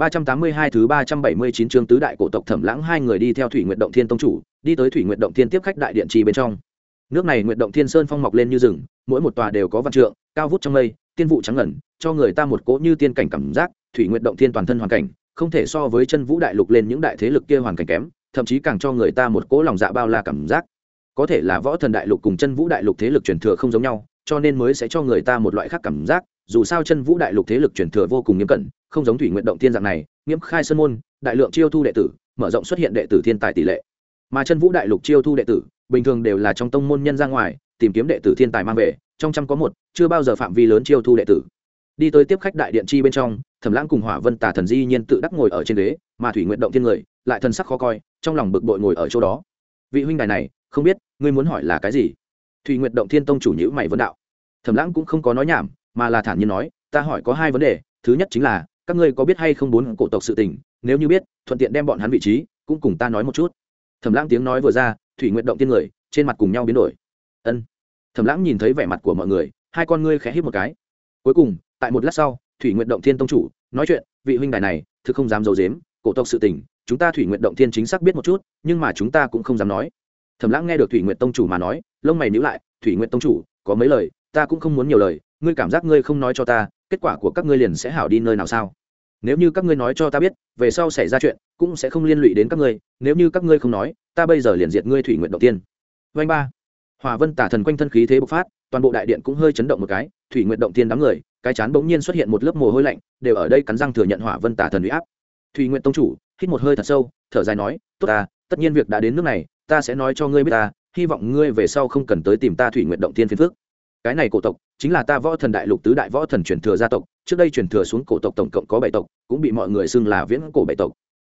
382 thứ 379 chương tứ đại cổ tộc Thẩm Lãng hai người đi theo Thủy Nguyệt Động Thiên tông chủ, đi tới Thủy Nguyệt Động Thiên tiếp khách đại điện trì bên trong. Nước này Nguyệt Động Thiên Sơn phong mọc lên như rừng, mỗi một tòa đều có văn trượng, cao vút trong mây, tiên vụ trắng ngần, cho người ta một cỗ như tiên cảnh cảm giác, Thủy Nguyệt Động Thiên toàn thân hoàn cảnh, không thể so với chân vũ đại lục lên những đại thế lực kia hoàn cảnh kém, thậm chí càng cho người ta một cỗ lòng dạ bao la cảm giác. Có thể là võ thần đại lục cùng chân vũ đại lục thế lực truyền thừa không giống nhau, cho nên mới sẽ cho người ta một loại khác cảm giác, dù sao chân vũ đại lục thế lực truyền thừa vô cùng nghiêm cẩn, không giống thủy nguyện động thiên dạng này, nghiêm khai sơn môn, đại lượng chiêu thu đệ tử, mở rộng xuất hiện đệ tử thiên tài tỷ lệ. Mà chân vũ đại lục chiêu thu đệ tử, bình thường đều là trong tông môn nhân ra ngoài, tìm kiếm đệ tử thiên tài mang về, trong trăm có một, chưa bao giờ phạm vi lớn chiêu thu đệ tử. Đi tới tiếp khách đại điện chi bên trong, thẩm lãng cùng hỏa vân tà thần di nhiên tự đắc ngồi ở trên ghế, mà thủy nguyện động thiên người, lại thần sắc khó coi, trong lòng bực bội ngồi ở chỗ đó. Vị huynh đài này, không biết, ngươi muốn hỏi là cái gì? Thủy nguyện động thiên tông chủ nhữ mày vân đạo. Thẩm lãng cũng không có nói nhảm mà là thản nhiên nói, ta hỏi có hai vấn đề, thứ nhất chính là, các ngươi có biết hay không bốn cổ tộc sự tình, nếu như biết, thuận tiện đem bọn hắn vị trí, cũng cùng ta nói một chút. Thẩm lãng tiếng nói vừa ra, thủy nguyện động tiên người, trên mặt cùng nhau biến đổi. Ân. Thẩm lãng nhìn thấy vẻ mặt của mọi người, hai con ngươi khẽ hít một cái. Cuối cùng, tại một lát sau, thủy nguyện động thiên tông chủ, nói chuyện, vị huynh đài này, thực không dám d i ấ u dếm cổ tộc sự tình, chúng ta thủy nguyện động thiên chính xác biết một chút, nhưng mà chúng ta cũng không dám nói. Thẩm lãng nghe được thủy nguyện tông chủ mà nói, lông mày níu lại, thủy nguyện tông chủ, có mấy lời, ta cũng không muốn nhiều lời ngươi cảm giác ngươi không nói cho ta, kết quả của các ngươi liền sẽ hảo đi nơi nào sao? Nếu như các ngươi nói cho ta biết, về sau xảy ra chuyện, cũng sẽ không liên lụy đến các ngươi, nếu như các ngươi không nói, ta bây giờ liền diệt ngươi thủy nguyện đầu tiên. Vanh ba. Hòa vân tả thần quanh thân khí thế bộc phát, toàn bộ đại điện cũng hơi chấn động một cái, thủy nguyện động tiên đám người, cái chán bỗng nhiên xuất hiện một lớp mồ hôi lạnh, đều ở đây cắn răng thừa nhận hỏa vân tả thần uy áp. Thủy nguyện tông chủ, hít một hơi thật sâu, thở dài nói, tốt ta, tất nhiên việc đã đến nước này, ta sẽ nói cho ngươi biết ta, hy vọng ngươi về sau không cần tới tìm ta thủy nguyện động tiên phiền phước cái này cổ tộc chính là ta võ thần đại lục tứ đại võ thần truyền thừa gia tộc, trước đây truyền thừa xuống cổ tộc tổng cộng có bảy tộc, cũng bị mọi người xưng là viễn cổ bảy tộc.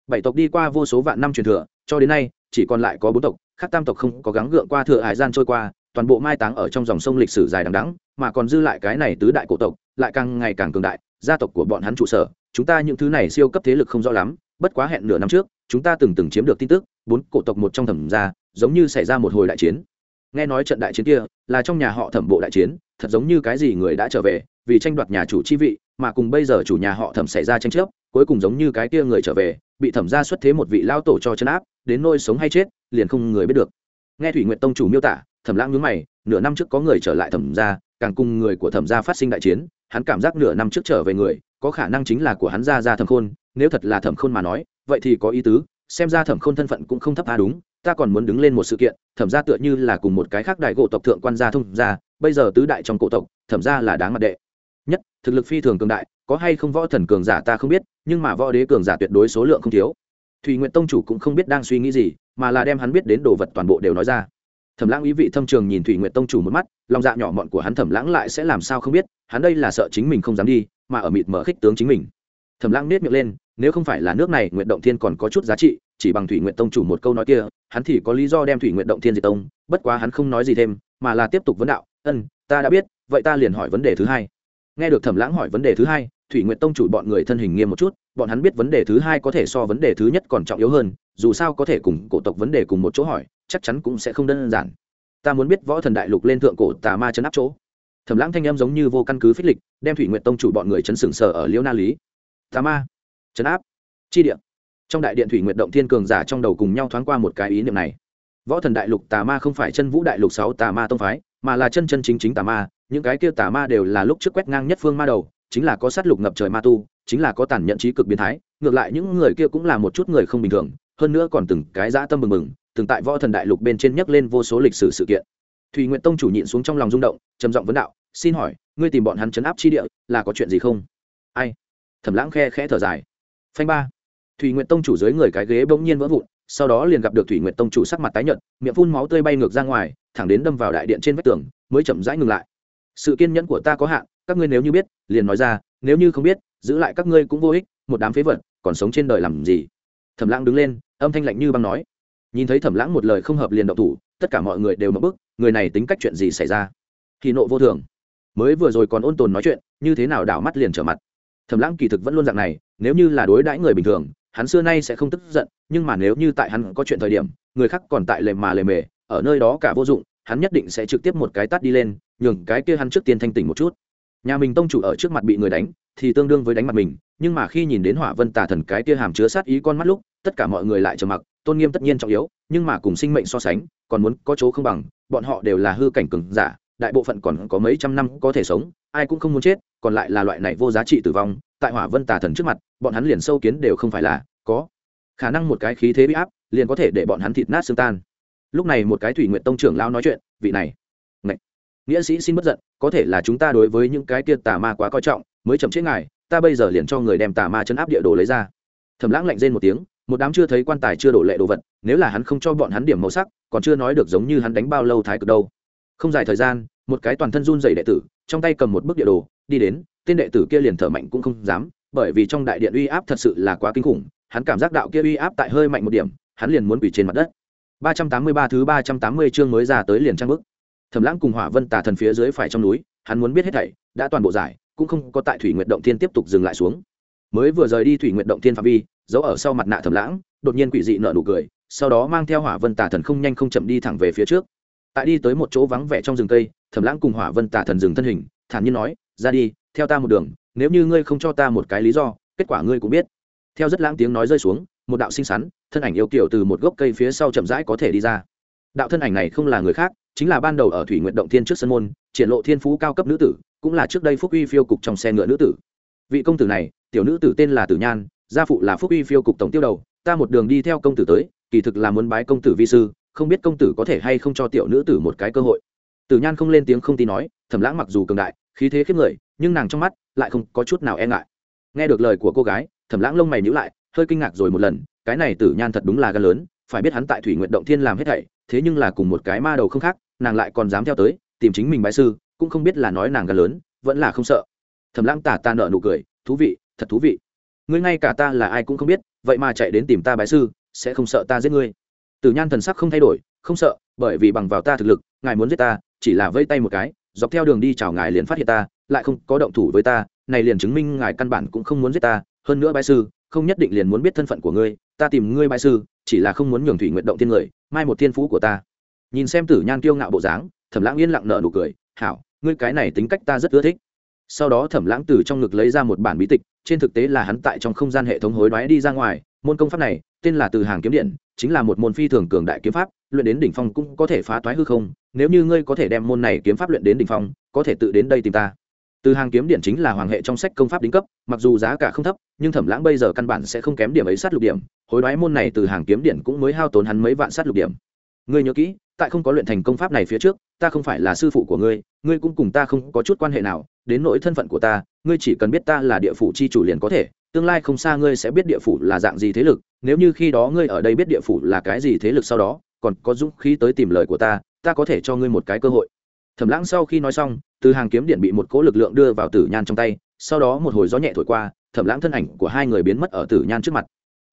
Bảy tộc đi qua vô số vạn năm truyền thừa, cho đến nay, chỉ còn lại có bốn tộc, khác tam tộc không có gắng gượng qua thừa hải gian trôi qua, toàn bộ mai táng ở trong dòng sông lịch sử dài đằng đẵng, mà còn dư lại cái này tứ đại cổ tộc, lại càng ngày càng cường đại, gia tộc của bọn hắn trụ sở. Chúng ta những thứ này siêu cấp thế lực không rõ lắm, bất quá hẹn nửa năm trước, chúng ta từng từng chiếm được tin tức, bốn cổ tộc một trong thẩm gia, giống như xảy ra một hồi đại chiến nghe nói trận đại chiến kia, là trong nhà họ thẩm bộ đại chiến, thật giống như cái gì người đã trở về, vì tranh đoạt nhà chủ chi vị, mà cùng bây giờ chủ nhà họ thẩm xảy ra tranh chấp, cuối cùng giống như cái kia người trở về, bị thẩm ra xuất thế một vị lao tổ cho chân áp, đến nôi sống hay chết, liền không người biết được. Nghe thủy nguyện tông chủ miêu tả, thẩm lãng nhướng mày, nửa năm trước có người trở lại thẩm ra càng cùng người của thẩm gia phát sinh đại chiến, hắn cảm giác nửa năm trước trở về người, có khả năng chính là của hắn ra ra thẩm khôn, nếu thật là thẩm khôn mà nói, vậy thì có ý tứ, xem ra thẩm khôn thân phận cũng không thấp tha đúng ta còn muốn đứng lên một sự kiện, thẩm ra tựa như là cùng một cái khác đại gỗ tộc thượng quan gia thông gia, bây giờ tứ đại trong cổ tộc, thẩm ra là đáng mặt đệ. Nhất, thực lực phi thường cường đại, có hay không võ thần cường giả ta không biết, nhưng mà võ đế cường giả tuyệt đối số lượng không thiếu. Thùy nguyện tông chủ cũng không biết đang suy nghĩ gì, mà là đem hắn biết đến đồ vật toàn bộ đều nói ra. Thẩm lãng ý vị thâm trường nhìn thủy nguyện tông chủ một mắt, lòng dạ nhỏ mọn của hắn thẩm lãng lại sẽ làm sao không biết, hắn đây là sợ chính mình không dám đi, mà ở mịt mở khích tướng chính mình. Thẩm lãng nết miệng lên, nếu không phải là nước này nguyện động thiên còn có chút giá trị chỉ bằng thủy nguyện tông chủ một câu nói kia, hắn thì có lý do đem thủy nguyện động thiên diệt tông, bất quá hắn không nói gì thêm, mà là tiếp tục vấn đạo, ân, ta đã biết, vậy ta liền hỏi vấn đề thứ hai. Nghe được thẩm lãng hỏi vấn đề thứ hai, thủy nguyện tông chủ bọn người thân hình nghiêm một chút, bọn hắn biết vấn đề thứ hai có thể so vấn đề thứ nhất còn trọng yếu hơn, dù sao có thể cùng cổ tộc vấn đề cùng một chỗ hỏi, chắc chắn cũng sẽ không đơn giản. Ta muốn biết võ thần đại lục lên thượng cổ tà ma chấn áp chỗ. Thẩm lãng thanh em giống như vô căn cứ phích lịch, đem thủy nguyện tông chủ bọn người chấn sừng sờ ở liễu na lý. Tà ma, chấn áp, chi điện trong đại điện thủy nguyệt động thiên cường giả trong đầu cùng nhau thoáng qua một cái ý niệm này. Võ thần đại lục tà ma không phải chân vũ đại lục sáu tà ma tông phái, mà là chân chân chính chính tà ma, những cái kia tà ma đều là lúc trước quét ngang nhất phương ma đầu, chính là có sát lục ngập trời ma tu, chính là có tàn nhận trí cực biến thái, ngược lại những người kia cũng là một chút người không bình thường, hơn nữa còn từng cái dã tâm mừng mừng từng tại võ thần đại lục bên trên nhắc lên vô số lịch sử sự kiện. Thùy nguyện tông chủ nhịn xuống trong lòng rung động, trầm giọng vấn đạo, xin hỏi, ngươi tìm bọn hắn chấn áp chi địa là có chuyện gì không? Ai? Thẩm lãng khe khẽ thở dài. Phanh ba. Thủy nguyện tông chủ dưới người cái ghế bỗng nhiên vỡ vụn, sau đó liền gặp được thủy nguyện tông chủ sắc mặt tái nhợt, miệng phun máu tươi bay ngược ra ngoài, thẳng đến đâm vào đại điện trên vách tường, mới chậm rãi ngừng lại. Sự kiên nhẫn của ta có hạn, các ngươi nếu như biết, liền nói ra, nếu như không biết, giữ lại các ngươi cũng vô ích, một đám phế vật, còn sống trên đời làm gì? Thẩm lãng đứng lên, âm thanh lạnh như băng nói. Nhìn thấy thẩm lãng một lời không hợp liền động thủ, tất cả mọi người đều mất bức, người này tính cách chuyện gì xảy ra? Thì nộ vô thường. Mới vừa rồi còn ôn tồn nói chuyện, như thế nào đảo mắt liền trở mặt. Thẩm lãng kỳ thực vẫn luôn dạng này, nếu như là đối đãi người bình thường hắn xưa nay sẽ không tức giận, nhưng mà nếu như tại hắn có chuyện thời điểm, người khác còn tại lề mà lề mề, ở nơi đó cả vô dụng, hắn nhất định sẽ trực tiếp một cái tát đi lên, nhường cái kia hắn trước tiên thanh tỉnh một chút. Nhà mình tông chủ ở trước mặt bị người đánh, thì tương đương với đánh mặt mình, nhưng mà khi nhìn đến hỏa vân tà thần cái kia hàm chứa sát ý con mắt lúc, tất cả mọi người lại trầm mặc, tôn nghiêm tất nhiên trọng yếu, nhưng mà cùng sinh mệnh so sánh, còn muốn có chỗ không bằng, bọn họ đều là hư cảnh cường giả, đại bộ phận còn có mấy trăm năm có thể sống, ai cũng không muốn chết, còn lại là loại này vô giá trị tử vong tại hỏa vân tà thần trước mặt, bọn hắn liền sâu kiến đều không phải là có. Khả năng một cái khí thế bị áp, liền có thể để bọn hắn thịt nát xương tan. Lúc này một cái thủy nguyện tông trưởng lao nói chuyện, vị này Ngậy. nghĩa sĩ xin bất giận, có thể là chúng ta đối với những cái kia tà ma quá coi trọng, mới chậm chết ngài, ta bây giờ liền cho người đem tà ma chấn áp địa đồ lấy ra. Thầm lãng lạnh rên một tiếng, một đám chưa thấy quan tài chưa đổ lệ đồ vật, nếu là hắn không cho bọn hắn điểm màu sắc, còn chưa nói được giống như hắn đánh bao lâu thái cực đâu. Không dài thời gian, một cái toàn thân run dày đệ tử, trong tay cầm một bức địa đồ, đi đến tên đệ tử kia liền thở mạnh cũng không dám, bởi vì trong đại điện uy áp thật sự là quá kinh khủng, hắn cảm giác đạo kia uy áp tại hơi mạnh một điểm, hắn liền muốn quỳ trên mặt đất. 383 thứ 380 chương mới ra tới liền trang bức. Thẩm lãng cùng hỏa vân tà thần phía dưới phải trong núi, hắn muốn biết hết thảy, đã toàn bộ giải, cũng không có tại thủy nguyệt động thiên tiếp tục dừng lại xuống. Mới vừa rời đi thủy nguyệt động thiên phạm vi, giấu ở sau mặt nạ thẩm lãng, đột nhiên quỷ dị nở nụ cười, sau đó mang theo hỏa vân tà thần không nhanh không chậm đi thẳng về phía trước. Tại đi tới một chỗ vắng vẻ trong rừng cây, thẩm lãng cùng hỏa vân tà thần dừng thân hình, thản nhiên nói ra đi, theo ta một đường, nếu như ngươi không cho ta một cái lý do, kết quả ngươi cũng biết. Theo rất lãng tiếng nói rơi xuống, một đạo xinh xắn, thân ảnh yêu kiểu từ một gốc cây phía sau chậm rãi có thể đi ra. Đạo thân ảnh này không là người khác, chính là ban đầu ở thủy nguyện động thiên trước sân môn, triển lộ thiên phú cao cấp nữ tử, cũng là trước đây phúc uy phiêu cục trong xe ngựa nữ tử. Vị công tử này, tiểu nữ tử tên là tử nhan, gia phụ là phúc uy phiêu cục tổng tiêu đầu, ta một đường đi theo công tử tới, kỳ thực là muốn bái công tử vi sư, không biết công tử có thể hay không cho tiểu nữ tử một cái cơ hội. Tử nhan không lên tiếng không tin nói thẩm lãng mặc dù cường đại khí thế khiếp người, nhưng nàng trong mắt lại không có chút nào e ngại. Nghe được lời của cô gái, thẩm lãng lông mày nhữ lại, hơi kinh ngạc rồi một lần, cái này tử nhan thật đúng là gan lớn, phải biết hắn tại thủy nguyện động thiên làm hết thảy, thế nhưng là cùng một cái ma đầu không khác, nàng lại còn dám theo tới, tìm chính mình bái sư, cũng không biết là nói nàng gan lớn, vẫn là không sợ. Thẩm lãng tả ta nợ nụ cười, thú vị, thật thú vị. Ngươi ngay cả ta là ai cũng không biết, vậy mà chạy đến tìm ta bái sư, sẽ không sợ ta giết ngươi. Tử nhan thần sắc không thay đổi, không sợ, bởi vì bằng vào ta thực lực, ngài muốn giết ta, chỉ là vây tay một cái dọc theo đường đi chào ngài liền phát hiện ta, lại không có động thủ với ta, này liền chứng minh ngài căn bản cũng không muốn giết ta, hơn nữa bái sư, không nhất định liền muốn biết thân phận của ngươi, ta tìm ngươi bái sư, chỉ là không muốn nhường thủy nguyện động thiên người, mai một thiên phú của ta. Nhìn xem tử nhan kiêu ngạo bộ dáng, thẩm lãng yên lặng nợ nụ cười, hảo, ngươi cái này tính cách ta rất ưa thích. Sau đó thẩm lãng từ trong ngực lấy ra một bản bí tịch, trên thực tế là hắn tại trong không gian hệ thống hối đoái đi ra ngoài, môn công pháp này, tên là từ hàng kiếm điện, chính là một môn phi thường cường đại kiếm pháp luyện đến đỉnh phong cũng có thể phá toái hư không, nếu như ngươi có thể đem môn này kiếm pháp luyện đến đỉnh phong, có thể tự đến đây tìm ta. Từ hàng kiếm điện chính là hoàng hệ trong sách công pháp đính cấp, mặc dù giá cả không thấp, nhưng thẩm lãng bây giờ căn bản sẽ không kém điểm ấy sát lục điểm, hối đoái môn này từ hàng kiếm điện cũng mới hao tốn hắn mấy vạn sát lục điểm. Ngươi nhớ kỹ, tại không có luyện thành công pháp này phía trước, ta không phải là sư phụ của ngươi ngươi cũng cùng ta không có chút quan hệ nào, đến nỗi thân phận của ta, ngươi chỉ cần biết ta là địa phủ chi chủ liền có thể, tương lai không xa ngươi sẽ biết địa phủ là dạng gì thế lực, nếu như khi đó ngươi ở đây biết địa phủ là cái gì thế lực sau đó còn có dũng khí tới tìm lời của ta ta có thể cho ngươi một cái cơ hội. Thẩm lãng sau khi nói xong, từ hàng kiếm điện bị một cỗ lực lượng đưa vào tử nhan trong tay, sau đó một hồi gió nhẹ thổi qua, thẩm lãng thân ảnh của hai người biến mất ở tử nhan trước mặt.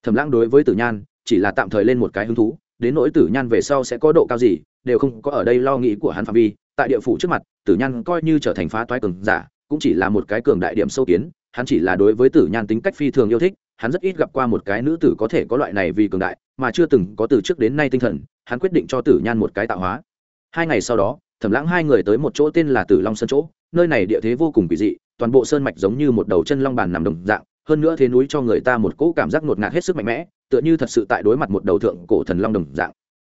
Thẩm lãng đối với tử nhan, chỉ là tạm thời lên một cái hứng thú, đến nỗi tử nhan về sau sẽ có độ cao gì, đều không có ở đây lo nghĩ của hắn phạm vi. Tại địa phủ trước mặt, tử nhan coi như trở thành phá toái cường giả, cũng chỉ là một cái cường đại điểm sâu kiến, hắn chỉ là đối với tử nhan tính cách phi thường yêu thích, hắn rất ít gặp qua một cái nữ tử có thể có loại này vì cường đại, mà chưa từng có từ trước đến nay tinh thần hắn quyết định cho tử nhan một cái tạo hóa. Hai ngày sau đó, thẩm lãng hai người tới một chỗ tên là tử long sơn chỗ. Nơi này địa thế vô cùng kỳ dị, toàn bộ sơn mạch giống như một đầu chân long bàn nằm đồng dạng. Hơn nữa thế núi cho người ta một cỗ cảm giác ngột ngạt hết sức mạnh mẽ, tựa như thật sự tại đối mặt một đầu thượng cổ thần long đồng dạng.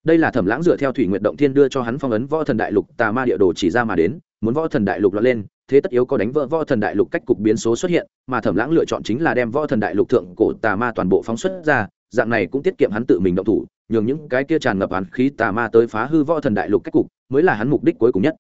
Đây là thẩm lãng dựa theo thủy nguyện động thiên đưa cho hắn phong ấn võ thần đại lục, tà ma địa đồ chỉ ra mà đến, muốn võ thần đại lục lọt lên, thế tất yếu có đánh vỡ võ thần đại lục cách cục biến số xuất hiện, mà thẩm lãng lựa chọn chính là đem võ thần đại lục thượng cổ tà ma toàn bộ phóng xuất ra, dạng này cũng tiết kiệm hắn tự mình động thủ nhường những cái kia tràn ngập hắn khí tà ma tới phá hư võ thần đại lục cách cục, mới là hắn mục đích cuối cùng nhất.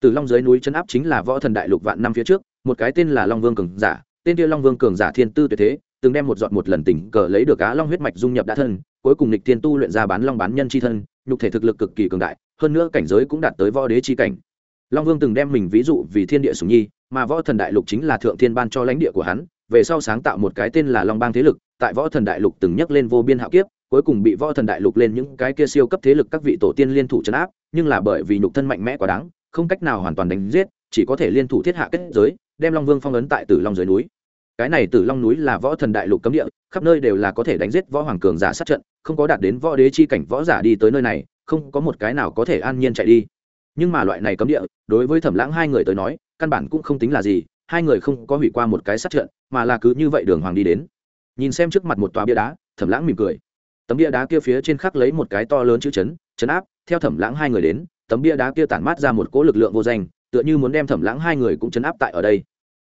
Từ long dưới núi chân áp chính là võ thần đại lục vạn năm phía trước, một cái tên là long vương cường giả, tên kia long vương cường giả thiên tư tuyệt thế, từng đem một dọn một lần tỉnh cờ lấy được cá long huyết mạch dung nhập đã thân, cuối cùng lịch thiên tu luyện ra bán long bán nhân chi thân, nhục thể thực lực cực kỳ cường đại, hơn nữa cảnh giới cũng đạt tới võ đế chi cảnh. Long vương từng đem mình ví dụ vì thiên địa sùng nhi, mà võ thần đại lục chính là thượng thiên ban cho lãnh địa của hắn, về sau sáng tạo một cái tên là long bang thế lực, tại võ thần đại lục từng nhắc lên vô biên hạo kiếp cuối cùng bị võ thần đại lục lên những cái kia siêu cấp thế lực các vị tổ tiên liên thủ chấn áp, nhưng là bởi vì nhục thân mạnh mẽ quá đáng, không cách nào hoàn toàn đánh giết, chỉ có thể liên thủ thiết hạ kết giới, đem long vương phong ấn tại tử long dưới núi. Cái này tử long núi là võ thần đại lục cấm địa, khắp nơi đều là có thể đánh giết võ hoàng cường giả sát trận, không có đạt đến võ đế chi cảnh võ giả đi tới nơi này, không có một cái nào có thể an nhiên chạy đi. Nhưng mà loại này cấm địa, đối với thẩm lãng hai người tới nói, căn bản cũng không tính là gì, hai người không có hủy qua một cái sát trận, mà là cứ như vậy đường hoàng đi đến. Nhìn xem trước mặt một tòa bia đá, thẩm lãng mỉm cười tấm bia đá kia phía trên khắc lấy một cái to lớn chữ chấn chấn áp, theo thẩm lãng hai người đến, tấm bia đá kia tản mát ra một cỗ lực lượng vô danh, tựa như muốn đem thẩm lãng hai người cũng chấn áp tại ở đây.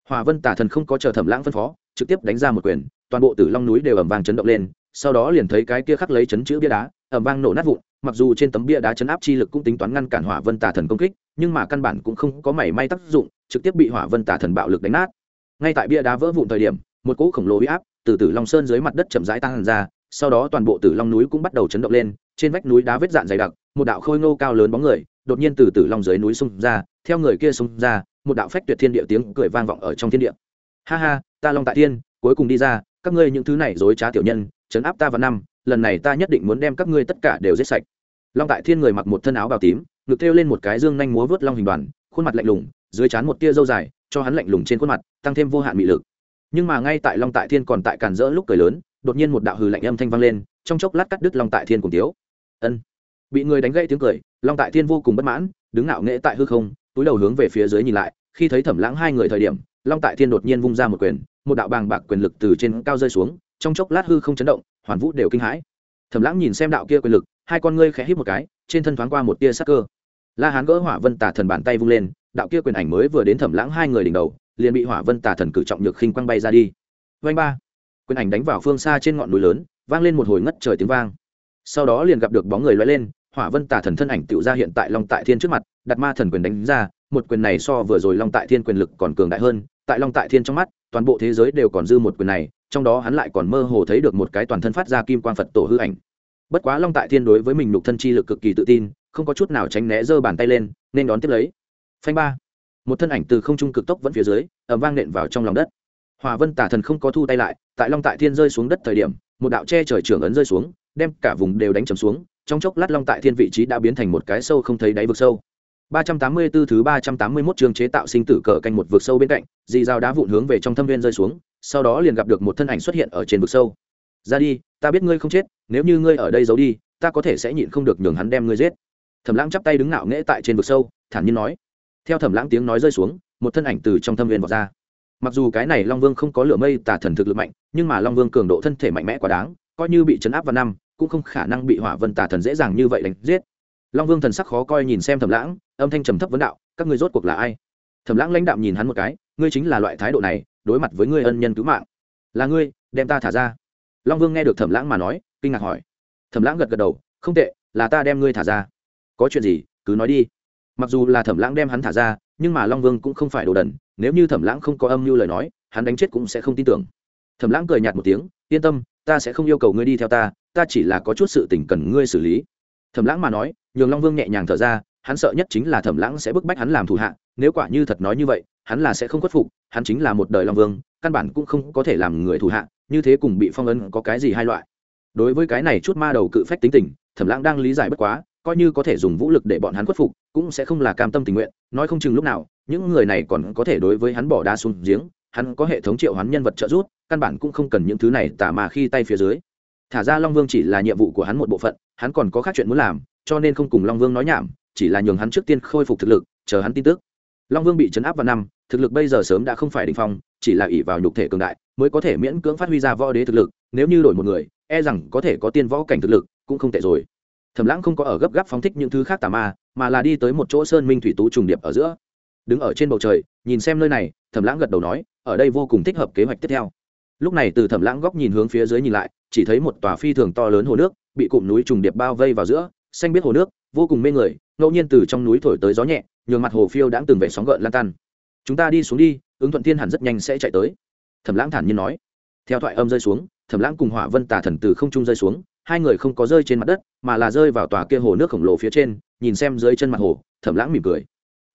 Hòa vân tả thần không có chờ thẩm lãng phân phó, trực tiếp đánh ra một quyền, toàn bộ tử long núi đều ẩm vang chấn động lên, sau đó liền thấy cái kia khắc lấy chấn chữ bia đá ẩm vang nổ nát vụn, mặc dù trên tấm bia đá chấn áp chi lực cũng tính toán ngăn cản hỏa vân tả thần công kích, nhưng mà căn bản cũng không có mảy may tác dụng, trực tiếp bị hỏa vân tả thần bạo lực đánh nát. Ngay tại bia đá vỡ vụn thời điểm, một cỗ khổng lồ huy áp từ tử long sơn dưới mặt đất chậm rãi tăng ra sau đó toàn bộ tử long núi cũng bắt đầu chấn động lên, trên vách núi đá vết dạn dày đặc, một đạo khôi ngô cao lớn bóng người đột nhiên từ tử long dưới núi xung ra, theo người kia xung ra, một đạo phách tuyệt thiên địa tiếng cười vang vọng ở trong thiên địa. Ha ha, ta long tại thiên, cuối cùng đi ra, các ngươi những thứ này dối trá tiểu nhân chấn áp ta vào năm, lần này ta nhất định muốn đem các ngươi tất cả đều giết sạch. Long tại thiên người mặc một thân áo bào tím, ngực thêu lên một cái dương nhanh múa vớt long hình đoàn, khuôn mặt lạnh lùng, dưới trán một tia râu dài, cho hắn lạnh lùng trên khuôn mặt, tăng thêm vô hạn mị lực. Nhưng mà ngay tại long tại thiên còn tại càn rỡ lúc cười lớn đột nhiên một đạo hừ lạnh âm thanh vang lên, trong chốc lát cắt đứt long tại thiên cùng tiếu. Ân. Bị người đánh gãy tiếng cười, long tại thiên vô cùng bất mãn, đứng ngạo nghễ tại hư không, túi đầu hướng về phía dưới nhìn lại, khi thấy thẩm lãng hai người thời điểm, long tại thiên đột nhiên vung ra một quyền, một đạo bàng bạc quyền lực từ trên cao rơi xuống, trong chốc lát hư không chấn động, hoàn vũ đều kinh hãi. Thẩm lãng nhìn xem đạo kia quyền lực, hai con ngươi khẽ hít một cái, trên thân thoáng qua một tia sắc cơ. La hán gỡ hỏa vân tả thần bàn tay vung lên, đạo kia quyền ảnh mới vừa đến thẩm lãng hai người đỉnh đầu, liền bị hỏa vân tả thần cử trọng nhược khinh quăng bay ra đi. Vanh ba quyền ảnh đánh vào phương xa trên ngọn núi lớn, vang lên một hồi ngất trời tiếng vang. Sau đó liền gặp được bóng người loay lên, hỏa vân tả thần thân ảnh tựu ra hiện tại long tại thiên trước mặt, đặt ma thần quyền đánh ra, một quyền này so vừa rồi long tại thiên quyền lực còn cường đại hơn, tại long tại thiên trong mắt, toàn bộ thế giới đều còn dư một quyền này, trong đó hắn lại còn mơ hồ thấy được một cái toàn thân phát ra kim quang phật tổ hư ảnh. Bất quá long tại thiên đối với mình nục thân chi lực cực kỳ tự tin, không có chút nào tránh né giơ bàn tay lên, nên đón tiếp lấy. Phanh ba. Một thân ảnh từ không trung cực tốc vẫn phía dưới ẩm vang nện vào trong lòng đất hòa vân tả thần không có thu tay lại tại long tại thiên rơi xuống đất thời điểm một đạo che trời trưởng ấn rơi xuống đem cả vùng đều đánh chầm xuống trong chốc lát long tại thiên vị trí đã biến thành một cái sâu không thấy đáy vực sâu 384 thứ 381 chương chế tạo sinh tử cờ canh một vực sâu bên cạnh, dì dao đá vụn hướng về trong thâm viên rơi xuống, sau đó liền gặp được một thân ảnh xuất hiện ở trên vực sâu. "Ra đi, ta biết ngươi không chết, nếu như ngươi ở đây giấu đi, ta có thể sẽ nhịn không được nhường hắn đem ngươi giết." Thẩm Lãng chắp tay đứng ngạo nghễ tại trên vực sâu, thản nhiên nói. Theo Thẩm Lãng tiếng nói rơi xuống, một thân ảnh từ trong thâm viên vọt ra. Mặc dù cái này Long Vương không có lửa mây tà thần thực lực mạnh, nhưng mà Long Vương cường độ thân thể mạnh mẽ quá đáng, coi như bị chấn áp vào năm, cũng không khả năng bị Hỏa Vân tà thần dễ dàng như vậy đánh giết. Long vương thần sắc khó coi nhìn xem thẩm lãng âm thanh trầm thấp vấn đạo các ngươi rốt cuộc là ai? Thẩm lãng lãnh đạm nhìn hắn một cái ngươi chính là loại thái độ này đối mặt với ngươi ân nhân cứu mạng. Là ngươi đem ta thả ra. Long vương nghe được thẩm lãng mà nói kinh ngạc hỏi. Thẩm lãng gật gật đầu không tệ là ta đem ngươi thả ra. Có chuyện gì cứ nói đi. Mặc dù là thẩm lãng đem hắn thả ra nhưng mà long vương cũng không phải đồ đần nếu như thẩm lãng không có âm mưu lời nói, hắn đánh chết cũng sẽ không tin tưởng. Thẩm lãng cười nhạt một tiếng, yên tâm, ta sẽ không yêu cầu ngươi đi theo ta ta chỉ là có chút sự tình cần ngươi xử lý. Thẩm lãng mà nói, nhường long vương nhẹ nhàng thở ra, hắn sợ nhất chính là thẩm lãng sẽ bức bách hắn làm thủ hạ, nếu quả như thật nói như vậy, hắn là sẽ không khuất phục, hắn chính là một đời long vương, căn bản cũng không có thể làm người thủ hạ, như thế cùng bị phong ấn có cái gì hai loại. Đối với cái này chút ma đầu cự phách tính tình, thẩm lãng đang lý giải bất quá, coi như có thể dùng vũ lực để bọn hắn khuất phục, cũng sẽ không là cam tâm tình nguyện, nói không chừng lúc nào những người này còn có thể đối với hắn bỏ đá xuống giếng, hắn có hệ thống triệu hắn nhân vật trợ giúp, căn bản cũng không cần những thứ này tả mà khi tay phía dưới. Thả ra long vương chỉ là nhiệm vụ của hắn một bộ phận, hắn còn có khác chuyện muốn làm, cho nên không cùng long vương nói nhảm, chỉ là nhường hắn trước tiên khôi phục thực lực, chờ hắn tin tức. Long vương bị chấn áp vào năm, thực lực bây giờ sớm đã không phải đ ỉ n h phong, chỉ là ỷ vào nhục thể cường đại, mới có thể miễn cưỡng phát huy ra võ đế thực lực, nếu như đổi một người e rằng có thể có tiên võ cảnh thực lực, cũng không tệ rồi. Thẩm lãng không có ở gấp gáp phóng thích những thứ khác tà ma, mà là đi tới một chỗ sơn minh thủy tú trùng điệp ở giữa đứng ở trên bầu trời, nhìn xem nơi này, thẩm lãng gật đầu nói, ở đây vô cùng thích hợp kế hoạch tiếp theo. Lúc này từ thẩm lãng góc nhìn hướng phía dưới nhìn lại, chỉ thấy một tòa phi thường to lớn hồ nước, bị cụm núi trùng điệp bao vây vào giữa, xanh biết hồ nước, vô cùng mê người, ngẫu nhiên từ trong núi thổi tới gió nhẹ, nhường mặt hồ phiêu đãng từng vệ sóng gợn lan tan. Chúng ta đi xuống đi, ứng thuận thiên hẳn rất nhanh sẽ chạy tới. Thẩm lãng thản nhiên nói. Theo thoại âm rơi xuống, thẩm lãng cùng hỏa vân tà thần từ không trung rơi xuống, hai người không có rơi trên mặt đất, mà là rơi vào tòa kia hồ nước khổng lồ phía trên, nhìn xem dưới chân mặt hồ, thẩm lãng mỉm cười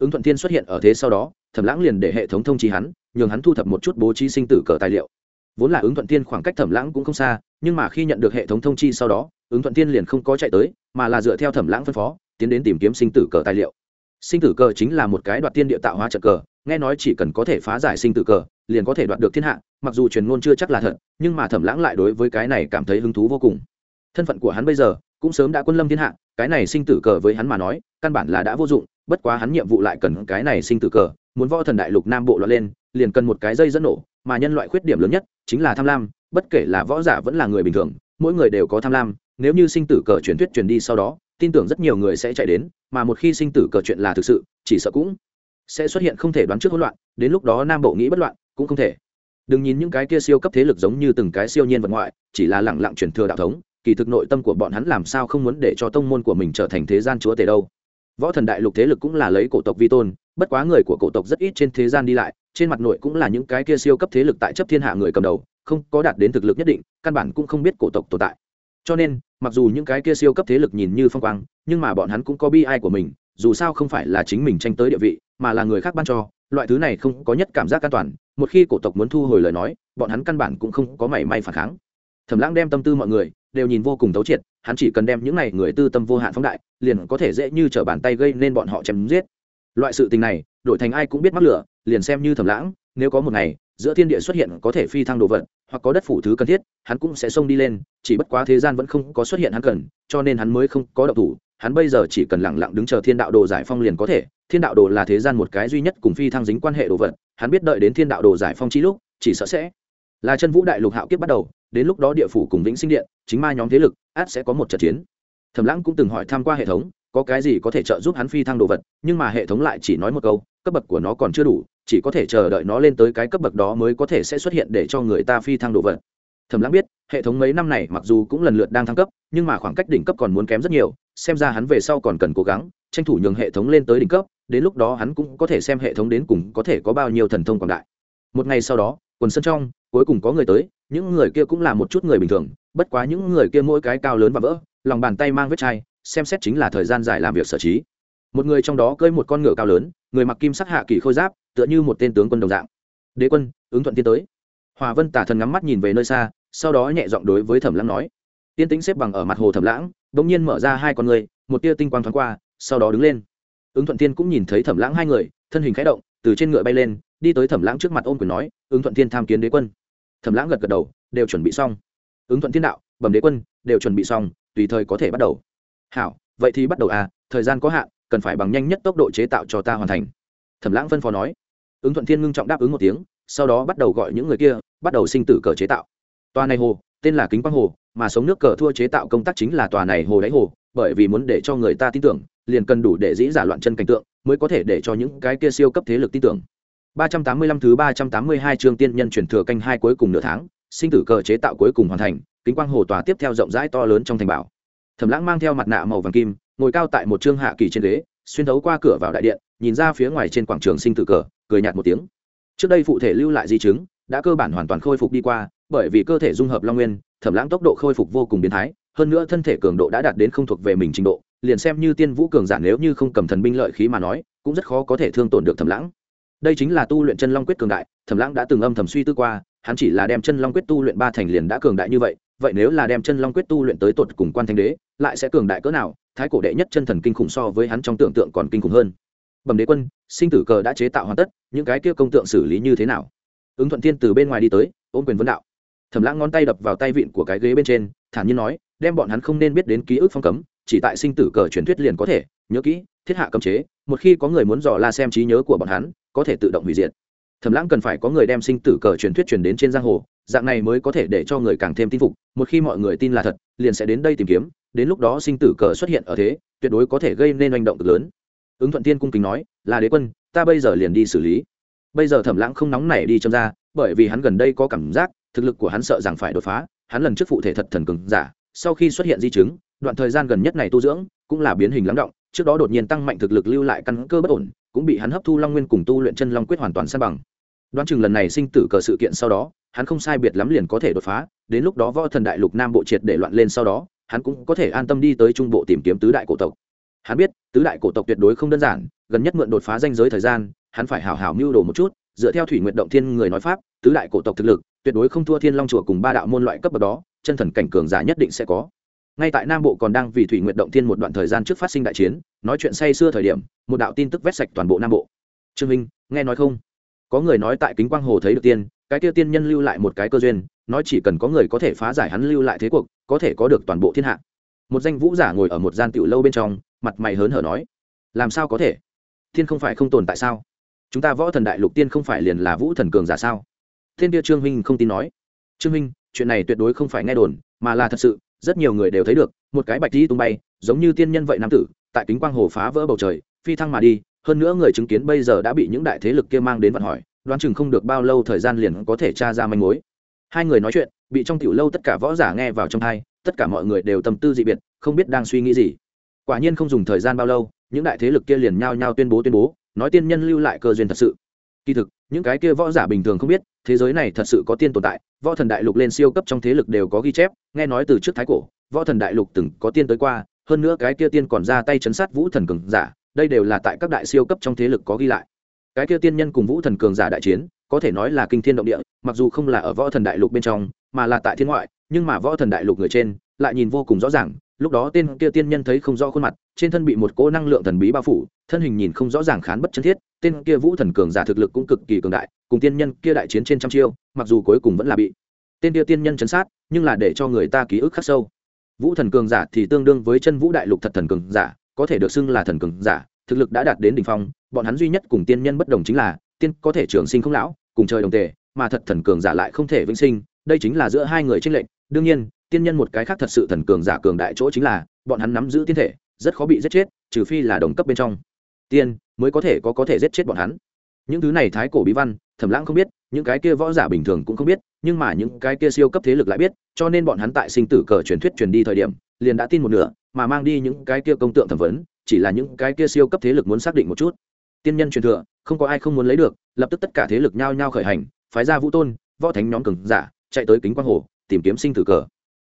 ứng thuận thiên xuất hiện ở thế sau đó, thẩm lãng liền để hệ thống thông trí hắn, nhường hắn thu thập một chút bố trí sinh tử cờ tài liệu. Vốn là ứng thuận Thiên khoảng cách thẩm lãng cũng không xa, nhưng mà khi nhận được hệ thống thông chi sau đó, ứng thuận Thiên liền không có chạy tới, mà là dựa theo thẩm lãng phân phó, tiến đến tìm kiếm sinh tử cờ tài liệu. Sinh tử cờ chính là một cái đoạt tiên địa tạo hóa trận cờ, nghe nói chỉ cần có thể phá giải sinh tử cờ, liền có thể đoạt được thiên hạ, mặc dù truyền ngôn chưa chắc là thật, nhưng mà thẩm lãng lại đối với cái này cảm thấy hứng thú vô cùng. Thân phận của hắn bây giờ cũng sớm đã quân lâm thiên hạ, cái này sinh tử cờ với hắn mà nói, căn bản là đã vô dụng bất quá hắn nhiệm vụ lại cần cái này sinh tử cờ, muốn võ thần đại lục nam bộ loạn lên, liền cần một cái dây dẫn nổ, mà nhân loại khuyết điểm lớn nhất chính là tham lam, bất kể là võ giả vẫn là người bình thường, mỗi người đều có tham lam, nếu như sinh tử cờ truyền thuyết truyền đi sau đó, tin tưởng rất nhiều người sẽ chạy đến, mà một khi sinh tử cờ chuyện là thực sự, chỉ sợ cũng sẽ xuất hiện không thể đoán trước hỗn loạn, đến lúc đó nam bộ nghĩ bất loạn, cũng không thể. Đừng nhìn những cái kia siêu cấp thế lực giống như từng cái siêu nhiên vật ngoại, chỉ là lẳng lặng truyền thừa đạo thống, kỳ thực nội tâm của bọn hắn làm sao không muốn để cho tông môn của mình trở thành thế gian chúa tể đâu võ thần đại lục thế lực cũng là lấy cổ tộc vi tôn, bất quá người của cổ tộc rất ít trên thế gian đi lại, trên mặt nội cũng là những cái kia siêu cấp thế lực tại chấp thiên hạ người cầm đầu, không có đạt đến thực lực nhất định, căn bản cũng không biết cổ tộc tồn tại. Cho nên, mặc dù những cái kia siêu cấp thế lực nhìn như phong quang, nhưng mà bọn hắn cũng có bi ai của mình, dù sao không phải là chính mình tranh tới địa vị, mà là người khác ban cho, loại thứ này không có nhất cảm giác an toàn, một khi cổ tộc muốn thu hồi lời nói, bọn hắn căn bản cũng không có mảy may phản kháng. Thẩm lãng đem tâm tư mọi người đều nhìn vô cùng thấu triệt hắn chỉ cần đem những này người tư tâm vô hạn phóng đại, liền có thể dễ như t r ở bàn tay gây nên bọn họ chém giết. Loại sự tình này, đổi thành ai cũng biết mắc lửa, liền xem như thẩm lãng, nếu có một ngày, giữa thiên địa xuất hiện có thể phi thăng đồ vật, hoặc có đất phủ thứ cần thiết, hắn cũng sẽ xông đi lên, chỉ bất quá thế gian vẫn không có xuất hiện hắn cần, cho nên hắn mới không có động thủ, hắn bây giờ chỉ cần lẳng lặng đứng chờ thiên đạo đồ giải phong liền có thể, thiên đạo đồ là thế gian một cái duy nhất cùng phi thăng dính quan hệ đồ vật, hắn biết đợi đến thiên đạo đồ giải phong chi lúc, chỉ sợ sẽ là chân vũ đại lục hạo kiếp bắt đầu, đến lúc đó địa phủ cùng vĩnh sinh điện, chính ma nhóm thế lực át sẽ có một trận chiến. Thẩm lãng cũng từng hỏi tham q u a hệ thống, có cái gì có thể trợ giúp hắn phi thăng đồ vật, nhưng mà hệ thống lại chỉ nói một câu, cấp bậc của nó còn chưa đủ, chỉ có thể chờ đợi nó lên tới cái cấp bậc đó mới có thể sẽ xuất hiện để cho người ta phi thăng đồ vật. Thẩm lãng biết, hệ thống mấy năm này mặc dù cũng lần lượt đang thăng cấp, nhưng mà khoảng cách đỉnh cấp còn muốn kém rất nhiều, xem ra hắn về sau còn cần cố gắng, tranh thủ nhường hệ thống lên tới đỉnh cấp, đến lúc đó hắn cũng có thể xem hệ thống đến cùng có thể có bao nhiêu thần thông quảng đại. Một ngày sau đó, quần sân trong, cuối cùng có người tới những người kia cũng là một chút người bình thường, bất quá những người kia mỗi cái cao lớn và vỡ, lòng bàn tay mang vết chai, xem xét chính là thời gian dài làm việc sở trí. Một người trong đó cơi một con ngựa cao lớn, người mặc kim sắc hạ kỳ khôi giáp, tựa như một tên tướng quân đồng dạng. Đế quân, ứng thuận tiến tới. Hòa vân tả thần ngắm mắt nhìn về nơi xa, sau đó nhẹ giọng đối với thẩm lãng nói. Tiên tính xếp bằng ở mặt hồ thẩm lãng, bỗng nhiên mở ra hai con người, một tia tinh quang thoáng qua, sau đó đứng lên. Ứng thuận tiên cũng nhìn thấy thẩm lãng hai người, thân hình khẽ động, từ trên ngựa bay lên, đi tới thẩm lãng trước mặt ôm quyền nói, ứng thuận tiên tham kiến đế quân thẩm lãng gật gật đầu, đều chuẩn bị xong. Ứng thuận thiên đạo, bẩm đế quân, đều chuẩn bị xong, tùy thời có thể bắt đầu. Hảo, vậy thì bắt đầu à thời gian có hạn, cần phải bằng nhanh nhất tốc độ chế tạo cho ta hoàn thành. Thẩm lãng phân phó nói. Ứng thuận thiên ngưng trọng đáp ứng một tiếng, sau đó bắt đầu gọi những người kia, bắt đầu sinh tử cờ chế tạo. Tòa này hồ, tên là kính quang hồ, mà sống nước cờ thua chế tạo công tác chính là tòa này hồ đáy hồ, bởi vì muốn để cho người ta tin tưởng, liền cần đủ để dĩ giả loạn chân cảnh tượng, mới có thể để cho những cái kia siêu cấp thế lực tin tưởng. 385 thứ 382 chương tiên nhân chuyển thừa canh hai cuối cùng nửa tháng, sinh tử cờ chế tạo cuối cùng hoàn thành, kính quang hồ tòa tiếp theo rộng rãi to lớn trong thành bảo. Thẩm lãng mang theo mặt nạ màu vàng kim, ngồi cao tại một trương hạ kỳ trên ghế, xuyên thấu qua cửa vào đại điện, nhìn ra phía ngoài trên quảng trường sinh tử cờ, cười nhạt một tiếng. Trước đây phụ thể lưu lại di chứng, đã cơ bản hoàn toàn khôi phục đi qua, bởi vì cơ thể dung hợp long nguyên, thẩm lãng tốc độ khôi phục vô cùng biến thái, hơn nữa thân thể cường độ đã đạt đến không thuộc về mình trình độ, liền xem như tiên vũ cường giả nếu như không cầm thần binh lợi khí mà nói, cũng rất khó có thể thương tổn được thẩm lãng đây chính là tu luyện chân long quyết cường đại, thẩm lãng đã từng âm thầm suy tư qua, hắn chỉ là đem chân long quyết tu luyện ba thành liền đã cường đại như vậy vậy nếu là đem chân long quyết tu luyện tới tột cùng quan thanh đế, lại sẽ cường đại cỡ nào, thái cổ đệ nhất chân thần kinh khủng so với hắn trong tưởng tượng còn kinh khủng hơn. Bẩm đế quân, sinh tử cờ đã chế tạo hoàn tất, những cái kia công tượng xử lý như thế nào? Ứng thuận thiên từ bên ngoài đi tới, ôm quyền vấn đạo. Thẩm lãng ngón tay đập vào tay vịn của cái ghế bên trên, thản nhiên nói, đem bọn hắn không nên biết đến ký ức phong cấm, chỉ tại sinh tử cờ truyền thuyết liền có thể, nhớ kỹ, thiết hạ cấm chế, một khi có người muốn dò la xem trí nhớ của bọn hắn có thể tự động hủy diệt. Thẩm lãng cần phải có người đem sinh tử cờ truyền thuyết truyền đến trên giang hồ, dạng này mới có thể để cho người càng thêm tin phục, một khi mọi người tin là thật, liền sẽ đến đây tìm kiếm, đến lúc đó sinh tử cờ xuất hiện ở thế, tuyệt đối có thể gây nên hành động cực lớn. Ứng thuận tiên cung kính nói, là đế quân, ta bây giờ liền đi xử lý. Bây giờ thẩm lãng không nóng nảy đi châm ra, bởi vì hắn gần đây có cảm giác, thực lực của hắn sợ rằng phải đột phá, hắn lần trước phụ thể thật thần cường giả, sau khi xuất hiện di chứng, đoạn thời gian gần nhất này tu dưỡng, cũng là biến hình lắng động, trước đó đột nhiên tăng mạnh thực lực lưu lại căn cơ bất ổn cũng bị hắn hấp thu long nguyên cùng tu luyện chân long quyết hoàn toàn san bằng. Đoán chừng lần này sinh tử cờ sự kiện sau đó, hắn không sai biệt lắm liền có thể đột phá, đến lúc đó võ thần đại lục nam bộ triệt để loạn lên sau đó, hắn cũng có thể an tâm đi tới trung bộ tìm kiếm tứ đại cổ tộc. Hắn biết, tứ đại cổ tộc tuyệt đối không đơn giản, gần nhất mượn đột phá danh giới thời gian, hắn phải hảo hảo mưu đồ một chút, dựa theo thủy nguyện động thiên người nói pháp, tứ đại cổ tộc thực lực, tuyệt đối không thua thiên long chùa cùng ba đạo môn loại cấp bậc đó, chân thần cảnh cường giả nhất định sẽ có ngay tại nam bộ còn đang vì thủy nguyện động thiên một đoạn thời gian trước phát sinh đại chiến, nói chuyện say xưa thời điểm, một đạo tin tức vét sạch toàn bộ nam bộ. Trương minh, nghe nói không? Có người nói tại kính quang hồ thấy được tiên, cái tiêu tiên nhân lưu lại một cái cơ duyên, nói chỉ cần có người có thể phá giải hắn lưu lại thế cuộc, có thể có được toàn bộ thiên hạ. Một danh vũ giả ngồi ở một gian tiểu lâu bên trong, mặt mày hớn hở nói, làm sao có thể? Thiên không phải không tồn tại sao? Chúng ta võ thần đại lục tiên không phải liền là vũ thần cường giả sao? Thiên kia trương minh không tin nói, trương minh, chuyện này tuyệt đối không phải nghe đồn, mà là thật sự rất nhiều người đều thấy được một cái bạch đi tung bay giống như tiên nhân vậy nam tử tại kính quang hồ phá vỡ bầu trời phi thăng mà đi hơn nữa người chứng kiến bây giờ đã bị những đại thế lực kia mang đến vận hỏi đoán chừng không được bao lâu thời gian liền có thể tra ra manh mối. Hai người nói chuyện bị trong tiểu lâu tất cả võ giả nghe vào trong hai, tất cả mọi người đều tâm tư dị biệt không biết đang suy nghĩ gì. Quả nhiên không dùng thời gian bao lâu những đại thế lực kia liền nhao nhao tuyên bố tuyên bố nói tiên nhân lưu lại cơ duyên thật sự kỳ thực, những cái kia võ giả bình thường không biết, thế giới này thật sự có tiên tồn tại, võ thần đại lục lên siêu cấp trong thế lực đều có ghi chép, nghe nói từ trước thái cổ, võ thần đại lục từng có tiên tới qua, hơn nữa cái kia tiên còn ra tay chấn sát vũ thần cường giả, đây đều là tại các đại siêu cấp trong thế lực có ghi lại. Cái kia tiên nhân cùng vũ thần cường giả đại chiến, có thể nói là kinh thiên động địa, mặc dù không là ở võ thần đại lục bên trong, mà là tại thiên ngoại, nhưng mà võ thần đại lục người trên, lại nhìn vô cùng rõ ràng lúc đó tên kia tiên nhân thấy không rõ khuôn mặt, trên thân bị một cỗ năng lượng thần bí bao phủ, thân hình nhìn không rõ ràng khán bất chân thiết, tên kia vũ thần cường giả thực lực cũng cực kỳ cường đại, cùng tiên nhân kia đại chiến trên trăm chiêu, mặc dù cuối cùng vẫn là bị tên kia tiên nhân chấn sát, nhưng là để cho người ta ký ức khắc sâu. Vũ thần cường giả thì tương đương với chân vũ đại lục thật thần cường giả, có thể được xưng là thần cường giả, thực lực đã đạt đến đỉnh phong, bọn hắn duy nhất cùng tiên nhân bất đồng chính là, tiên có thể trường sinh không lão, cùng trời đồng tề, mà thật thần cường giả lại không thể vĩnh sinh đây chính là giữa hai người tranh lệch. Đương nhiên, tiên nhân một cái khác thật sự thần cường giả cường đại chỗ chính là, bọn hắn nắm giữ tiên thể, rất khó bị giết chết, trừ phi là đồng cấp bên trong. Tiên mới có thể có có thể giết chết bọn hắn. Những thứ này thái cổ bí văn, thẩm lãng không biết, những cái kia võ giả bình thường cũng không biết, nhưng mà những cái kia siêu cấp thế lực lại biết, cho nên bọn hắn tại sinh tử cờ truyền thuyết truyền đi thời điểm, liền đã tin một nửa, mà mang đi những cái kia công tượng thẩm vấn, chỉ là những cái kia siêu cấp thế lực muốn xác định một chút. Tiên nhân truyền thừa, không có ai không muốn lấy được, lập tức tất cả thế lực nhao nhao khởi hành, phái ra vũ tôn, võ thánh nhóm cường giả chạy tới kính quang hồ, tìm kiếm sinh tử cờ.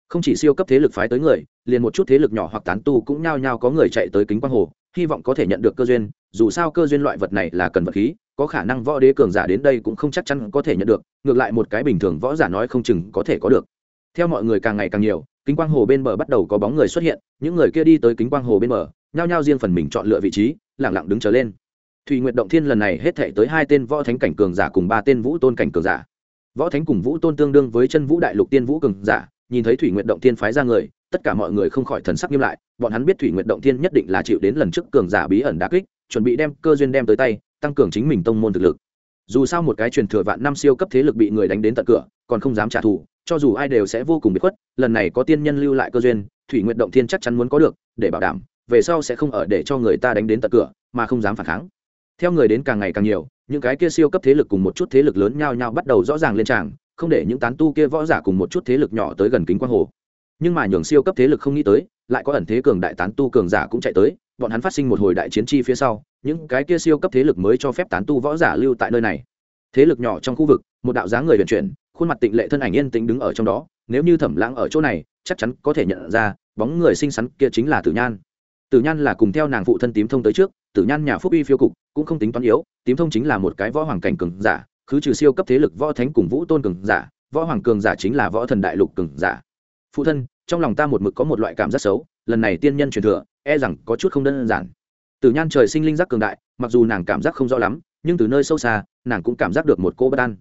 Không chỉ siêu cấp thế lực phái tới người, liền một chút thế lực nhỏ hoặc tán tu cũng nhao nhao có người chạy tới kính quang hồ, hy vọng có thể nhận được cơ duyên, dù sao cơ duyên loại vật này là cần vật khí, có khả năng võ đế cường giả đến đây cũng không chắc chắn có thể nhận được, ngược lại một cái bình thường võ giả nói không chừng có thể có được. Theo mọi người càng ngày càng nhiều, kính quang hồ bên bờ bắt đầu có bóng người xuất hiện, những người kia đi tới kính quang hồ bên bờ, nhao nhao riêng phần mình chọn lựa vị trí lẳng lặng đứng trở lên. Thùy nguyệt động thiên lần này hết thể tới hai tên võ thánh cảnh cường giả cùng ba tên vũ tôn cảnh cường giả võ thánh cùng vũ tôn tương đương với chân vũ đại lục tiên vũ cường giả, nhìn thấy thủy nguyệt động thiên phái ra người, tất cả mọi người không khỏi thần sắc nghiêm lại, bọn hắn biết thủy nguyệt động thiên nhất định là chịu đến lần trước cường giả bí ẩn đá kích, chuẩn bị đem cơ duyên đem tới tay, tăng cường chính mình tông môn thực lực. Dù sao một cái truyền thừa vạn năm siêu cấp thế lực bị người đánh đến tận cửa, còn không dám trả thù, cho dù ai đều sẽ vô cùng bị khuất, lần này có tiên nhân lưu lại cơ duyên, thủy nguyệt động thiên chắc chắn muốn có được, để bảo đảm, về sau sẽ không ở để cho người ta đánh đến tận cửa, mà không dám phản kháng theo người đến càng ngày càng nhiều, những cái kia siêu cấp thế lực cùng một chút thế lực lớn nhau nhau bắt đầu rõ ràng lên tràng, không để những tán tu kia võ giả cùng một chút thế lực nhỏ tới gần kính quang hồ. Nhưng mà nhường siêu cấp thế lực không nghĩ tới, lại có ẩn thế cường đại tán tu cường giả cũng chạy tới, bọn hắn phát sinh một hồi đại chiến chi phía sau, những cái kia siêu cấp thế lực mới cho phép tán tu võ giả lưu tại nơi này. Thế lực nhỏ trong khu vực, một đạo dáng người vận chuyển, khuôn mặt tịnh lệ thân ảnh yên tĩnh đứng ở trong đó, nếu như thẩm lãng ở chỗ này, chắc chắn có thể nhận ra, bóng người xinh xắn kia chính là tử nhan tử nhan là cùng theo nàng phụ thân tím thông tới trước, tử nhan nhà phúc uy phiêu cục, cũng không tính toán yếu, tím thông chính là một cái võ hoàng cảnh cường giả, khứ trừ siêu cấp thế lực võ thánh cùng vũ tôn cường giả, võ hoàng cường giả chính là võ thần đại lục cường giả. Phụ thân, trong lòng ta một mực có một loại cảm giác xấu, lần này tiên nhân truyền thừa e rằng có chút không đơn giản. Tử nhan trời sinh linh giác cường đại, mặc dù nàng cảm giác không rõ lắm, nhưng từ nơi sâu xa, nàng cũng cảm giác được một cô bất an.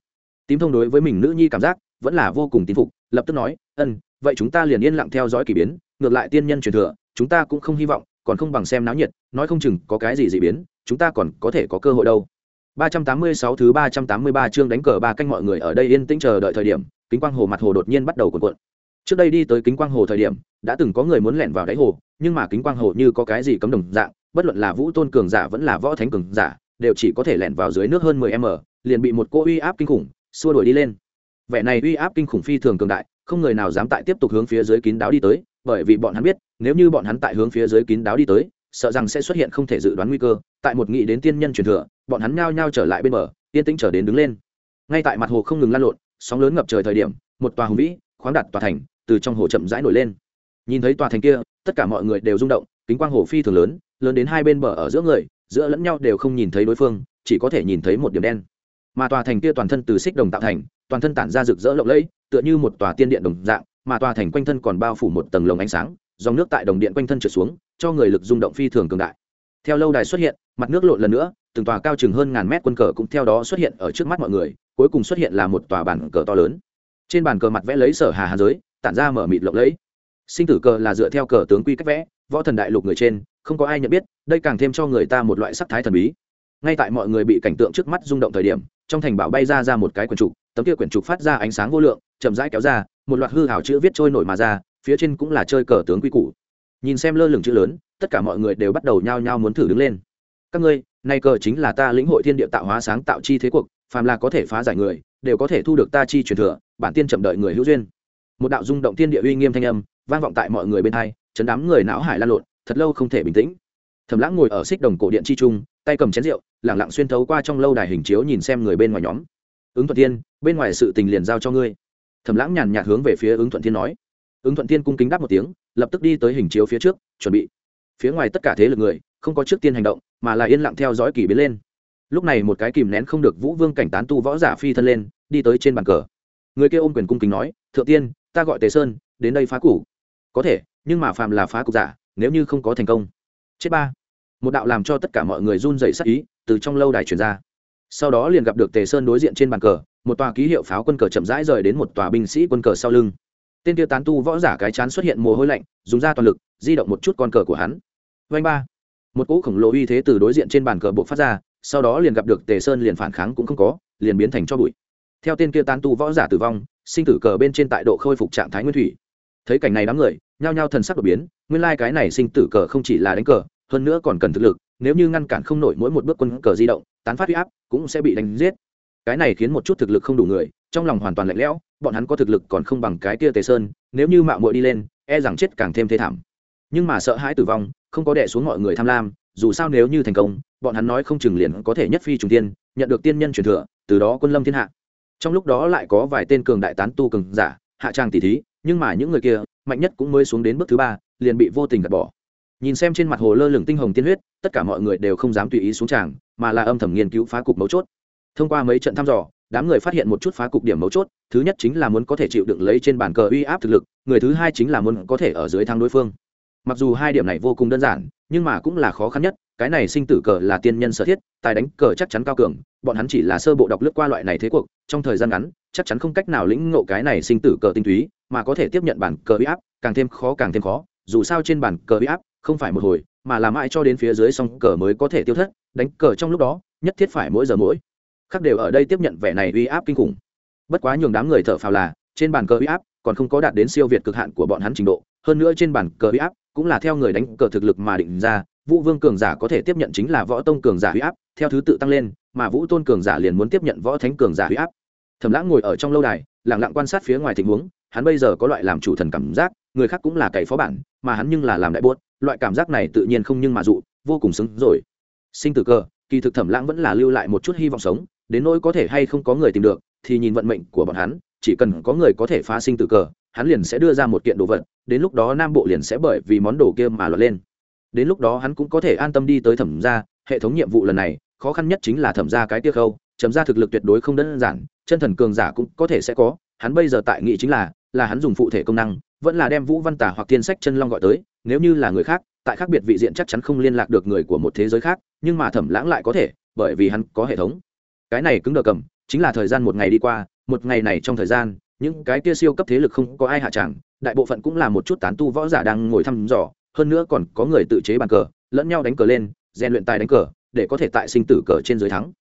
Tím thông đối với mình nữ nhi cảm giác, vẫn là vô cùng tín phục, lập tức nói, ân, vậy chúng ta liền yên lặng theo dõi k ỳ biến, ngược lại tiên nhân truyền thừa, chúng ta cũng không hy vọng còn không bằng xem náo nhiệt nói không chừng có cái gì dị biến chúng ta còn có thể có cơ hội đâu 386 thứ 383 chương đánh cờ ba canh mọi người ở đây yên tĩnh chờ đợi thời điểm, kính quang hồ mặt hồ đột nhiên bắt đầu cuộn cuộn. Trước đây đi tới kính quang hồ thời điểm, đã từng có người muốn lẻn vào đáy hồ, nhưng mà kính quang hồ như có cái gì cấm đồng dạng, bất luận là vũ tôn cường giả vẫn là võ thánh cường giả, đều chỉ có thể lẻn vào dưới nước hơn 10m, liền bị một cô uy áp kinh khủng xua đuổi đi lên. Vẻ này uy áp kinh khủng phi thường cường đại, không người nào dám tại tiếp tục hướng phía dưới kín đáo đi tới, bởi vì bọn hắn biết, nếu như bọn hắn tại hướng phía dưới kín đáo đi tới, sợ rằng sẽ xuất hiện không thể dự đoán nguy cơ. Tại một nghị đến tiên nhân truyền thừa bọn hắn nhao nhao trở lại bên bờ yên tĩnh trở đến đứng lên. Ngay tại mặt hồ không ngừng lan lộn sóng lớn ngập trời thời điểm một tòa hùng vĩ khoáng đặt tòa thành từ trong hồ chậm rãi nổi lên. Nhìn thấy tòa thành kia tất cả mọi người đều rung động kính quang hồ phi thường lớn lớn đến hai bên bờ ở giữa người giữa lẫn nhau đều không nhìn thấy đối phương chỉ có thể nhìn thấy một điểm đen. Mà tòa thành kia toàn thân từ xích đồng tạo thành toàn thân tản ra rực rỡ lộng lẫy tựa như một tòa tiên điện đồng dạng mà tòa thành quanh thân còn bao phủ một tầng lồng ánh sáng, dòng nước tại đồng điện quanh thân trượt xuống, cho người lực rung động phi thường cường đại. Theo lâu đài xuất hiện, mặt nước lộn lần nữa, từng tòa cao chừng hơn ngàn mét quân cờ cũng theo đó xuất hiện ở trước mắt mọi người, cuối cùng xuất hiện là một tòa bản cờ to lớn. Trên bàn cờ mặt vẽ lấy sở hà hà giới, tản ra mở mịt lộng lẫy. Sinh tử cờ là dựa theo cờ tướng quy cách vẽ, võ thần đại lục người trên, không có ai nhận biết, đây càng thêm cho người ta một loại sắc thái thần bí. Ngay tại mọi người bị cảnh tượng trước mắt rung động thời điểm, trong thành bảo bay ra ra một cái quần trục tấm kia quyển trục phát ra ánh sáng vô lượng, chậm rãi kéo ra, một loạt hư hảo chữ viết trôi nổi mà ra, phía trên cũng là chơi cờ tướng quy củ. Nhìn xem lơ lửng chữ lớn, tất cả mọi người đều bắt đầu nhao nhao muốn thử đứng lên. Các ngươi nay cờ chính là ta lĩnh hội thiên địa tạo hóa sáng tạo chi thế cuộc, phàm là có thể phá giải người, đều có thể thu được ta chi truyền thừa, bản tiên chậm đợi người hữu duyên. Một đạo rung động thiên địa uy nghiêm thanh âm, vang vọng tại mọi người bên hai, chấn đám người não hải lan lộn, thật lâu không thể bình tĩnh. Thầm lãng ngồi ở xích đồng cổ điện chi trung, tay cầm chén rượu lẳng lặng xuyên thấu qua trong lâu đài hình chiếu nhìn xem người bên ngoài nhóm ứng thuận tiên bên ngoài sự tình liền giao cho ngươi. Thầm lãng nhàn nhạt hướng về phía ứng thuận thiên nói. Ứng thuận tiên cung kính đáp một tiếng, lập tức đi tới hình chiếu phía trước, chuẩn bị. Phía ngoài tất cả thế lực người, không có trước tiên hành động, mà là yên lặng theo dõi kỳ biến lên. Lúc này một cái kìm nén không được vũ vương cảnh tán tu võ giả phi thân lên, đi tới trên bàn cờ. Người kia ôm quyền cung kính nói, thượng tiên, ta gọi tề sơn, đến đây phá củ. Có thể, nhưng mà phạm là phá cục giả, nếu như không có thành công. Chết ba. Một đạo làm cho tất cả mọi người run dậy sắc ý, từ trong lâu đài truyền ra sau đó liền gặp được tề sơn đối diện trên bàn cờ, một tòa ký hiệu pháo quân cờ chậm rãi rời đến một tòa binh sĩ quân cờ sau lưng. Tên tiêu tán tu võ giả cái chán xuất hiện mồ hôi lạnh, dùng ra toàn lực, di động một chút con cờ của hắn. Vanh ba. Một cỗ khổng lồ uy thế từ đối diện trên bàn cờ buộc phát ra, sau đó liền gặp được tề sơn liền phản kháng cũng không có, liền biến thành cho bụi. Theo tên kia tán tu võ giả tử vong, sinh tử cờ bên trên tại độ khôi phục trạng thái nguyên thủy. Thấy cảnh này đám người, nhao nhao thần sắc đột biến, nguyên lai、like、cái này sinh tử cờ không chỉ là đánh cờ, hơn nữa còn cần thực lực nếu như ngăn cản không nổi mỗi một bước quân cờ di động, tán phát huy áp cũng sẽ bị đánh giết. Cái này khiến một chút thực lực không đủ người, trong lòng hoàn toàn lạnh lẽo, bọn hắn có thực lực còn không bằng cái kia tề sơn, nếu như mạo muội đi lên e rằng chết càng thêm thê thảm. Nhưng mà sợ hãi tử vong, không có đẻ xuống mọi người tham lam, dù sao nếu như thành công, bọn hắn nói không chừng liền có thể nhất phi trùng tiên nhận được tiên nhân truyền thừa, từ đó quân lâm thiên hạ. Trong lúc đó lại có vài tên cường đại tán tu cường giả, hạ trang tỷ thí, nhưng mà những người kia, mạnh nhất cũng mới xuống đến bước thứ ba, liền bị vô tình gạt bỏ nhìn xem trên mặt hồ lơ lửng tinh hồng tiên huyết, tất cả mọi người đều không dám tùy ý xuống tràng, mà là âm thầm nghiên cứu phá cục mấu chốt. Thông qua mấy trận thăm dò, đám người phát hiện một chút phá cục điểm mấu chốt, thứ nhất chính là muốn có thể chịu đựng lấy trên bàn cờ uy áp thực lực, người thứ hai chính là muốn có thể ở dưới thang đối phương. Mặc dù hai điểm này vô cùng đơn giản, nhưng mà cũng là khó khăn nhất, cái này sinh tử cờ là tiên nhân sở thiết, tài đánh cờ chắc chắn cao cường, bọn hắn chỉ là sơ bộ đọc lướt qua loại này thế cuộc, trong thời gian ngắn, chắc chắn không cách nào lĩnh ngộ cái này sinh tử cờ tinh túy, mà có thể tiếp nhận bản cờ uy áp, càng thêm khó càng thêm khó, dù sao trên bản cờ uy áp không phải một hồi, mà là mãi cho đến phía dưới song cờ mới có thể tiêu thất, đánh cờ trong lúc đó, nhất thiết phải mỗi giờ mỗi khác đều ở đây tiếp nhận vẻ này uy áp kinh khủng. Bất quá nhường đám người thở phào là, trên bàn cờ uy áp còn không có đạt đến siêu việt cực hạn của bọn hắn trình độ, hơn nữa trên bàn cờ uy áp cũng là theo người đánh cờ thực lực mà định ra, vũ vương cường giả có thể tiếp nhận chính là võ tông cường giả uy áp, theo thứ tự tăng lên, mà vũ tôn cường giả liền muốn tiếp nhận võ thánh cường giả uy áp. Thẩm lãng ngồi ở trong lâu đài lẳng lặng quan sát phía ngoài tình huống, hắn bây giờ có loại làm chủ thần cảm giác, người khác cũng là cày phó bản, mà hắn nhưng là làm đại buốt loại cảm giác này tự nhiên không nhưng mà dụ, vô cùng xứng rồi. Sinh tử cơ, kỳ thực thẩm lãng vẫn là lưu lại một chút hy vọng sống, đến nỗi có thể hay không có người tìm được, thì nhìn vận mệnh của bọn hắn, chỉ cần có người có thể phá sinh tử cờ hắn liền sẽ đưa ra một kiện đồ vật, đến lúc đó nam bộ liền sẽ bởi vì món đồ kia mà lọt lên. Đến lúc đó hắn cũng có thể an tâm đi tới thẩm gia, hệ thống nhiệm vụ lần này, khó khăn nhất chính là thẩm gia cái tiết khâu, chấm ra thực lực tuyệt đối không đơn giản, chân thần cường giả cũng có thể sẽ có, hắn bây giờ tại nghị chính là là hắn dùng phụ thể công năng vẫn là đem vũ văn tả hoặc tiên sách chân long gọi tới, nếu như là người khác, tại khác biệt vị diện chắc chắn không liên lạc được người của một thế giới khác, nhưng mà thẩm lãng lại có thể, bởi vì hắn có hệ thống. Cái này cứng đờ cầm, chính là thời gian một ngày đi qua, một ngày này trong thời gian, những cái kia siêu cấp thế lực không có ai hạ tràng, đại bộ phận cũng là một chút tán tu võ giả đang ngồi thăm dò, hơn nữa còn có người tự chế bàn cờ, lẫn nhau đánh cờ lên, rèn luyện tài đánh cờ, để có thể tại sinh tử cờ trên dưới thắng.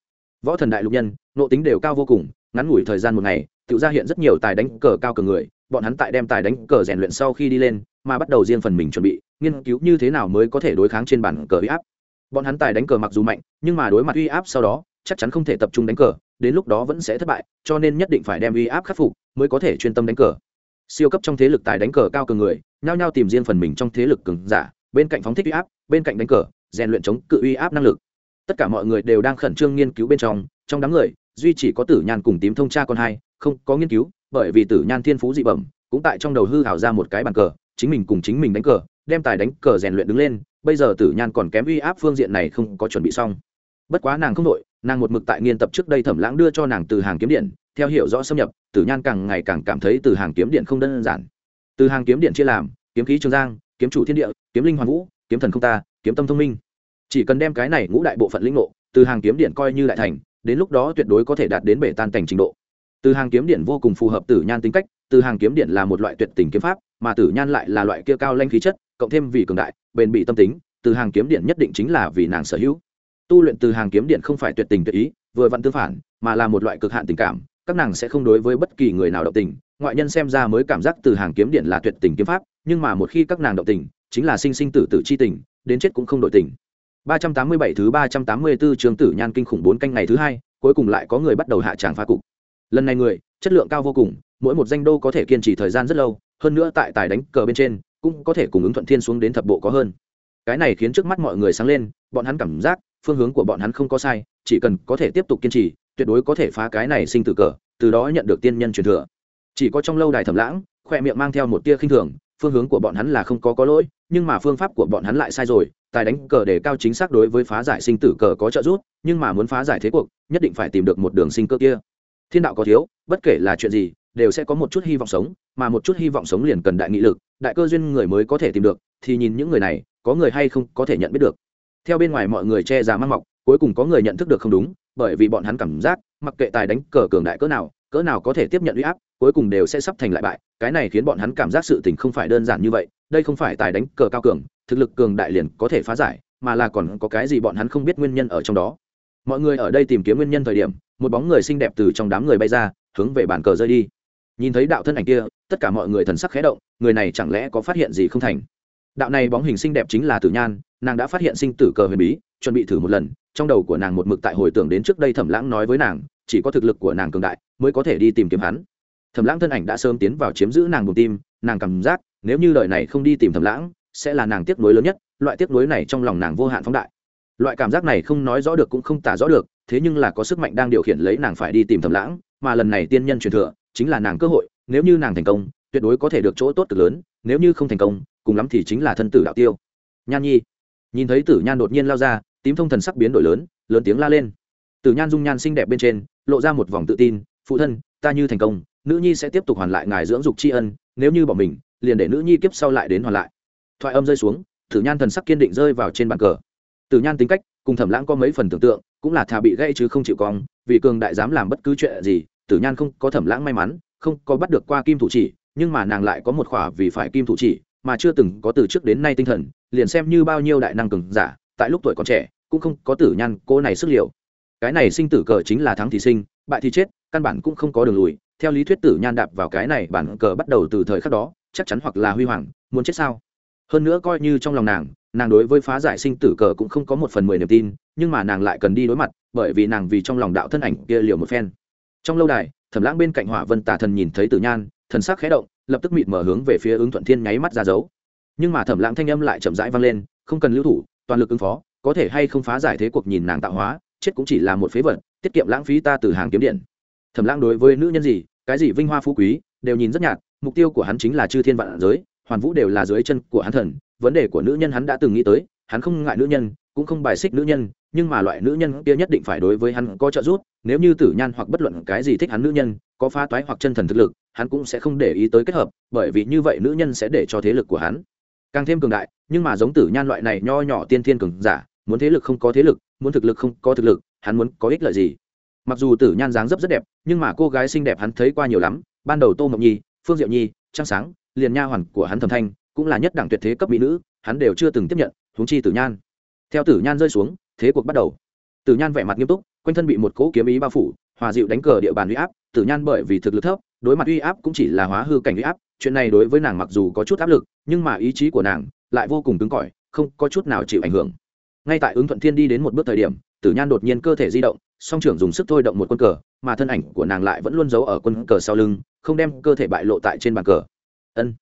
Võ thần đại lục nhân nộ tính đều cao vô cùng, ngắn ngủi thời gian một ngày, tự ra hiện rất nhiều tài đánh cờ cao cường người bọn hắn tại đem tài đánh cờ rèn luyện sau khi đi lên, mà bắt đầu riêng phần mình chuẩn bị, nghiên cứu như thế nào mới có thể đối kháng trên bản cờ uy áp. Bọn hắn tài đánh cờ mặc dù mạnh, nhưng mà đối mặt uy áp sau đó, chắc chắn không thể tập trung đánh cờ, đến lúc đó vẫn sẽ thất bại, cho nên nhất định phải đem uy áp khắc phục mới có thể chuyên tâm đánh cờ. Siêu cấp trong thế lực tài đánh cờ cao cường người, nhao nhao tìm riêng phần mình trong thế lực cường giả, bên cạnh phóng thích uy áp, bên cạnh đánh cờ, rèn luyện chống cự uy áp năng lực. Tất cả mọi người đều đang khẩn trương nghiên cứu bên trong trong đám người, duy chỉ có tử Nhàn cùng tím thông cha con hai, không có nghiên cứu bởi vì tử nhan thiên phú dị bẩm, cũng tại trong đầu hư hảo ra một cái bàn cờ, chính mình cùng chính mình đánh cờ, đem tài đánh cờ rèn luyện đứng lên, bây giờ tử nhan còn kém uy áp phương diện này không có chuẩn bị xong. Bất quá nàng không đội, nàng một mực tại nghiên tập trước đây thẩm lãng đưa cho nàng từ hàng kiếm điện, theo hiểu rõ xâm nhập, tử nhan càng ngày càng cảm thấy từ hàng kiếm điện không đơn giản. Từ hàng kiếm điện chia làm, kiếm khí trường giang, kiếm chủ thiên địa, kiếm linh hoàng vũ, kiếm thần không ta, kiếm tâm thông minh. Chỉ cần đem cái này ngũ đại bộ phận linh ngộ, từ hàng kiếm điện coi như đại thành, đến lúc đó tuyệt đối có thể đạt đến bể tan cảnh trình độ từ hàng kiếm điện vô cùng phù hợp tử nhan tính cách, từ hàng kiếm điện là một loại tuyệt tình kiếm pháp, mà tử nhan lại là loại kia cao lanh khí chất, cộng thêm vì cường đại, bền bị tâm tính, từ hàng kiếm điện nhất định chính là vì nàng sở hữu. Tu luyện từ hàng kiếm điện không phải tuyệt tình tuyệt ý, vừa vặn tương phản, mà là một loại cực hạn tình cảm, các nàng sẽ không đối với bất kỳ người nào động tình, ngoại nhân xem ra mới cảm giác từ hàng kiếm điện là tuyệt tình kiếm pháp, nhưng mà một khi các nàng động tình, chính là sinh sinh tử tử chi tình, đến chết cũng không đổi tình. 387 thứ 384 trường tử nhan kinh khủng bốn canh ngày thứ hai, cuối cùng lại có người bắt đầu hạ tràng phá cục lần này người, chất lượng cao vô cùng, mỗi một danh đô có thể kiên trì thời gian rất lâu, hơn nữa tại tài đánh cờ bên trên, cũng có thể cùng ứng thuận thiên xuống đến thập bộ có hơn. Cái này khiến trước mắt mọi người sáng lên, bọn hắn cảm giác, phương hướng của bọn hắn không có sai, chỉ cần có thể tiếp tục kiên trì, tuyệt đối có thể phá cái này sinh tử cờ, từ đó nhận được tiên nhân truyền thừa. Chỉ có trong lâu đài thẩm lãng, khoe miệng mang theo một tia khinh thường, phương hướng của bọn hắn là không có có lỗi, nhưng mà phương pháp của bọn hắn lại sai rồi, tài đánh cờ để cao chính xác đối với phá giải sinh tử cờ có trợ giúp, nhưng mà muốn phá giải thế cuộc, nhất định phải tìm được một đường sinh cơ kia thiên đạo có thiếu, bất kể là chuyện gì, đều sẽ có một chút hy vọng sống, mà một chút hy vọng sống liền cần đại nghị lực, đại cơ duyên người mới có thể tìm được, thì nhìn những người này, có người hay không có thể nhận biết được. Theo bên ngoài mọi người che già mang mọc, cuối cùng có người nhận thức được không đúng, bởi vì bọn hắn cảm giác, mặc kệ tài đánh cờ cường đại cỡ nào cỡ nào có thể tiếp nhận uy áp, cuối cùng đều sẽ sắp thành lại bại, cái này khiến bọn hắn cảm giác sự tình không phải đơn giản như vậy, đây không phải tài đánh cờ cao cường, thực lực cường đại liền có thể phá giải, mà là còn có cái gì bọn hắn không biết nguyên nhân ở trong đó. Mọi người ở đây tìm kiếm nguyên nhân thời điểm một bóng người xinh đẹp từ trong đám người bay ra, hướng về bàn cờ rơi đi. Nhìn thấy đạo thân ảnh kia, tất cả mọi người thần sắc khẽ động, người này chẳng lẽ có phát hiện gì không thành? Đạo này bóng hình xinh đẹp chính là tử nhan, nàng đã phát hiện sinh tử cờ huyền bí, chuẩn bị thử một lần, trong đầu của nàng một mực tại hồi tưởng đến trước đây thẩm lãng nói với nàng, chỉ có thực lực của nàng cường đại mới có thể đi tìm kiếm hắn. Thẩm lãng thân ảnh đã sớm tiến vào chiếm giữ nàng buồn tim, nàng cảm giác nếu như đời này không đi tìm thẩm lãng, sẽ là nàng tiếc nuối lớn nhất, loại tiếc nuối này trong lòng nàng vô hạn phóng đại loại cảm giác này không nói rõ được cũng không tả rõ được, thế nhưng là có sức mạnh đang điều khiển lấy nàng phải đi tìm thẩm lãng, mà lần này tiên nhân truyền thừa chính là nàng cơ hội, nếu như nàng thành công, tuyệt đối có thể được chỗ tốt cực lớn, nếu như không thành công, cùng lắm thì chính là thân tử đạo tiêu. Nhan nhi. Nhìn thấy tử nhan đột nhiên lao ra, tím thông thần sắc biến đổi lớn lớn tiếng la lên. Tử nhan dung nhan xinh đẹp bên trên, lộ ra một vòng tự tin, phụ thân, ta như thành công, nữ nhi sẽ tiếp tục hoàn lại ngài dưỡng dục tri ân, nếu như bỏ mình, liền để nữ nhi kiếp sau lại đến hoàn lại. Thoại âm rơi xuống, tử nhan thần sắc kiên định rơi vào trên bàn cờ tử nhan tính cách, cùng thẩm lãng có mấy phần tưởng tượng, cũng là thà bị gây chứ không chịu cong, vì cường đại dám làm bất cứ chuyện gì tử nhan không có thẩm lãng may mắn, không có bắt được qua kim thủ chỉ, nhưng mà nàng lại có một khỏa vì phải kim thủ chỉ, mà chưa từng có từ trước đến nay tinh thần, liền xem như bao nhiêu đại năng cường giả, tại lúc tuổi còn trẻ, cũng không có tử nhan cô này sức liều. Cái này sinh tử cờ chính là thắng thì sinh, bại thì chết, căn bản cũng không có đường lùi. Theo lý thuyết tử nhan đạp vào cái này bản cờ bắt đầu từ thời khắc đó, chắc chắn hoặc là huy hoàng, muốn chết sao? Hơn nữa coi như trong lòng nàng nàng đối với phá giải sinh tử cờ cũng không có một phần mười niềm tin, nhưng mà nàng lại cần đi đối mặt, bởi vì nàng vì trong lòng đạo thân ảnh kia liều một phen. Trong lâu đài, thẩm lãng bên cạnh hỏa vân tà thần nhìn thấy tử nhan, thần sắc khẽ động, lập tức mịt mở hướng về phía ứng thuận thiên nháy mắt ra dấu. Nhưng mà thẩm lãng thanh âm lại chậm rãi vang lên, không cần lưu thủ, toàn lực ứng phó, có thể hay không phá giải thế cuộc nhìn nàng tạo hóa, chết cũng chỉ là một phế vật, tiết kiệm lãng phí ta từ hàng kiếm điện. Thẩm lãng đối với nữ nhân gì, cái gì vinh hoa phú quý, đều nhìn rất nhạt, mục tiêu của hắn chính là chư thiên vạn giới hoàn vũ đều là dưới chân của hắn thần, vấn đề của nữ nhân hắn đã từng nghĩ tới, hắn không ngại nữ nhân, cũng không bài xích nữ nhân, nhưng mà loại nữ nhân kia nhất định phải đối với hắn có trợ giúp, nếu như tử nhan hoặc bất luận cái gì thích hắn nữ nhân, có phá toái hoặc chân thần thực lực, hắn cũng sẽ không để ý tới kết hợp, bởi vì như vậy nữ nhân sẽ để cho thế lực của hắn càng thêm cường đại, nhưng mà giống tử nhan loại này nho nhỏ tiên thiên cường giả, muốn thế lực không có thế lực, muốn thực lực không có thực lực, hắn muốn có ích lợi gì? Mặc dù tử nhan dáng dấp rất đẹp, nhưng mà cô gái xinh đẹp hắn thấy qua nhiều lắm, ban đầu tô mộng nhi, phương diệu nhi Trang sáng liền nha hoàn của hắn thầm thanh cũng là nhất đẳng tuyệt thế cấp mỹ nữ, hắn đều chưa từng tiếp nhận, huống chi tử nhan. Theo tử nhan rơi xuống, thế cuộc bắt đầu. Tử nhan vẻ mặt nghiêm túc, quanh thân bị một cỗ kiếm ý bao phủ, hòa dịu đánh cờ địa bàn uy áp, tử nhan bởi vì thực lực thấp, đối mặt uy áp cũng chỉ là hóa hư cảnh uy áp, chuyện này đối với nàng mặc dù có chút áp lực, nhưng mà ý chí của nàng lại vô cùng cứng cỏi, không có chút nào chịu ảnh hưởng. Ngay tại ứng thuận thiên đi đến một bước thời điểm, tử nhan đột nhiên cơ thể di động, song trưởng dùng sức thôi động một quân cờ, mà thân ảnh của nàng lại vẫn luôn giấu ở quân cờ sau lưng, không đem cơ thể bại lộ tại trên bàn cờ ân.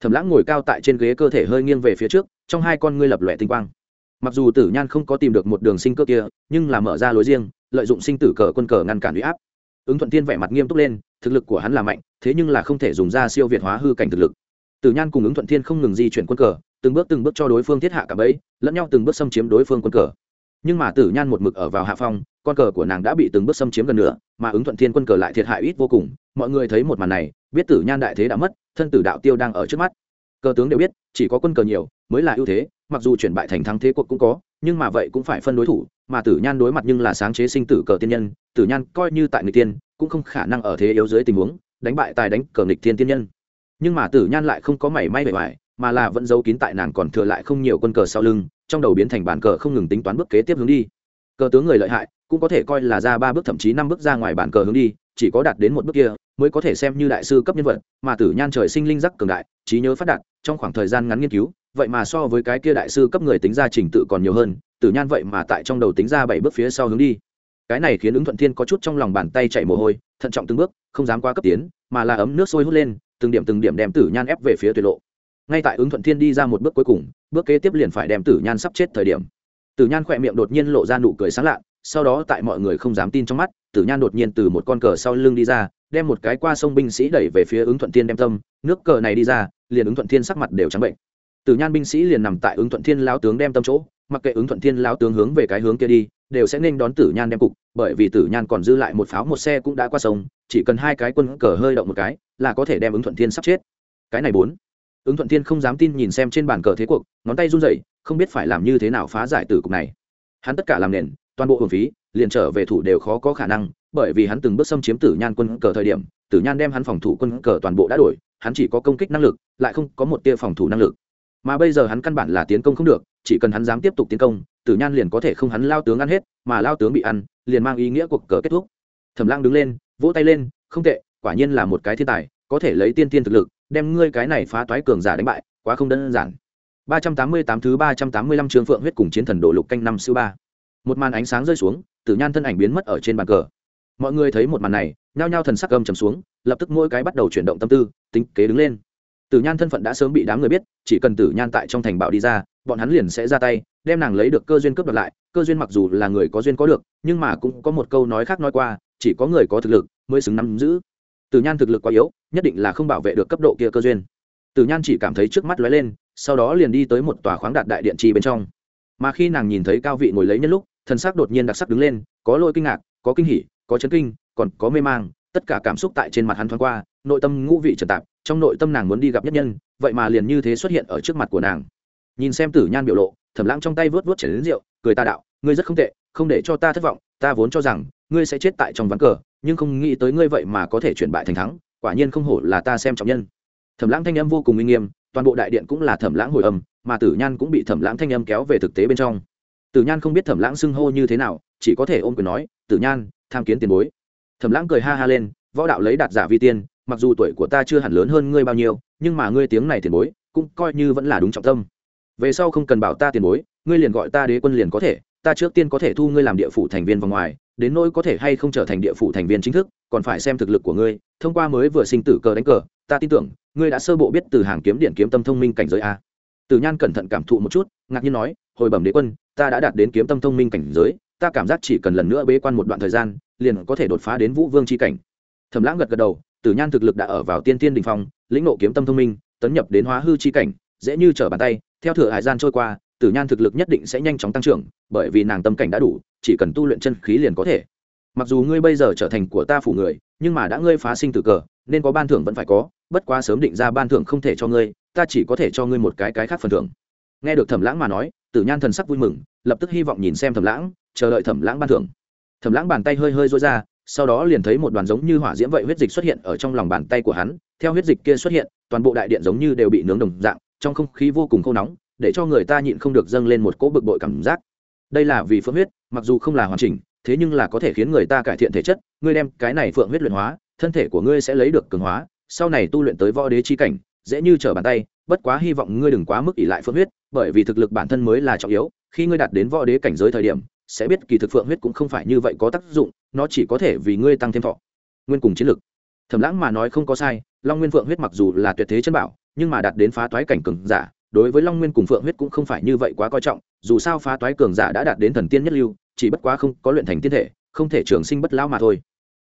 Thẩm lãng ngồi cao tại trên ghế cơ thể hơi nghiêng về phía trước, trong hai con ngươi lập lòe tinh quang. Mặc dù tử nhan không có tìm được một đường sinh cơ kia, nhưng là mở ra lối riêng, lợi dụng sinh tử cờ quân cờ ngăn cản huy áp. Ứng thuận tiên vẻ mặt nghiêm túc lên, thực lực của hắn là mạnh, thế nhưng là không thể dùng ra siêu việt hóa hư cảnh thực lực. Tử nhan cùng ứng thuận thiên không ngừng di chuyển quân cờ, từng bước từng bước cho đối phương thiết hạ cả bẫy, lẫn nhau từng bước xâm chiếm đối phương quân cờ. Nhưng mà tử nhan một mực ở vào hạ phong, con cờ của nàng đã bị từng bước xâm chiếm gần nửa, mà ứng thuận thiên quân cờ lại thiệt hại ít vô cùng, mọi người thấy một màn này, biết tử nhan đại thế đã mất thân tử đạo tiêu đang ở trước mắt. Cờ tướng đều biết, chỉ có quân cờ nhiều, mới là ưu thế, mặc dù chuyển bại thành thắng thế cuộc cũng có, nhưng mà vậy cũng phải phân đối thủ, mà tử nhan đối mặt nhưng là sáng chế sinh tử cờ tiên nhân, tử nhan coi như tại người tiên, cũng không khả năng ở thế yếu dưới tình huống, đánh bại tài đánh cờ nghịch thiên tiên nhân. Nhưng mà tử nhan lại không có mảy may bề ngoài, mà là vẫn giấu kín tại nàng còn thừa lại không nhiều quân cờ sau lưng, trong đầu biến thành bàn cờ không ngừng tính toán bước kế tiếp hướng đi. Cờ tướng người lợi hại, cũng có thể coi là ra ba bước thậm chí năm bước ra ngoài bản cờ hướng đi, chỉ có đạt đến một bước kia mới có thể xem như đại sư cấp nhân vật, mà tử nhan trời sinh linh giác cường đại, trí nhớ phát đạt, trong khoảng thời gian ngắn nghiên cứu, vậy mà so với cái kia đại sư cấp người tính ra trình tự còn nhiều hơn, tử nhan vậy mà tại trong đầu tính ra bảy bước phía sau hướng đi. Cái này khiến ứng thuận thiên có chút trong lòng bàn tay chạy mồ hôi, thận trọng từng bước, không dám quá cấp tiến, mà là ấm nước sôi hút lên, từng điểm từng điểm đem tử nhan ép về phía tuyệt lộ. Ngay tại ứng thuận thiên đi ra một bước cuối cùng, bước kế tiếp liền phải đem tử nhan sắp chết thời điểm. Tử nhan khỏe miệng đột nhiên lộ ra nụ cười sáng lạ, sau đó tại mọi người không dám tin trong mắt, tử nhan đột nhiên từ một con cờ sau lưng đi ra đem một cái qua sông binh sĩ đẩy về phía ứng thuận thiên đem tâm, nước cờ này đi ra, liền ứng thuận thiên sắc mặt đều trắng bệnh. Tử nhan binh sĩ liền nằm tại ứng thuận thiên lao tướng đem tâm chỗ, mặc kệ ứng thuận thiên lao tướng hướng về cái hướng kia đi, đều sẽ nên đón tử nhan đem cục, bởi vì tử nhan còn dư lại một pháo một xe cũng đã qua sông, chỉ cần hai cái quân cờ hơi động một cái, là có thể đem ứng thuận thiên sắp chết. Cái này bốn. Ứng thuận thiên không dám tin nhìn xem trên bàn cờ thế cuộc, ngón tay run rẩy, không biết phải làm như thế nào phá giải tử cục này. Hắn tất cả làm nền, toàn bộ hưởng phí, liền trở về thủ đều khó có khả năng bởi vì hắn từng bước xâm chiếm tử nhan quân cờ thời điểm, tử nhan đem hắn phòng thủ quân cờ toàn bộ đã đổi, hắn chỉ có công kích năng lực, lại không có một tia phòng thủ năng lực. Mà bây giờ hắn căn bản là tiến công không được, chỉ cần hắn dám tiếp tục tiến công, tử nhan liền có thể không hắn lao tướng ăn hết, mà lao tướng bị ăn, liền mang ý nghĩa cuộc cờ kết thúc. Thẩm lang đứng lên, vỗ tay lên, không tệ, quả nhiên là một cái thiên tài, có thể lấy tiên tiên thực lực, đem ngươi cái này phá toái cường giả đánh bại, quá không đơn giản. 388 thứ 385 trường phượng huyết cùng chiến thần độ lục canh năm sư ba. Một màn ánh sáng rơi xuống, tử nhan thân ảnh biến mất ở trên bàn cờ mọi người thấy một màn này, nhao nhao thần sắc gầm trầm xuống, lập tức mỗi cái bắt đầu chuyển động tâm tư, tính kế đứng lên. Tử nhan thân phận đã sớm bị đám người biết, chỉ cần tử nhan tại trong thành bảo đi ra, bọn hắn liền sẽ ra tay, đem nàng lấy được cơ duyên cướp đoạt lại. Cơ duyên mặc dù là người có duyên có được, nhưng mà cũng có một câu nói khác nói qua, chỉ có người có thực lực mới xứng nắm giữ. Tử nhan thực lực quá yếu, nhất định là không bảo vệ được cấp độ kia cơ duyên. Tử nhan chỉ cảm thấy trước mắt lóe lên, sau đó liền đi tới một tòa khoáng đạt đại điện trì bên trong. Mà khi nàng nhìn thấy cao vị ngồi lấy nhân lúc, thần sắc đột nhiên đặc sắc đứng lên, có lôi kinh ngạc, có kinh hỉ có chấn kinh, còn có mê mang, tất cả cảm xúc tại trên mặt hắn thoáng qua, nội tâm ngũ vị trần tạp, trong nội tâm nàng muốn đi gặp nhất nhân, vậy mà liền như thế xuất hiện ở trước mặt của nàng. Nhìn xem tử nhan biểu lộ, thẩm lãng trong tay vớt vớt chảy đến rượu, cười ta đạo, ngươi rất không tệ, không để cho ta thất vọng, ta vốn cho rằng, ngươi sẽ chết tại trong ván cờ, nhưng không nghĩ tới ngươi vậy mà có thể chuyển bại thành thắng, quả nhiên không hổ là ta xem trọng nhân. Thẩm lãng thanh âm vô cùng uy nghiêm, toàn bộ đại điện cũng là thẩm lãng hồi âm, mà tử nhan cũng bị thẩm lãng thanh âm kéo về thực tế bên trong. Tử nhan không biết thẩm lãng xưng hô như thế nào, chỉ có thể ôm quyền nói, tử nhan tham kiến tiền bối. Thẩm lãng cười ha ha lên, võ đạo lấy đạt giả vi tiên, mặc dù tuổi của ta chưa hẳn lớn hơn ngươi bao nhiêu, nhưng mà ngươi tiếng này tiền bối, cũng coi như vẫn là đúng trọng tâm. Về sau không cần bảo ta tiền bối, ngươi liền gọi ta đế quân liền có thể, ta trước tiên có thể thu ngươi làm địa phủ thành viên vòng ngoài, đến nỗi có thể hay không trở thành địa phủ thành viên chính thức, còn phải xem thực lực của ngươi, thông qua mới vừa sinh tử cờ đánh cờ, ta tin tưởng, ngươi đã sơ bộ biết từ hàng kiếm điện kiếm tâm thông minh cảnh giới a. Tử nhan cẩn thận cảm thụ một chút, ngạc nhiên nói, hồi bẩm đế quân, ta đã đạt đến kiếm tâm thông minh cảnh giới ta cảm giác chỉ cần lần nữa bế quan một đoạn thời gian, liền có thể đột phá đến vũ vương c h i cảnh. Thẩm lãng gật gật đầu, tử nhan thực lực đã ở vào tiên tiên đình phong, lĩnh nộ kiếm tâm thông minh, tấn nhập đến hóa hư c h i cảnh, dễ như trở bàn tay, theo thừa hải gian trôi qua, tử nhan thực lực nhất định sẽ nhanh chóng tăng trưởng, bởi vì nàng tâm cảnh đã đủ, chỉ cần tu luyện chân khí liền có thể. Mặc dù ngươi bây giờ trở thành của ta phủ người, nhưng mà đã ngươi phá sinh từ cờ, nên có ban thưởng vẫn phải có, bất quá sớm định ra ban thưởng không thể cho ngươi, ta chỉ có thể cho ngươi một cái cái khác phần thưởng. Nghe được thẩm lãng mà nói, tử nhan thần sắc vui mừng, lập tức hy vọng nhìn xem thẩm lãng chờ đợi thẩm lãng ban thưởng. Thẩm lãng bàn tay hơi hơi rối ra, sau đó liền thấy một đoàn giống như hỏa diễm vậy huyết dịch xuất hiện ở trong lòng bàn tay của hắn, theo huyết dịch kia xuất hiện, toàn bộ đại điện giống như đều bị nướng đồng dạng, trong không khí vô cùng khô nóng, để cho người ta nhịn không được dâng lên một cỗ bực bội cảm giác. Đây là vì phượng huyết, mặc dù không là hoàn chỉnh, thế nhưng là có thể khiến người ta cải thiện thể chất, ngươi đem cái này phượng huyết luyện hóa, thân thể của ngươi sẽ lấy được cường hóa, sau này tu luyện tới võ đế chi cảnh, dễ như trở bàn tay, bất quá hy vọng ngươi đừng quá mức ỷ lại phượng huyết, bởi vì thực lực bản thân mới là trọng yếu, khi ngươi đạt đến võ đế cảnh giới thời điểm sẽ biết kỳ thực phượng huyết cũng không phải như vậy có tác dụng, nó chỉ có thể vì ngươi tăng thêm thọ, nguyên cùng chiến lực. Thẩm lãng mà nói không có sai, long nguyên phượng huyết mặc dù là tuyệt thế chân bảo, nhưng mà đạt đến phá toái cảnh cường giả, đối với long nguyên cùng phượng huyết cũng không phải như vậy quá coi trọng, dù sao phá toái cường giả đã đạt đến thần tiên nhất lưu, chỉ bất quá không có luyện thành tiên thể, không thể trường sinh bất lão mà thôi.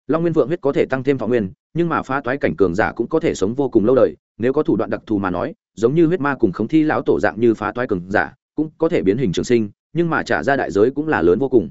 Long nguyên phượng huyết có thể tăng thêm thọ nguyên, nhưng mà phá toái cảnh cường giả cũng có thể sống vô cùng lâu đời, nếu có thủ đoạn đặc thù mà nói, giống như huyết ma cùng khống thi lão tổ dạng như phá toái cường giả, cũng có thể biến hình trường sinh nhưng mà trả ra đại giới cũng là lớn vô cùng.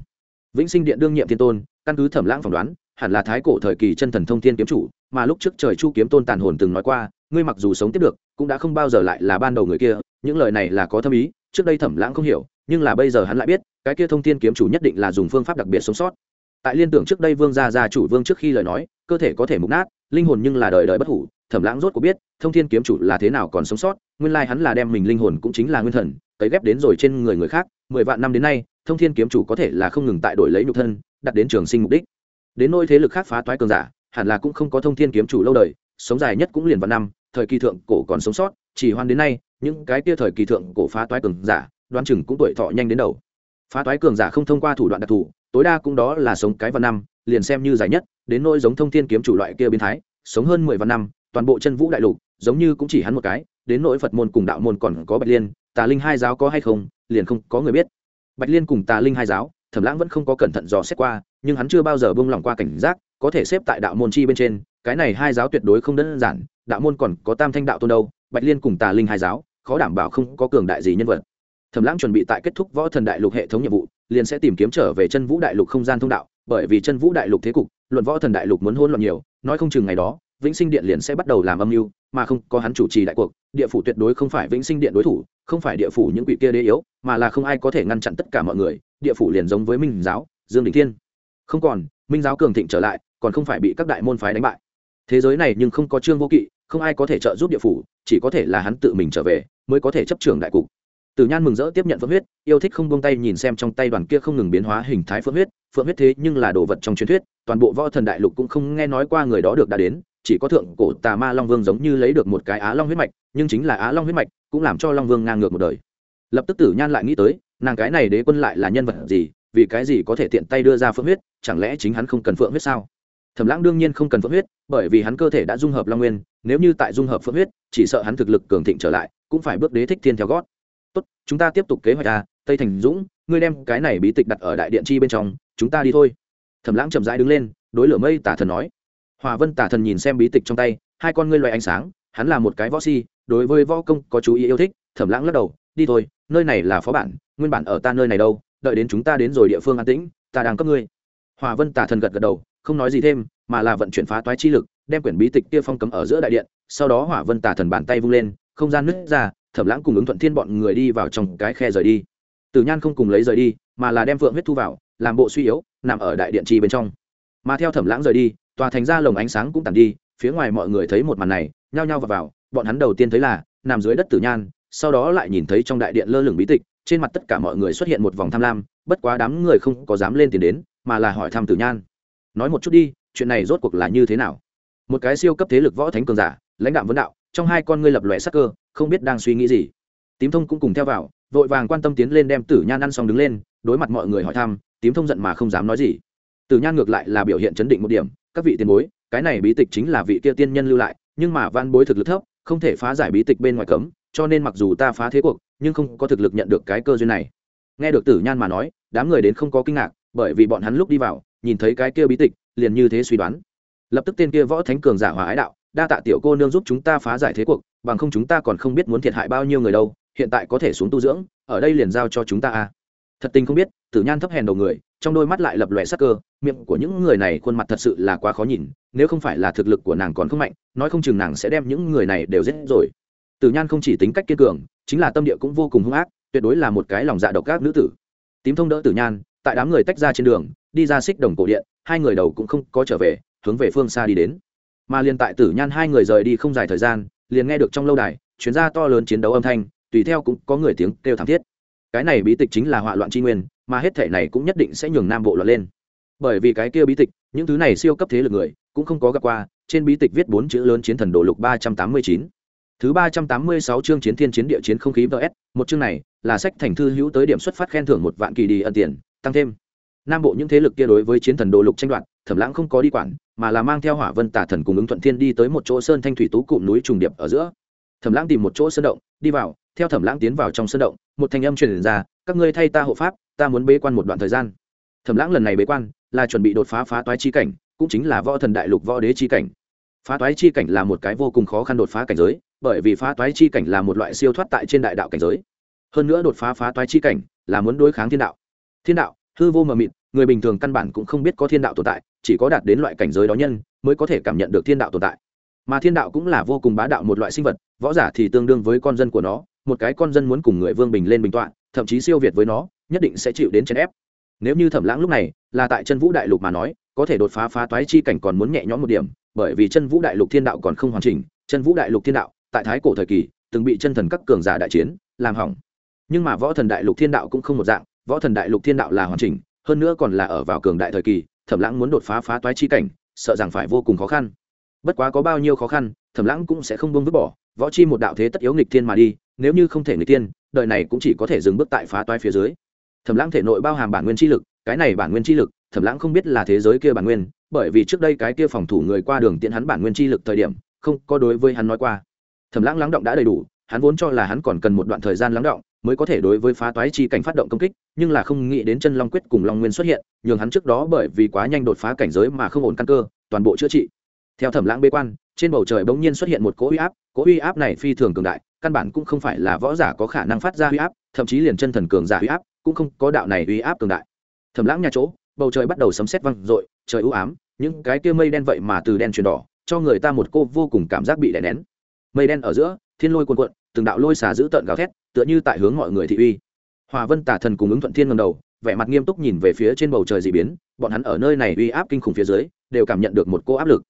Vĩnh sinh điện đương nhiệm thiên tôn, căn cứ thẩm lãng phỏng đoán, hẳn là thái cổ thời kỳ chân thần thông thiên kiếm chủ, mà lúc trước trời chu kiếm tôn tàn hồn từng nói qua, ngươi mặc dù sống tiếp được, cũng đã không bao giờ lại là ban đầu người kia, những lời này là có thâm ý, trước đây thẩm lãng không hiểu, nhưng là bây giờ hắn lại biết, cái kia thông thiên kiếm chủ nhất định là dùng phương pháp đặc biệt sống sót. Tại liên tưởng trước đây vương gia gia chủ vương trước khi lời nói, cơ thể có thể mục nát linh hồn nhưng là đời đời bất hủ, thẩm lãng rốt có biết, thông thiên kiếm chủ là thế nào còn sống sót, nguyên lai hắn là đem mình linh hồn cũng chính là nguyên thần, cấy ghép đến rồi trên người người khác, mười vạn năm đến nay, thông thiên kiếm chủ có thể là không ngừng tại đổi lấy nhục thân, đặt đến trường sinh mục đích. Đến nôi thế lực khác phá toái cường giả, hẳn là cũng không có thông thiên kiếm chủ lâu đời, sống dài nhất cũng liền vạn năm, thời kỳ thượng cổ còn sống sót, chỉ hoan đến nay, những cái kia thời kỳ thượng cổ phá toái cường giả, đoán chừng cũng tuổi thọ nhanh đến đầu. Phá toái cường giả không thông qua thủ đoạn đặc thù, tối đa cũng đó là sống cái vạn năm, liền xem như dài nhất đến nỗi giống thông thiên kiếm chủ loại kia biến thái, sống hơn mười vạn năm, toàn bộ chân vũ đại lục, giống như cũng chỉ hắn một cái, đến nỗi phật môn cùng đạo môn còn có bạch liên, tà linh hai giáo có hay không, liền không có người biết. Bạch liên cùng tà linh hai giáo, thẩm lãng vẫn không có cẩn thận dò xét qua, nhưng hắn chưa bao giờ bông lỏng qua cảnh giác, có thể xếp tại đạo môn chi bên trên, cái này hai giáo tuyệt đối không đơn giản, đạo môn còn có tam thanh đạo tôn đâu, bạch liên cùng tà linh hai giáo, khó đảm bảo không có cường đại gì nhân vật. Thẩm lãng chuẩn bị tại kết thúc võ thần đại lục hệ thống nhiệm vụ, liền sẽ tìm kiếm trở về chân vũ đại lục không gian thông đạo bởi vì chân vũ đại lục thế cục luận võ thần đại lục muốn hôn loạn nhiều nói không chừng ngày đó vĩnh sinh điện liền sẽ bắt đầu làm âm mưu mà không có hắn chủ trì đại cuộc địa phủ tuyệt đối không phải vĩnh sinh điện đối thủ không phải địa phủ những quỷ kia đế yếu mà là không ai có thể ngăn chặn tất cả mọi người địa phủ liền giống với minh giáo dương đình thiên. Không còn minh giáo cường thịnh trở lại còn không phải bị các đại môn phái đánh bại. Thế giới này nhưng không có trương vô kỵ không ai có thể trợ giúp địa phủ chỉ có thể là hắn tự mình trở về mới có thể chấp trường đại cục. Tử Nhan mừng rỡ tiếp nhận phượng huyết, yêu thích không buông tay nhìn xem trong tay đoàn kia không ngừng biến hóa hình thái phượng huyết, phượng huyết thế nhưng là đồ vật trong truyền thuyết, toàn bộ võ thần đại lục cũng không nghe nói qua người đó được đã đến, chỉ có thượng cổ Tà Ma Long Vương giống như lấy được một cái Á Long huyết mạch, nhưng chính là Á Long huyết mạch, cũng làm cho Long Vương ngang ngược một đời. Lập tức Tử Nhan lại nghĩ tới, nàng cái này đế quân lại là nhân vật gì, vì cái gì có thể tiện tay đưa ra phượng huyết, chẳng lẽ chính hắn không cần phượng huyết sao? Thẩm Lãng đương nhiên không cần phượng huyết, bởi vì hắn cơ thể đã dung hợp Long Nguyên, nếu như tại dung hợp phượng huyết, chỉ sợ hắn thực lực cường thịnh trở lại, cũng phải bước đế thích thiên theo gót tốt chúng ta tiếp tục kế hoạch a tây thành dũng ngươi đem cái này bí tịch đặt ở đại điện chi bên trong, chúng ta đi thôi. Thẩm lãng chậm rãi đứng lên, đối lửa mây tả thần nói. Hòa vân tả thần nhìn xem bí tịch trong tay, hai con ngươi lóe ánh sáng, hắn là một cái võ si, đối với võ công có chú ý yêu thích. Thẩm lãng lắc đầu, đi thôi, nơi này là phó bản, nguyên bản ở ta nơi này đâu, đợi đến chúng ta đến rồi địa phương an tĩnh, ta đang cấp ngươi. Hòa vân tả thần gật gật đầu, không nói gì thêm, mà là vận chuyển phá toái chi lực, đem quyển bí tịch kia phong cấm ở giữa đại điện, sau đó hỏa vân tả thần bàn tay vung lên, không gian nứt ra, thẩm lãng cùng ứng thuận thiên bọn người đi vào trong cái khe rời đi tử nhan không cùng lấy rời đi mà là đem phượng huyết thu vào làm bộ suy yếu nằm ở đại điện trì bên trong. Mà theo thẩm lãng rời đi tòa thành ra lồng ánh sáng cũng tàn đi phía ngoài mọi người thấy một màn này nhao nhao vào, vào bọn hắn đầu tiên thấy là nằm dưới đất tử nhan sau đó lại nhìn thấy trong đại điện lơ lửng bí tịch trên mặt tất cả mọi người xuất hiện một vòng tham lam bất quá đám người không có dám lên tiền đến mà là hỏi thăm tử nhan. Nói một chút đi chuyện này rốt cuộc là như thế nào? Một cái siêu cấp thế lực võ thánh cường giả lãnh đạo vấn đạo trong hai con ngươi lập lòe sắc cơ không biết đang suy nghĩ gì. Tím thông cũng cùng theo vào vội vàng quan tâm tiến lên đem tử nhan ăn xong đứng lên, đối mặt mọi người hỏi thăm, tím thông giận mà không dám nói gì. Tử nhan ngược lại là biểu hiện chấn định một điểm, các vị tiền bối, cái này bí tịch chính là vị kia tiên nhân lưu lại, nhưng mà van bối thực lực thấp, không thể phá giải bí tịch bên ngoài cấm, cho nên mặc dù ta phá thế cuộc, nhưng không có thực lực nhận được cái cơ duyên này. Nghe được tử nhan mà nói, đám người đến không có kinh ngạc, bởi vì bọn hắn lúc đi vào, nhìn thấy cái kia bí tịch, liền như thế suy đoán. Lập tức tên kia võ thánh cường giả hòa ái đạo, đa tạ tiểu cô nương giúp chúng ta phá giải thế cuộc, bằng không chúng ta còn không biết muốn thiệt hại bao nhiêu người đâu hiện tại có thể xuống tu dưỡng, ở đây liền giao cho chúng ta à. Thật tình không biết, tử nhan thấp hèn đầu người, trong đôi mắt lại lập lòe sắc cơ, miệng của những người này khuôn mặt thật sự là quá khó nhìn, nếu không phải là thực lực của nàng còn không mạnh, nói không chừng nàng sẽ đem những người này đều giết rồi. Tử nhan không chỉ tính cách kiên cường, chính là tâm địa cũng vô cùng hung ác, tuyệt đối là một cái lòng dạ độc ác nữ tử. Tím thông đỡ tử nhan, tại đám người tách ra trên đường, đi ra xích đồng cổ điện, hai người đầu cũng không có trở về, hướng về phương xa đi đến. Mà liền tại tử nhan hai người rời đi không dài thời gian, liền nghe được trong lâu đài chuyến ra to lớn chiến đấu âm thanh tùy theo cũng có người tiếng kêu thảm thiết. Cái này bí tịch chính là họa loạn tri nguyên, mà hết thể này cũng nhất định sẽ nhường nam bộ loạn lên. Bởi vì cái kia bí tịch, những thứ này siêu cấp thế lực người, cũng không có gặp qua, trên bí tịch viết bốn chữ lớn chiến thần đồ lục ba trăm tám mươi chín. Thứ ba trăm tám mươi sáu chương chiến thiên chiến địa chiến không khí vs một chương này, là sách thành thư hữu tới điểm xuất phát khen thưởng một vạn kỳ đi ân tiền, tăng thêm. Nam bộ những thế lực kia đối với chiến thần đồ lục tranh đoạt, thẩm lãng không có đi quản, mà là mang theo hỏa vân tà thần cùng ứng thuận thiên đi tới một chỗ sơn thanh thủy tú cụm núi trùng điệp ở giữa. Thẩm lãng tìm một chỗ sơn động, đi vào theo thẩm lãng tiến vào trong sân động, một thanh âm truyền ra, các ngươi thay ta hộ pháp, ta muốn bế quan một đoạn thời gian. Thẩm lãng lần này bế quan, là chuẩn bị đột phá phá toái chi cảnh, cũng chính là võ thần đại lục võ đế chi cảnh. Phá toái chi cảnh là một cái vô cùng khó khăn đột phá cảnh giới, bởi vì phá toái chi cảnh là một loại siêu thoát tại trên đại đạo cảnh giới. Hơn nữa đột phá phá toái chi cảnh là muốn đối kháng thiên đạo. Thiên đạo, hư vô mờ mịt, người bình thường căn bản cũng không biết có thiên đạo tồn tại, chỉ có đạt đến loại cảnh giới đó nhân mới có thể cảm nhận được thiên đạo tồn tại. Mà thiên đạo cũng là vô cùng bá đạo một loại sinh vật, võ giả thì tương đương với con dân của nó một cái con dân muốn cùng người vương bình lên bình tọa, thậm chí siêu việt với nó, nhất định sẽ chịu đến chèn ép. Nếu như thẩm lãng lúc này là tại chân vũ đại lục mà nói, có thể đột phá phá toái chi cảnh còn muốn nhẹ nhõm một điểm, bởi vì chân vũ đại lục thiên đạo còn không hoàn chỉnh, chân vũ đại lục thiên đạo tại thái cổ thời kỳ từng bị chân thần các cường giả đại chiến, làm hỏng. Nhưng mà võ thần đại lục thiên đạo cũng không một dạng, võ thần đại lục thiên đạo là hoàn chỉnh, hơn nữa còn là ở vào cường đại thời kỳ, thẩm lãng muốn đột phá phá toái chi cảnh, sợ rằng phải vô cùng khó khăn. Bất quá có bao nhiêu khó khăn, thẩm lãng cũng sẽ không buông vứt bỏ, võ chi một đạo thế tất yếu nghịch thiên mà đi nếu như không thể người tiên, đời này cũng chỉ có thể dừng bước tại phá toái phía dưới. Thẩm lãng thể nội bao hàm bản nguyên chi lực cái này bản nguyên chi lực thẩm lãng không biết là thế giới kia bản nguyên bởi vì trước đây cái kia phòng thủ người qua đường tiện hắn bản nguyên chi lực thời điểm không có đối với hắn nói qua. Thẩm lãng lắng động đã đầy đủ hắn vốn cho là hắn còn cần một đoạn thời gian lắng động mới có thể đối với phá toái chi cảnh phát động công kích nhưng là không nghĩ đến chân long quyết cùng long nguyên xuất hiện nhường hắn trước đó bởi vì quá nhanh đột phá cảnh giới mà không ổn căn cơ toàn bộ chữa trị. Theo thẩm lãng bế quan trên bầu trời bỗng nhiên xuất hiện một cỗ uy áp cỗ uy áp này phi thường cường đại căn bản cũng không phải là võ giả có khả năng phát ra uy áp, thậm chí liền chân thần cường giả uy áp cũng không có đạo này uy áp cường đại. Thẩm lãng nhà chỗ, bầu trời bắt đầu sấm sét văng rội trời u ám, những cái kia mây đen vậy mà từ đen chuyển đỏ, cho người ta một cô vô cùng cảm giác bị đè nén. Mây đen ở giữa, thiên lôi cuồn cuộn, từng đạo lôi xà giữ tợn gào thét, tựa như tại hướng mọi người thị uy. Hòa vân tả thần cùng ứng thuận thiên ngầm đầu, vẻ mặt nghiêm túc nhìn về phía trên bầu trời dị biến, bọn hắn ở nơi này uy áp kinh khủng phía dưới, đều cảm nhận được một cô áp lực.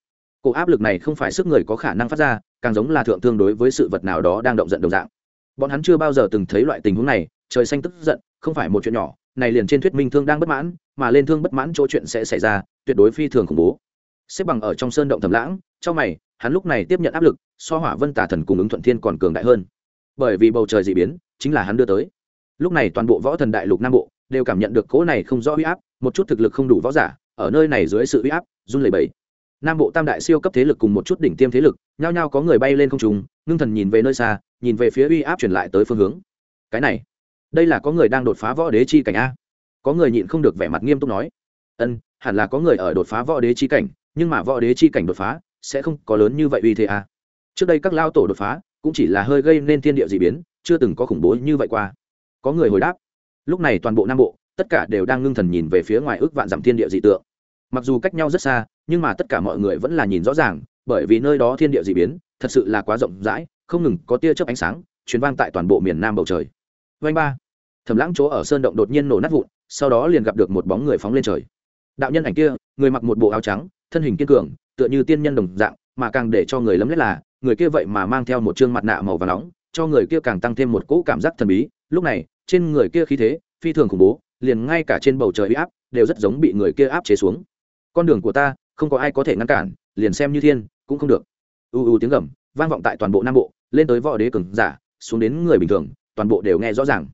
Cô áp lực này không phải sức người có khả năng phát ra càng giống là thượng thương đối với sự vật nào đó đang động giận đồng dạng. Bọn hắn chưa bao giờ từng thấy loại tình huống này, trời xanh tức giận, không phải một chuyện nhỏ, này liền trên thuyết minh thương đang bất mãn, mà lên thương bất mãn chỗ chuyện sẽ xảy ra, tuyệt đối phi thường khủng bố. Xếp bằng ở trong sơn động thầm lãng, trong mày, hắn lúc này tiếp nhận áp lực, so hỏa vân tà thần cùng ứng thuận thiên còn cường đại hơn. Bởi vì bầu trời dị biến, chính là hắn đưa tới. Lúc này toàn bộ võ thần đại lục nam bộ đều cảm nhận được cỗ này không rõ huy áp, một chút thực lực không đủ võ giả, ở nơi này dưới sự huy áp, run lẩy bẩy nam bộ tam đại siêu cấp thế lực cùng một chút đỉnh tiêm thế lực, nhao nhao có người bay lên không trùng ngưng thần nhìn về nơi xa, nhìn về phía uy áp truyền lại tới phương hướng. Cái này, đây là có người đang đột phá võ đế chi cảnh a? Có người nhịn không được vẻ mặt nghiêm túc nói. Ân, hẳn là có người ở đột phá võ đế chi cảnh, nhưng mà võ đế chi cảnh đột phá, sẽ không có lớn như vậy uy thế a. Trước đây các lao tổ đột phá, cũng chỉ là hơi gây nên thiên địa d ị biến, chưa từng có khủng bố như vậy qua. Có người hồi đáp. Lúc này toàn bộ nam bộ, tất cả đều đang ngưng thần nhìn về phía ngoài ước vạn dặm thiên địa dị tượng. Mặc dù cách nhau rất xa nhưng mà tất cả mọi người vẫn là nhìn rõ ràng, bởi vì nơi đó thiên địa dị biến, thật sự là quá rộng rãi, không ngừng có tia chớp ánh sáng chuyến vang tại toàn bộ miền nam bầu trời. Vanh ba. Thầm lãng chỗ ở sơn động đột nhiên nổ nát vụn, sau đó liền gặp được một bóng người phóng lên trời. Đạo nhân ảnh kia, người mặc một bộ áo trắng, thân hình kiên cường, tựa như tiên nhân đồng dạng, mà càng để cho người lấm lét là, người kia vậy mà mang theo một chương mặt nạ màu và nóng, cho người kia càng tăng thêm một cỗ cảm giác thần bí. Lúc này, trên người kia khí thế, phi thường khủng bố, liền ngay cả trên bầu trời bị áp, đều rất giống bị người kia áp chế xuống. Con đường của ta không có ai có thể ngăn cản, liền xem như thiên, cũng không được. U u tiếng gầm, vang vọng tại toàn bộ nam bộ, lên tới võ đế cường giả, xuống đến người bình thường, toàn bộ đều nghe rõ ràng.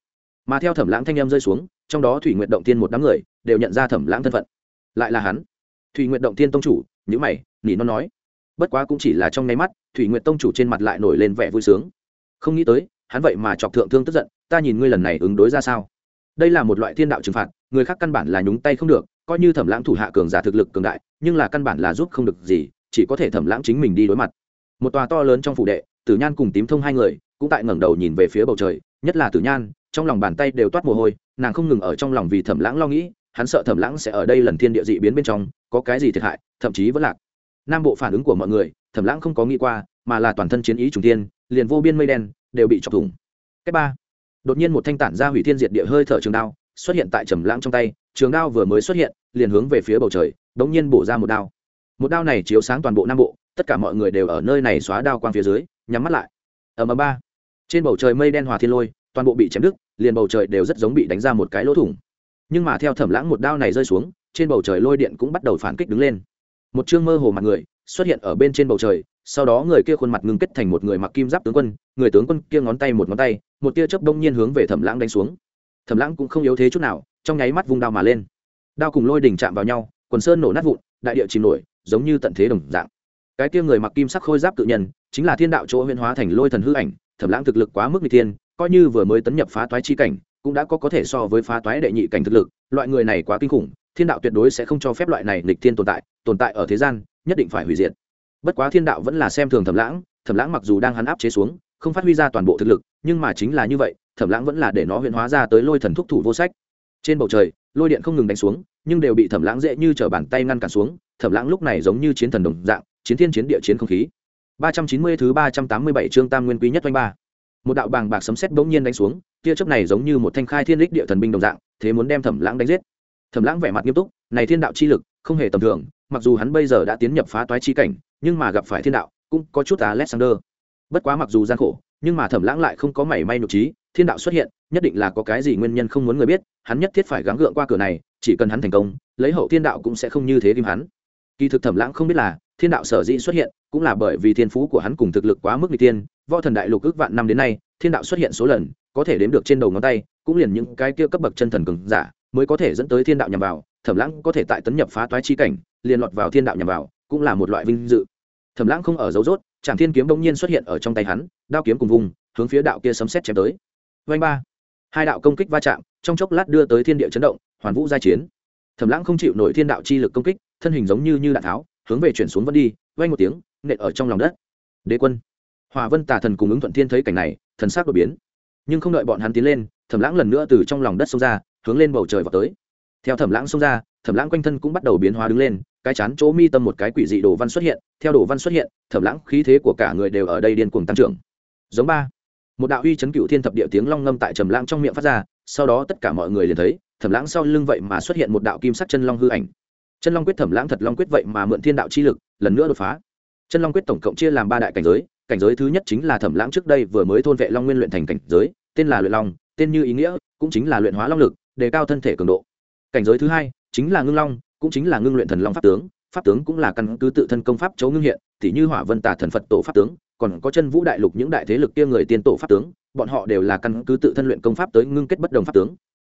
Mà theo thẩm lãng thanh em rơi xuống, trong đó thủy nguyện động tiên một đám người, đều nhận ra thẩm lãng thân phận. Lại là hắn. Thủy nguyện động tiên tông chủ nhữ mày, nỉ nó nói. Bất quá cũng chỉ là trong nháy mắt, thủy nguyện tông chủ trên mặt lại nổi lên vẻ vui sướng. Không nghĩ tới, hắn vậy mà chọc thượng thương tức giận, ta nhìn ngươi lần này ứng đối ra sao? Đây là một loại thiên đạo trừng phạt, người khác căn bản là nhúng tay không được coi như thẩm lãng thủ hạ cường giả thực lực cường đại, nhưng là căn bản là giúp không được gì, chỉ có thể thẩm lãng chính mình đi đối mặt. Một tòa to lớn trong phủ đệ, tử nhan cùng tím thông hai người cũng tại ngẩng đầu nhìn về phía bầu trời, nhất là tử nhan, trong lòng bàn tay đều toát mồ hôi, nàng không ngừng ở trong lòng vì thẩm lãng lo nghĩ, hắn sợ thẩm lãng sẽ ở đây lần thiên địa dị biến bên trong, có cái gì thiệt hại, thậm chí vẫn lạc. Nam bộ phản ứng của mọi người, thẩm lãng không có nghĩ qua, mà là toàn thân chiến ý trùng tiên liền vô biên mây đen đều bị chọc thủng. Cách ba, đột nhiên một thanh tản ra hủy thiên diệt địa hơi thở trường đao xuất hiện tại trầm lãng trong tay, trường đao vừa mới xuất hiện, liền hướng về phía bầu trời đống nhiên bổ ra một đao. Một đao này chiếu sáng toàn bộ nam bộ, tất cả mọi người đều ở nơi này xóa đao quang phía dưới, nhắm mắt lại. Ở mờ ba. Trên bầu trời mây đen hòa thiên lôi, toàn bộ bị chém đứt, liền bầu trời đều rất giống bị đánh ra một cái lỗ thủng. Nhưng mà theo thẩm lãng một đao này rơi xuống, trên bầu trời lôi điện cũng bắt đầu phản kích đứng lên. Một chương mơ hồ mặt người xuất hiện ở bên trên bầu trời, sau đó người kia khuôn mặt ngưng kết thành một người mặc kim giáp tướng quân, người tướng quân kia ngón tay một ngón tay, một tia chớp đông nhiên hướng về thẩm lãng đánh xuống thẩm lãng cũng không yếu thế chút nào, trong nháy mắt vung đao mà lên. Đao cùng lôi đỉnh chạm vào nhau, quần sơn nổ nát vụn, đại địa chìm nổi, giống như tận thế đồng dạng. Cái kia người mặc kim sắc khôi giáp tự nhân, chính là thiên đạo chỗ huyễn hóa thành lôi thần hư ảnh thẩm lãng thực lực quá mức n thiên, coi như vừa mới tấn nhập phá toái chi cảnh, cũng đã có có thể so với phá toái đệ nhị cảnh thực lực, loại người này quá kinh khủng, thiên đạo tuyệt đối sẽ không cho phép loại này nghịch thiên tồn tại tồn tại ở thế gian, nhất định phải hủy diệt. Bất quá thiên đạo vẫn là xem thường thẩm lãng thẩm lãng mặc dù đang hắn áp chế xuống, không phát huy ra toàn bộ thực lực, nhưng mà chính là như vậy thẩm lãng vẫn là để nó huyễn hóa ra tới lôi thần thúc thủ vô sách. Trên bầu trời, lôi điện không ngừng đánh xuống, nhưng đều bị thẩm lãng dễ như t r ở bàn tay ngăn cản xuống, thẩm lãng lúc này giống như chiến thần đồng dạng, chiến thiên chiến địa chiến không khí. Ba trăm chín mươi thứ ba trăm tám mươi bảy chương tam nguyên quý nhất oanh ba. Một đạo bàng bạc sấm sét bỗng nhiên đánh xuống, tia chớp này giống như một thanh khai thiên lích địa thần binh đồng dạng, thế muốn đem thẩm lãng đánh giết. Thẩm lãng vẻ mặt nghiêm túc, này thiên đạo chi lực, không hề tầm thường, mặc dù hắn bây giờ đã tiến nhập phá toái chi cảnh, nhưng mà gặp phải thiên đạo, cũng có chút alexander. Bất quá mặc dù gian khổ nhưng mà thẩm lãng lại không có mảy may nhục trí, thiên đạo xuất hiện, nhất định là có cái gì nguyên nhân không muốn người biết, hắn nhất thiết phải gắng gượng qua cửa này, chỉ cần hắn thành công, lấy hậu thiên đạo cũng sẽ không như thế kim hắn. Kỳ thực thẩm lãng không biết là, thiên đạo sở dĩ xuất hiện, cũng là bởi vì thiên phú của hắn cùng thực lực quá mức n g tiên võ thần đại lục ước vạn năm đến nay, thiên đạo xuất hiện số lần, có thể đếm được trên đầu ngón tay, cũng liền những cái kia cấp bậc chân thần cường giả, mới có thể dẫn tới thiên đạo nhằm vào, thẩm lãng có thể tại tấn nhập phá toái chi cảnh, liền lọt vào thiên đạo nhằm vào, cũng là một loại vinh dự. Thẩm lãng không ở dấu rốt Trảm thiên kiếm bỗng nhiên xuất hiện ở trong tay hắn, đao kiếm cùng vùng, hướng phía đạo kia sấm sét chém tới. Oanh ba. Hai đạo công kích va chạm, trong chốc lát đưa tới thiên địa chấn động, hoàn vũ giai chiến. Thẩm lãng không chịu nổi thiên đạo chi lực công kích, thân hình giống như như đạn tháo, hướng về chuyển xuống vẫn đi, oanh một tiếng, nện ở trong lòng đất. Đế quân. Hòa vân tà thần cùng ứng thuận thiên thấy cảnh này, thần sắc đột biến. Nhưng không đợi bọn hắn tiến lên, thẩm lãng lần nữa từ trong lòng đất xông ra, hướng lên bầu trời vọt tới. Theo thẩm lãng xông ra thẩm lãng quanh thân cũng bắt đầu biến hóa đứng lên, cái chán chỗ mi tâm một cái quỷ dị đồ văn xuất hiện, theo đồ văn xuất hiện, thẩm lãng khí thế của cả người đều ở đây điên cuồng tăng trưởng. Giống ba. Một đạo uy chấn cựu thiên thập địa tiếng long ngâm tại trầm lãng trong miệng phát ra, sau đó tất cả mọi người liền thấy, thẩm lãng sau lưng vậy mà xuất hiện một đạo kim sắc chân long hư ảnh. Chân long quyết thẩm lãng thật long quyết vậy mà mượn thiên đạo chi lực, lần nữa đột phá. Chân long quyết tổng cộng chia làm ba đại cảnh giới cảnh giới thứ nhất chính là thẩm lãng trước đây vừa mới thôn vệ long nguyên luyện thành cảnh giới, tên là luyện long, tên như ý nghĩa, cũng chính là luyện hóa long lực, đề cao thân thể cường độ. Cảnh giới thứ hai chính là ngưng long, cũng chính là ngưng luyện thần long pháp tướng pháp tướng cũng là căn cứ tự thân công pháp chấu ngưng hiện thì như hỏa vân tà thần phật tổ pháp tướng, còn có chân vũ đại lục những đại thế lực kia người tiên tổ pháp tướng, bọn họ đều là căn cứ tự thân luyện công pháp tới ngưng kết bất đồng pháp tướng.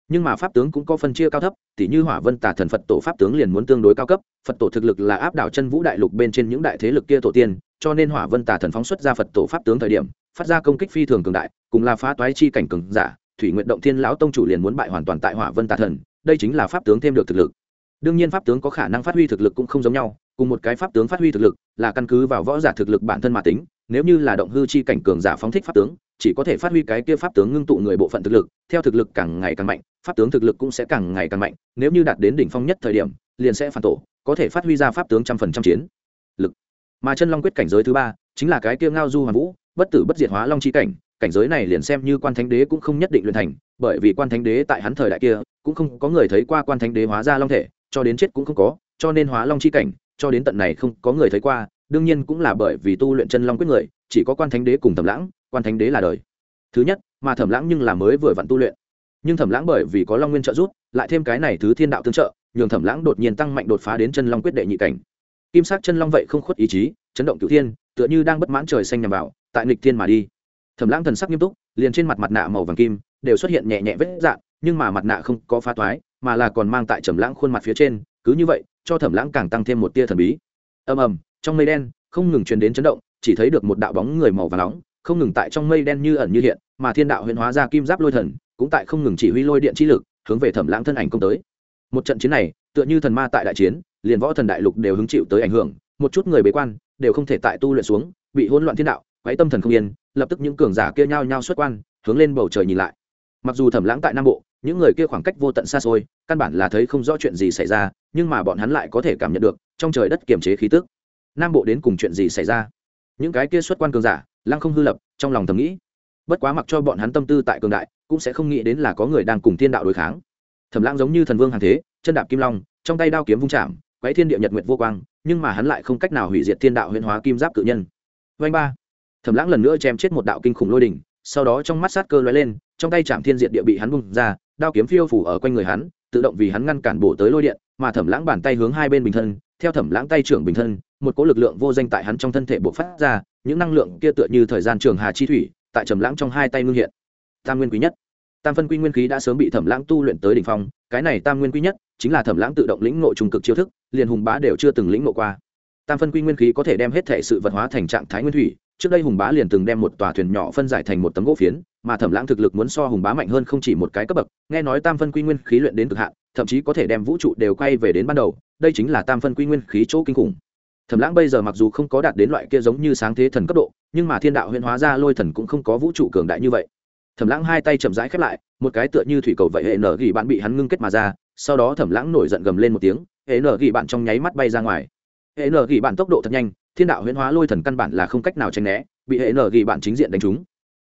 Nhưng mà pháp tướng cũng có phân chia cao thấp, tỉ như hỏa vân tà thần phật tổ pháp tướng liền muốn tương đối cao cấp, phật tổ thực lực là áp đảo chân vũ đại lục bên trên những đại thế lực kia tổ tiên, cho nên hỏa vân tà thần phóng xuất ra phật tổ pháp tướng thời điểm, phát ra công kích phi thường cường đại, cùng là phá toái chi cảnh cường giả, thủy nguyện động thiên lão tông chủ liền muốn bại hoàn toàn tại hỏa vân tà thần đây chính là pháp tướng thêm được thực lực. Đương nhiên pháp tướng có khả năng phát huy thực lực cũng không giống nhau, cùng một cái pháp tướng phát huy thực lực là căn cứ vào võ giả thực lực bản thân mà tính, nếu như là động hư chi cảnh cường giả phóng thích pháp tướng, chỉ có thể phát huy cái kia pháp tướng ngưng tụ người bộ phận thực lực, theo thực lực càng ngày càng mạnh, pháp tướng thực lực cũng sẽ càng ngày càng mạnh, nếu như đạt đến đỉnh phong nhất thời điểm, liền sẽ phản tổ, có thể phát huy ra pháp tướng trăm phần trăm chiến lực. Mà chân long quyết cảnh giới thứ ba, chính là cái kia ngao du hoàn vũ, bất tử bất diệt hóa long chi cảnh cảnh giới này liền xem như quan thánh đế cũng không nhất định luyện thành bởi vì quan thánh đế tại hắn thời đại kia cũng không có người thấy qua quan thánh đế hóa ra long thể, cho đến chết cũng không có, cho nên hóa long chi cảnh, cho đến tận này không có người thấy qua, đương nhiên cũng là bởi vì tu luyện chân long quyết người, chỉ có quan thánh đế cùng thẩm lãng, quan thánh đế là đời. Thứ nhất, mà thẩm lãng nhưng là mới vừa vặn tu luyện. Nhưng thẩm lãng bởi vì có long nguyên trợ giúp, lại thêm cái này thứ thiên đạo tương trợ, nhường thẩm lãng đột nhiên tăng mạnh đột phá đến chân long quyết đệ nhị cảnh. Kim sắc chân long vậy không khuất ý chí, chấn động cửu thiên, tựa như đang bất mãn trời xanh nhằm vào, tại nghịch thiên mà đi. Thẩm lãng thần sắc nghiêm túc, liền trên mặt mặt nạ màu vàng kim đều xuất hiện nhẹ nhẹ vết dạng nhưng mà mặt nạ không có phá toái mà là còn mang tại trầm lãng khuôn mặt phía trên, cứ như vậy, cho thẩm lãng càng tăng thêm một tia thần bí. Ầm ầm, trong mây đen, không ngừng truyền đến chấn động, chỉ thấy được một đạo bóng người màu vàng nóng, không ngừng tại trong mây đen như ẩn như hiện, mà thiên đạo huyễn hóa ra kim giáp lôi thần, cũng tại không ngừng chỉ huy lôi điện chi lực, hướng về thẩm lãng thân ảnh công tới. Một trận chiến này, tựa như thần ma tại đại chiến, liền võ thần đại lục đều hứng chịu tới ảnh hưởng, một chút người bế quan, đều không thể tại tu luyện xuống, bị hỗn loạn thiên đạo, quấy tâm thần không yên, lập tức những cường giả kia nhao nhao xuất quan, hướng lên bầu trời nhìn lại mặc dù thẩm lãng tại nam bộ, những người kia khoảng cách vô tận xa xôi, căn bản là thấy không rõ chuyện gì xảy ra, nhưng mà bọn hắn lại có thể cảm nhận được trong trời đất kiềm chế khí tức. Nam bộ đến cùng chuyện gì xảy ra? Những cái kia xuất quan cường giả, lăng không hư lập, trong lòng thầm nghĩ. Bất quá mặc cho bọn hắn tâm tư tại cường đại, cũng sẽ không nghĩ đến là có người đang cùng thiên đạo đối kháng. Thẩm lãng giống như thần vương hàng thế, chân đạp kim long, trong tay đao kiếm vung chạm, quấy thiên địa nhật nguyệt vô quang, nhưng mà hắn lại không cách nào hủy diệt thiên đạo huyễn hóa kim giáp cự nhân. Vanh ba. Thẩm lãng lần nữa chém chết một đạo kinh khủng lôi đỉnh sau đó trong mắt sát cơ lóe lên, trong tay chạm thiên diện địa bị hắn bung ra, đao kiếm phiêu phủ ở quanh người hắn, tự động vì hắn ngăn cản bổ tới lôi điện, mà thẩm lãng bàn tay hướng hai bên bình thân, theo thẩm lãng tay trưởng bình thân, một cỗ lực lượng vô danh tại hắn trong thân thể bộc phát ra, những năng lượng kia tựa như thời gian trường hà chi thủy, tại trầm lãng trong hai tay ngưng hiện. Tam nguyên quý nhất. Tam phân quy nguyên khí đã sớm bị thẩm lãng tu luyện tới đỉnh phong, cái này tam nguyên quý nhất chính là thẩm lãng tự động lĩnh ngộ trùng cực chiêu thức, liền hùng bá đều chưa từng lĩnh ngộ qua. Tam phân quy nguyên khí có thể đem hết thể sự vật hóa thành trạng thái nguyên thủy trước đây hùng bá liền từng đem một tòa thuyền nhỏ phân giải thành một tấm gỗ phiến, mà thẩm lãng thực lực muốn so hùng bá mạnh hơn không chỉ một cái cấp bậc, nghe nói tam phân quy nguyên khí luyện đến cực hạn, thậm chí có thể đem vũ trụ đều quay về đến ban đầu, đây chính là tam phân quy nguyên khí chỗ kinh khủng. Thẩm lãng bây giờ mặc dù không có đạt đến loại kia giống như sáng thế thần cấp độ, nhưng mà thiên đạo huyễn hóa ra lôi thần cũng không có vũ trụ cường đại như vậy. Thẩm lãng hai tay chậm rãi khép lại, một cái tựa như thủy cầu vậy hệ nở gỉ bạn bị hắn ngưng kết mà ra, sau đó thẩm lãng nổi giận gầm lên một tiếng, hệ nở gỉ bạn trong nháy mắt bay ra ngoài. Hệ nở gỉ bạn tốc độ thật nhanh thiên đạo huyễn hóa lôi thần căn bản là không cách nào tránh né, bị hệ nở gỉ bạn chính diện đánh trúng.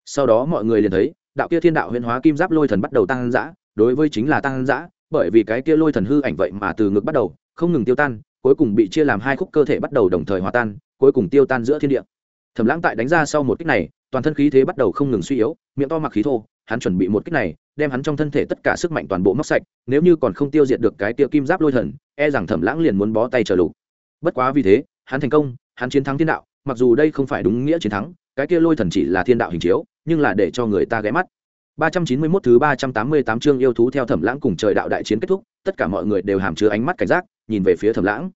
Sau đó mọi người liền thấy, đạo kia thiên đạo huyễn hóa kim giáp lôi thần bắt đầu tăng dã, đối với chính là tăng dã, bởi vì cái kia lôi thần hư ảnh vậy mà từ ngực bắt đầu, không ngừng tiêu tan, cuối cùng bị chia làm hai khúc cơ thể bắt đầu đồng thời hòa tan, cuối cùng tiêu tan giữa thiên địa. Thẩm lãng tại đánh ra sau một kích này, toàn thân khí thế bắt đầu không ngừng suy yếu, miệng to mặc khí thô, hắn chuẩn bị một kích này, đem hắn trong thân thể tất cả sức mạnh toàn bộ móc sạch, nếu như còn không tiêu diệt được cái tia kim giáp lôi thần e rằng thẩm lãng liền muốn bó tay trở lục. Bất quá vì thế, hắn thành công hắn chiến thắng thiên đạo mặc dù đây không phải đúng nghĩa chiến thắng cái kia lôi thần chỉ là thiên đạo hình chiếu nhưng là để cho người ta ghé mắt 391 thứ 388 chương yêu thú theo Thẩm Lãng cùng trời đạo đại chiến kết thúc, tất cả mọi người đều hàm chứa ánh mắt cảnh giác, nhìn về phía Thẩm Lãng.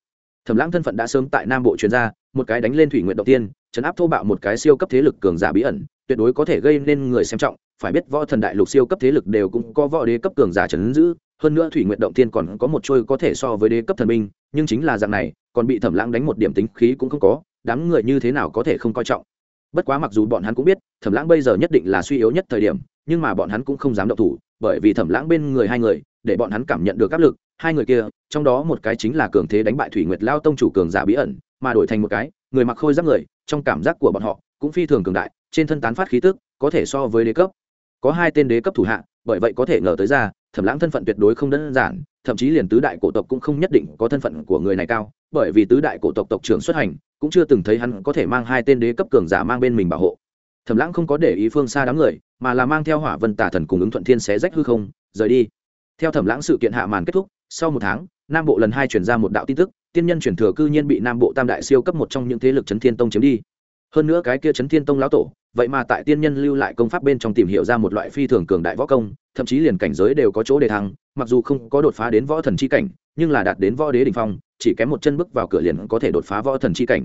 Thẩm Lãng thân phận đã sớm tại Nam Bộ truyền ra, một cái đánh lên thủy nguyện đầu tiên, chấn áp thô bạo một cái siêu cấp thế lực cường giả bí ẩn, tuyệt đối có thể gây nên người xem trọng, phải biết võ thần đại lục siêu cấp thế lực đều cũng có võ đế cấp cường giả trấn giữ, hơn nữa thủy nguyện động tiên còn có một trôi có thể so với đế cấp thần binh, nhưng chính là dạng này, còn bị Thẩm Lãng đánh một điểm tính khí cũng không có, đám người như thế nào có thể không coi trọng. Bất quá mặc dù bọn hắn cũng biết, Thẩm Lãng bây giờ nhất định là suy yếu nhất thời điểm, nhưng mà bọn hắn cũng không dám động thủ bởi vì thẩm lãng bên người hai người để bọn hắn cảm nhận được áp lực hai người kia trong đó một cái chính là cường thế đánh bại thủy nguyệt lao tông chủ cường giả bí ẩn mà đổi thành một cái người mặc khôi giáp người trong cảm giác của bọn họ cũng phi thường cường đại trên thân tán phát khí tức có thể so với đế cấp có hai tên đế cấp thủ hạ bởi vậy có thể ngờ tới ra thẩm lãng thân phận tuyệt đối không đơn giản, thậm chí liền tứ đại cổ tộc cũng không nhất định có thân phận của người này cao, bởi vì tứ đại cổ tộc tộc trưởng xuất hành, cũng chưa từng thấy hắn có thể mang hai tên đế cấp cường giả mang bên mình bảo hộ. Thẩm lãng không có để ý phương xa đám người, mà là mang theo hỏa vân tà thần cùng ứng thuận thiên xé rách hư không, rời đi. Theo thẩm lãng sự kiện hạ màn kết thúc, sau một tháng, nam bộ lần hai chuyển ra một đạo tin tức, tiên nhân chuyển thừa cư nhiên bị nam bộ tam đại siêu cấp một trong những thế lực chấn thiên tông chiếm đi. Hơn nữa cái kia chấn thiên tông lão tổ, vậy mà tại tiên nhân lưu lại công pháp bên trong tìm hiểu ra một loại phi thường cường đại võ công thậm chí liền cảnh giới đều có chỗ để thăng, mặc dù không có đột phá đến võ thần chi cảnh, nhưng là đạt đến võ đế đ ỉ n h phong, chỉ kém một chân bước vào cửa liền có thể đột phá võ thần chi cảnh.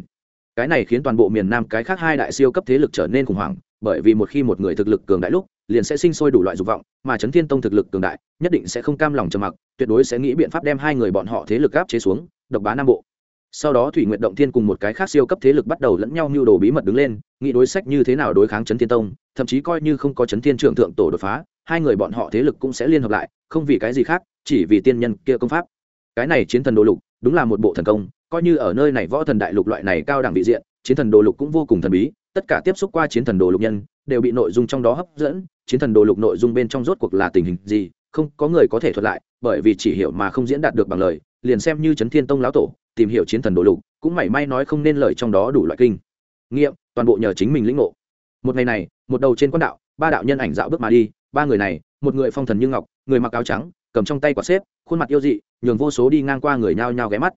Cái này khiến toàn bộ miền nam cái khác hai đại siêu cấp thế lực trở nên khủng hoảng, bởi vì một khi một người thực lực cường đại lúc, liền sẽ sinh sôi đủ loại dục vọng, mà trấn thiên tông thực lực cường đại, nhất định sẽ không cam lòng trầm mặc, tuyệt đối sẽ nghĩ biện pháp đem hai người bọn họ thế lực áp chế xuống, độc bá nam bộ. Sau đó thủy nguyện động thiên cùng một cái khác siêu cấp thế lực bắt đầu lẫn nhau mưu đồ bí mật đứng lên, nghĩ đối sách như thế nào đối kháng trấn thiên tông, thậm chí coi như không có trấn thiên trưởng thượng tổ đột phá hai người bọn họ thế lực cũng sẽ liên hợp lại, không vì cái gì khác, chỉ vì tiên nhân kia công pháp. Cái này chiến thần đồ lục, đúng là một bộ thần công, coi như ở nơi này võ thần đại lục loại này cao đẳng vị diện, chiến thần đồ lục cũng vô cùng thần bí, tất cả tiếp xúc qua chiến thần đồ lục nhân, đều bị nội dung trong đó hấp dẫn, chiến thần đồ lục nội dung bên trong rốt cuộc là tình hình gì, không có người có thể thuật lại, bởi vì chỉ hiểu mà không diễn đạt được bằng lời, liền xem như trấn thiên tông lão tổ, tìm hiểu chiến thần đồ lục, cũng mảy may nói không nên lời trong đó đủ loại kinh. Nghiệm, toàn bộ nhờ chính mình lĩnh ngộ. Một ngày này, một đầu trên quan đạo, ba đạo nhân ảnh dạo bước mà đi ba người này, một người phong thần như ngọc, người mặc áo trắng, cầm trong tay quả xếp, khuôn mặt yêu dị, nhường vô số đi ngang qua người nhao nhao ghé mắt.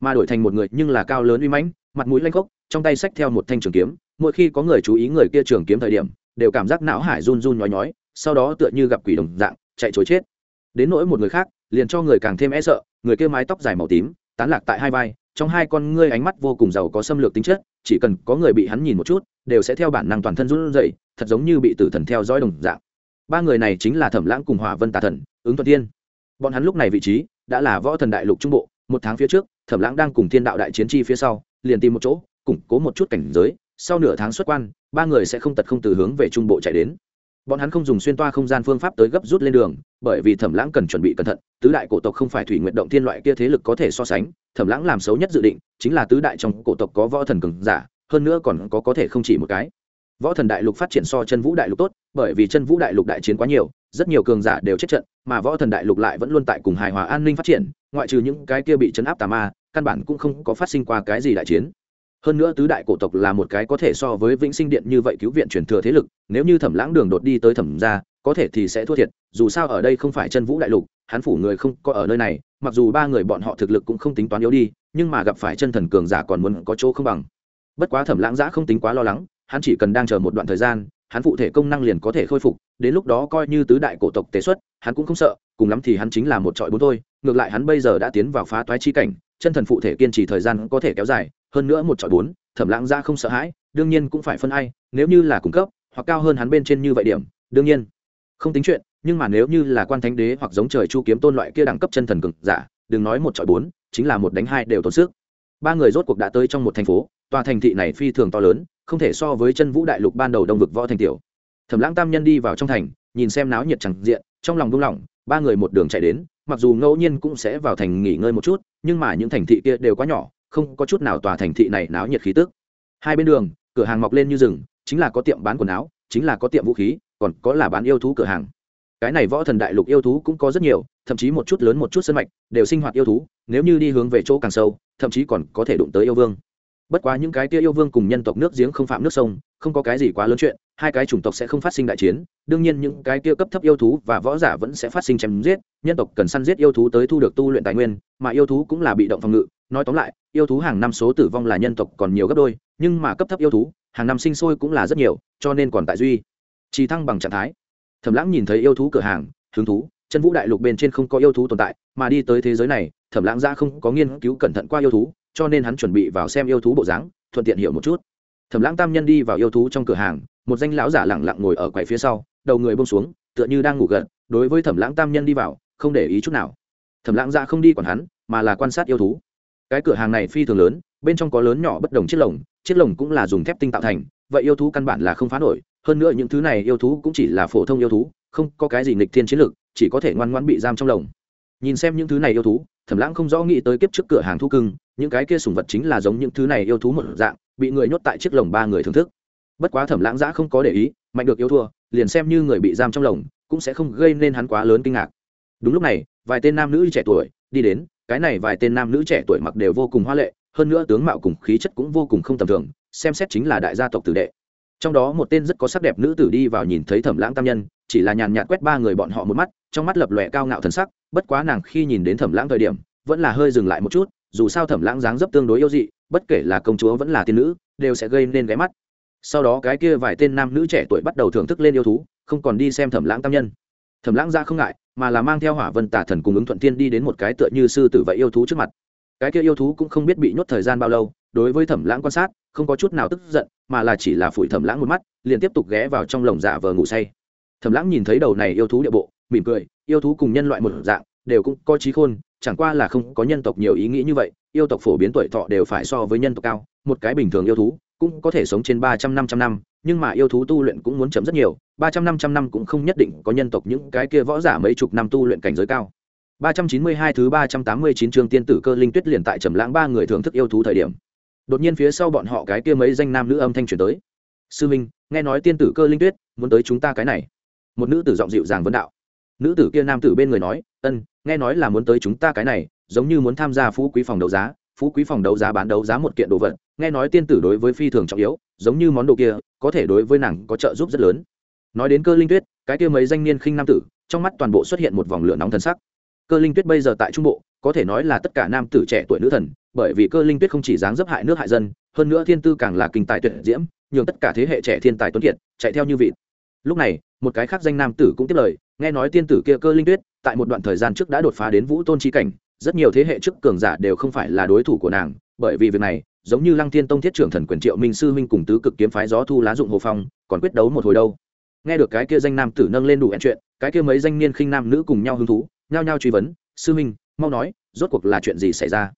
Mà đổi thành một người nhưng là cao lớn uy mãnh, mặt mũi lanh khốc, trong tay xách theo một thanh trường kiếm, mỗi khi có người chú ý người kia trường kiếm thời điểm, đều cảm giác não hải run run nhói nhói, sau đó tựa như gặp quỷ đồng dạng, chạy chối chết. Đến nỗi một người khác, liền cho người càng thêm e sợ, người kia mái tóc dài màu tím, tán lạc tại hai vai, trong hai con ngươi ánh mắt vô cùng giàu có xâm lược tính chất, chỉ cần có người bị hắn nhìn một chút, đều sẽ theo bản năng toàn thân run rẩy, thật giống như bị tử thần theo dõi đồng dạng ba người này chính là thẩm lãng cùng hỏa vân tà thần, ứng thuận tiên bọn hắn lúc này vị trí đã là võ thần đại lục trung bộ, một tháng phía trước, thẩm lãng đang cùng thiên đạo đại chiến chi phía sau, liền tìm một chỗ, củng cố một chút cảnh giới, sau nửa tháng xuất quan, ba người sẽ không tật không từ hướng về trung bộ chạy đến. Bọn hắn không dùng xuyên toa không gian phương pháp tới gấp rút lên đường, bởi vì thẩm lãng cần chuẩn bị cẩn thận, tứ đại cổ tộc không phải thủy nguyện động thiên loại kia thế lực có thể so sánh, thẩm lãng làm xấu nhất dự định, chính là tứ đại trong cổ tộc có võ thần cường giả, hơn nữa còn có có thể không chỉ một cái võ thần đại lục phát triển so chân vũ đại lục tốt, bởi vì chân vũ đại lục đại chiến quá nhiều, rất nhiều cường giả đều chết trận, mà võ thần đại lục lại vẫn luôn tại cùng hài hòa an ninh phát triển, ngoại trừ những cái kia bị chấn áp tà ma, căn bản cũng không có phát sinh qua cái gì đại chiến. Hơn nữa tứ đại cổ tộc là một cái có thể so với vĩnh sinh điện như vậy cứu viện truyền thừa thế lực, nếu như thẩm lãng đường đột đi tới thẩm ra có thể thì sẽ thua thiệt, dù sao ở đây không phải chân vũ đại lục, hắn phủ người không có ở nơi này, mặc dù ba người bọn họ thực lực cũng không tính toán yếu đi, nhưng mà gặp phải chân thần cường giả còn muốn có chỗ không bằng. Bất quá thẩm lãng giã không tính quá lo lắng hắn chỉ cần đang chờ một đoạn thời gian, hắn phụ thể công năng liền có thể khôi phục, đến lúc đó coi như tứ đại cổ tộc tế xuất, hắn cũng không sợ, cùng lắm thì hắn chính là một trọi bốn thôi, ngược lại hắn bây giờ đã tiến vào phá toái chi cảnh, chân thần phụ thể kiên trì thời gian có thể kéo dài, hơn nữa một trọi bốn, thẩm lãng ra không sợ hãi, đương nhiên cũng phải phân ai, nếu như là cung cấp, hoặc cao hơn hắn bên trên như vậy điểm, đương nhiên, không tính chuyện, nhưng mà nếu như là quan thánh đế hoặc giống trời chu kiếm tôn loại kia đẳng cấp chân thần cực giả, đừng nói một trọi bốn, chính là một đánh hai đều tốn sức. Ba người rốt cuộc đã tới trong một thành phố, tòa thành thị này phi thường to lớn không thể so với chân vũ đại lục ban đầu đông vực võ thành tiểu. Thẩm lãng tam nhân đi vào trong thành, nhìn xem náo nhiệt chẳng diện, trong lòng buông lỏng, ba người một đường chạy đến, mặc dù ngẫu nhiên cũng sẽ vào thành nghỉ ngơi một chút, nhưng mà những thành thị kia đều quá nhỏ, không có chút nào tòa thành thị này náo nhiệt khí tức. Hai bên đường, cửa hàng mọc lên như rừng, chính là có tiệm bán quần áo, chính là có tiệm vũ khí, còn có là bán yêu thú cửa hàng. Cái này võ thần đại lục yêu thú cũng có rất nhiều, thậm chí một chút lớn một chút sân mạch, đều sinh hoạt yêu thú, nếu như đi hướng về chỗ càng sâu, thậm chí còn có thể đụng tới yêu vương bất quá những cái tia yêu vương cùng nhân tộc nước giếng không phạm nước sông, không có cái gì quá lớn chuyện, hai cái chủng tộc sẽ không phát sinh đại chiến, đương nhiên những cái kia cấp thấp yêu thú và võ giả vẫn sẽ phát sinh chém giết, nhân tộc cần săn giết yêu thú tới thu được tu luyện tài nguyên, mà yêu thú cũng là bị động phòng ngự. Nói tóm lại, yêu thú hàng năm số tử vong là nhân tộc còn nhiều gấp đôi, nhưng mà cấp thấp yêu thú, hàng năm sinh sôi cũng là rất nhiều, cho nên còn tại duy trì thăng bằng trạng thái. Thẩm lãng nhìn thấy yêu thú cửa hàng, hứng thú, chân vũ đại lục bên trên không có yêu thú tồn tại, mà đi tới thế giới này, thẩm lãng ra không có nghiên cứu cẩn thận qua yêu thú cho nên hắn chuẩn bị vào xem yêu thú bộ dáng, thuận tiện hiểu một chút. Thẩm lãng tam nhân đi vào yêu thú trong cửa hàng, một danh lão giả lẳng lặng ngồi ở quầy phía sau, đầu người bông xuống, tựa như đang ngủ gật, đối với thẩm lãng tam nhân đi vào, không để ý chút nào. Thẩm lãng ra không đi còn hắn, mà là quan sát yêu thú. Cái cửa hàng này phi thường lớn, bên trong có lớn nhỏ bất đồng chiếc lồng chiếc lồng cũng là dùng thép tinh tạo thành, vậy yêu thú căn bản là không phá nổi, hơn nữa những thứ này yêu thú cũng chỉ là phổ thông yêu thú, không có cái gì nghịch thiên chiến lược, chỉ có thể ngoan ngoan bị giam trong lồng. Nhìn xem những thứ này yêu thú thẩm lãng không rõ nghĩ tới kiếp trước cửa hàng thu cưng, những cái kia sùng vật chính là giống những thứ này yêu thú một dạng, bị người nhốt tại chiếc lồng ba người thưởng thức. Bất quá thẩm lãng giã không có để ý, mạnh được yêu thua, liền xem như người bị giam trong lồng, cũng sẽ không gây nên hắn quá lớn kinh ngạc. Đúng lúc này, vài tên nam nữ trẻ tuổi đi đến, cái này vài tên nam nữ trẻ tuổi mặc đều vô cùng hoa lệ, hơn nữa tướng mạo cùng khí chất cũng vô cùng không tầm thường, xem xét chính là đại gia tộc tử đệ. Trong đó một tên rất có sắc đẹp nữ tử đi vào nhìn thấy thẩm lãng tam nhân chỉ là nhàn nhạt quét ba người bọn họ một mắt, trong mắt lập lòe cao ngạo thần sắc, bất quá nàng khi nhìn đến thẩm lãng thời điểm, vẫn là hơi dừng lại một chút, dù sao thẩm lãng dáng dấp tương đối yêu dị, bất kể là công chúa vẫn là tiên nữ, đều sẽ gây nên ghé mắt. Sau đó cái kia vài tên nam nữ trẻ tuổi bắt đầu thưởng thức lên yêu thú, không còn đi xem thẩm lãng tam nhân. Thẩm lãng ra không ngại, mà là mang theo hỏa vân tả thần cùng ứng thuận tiên đi đến một cái tựa như sư tử vậy yêu thú trước mặt. Cái kia yêu thú cũng không biết bị nhốt thời gian bao lâu, đối với thẩm lãng quan sát, không có chút nào tức giận, mà là chỉ là phủi thẩm lãng một mắt, liền tiếp tục ghé vào trong lồng giả vờ ngủ say thầm lãng nhìn thấy đầu này yêu thú địa bộ, mỉm cười, yêu thú cùng nhân loại một dạng, đều cũng có trí khôn, chẳng qua là không có nhân tộc nhiều ý nghĩ như vậy, yêu tộc phổ biến tuổi thọ đều phải so với nhân tộc cao, một cái bình thường yêu thú cũng có thể sống trên ba trăm năm trăm năm, nhưng mà yêu thú tu luyện cũng muốn chấm rất nhiều, ba trăm năm trăm năm cũng không nhất định có nhân tộc những cái kia võ giả mấy chục năm tu luyện cảnh giới cao. Ba trăm chín mươi hai thứ ba trăm tám mươi chín chương tiên tử cơ linh tuyết liền tại trầm lãng ba người thưởng thức yêu thú thời điểm. Đột nhiên phía sau bọn họ cái kia mấy danh nam nữ âm thanh truyền tới. Sư minh, nghe nói tiên tử cơ linh tuyết muốn tới chúng ta cái này một nữ tử giọng dịu dàng vấn đạo. Nữ tử kia nam tử bên người nói, ân, nghe nói là muốn tới chúng ta cái này, giống như muốn tham gia phú quý phòng đấu giá, phú quý phòng đấu giá bán đấu giá một kiện đồ vật, nghe nói tiên tử đối với phi thường trọng yếu, giống như món đồ kia, có thể đối với nàng có trợ giúp rất lớn. Nói đến cơ linh tuyết, cái kia mấy danh niên khinh nam tử, trong mắt toàn bộ xuất hiện một vòng lửa nóng thân sắc. Cơ linh tuyết bây giờ tại trung bộ, có thể nói là tất cả nam tử trẻ tuổi nữ thần, bởi vì cơ linh tuyết không chỉ dáng dấp hại nước hại dân, hơn nữa thiên tư càng là kinh tài tuyệt diễm, nhường tất cả thế hệ trẻ thiên tài tuấn kiệt, chạy theo như vị lúc này một cái khác danh nam tử cũng tiếp lời, nghe nói tiên tử kia cơ linh tuyết, tại một đoạn thời gian trước đã đột phá đến vũ tôn chi cảnh, rất nhiều thế hệ trước cường giả đều không phải là đối thủ của nàng, bởi vì việc này, giống như lăng thiên tông thiết trưởng thần quyền triệu minh sư minh cùng tứ cực kiếm phái gió thu lá dụng hồ phong, còn quyết đấu một hồi đâu. Nghe được cái kia danh nam tử nâng lên đủ ẹn chuyện, cái kia mấy danh niên khinh nam nữ cùng nhau hứng thú, nhao nhao truy vấn, sư minh mau nói, rốt cuộc là chuyện gì xảy ra?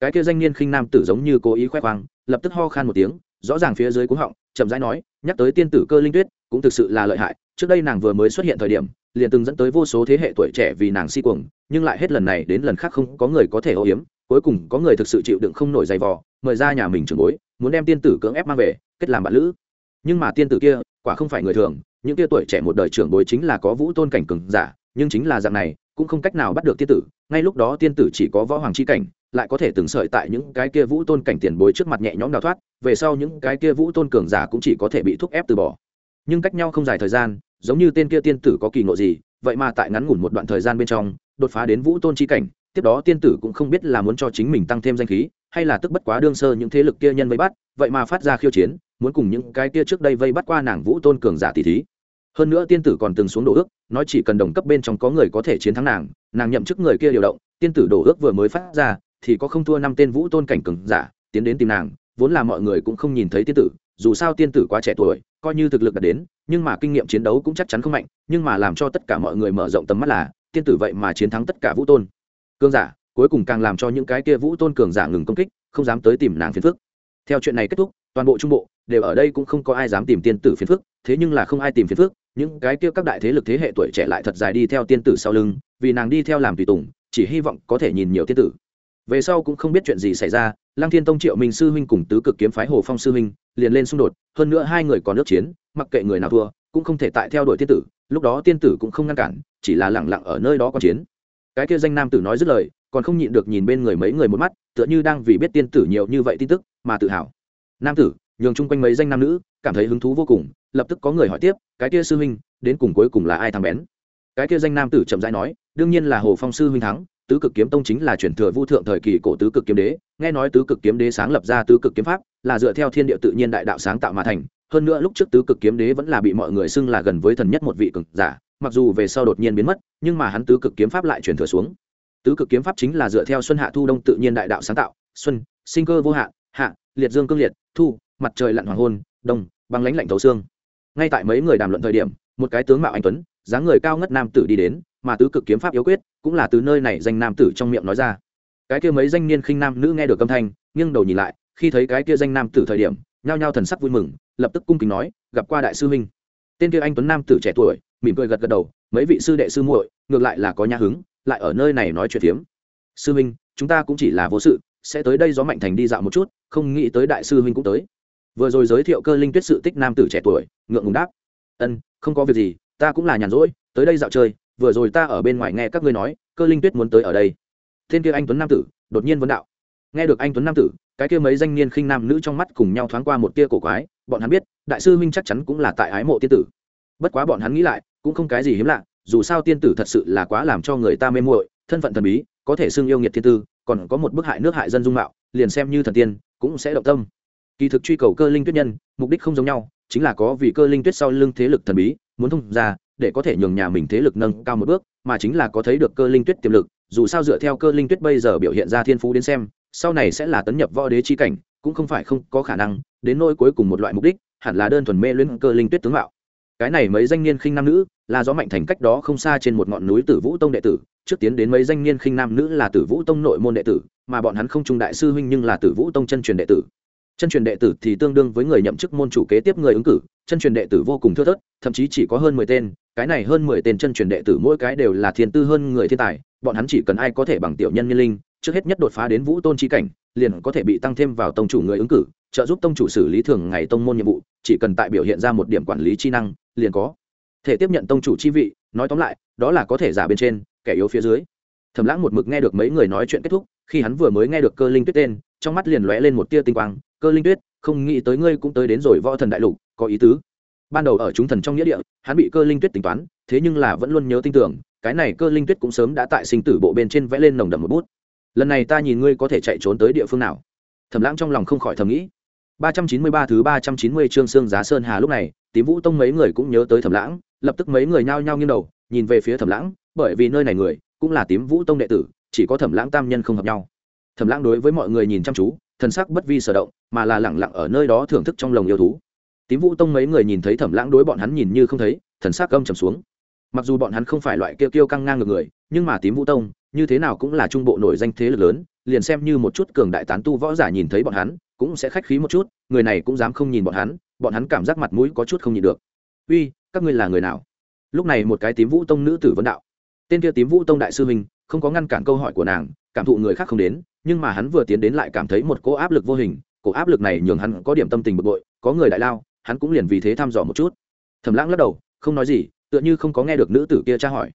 Cái kia danh niên khinh nam tử giống như cố ý khoe khoang, lập tức ho khan một tiếng, rõ ràng phía dưới cuống họng, chậm rãi nói, nhắc tới tiên tử cơ linh tuyết, cũng thực sự là lợi hại trước đây nàng vừa mới xuất hiện thời điểm, liền từng dẫn tới vô số thế hệ tuổi trẻ vì nàng si cuồng, nhưng lại hết lần này đến lần khác không có người có thể ô hiếm cuối cùng có người thực sự chịu đựng không nổi dày vò, mời ra nhà mình trường bối, muốn đem tiên tử cưỡng ép mang về, kết làm bạn lữ. Nhưng mà tiên tử kia, quả không phải người thường, những kia tuổi trẻ một đời trưởng bối chính là có vũ tôn cảnh cường giả, nhưng chính là dạng này, cũng không cách nào bắt được tiên tử, ngay lúc đó tiên tử chỉ có võ hoàng chi cảnh, lại có thể từng sợi tại những cái kia vũ tôn cảnh tiền bối trước mặt nhẹ nhõm đào thoát, về sau những cái kia vũ tôn cường giả cũng chỉ có thể bị thúc ép từ bỏ nhưng cách nhau không dài thời gian, giống như tên kia tiên tử có kỳ ngộ gì, vậy mà tại ngắn ngủn một đoạn thời gian bên trong, đột phá đến vũ tôn chi cảnh, tiếp đó tiên tử cũng không biết là muốn cho chính mình tăng thêm danh khí, hay là tức bất quá đương sơ những thế lực kia nhân vây bắt, vậy mà phát ra khiêu chiến, muốn cùng những cái kia trước đây vây bắt qua nàng vũ tôn cường giả tỷ thí. Hơn nữa tiên tử còn từng xuống đổ ước, nói chỉ cần đồng cấp bên trong có người có thể chiến thắng nàng nàng nhậm chức người kia điều động, tiên tử đổ ước vừa mới phát ra, thì có không thua năm tên vũ tôn cảnh cường giả, tiến đến tìm nàng, vốn là mọi người cũng không nhìn thấy tiên tử dù sao tiên tử quá trẻ tuổi, coi như thực lực đã đến, nhưng mà kinh nghiệm chiến đấu cũng chắc chắn không mạnh, nhưng mà làm cho tất cả mọi người mở rộng tầm mắt là, tiên tử vậy mà chiến thắng tất cả vũ tôn. Cương giả, cuối cùng càng làm cho những cái kia vũ tôn cường giả ngừng công kích, không dám tới tìm nàng phiền phức. Theo chuyện này kết thúc, toàn bộ trung bộ đều ở đây cũng không có ai dám tìm tiên tử phiền phức, thế nhưng là không ai tìm phiền phức, những cái kia các đại thế lực thế hệ tuổi trẻ lại thật dài đi theo tiên tử sau lưng, vì nàng đi theo làm tùy tùng, chỉ hy vọng có thể nhìn nhiều tiên tử về sau cũng không biết chuyện gì xảy ra, lăng thiên tông triệu minh sư huynh cùng tứ cực kiếm phái hồ phong sư huynh liền lên xung đột, hơn nữa hai người còn nước chiến, mặc kệ người nào thua, cũng không thể tại theo đuổi tiên tử, lúc đó tiên tử cũng không ngăn cản, chỉ là lẳng lặng ở nơi đó còn chiến. Cái kia danh nam tử nói dứt lời, còn không nhịn được nhìn bên người mấy người một mắt, tựa như đang vì biết tiên tử nhiều như vậy tin tức mà tự hào. Nam tử, nhường chung quanh mấy danh nam nữ, cảm thấy hứng thú vô cùng, lập tức có người hỏi tiếp, cái kia sư huynh, đến cùng cuối cùng là ai thắng bén? Cái kia danh nam tử chậm rãi nói, đương nhiên là hồ phong sư huynh thắng tứ cực kiếm tông chính là truyền thừa vu thượng thời kỳ cổ tứ cực kiếm đế, nghe nói tứ cực kiếm đế sáng lập ra tứ cực kiếm pháp, là dựa theo thiên địa tự nhiên đại đạo sáng tạo mà thành, hơn nữa lúc trước tứ cực kiếm đế vẫn là bị mọi người xưng là gần với thần nhất một vị cực giả, mặc dù về sau đột nhiên biến mất, nhưng mà hắn tứ cực kiếm pháp lại truyền thừa xuống. Tứ cực kiếm pháp chính là dựa theo xuân hạ thu đông tự nhiên đại đạo sáng tạo, xuân, sinh cơ vô hạn hạ, liệt dương cương liệt, thu, mặt trời lặn hoàng hôn, đông, băng lãnh lạnh thấu xương. Ngay tại mấy người đàm luận thời điểm, một cái tướng mạo anh tuấn, dáng người cao ngất nam tử đi đến mà tứ cực kiếm pháp yếu quyết cũng là từ nơi này danh nam tử trong miệng nói ra. Cái kia mấy danh niên khinh nam nữ nghe được âm thanh, nghiêng đầu nhìn lại, khi thấy cái kia danh nam tử thời điểm, nhao nhao thần sắc vui mừng, lập tức cung kính nói, gặp qua đại sư huynh. Tên kia anh tuấn nam tử trẻ tuổi, mỉm cười gật gật đầu, mấy vị sư đệ sư muội, ngược lại là có nhà hứng, lại ở nơi này nói chuyện phiếm. Sư huynh, chúng ta cũng chỉ là vô sự, sẽ tới đây gió mạnh thành đi dạo một chút, không nghĩ tới đại sư huynh cũng tới. Vừa rồi giới thiệu cơ linh tuyết sự tích nam tử trẻ tuổi, ngượng ngùng đáp, ân, không có việc gì, ta cũng là nhàn rỗi, tới đây dạo chơi vừa rồi ta ở bên ngoài nghe các ngươi nói, cơ linh tuyết muốn tới ở đây. Thiên kia anh tuấn nam tử, đột nhiên vấn đạo. Nghe được anh tuấn nam tử, cái kia mấy danh niên khinh nam nữ trong mắt cùng nhau thoáng qua một tia cổ quái, bọn hắn biết, đại sư huynh chắc chắn cũng là tại ái mộ tiên tử. Bất quá bọn hắn nghĩ lại, cũng không cái gì hiếm lạ, dù sao tiên tử thật sự là quá làm cho người ta mê muội, thân phận thần bí, có thể xưng yêu nghiệt thiên tư, còn có một bức hại nước hại dân dung mạo, liền xem như thần tiên, cũng sẽ động tâm. Kỳ thực truy cầu cơ linh tuyết nhân, mục đích không giống nhau, chính là có vì cơ linh tuyết sau lưng thế lực thần bí, muốn thông ra để có thể nhường nhà mình thế lực nâng cao một bước, mà chính là có thấy được cơ linh tuyết tiềm lực, dù sao dựa theo cơ linh tuyết bây giờ biểu hiện ra thiên phú đến xem, sau này sẽ là tấn nhập võ đế chi cảnh, cũng không phải không có khả năng, đến nỗi cuối cùng một loại mục đích, hẳn là đơn thuần mê luyến cơ linh tuyết tướng mạo. Cái này mấy danh niên khinh nam nữ, là do mạnh thành cách đó không xa trên một ngọn núi tử vũ tông đệ tử, trước tiến đến mấy danh niên khinh nam nữ là tử vũ tông nội môn đệ tử, mà bọn hắn không trung đại sư huynh nhưng là tử vũ tông chân truyền đệ tử. Chân truyền đệ tử thì tương đương với người nhậm chức môn chủ kế tiếp người ứng cử, chân truyền đệ tử vô cùng thưa thớt, thậm chí chỉ có hơn mười tên cái này hơn mười tên chân truyền đệ tử mỗi cái đều là thiên tư hơn người thiên tài, bọn hắn chỉ cần ai có thể bằng tiểu nhân nhân linh, trước hết nhất đột phá đến vũ tôn chi cảnh, liền có thể bị tăng thêm vào tông chủ người ứng cử, trợ giúp tông chủ xử lý thường ngày tông môn nhiệm vụ, chỉ cần tại biểu hiện ra một điểm quản lý chi năng, liền có thể tiếp nhận tông chủ chi vị. Nói tóm lại, đó là có thể giả bên trên, kẻ yếu phía dưới. Thẩm lãng một mực nghe được mấy người nói chuyện kết thúc, khi hắn vừa mới nghe được cơ linh tuyết tên, trong mắt liền lóe lên một tia tinh quang. Cơ linh tuyết, không nghĩ tới ngươi cũng tới đến rồi võ thần đại lục, có ý tứ? Ban đầu ở chúng thần trong nghĩa địa, hắn bị cơ linh tuyết tính toán, thế nhưng là vẫn luôn nhớ tin tưởng, cái này cơ linh tuyết cũng sớm đã tại sinh tử bộ bên trên vẽ lên nồng đậm một bút. Lần này ta nhìn ngươi có thể chạy trốn tới địa phương nào? Thẩm lãng trong lòng không khỏi thầm nghĩ. Ba trăm chín mươi ba thứ ba trăm chín mươi chương xương giá sơn hà lúc này, tím vũ tông mấy người cũng nhớ tới thẩm lãng, lập tức mấy người nhao nhao nghiêng đầu, nhìn về phía thẩm lãng, bởi vì nơi này người cũng là tím vũ tông đệ tử, chỉ có thẩm lãng tam nhân không hợp nhau. Thẩm lãng đối với mọi người nhìn chăm chú, thần sắc bất vi sở động, mà là lẳng lặng ở nơi đó thưởng thức trong lòng yêu thú tím vũ tông mấy người nhìn thấy thẩm lãng đối bọn hắn nhìn như không thấy, thần sắc gâm trầm xuống. Mặc dù bọn hắn không phải loại kêu kêu căng ngang ngược người, nhưng mà tím vũ tông, như thế nào cũng là trung bộ nổi danh thế lực lớn, liền xem như một chút cường đại tán tu võ giả nhìn thấy bọn hắn, cũng sẽ khách khí một chút, người này cũng dám không nhìn bọn hắn bọn hắn cảm giác mặt mũi có chút không nhịn được. Uy, các ngươi là người nào? Lúc này một cái tím vũ tông nữ tử vấn đạo. Tên kia tím vũ tông đại sư huynh, không có ngăn cản câu hỏi của nàng, cảm thụ người khác không đến, nhưng mà hắn vừa tiến đến lại cảm thấy một cỗ áp lực vô hình, cỗ áp lực này nhường hắn có điểm tâm tình bực bội, có người đại lao hắn cũng liền vì thế thăm dò một chút. Thẩm lãng lắc đầu, không nói gì, tựa như không có nghe được nữ tử kia tra hỏi.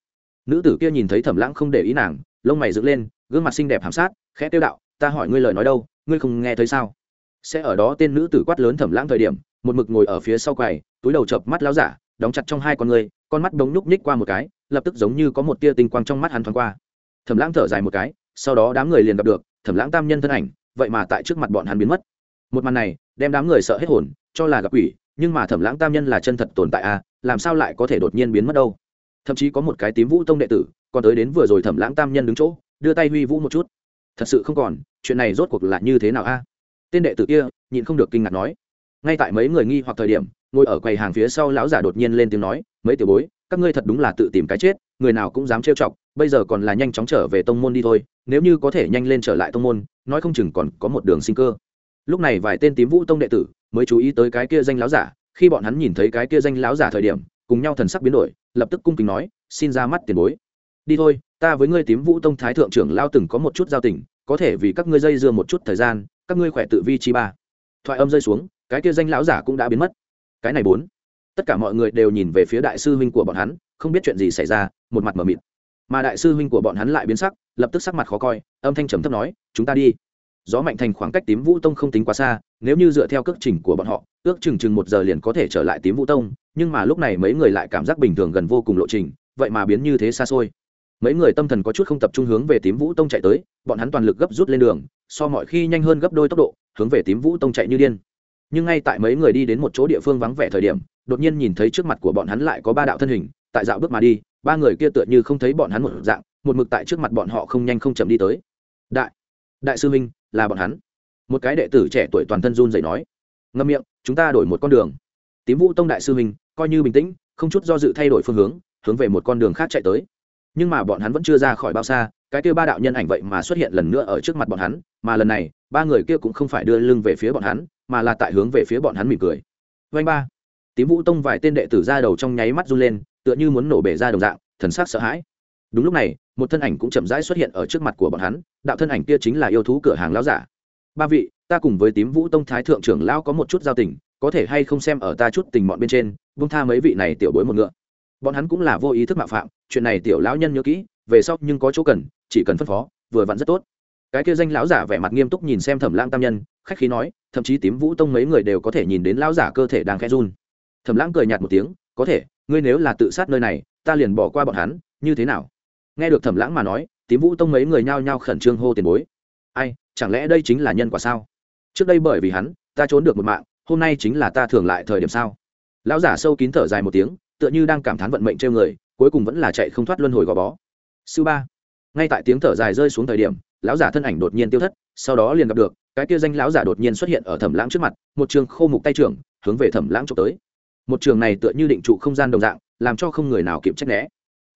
Nữ tử kia nhìn thấy thẩm lãng không để ý nàng, lông mày dựng lên, gương mặt xinh đẹp hàm sát, khẽ tiêu đạo, ta hỏi ngươi lời nói đâu, ngươi không nghe thấy sao? Sẽ ở đó tên nữ tử quát lớn thẩm lãng thời điểm, một mực ngồi ở phía sau quầy, túi đầu chập mắt láo giả, đóng chặt trong hai con người, con mắt đống nhúc nhích qua một cái, lập tức giống như có một tia tinh quang trong mắt hắn thoáng qua. Thẩm lãng thở dài một cái, sau đó đám người liền gặp được, thẩm lãng tam nhân thân ảnh, vậy mà tại trước mặt bọn hắn biến mất. Một màn này, đem đám người sợ hết hồn, cho là gặp quỷ nhưng mà thẩm lãng tam nhân là chân thật tồn tại a à, làm sao lại có thể đột nhiên biến mất đâu? Thậm chí có một cái tím vũ tông đệ tử còn tới đến vừa rồi thẩm lãng tam nhân đứng chỗ đưa tay huy vũ một chút. Thật sự không còn chuyện này rốt cuộc là như thế nào a? Tên đệ tử kia nhịn không được kinh ngạc nói. Ngay tại mấy người nghi hoặc thời điểm ngồi ở quầy hàng phía sau lão giả đột nhiên lên tiếng nói mấy tiểu bối các ngươi thật đúng là tự tìm cái chết người nào cũng dám trêu chọc bây giờ còn là nhanh chóng trở về tông môn đi thôi nếu như có thể nhanh lên trở lại tông môn nói không chừng còn có một đường sinh cơ. Lúc này vài tên tím vũ tông đệ tử mới chú ý tới cái kia danh láo giả, khi bọn hắn nhìn thấy cái kia danh láo giả thời điểm, cùng nhau thần sắc biến đổi, lập tức cung kính nói, xin ra mắt tiền bối. Đi thôi, ta với ngươi tím vũ tông thái thượng trưởng lao từng có một chút giao tình, có thể vì các ngươi dây dưa một chút thời gian, các ngươi khỏe tự vi chi ba. Thoại âm rơi xuống, cái kia danh lão giả cũng đã biến mất. Cái này bốn. Tất cả mọi người đều nhìn về phía đại sư huynh của bọn hắn, không biết chuyện gì xảy ra, một mặt mở mịt. Mà đại sư huynh của bọn hắn lại biến sắc, lập tức sắc mặt khó coi, âm thanh trầm thấp nói, chúng ta đi gió mạnh thành khoảng cách tím vũ tông không tính quá xa, nếu như dựa theo cước trình của bọn họ, ước chừng chừng một giờ liền có thể trở lại tím vũ tông, nhưng mà lúc này mấy người lại cảm giác bình thường gần vô cùng lộ trình, vậy mà biến như thế xa xôi. Mấy người tâm thần có chút không tập trung hướng về tím vũ tông chạy tới, bọn hắn toàn lực gấp rút lên đường, so mọi khi nhanh hơn gấp đôi tốc độ, hướng về tím vũ tông chạy như điên. Nhưng ngay tại mấy người đi đến một chỗ địa phương vắng vẻ thời điểm, đột nhiên nhìn thấy trước mặt của bọn hắn lại có ba đạo thân hình, tại dạo bước mà đi, ba người kia tựa như không thấy bọn hắn một dạng, một mực tại trước mặt bọn họ không nhanh không chậm đi tới. Đại đại sư minh là bọn hắn. Một cái đệ tử trẻ tuổi toàn thân run dậy nói, ngâm miệng, chúng ta đổi một con đường. Tím vũ tông đại sư minh coi như bình tĩnh, không chút do dự thay đổi phương hướng hướng về một con đường khác chạy tới. Nhưng mà bọn hắn vẫn chưa ra khỏi bao xa, cái kia ba đạo nhân ảnh vậy mà xuất hiện lần nữa ở trước mặt bọn hắn, mà lần này, ba người kia cũng không phải đưa lưng về phía bọn hắn, mà là tại hướng về phía bọn hắn mỉm cười. Vanh ba. Tím vũ tông vài tên đệ tử ra đầu trong nháy mắt run lên, tựa như muốn nổ bể ra đồng dạng, thần sắc sợ hãi đúng lúc này, một thân ảnh cũng chậm rãi xuất hiện ở trước mặt của bọn hắn, đạo thân ảnh kia chính là yêu thú cửa hàng lão giả. Ba vị, ta cùng với tím vũ tông thái thượng trưởng lão có một chút giao tình, có thể hay không xem ở ta chút tình bọn bên trên bung tha mấy vị này tiểu bối một ngựa. Bọn hắn cũng là vô ý thức mạo phạm, chuyện này tiểu lão nhân nhớ kỹ, về sau nhưng có chỗ cần, chỉ cần phân phó, vừa vặn rất tốt. Cái kia danh lão giả vẻ mặt nghiêm túc nhìn xem thẩm lãng tam nhân, khách khí nói, thậm chí tím vũ tông mấy người đều có thể nhìn đến lão giả cơ thể đang khẽ run. Thẩm lãng cười nhạt một tiếng, có thể, ngươi nếu là tự sát nơi này, ta liền bỏ qua bọn hắn, như thế nào? Nghe được thẩm lãng mà nói, tím vũ tông mấy người nhao nhao khẩn trương hô tiền bối. Ai, chẳng lẽ đây chính là nhân quả sao? Trước đây bởi vì hắn, ta trốn được một mạng, hôm nay chính là ta thường lại thời điểm sao? Lão giả sâu kín thở dài một tiếng, tựa như đang cảm thán vận mệnh treo người, cuối cùng vẫn là chạy không thoát luân hồi gò bó. Sư ba. Ngay tại tiếng thở dài rơi xuống thời điểm, lão giả thân ảnh đột nhiên tiêu thất, sau đó liền gặp được, cái kia danh lão giả đột nhiên xuất hiện ở thẩm lãng trước mặt, một trường khô mục tay trưởng, hướng về thẩm lãng trộm tới. Một trường này tựa như định trụ không gian đồng dạng, làm cho không người nào kịp trách né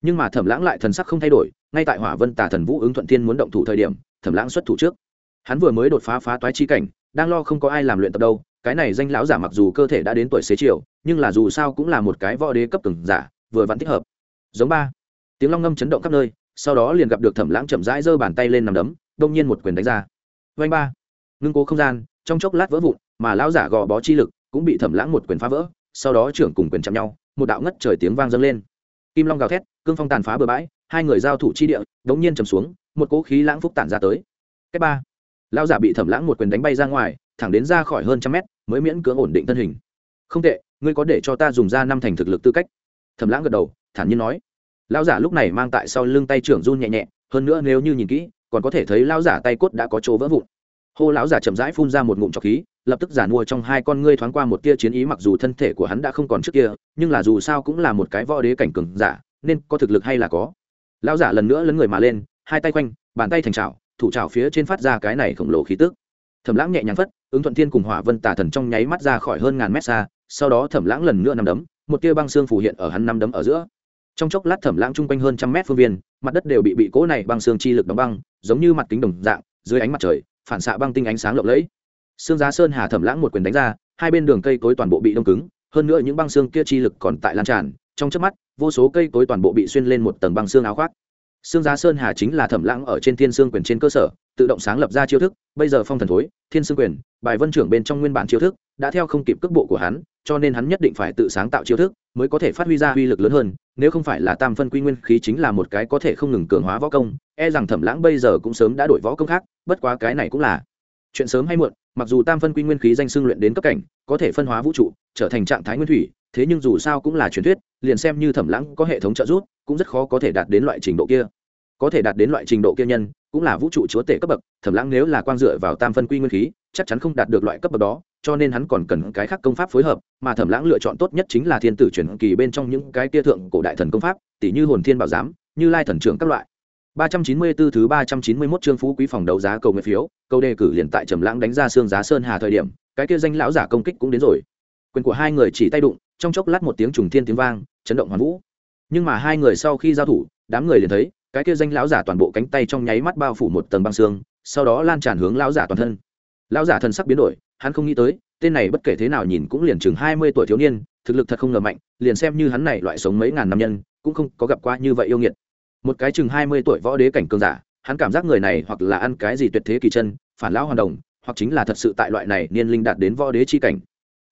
nhưng mà thẩm lãng lại thần sắc không thay đổi, ngay tại hỏa vân tà thần vũ ứng thuận thiên muốn động thủ thời điểm, thẩm lãng xuất thủ trước. Hắn vừa mới đột phá phá toái chi cảnh, đang lo không có ai làm luyện tập đâu, cái này danh lão giả mặc dù cơ thể đã đến tuổi xế chiều, nhưng là dù sao cũng là một cái võ đế cấp từng giả, vừa vặn thích hợp. Giống ba. Tiếng long ngâm chấn động khắp nơi, sau đó liền gặp được thẩm lãng chậm rãi giơ bàn tay lên nằm đấm, đông nhiên một quyền đánh ra. Vanh ba. Ngưng cố không gian, trong chốc lát vỡ vụn, mà lão giả gò bó chi lực cũng bị thẩm lãng một quyền phá vỡ, sau đó trưởng cùng quyền chạm nhau, một đạo ngất trời tiếng vang dâng lên. Kim long gào thét cương phong tàn phá bừa bãi, hai người giao thủ chi địa, đống nhiên trầm xuống, một cỗ khí lãng phúc tản ra tới. Cách ba, lão giả bị thẩm lãng một quyền đánh bay ra ngoài, thẳng đến ra khỏi hơn trăm mét, mới miễn cưỡng ổn định thân hình. Không tệ, ngươi có để cho ta dùng ra năm thành thực lực tư cách. Thẩm lãng gật đầu, thản nhiên nói. Lão giả lúc này mang tại sau lưng tay trưởng run nhẹ nhẹ, hơn nữa nếu như nhìn kỹ, còn có thể thấy lão giả tay cốt đã có chỗ vỡ vụn. Hô lão giả chậm rãi phun ra một ngụm trọc khí, lập tức giả mua trong hai con ngươi thoáng qua một tia chiến ý mặc dù thân thể của hắn đã không còn trước kia, nhưng là dù sao cũng là một cái võ đế cảnh cường giả nên có thực lực hay là có. Lão giả lần nữa lấn người mà lên, hai tay quanh, bàn tay thành trào thủ trào phía trên phát ra cái này khổng lồ khí tức. Thẩm lãng nhẹ nhàng phất, ứng thuận thiên cùng hỏa vân tà thần trong nháy mắt ra khỏi hơn ngàn mét xa, sau đó thẩm lãng lần nữa nằm đấm, một tia băng xương phủ hiện ở hắn năm đấm ở giữa. Trong chốc lát thẩm lãng chung quanh hơn trăm mét phương viên, mặt đất đều bị bị cỗ này băng xương chi lực đóng băng, giống như mặt kính đồng dạng, dưới ánh mặt trời, phản xạ băng tinh ánh sáng lộng lẫy. Xương giá sơn hà thẩm lãng một quyền đánh ra, hai bên đường cây cối toàn bộ bị đông cứng, hơn nữa những băng xương kia chi lực còn tại lan tràn, trong chớp mắt vô số cây cối toàn bộ bị xuyên lên một tầng băng xương áo khoác. Xương giá sơn hà chính là thẩm lãng ở trên thiên xương quyền trên cơ sở, tự động sáng lập ra chiêu thức, bây giờ phong thần thối, thiên xương quyền, bài vân trưởng bên trong nguyên bản chiêu thức, đã theo không kịp cước bộ của hắn, cho nên hắn nhất định phải tự sáng tạo chiêu thức, mới có thể phát huy ra uy lực lớn hơn, nếu không phải là tam phân quy nguyên khí chính là một cái có thể không ngừng cường hóa võ công e rằng thẩm lãng bây giờ cũng sớm đã đổi võ công khác, bất quá cái này cũng là chuyện sớm hay muộn, mặc dù tam phân quy nguyên khí danh xưng luyện đến cấp cảnh, có thể phân hóa vũ trụ, trở thành trạng thái nguyên thủy thế nhưng dù sao cũng là truyền thuyết liền xem như thẩm lãng có hệ thống trợ giúp cũng rất khó có thể đạt đến loại trình độ kia có thể đạt đến loại trình độ kia nhân cũng là vũ trụ chúa tể cấp bậc thẩm lãng nếu là quang dựa vào tam phân quy nguyên khí chắc chắn không đạt được loại cấp bậc đó cho nên hắn còn cần cái khác công pháp phối hợp mà thẩm lãng lựa chọn tốt nhất chính là thiên tử truyền kỳ bên trong những cái kia thượng cổ đại thần công pháp tỷ như hồn thiên bảo giám như lai thần trưởng các loại 394 thứ 391 chương phú quý phòng đấu giá cầu nguyện phiếu, câu đề cử liền tại Trầm Lãng đánh ra xương giá sơn hà thời điểm, cái kia danh lão giả công kích cũng đến rồi. Quyền của hai người chỉ tay đụng, trong chốc lát một tiếng trùng thiên tiếng vang, chấn động hoàn vũ. Nhưng mà hai người sau khi giao thủ, đám người liền thấy, cái kia danh lão giả toàn bộ cánh tay trong nháy mắt bao phủ một tầng băng xương, sau đó lan tràn hướng lão giả toàn thân. Lão giả thần sắc biến đổi, hắn không nghĩ tới, tên này bất kể thế nào nhìn cũng liền chừng 20 tuổi thiếu niên, thực lực thật không ngờ mạnh, liền xem như hắn này loại sống mấy ngàn năm nhân, cũng không có gặp qua như vậy yêu nghiệt một cái chừng hai mươi tuổi võ đế cảnh cường giả hắn cảm giác người này hoặc là ăn cái gì tuyệt thế kỳ chân phản lão hoàn đồng hoặc chính là thật sự tại loại này niên linh đạt đến võ đế chi cảnh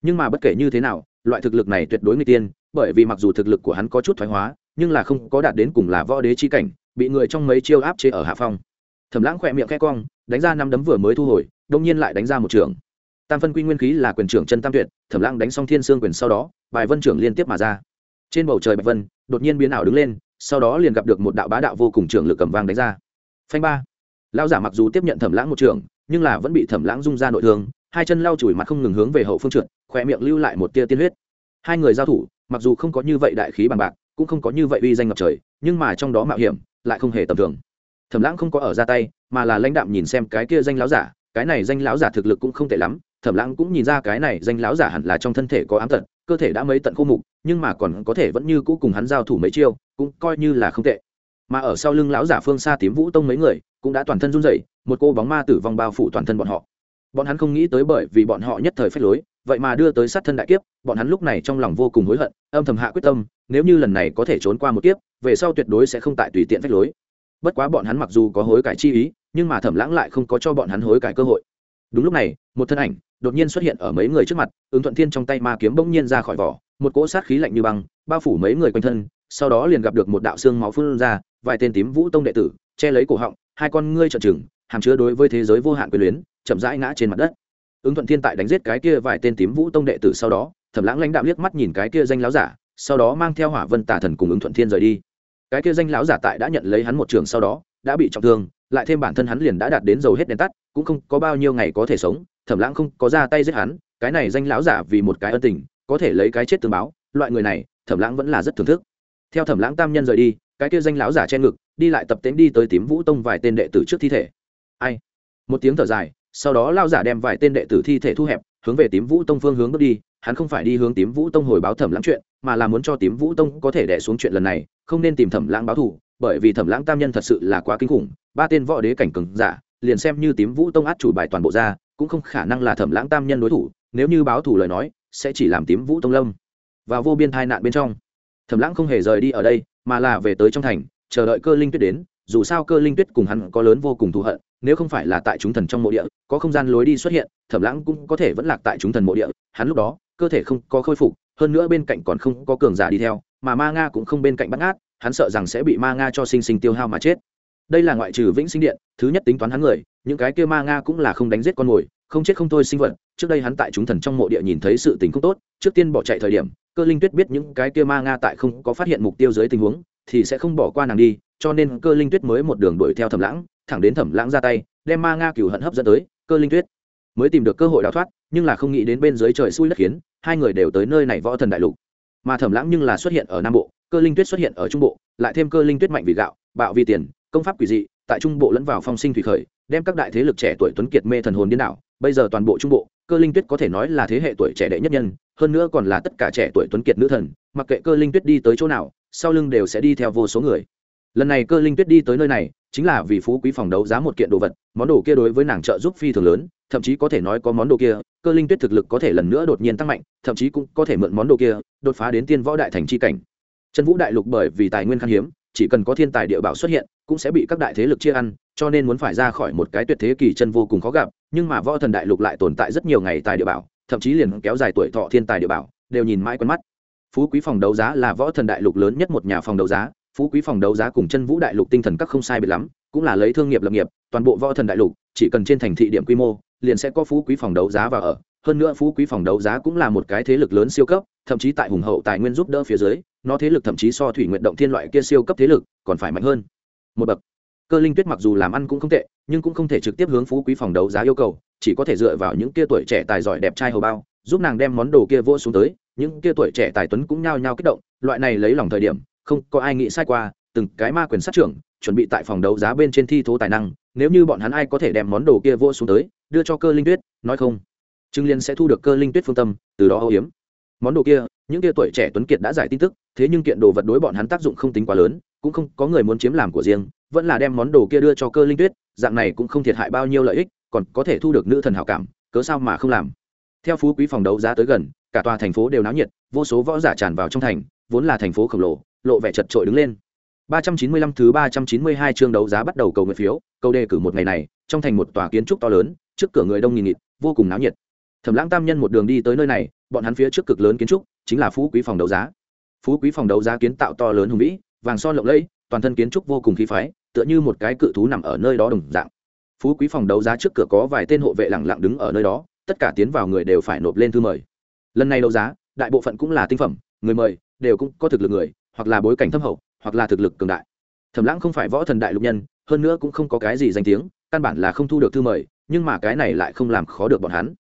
nhưng mà bất kể như thế nào, loại thực lực này tuyệt đối người tiên, bởi vì mặc dù thực lực của hắn có chút thoái hóa, nhưng là không có đạt đến cùng là võ đế chi cảnh, bị người trong mấy chiêu áp chế ở hạ phong. Thẩm lãng khỏe miệng khẽ cong, đánh ra năm đấm vừa mới thu hồi đông nhiên lại đánh ra một trường. Tam phân quy nguyên khí là quyền trưởng chân tam tuyệt, thẩm lãng đánh xong thiên sương quyền sau đó, bài vân trưởng liên tiếp mà ra. Trên bầu trời bạch vân, đột nhiên biến ảo đứng lên, sau đó liền gặp được một đạo bá đạo vô cùng trưởng lực cầm vang đánh ra. Phanh ba. Lao giả mặc dù tiếp nhận thẩm lãng một trường, nhưng là vẫn bị thẩm lãng rung ra nội thương, hai chân lao chùi mặt không ngừng hướng về hậu phương trượt khỏe miệng lưu lại một tia tiên huyết. Hai người giao thủ, mặc dù không có như vậy đại khí bằng bạc, cũng không có như vậy uy danh ngập trời, nhưng mà trong đó mạo hiểm lại không hề tầm thường. Thẩm lãng không có ở ra tay, mà là lãnh đạm nhìn xem cái kia danh láo giả, cái này danh láo giả thực lực cũng không tệ lắm, thẩm lãng cũng nhìn ra cái này danh láo giả hẳn là trong thân thể có ám tật, cơ thể đã mấy tận khô mục, nhưng mà còn có thể vẫn như cũ cùng hắn giao thủ mấy chiêu, cũng coi như là không tệ. Mà ở sau lưng lão giả phương xa tím vũ tông mấy người, cũng đã toàn thân run rẩy, một cô bóng ma tử vong bao phủ toàn thân bọn họ. Bọn hắn không nghĩ tới bởi vì bọn họ nhất thời phách lối vậy mà đưa tới sát thân đại kiếp, bọn hắn lúc này trong lòng vô cùng hối hận, âm thầm hạ quyết tâm, nếu như lần này có thể trốn qua một kiếp, về sau tuyệt đối sẽ không tại tùy tiện phách lối. Bất quá bọn hắn mặc dù có hối cải chi ý, nhưng mà thẩm lãng lại không có cho bọn hắn hối cải cơ hội. Đúng lúc này, một thân ảnh đột nhiên xuất hiện ở mấy người trước mặt, ứng thuận thiên trong tay ma kiếm bỗng nhiên ra khỏi vỏ, một cỗ sát khí lạnh như băng, bao phủ mấy người quanh thân, sau đó liền gặp được một đạo xương máu phun ra, vài tên tím vũ tông đệ tử, che lấy cổ họng, hai con ngươi trợn trừng, hàm chứa đối với thế giới vô hạn quyền luyến, chậm rãi ngã trên mặt đất ứng thuận thiên tại đánh giết cái kia vài tên tím vũ tông đệ tử sau đó, thẩm lãng lãnh đạo liếc mắt nhìn cái kia danh láo giả, sau đó mang theo hỏa vân tà thần cùng ứng thuận thiên rời đi. Cái kia danh láo giả tại đã nhận lấy hắn một trường sau đó, đã bị trọng thương, lại thêm bản thân hắn liền đã đạt đến dầu hết đèn tắt, cũng không có bao nhiêu ngày có thể sống, thẩm lãng không có ra tay giết hắn, cái này danh lão giả vì một cái ân tình, có thể lấy cái chết tương báo, loại người này, thẩm lãng vẫn là rất thưởng thức. Theo thẩm lãng tam nhân rời đi, cái kia danh lão giả che ngực, đi lại tập tễnh đi tới tím vũ tông vài tên đệ tử trước thi thể. Ai? Một tiếng thở dài sau đó lao giả đem vài tên đệ tử thi thể thu hẹp, hướng về tím vũ tông phương hướng bước đi, hắn không phải đi hướng tím vũ tông hồi báo thẩm lãng chuyện, mà là muốn cho tím vũ tông có thể đẻ xuống chuyện lần này, không nên tìm thẩm lãng báo thù, bởi vì thẩm lãng tam nhân thật sự là quá kinh khủng, ba tên võ đế cảnh cường giả, liền xem như tím vũ tông át chủ bài toàn bộ ra, cũng không khả năng là thẩm lãng tam nhân đối thủ, nếu như báo thù lời nói, sẽ chỉ làm tím vũ tông lâm và vô biên tai nạn bên trong. Thẩm lãng không hề rời đi ở đây, mà là về tới trong thành, chờ đợi cơ linh tuyết đến, dù sao cơ linh tuyết cùng hắn có lớn vô cùng thù hận nếu không phải là tại chúng thần trong mộ địa, có không gian lối đi xuất hiện, thẩm lãng cũng có thể vẫn lạc tại chúng thần mộ địa. Hắn lúc đó, cơ thể không có khôi phục, hơn nữa bên cạnh còn không có cường giả đi theo, mà ma nga cũng không bên cạnh bắt ngát, hắn sợ rằng sẽ bị ma nga cho sinh sinh tiêu hao mà chết. Đây là ngoại trừ vĩnh sinh điện, thứ nhất tính toán hắn người, những cái kia ma nga cũng là không đánh giết con mồi, không chết không thôi sinh vật. Trước đây hắn tại chúng thần trong mộ địa nhìn thấy sự tình không tốt, trước tiên bỏ chạy thời điểm, cơ linh tuyết biết những cái kia ma nga tại không có phát hiện mục tiêu dưới tình huống, thì sẽ không bỏ qua nàng đi, cho nên cơ linh tuyết mới một đường đuổi theo thẩm lãng thẳng đến thẩm lãng ra tay, đem ma nga cửu hận hấp dẫn tới, cơ linh tuyết. Mới tìm được cơ hội đào thoát, nhưng là không nghĩ đến bên dưới trời xui đất khiến, hai người đều tới nơi này võ thần đại lục. Mà thẩm lãng nhưng là xuất hiện ở nam bộ, cơ linh tuyết xuất hiện ở trung bộ, lại thêm cơ linh tuyết mạnh vì gạo, bạo vì tiền, công pháp quỷ dị, tại trung bộ lẫn vào phong sinh thủy khởi, đem các đại thế lực trẻ tuổi tuấn kiệt mê thần hồn điên đảo. Bây giờ toàn bộ trung bộ, cơ linh tuyết có thể nói là thế hệ tuổi trẻ đệ nhất nhân, hơn nữa còn là tất cả trẻ tuổi tuấn kiệt nữ thần, mặc kệ cơ linh tuyết đi tới chỗ nào, sau lưng đều sẽ đi theo vô số người lần này cơ linh tuyết đi tới nơi này, chính là vì phú quý phòng đấu giá một kiện đồ vật, món đồ kia đối với nàng trợ giúp phi thường lớn, thậm chí có thể nói có món đồ kia, cơ linh tuyết thực lực có thể lần nữa đột nhiên tăng mạnh, thậm chí cũng có thể mượn món đồ kia, đột phá đến tiên võ đại thành c h i cảnh. Chân vũ đại lục bởi vì tài nguyên khan hiếm, chỉ cần có thiên tài địa bảo xuất hiện, cũng sẽ bị các đại thế lực chia ăn, cho nên muốn phải ra khỏi một cái tuyệt thế kỳ chân vô cùng khó gặp, nhưng mà võ thần đại lục lại tồn tại rất nhiều ngày tài địa bảo, thậm chí liền kéo dài tuổi thọ thiên tài địa bảo, đều nhìn mãi quen mắt. Phú quý phòng đấu giá là võ thần đại lục lớn nhất một nhà phòng đấu giá phú quý phòng đấu giá cùng chân vũ đại lục tinh thần các không sai biệt lắm, cũng là lấy thương nghiệp lập nghiệp, toàn bộ võ thần đại lục, chỉ cần trên thành thị điểm quy mô, liền sẽ có phú quý phòng đấu giá và ở. Hơn nữa phú quý phòng đấu giá cũng là một cái thế lực lớn siêu cấp, thậm chí tại hùng hậu tài nguyên giúp đỡ phía dưới, nó thế lực thậm chí so thủy nguyện động thiên loại kia siêu cấp thế lực còn phải mạnh hơn. Một bậc. Cơ linh tuyết mặc dù làm ăn cũng không tệ, nhưng cũng không thể trực tiếp hướng phú quý phòng đấu giá yêu cầu, chỉ có thể dựa vào những kia tuổi trẻ tài giỏi đẹp trai hầu bao, giúp nàng đem món đồ kia vô xuống tới, những kia tuổi trẻ tài tuấn cũng nhao nhao kích động, loại này lấy lòng thời điểm không có ai nghĩ sai qua, từng cái ma quyền sát trưởng, chuẩn bị tại phòng đấu giá bên trên thi thố tài năng, nếu như bọn hắn ai có thể đem món đồ kia vô xuống tới, đưa cho cơ linh tuyết, nói không. Trương liên sẽ thu được cơ linh tuyết phương tâm, từ đó âu hiếm món đồ kia, những kia tuổi trẻ tuấn kiệt đã giải tin tức, thế nhưng kiện đồ vật đối bọn hắn tác dụng không tính quá lớn, cũng không có người muốn chiếm làm của riêng, vẫn là đem món đồ kia đưa cho cơ linh tuyết, dạng này cũng không thiệt hại bao nhiêu lợi ích, còn có thể thu được nữ thần hảo cảm, cớ sao mà không làm. Theo phú quý phòng đấu giá tới gần, cả tòa thành phố đều náo nhiệt, vô số võ giả tràn vào trong thành, vốn là thành phố khổng lồ lộ vẻ chật trội đứng lên 395 thứ 392 chương đấu giá bắt đầu cầu nguyện phiếu, cầu đề cử một ngày này, trong thành một tòa kiến trúc to lớn, trước cửa người đông nghìn nghịt, vô cùng náo nhiệt. Thẩm Lãng Tam nhân một đường đi tới nơi này, bọn hắn phía trước cực lớn kiến trúc, chính là Phú Quý phòng đấu giá. Phú Quý phòng đấu giá kiến tạo to lớn hùng vĩ, vàng son lộng lẫy, toàn thân kiến trúc vô cùng khí phái, tựa như một cái cự thú nằm ở nơi đó đồng dạng. phú quý phòng đấu giá trước cửa có vài tên hộ vệ lẳng lặng đứng ở nơi đó tất cả tiến vào người đều phải nộp lên thư mời lần này đấu giá đại bộ phận cũng là tinh phẩm người mời đều cũng có thực lực người hoặc là bối cảnh thâm hậu, hoặc là thực lực cường đại. Thẩm lãng không phải võ thần đại lục nhân, hơn nữa cũng không có cái gì danh tiếng, căn bản là không thu được thư mời, nhưng mà cái này lại không làm khó được bọn hắn.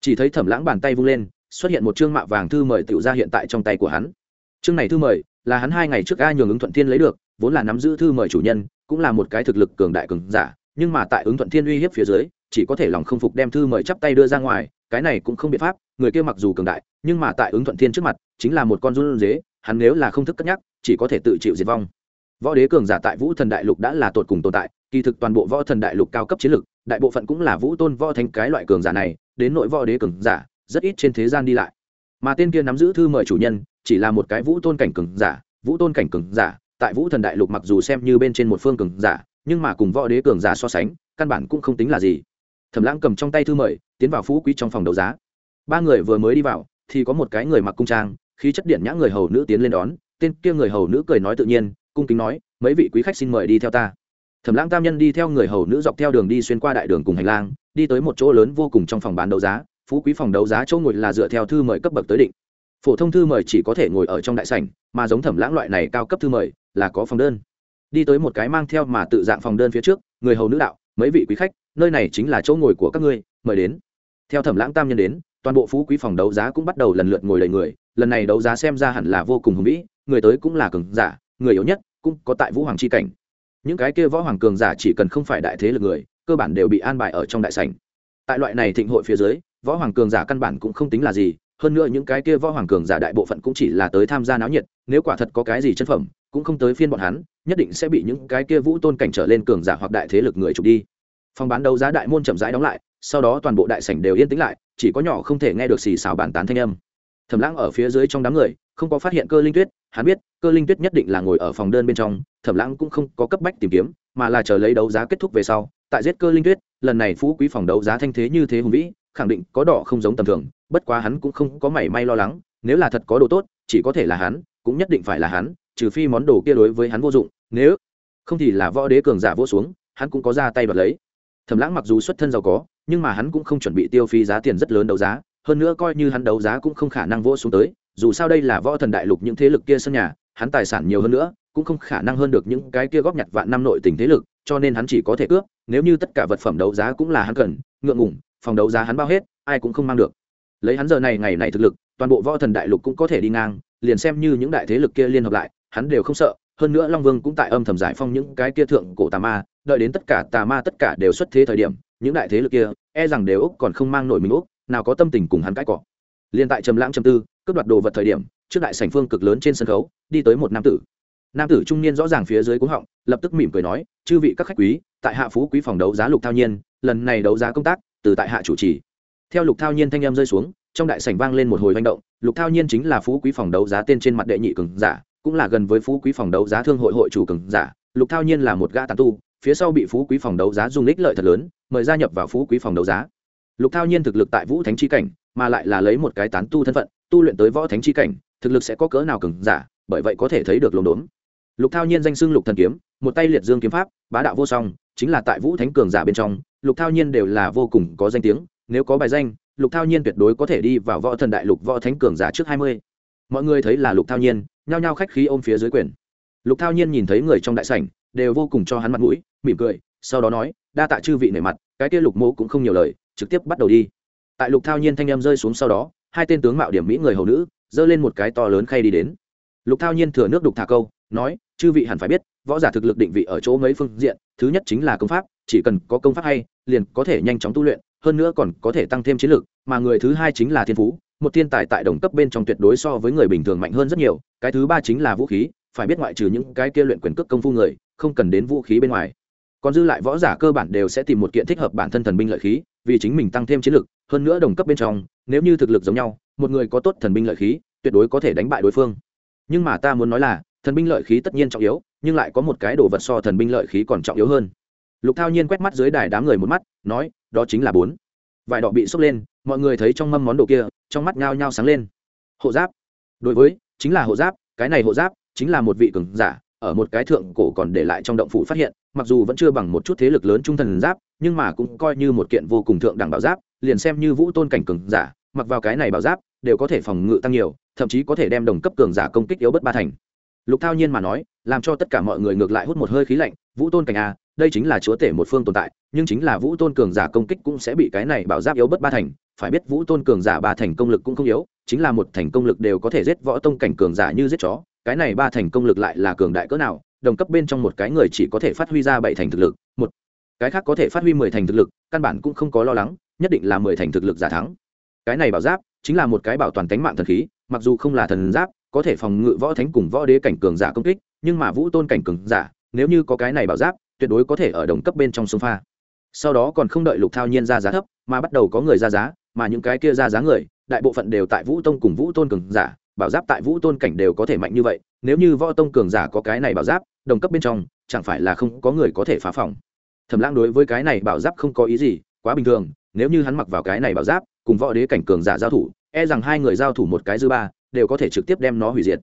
Chỉ thấy thẩm lãng bàn tay vung lên, xuất hiện một chương mạ vàng thư mời tự ra hiện tại trong tay của hắn. Chương này thư mời là hắn hai ngày trước a nhường ứng thuận thiên lấy được, vốn là nắm giữ thư mời chủ nhân, cũng là một cái thực lực cường đại cường giả, nhưng mà tại ứng thuận thiên uy hiếp phía dưới, chỉ có thể lòng không phục đem thư mời chắp tay đưa ra ngoài, cái này cũng không biện pháp, người kia mặc dù cường đại, nhưng mà tại ứng thuận thiên trước mặt, chính là một con run dế hắn nếu là không thức cất nhắc, chỉ có thể tự chịu diệt vong. Võ đế cường giả tại vũ thần đại lục đã là tột cùng tồn tại, kỳ thực toàn bộ võ thần đại lục cao cấp chiến lực, đại bộ phận cũng là vũ tôn võ thành cái loại cường giả này, đến nội võ đế cường giả, rất ít trên thế gian đi lại. Mà tên kia nắm giữ thư mời chủ nhân, chỉ là một cái vũ tôn cảnh cường giả, vũ tôn cảnh cường giả, tại vũ thần đại lục mặc dù xem như bên trên một phương cường giả, nhưng mà cùng võ đế cường giả so sánh, căn bản cũng không tính là gì. Thẩm lãng cầm trong tay thư mời, tiến vào phú quý trong phòng đấu giá. Ba người vừa mới đi vào, thì có một cái người mặc cung trang khí chất điện nhã người hầu nữ tiến lên đón, tên kia người hầu nữ cười nói tự nhiên, cung kính nói, mấy vị quý khách xin mời đi theo ta. Thẩm lãng tam nhân đi theo người hầu nữ dọc theo đường đi xuyên qua đại đường cùng hành lang, đi tới một chỗ lớn vô cùng trong phòng bán đấu giá, phú quý phòng đấu giá chỗ ngồi là dựa theo thư mời cấp bậc tới định. Phổ thông thư mời chỉ có thể ngồi ở trong đại sảnh, mà giống thẩm lãng loại này cao cấp thư mời là có phòng đơn. Đi tới một cái mang theo mà tự dạng phòng đơn phía trước, người hầu nữ đạo, mấy vị quý khách, nơi này chính là chỗ ngồi của các ngươi, mời đến. Theo thẩm lãng tam nhân đến toàn bộ phú quý phòng đấu giá cũng bắt đầu lần lượt ngồi đầy người, lần này đấu giá xem ra hẳn là vô cùng hùng vĩ, người tới cũng là cường giả, người yếu nhất cũng có tại vũ hoàng c h i cảnh. Những cái kia võ hoàng cường giả chỉ cần không phải đại thế lực người, cơ bản đều bị an bài ở trong đại sảnh. Tại loại này thịnh hội phía dưới, võ hoàng cường giả căn bản cũng không tính là gì, hơn nữa những cái kia võ hoàng cường giả đại bộ phận cũng chỉ là tới tham gia náo nhiệt, nếu quả thật có cái gì chân phẩm, cũng không tới phiên bọn hắn, nhất định sẽ bị những cái kia vũ tôn cảnh trở lên cường giả hoặc đại thế lực người trục đi. Phòng bán đấu giá đại môn chậm rãi đóng lại, sau đó toàn bộ đại sảnh đều yên tĩnh lại chỉ có nhỏ không thể nghe được xì xào bàn tán thanh âm. Thẩm lãng ở phía dưới trong đám người, không có phát hiện cơ linh tuyết, hắn biết, cơ linh tuyết nhất định là ngồi ở phòng đơn bên trong, thẩm lãng cũng không có cấp bách tìm kiếm, mà là chờ lấy đấu giá kết thúc về sau, tại giết cơ linh tuyết, lần này phú quý phòng đấu giá thanh thế như thế hùng vĩ, khẳng định có đỏ không giống tầm thường, bất quá hắn cũng không có mảy may lo lắng, nếu là thật có đồ tốt, chỉ có thể là hắn, cũng nhất định phải là hắn, trừ phi món đồ kia đối với hắn vô dụng, nếu không thì là võ đế cường giả vô xuống, hắn cũng có ra tay bật lấy thẩm lãng mặc dù xuất thân giàu có, nhưng mà hắn cũng không chuẩn bị tiêu phí giá tiền rất lớn đấu giá, hơn nữa coi như hắn đấu giá cũng không khả năng vỗ xuống tới, dù sao đây là võ thần đại lục những thế lực kia sân nhà, hắn tài sản nhiều hơn nữa, cũng không khả năng hơn được những cái kia góp nhặt vạn năm nội tình thế lực, cho nên hắn chỉ có thể cướp, nếu như tất cả vật phẩm đấu giá cũng là hắn cần, ngượng ngủng phòng đấu giá hắn bao hết, ai cũng không mang được. Lấy hắn giờ này ngày này thực lực, toàn bộ võ thần đại lục cũng có thể đi ngang, liền xem như những đại thế lực kia liên hợp lại, hắn đều không sợ hơn nữa long vương cũng tại âm thầm giải phong những cái kia thượng cổ tà ma, đợi đến tất cả tà ma tất cả đều xuất thế thời điểm, những đại thế lực kia e rằng đều úc còn không mang nổi mình úc, nào có tâm tình cùng hắn cãi cọ. Liền tại trầm lãng trầm tư, cướp đoạt đồ vật thời điểm, trước đại sảnh phương cực lớn trên sân khấu, đi tới một nam tử. Nam tử trung niên rõ ràng phía dưới cuống họng, lập tức mỉm cười nói, chư vị các khách quý, tại hạ phú quý phòng đấu giá lục thao nhiên, lần này đấu giá công tác, từ tại hạ chủ trì. Theo lục thao nhiên thanh em rơi xuống, trong đại sảnh vang lên một hồi manh động, lục thao nhiên chính là phú quý phòng đấu giá tên trên mặt đệ nhị cường giả cũng là gần với phú quý phòng đấu giá thương hội hội chủ cường giả, lục thao nhiên là một gã tán tu, phía sau bị phú quý phòng đấu giá dùng ích lợi thật lớn, mời gia nhập vào phú quý phòng đấu giá. Lục thao nhiên thực lực tại vũ thánh chi cảnh, mà lại là lấy một cái tán tu thân phận, tu luyện tới võ thánh chi cảnh, thực lực sẽ có cỡ nào cường giả, bởi vậy có thể thấy được lồn đốn. Lục thao nhiên danh xưng lục thần kiếm, một tay liệt dương kiếm pháp, bá đạo vô song, chính là tại vũ thánh cường giả bên trong, lục thao nhiên đều là vô cùng có danh tiếng, nếu có bài danh, lục thao nhiên tuyệt đối có thể đi vào võ thần đại lục võ thánh cường giả trước hai mươi. Mọi người thấy là lục thao nhiên nhao nhao khách khí ôm phía dưới quyền. Lục thao nhiên nhìn thấy người trong đại sảnh, đều vô cùng cho hắn mặt mũi, mỉm cười, sau đó nói, đa tạ chư vị nể mặt, cái kia lục mô cũng không nhiều lời, trực tiếp bắt đầu đi. Tại lục thao nhiên thanh em rơi xuống sau đó, hai tên tướng mạo điểm mỹ người hầu nữ, giơ lên một cái to lớn khay đi đến. Lục thao nhiên thừa nước đục thả câu, nói, chư vị hẳn phải biết, võ giả thực lực định vị ở chỗ mấy phương diện, thứ nhất chính là công pháp, chỉ cần có công pháp hay, liền có thể nhanh chóng tu luyện, hơn nữa còn có thể tăng thêm chiến lược mà người thứ hai chính là thiên phú một thiên tài tại đồng cấp bên trong tuyệt đối so với người bình thường mạnh hơn rất nhiều, cái thứ ba chính là vũ khí, phải biết ngoại trừ những cái kia luyện quyền cước công phu người, không cần đến vũ khí bên ngoài. Còn dư lại võ giả cơ bản đều sẽ tìm một kiện thích hợp bản thân thần binh lợi khí, vì chính mình tăng thêm chiến lực, hơn nữa đồng cấp bên trong, nếu như thực lực giống nhau, một người có tốt thần binh lợi khí, tuyệt đối có thể đánh bại đối phương. Nhưng mà ta muốn nói là, thần binh lợi khí tất nhiên trọng yếu, nhưng lại có một cái đồ vật so thần binh lợi khí còn trọng yếu hơn. Lục thao nhiên quét mắt dưới đài đám người một mắt, nói, đó chính là bốn. Vải đỏ bị sốc lên mọi người thấy trong mâm món đồ kia, trong mắt nhao nhao sáng lên. Hộ giáp. Đối với, chính là hộ giáp, cái này hộ giáp chính là một vị cường giả, ở một cái thượng cổ còn để lại trong động phủ phát hiện, mặc dù vẫn chưa bằng một chút thế lực lớn trung thần giáp, nhưng mà cũng coi như một kiện vô cùng thượng đẳng bảo giáp, liền xem như vũ tôn cảnh cường giả, mặc vào cái này bảo giáp, đều có thể phòng ngự tăng nhiều, thậm chí có thể đem đồng cấp cường giả công kích yếu bất ba thành. Lục thao nhiên mà nói, làm cho tất cả mọi người ngược lại hút một hơi khí lạnh, vũ tôn cảnh a đây chính là chúa tể một phương tồn tại, nhưng chính là vũ tôn cường giả công kích cũng sẽ bị cái này bảo giáp yếu bất ba thành phải biết vũ tôn cường giả ba thành công lực cũng không yếu, chính là một thành công lực đều có thể giết võ tông cảnh cường giả như giết chó, cái này ba thành công lực lại là cường đại cỡ nào, đồng cấp bên trong một cái người chỉ có thể phát huy ra bảy thành thực lực, một cái khác có thể phát huy mười thành thực lực, căn bản cũng không có lo lắng, nhất định là mười thành thực lực giả thắng. Cái này bảo giáp chính là một cái bảo toàn tánh mạng thần khí, mặc dù không là thần giáp, có thể phòng ngự võ thánh cùng võ đế cảnh cường giả công kích, nhưng mà vũ tôn cảnh cường giả, nếu như có cái này bảo giáp, tuyệt đối có thể ở đồng cấp bên trong sông pha. Sau đó còn không đợi lục thao nhiên ra giá thấp, mà bắt đầu có người ra giá mà những cái kia ra dáng người, đại bộ phận đều tại vũ tông cùng vũ tôn cường giả, bảo giáp tại vũ tôn cảnh đều có thể mạnh như vậy, nếu như võ tông cường giả có cái này bảo giáp, đồng cấp bên trong, chẳng phải là không có người có thể phá phòng. Thẩm lãng đối với cái này bảo giáp không có ý gì, quá bình thường, nếu như hắn mặc vào cái này bảo giáp, cùng võ đế cảnh cường giả giao thủ e rằng hai người giao thủ một cái dư ba, đều có thể trực tiếp đem nó hủy diệt.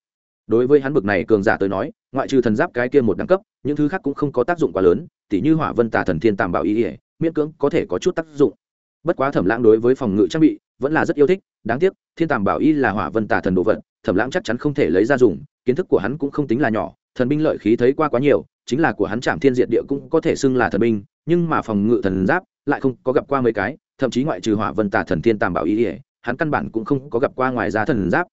Đối với hắn bực này cường giả tới nói, ngoại trừ thần giáp cái kia một đẳng cấp, những thứ khác cũng không có tác dụng quá lớn, tỉ như hỏa vân tà thần thiên tàm bảo ý ỉa miễn cưỡng có thể có chút tác dụng bất quá thẩm lãng đối với phòng ngự trang bị vẫn là rất yêu thích, đáng tiếc, thiên tàm bảo y là hỏa vân tà thần đồ vật, thẩm lãng chắc chắn không thể lấy ra dùng, kiến thức của hắn cũng không tính là nhỏ, thần binh lợi khí thấy qua quá nhiều, chính là của hắn chạm thiên diệt địa cũng có thể xưng là thần binh, nhưng mà phòng ngự thần giáp lại không có gặp qua mấy cái, thậm chí ngoại trừ hỏa vân tà thần thiên tàm bảo y hắn căn bản cũng không có gặp qua ngoài ra thần giáp.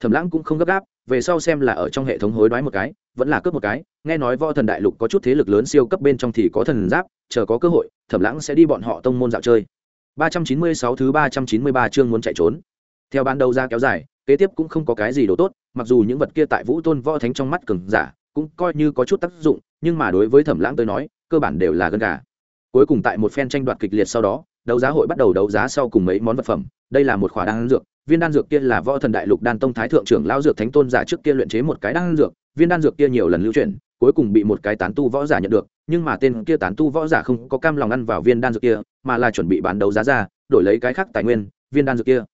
Thẩm lãng cũng không gấp gáp, về sau xem là ở trong hệ thống hối đoái một cái, vẫn là cướp một cái, nghe nói võ thần đại lục có chút thế lực lớn siêu cấp bên trong thì có thần giáp, chờ có cơ hội, thẩm lãng sẽ đi bọn họ tông môn dạo chơi. 396 thứ 393 chương muốn chạy trốn. Theo ban đầu ra kéo dài, kế tiếp cũng không có cái gì đồ tốt, mặc dù những vật kia tại vũ tôn võ thánh trong mắt cường giả cũng coi như có chút tác dụng, nhưng mà đối với thẩm lãng tới nói, cơ bản đều là gân gà. Cuối cùng tại một phen tranh đoạt kịch liệt sau đó, đấu giá hội bắt đầu đấu giá sau cùng mấy món vật phẩm, đây là một khỏa đan dược viên đan dược kia là võ thần đại lục đan tông thái thượng trưởng lão dược thánh tôn giả trước kia luyện chế một cái đan dược, viên đan dược kia nhiều lần lưu chuyển, cuối cùng bị một cái tán tu võ giả nhận được, nhưng mà tên kia tán tu võ giả không có cam lòng ăn vào viên đan dược kia, mà là chuẩn bị bán đấu giá ra, đổi lấy cái khác tài nguyên, viên đan dược kia.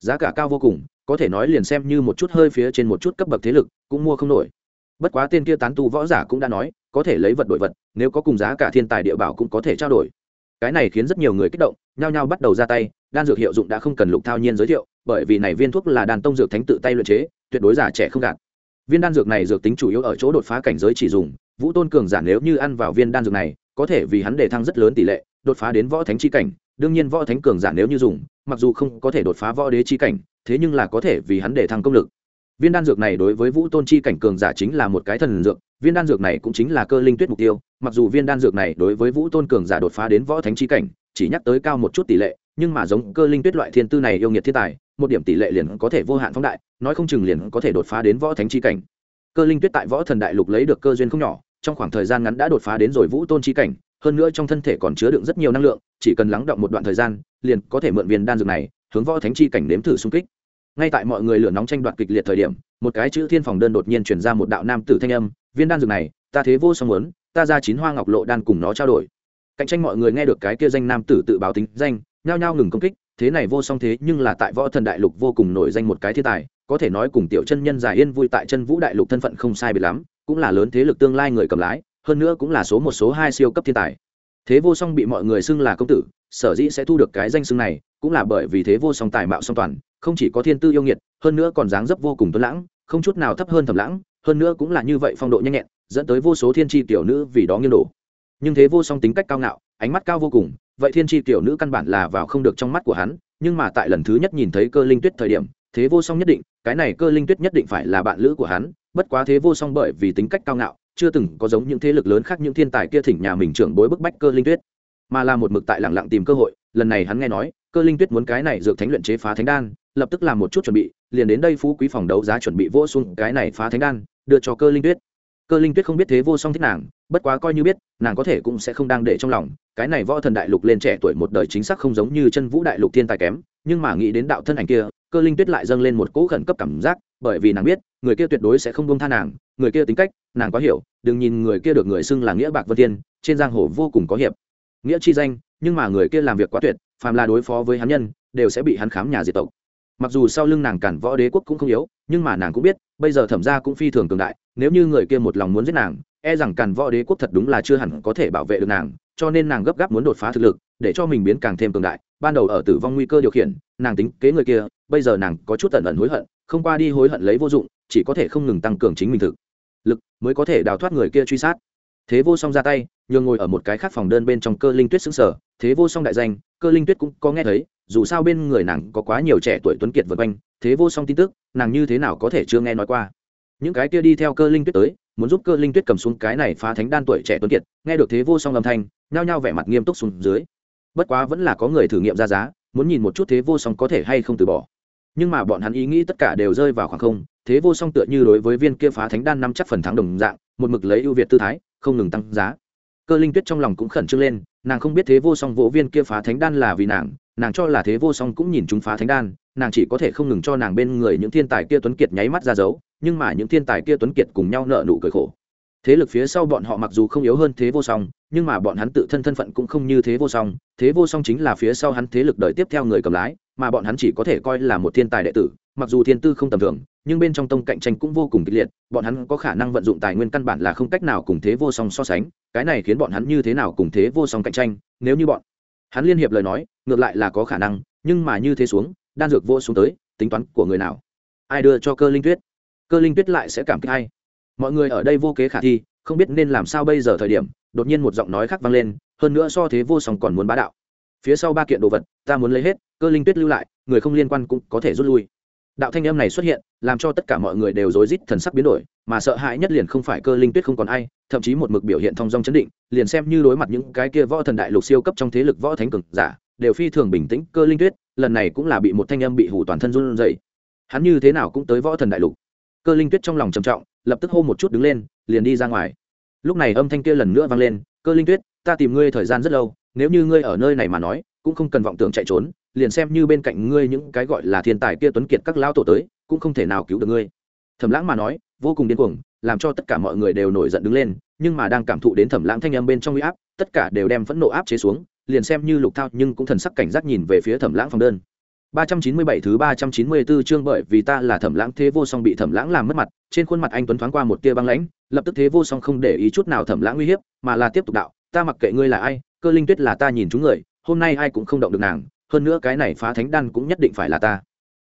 Giá cả cao vô cùng, có thể nói liền xem như một chút hơi phía trên một chút cấp bậc thế lực, cũng mua không nổi. Bất quá tên kia tán tu võ giả cũng đã nói, có thể lấy vật đổi vật, nếu có cùng giá cả thiên tài địa bảo cũng có thể trao đổi. Cái này khiến rất nhiều người kích động, nhao nhao bắt đầu ra tay, đan dược hiệu dụng đã không cần lục thao nhiên giới thiệu bởi vì này viên thuốc là đàn tông dược thánh tự tay luyện chế, tuyệt đối giả trẻ không gạt. Viên đan dược này dược tính chủ yếu ở chỗ đột phá cảnh giới chỉ dùng, vũ tôn cường giả nếu như ăn vào viên đan dược này, có thể vì hắn đề thăng rất lớn tỷ lệ, đột phá đến võ thánh chi cảnh. Đương nhiên võ thánh cường giả nếu như dùng, mặc dù không có thể đột phá võ đế chi cảnh, thế nhưng là có thể vì hắn đề thăng công lực. Viên đan dược này đối với vũ tôn chi cảnh cường giả chính là một cái thần dược, viên đan dược này cũng chính là cơ linh tuyết mục tiêu. Mặc dù viên đan dược này đối với vũ tôn cường giả đột phá đến võ thánh chi cảnh, chỉ nhắc tới cao một chút tỷ lệ nhưng mà giống cơ linh tuyết loại thiên tư này yêu nghiệt thiên tài, một điểm tỷ lệ liền có thể vô hạn phóng đại, nói không chừng liền có thể đột phá đến võ thánh chi cảnh. Cơ linh tuyết tại võ thần đại lục lấy được cơ duyên không nhỏ, trong khoảng thời gian ngắn đã đột phá đến rồi vũ tôn chi cảnh, hơn nữa trong thân thể còn chứa đựng rất nhiều năng lượng, chỉ cần lắng động một đoạn thời gian, liền có thể mượn viên đan dược này, hướng võ thánh chi cảnh nếm thử xung kích. Ngay tại mọi người lửa nóng tranh đoạt kịch liệt thời điểm, một cái chữ thiên phòng đơn đột nhiên chuyển ra một đạo nam tử thanh âm, viên đan dược này, ta thế vô song muốn, ta ra chín hoa ngọc lộ đan cùng nó trao đổi. Cạnh tranh mọi người nghe được cái kia danh nam tử tự báo tính danh nhao nhao ngừng công kích, thế này vô song thế nhưng là tại võ thần đại lục vô cùng nổi danh một cái thiên tài, có thể nói cùng tiểu chân nhân giải yên vui tại chân vũ đại lục thân phận không sai biệt lắm, cũng là lớn thế lực tương lai người cầm lái, hơn nữa cũng là số một, số hai siêu cấp thiên tài. Thế vô song bị mọi người xưng là công tử, sở dĩ sẽ thu được cái danh xưng này, cũng là bởi vì thế vô song tài mạo song toàn, không chỉ có thiên tư yêu nghiệt, hơn nữa còn dáng dấp vô cùng tuấn lãng, không chút nào thấp hơn thầm lãng, hơn nữa cũng là như vậy phong độ nhanh nhẹn, dẫn tới vô số thiên tri tiểu nữ vì đó nghiêng đổ. Nhưng thế vô song tính cách cao ngạo, ánh mắt cao vô cùng vậy thiên tri tiểu nữ căn bản là vào không được trong mắt của hắn, nhưng mà tại lần thứ nhất nhìn thấy cơ linh tuyết thời điểm, thế vô song nhất định, cái này cơ linh tuyết nhất định phải là bạn lữ của hắn, bất quá thế vô song bởi vì tính cách cao ngạo, chưa từng có giống những thế lực lớn khác những thiên tài kia thỉnh nhà mình trưởng bối bức bách cơ linh tuyết. Mà là một mực tại lẳng lặng tìm cơ hội, lần này hắn nghe nói, cơ linh tuyết muốn cái này dược thánh luyện chế phá thánh đan, lập tức làm một chút chuẩn bị, liền đến đây phú quý phòng đấu giá chuẩn bị vô xuống cái này phá thánh đan, đưa cho cơ linh tuyết. Cơ linh tuyết không biết thế vô song thích nàng, bất quá coi như biết, nàng có thể cũng sẽ không đang để trong lòng cái này võ thần đại lục lên trẻ tuổi một đời chính xác không giống như chân vũ đại lục thiên tài kém, nhưng mà nghĩ đến đạo thân ảnh kia, cơ linh tuyết lại dâng lên một cỗ khẩn cấp cảm giác, bởi vì nàng biết, người kia tuyệt đối sẽ không bông tha nàng, người kia tính cách, nàng có hiểu, đừng nhìn người kia được người xưng là nghĩa bạc vân thiên, trên giang hồ vô cùng có hiệp. Nghĩa chi danh, nhưng mà người kia làm việc quá tuyệt, phàm là đối phó với hắn nhân, đều sẽ bị hắn khám nhà diệt tộc. Mặc dù sau lưng nàng cản võ đế quốc cũng không yếu, nhưng mà nàng cũng biết, bây giờ thẩm ra cũng phi thường cường đại, nếu như người kia một lòng muốn giết nàng e rằng cản võ đế quốc thật đúng là chưa hẳn có thể bảo vệ được nàng cho nên nàng gấp gáp muốn đột phá thực lực, để cho mình biến càng thêm cường đại. Ban đầu ở tử vong nguy cơ điều khiển, nàng tính kế người kia, bây giờ nàng có chút tận ẩn hối hận, không qua đi hối hận lấy vô dụng, chỉ có thể không ngừng tăng cường chính mình thực lực mới có thể đào thoát người kia truy sát. Thế vô song ra tay, nhường ngồi ở một cái khác phòng đơn bên trong cơ linh tuyết xứng sở thế vô song đại danh, cơ linh tuyết cũng có nghe thấy, dù sao bên người nàng có quá nhiều trẻ tuổi tuấn kiệt vượt quanh, thế vô song tin tức, nàng như thế nào có thể chưa nghe nói qua. Những cái kia đi theo cơ linh tuyết tới muốn giúp cơ linh tuyết cầm xuống cái này phá thánh đan tuổi trẻ tuấn kiệt, nghe được thế vô song âm thanh, nhao nhao vẻ mặt nghiêm túc xuống dưới. Bất quá vẫn là có người thử nghiệm ra giá, muốn nhìn một chút thế vô song có thể hay không từ bỏ. Nhưng mà bọn hắn ý nghĩ tất cả đều rơi vào khoảng không, thế vô song tựa như đối với viên kia phá thánh đan năm chắc phần thắng đồng dạng, một mực lấy ưu việt tư thái, không ngừng tăng giá. Cơ linh tuyết trong lòng cũng khẩn trương lên, nàng không biết thế vô song vỗ viên kia phá thánh đan là vì nàng nàng cho là thế vô song cũng nhìn chúng phá thánh đan, nàng chỉ có thể không ngừng cho nàng bên người những thiên tài kia tuấn kiệt nháy mắt ra dấu, nhưng mà những thiên tài kia tuấn kiệt cùng nhau nợ nụ cười khổ. Thế lực phía sau bọn họ mặc dù không yếu hơn thế vô song, nhưng mà bọn hắn tự thân thân phận cũng không như thế vô song, thế vô song chính là phía sau hắn thế lực đợi tiếp theo người cầm lái, mà bọn hắn chỉ có thể coi là một thiên tài đệ tử, mặc dù thiên tư không tầm thường, nhưng bên trong tông cạnh tranh cũng vô cùng kịch liệt, bọn hắn có khả năng vận dụng tài nguyên căn bản là không cách nào cùng thế vô song so sánh, cái này khiến bọn hắn như thế nào cùng thế vô song cạnh tranh, nếu như bọn hắn liên hiệp lời nói, ngược lại là có khả năng, nhưng mà như thế xuống, đan dược vô xuống tới, tính toán của người nào? Ai đưa cho cơ linh tuyết? Cơ linh tuyết lại sẽ cảm kích hay mọi người ở đây vô kế khả thi, không biết nên làm sao bây giờ thời điểm, đột nhiên một giọng nói khác vang lên, hơn nữa so thế vô song còn muốn bá đạo. Phía sau ba kiện đồ vật, ta muốn lấy hết, cơ linh tuyết lưu lại, người không liên quan cũng có thể rút lui đạo thanh âm này xuất hiện, làm cho tất cả mọi người đều rối rít thần sắc biến đổi, mà sợ hãi nhất liền không phải cơ linh tuyết không còn ai, thậm chí một mực biểu hiện thong dong chấn định, liền xem như đối mặt những cái kia võ thần đại lục siêu cấp trong thế lực võ thánh cường giả, đều phi thường bình tĩnh, cơ linh tuyết, lần này cũng là bị một thanh âm bị hủ toàn thân run rẩy. Hắn như thế nào cũng tới võ thần đại lục. Cơ linh tuyết trong lòng trầm trọng, lập tức hô một chút đứng lên, liền đi ra ngoài. Lúc này âm thanh kia lần nữa vang lên, cơ linh tuyết, ta tìm ngươi thời gian rất lâu, nếu như ngươi ở nơi này mà nói, cũng không cần vọng tưởng chạy trốn liền xem như bên cạnh ngươi những cái gọi là thiên tài kia tuấn kiệt các lão tổ tới cũng không thể nào cứu được ngươi. Thẩm lãng mà nói vô cùng điên cuồng làm cho tất cả mọi người đều nổi giận đứng lên nhưng mà đang cảm thụ đến thẩm lãng thanh âm bên trong uy áp tất cả đều đem phẫn nộ áp chế xuống liền xem như lục thao nhưng cũng thần sắc cảnh giác nhìn về phía thẩm lãng phòng đơn. 397 thứ 394 chương bởi vì ta là Thẩm Lãng Thế Vô Song bị Thẩm Lãng làm mất mặt, trên khuôn mặt anh tuấn thoáng qua một tia băng lãnh, lập tức Thế Vô Song không để ý chút nào Thẩm Lãng uy hiếp, mà là tiếp tục đạo, ta mặc kệ ngươi là ai, Cơ Linh Tuyết là ta nhìn chúng người, hôm nay ai cũng không động được nàng, hơn nữa cái này phá thánh đan cũng nhất định phải là ta.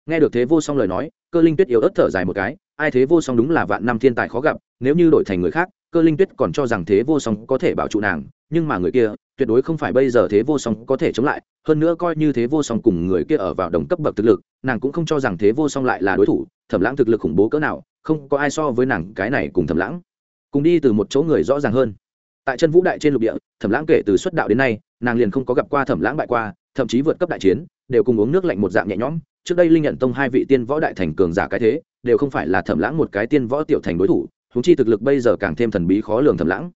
Nghe được Thế Vô Song lời nói, Cơ Linh Tuyết yếu ớt thở dài một cái, ai Thế Vô Song đúng là vạn năm thiên tài khó gặp, nếu như đổi thành người khác, Cơ Linh Tuyết còn cho rằng Thế Vô Song có thể bảo trụ nàng, nhưng mà người kia tuyệt đối không phải bây giờ thế vô song có thể chống lại hơn nữa coi như thế vô song cùng người kia ở vào đồng cấp bậc thực lực nàng cũng không cho rằng thế vô song lại là đối thủ thẩm lãng thực lực khủng bố cỡ nào không có ai so với nàng cái này cùng thẩm lãng cùng đi từ một chỗ người rõ ràng hơn tại chân vũ đại trên lục địa thẩm lãng kể từ xuất đạo đến nay nàng liền không có gặp qua thẩm lãng bại qua thậm chí vượt cấp đại chiến, đều cùng uống nước lạnh một dạng nhẹ nhõm. Trước đây linh nhận tông hai vị tiên võ đại thành cường giả cái thế, đều không phải là thẩm lãng một cái tiên võ tiểu thành đối thủ húng chi thực lực bây giờ càng thêm thần bí khó lường thẩm lãng.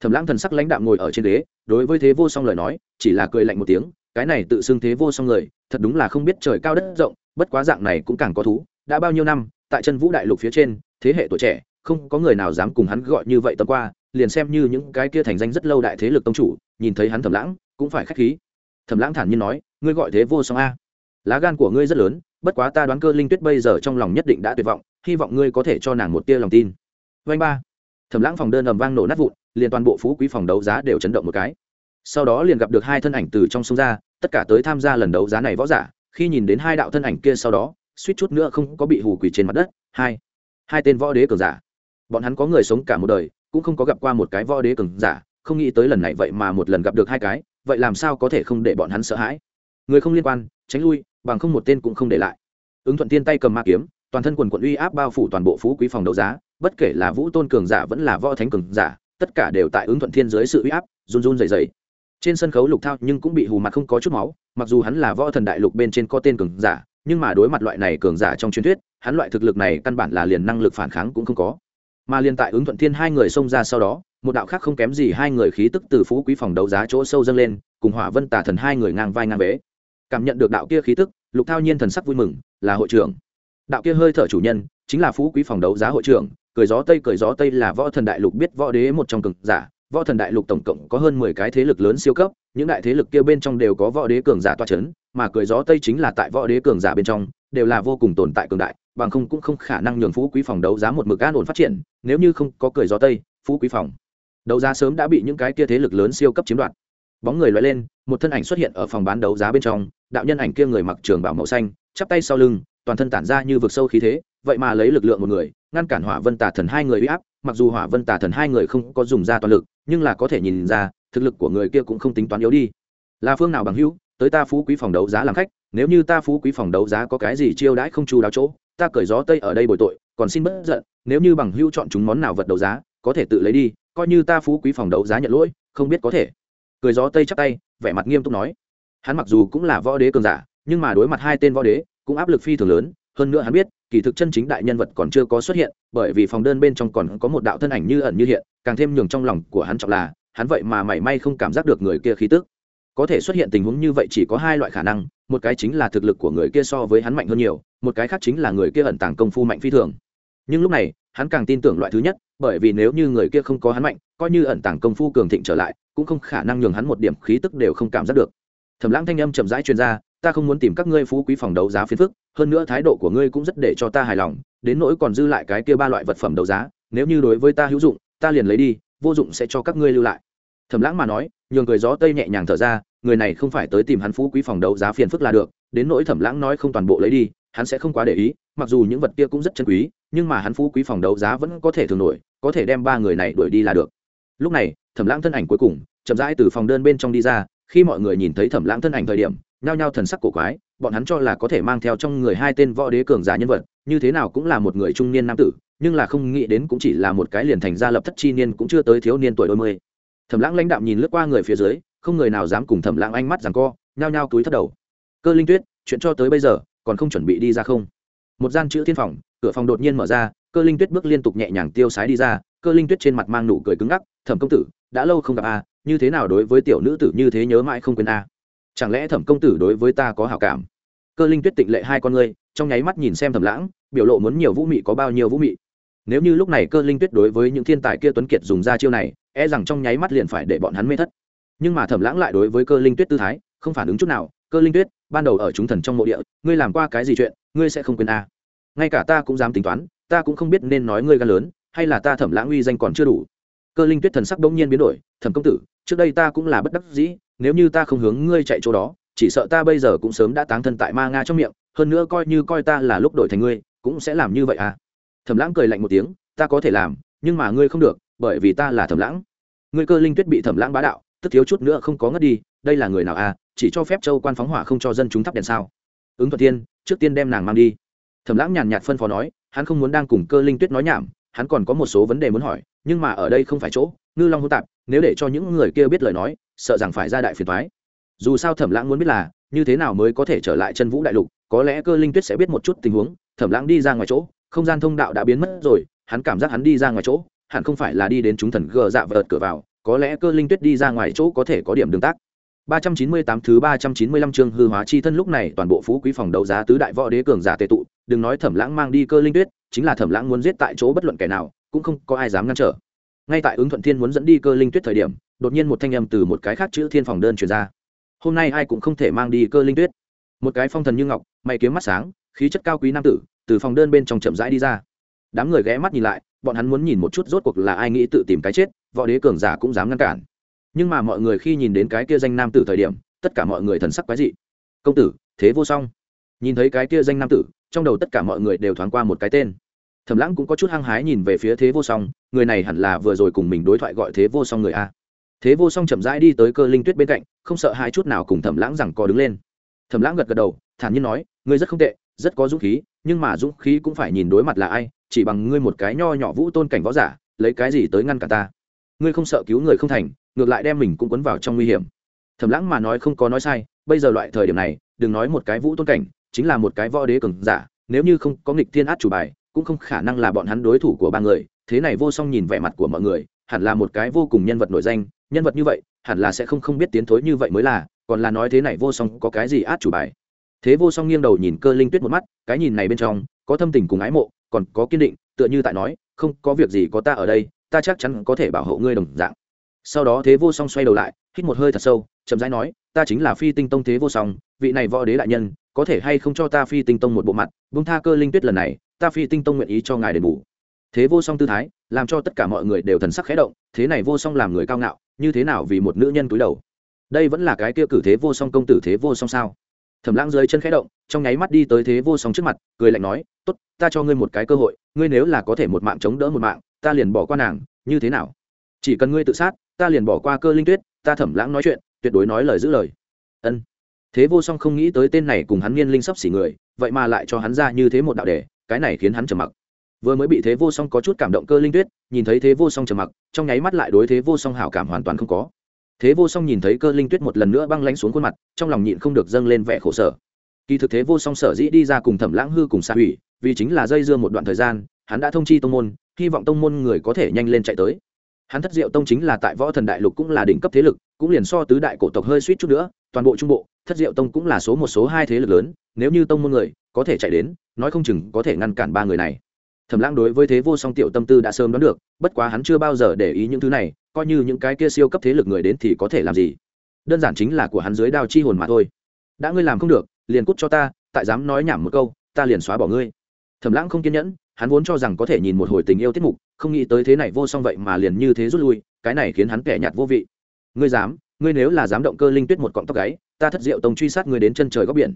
Thẩm lãng thần sắc lãnh đạm ngồi ở trên ghế, đối với thế vô song lời nói, chỉ là cười lạnh một tiếng, cái này tự xưng thế vô song người, thật đúng là không biết trời cao đất rộng, bất quá dạng này cũng càng có thú, đã bao nhiêu năm, tại chân vũ đại lục phía trên, thế hệ tuổi trẻ, không có người nào dám cùng hắn gọi như vậy tầm qua, liền xem như những cái kia thành danh rất lâu đại thế lực tông chủ, nhìn thấy hắn thẩm lãng, cũng phải khách khí thẩm lãng thản nhiên nói, ngươi gọi thế vô song a. Lá gan của ngươi rất lớn, bất quá ta đoán cơ linh tuyết bây giờ trong lòng nhất định đã tuyệt vọng, hy vọng ngươi có thể cho nàng một tia lòng tin. Vanh ba. Thẩm lãng phòng đơn ầm vang nổ nát vụn, liền toàn bộ phú quý phòng đấu giá đều chấn động một cái. Sau đó liền gặp được hai thân ảnh từ trong sông ra, tất cả tới tham gia lần đấu giá này võ giả, khi nhìn đến hai đạo thân ảnh kia sau đó, suýt chút nữa không có bị hù quỳ trên mặt đất. Hai. Hai tên võ đế cường giả. Bọn hắn có người sống cả một đời, cũng không có gặp qua một cái võ đế cường giả, không nghĩ tới lần này vậy mà một lần gặp được hai cái vậy làm sao có thể không để bọn hắn sợ hãi? Người không liên quan, tránh lui, bằng không một tên cũng không để lại. Ứng thuận tiên tay cầm ma kiếm, toàn thân quần quận uy áp bao phủ toàn bộ phú quý phòng đấu giá, bất kể là vũ tôn cường giả vẫn là võ thánh cường giả, tất cả đều tại ứng thuận thiên dưới sự uy áp, run run dày dày trên sân khấu lục thao nhưng cũng bị hù mặt không có chút máu, mặc dù hắn là võ thần đại lục bên trên có tên cường giả, nhưng mà đối mặt loại này cường giả trong truyền thuyết, hắn loại thực lực này căn bản là liền năng lực phản kháng cũng không có. Mà liền tại ứng thuận thiên hai người xông ra sau đó một đạo khác không kém gì hai người khí tức từ phú quý phòng đấu giá chỗ sâu dâng lên, cùng hỏa vân tả thần hai người ngang vai ngang vế cảm nhận được đạo kia khí tức, lục thao nhiên thần sắc vui mừng, là hội trưởng. Đạo kia hơi thở chủ nhân, chính là phú quý phòng đấu giá hội trưởng, cười gió tây cười gió tây là võ thần đại lục biết võ đế một trong cực giả, võ thần đại lục tổng cộng có hơn mười cái thế lực lớn siêu cấp, những đại thế lực kia bên trong đều có võ đế cường giả toa c h ấ n mà cười gió tây chính là tại võ đế cường giả bên trong, đều là vô cùng tồn tại cường đại, bằng không cũng không khả năng nhường phú quý phòng đấu giá một mực an ổn phát triển, nếu như không có cười gió tây, phú quý phòng đấu giá sớm đã bị những cái kia thế lực lớn siêu cấp chiếm đoạt. Bóng người loại lên, một thân ảnh xuất hiện ở phòng bán đấu giá bên trong, đạo nhân ảnh kia người mặc trường bảo màu xanh, chắp tay sau lưng, toàn thân tản ra như vực sâu khí thế, vậy mà lấy lực lượng một người, ngăn cản hỏa vân tà thần hai người uy áp, mặc dù hỏa vân tà thần hai người không có dùng ra toàn lực, nhưng là có thể nhìn ra, thực lực của người kia cũng không tính toán yếu đi. Là phương nào bằng hữu, tới ta phú quý phòng đấu giá làm khách, nếu như ta phú quý phòng đấu giá có cái gì chiêu đãi không chu đáo chỗ, ta cởi gió tây ở đây bồi tội, còn xin bất giận, nếu như bằng hữu chọn chúng món nào vật đấu giá, có thể tự lấy đi coi như ta phú quý phòng đấu giá nhận lỗi, không biết có thể. Cười gió tây chắp tay, vẻ mặt nghiêm túc nói. Hắn mặc dù cũng là võ đế cường giả, nhưng mà đối mặt hai tên võ đế, cũng áp lực phi thường lớn. Hơn nữa hắn biết, kỳ thực chân chính đại nhân vật còn chưa có xuất hiện, bởi vì phòng đơn bên trong còn có một đạo thân ảnh như ẩn như hiện, càng thêm nhường trong lòng của hắn trọng là, hắn vậy mà mảy may không cảm giác được người kia khí tức. Có thể xuất hiện tình huống như vậy chỉ có hai loại khả năng, một cái chính là thực lực của người kia so với hắn mạnh hơn nhiều, một cái khác chính là người kia ẩn tàng công phu mạnh phi thường nhưng lúc này, hắn càng tin tưởng loại thứ nhất, bởi vì nếu như người kia không có hắn mạnh, coi như ẩn tàng công phu cường thịnh trở lại, cũng không khả năng nhường hắn một điểm khí tức đều không cảm giác được. Thẩm lãng thanh âm chậm rãi chuyên gia ta không muốn tìm các ngươi phú quý phòng đấu giá phiền phức, hơn nữa thái độ của ngươi cũng rất để cho ta hài lòng, đến nỗi còn dư lại cái kia ba loại vật phẩm đấu giá, nếu như đối với ta hữu dụng, ta liền lấy đi, vô dụng sẽ cho các ngươi lưu lại. Thẩm lãng mà nói, nhường người gió tây nhẹ nhàng thở ra, người này không phải tới tìm hắn phú quý phòng đấu giá phiền phức là được, đến nỗi thẩm lãng nói không toàn bộ lấy đi, hắn sẽ không quá để ý, mặc dù những vật kia cũng rất chân quý nhưng mà hắn phú quý phòng đấu giá vẫn có thể thường nổi, có thể đem ba người này đuổi đi là được. Lúc này, thẩm lãng thân ảnh cuối cùng, chậm rãi từ phòng đơn bên trong đi ra, khi mọi người nhìn thấy thẩm lãng thân ảnh thời điểm, nhao nhao thần sắc cổ quái, bọn hắn cho là có thể mang theo trong người hai tên võ đế cường giả nhân vật, như thế nào cũng là một người trung niên nam tử, nhưng là không nghĩ đến cũng chỉ là một cái liền thành ra lập thất chi niên cũng chưa tới thiếu niên tuổi đôi mươi. Thẩm lãng lãnh đạm nhìn lướt qua người phía dưới, không người nào dám cùng thẩm lãng ánh mắt rằng co, nhao nhao túi thất đầu. Cơ linh tuyết, chuyện cho tới bây giờ, còn không chuẩn bị đi ra không? Một gian chữ thiên phòng, cửa phòng đột nhiên mở ra, cơ linh tuyết bước liên tục nhẹ nhàng tiêu sái đi ra, cơ linh tuyết trên mặt mang nụ cười cứng ngắc, thẩm công tử, đã lâu không gặp a, như thế nào đối với tiểu nữ tử như thế nhớ mãi không quên a? Chẳng lẽ thẩm công tử đối với ta có hảo cảm? Cơ linh tuyết tịnh lệ hai con ngươi, trong nháy mắt nhìn xem thẩm lãng, biểu lộ muốn nhiều vũ mị có bao nhiêu vũ mị. Nếu như lúc này cơ linh tuyết đối với những thiên tài kia tuấn kiệt dùng ra chiêu này e rằng trong nháy mắt liền phải để bọn hắn mê thất. Nhưng mà thẩm lãng lại đối với cơ linh tuyết tư thái, không phản ứng chút nào. Cơ linh tuyết ban đầu ở chúng thần trong mộ địa, ngươi làm qua cái gì chuyện, ngươi sẽ không quên a. Ngay cả ta cũng dám tính toán, ta cũng không biết nên nói ngươi gan lớn, hay là ta thẩm lãng uy danh còn chưa đủ. Cơ linh tuyết thần sắc bỗng nhiên biến đổi, thẩm công tử, trước đây ta cũng là bất đắc dĩ, nếu như ta không hướng ngươi chạy chỗ đó, chỉ sợ ta bây giờ cũng sớm đã táng thân tại ma nga trong miệng, hơn nữa coi như coi ta là lúc đổi thành ngươi, cũng sẽ làm như vậy à. Thẩm lãng cười lạnh một tiếng, ta có thể làm, nhưng mà ngươi không được, bởi vì ta là thẩm lãng. Ngươi cơ linh tuyết bị thẩm lãng bá đạo, tức thiếu chút nữa không có ngất đi, đây là người nào à? Chỉ cho phép châu quan phóng hỏa không cho dân chúng thắp đèn sao? Ứng thuận tiên trước tiên đem nàng mang đi. Thẩm lãng nhàn nhạt phân phó nói, hắn không muốn đang cùng cơ linh tuyết nói nhảm, hắn còn có một số vấn đề muốn hỏi, nhưng mà ở đây không phải chỗ, ngư long hô tạp, nếu để cho những người kia biết lời nói, sợ rằng phải ra đại phiền thoái dù sao thẩm lãng muốn biết là, như thế nào mới có thể trở lại chân vũ đại lục, có lẽ cơ linh tuyết sẽ biết một chút tình huống, thẩm lãng đi ra ngoài chỗ, không gian thông đạo đã biến mất rồi, hắn cảm giác hắn đi ra ngoài chỗ, hẳn không phải là đi đến chúng thần gờ dạ vợt cửa vào, có lẽ cơ linh tuyết đi ra ngoài chỗ có thể có điểm đường tác. 398 thứ 395 chương hư hóa chi thân lúc này toàn bộ phú quý phòng đấu giá tứ đại võ đế cường giả tề tụ, đừng nói Thẩm Lãng mang đi cơ linh tuyết, chính là Thẩm Lãng muốn giết tại chỗ bất luận kẻ nào, cũng không có ai dám ngăn trở. Ngay tại ứng thuận thiên muốn dẫn đi cơ linh tuyết thời điểm, đột nhiên một thanh âm từ một cái khác chữ thiên phòng đơn truyền ra. Hôm nay ai cũng không thể mang đi cơ linh tuyết. Một cái phong thần như ngọc, mày kiếm mắt sáng, khí chất cao quý nam tử, từ phòng đơn bên trong chậm rãi đi ra. Đám người ghé mắt nhìn lại, bọn hắn muốn nhìn một chút rốt cuộc là ai nghĩ tự tìm cái chết, võ đế cường giả cũng dám ngăn cản nhưng mà mọi người khi nhìn đến cái kia danh nam tử thời điểm, tất cả mọi người thần sắc quái dị. Công tử, thế vô song. Nhìn thấy cái kia danh nam tử, trong đầu tất cả mọi người đều thoáng qua một cái tên. Thẩm lãng cũng có chút hăng hái nhìn về phía thế vô song, người này hẳn là vừa rồi cùng mình đối thoại gọi thế vô song người a. Thế vô song chậm rãi đi tới cơ linh tuyết bên cạnh, không sợ hai chút nào cùng thẩm lãng rằng có đứng lên. Thẩm lãng gật gật đầu, thản nhiên nói, ngươi rất không tệ, rất có dũng khí, nhưng mà dũng khí cũng phải nhìn đối mặt là ai, chỉ bằng ngươi một cái nho nhỏ vũ tôn cảnh võ giả, lấy cái gì tới ngăn cả ta? Ngươi không sợ cứu người không thành ngược lại đem mình cũng quấn vào trong nguy hiểm. Thẩm lãng mà nói không có nói sai, bây giờ loại thời điểm này, đừng nói một cái vũ tôn cảnh, chính là một cái võ đế cường giả, nếu như không có nghịch thiên át chủ bài, cũng không khả năng là bọn hắn đối thủ của ba người, thế này vô song nhìn vẻ mặt của mọi người, hẳn là một cái vô cùng nhân vật nổi danh, nhân vật như vậy, hẳn là sẽ không không biết tiến thối như vậy mới là, còn là nói thế này vô song có cái gì át chủ bài. Thế vô song nghiêng đầu nhìn cơ linh tuyết một mắt, cái nhìn này bên trong, có thâm tình cùng ái mộ, còn có kiên định, tựa như tại nói, không có việc gì có ta ở đây, ta chắc chắn có thể bảo hộ ngươi đồng dạng sau đó thế vô song xoay đầu lại, hít một hơi thật sâu, chậm rãi nói, ta chính là phi tinh tông thế vô song, vị này võ đế đại nhân, có thể hay không cho ta phi tinh tông một bộ mặt bông tha cơ linh tuyết lần này, ta phi tinh tông nguyện ý cho ngài đền bù. Thế vô song tư thái, làm cho tất cả mọi người đều thần sắc khẽ động, thế này vô song làm người cao ngạo, như thế nào vì một nữ nhân túi đầu? Đây vẫn là cái kia cử thế vô song công tử thế vô song sao? Thẩm lãng dưới chân khẽ động, trong nháy mắt đi tới thế vô song trước mặt, cười lạnh nói, tốt, ta cho ngươi một cái cơ hội, ngươi nếu là có thể một mạng chống đỡ một mạng, ta liền bỏ qua nàng, như thế nào? Chỉ cần ngươi tự sát ta liền bỏ qua cơ linh tuyết, ta thẩm lãng nói chuyện, tuyệt đối nói lời giữ lời. Ân. Thế vô song không nghĩ tới tên này cùng hắn niên linh sắp xỉ người, vậy mà lại cho hắn ra như thế một đạo đề, cái này khiến hắn trầm mặc. Vừa mới bị thế vô song có chút cảm động cơ linh tuyết, nhìn thấy thế vô song trầm mặc, trong nháy mắt lại đối thế vô song hảo cảm hoàn toàn không có. Thế vô song nhìn thấy cơ linh tuyết một lần nữa băng lánh xuống khuôn mặt, trong lòng nhịn không được dâng lên vẻ khổ sở. Kỳ thực thế vô song sở dĩ đi ra cùng thẩm lãng hư cùng xa hủy, vì chính là dây dưa một đoạn thời gian, hắn đã thông chi tông môn, hy vọng tông môn người có thể nhanh lên chạy tới hắn thất diệu tông chính là tại võ thần đại lục cũng là đỉnh cấp thế lực, cũng liền so tứ đại cổ tộc hơi suýt chút nữa, toàn bộ trung bộ, thất diệu tông cũng là số một, số hai thế lực lớn, nếu như tông môn người, có thể chạy đến, nói không chừng có thể ngăn cản ba người này. Thẩm lãng đối với thế vô song tiểu tâm tư đã sớm đoán được, bất quá hắn chưa bao giờ để ý những thứ này, coi như những cái kia siêu cấp thế lực người đến thì có thể làm gì? Đơn giản chính là của hắn dưới đao chi hồn mà thôi. Đã ngươi làm không được, liền cút cho ta, tại dám nói nhảm một câu, ta liền xóa bỏ ngươi. Thẩm lãng không kiên nhẫn hắn vốn cho rằng có thể nhìn một hồi tình yêu tiết mục, không nghĩ tới thế này vô song vậy mà liền như thế rút lui, cái này khiến hắn kẻ nhạt vô vị. Ngươi dám, ngươi nếu là dám động cơ linh tuyết một cọng tóc gáy, ta thất diệu tông truy sát ngươi đến chân trời góc biển.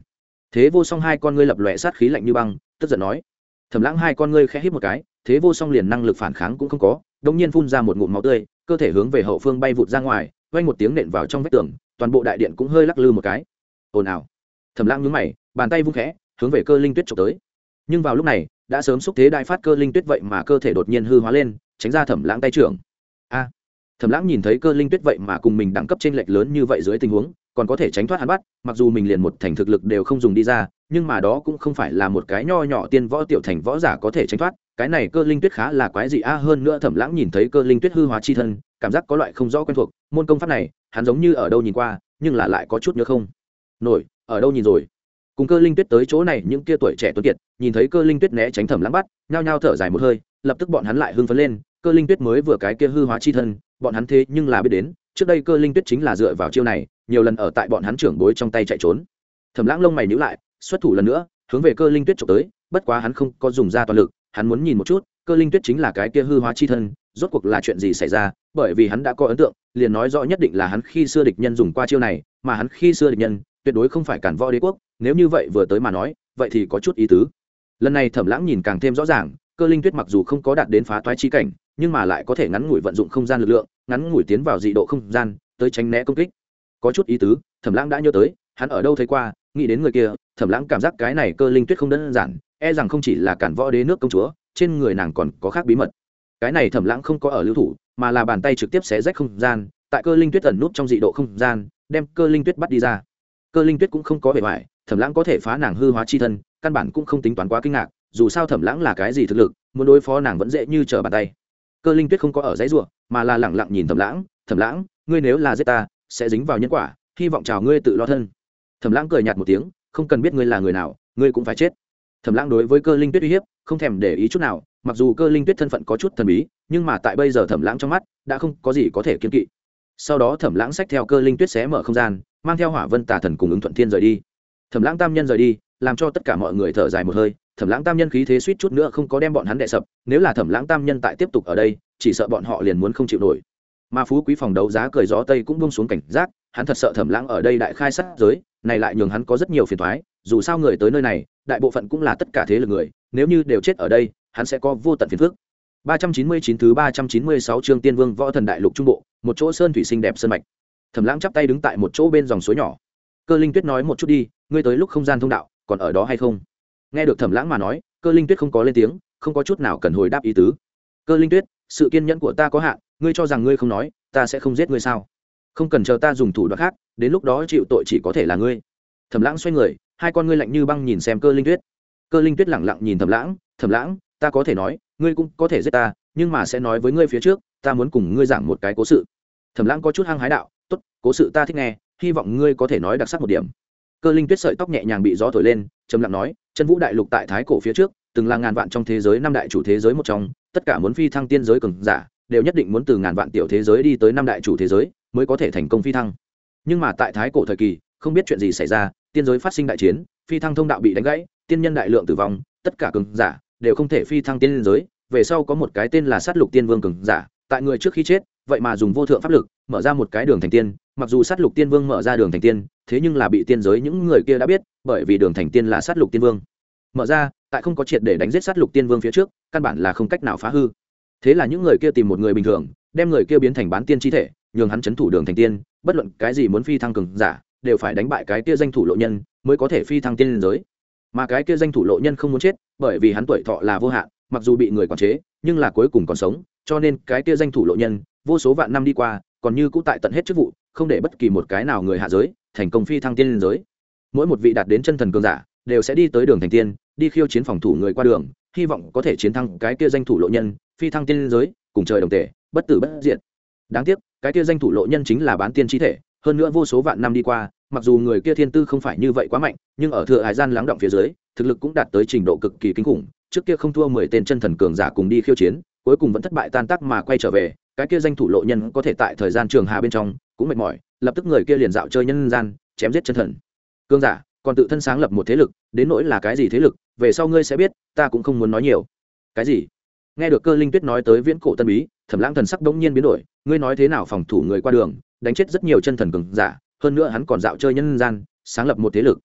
Thế vô song hai con ngươi lập lòe sát khí lạnh như băng, tức giận nói. Thẩm lãng hai con ngươi khẽ hít một cái, thế vô song liền năng lực phản kháng cũng không có đông nhiên phun ra một ngụm máu tươi, cơ thể hướng về hậu phương bay vụt ra ngoài, vang một tiếng nện vào trong vách tường, toàn bộ đại điện cũng hơi lắc lư một cái. Ồn ào. Thẩm lãng nhướng mày, bàn tay vung khẽ, hướng về cơ linh tuyết trộm tới. Nhưng vào lúc này đã sớm xúc thế đại phát cơ linh tuyết vậy mà cơ thể đột nhiên hư hóa lên, tránh ra thẩm lãng tay trưởng. A, thẩm lãng nhìn thấy cơ linh tuyết vậy mà cùng mình đẳng cấp trên lệch lớn như vậy dưới tình huống, còn có thể tránh thoát hắn bắt, mặc dù mình liền một thành thực lực đều không dùng đi ra, nhưng mà đó cũng không phải là một cái nho nhỏ tiên võ tiểu thành võ giả có thể tránh thoát, cái này cơ linh tuyết khá là quái dị a, hơn nữa thẩm lãng nhìn thấy cơ linh tuyết hư hóa chi thân, cảm giác có loại không rõ quen thuộc, môn công pháp này, hắn giống như ở đâu nhìn qua, nhưng là lại có chút nhớ không. Nổi, ở đâu nhìn rồi? Cùng cơ linh tuyết tới chỗ này, những kia tuổi trẻ tuấn kiệt, nhìn thấy cơ linh tuyết né tránh thẩm lãng bắt, nhao nhao thở dài một hơi, lập tức bọn hắn lại hưng phấn lên, cơ linh tuyết mới vừa cái kia hư hóa chi thân, bọn hắn thế nhưng là biết đến, trước đây cơ linh tuyết chính là dựa vào chiêu này, nhiều lần ở tại bọn hắn trưởng bối trong tay chạy trốn. Thẩm lãng lông mày nhữ lại, xuất thủ lần nữa, hướng về cơ linh tuyết trộm tới, bất quá hắn không có dùng ra toàn lực, hắn muốn nhìn một chút, cơ linh tuyết chính là cái kia hư hóa chi thân, rốt cuộc là chuyện gì xảy ra, bởi vì hắn đã có ấn tượng, liền nói rõ nhất định là hắn khi xưa địch nhân dùng qua chiêu này, mà hắn khi xưa địch nhân, tuyệt đối không phải cản võ đế quốc nếu như vậy vừa tới mà nói, vậy thì có chút ý tứ. Lần này thẩm lãng nhìn càng thêm rõ ràng, cơ linh tuyết mặc dù không có đạt đến phá toái chi cảnh, nhưng mà lại có thể ngắn ngủi vận dụng không gian lực lượng, ngắn ngủi tiến vào dị độ không gian, tới tránh né công kích. Có chút ý tứ, thẩm lãng đã nhớ tới, hắn ở đâu thấy qua, nghĩ đến người kia, thẩm lãng cảm giác cái này cơ linh tuyết không đơn giản e rằng không chỉ là cản võ đế nước công chúa, trên người nàng còn có khác bí mật. Cái này thẩm lãng không có ở lưu thủ, mà là bàn tay trực tiếp xé rách không gian, tại cơ linh tuyết ẩn nút trong dị độ không gian, đem cơ linh tuyết bắt đi ra. Cơ linh tuyết cũng không có vẻ vải thẩm lãng có thể phá nàng hư hóa chi thân, căn bản cũng không tính toán quá kinh ngạc, dù sao thẩm lãng là cái gì thực lực, muốn đối phó nàng vẫn dễ như trở bàn tay. Cơ linh tuyết không có ở dãy ruộng mà là lẳng lặng nhìn thẩm lãng thẩm lãng, ngươi nếu là giết ta, sẽ dính vào nhân quả, hy vọng chào ngươi tự lo thân. Thẩm lãng cười nhạt một tiếng, không cần biết ngươi là người nào, ngươi cũng phải chết. Thẩm lãng đối với cơ linh tuyết uy hiếp, không thèm để ý chút nào, mặc dù cơ linh tuyết thân phận có chút thần bí, nhưng mà tại bây giờ thẩm lãng trong mắt, đã không có gì có thể kiên kỵ. Sau đó thẩm lãng xách theo cơ linh tuyết xé mở không gian, mang theo hỏa vân tà thần cùng ứng thuận thiên rời đi thẩm lãng tam nhân rời đi làm cho tất cả mọi người thở dài một hơi thẩm lãng tam nhân khí thế suýt chút nữa không có đem bọn hắn đệ sập nếu là thẩm lãng tam nhân tại tiếp tục ở đây chỉ sợ bọn họ liền muốn không chịu nổi mà phú quý phòng đấu giá cười gió tây cũng bông xuống cảnh giác hắn thật sợ thẩm lãng ở đây đại khai sát giới này lại nhường hắn có rất nhiều phiền thoái dù sao người tới nơi này đại bộ phận cũng là tất cả thế lực người nếu như đều chết ở đây hắn sẽ có vô tận phiền phức 399 thứ 396 chương Tiên Vương Võ Thần Đại Lục Trung Bộ, một chỗ sơn thủy sinh đẹp sơn mạch. Thẩm Lãng chắp tay đứng tại một chỗ bên dòng suối nhỏ. Cơ Linh Tuyết nói một chút đi, ngươi tới lúc không gian thông đạo, còn ở đó hay không? Nghe được Thẩm Lãng mà nói, Cơ Linh Tuyết không có lên tiếng, không có chút nào cần hồi đáp ý tứ. Cơ Linh Tuyết, sự kiên nhẫn của ta có hạn, ngươi cho rằng ngươi không nói, ta sẽ không giết ngươi sao? Không cần chờ ta dùng thủ đoạn khác, đến lúc đó chịu tội chỉ có thể là ngươi. Thẩm Lãng xoay người, hai con ngươi lạnh như băng nhìn xem Cơ Linh Tuyết. Cơ Linh Tuyết lẳng lặng nhìn Thẩm Lãng, "Thẩm Lãng, ta có thể nói, ngươi cũng có thể giết ta nhưng mà sẽ nói với ngươi phía trước ta muốn cùng ngươi giảng một cái cố sự thẩm lãng có chút hăng hái đạo tốt cố sự ta thích nghe hy vọng ngươi có thể nói đặc sắc một điểm. Cơ linh tuyết sợi tóc nhẹ nhàng bị gió thổi lên, trầm lặng nói, chân vũ đại lục tại thái cổ phía trước, từng là ngàn vạn trong thế giới năm đại chủ thế giới một trong, tất cả muốn phi thăng tiên giới cường giả, đều nhất định muốn từ ngàn vạn tiểu thế giới đi tới năm đại chủ thế giới, mới có thể thành công phi thăng. Nhưng mà tại thái cổ thời kỳ, không biết chuyện gì xảy ra, tiên giới phát sinh đại chiến, phi thăng thông đạo bị đánh gãy, tiên nhân đại lượng tử vong, tất cả cường giả đều không thể phi thăng tiên giới, về sau có một cái tên là sát lục tiên vương cường giả, tại người trước khi chết, vậy mà dùng vô thượng pháp lực, mở ra một cái đường thành tiên mặc dù sát lục tiên vương mở ra đường thành tiên, thế nhưng là bị tiên giới những người kia đã biết, bởi vì đường thành tiên là sát lục tiên vương. Mở ra, tại không có triệt để đánh giết sát lục tiên vương phía trước, căn bản là không cách nào phá hư. Thế là những người kia tìm một người bình thường, đem người kia biến thành bán tiên chi thể, nhường hắn chấn thủ đường thành tiên, bất luận cái gì muốn phi thăng cường giả, đều phải đánh bại cái kia danh thủ lộ nhân, mới có thể phi thăng tiên giới. Mà cái kia danh thủ lộ nhân không muốn chết, bởi vì hắn tuổi thọ là vô hạn, mặc dù bị người quản chế, nhưng là cuối cùng còn sống, cho nên cái kia danh thủ lộ nhân, vô số vạn năm đi qua, còn như cũ tại tận hết chức vụ không để bất kỳ một cái nào người hạ giới, thành công phi thăng tiên liên giới. Mỗi một vị đạt đến chân thần cường giả, đều sẽ đi tới đường thành tiên, đi khiêu chiến phòng thủ người qua đường, hy vọng có thể chiến thắng cái kia danh thủ lộ nhân, phi thăng tiên liên giới, cùng trời đồng tể bất tử bất diện đáng tiếc, cái kia danh thủ lộ nhân chính là bán tiên chi thể, hơn nữa vô số vạn năm đi qua, mặc dù người kia thiên tư không phải như vậy quá mạnh, nhưng ở thừa hải gian lắng động phía dưới, thực lực cũng đạt tới trình độ cực kỳ kinh khủng, trước kia không thua mười tên chân thần cường giả cùng đi khiêu chiến, cuối cùng vẫn thất bại tan tác mà quay trở về, cái kia danh thủ lộ nhân có thể tại thời gian trường hà bên trong cũng mệt mỏi, lập tức người kia liền dạo chơi nhân gian, chém giết chân thần. Cường giả, còn tự thân sáng lập một thế lực, đến nỗi là cái gì thế lực, về sau ngươi sẽ biết, ta cũng không muốn nói nhiều. Cái gì? Nghe được cơ linh tuyết nói tới viễn cổ tân bí, thẩm lãng thần sắc đ ỗ n g nhiên biến đổi, ngươi nói thế nào phòng thủ người qua đường, đánh chết rất nhiều chân thần cường giả, hơn nữa hắn còn dạo chơi nhân gian, sáng lập một thế lực.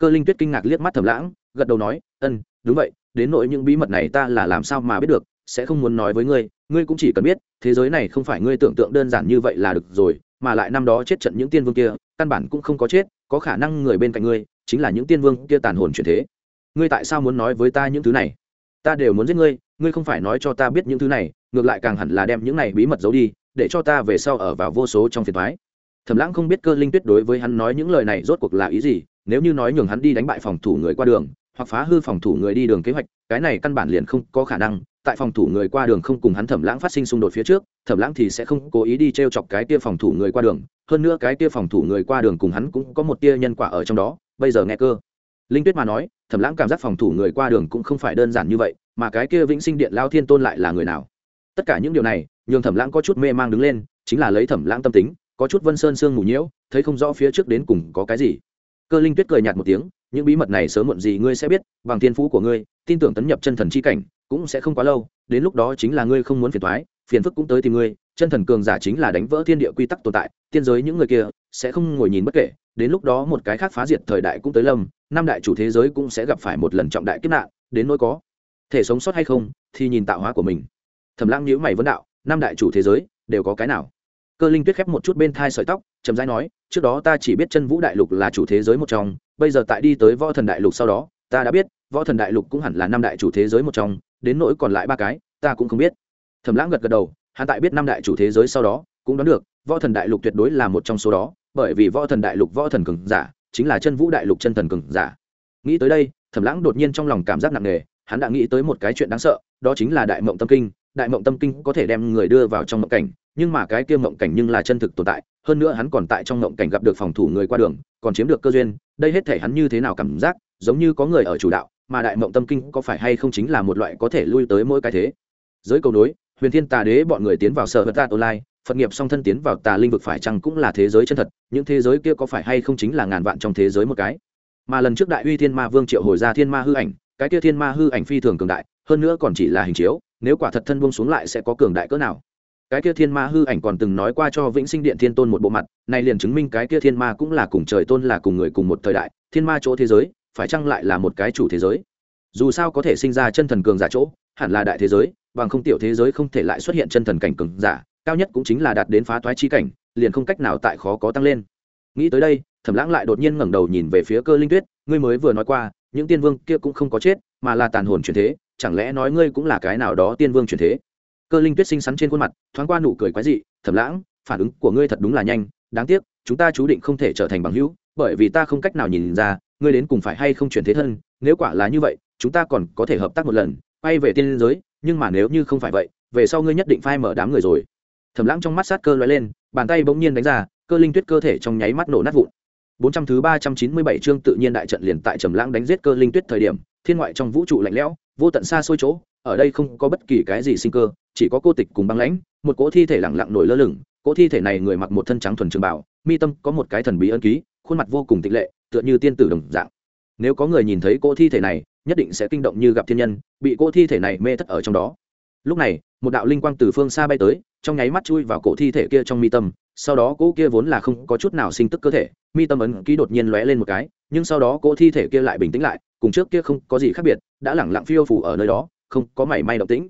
Cơ linh tuyết kinh ngạc liếc mắt thẩm lãng, gật đầu nói ân đúng vậy, đến nỗi những bí mật này ta là làm sao mà biết được, sẽ không muốn nói với ngươi ngươi cũng chỉ cần biết, thế giới này không phải ngươi tưởng tượng đơn giản như vậy là được rồi mà lại năm đó chết trận những tiên vương kia, căn bản cũng không có chết, có khả năng người bên cạnh ngươi chính là những tiên vương kia tàn hồn chuyển thế. Ngươi tại sao muốn nói với ta những thứ này? Ta đều muốn giết ngươi ngươi không phải nói cho ta biết những thứ này, ngược lại càng hẳn là đem những này bí mật giấu đi, để cho ta về sau ở vào vô số trong phiền thoái thẩm lãng không biết cơ linh tuyết đối với hắn nói những lời này rốt cuộc là ý gì, nếu như nói nhường hắn đi đánh bại phòng thủ người qua đường, hoặc phá hư phòng thủ người đi đường kế hoạch, cái này căn bản liền không có khả năng tại phòng thủ người qua đường không cùng hắn thẩm lãng phát sinh xung đột phía trước, thẩm lãng thì sẽ không cố ý đi t r e o chọc cái tia phòng thủ người qua đường, hơn nữa cái tia phòng thủ người qua đường cùng hắn cũng có một tia nhân quả ở trong đó, bây giờ nghe cơ. Linh tuyết mà nói, thẩm lãng cảm giác phòng thủ người qua đường cũng không phải đơn giản như vậy, mà cái kia vĩnh sinh điện lao thiên tôn lại là người nào? Tất cả những điều này, nhường thẩm lãng có chút mê mang đứng lên, chính là lấy thẩm lãng tâm tính, có chút vân sơn sương mù nhiễu, thấy không rõ phía trước đến cùng có cái gì. Cơ linh tuyết cười nhạt một tiếng, những bí mật này sớm muộn gì ngươi sẽ biết, bằng thiên phú của ngươi, tin tưởng tấn nhập chân thần c h i cảnh cũng sẽ không quá lâu, đến lúc đó chính là ngươi không muốn phiền thoái phiền phức cũng tới tìm ngươi, chân thần cường giả chính là đánh vỡ thiên địa quy tắc tồn tại, tiên giới những người kia sẽ không ngồi nhìn bất kể, đến lúc đó một cái khác phá diệt thời đại cũng tới lâm, năm đại chủ thế giới cũng sẽ gặp phải một lần trọng đại kiếp nạn, đến nỗi có thể sống sót hay không thì nhìn tạo hóa của mình. Thầm lãng nhíu mày vấn đạo, năm đại chủ thế giới đều có cái nào? Cơ linh tuyết khép một chút bên thai sợi tóc, chậm rãi nói, trước đó ta chỉ biết chân vũ đại lục là chủ thế giới một trong, bây giờ tại đi tới võ thần đại lục sau đó, ta đã biết, võ thần đại lục cũng hẳn là năm đại chủ thế giới một trong đến nỗi còn lại ba cái, ta cũng không biết. Thẩm lãng gật gật đầu, hắn tại biết năm đại chủ thế giới sau đó, cũng đoán được, võ thần đại lục tuyệt đối là một trong số đó, bởi vì võ thần đại lục võ thần cường giả, chính là chân vũ đại lục chân thần cường giả. Nghĩ tới đây, thẩm lãng đột nhiên trong lòng cảm giác nặng nề, hắn đã nghĩ tới một cái chuyện đáng sợ, đó chính là đại mộng tâm kinh. Đại mộng tâm kinh có thể đem người đưa vào trong mộng cảnh, nhưng mà cái kia mộng cảnh nhưng là chân thực tồn tại, hơn nữa hắn còn tại trong mộng cảnh gặp được phòng thủ người qua đường, còn chiếm được cơ duyên, đây hết thể hắn như thế nào cảm giác, giống như có người ở chủ đạo mà đại mộng tâm kinh có phải hay không chính là một loại có thể lui tới mỗi cái thế? Giới cầu nối, huyền thiên tà đế bọn người tiến vào sở vật tạt online phật nghiệp song thân tiến vào tà linh vực phải chăng cũng là thế giới chân thật, những thế giới kia có phải hay không chính là ngàn vạn trong thế giới một cái? Mà lần trước đại uy thiên ma vương triệu hồi ra thiên ma hư ảnh, cái kia thiên ma hư ảnh phi thường cường đại, hơn nữa còn chỉ là hình chiếu, nếu quả thật thân buông xuống lại sẽ có cường đại cỡ nào? Cái kia thiên ma hư ảnh còn từng nói qua cho vĩnh sinh điện thiên tôn một bộ mặt này liền chứng minh cái kia thiên ma cũng là cùng trời tôn là cùng người cùng một thời đại, thiên ma chỗ thế giới phải chăng lại là một cái chủ thế giới? Dù sao có thể sinh ra chân thần cường giả chỗ, hẳn là đại thế giới, bằng không tiểu thế giới không thể lại xuất hiện chân thần cảnh cường giả, cao nhất cũng chính là đạt đến phá toái chi cảnh, liền không cách nào tại khó có tăng lên. Nghĩ tới đây, thẩm lãng lại đột nhiên ngẩng đầu nhìn về phía cơ linh tuyết, ngươi mới vừa nói qua, những tiên vương kia cũng không có chết, mà là tàn hồn chuyển thế, chẳng lẽ nói ngươi cũng là cái nào đó tiên vương chuyển thế? Cơ linh tuyết xinh xắn trên khuôn mặt, thoáng qua nụ cười quái dị, thẩm lãng, phản ứng của ngươi thật đúng là nhanh, đáng tiếc, chúng ta chú định không thể trở thành bằng hữu, bởi vì ta không cách nào nhìn ra ngươi đến cùng phải hay không chuyển thế thân, nếu quả là như vậy, chúng ta còn có thể hợp tác một lần, quay về tiên giới, nhưng mà nếu như không phải vậy, về sau ngươi nhất định phai mở đám người rồi. Thẩm lãng trong mắt sát cơ lóe lên, bàn tay bỗng nhiên đánh ra, cơ linh tuyết cơ thể trong nháy mắt nổ nát vụn. Bốn trăm thứ ba trăm chín mươi bảy chương tự nhiên đại trận liền tại trầm lãng đánh giết cơ linh tuyết thời điểm, thiên ngoại trong vũ trụ lạnh lẽo, vô tận xa xôi chỗ, ở đây không có bất kỳ cái gì sinh cơ, chỉ có cô tịch cùng băng lãnh, một cỗ thi thể lặng lặng nổi lơ lửng, cỗ thi thể này người mặc một thân trắng thuần trường bảo mi tâm có một cái thần bí ân ký, khuôn mặt vô cùng tịch lệ tựa như tiên tử đồng dạng. Nếu có người nhìn thấy cô thi thể này, nhất định sẽ kinh động như gặp thiên nhân, bị cô thi thể này mê thất ở trong đó. Lúc này, một đạo linh quang từ phương xa bay tới, trong nháy mắt chui vào cổ thi thể kia trong mi tâm, sau đó cỗ kia vốn là không có chút nào sinh tức cơ thể, mi tâm ấn ký đột nhiên lóe lên một cái, nhưng sau đó cỗ thi thể kia lại bình tĩnh lại, cùng trước kia không có gì khác biệt, đã lẳng lặng phiêu phủ ở nơi đó, không có mảy may động tĩnh.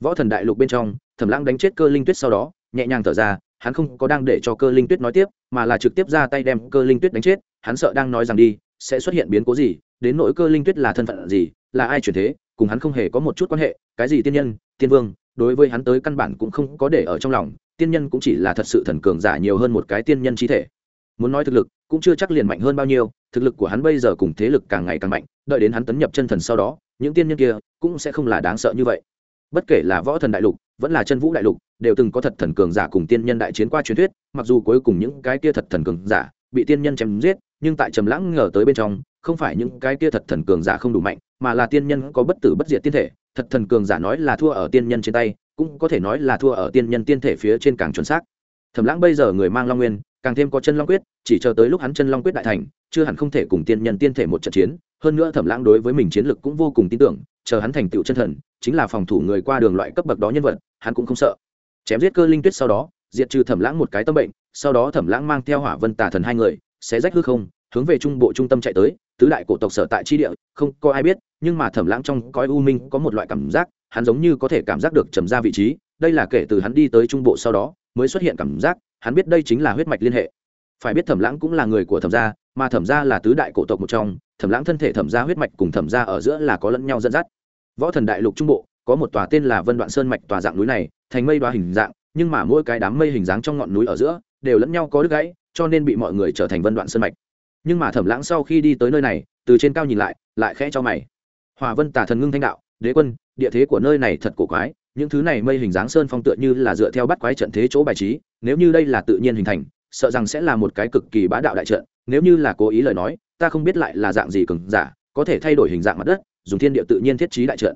Võ thần đại lục bên trong, thẩm lãng đánh chết cơ linh tuyết sau đó, nhẹ nhàng thở ra hắn không có đang để cho cơ linh tuyết nói tiếp, mà là trực tiếp ra tay đem cơ linh tuyết đánh chết, hắn sợ đang nói rằng đi, sẽ xuất hiện biến cố gì, đến nỗi cơ linh tuyết là thân phận gì, là ai chuyển thế, cùng hắn không hề có một chút quan hệ, cái gì tiên nhân, tiên vương, đối với hắn tới căn bản cũng không có để ở trong lòng, tiên nhân cũng chỉ là thật sự thần cường giả nhiều hơn một cái tiên nhân trí thể. Muốn nói thực lực, cũng chưa chắc liền mạnh hơn bao nhiêu, thực lực của hắn bây giờ cùng thế lực càng ngày càng mạnh, đợi đến hắn tấn nhập chân thần sau đó, những tiên nhân kia cũng sẽ không là đáng sợ như vậy bất kể là võ thần đại lục, vẫn là chân vũ đại lục, đều từng có thật thần cường giả cùng tiên nhân đại chiến qua truyền thuyết, mặc dù cuối cùng những cái kia thật thần cường giả bị tiên nhân chém giết, nhưng tại trầm lãng ngờ tới bên trong, không phải những cái kia thật thần cường giả không đủ mạnh, mà là tiên nhân có bất tử bất diệt tiên thể. Thật thần cường giả nói là thua ở tiên nhân trên tay, cũng có thể nói là thua ở tiên nhân tiên thể phía trên càng chuẩn xác. Thẩm lãng bây giờ người mang long nguyên, càng thêm có chân long quyết, chỉ chờ tới lúc hắn chân long quyết đại thành, chưa hẳn không thể cùng tiên nhân tiên thể một trận chiến. Hơn nữa thẩm lãng đối với mình chiến lực cũng vô cùng tin tưởng, chờ hắn thành tựu chân thần chính là phòng thủ người qua đường loại cấp bậc đó nhân vật, hắn cũng không sợ. Chém giết cơ linh tuyết sau đó, diệt trừ thẩm lãng một cái tâm bệnh, sau đó thẩm lãng mang theo hỏa vân tà thần hai người sẽ rách hư không, hướng về trung bộ trung tâm chạy tới, tứ đại cổ tộc sở tại chi địa, không có ai biết, nhưng mà thẩm lãng trong cõi u minh có một loại cảm giác, hắn giống như có thể cảm giác được trầm ra vị trí, đây là kể từ hắn đi tới trung bộ sau đó, mới xuất hiện cảm giác, hắn biết đây chính là huyết mạch liên hệ. Phải biết thẩm lãng cũng là người của thẩm gia, mà thẩm gia là tứ đại cổ tộc một trong, thẩm lãng thân thể thẩm gia huyết mạch cùng thẩm gia ở giữa là có lẫn nhau dẫn dắt võ thần đại lục trung bộ, có một tòa tên là vân đoạn sơn mạch tòa dạng núi này, thành mây đoá hình dạng, nhưng mà mỗi cái đám mây hình dáng trong ngọn núi ở giữa, đều lẫn nhau có đứt gãy, cho nên bị mọi người trở thành vân đoạn sơn mạch. Nhưng mà thẩm lãng sau khi đi tới nơi này, từ trên cao nhìn lại lại khẽ cho mày. Hòa vân tả thần ngưng thanh đạo, đế quân, địa thế của nơi này thật cổ quái, những thứ này mây hình dáng sơn phong tựa như là dựa theo bắt quái trận thế chỗ bài trí, nếu như đây là tự nhiên hình thành, sợ rằng sẽ là một cái cực kỳ bá đạo đại trận, nếu như là cố ý lời nói, ta không biết lại là dạng gì cường giả, có thể thay đổi hình dạng mặt đất dùng thiên địa tự nhiên thiết trí đại trận.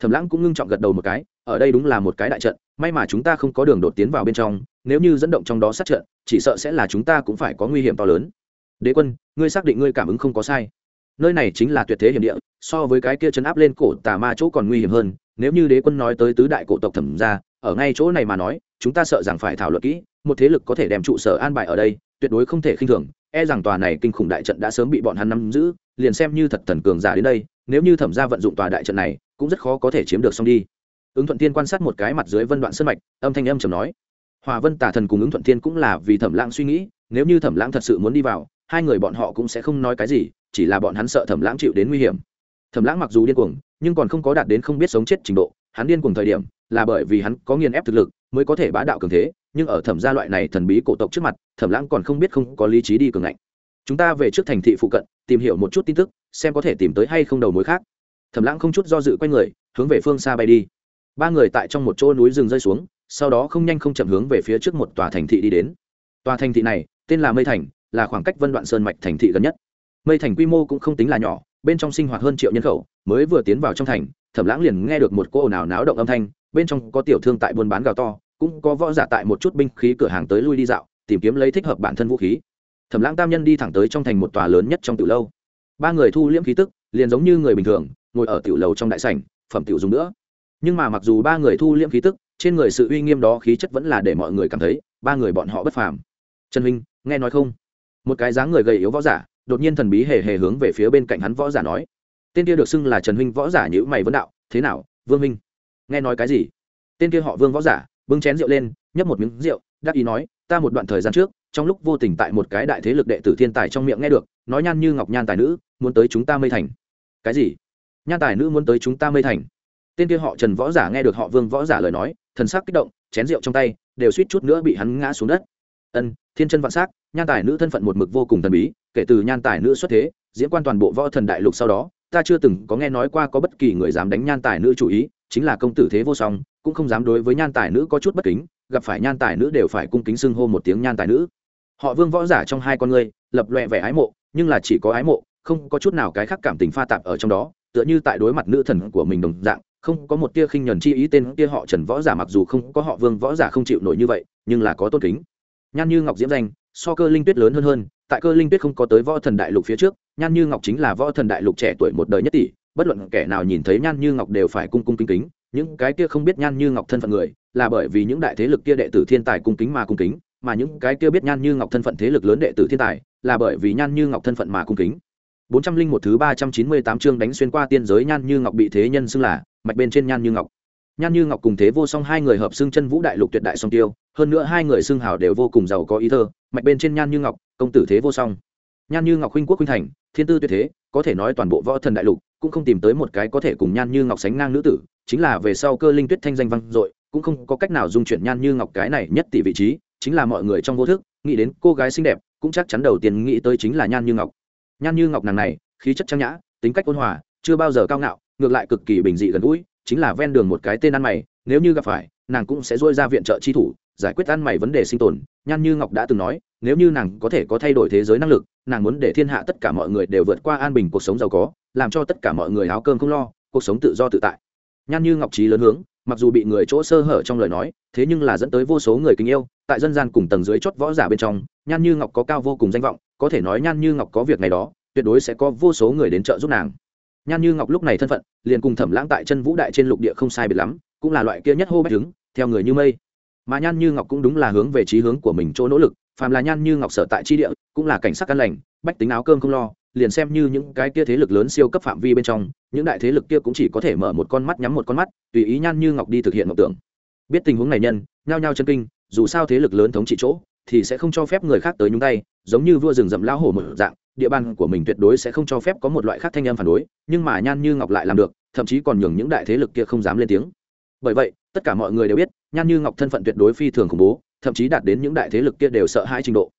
Thẩm lãng cũng ngưng trọng gật đầu một cái, ở đây đúng là một cái đại trận, may mà chúng ta không có đường đột tiến vào bên trong, nếu như dẫn động trong đó sát trận, chỉ sợ sẽ là chúng ta cũng phải có nguy hiểm to lớn. Đế quân, ngươi xác định ngươi cảm ứng không có sai. Nơi này chính là tuyệt thế hiểm địa, so với cái kia chấn áp lên cổ tà ma chỗ còn nguy hiểm hơn. Nếu như đế quân nói tới tứ đại cổ tộc thẩm ra ở ngay chỗ này mà nói, chúng ta sợ rằng phải thảo luận kỹ, một thế lực có thể đem trụ sở an bài ở đây, tuyệt đối không thể khinh thường e rằng tòa này kinh khủng đại trận đã sớm bị bọn hắn nắm giữ, liền xem như thật thần cường giả đến đây, nếu như thẩm ra vận dụng tòa đại trận này, cũng rất khó có thể chiếm được xong đi. Ứng thuận tiên quan sát một cái mặt dưới vân đoạn sân mạch, âm thanh âm trầm nói. Hòa vân tả thần cùng ứng thuận tiên cũng là vì thẩm lãng suy nghĩ, nếu như thẩm lãng thật sự muốn đi vào, hai người bọn họ cũng sẽ không nói cái gì, chỉ là bọn hắn sợ thẩm lãng chịu đến nguy hiểm. Thẩm lãng mặc dù điên cuồng, nhưng còn không có đạt đến không biết sống chết trình độ, hắn điên cuồng thời điểm, là bởi vì hắn có nghiền ép thực lực, mới có thể bá đạo cường thế nhưng ở thẩm gia loại này thần bí cổ tộc trước mặt, thẩm lãng còn không biết không có lý trí đi cường ngạnh. Chúng ta về trước thành thị phụ cận, tìm hiểu một chút tin tức, xem có thể tìm tới hay không đầu mối khác. Thẩm lãng không chút do dự quay người, hướng về phương xa bay đi. Ba người tại trong một chỗ núi rừng rơi xuống, sau đó không nhanh không chậm hướng về phía trước một tòa thành thị đi đến. Tòa thành thị này, tên là mây thành, là khoảng cách vân đoạn sơn mạch thành thị gần nhất. Mây thành quy mô cũng không tính là nhỏ, bên trong sinh hoạt hơn triệu nhân khẩu, mới vừa tiến vào trong thành, thẩm lãng liền nghe được một cô ồn ào náo động âm thanh, bên trong có tiểu thương tại buôn bán gào to cũng có võ giả tại một chút binh khí cửa hàng tới lui đi dạo, tìm kiếm lấy thích hợp bản thân vũ khí. Thẩm lãng tam nhân đi thẳng tới trong thành một tòa lớn nhất trong tiểu lâu. Ba người thu liễm khí tức, liền giống như người bình thường, ngồi ở tiểu lầu trong đại sảnh, phẩm tiểu dùng nữa. Nhưng mà mặc dù ba người thu liễm khí tức, trên người sự uy nghiêm đó khí chất vẫn là để mọi người cảm thấy ba người bọn họ bất phàm. Trần huynh, nghe nói không? Một cái dáng người gầy yếu võ giả, đột nhiên thần bí hề hề hướng về phía bên cạnh hắn võ giả nói. Tên kia được xưng là trần huynh võ giả nhữ mày vấn đạo, thế nào, vương huynh? Nghe nói cái gì? Tên kia họ vương võ giả bưng chén rượu lên, nhấp một miếng rượu, đắc ý nói, ta một đoạn thời gian trước, trong lúc vô tình tại một cái đại thế lực đệ tử thiên tài trong miệng nghe được, nói nhan như ngọc nhan tài nữ, muốn tới chúng ta mây thành. Cái gì? Nhan tài nữ muốn tới chúng ta mây thành? Tên kia họ trần võ giả nghe được họ vương võ giả lời nói, thần sắc kích động, chén rượu trong tay, đều suýt chút nữa bị hắn ngã xuống đất. Ân, thiên chân vạn s á c nhan tài nữ thân phận một mực vô cùng thần bí, kể từ nhan tài nữ xuất thế, diễn quan toàn bộ võ thần đại lục sau đó, ta chưa từng có nghe nói qua có bất kỳ người dám đánh nhan tài nữ chủ ý, chính là công tử thế vô song cũng không dám đối với nhan tài nữ có chút bất kính gặp phải nhan tài nữ đều phải cung kính xưng hô một tiếng nhan tài nữ. Họ vương võ giả trong hai con người, lập loẹ vẻ ái mộ nhưng là chỉ có ái mộ không có chút nào cái khác cảm tình pha tạp ở trong đó tựa như tại đối mặt nữ thần của mình đồng dạng không có một tia khinh nhuần chi ý tên kia họ trần võ giả mặc dù không có họ vương võ giả không chịu nổi như vậy nhưng là có tôn kính. Nhan như ngọc diễm danh so cơ linh tuyết lớn hơn hơn tại cơ linh tuyết không có tới võ thần đại lục phía trước nhan như ngọc chính là võ thần đại lục trẻ tuổi một đời nhất tỷ bất luận kẻ nào nhìn thấy nhan như ngọc đều phải cung cung kính kính những cái kia không biết nhan như ngọc thân phận người, là bởi vì những đại thế lực kia đệ tử thiên tài cung kính mà cung kính, mà những cái kia biết nhan như ngọc thân phận thế lực lớn đệ tử thiên tài, là bởi vì nhan như ngọc thân phận mà cung kính. Bốn trăm linh một thứ ba trăm chín mươi tám chương đánh xuyên qua tiên giới nhan như ngọc bị thế nhân xưng là mạch bên trên nhan như ngọc. Nhan như ngọc cùng thế vô song hai người hợp xưng chân vũ đại lục tuyệt đại song tiêu, hơn nữa hai người xưng hào đều vô cùng giàu có ý thơ, mạch bên trên nhan như ngọc, công tử thế vô song. Nhan như ngọc huynh quốc huynh thành, thiên tư tuyệt thế, có thể nói toàn bộ võ thần đại lục, cũng không tìm tới một cái có thể cùng nhan như ngọc sánh ngang nữ tử chính là về sau cơ linh tuyết thanh danh vang dội, cũng không có cách nào dung chuyển nhan như ngọc cái này nhất tỷ vị trí, chính là mọi người trong vô thức, nghĩ đến cô gái xinh đẹp, cũng chắc chắn đầu tiên nghĩ tới chính là nhan như ngọc. Nhan như ngọc nàng này, khí chất trang nhã, tính cách ôn hòa, chưa bao giờ cao ngạo, ngược lại cực kỳ bình dị gần gũi, chính là ven đường một cái tên ăn mày, nếu như gặp phải, nàng cũng sẽ dôi ra viện trợ chi thủ, giải quyết ăn mày vấn đề sinh tồn. Nhan như ngọc đã từng nói, nếu như nàng có thể có thay đổi thế giới năng lực, nàng muốn để thiên hạ tất cả mọi người đều vượt qua an bình cuộc sống giàu có, làm cho tất cả mọi người áo cơm không lo, cuộc sống tự do tự tại nhan như ngọc trí lớn hướng, mặc dù bị người chỗ sơ hở trong lời nói, thế nhưng là dẫn tới vô số người kính yêu, tại dân gian cùng tầng dưới chót võ giả bên trong, nhan như ngọc có cao vô cùng danh vọng, có thể nói nhan như ngọc có việc này đó, tuyệt đối sẽ có vô số người đến trợ giúp nàng. Nhan như ngọc lúc này thân phận, liền cùng thẩm lãng tại chân vũ đại trên lục địa không sai biệt lắm, cũng là loại kia nhất hô bách đứng theo người như mây. Mà nhan như ngọc cũng đúng là hướng về trí hướng của mình chỗ nỗ lực, phàm là nhan như ngọc sở tại chi địa, cũng là cảnh sắc căn lành, bách tính áo cơm không lo liền xem như những cái kia thế lực lớn siêu cấp phạm vi bên trong, những đại thế lực kia cũng chỉ có thể mở một con mắt nhắm một con mắt, tùy ý nhan như ngọc đi thực hiện mộng tưởng. Biết tình huống này nhân, nhao nhao chân kinh, dù sao thế lực lớn thống trị chỗ, thì sẽ không cho phép người khác tới nhúng tay, giống như vua rừng rậm lao hổ một dạng, địa bàn của mình tuyệt đối sẽ không cho phép có một loại khác thanh âm phản đối, nhưng mà nhan như ngọc lại làm được, thậm chí còn nhường những đại thế lực kia không dám lên tiếng. Bởi vậy, tất cả mọi người đều biết, nhan như ngọc thân phận tuyệt đối phi thường khủng bố, thậm chí đạt đến những đại thế lực kia đều sợ hãi trình độ.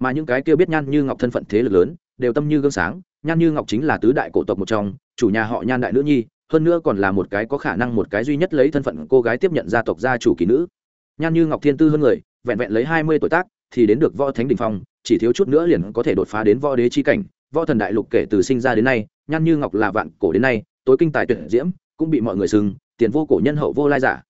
Mà những cái kia biết nhan như ngọc thân phận thế lực lớn đều tâm như gương sáng, nhan như ngọc chính là tứ đại cổ tộc một trong, chủ nhà họ nhan đại nữ nhi, hơn nữa còn là một cái có khả năng một cái duy nhất lấy thân phận cô gái tiếp nhận gia tộc gia chủ kỳ nữ. Nhan như ngọc thiên tư hơn người, vẹn vẹn lấy hai mươi tuổi tác, thì đến được võ thánh đình phong, chỉ thiếu chút nữa liền có thể đột phá đến võ đế chi cảnh. Võ thần đại lục kể từ sinh ra đến nay, nhan như ngọc là vạn cổ đến nay, tối kinh tài tuyệt diễm, cũng bị mọi người sừng, tiền vô cổ nhân hậu vô lai giả.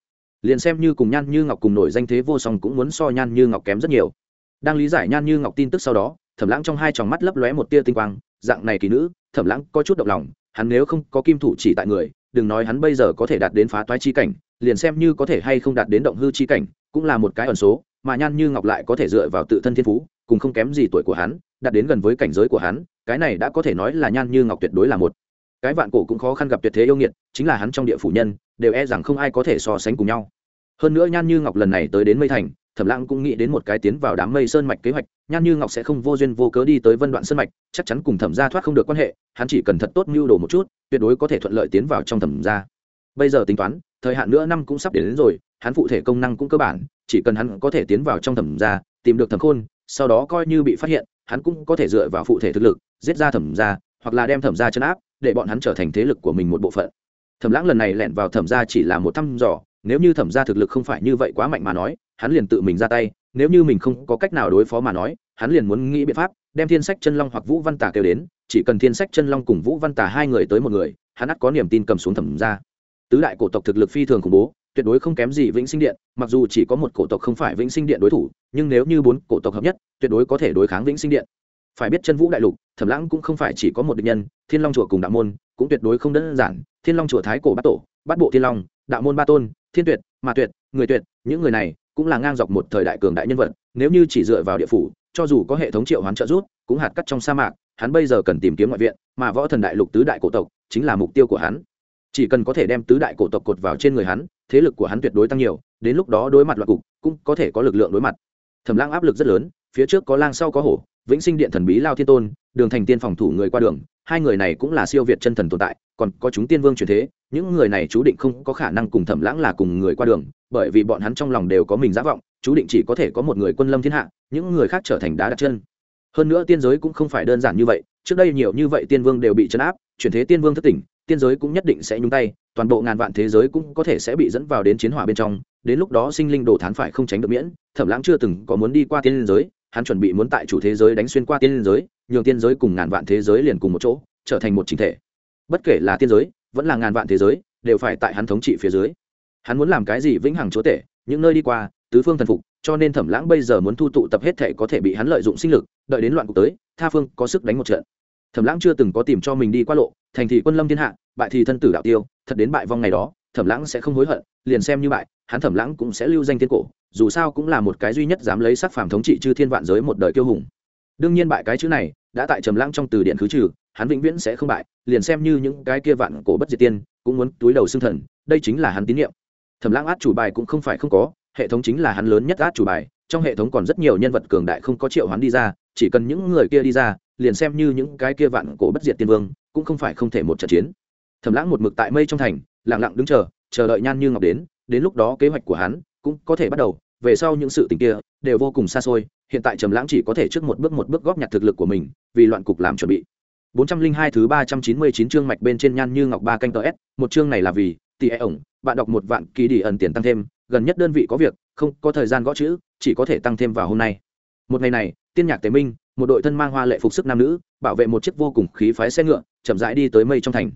Liền xem như cùng nhan như ngọc cùng nổi danh thế vô song cũng muốn so nhan như ngọc kém rất nhiều. Đang lý giải nhan như ngọc tin tức sau đó thẩm lãng trong hai tròng mắt lấp lóe một tia tinh quang, dạng này kỳ nữ, thẩm lãng có chút động lòng, hắn nếu không có kim thủ chỉ tại người, đừng nói hắn bây giờ có thể đạt đến phá toái chi cảnh, liền xem như có thể hay không đạt đến động hư chi cảnh, cũng là một cái ẩn số, mà nhan như ngọc lại có thể dựa vào tự thân thiên phú cùng không kém gì tuổi của hắn, đạt đến gần với cảnh giới của hắn, cái này đã có thể nói là nhan như ngọc tuyệt đối là một. Cái vạn cổ cũng khó khăn gặp tuyệt thế yêu nghiệt, chính là hắn trong địa phủ nhân, đều e rằng không ai có thể so sánh cùng nhau. Hơn nữa nhan như ngọc lần này tới đến mây thành thẩm lãng cũng nghĩ đến một cái tiến vào đám mây sơn mạch kế hoạch nhan như ngọc sẽ không vô duyên vô cớ đi tới vân đoạn sơn mạch chắc chắn cùng thẩm gia thoát không được quan hệ hắn chỉ cần thật tốt mưu đồ một chút tuyệt đối có thể thuận lợi tiến vào trong thẩm gia. Bây giờ tính toán thời hạn nữa năm cũng sắp đến, đến rồi hắn phụ thể công năng cũng cơ bản chỉ cần hắn có thể tiến vào trong thẩm gia tìm được thẩm khôn sau đó coi như bị phát hiện hắn cũng có thể dựa vào phụ thể thực lực giết ra thẩm gia hoặc là đem thẩm gia chấn áp để bọn hắn trở thành thế lực của mình một bộ phận. Thẩm lãng lần này lẹn vào thẩm gia chỉ là một thăm dò nếu như thẩm gia thực lực không phải như vậy quá mạnh mà nói hắn liền tự mình ra tay, nếu như mình không có cách nào đối phó mà nói, hắn liền muốn nghĩ biện pháp, đem thiên sách chân long hoặc vũ văn tà kêu đến, chỉ cần thiên sách chân long cùng vũ văn tà hai người tới một người, hắn ắt có niềm tin cầm xuống thẩm ra. tứ đại cổ tộc thực lực phi thường khủng bố, tuyệt đối không kém gì vĩnh sinh điện, mặc dù chỉ có một cổ tộc không phải vĩnh sinh điện đối thủ, nhưng nếu như bốn cổ tộc hợp nhất, tuyệt đối có thể đối kháng vĩnh sinh điện phải biết chân vũ đại lục, thẩm lãng cũng không phải chỉ có một địch nhân, thiên long chùa cùng đạo môn cũng tuyệt đối không đơn giản thiên long chùa thái cổ bát tổ, bát bộ thiên long, đạo môn ba tôn, thiên tuyệt mà tuyệt, người tuyệt, những người này cũng là ngang dọc một thời đại cường đại nhân vật, nếu như chỉ dựa vào địa phủ, cho dù có hệ thống triệu hoán trợ giúp, cũng hạt cắt trong sa mạc, hắn bây giờ cần tìm kiếm ngoại viện, mà võ thần đại lục tứ đại cổ tộc chính là mục tiêu của hắn. Chỉ cần có thể đem tứ đại cổ tộc cột vào trên người hắn, thế lực của hắn tuyệt đối tăng nhiều, đến lúc đó đối mặt loạt cục, cũng có thể có lực lượng đối mặt. Thẩm lang áp lực rất lớn, phía trước có lang sau có hổ, vĩnh sinh điện thần bí lao thiên tôn, đường thành tiên phòng thủ người qua đường hai người này cũng là siêu việt chân thần tồn tại, còn có chúng tiên vương truyền thế, những người này chú định không có khả năng cùng thẩm lãng là cùng người qua đường, bởi vì bọn hắn trong lòng đều có mình giả vọng, chú định chỉ có thể có một người quân lâm thiên hạ, những người khác trở thành đá đặt chân. Hơn nữa tiên giới cũng không phải đơn giản như vậy, trước đây nhiều như vậy tiên vương đều bị chấn áp, chuyển thế tiên vương thất tỉnh, tiên giới cũng nhất định sẽ nhúng tay, toàn bộ ngàn vạn thế giới cũng có thể sẽ bị dẫn vào đến chiến hỏa bên trong, đến lúc đó sinh linh đồ thán phải không tránh được miễn, thẩm lãng chưa từng có muốn đi qua tiên giới hắn chuẩn bị muốn tại chủ thế giới đánh xuyên qua tiên giới, nhường tiên giới cùng ngàn vạn thế giới liền cùng một chỗ, trở thành một chính thể. Bất kể là tiên giới, vẫn là ngàn vạn thế giới, đều phải tại hắn thống trị phía dưới. Hắn muốn làm cái gì vĩnh hằng chúa tể, những nơi đi qua, tứ phương thần phục, cho nên thẩm lãng bây giờ muốn thu tụ tập hết thể có thể bị hắn lợi dụng sinh lực, đợi đến loạn cuộc tới, tha phương có sức đánh một trận. Thẩm lãng chưa từng có tìm cho mình đi qua lộ, thành thị quân lâm thiên hạ, bại thì thân tử đạo tiêu, thật đến bại vong ngày đó, thẩm lãng sẽ không hối hận, liền xem như bại, hắn thẩm lãng cũng sẽ lưu danh thiên cổ dù sao cũng là một cái duy nhất dám lấy sắc phàm thống trị chư thiên vạn giới một đời kiêu hùng. Đương nhiên bại cái chữ này, đã tại trầm lãng trong từ điện khứ trừ, hắn vĩnh viễn sẽ không bại, liền xem như những cái kia vạn cổ bất diệt tiên, cũng muốn túi đầu xương thần, đây chính là hắn tín nhiệm. Thẩm lãng át chủ bài cũng không phải không có, hệ thống chính là hắn lớn nhất át chủ bài, trong hệ thống còn rất nhiều nhân vật cường đại không có triệu hắn đi ra, chỉ cần những người kia đi ra, liền xem như những cái kia vạn cổ bất diệt tiên vương, cũng không phải không thể một trận chiến. Thẩm lãng một mực tại mây trong thành, lặng lặng đứng chờ chờ đợi nhan như ngọc đến đến lúc đó kế hoạch của hắn cũng có thể bắt đầu về sau những sự tình kia đều vô cùng xa xôi hiện tại trầm lãng chỉ có thể trước một bước một bước góp nhặt thực lực của mình vì loạn cục làm chuẩn bị 402 thứ 399 chương mạch bên trên nhan như ngọc ba canh tờ S, một chương này là vì tỷ e ổng, bạn đọc một vạn ký đi ẩn tiền tăng thêm, gần nhất đơn vị có việc, không có thời gian gõ chữ, chỉ có thể tăng thêm vào hôm nay. Một ngày này, tiên nhạc tế minh, một đội thân mang hoa lệ phục sức nam nữ, bảo vệ một chiếc vô cùng khí phái xe ngựa, chậm rãi đi tới mây trong thành.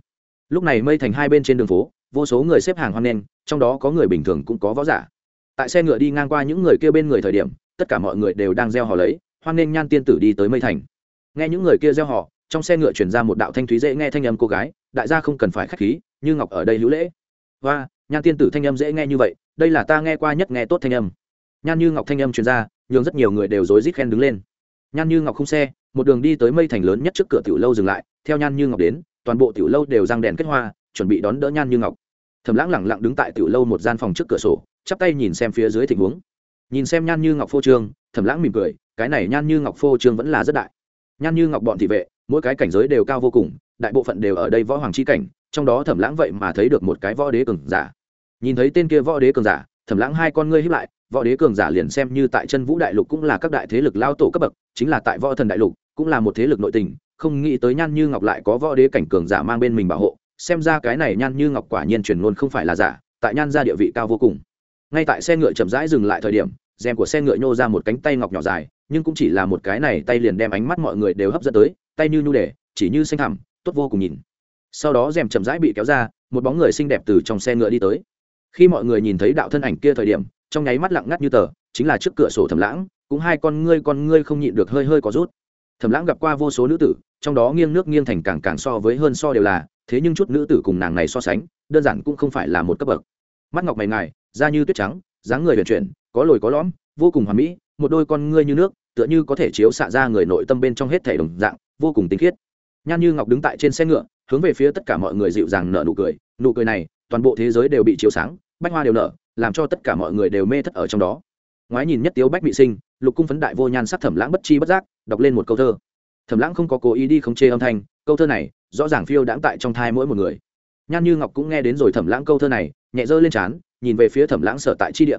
Lúc này mây thành hai bên trên đường phố, vô số người xếp hàng hoan nghênh, trong đó có người bình thường cũng có võ giả. Tại xe ngựa đi ngang qua những người kia bên người thời điểm, tất cả mọi người đều đang reo hò lấy, hoan nghênh nhan tiên tử đi tới mây thành. Nghe những người kia reo hò, trong xe ngựa chuyển ra một đạo thanh thúy dễ nghe thanh âm cô gái đại gia không cần phải k h á c h khí như ngọc ở đây hữu lễ. Và nhan tiên tử thanh âm dễ nghe như vậy đây là ta nghe qua nhất nghe tốt thanh âm. Nhan như ngọc thanh âm chuyển ra nhường rất nhiều người đều rối rít khen đứng lên. Nhan như ngọc không xe một đường đi tới mây thành lớn nhất trước cửa tiểu lâu dừng lại theo nhan như ngọc đến toàn bộ tiểu lâu đều răng đèn kết hoa chuẩn bị đón đỡ nhan như ngọc. Thầm lãng lẳng lặng đứng tại tiểu lâu một gian phòng trước cửa sổ chắp tay nhìn xem phía dưới tình huống. Nhìn xem nhan như ngọc phô trương thầm lãng mỉm cười, cái này nhan như ngọc phô trương vẫn là rất đại. Nhan như ngọc bọn thị vệ, mỗi cái cảnh giới đều cao vô cùng, đại bộ phận đều ở đây võ hoàng chi cảnh, trong đó thẩm lãng vậy mà thấy được một cái võ đế cường giả. Nhìn thấy tên kia võ đế cường giả, thẩm lãng hai con ngươi hiếp lại, võ đế cường giả liền xem như tại chân vũ đại lục cũng là các đại thế lực lao tổ cấp bậc, chính là tại võ thần đại lục cũng là một thế lực nội tình, không nghĩ tới nhan như ngọc lại có võ đế cảnh cường giả mang bên mình bảo hộ, xem ra cái này nhan như ngọc quả nhiên truyền luôn không phải là giả, tại nhan ra địa vị cao vô cùng ngay tại xe ngựa chậm rãi dừng lại thời điểm, rèm của xe ngựa nhô ra một cánh tay ngọc nhỏ dài, nhưng cũng chỉ là một cái này tay liền đem ánh mắt mọi người đều hấp dẫn tới, tay như nhu đề chỉ như xanh thẳm, tốt vô cùng nhìn. Sau đó rèm chậm rãi bị kéo ra, một bóng người xinh đẹp từ trong xe ngựa đi tới. Khi mọi người nhìn thấy đạo thân ảnh kia thời điểm, trong nháy mắt lặng ngắt như tờ, chính là trước cửa sổ thầm lãng, cũng hai con ngươi con ngươi không nhịn được hơi hơi có rút. Thầm lãng gặp qua vô số nữ tử, trong đó nghiêng nước nghiêng thành càng càng so với hơn so đều là, thế nhưng chút nữ tử cùng nàng này so sánh, đơn giản cũng không phải là một cấp bậc. Mắt ngọc mày ngài da như tuyết trắng, dáng người vận chuyển, có lồi có lõm, vô cùng hoàn mỹ, một đôi con ngươi như nước, tựa như có thể chiếu xạ ra người nội tâm bên trong hết thể đồng dạng, vô cùng tinh khiết. Nhan như ngọc đứng tại trên xe ngựa, hướng về phía tất cả mọi người dịu dàng nở nụ cười. Nụ cười này, toàn bộ thế giới đều bị chiếu sáng, bách hoa đều nở, làm cho tất cả mọi người đều mê thất ở trong đó. Ngoái nhìn nhất tiếu bách bị sinh, lục cung phấn đại vô nhan sắc thẩm lãng bất chi bất giác, đọc lên một câu thơ. Thẩm lãng không có cố ý đi không chê âm thanh, câu thơ này, rõ ràng phiêu đãng tại trong thai mỗi một người. Nhan như ngọc cũng nghe đến rồi thẩm lãng câu thơ này, nhẹ dơ lên trán nhìn về phía thẩm lãng sở tại chi địa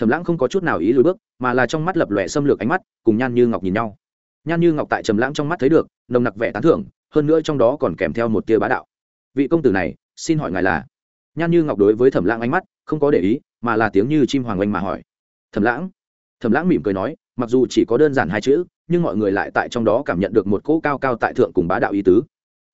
thẩm lãng không có chút nào ý lùi bước, mà là trong mắt lập lòe xâm lược ánh mắt, cùng nhan như ngọc nhìn nhau. Nhan như ngọc tại trầm lãng trong mắt thấy được, nồng nặc vẻ tán thưởng, hơn nữa trong đó còn kèm theo một tia bá đạo. Vị công tử này, xin hỏi ngài là? Nhan như ngọc đối với thẩm lãng ánh mắt, không có để ý, mà là tiếng như chim hoàng oanh mà hỏi. Thẩm lãng? Thẩm lãng mỉm cười nói, mặc dù chỉ có đơn giản hai chữ, nhưng mọi người lại tại trong đó cảm nhận được một cỗ cao cao tại thượng cùng bá đạo ý tứ.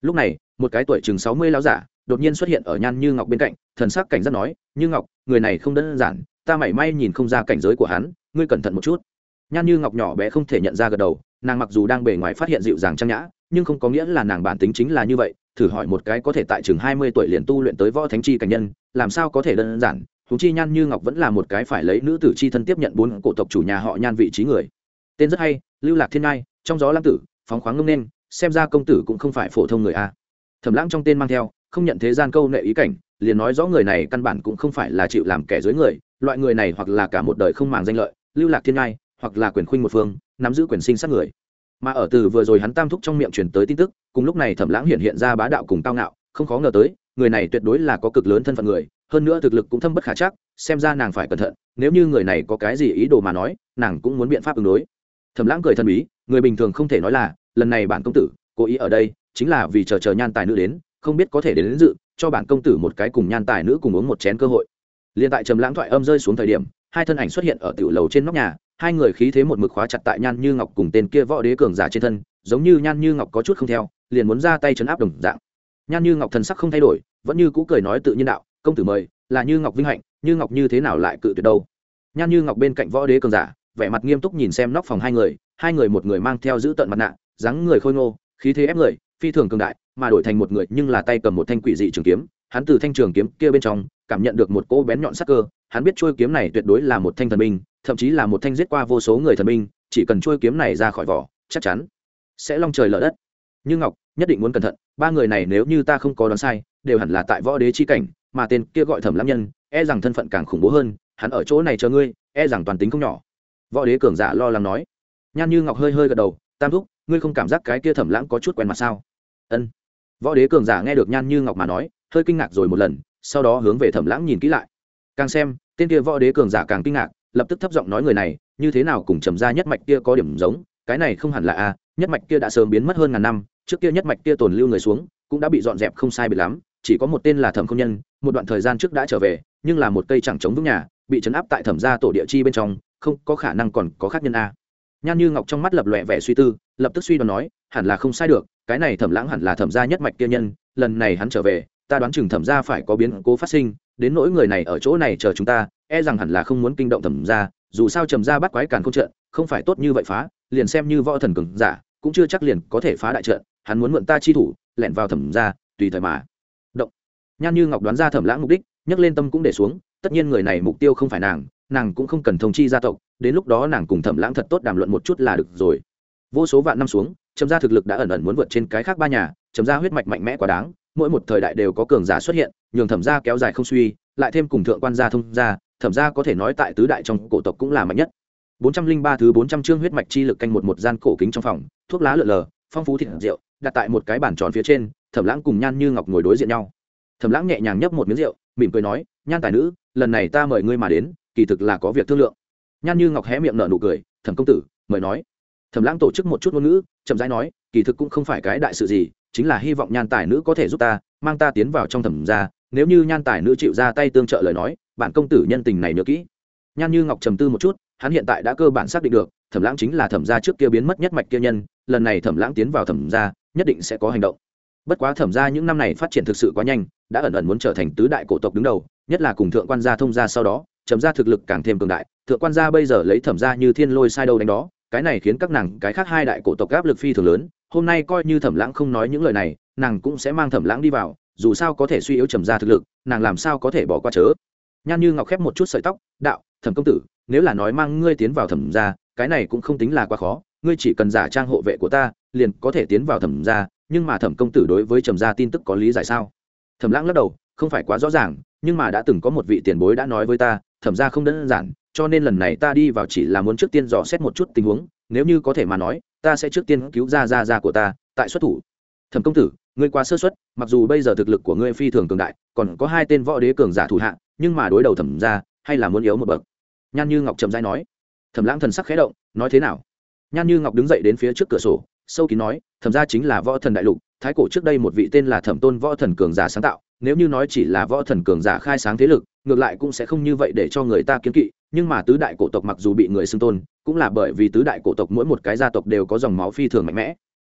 Lúc này, một cái tuổi chừng sáu mươi láo giả đột nhiên xuất hiện ở nhan như ngọc bên cạnh, thần sắc cảnh giác nói, như ngọc, người này không đơn giản, ta mảy may nhìn không ra cảnh giới của hắn, ngươi cẩn thận một chút. Nhan như ngọc nhỏ bé không thể nhận ra gật đầu, nàng mặc dù đang bề ngoài phát hiện dịu dàng trang nhã, nhưng không có nghĩa là nàng bản tính chính là như vậy, thử hỏi một cái có thể tại chừng hai mươi tuổi liền tu luyện tới võ thánh chi cảnh nhân, làm sao có thể đơn giản thú chi nhan như ngọc vẫn là một cái phải lấy nữ tử chi thân tiếp nhận bốn cổ tộc chủ nhà họ nhan vị trí người. Tên rất hay, lưu lạc thiên ngai, trong gió lam tử, phóng khoáng ngông nên xem ra công tử cũng không phải phổ thông người a. Thẩm lãng trong tên mang theo không nhận thế gian câu nệ ý cảnh, liền nói rõ người này căn bản cũng không phải là chịu làm kẻ dưới người, loại người này hoặc là cả một đời không màng danh lợi, lưu lạc thiên ngai, hoặc là quyền khuynh một phương, nắm giữ quyền sinh sát người. Mà ở từ vừa rồi hắn tam thúc trong miệng truyền tới tin tức, cùng lúc này thẩm lãng hiện hiện ra bá đạo cùng cao ngạo, không khó ngờ tới, người này tuyệt đối là có cực lớn thân phận người, hơn nữa thực lực cũng thâm bất khả chắc, xem ra nàng phải cẩn thận, nếu như người này có cái gì ý đồ mà nói, nàng cũng muốn biện pháp ứng đối. Thẩm lãng cười thần bí, người bình thường không thể nói là, lần này bản công tử, cố ý ở đây, chính là vì chờ chờ nhan tài nữ đến không biết có thể đến, đến dự cho bản công tử một cái cùng nhan tài nữ cùng uống một chén cơ hội. Liền tại trầm lãng thoại âm rơi xuống thời điểm hai thân ảnh xuất hiện ở tiểu lầu trên nóc nhà hai người khí thế một mực khóa chặt tại nhan như ngọc cùng tên kia võ đế cường giả trên thân giống như nhan như ngọc có chút không theo liền muốn ra tay chấn áp đồng dạng. Nhan như ngọc thần sắc không thay đổi vẫn như cũ cười nói tự nhiên đạo công tử mời là như ngọc vinh hạnh như ngọc như thế nào lại cự tuyệt đâu? Nhan như ngọc bên cạnh võ đế cường giả vẻ mặt nghiêm túc nhìn xem nóc phòng hai người hai người một người mang theo giữ tận mặt nạ dáng người khôi ngô khí thế ép người phi thường cường đại, mà đổi thành một người nhưng là tay cầm một thanh quỷ dị trường kiếm, hắn từ thanh trường kiếm kia bên trong, cảm nhận được một cỗ bén nhọn sắc cơ, hắn biết trôi kiếm này tuyệt đối là một thanh thần binh, thậm chí là một thanh giết qua vô số người thần binh, chỉ cần trôi kiếm này ra khỏi vỏ, chắc chắn sẽ long trời lở đất. Nhưng ngọc, nhất định muốn cẩn thận, ba người này nếu như ta không có đoán sai, đều hẳn là tại võ đế chi cảnh, mà tên kia gọi thẩm lãm nhân e rằng thân phận càng khủng bố hơn, hắn ở chỗ này chờ ngươi e rằng toàn tính không nhỏ. Võ đế cường giả lo lắng nói. Nhan như ngọc hơi hơi gật đầu, tam thúc, ngươi không cảm giác cái kia thẩm lãng có chút quen mặt sao? Ân. Võ đế cường giả nghe được nhan như ngọc mà nói, hơi kinh ngạc rồi một lần, sau đó hướng về thẩm lãng nhìn kỹ lại. Càng xem, tên kia võ đế cường giả càng kinh ngạc, lập tức thấp giọng nói người này, như thế nào cùng trầm ra nhất mạch kia có điểm giống, cái này không hẳn là a, nhất mạch kia đã sớm biến mất hơn ngàn năm, trước kia nhất mạch kia tồn lưu người xuống, cũng đã bị dọn dẹp không sai biệt lắm, chỉ có một tên là thẩm không nhân, một đoạn thời gian trước đã trở về, nhưng là một cây chẳng chống vững nhà, bị chấn áp tại thẩm gia tổ địa chi bên trong, không có khả năng còn có khác nhân a. Nhan như ngọc trong mắt lập lòe vẻ suy tư, lập tức suy đoán nói, hẳn là không sai được cái này thẩm lãng hẳn là thẩm gia nhất mạch kia nhân, lần này hắn trở về, ta đoán chừng thẩm gia phải có biến cố phát sinh, đến nỗi người này ở chỗ này chờ chúng ta e rằng hẳn là không muốn kinh động thẩm gia, dù sao trầm gia bắt quái càn không trận, không phải tốt như vậy phá, liền xem như võ thần cường giả, cũng chưa chắc liền có thể phá đại trận, hắn muốn mượn ta chi thủ, lẻn vào thẩm gia, tùy thời mà. Động. Nhan như ngọc đoán ra thẩm lãng mục đích, nhấc lên tâm cũng để xuống, tất nhiên người này mục tiêu không phải nàng nàng cũng không cần thông chi gia tộc, đến lúc đó nàng cùng thẩm lãng thật tốt đàm luận một chút là được rồi vô số vạn năm xuống trầm gia thực lực đã ẩn ẩn muốn vượt trên cái khác ba nhà trầm gia huyết mạch mạnh mẽ quá đáng, mỗi một thời đại đều có cường giả xuất hiện, nhường thẩm gia kéo dài không suy, lại thêm cùng thượng quan gia thông gia, thẩm gia có thể nói tại tứ đại trong cổ tộc cũng là mạnh nhất. Bốn trăm linh ba thứ bốn trăm chương huyết mạch chi lực canh một một gian cổ kính trong phòng, thuốc lá lượn lờ, phong phú thịt rượu, đặt tại một cái bàn tròn phía trên, thẩm lãng cùng nhan như ngọc ngồi đối diện nhau. Thẩm lãng nhẹ nhàng nhấp một miếng rượu, mỉm cười nói, nhan tài nữ, lần này ta mời ngươi mà đến, kỳ thực là có việc thương lượng. Nhan như ngọc hé miệng nở nụ cười, thẩm công tử, mời nói thẩm lãng tổ chức một chút ngôn ngữ, chậm rãi nói, kỳ thực cũng không phải cái đại sự gì, chính là hy vọng nhan tài nữ có thể giúp ta, mang ta tiến vào trong thẩm gia. Nếu như nhan tài nữ chịu ra tay tương trợ lời nói bạn công tử nhân tình này nữa kỹ. Nhan như ngọc trầm tư một chút, hắn hiện tại đã cơ bản xác định được, thẩm lãng chính là thẩm gia trước kia biến mất nhất mạch kia nhân, lần này thẩm lãng tiến vào thẩm gia, nhất định sẽ có hành động. Bất quá thẩm gia những năm này phát triển thực sự quá nhanh, đã ẩn ẩn muốn trở thành tứ đại cổ tộc đứng đầu, nhất là cùng thượng quan gia thông gia sau đó, chấm gia thực lực càng thêm cường đại. Thượng quan gia bây giờ lấy thẩm gia như thiên lôi sai đâu đánh đó cái này khiến các nàng cái khác hai đại cổ tộc áp lực phi thường lớn, hôm nay coi như thẩm lãng không nói những lời này, nàng cũng sẽ mang thẩm lãng đi vào, dù sao có thể suy yếu trầm gia thực lực, nàng làm sao có thể bỏ qua chớ. Nhan như ngọc khép một chút sợi tóc, đạo, thẩm công tử, nếu là nói mang ngươi tiến vào thẩm gia, cái này cũng không tính là quá khó, ngươi chỉ cần giả trang hộ vệ của ta, liền có thể tiến vào thẩm gia, nhưng mà thẩm công tử đối với trầm gia tin tức có lý giải sao? Thẩm lãng lắc đầu, không phải quá rõ ràng, nhưng mà đã từng có một vị tiền bối đã nói với ta, thẩm gia không đơn giản cho nên lần này ta đi vào chỉ là muốn trước tiên dò xét một chút tình huống, nếu như có thể mà nói, ta sẽ trước tiên cứu ra ra ra của ta, tại xuất thủ. Thẩm công tử, ngươi quá sơ xuất mặc dù bây giờ thực lực của ngươi phi thường cường đại, còn có hai tên võ đế cường giả thủ hạ, nhưng mà đối đầu thẩm ra hay là muốn yếu một bậc. Nhan như ngọc trầm dai nói. Thẩm lãng thần sắc khẽ động, nói thế nào? Nhan như ngọc đứng dậy đến phía trước cửa sổ, sâu kín nói, thẩm ra chính là võ thần đại lục, thái cổ trước đây một vị tên là thẩm tôn võ thần cường giả sáng tạo, nếu như nói chỉ là võ thần cường giả khai sáng thế lực, ngược lại cũng sẽ không như vậy để cho người ta kiến kỵ nhưng mà tứ đại cổ tộc mặc dù bị người xưng tôn, cũng là bởi vì tứ đại cổ tộc mỗi một cái gia tộc đều có dòng máu phi thường mạnh mẽ.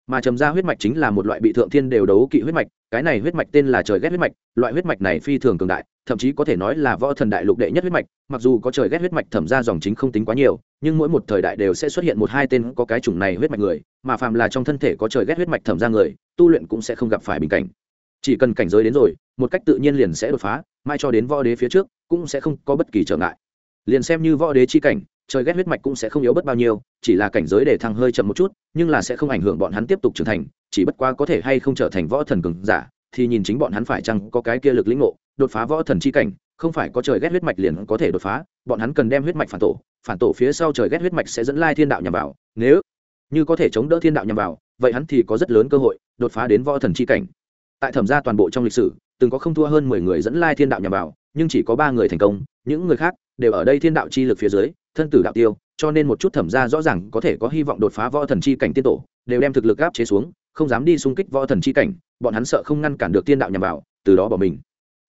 Mà trầm gia huyết mạch chính là một loại bị thượng thiên đều đấu kỵ huyết mạch, cái này huyết mạch tên là trời ghét huyết mạch, loại huyết mạch này phi thường cường đại, thậm chí có thể nói là võ thần đại lục đệ nhất huyết mạch, mặc dù có trời ghét huyết mạch thẩm ra dòng chính không tính quá nhiều, nhưng mỗi một thời đại đều sẽ xuất hiện một hai tên có cái chủng này huyết mạch người, mà phàm là trong thân thể có trời ghét huyết mạch thẩm ra người, tu luyện cũng sẽ không gặp phải bình cảnh. Chỉ cần cảnh giới đến rồi, một cách tự nhiên liền sẽ đột phá, mai cho đến võ đế phía trước, cũng sẽ không có bất kỳ trở ngại liền xem như võ đế chi cảnh, trời ghét huyết mạch cũng sẽ không yếu bất bao nhiêu, chỉ là cảnh giới để thăng hơi chậm một chút, nhưng là sẽ không ảnh hưởng bọn hắn tiếp tục trưởng thành, chỉ bất quá có thể hay không trở thành võ thần cường giả, thì nhìn chính bọn hắn phải chăng có cái kia lực lĩnh ngộ, đột phá võ thần chi cảnh, không phải có trời ghét huyết mạch liền có thể đột phá, bọn hắn cần đem huyết mạch phản tổ phản tổ phía sau trời ghét huyết mạch sẽ dẫn lai thiên đạo nhằm vào, nếu như có thể chống đỡ thiên đạo nhằm vào, vậy hắn thì có rất lớn cơ hội đột phá đến võ thần chi cảnh. Tại thẩm gia toàn bộ trong lịch sử, từng có không thua hơn mười người dẫn lai thiên đạo nhằm vào, nhưng chỉ có ba người thành công, những người khác đều ở đây thiên đạo chi lực phía dưới, thân tử đạo tiêu, cho nên một chút thẩm gia rõ ràng có thể có hy vọng đột phá võ thần chi cảnh tiên tổ, đều đem thực lực áp chế xuống, không dám đi xung kích võ thần chi cảnh, bọn hắn sợ không ngăn cản được tiên đạo nhằm vào, từ đó bỏ mình.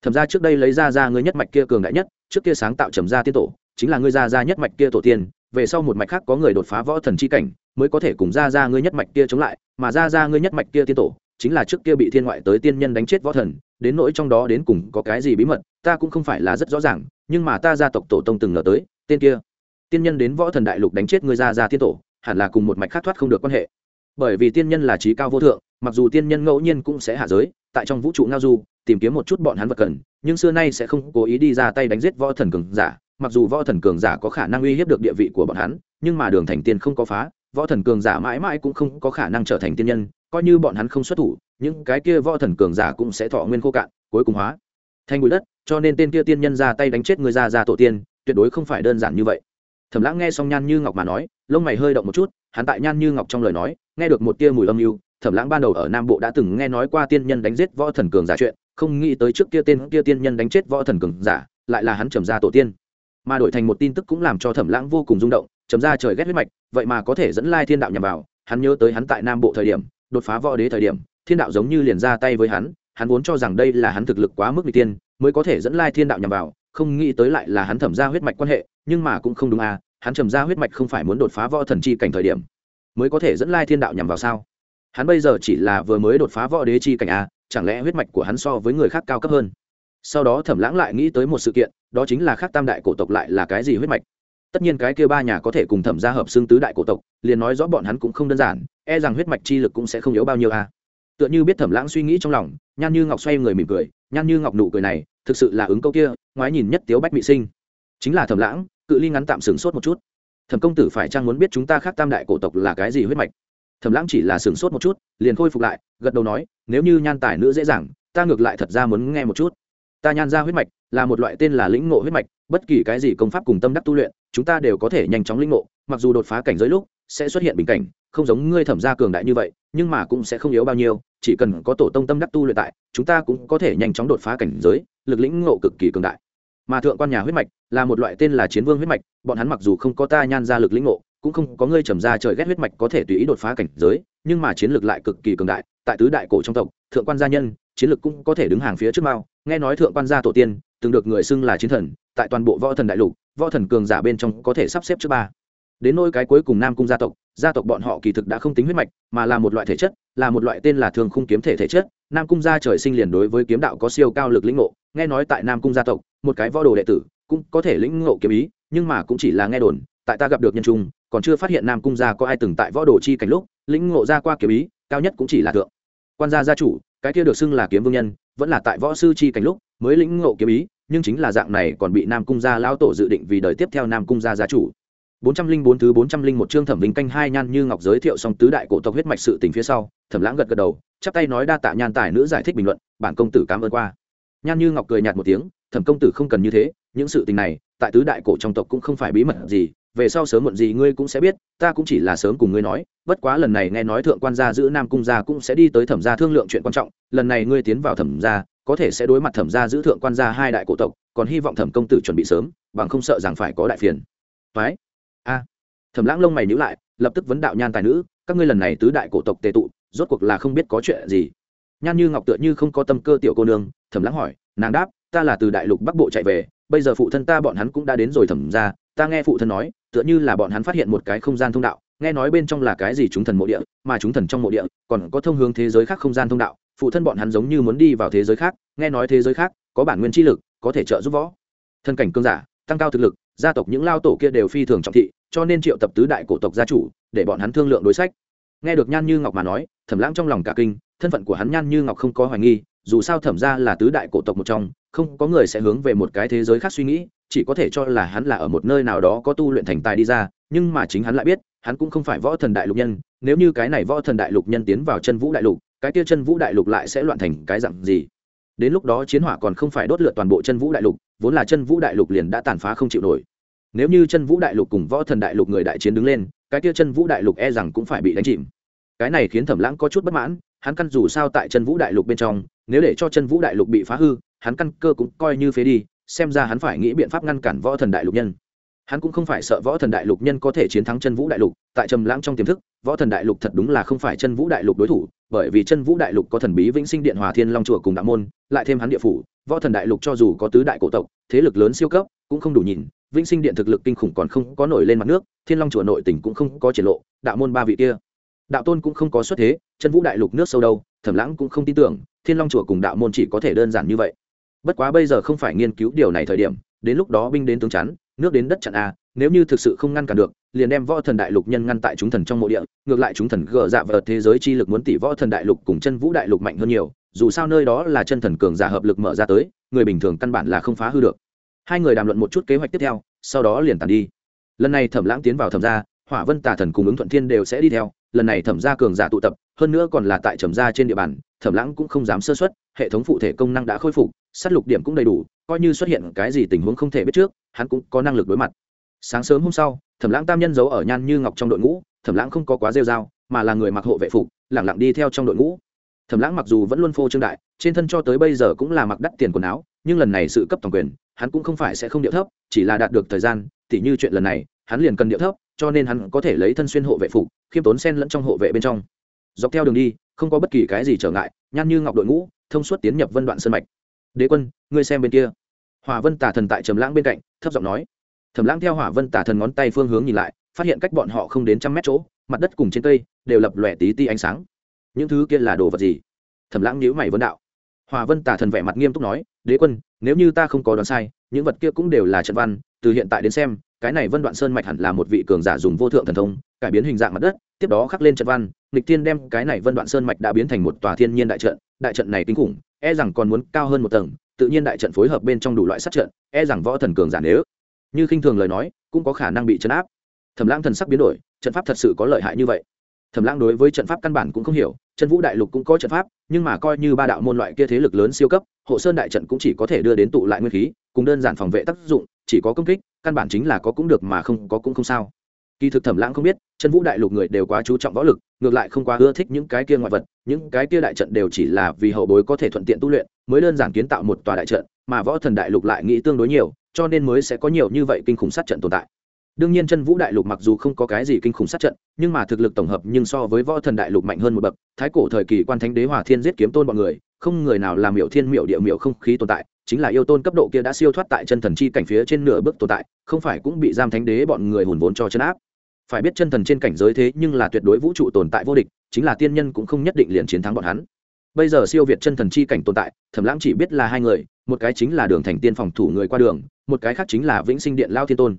Thẩm gia trước đây lấy ra ra người nhất mạch kia cường đại nhất, trước kia sáng tạo trầm gia tiên tổ, chính là người ra ra nhất mạch kia tổ tiên, về sau một mạch khác có người đột phá võ thần chi cảnh, mới có thể cùng ra ra ngươi nhất mạch kia chống lại, mà ra ra ngươi nhất mạch kia tiên tổ, chính là trước kia bị thiên ngoại tới tiên nhân đánh chết võ thần, đến nỗi trong đó đến cùng có cái gì bí mật, ta cũng không phải là rất rõ ràng nhưng mà ta gia tộc tổ tông từng ngờ tới, tên kia. Tiên nhân đến võ thần đại lục đánh chết ngươi ra ra tiên tổ, hẳn là cùng một mạch khác thoát không được quan hệ. Bởi vì tiên nhân là trí cao vô thượng, mặc dù tiên nhân ngẫu nhiên cũng sẽ hạ giới, tại trong vũ trụ ngao du, tìm kiếm một chút bọn hắn vật cần, nhưng xưa nay sẽ không cố ý đi ra tay đánh giết võ thần cường giả, mặc dù võ thần cường giả có khả năng uy hiếp được địa vị của bọn hắn, nhưng mà đường thành tiên không có phá, võ thần cường giả mãi mãi cũng không có khả năng trở thành tiên nhân, coi như bọn hắn không xuất thủ, những cái kia võ thần cường giả cũng sẽ thọ nguyên khô cạn, cuối cùng hóa thành bụi đất cho nên tên kia tiên nhân ra tay đánh chết người ra ra tổ tiên, tuyệt đối không phải đơn giản như vậy. Thẩm lãng nghe xong nhan như ngọc mà nói, lông mày hơi động một chút, hắn tại nhan như ngọc trong lời nói, nghe được một tia mùi âm mưu, thẩm lãng ban đầu ở nam bộ đã từng nghe nói qua tiên nhân đánh giết võ thần cường giả chuyện, không nghĩ tới trước kia tên kia tiên nhân đánh chết võ thần cường giả, lại là hắn trầm ra tổ tiên. Mà đổi thành một tin tức cũng làm cho thẩm lãng vô cùng rung động trầm ra trời ghét huyết mạch, vậy mà có thể dẫn lai thiên đạo nhằm vào, hắn nhớ tới hắn tại nam bộ thời điểm, đột phá võ đế thời điểm, thiên đạo giống như liền ra tay với hắn hắn vốn cho rằng đây là hắn thực lực quá mức n tiên, mới có thể dẫn lai thiên đạo nhằm vào, không nghĩ tới lại là hắn thẩm ra huyết mạch quan hệ, nhưng mà cũng không đúng à hắn trầm ra huyết mạch không phải muốn đột phá võ thần chi cảnh thời điểm, mới có thể dẫn lai thiên đạo nhằm vào sao? Hắn bây giờ chỉ là vừa mới đột phá võ đế chi cảnh à chẳng lẽ huyết mạch của hắn so với người khác cao cấp hơn? Sau đó thẩm lãng lại nghĩ tới một sự kiện, đó chính là khác tam đại cổ tộc lại là cái gì huyết mạch? Tất nhiên cái kia ba nhà có thể cùng thẩm gia hợp xương tứ đại cổ tộc, liền nói rõ bọn hắn cũng không đơn giản e rằng huyết mạch chi lực cũng sẽ không yếu bao nhiêu à tựa như biết thẩm lãng suy nghĩ trong lòng, nhan như ngọc xoay người mỉm cười, nhan như ngọc nụ cười này, thực sự là ứng câu kia, ngoái nhìn nhất tiếu bách mỹ sinh. Chính là thẩm lãng, cự ly ngắn tạm sửng sốt một chút. Thẩm công tử phải chăng muốn biết chúng ta khác tam đại cổ tộc là cái gì huyết mạch? Thẩm lãng chỉ là sửng sốt một chút, liền khôi phục lại, gật đầu nói, nếu như nhan tài nữ dễ dàng, ta ngược lại thật ra muốn nghe một chút. Ta nhan ra huyết mạch, là một loại tên là lĩnh ngộ huyết mạch, bất kỳ cái gì công pháp cùng tâm đắc tu luyện, chúng ta đều có thể nhanh chóng lĩnh ngộ, mặc dù đột phá cảnh giới lúc, sẽ xuất hiện bình cảnh, không giống ngươi thẩm gia cường đại như vậy nhưng mà cũng sẽ không yếu bao nhiêu, chỉ cần có tổ tông tâm đắc tu luyện tại, chúng ta cũng có thể nhanh chóng đột phá cảnh giới, lực lĩnh ngộ cực kỳ cường đại. Mà thượng quan nhà huyết mạch là một loại tên là chiến vương huyết mạch, bọn hắn mặc dù không có ta nhan ra lực lĩnh ngộ, cũng không có ngươi trầm ra trời ghét huyết mạch có thể tùy ý đột phá cảnh giới, nhưng mà chiến lược lại cực kỳ cường đại, tại tứ đại cổ trong tộc, thượng quan gia nhân, chiến lược cũng có thể đứng hàng phía trước mao. Nghe nói thượng quan gia tổ tiên, từng được người xưng là chiến thần, tại toàn bộ võ thần đại lục, võ thần cường giả bên trong có thể sắp xếp trước ba. Đến nôi cái cuối cùng nam cung gia tộc gia tộc bọn họ kỳ thực đã không tính huyết mạch, mà là một loại thể chất, là một loại tên là thường khung kiếm thể thể chất. Nam cung gia trời sinh liền đối với kiếm đạo có siêu cao lực lĩnh ngộ, nghe nói tại nam cung gia tộc, một cái võ đồ đệ tử cũng có thể lĩnh ngộ kiếm ý, nhưng mà cũng chỉ là nghe đồn, tại ta gặp được nhân trung, còn chưa phát hiện nam cung gia có ai từng tại võ đồ chi cảnh lúc lĩnh ngộ ra qua kiếm ý, cao nhất cũng chỉ là thượng. Quan gia gia chủ, cái kia được xưng là kiếm vương nhân, vẫn là tại võ sư chi cảnh lúc mới lĩnh ngộ kiếm ý, nhưng chính là dạng này còn bị nam cung gia lão tổ dự định vì đời tiếp theo nam cung gia gia chủ. 404 thứ 401 chương Thẩm Vinh canh hai nhan như ngọc giới thiệu xong tứ đại cổ tộc huyết mạch sự tình phía sau, Thẩm Lãng gật gật đầu, chắp tay nói đa tạ nhan tài nữ giải thích bình luận, bản công tử cảm ơn qua. Nhan như ngọc cười nhạt một tiếng, Thẩm công tử không cần như thế, những sự tình này, tại tứ đại cổ trong tộc cũng không phải bí mật gì, về sau sớm muộn gì ngươi cũng sẽ biết, ta cũng chỉ là sớm cùng ngươi nói, bất quá lần này nghe nói thượng quan gia giữ Nam cung gia cũng sẽ đi tới Thẩm gia thương lượng chuyện quan trọng, lần này ngươi tiến vào Thẩm gia, có thể sẽ đối mặt Thẩm gia giữ thượng quan gia hai đại cổ tộc, còn hy vọng Thẩm công tử chuẩn bị sớm, bằng không sợ rằng phải có đại phiền. Phải a, thẩm lãng lông mày nhữ lại, lập tức vấn đạo nhan tài nữ, các ngươi lần này tứ đại cổ tộc tề tụ, rốt cuộc là không biết có chuyện gì. Nhan như ngọc tựa như không có tâm cơ tiểu cô nương, thẩm lãng hỏi, nàng đáp, ta là từ đại lục bắc bộ chạy về, bây giờ phụ thân ta bọn hắn cũng đã đến rồi thẩm ra, ta nghe phụ thân nói, tựa như là bọn hắn phát hiện một cái không gian thông đạo, nghe nói bên trong là cái gì chúng thần mộ địa, mà chúng thần trong mộ địa còn có thông hướng thế giới khác không gian thông đạo, phụ thân bọn hắn giống như muốn đi vào thế giới khác, nghe nói thế giới khác có bản nguyên chi lực, có thể trợ giúp võ. Thân cảnh cương giả, tăng cao thực lực gia tộc những lao tổ kia đều phi thường trọng thị, cho nên triệu tập tứ đại cổ tộc gia chủ để bọn hắn thương lượng đối sách. Nghe được nhan như ngọc mà nói, thẩm lãng trong lòng cả kinh, thân phận của hắn nhan như ngọc không có hoài nghi, dù sao thẩm ra là tứ đại cổ tộc một trong, không có người sẽ hướng về một cái thế giới khác suy nghĩ, chỉ có thể cho là hắn là ở một nơi nào đó có tu luyện thành tài đi ra, nhưng mà chính hắn lại biết, hắn cũng không phải võ thần đại lục nhân, nếu như cái này võ thần đại lục nhân tiến vào chân vũ đại lục, cái kia chân vũ đại lục lại sẽ loạn thành cái dặn gì? Đến lúc đó chiến hỏa còn không phải đốt lượt toàn bộ chân vũ đại lục vốn là chân vũ đại lục liền đã tàn phá không chịu nổi nếu như chân vũ đại lục cùng võ thần đại lục người đại chiến đứng lên cái kia chân vũ đại lục e rằng cũng phải bị đánh chìm cái này khiến thẩm lãng có chút bất mãn hắn căn dù sao tại chân vũ đại lục bên trong nếu để cho chân vũ đại lục bị phá hư hắn căn cơ cũng coi như phế đi xem ra hắn phải nghĩ biện pháp ngăn cản võ thần đại lục nhân hắn cũng không phải sợ võ thần đại lục nhân có thể chiến thắng chân vũ đại lục tại trầm lãng trong tiềm thức võ thần đại lục thật đúng là không phải chân vũ đại lục đối thủ bởi vì chân vũ đại lục có thần bí vĩnh sinh điện hòa thiên long chùa cùng đạo môn, lại thêm hắn địa phủ, võ thần đại lục cho dù có tứ đại cổ tộc, thế lực lớn siêu cấp, cũng không đủ nhìn, vĩnh sinh điện thực lực kinh khủng còn không có nổi lên mặt nước, thiên long chùa nội tỉnh cũng không có triển lộ, đạo môn ba vị kia. Đạo tôn cũng không có xuất thế, chân vũ đại lục nước sâu đâu, thẩm lãng cũng không tin tưởng, thiên long chùa cùng đạo môn chỉ có thể đơn giản như vậy. Bất quá bây giờ không phải nghiên cứu điều này thời điểm, đến lúc đó binh đến tướng chắn, nước đến đất chặn a nếu như thực sự không ngăn cản được, liền đem võ thần đại lục nhân ngăn tại chúng thần trong mộ địa, ngược lại chúng thần gờ dạ vợt thế giới chi lực muốn tỷ võ thần đại lục cùng chân vũ đại lục mạnh hơn nhiều, dù sao nơi đó là chân thần cường giả hợp lực mở ra tới, người bình thường căn bản là không phá hư được. Hai người đàm luận một chút kế hoạch tiếp theo, sau đó liền tàn đi. Lần này thẩm lãng tiến vào thẩm gia, hỏa vân tà thần cùng ứng thuận thiên đều sẽ đi theo, lần này thẩm gia cường giả tụ tập, hơn nữa còn là tại trầm gia trên địa bàn, thẩm lãng cũng không dám sơ xuất hệ thống phụ thể công năng đã khôi phục s á t lục điểm cũng đầy đủ, coi như xuất hiện cái gì tình huống không thể biết trước, hắn cũng có năng lực đối mặt sáng sớm hôm sau, thẩm lãng tam nhân giấu ở nhan như ngọc trong đội ngũ, thẩm lãng không có quá rêu r a o mà là người mặc hộ vệ phục, lẳng lặng đi theo trong đội ngũ. Thẩm lãng mặc dù vẫn luôn phô trương đại, trên thân cho tới bây giờ cũng là mặc đắt tiền quần áo, nhưng lần này sự cấp toàn quyền, hắn cũng không phải sẽ không điệu thấp, chỉ là đạt được thời gian t h như chuyện lần này, hắn liền cần điệu thấp, cho nên hắn có thể lấy thân xuyên hộ vệ phục, khiêm tốn sen lẫn trong hộ vệ bên trong. Dọc theo đường đi, không có bất kỳ cái gì trở ngại, nhan như ngọc đội ngũ, thông suốt tiến nhập vân đoạn sân mạch. Đế quân, ngươi xem bên kia. Hỏa vân tả thần tại trầm lãng bên cạnh, thấp giọng nói thẩm lãng theo hỏa vân tả thần ngón tay phương hướng nhìn lại, phát hiện cách bọn họ không đến trăm mét chỗ, mặt đất cùng trên cây đều lập lòe tí ti ánh sáng. Những thứ kia là đồ vật gì? Thẩm lãng nhíu mày vấn đạo. Hỏa vân tả thần vẻ mặt nghiêm túc nói, đế quân, nếu như ta không có đoán sai, những vật kia cũng đều là trận văn, từ hiện tại đến xem, cái này vân đoạn sơn mạch hẳn là một vị cường giả dùng vô thượng thần thông, cải biến hình dạng mặt đất, tiếp đó khắc lên trận văn, nghịch tiên đem cái này vân đoạn sơn mạch đã biến thành một tòa thiên nhiên đại trận đại trận này kinh khủng e rằng còn muốn cao hơn một tầng, tự nhiên đại trận phối hợp bên trong đủ loại sát trận e rằng võ thần cường giả nếu như khinh thường lời nói, cũng có khả năng bị chấn áp. Thẩm lãng thần sắc biến đổi, trận pháp thật sự có lợi hại như vậy. Thẩm lãng đối với trận pháp căn bản cũng không hiểu chân vũ đại lục cũng có trận pháp, nhưng mà coi như ba đạo môn loại kia thế lực lớn siêu cấp, hộ sơn đại trận cũng chỉ có thể đưa đến tụ lại nguyên khí, cùng đơn giản phòng vệ tác dụng, chỉ có công kích, căn bản chính là có cũng được mà không có cũng không sao. Kỳ thực thẩm lãng không biết chân vũ đại lục người đều quá chú trọng võ lực, ngược lại không quá ưa thích những cái kia ngoại vật, những cái kia đại trận đều chỉ là vì hậu bối có thể thuận tiện tu luyện, mới đơn giản kiến tạo một tòa đại trận, mà võ thần đại lục lại nghĩ tương đối nhiều cho nên mới sẽ có nhiều như vậy kinh khủng sát trận tồn tại. Đương nhiên chân vũ đại lục mặc dù không có cái gì kinh khủng sát trận, nhưng mà thực lực tổng hợp nhưng so với võ thần đại lục mạnh hơn một bậc. Thái cổ thời kỳ quan thánh đế hòa thiên giết kiếm tôn bọn người, không người nào làm miểu thiên miểu địa miểu không khí tồn tại, chính là yêu tôn cấp độ kia đã siêu thoát tại chân thần chi cảnh phía trên nửa bước tồn tại, không phải cũng bị giam thánh đế bọn người hùn vốn cho chân áp. Phải biết chân thần trên cảnh giới thế nhưng là tuyệt đối vũ trụ tồn tại vô địch, chính là tiên nhân cũng không nhất định liền chiến thắng bọn hắn bây giờ siêu việt chân thần chi cảnh tồn tại, thẩm lãng chỉ biết là hai người, một cái chính là đường thành tiên phòng thủ người qua đường, một cái khác chính là vĩnh sinh điện lao thiên tôn.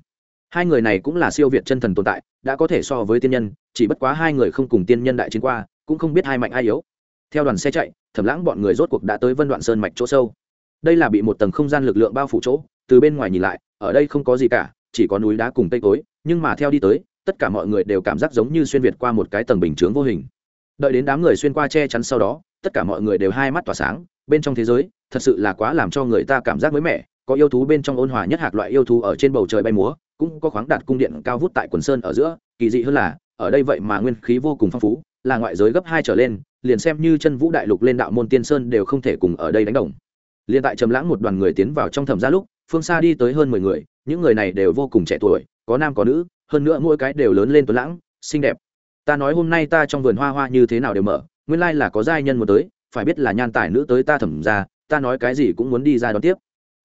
Hai người này cũng là siêu việt chân thần tồn tại, đã có thể so với tiên nhân, chỉ bất quá hai người không cùng tiên nhân đại chiến qua, cũng không biết hai mạnh ai yếu. Theo đoàn xe chạy, thẩm lãng bọn người rốt cuộc đã tới vân đoạn sơn mạch chỗ sâu. Đây là bị một tầng không gian lực lượng bao phủ chỗ, từ bên ngoài nhìn lại, ở đây không có gì cả, chỉ có núi đá cùng cây cối, nhưng mà theo đi tới, tất cả mọi người đều cảm giác giống như xuyên việt qua một cái tầng bình chướng vô hình. Đợi đến đám người xuyên qua che chắn sau đó tất cả mọi người đều hai mắt tỏa sáng, bên trong thế giới, thật sự là quá làm cho người ta cảm giác mới mẻ, có yêu thú bên trong ôn hòa nhất hạt loại yêu thú ở trên bầu trời bay múa, cũng có khoáng đạt cung điện cao vút tại quần sơn ở giữa, kỳ dị hơn là, ở đây vậy mà nguyên khí vô cùng phong phú, là ngoại giới gấp hai trở lên, liền xem như chân vũ đại lục lên đạo môn tiên sơn đều không thể cùng ở đây đánh đồng. Liền tại trầm lãng một đoàn người tiến vào trong thẩm gia lúc, phương xa đi tới hơn mười người, những người này đều vô cùng trẻ tuổi, có nam có nữ, hơn nữa mỗi cái đều lớn lên tuấn lãng, xinh đẹp. Ta nói hôm nay ta trong vườn hoa hoa như thế nào đều mở nguyên lai là có giai nhân muốn tới, phải biết là nhan tài nữ tới ta thẩm ra, ta nói cái gì cũng muốn đi ra đón tiếp.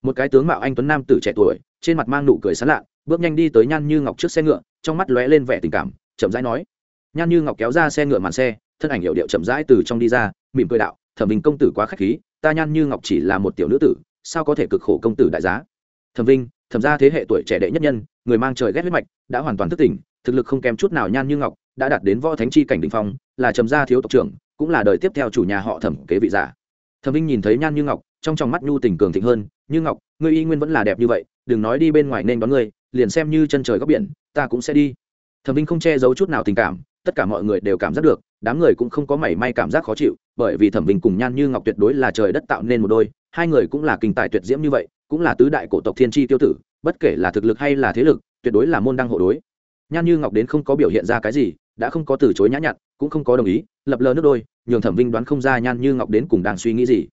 Một cái tướng mạo anh tuấn nam tử trẻ tuổi, trên mặt mang nụ cười sán lạ bước nhanh đi tới nhan như ngọc trước xe ngựa, trong mắt lóe lên vẻ tình cảm, chậm rãi nói. Nhan như ngọc kéo ra xe ngựa màn xe, thân ảnh hiệu điệu chậm rãi từ trong đi ra, mỉm cười đạo, thẩm vinh công tử quá k h á c h khí, ta nhan như ngọc chỉ là một tiểu nữ tử, sao có thể cực khổ công tử đại giá? Thẩm vinh, thẩm ra thế hệ tuổi trẻ đệ nhất nhân, người mang trời ghét huyết mạch, đã hoàn toàn thức tỉnh, thực lực không kém chút nào nhan như ngọc, đã đạt đến võ thánh chi cảnh đình phong, là trầm gia thiếu tộc trưởng cũng là đời tiếp theo chủ nhà họ thẩm kế vị giả. Thẩm vinh nhìn thấy nhan như ngọc, trong trong mắt nhu tình cường thịnh hơn, như ngọc, ngươi y nguyên vẫn là đẹp như vậy, đừng nói đi bên ngoài nên đón ngươi, liền xem như chân trời góc biển, ta cũng sẽ đi. Thẩm vinh không che giấu chút nào tình cảm, tất cả mọi người đều cảm giác được, đám người cũng không có mảy may cảm giác khó chịu, bởi vì thẩm vinh cùng nhan như ngọc tuyệt đối là trời đất tạo nên một đôi, hai người cũng là kinh tài tuyệt diễm như vậy, cũng là tứ đại cổ tộc thiên tri tiêu tử, bất kể là thực lực hay là thế lực, tuyệt đối là môn đăng hộ đối. Nhan như ngọc đến không có biểu hiện ra cái gì đã không có từ chối nhã nhặn, cũng không có đồng ý, lập lờ nước đôi, nhường thẩm vinh đoán không ra nhan như ngọc đến cùng đang suy nghĩ gì.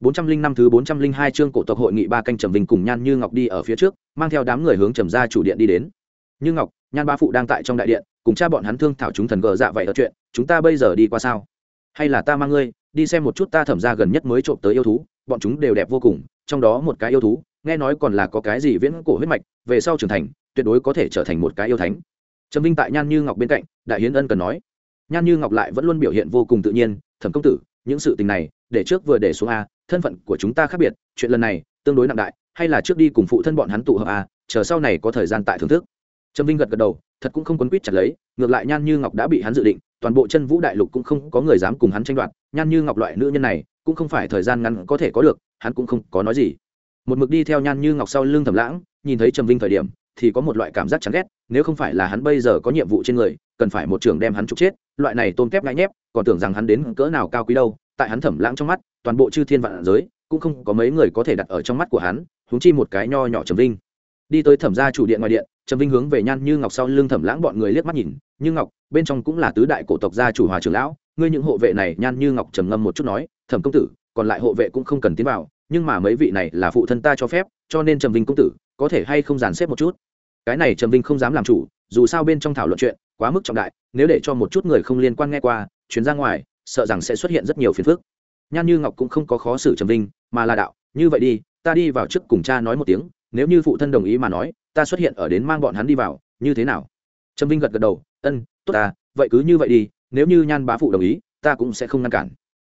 Bốn trăm linh năm thứ bốn trăm linh hai chương cổ tộc hội nghị ba canh trầm vinh cùng nhan như ngọc đi ở phía trước, mang theo đám người hướng trầm ra chủ điện đi đến. Như ngọc, nhan ba phụ đang tại trong đại điện, cùng cha bọn hắn thương thảo chúng thần gờ dạ vậy ở chuyện, chúng ta bây giờ đi qua sao? Hay là ta mang ngươi, đi xem một chút ta thẩm ra gần nhất mới trộm tới yêu thú, bọn chúng đều đẹp vô cùng, trong đó một cái yêu thú, nghe nói còn là có cái gì viễn cổ huyết mạch, về sau trưởng thành, tuyệt đối có thể trở thành một cái yêu thánh trầm vinh tại nhan như ngọc bên cạnh, đại hiến ân cần nói. Nhan như ngọc lại vẫn luôn biểu hiện vô cùng tự nhiên, thẩm công tử, những sự tình này, để trước vừa để xuống a, thân phận của chúng ta khác biệt, chuyện lần này tương đối nặng đại, hay là trước đi cùng phụ thân bọn hắn tụ hợp a, chờ sau này có thời gian tại thưởng thức. Trầm vinh gật gật đầu, thật cũng không quấn quýt chặt lấy, ngược lại nhan như ngọc đã bị hắn dự định, toàn bộ chân vũ đại lục cũng không có người dám cùng hắn tranh đoạt, nhan như ngọc loại nữ nhân này, cũng không phải thời gian ngắn có thể có được, hắn cũng không có nói gì. Một mực đi theo nhan như ngọc sau lưng thầm lãng, nhìn thấy trầm vinh thời điểm thì có một loại cảm giác chán ghét, nếu không phải là hắn bây giờ có nhiệm vụ trên người, cần phải một trường đem hắn trục chết, loại này tôm kép ngại nhép, còn tưởng rằng hắn đến cỡ nào cao quý đâu, tại hắn thẩm lãng trong mắt, toàn bộ chư thiên vạn giới, cũng không có mấy người có thể đặt ở trong mắt của hắn, huống chi một cái nho nhỏ trầm vinh. Đi tới thẩm gia chủ điện ngoài điện, trầm vinh hướng về nhan như ngọc sau lưng thẩm lãng bọn người liếc mắt nhìn, như ngọc, bên trong cũng là tứ đại cổ tộc gia chủ hòa trưởng lão, ngươi những hộ vệ này, nhan như ngọc trầm ngâm một chút nói, thẩm công tử, còn lại hộ vệ cũng không cần tiến vào, nhưng mà mấy vị này là phụ thân ta cho phép, cho nên trầm vinh công tử có thể hay không dàn xếp một chút. Cái này trầm vinh không dám làm chủ, dù sao bên trong thảo luận chuyện quá mức trọng đại, nếu để cho một chút người không liên quan nghe qua chuyến ra ngoài, sợ rằng sẽ xuất hiện rất nhiều phiền phức. Nhan như ngọc cũng không có khó xử trầm vinh, mà là đạo, như vậy đi, ta đi vào trước cùng cha nói một tiếng, nếu như phụ thân đồng ý mà nói, ta xuất hiện ở đến mang bọn hắn đi vào, như thế nào? Trầm vinh gật gật đầu, ân, tốt ta vậy cứ như vậy đi, nếu như nhan bá phụ đồng ý, ta cũng sẽ không ngăn cản.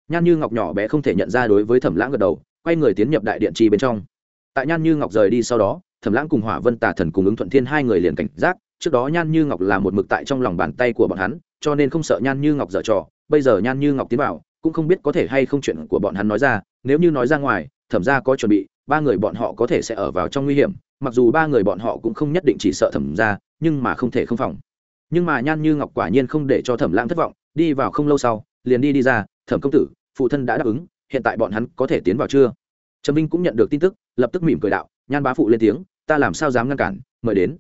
Nhan như ngọc nhỏ bé không thể nhận ra đối với thẩm lãng gật đầu, quay người tiến nhập đại điện trì bên trong. Tại nhan như ngọc rời đi sau đó thẩm lãng cùng hỏa vân tà thần cùng ứng thuận thiên hai người liền cảnh giác, trước đó nhan như ngọc là một mực tại trong lòng bàn tay của bọn hắn, cho nên không sợ nhan như ngọc dở trò, bây giờ nhan như ngọc tiến vào, cũng không biết có thể hay không chuyện của bọn hắn nói ra, nếu như nói ra ngoài, thẩm ra có chuẩn bị, ba người bọn họ có thể sẽ ở vào trong nguy hiểm, mặc dù ba người bọn họ cũng không nhất định chỉ sợ thẩm ra nhưng mà không thể không phòng. Nhưng mà nhan như ngọc quả nhiên không để cho thẩm lãng thất vọng, đi vào không lâu sau, liền đi đi ra, thẩm công tử, phụ thân đã đáp ứng, hiện tại bọn hắn có thể tiến vào chưa? Trầm vinh cũng nhận được tin tức, lập tức mỉm cười đạo nhan bá phụ lên tiếng, ta làm sao dám ngăn cản? Mời đến.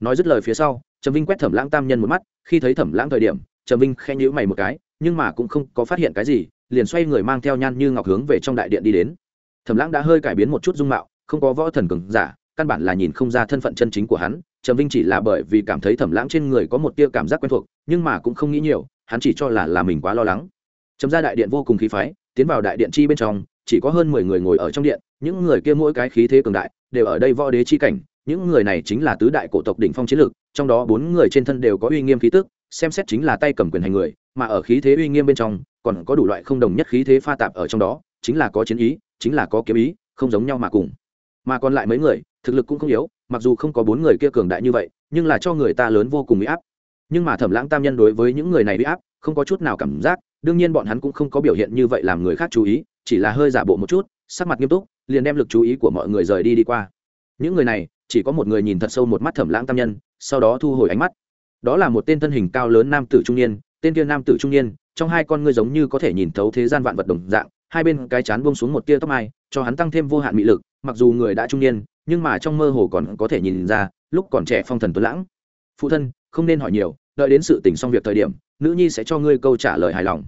Nói dứt lời phía sau, trầm vinh quét thẩm lãng tam nhân một mắt, khi thấy thẩm lãng thời điểm, trầm vinh khen nhữ mày một cái, nhưng mà cũng không có phát hiện cái gì, liền xoay người mang theo nhan như ngọc hướng về trong đại điện đi đến. Thẩm lãng đã hơi cải biến một chút dung mạo, không có võ thần cường giả, căn bản là nhìn không ra thân phận chân chính của hắn. Trầm vinh chỉ là bởi vì cảm thấy thẩm lãng trên người có một tia cảm giác quen thuộc, nhưng mà cũng không nghĩ nhiều, hắn chỉ cho là là mình quá lo lắng. Trầm ra đại điện vô cùng khí phái, tiến vào đại điện chi bên trong, chỉ có hơn mười người ngồi ở trong điện những người kia mỗi cái khí thế cường đại, đều ở đây võ đế chi cảnh, những người này chính là tứ đại cổ tộc đỉnh phong chiến lược, trong đó bốn người trên thân đều có uy nghiêm khí tức, xem xét chính là tay cầm quyền hành người, mà ở khí thế uy nghiêm bên trong, còn có đủ loại không đồng nhất khí thế pha tạp ở trong đó, chính là có chiến ý, chính là có kiếm ý, không giống nhau mà cùng. Mà còn lại mấy người, thực lực cũng không yếu, mặc dù không có bốn người kia cường đại như vậy, nhưng là cho người ta lớn vô cùng bị áp. Nhưng mà thẩm lãng tam nhân đối với những người này bị áp, không có chút nào cảm giác, đương nhiên bọn hắn cũng không có biểu hiện như vậy làm người khác chú ý, chỉ là hơi giả bộ một chút, sắc mặt nghiêm túc liền đem lực chú ý của mọi người rời đi đi qua. Những người này, chỉ có một người nhìn thật sâu một mắt thẩm lãng tam nhân, sau đó thu hồi ánh mắt. Đó là một tên thân hình cao lớn nam tử trung niên, tên kia nam tử trung niên, trong hai con ngươi giống như có thể nhìn thấu thế gian vạn vật đồng dạng, hai bên cái chán buông xuống một tia tóc mai, cho hắn tăng thêm vô hạn mị lực, mặc dù người đã trung niên, nhưng mà trong mơ hồ còn có thể nhìn ra, lúc còn trẻ phong thần tuấn lãng. Phụ thân, không nên hỏi nhiều, đợi đến sự tình xong việc thời điểm, nữ nhi sẽ cho ngươi câu trả lời hài lòng.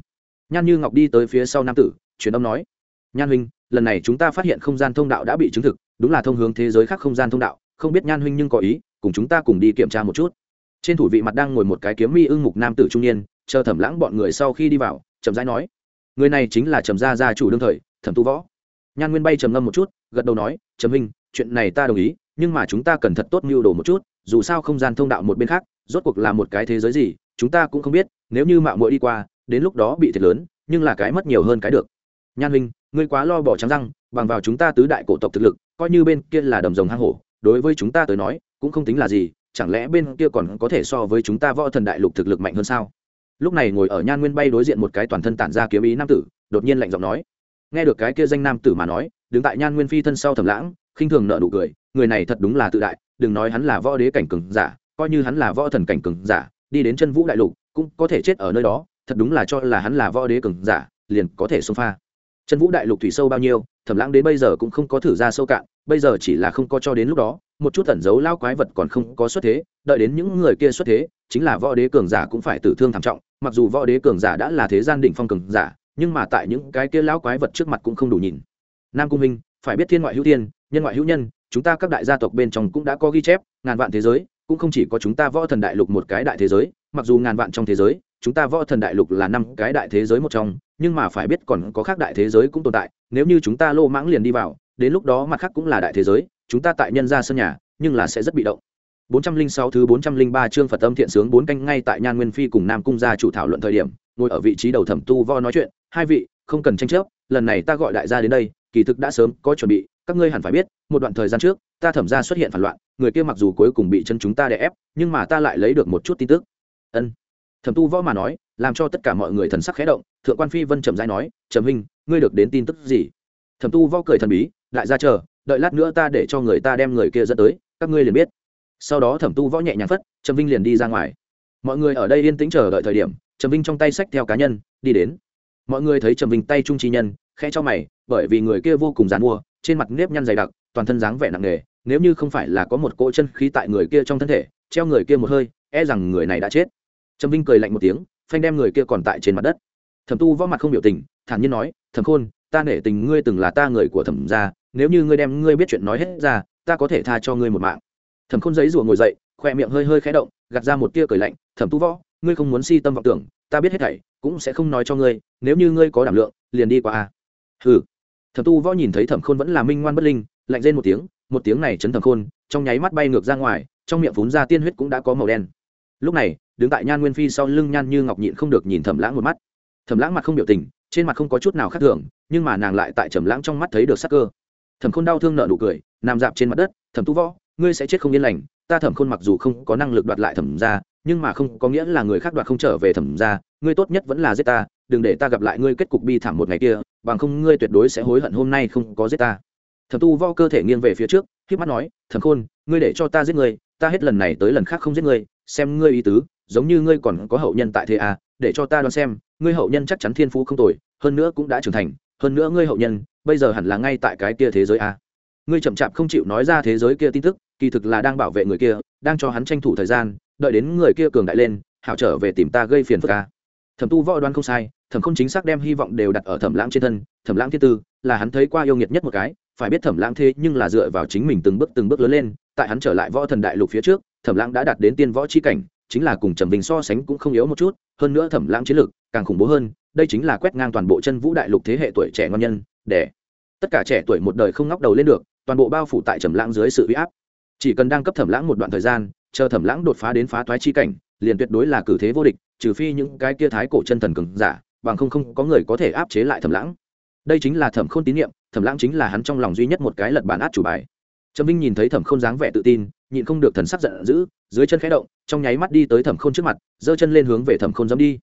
Nhan như ngọc đi tới phía sau nam tử, truyền âm nói. Nhan huynh lần này chúng ta phát hiện không gian thông đạo đã bị chứng thực đúng là thông hướng thế giới khác không gian thông đạo không biết nhan huynh nhưng có ý cùng chúng ta cùng đi kiểm tra một chút. Trên thủ vị mặt đang ngồi một cái kiếm mi ưng mục nam tử trung niên chờ thẩm lãng bọn người sau khi đi vào chậm rãi nói người này chính là trầm gia gia chủ đương thời thẩm tu võ. Nhan nguyên bay trầm ngâm một chút gật đầu nói trầm huynh, chuyện này ta đồng ý nhưng mà chúng ta cần thật tốt mưu đồ một chút dù sao không gian thông đạo một bên khác rốt cuộc là một cái thế giới gì chúng ta cũng không biết nếu như mạo muội đi qua đến lúc đó bị thiệt lớn nhưng là cái mất nhiều hơn cái được. Nhan huynh ngươi quá lo bỏ trắng răng, bằng vào chúng ta tứ đại cổ tộc thực lực, coi như bên kia là đầm rồng hang hổ, đối với chúng ta tới nói, cũng không tính là gì, chẳng lẽ bên kia còn có thể so với chúng ta võ thần đại lục thực lực mạnh hơn sao? Lúc này ngồi ở nhan nguyên bay đối diện một cái toàn thân tản ra kiếm ý nam tử, đột nhiên lạnh giọng nói. Nghe được cái kia danh nam tử mà nói, đứng tại nhan nguyên phi thân sau thầm lãng, khinh thường nợ nụ cười, người này thật đúng là tự đại, đừng nói hắn là võ đế cảnh cường giả, coi như hắn là võ thần cảnh cường giả, đi đến chân vũ đại lục, cũng có thể chết ở nơi đó, thật đúng là cho là hắn là võ đế cường giả, liền có thể xông pha chân vũ đại lục thủy sâu bao nhiêu, thẩm lãng đến bây giờ cũng không có thử ra sâu cạn, bây giờ chỉ là không có cho đến lúc đó, một chút tẩn giấu lao quái vật còn không có xuất thế, đợi đến những người kia xuất thế, chính là võ đế cường giả cũng phải tử thương thảm trọng, mặc dù võ đế cường giả đã là thế gian đỉnh phong cường giả, nhưng mà tại những cái kia lão quái vật trước mặt cũng không đủ nhìn. Nam cung minh phải biết thiên ngoại hữu thiên, nhân ngoại hữu nhân, chúng ta các đại gia tộc bên trong cũng đã có ghi chép, ngàn vạn thế giới, cũng không chỉ có chúng ta võ thần đại lục một cái đại thế giới, mặc dù ngàn vạn trong thế giới chúng ta võ thần đại lục là năm cái đại thế giới một trong nhưng mà phải biết còn có khác đại thế giới cũng tồn tại nếu như chúng ta lô mãng liền đi vào đến lúc đó mặt khác cũng là đại thế giới chúng ta tại nhân ra sân nhà nhưng là sẽ rất bị động. 406 thứ 403 chương Phật âm thiện sướng bốn canh ngay tại Nhan Nguyên Phi cùng Nam cung gia chủ thảo luận thời điểm, ngồi ở vị trí đầu thẩm tu vo nói chuyện, hai vị, không cần tranh chấp, lần này ta gọi đại gia đến đây, kỳ thực đã sớm có chuẩn bị, các ngươi hẳn phải biết, một đoạn thời gian trước, ta thẩm ra xuất hiện phản loạn người kia mặc dù cuối cùng bị chân chúng ta đè ép nhưng mà ta lại lấy được một chút tin tức. Ân thẩm tu võ mà nói, làm cho tất cả mọi người thần sắc khẽ động, thượng quan phi vân trầm dai nói, trầm hình ngươi được đến tin tức gì? Thẩm tu võ cười thần bí, lại ra chờ, đợi lát nữa ta để cho người ta đem người kia dẫn tới, các ngươi liền biết. Sau đó thẩm tu võ nhẹ nhàng phất, trầm vinh liền đi ra ngoài. Mọi người ở đây yên tĩnh chờ đợi thời điểm, trầm vinh trong tay sách theo cá nhân, đi đến. Mọi người thấy trầm vinh tay trung trí nhân, khẽ cho mày, bởi vì người kia vô cùng dán mua, trên mặt nếp nhăn dày đặc, toàn thân dáng vẻ nặng nề, nếu như không phải là có một cỗ chân khí tại người kia trong thân thể, treo người kia một hơi e rằng người này đã chết trầm vinh cười lạnh một tiếng, phanh đem người kia còn tại trên mặt đất. Thẩm tu võ mặt không biểu tình, thản nhiên nói, thẩm khôn, ta nể tình ngươi từng là ta người của thẩm gia, nếu như ngươi đem ngươi biết chuyện nói hết ra, ta có thể tha cho ngươi một mạng. Thẩm khôn giấy rủa ngồi dậy, khoe miệng hơi hơi khẽ động, gạt ra một tia cười lạnh, thẩm tu võ, ngươi không muốn si tâm vọng tưởng, ta biết hết thảy, cũng sẽ không nói cho ngươi, nếu như ngươi có đảm lượng, liền đi qua a. Hừ. Thẩm tu võ nhìn thấy thẩm khôn vẫn là minh ngoan bất linh, lạnh rên một tiếng một tiếng này chấn thẩm khôn, trong nháy mắt bay ngược ra ngoài, trong miệng vốn ra tiên huyết cũng đã có màu đen. Lúc này đứng tại nhan nguyên phi sau lưng nhan như ngọc nhịn không được nhìn thẩm lãng một mắt. Thẩm lãng mặt không biểu tình, trên mặt không có chút nào khác thường, nhưng mà nàng lại tại trầm lãng trong mắt thấy được sắc cơ. Thẩm khôn đau thương nợ nụ cười, nằm dạp trên mặt đất, thẩm tu võ, ngươi sẽ chết không yên lành, ta thẩm khôn mặc dù không có năng lực đoạt lại thẩm ra nhưng mà không có nghĩa là người khác đoạt không trở về thẩm ra ngươi tốt nhất vẫn là giết ta, đừng để ta gặp lại ngươi kết cục bi thảm một ngày kia, bằng không ngươi tuyệt đối sẽ hối hận hôm nay không có giết ta. Thẩm tu võ cơ thể nghiêng về phía trước k mắt nói, thẩm khôn, ngươi để cho ta giết ngươi, ta hết lần này tới lần khác không giết ngươi, xem ngươi ý tứ giống như ngươi còn có hậu nhân tại thế à để cho ta đoán xem, ngươi hậu nhân chắc chắn thiên phú không tồi, hơn nữa cũng đã trưởng thành, hơn nữa ngươi hậu nhân, bây giờ hẳn là ngay tại cái kia thế giới à. ngươi chậm chạp không chịu nói ra thế giới kia tin tức, kỳ thực là đang bảo vệ người kia, đang cho hắn tranh thủ thời gian, đợi đến người kia cường đại lên, hảo trở về tìm ta gây phiền phức à. thẩm tu võ đoán không sai, thẩm không chính xác đem hy vọng đều đặt ở thẩm lãng trên thân, thẩm lãng thiên tư, là hắn thấy qua yêu nghiệt nhất một cái, phải biết thẩm lãng thế nhưng là dựa vào chính mình từng bước từng bước lớn lên, tại hắn trở lại võ thần đại lục phía trước, thẩm lãng đã đạt đến tiên võ chi cảnh chính là cùng trầm vinh so sánh cũng không yếu một chút, hơn nữa thẩm lãng chiến lược càng khủng bố hơn, đây chính là quét ngang toàn bộ chân vũ đại lục thế hệ tuổi trẻ ngon nhân, để tất cả trẻ tuổi một đời không ngóc đầu lên được, toàn bộ bao phủ tại trầm lãng dưới sự uy áp. Chỉ cần đang cấp thẩm lãng một đoạn thời gian, chờ thẩm lãng đột phá đến phá toái chi cảnh, liền tuyệt đối là cử thế vô địch, trừ phi những cái kia thái cổ chân thần cường giả, bằng không không có người có thể áp chế lại thẩm lãng. Đây chính là thẩm khôn tín nhiệm, thẩm lãng chính là hắn trong lòng duy nhất một cái lật bản át chủ bài. Trầm vinh nhìn thấy thẩm khôn dáng vẻ tự tin nhịn không được thần sắc giận dữ, dưới chân khẽ động, trong nháy mắt đi tới thẩm khôn trước mặt, giơ chân lên hướng về thẩm khôn dẫm đi.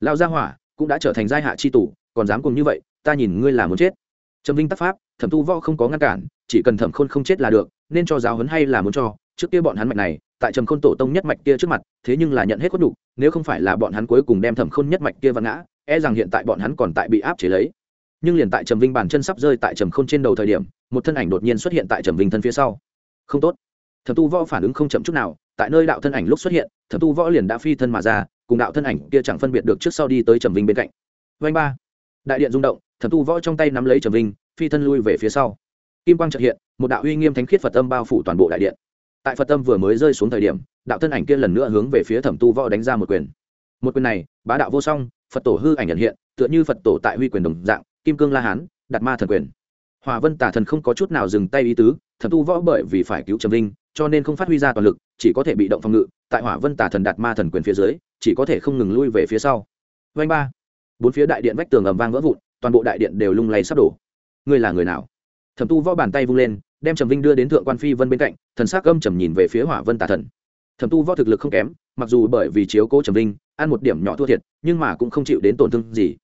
Lao gia hỏa cũng đã trở thành giai hạ chi tủ còn dám cùng như vậy, ta nhìn ngươi là muốn chết. Trầm vinh tác pháp, thẩm tu võ không có ngăn cản, chỉ cần thẩm khôn không chết là được, nên cho giáo huấn hay là muốn cho, trước kia bọn hắn mạch này, tại trầm khôn tổ tông nhất mạch kia trước mặt, thế nhưng là nhận hết khuất đủ nếu không phải là bọn hắn cuối cùng đem thẩm khôn nhất mạch kia vặn ngã e rằng hiện tại bọn hắn còn tại bị áp chế lấy. Nhưng liền tại trầm vinh bàn chân sắp rơi tại trầm khôn trên đầu thời điểm, một thân ảnh đột nhiên xuất hiện tại trầm vinh thân phía sau. Không tốt thẩm tu võ phản ứng không chậm chút nào, tại nơi đạo thân ảnh lúc xuất hiện, thẩm tu võ liền đã phi thân mà ra, cùng đạo thân ảnh kia chẳng phân biệt được trước sau đi tới trầm vinh bên cạnh. Vanh ba. Đại điện rung động, thẩm tu võ trong tay nắm lấy trầm vinh, phi thân lui về phía sau. Kim quang trợ hiện, một đạo uy nghiêm thánh khiết phật tâm bao phủ toàn bộ đại điện. Tại phật tâm vừa mới rơi xuống thời điểm, đạo thân ảnh kia lần nữa hướng về phía thẩm tu võ đánh ra một quyền. Một quyền này, bá đạo vô song, phật tổ hư ảnh nhận hiện, tựa như phật tổ tại huy quyền đồng dạng, kim cương la hán, đặt ma thần quyền. Hòa vân tả thần không có chút nào dừng tay ý tứ, thẩm tu võ bởi vì phải cứu trầm linh cho nên không phát huy ra toàn lực, chỉ có thể bị động phòng ngự, tại hỏa vân tả thần đạt ma thần quyền phía dưới, chỉ có thể không ngừng lui về phía sau. Vanh ba. Bốn phía đại điện vách tường ầm vang vỡ vụn, toàn bộ đại điện đều lung lay sắp đổ. Ngươi là người nào? Thẩm tu võ bàn tay vung lên, đem trầm vinh đưa đến thượng quan phi vân bên cạnh, thần s ắ c gâm trầm nhìn về phía hỏa vân tả thần. Thẩm tu võ thực lực không kém, mặc dù bởi vì chiếu cố trầm vinh, ăn một điểm nhỏ thua thiệt, nhưng mà cũng không chịu đến tổn thương gì.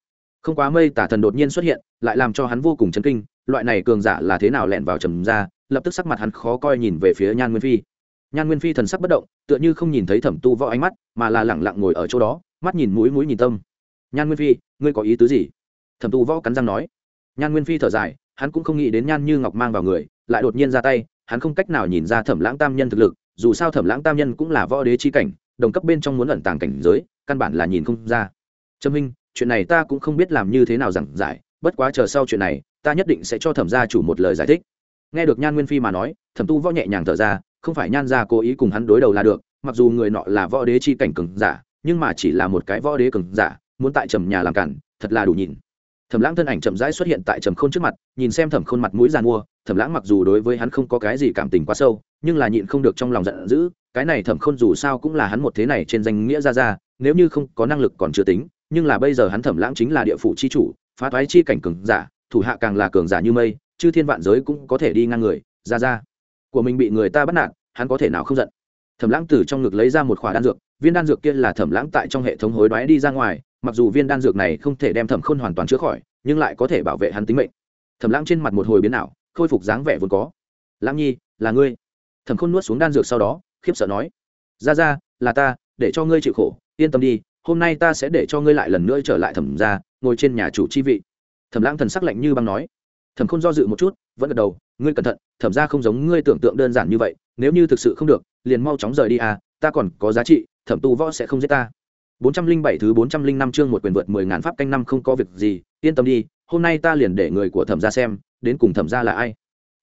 Không quá mây tả thần đột nhiên xuất hiện, lại làm cho hắn vô cùng chấn kinh, loại này cường giả là thế nào lẻn vào trầm ra lập tức sắc mặt hắn khó coi nhìn về phía nhan nguyên phi. Nhan nguyên phi thần sắc bất động, tựa như không nhìn thấy thẩm tu võ ánh mắt, mà là lẳng lặng ngồi ở chỗ đó, mắt nhìn mũi mũi nhìn tâm. Nhan nguyên phi, ngươi có ý tứ gì? Thẩm tu võ cắn răng nói. Nhan nguyên phi thở dài, hắn cũng không nghĩ đến nhan như ngọc mang vào người, lại đột nhiên ra tay, hắn không cách nào nhìn ra thẩm lãng tam nhân thực lực, dù sao thẩm lãng tam nhân cũng là võ đế chi cảnh, đồng cấp bên trong muốn ẩn tàng cảnh giới, căn bản là nhìn không ra. Trâm minh, chuyện này ta cũng không biết làm như thế nào giảng giải, bất quá chờ sau chuyện này, ta nhất định sẽ cho thẩm gia chủ một lời giải thích nghe được nhan nguyên phi mà nói, thẩm tu võ nhẹ nhàng thở ra, không phải nhan gia cố ý cùng hắn đối đầu là được, mặc dù người nọ là võ đế chi cảnh cường giả, nhưng mà chỉ là một cái võ đế cường giả, muốn tại trầm nhà làm cản, thật là đủ nhìn. Thẩm lãng thân ảnh chậm rãi xuất hiện tại trầm khôn trước mặt, nhìn xem thẩm khôn mặt mũi giàn mua, thẩm lãng mặc dù đối với hắn không có cái gì cảm tình quá sâu, nhưng là nhịn không được trong lòng giận dữ, cái này thẩm khôn dù sao cũng là hắn một thế này trên danh nghĩa ra ra nếu như không có năng lực còn chưa tính, nhưng là bây giờ hắn thẩm lãng chính là địa phủ chi chủ, phá toái chi cảnh cường giả, thủ hạ càng là cường giả như mây chư thiên vạn giới cũng có thể đi ngang người, ra ra. Của mình bị người ta bắt nạt, hắn có thể nào không giận? Thẩm lãng từ trong ngực lấy ra một khỏa đan dược, viên đan dược kia là thẩm lãng tại trong hệ thống hối đoái đi ra ngoài, mặc dù viên đan dược này không thể đem thẩm khôn hoàn toàn chữa khỏi, nhưng lại có thể bảo vệ hắn tính mệnh. Thẩm lãng trên mặt một hồi biến ảo, khôi phục dáng vẻ vốn có. Lãng nhi, là ngươi? Thẩm khôn nuốt xuống đan dược sau đó, khiếp sợ nói. Ra ra, là ta, để cho ngươi chịu khổ, yên tâm đi, hôm nay ta sẽ để cho ngươi lại lần nữa trở lại thẩm ra ngồi trên nhà chủ chi vị. Thẩm lãng thần sắc lạnh như băng nói thẩm khôn do dự một chút vẫn gật đầu ngươi cẩn thận thẩm ra không giống ngươi tưởng tượng đơn giản như vậy nếu như thực sự không được liền mau chóng rời đi à ta còn có giá trị thẩm tu võ sẽ không giết ta 407 thứ 405 chương một quyền vượt 10 ngàn pháp canh năm không có việc gì, yên tâm đi, hôm nay ta liền để người của thẩm gia xem, đến cùng thẩm gia là ai.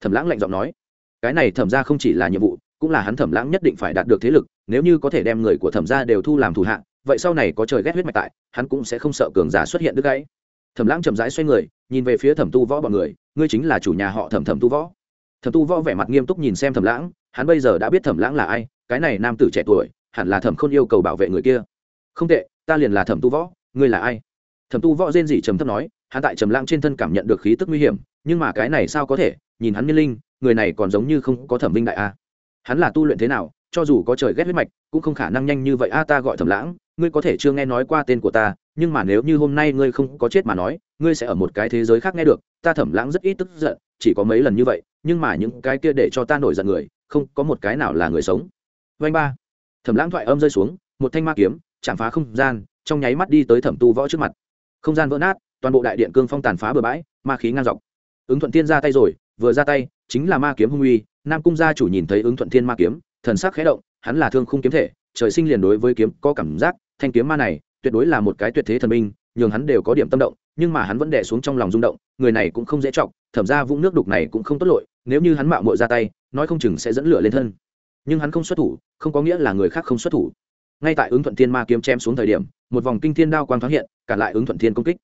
Thẩm Lãng lạnh giọng nói, cái này thẩm gia không chỉ là nhiệm vụ, cũng là hắn thẩm lãng nhất định phải đạt được thế lực, nếu như có thể đem người của thẩm gia đều thu làm thủ hạ, vậy sau này có trời ghét huyết mạch tại, hắn cũng sẽ không sợ cường giả xuất hiện đứt gãy. Thẩm Lãng chậm rãi xoay người, nhìn về phía Thẩm Tu Võ bọn người, ngươi chính là chủ nhà họ Thẩm Thẩm Tu Võ. Thẩm Tu Võ vẻ mặt nghiêm túc nhìn xem Thẩm Lãng, hắn bây giờ đã biết Thẩm Lãng là ai, cái này nam tử trẻ tuổi, hẳn là Thẩm không yêu cầu bảo vệ người kia. Không tệ, ta liền là thẩm tu võ ngươi là ai thẩm tu võ rên rỉ trầm thấp nói hắn tại trầm lãng trên thân cảm nhận được khí tức nguy hiểm nhưng mà cái này sao có thể nhìn hắn niên linh người này còn giống như không có thẩm vinh đại a hắn là tu luyện thế nào cho dù có trời ghét huyết mạch cũng không khả năng nhanh như vậy a ta gọi thẩm lãng ngươi có thể chưa nghe nói qua tên của ta nhưng mà nếu như hôm nay ngươi không có chết mà nói ngươi sẽ ở một cái thế giới khác nghe được, ta thẩm lãng rất ít tức giận, chỉ có mấy lần như vậy, nhưng mà những cái kia để cho ta nổi giận người, không có một cái nào là người sống. Vanh ba. Thẩm lãng thoại âm rơi xuống, một thanh ma kiếm, chạm phá không gian, trong nháy mắt đi tới thẩm tu võ trước mặt. Không gian vỡ nát, toàn bộ đại điện cương phong tàn phá bừa bãi, ma khí ngang dọc. Ứng thuận thiên ra tay rồi, vừa ra tay, chính là ma kiếm hung uy, nam cung gia chủ nhìn thấy ứng thuận thiên ma kiếm, thần sắc khẽ động, hắn là thương khung kiếm thể, trời sinh liền đối với kiếm có cảm giác, thanh kiếm ma này, tuyệt đối là một cái tuyệt thế thần minh nhường hắn đều có điểm tâm động nhưng mà hắn vẫn đè xuống trong lòng rung động, người này cũng không dễ trọng thẩm ra vũng nước đục này cũng không tốt lội, nếu như hắn mạo muội ra tay, nói không chừng sẽ dẫn lửa lên thân. Nhưng hắn không xuất thủ, không có nghĩa là người khác không xuất thủ. Ngay tại ứng thuận thiên ma kiếm chém xuống thời điểm, một vòng kinh thiên đao quang thoáng hiện, cả lại ứng thuận thiên công kích.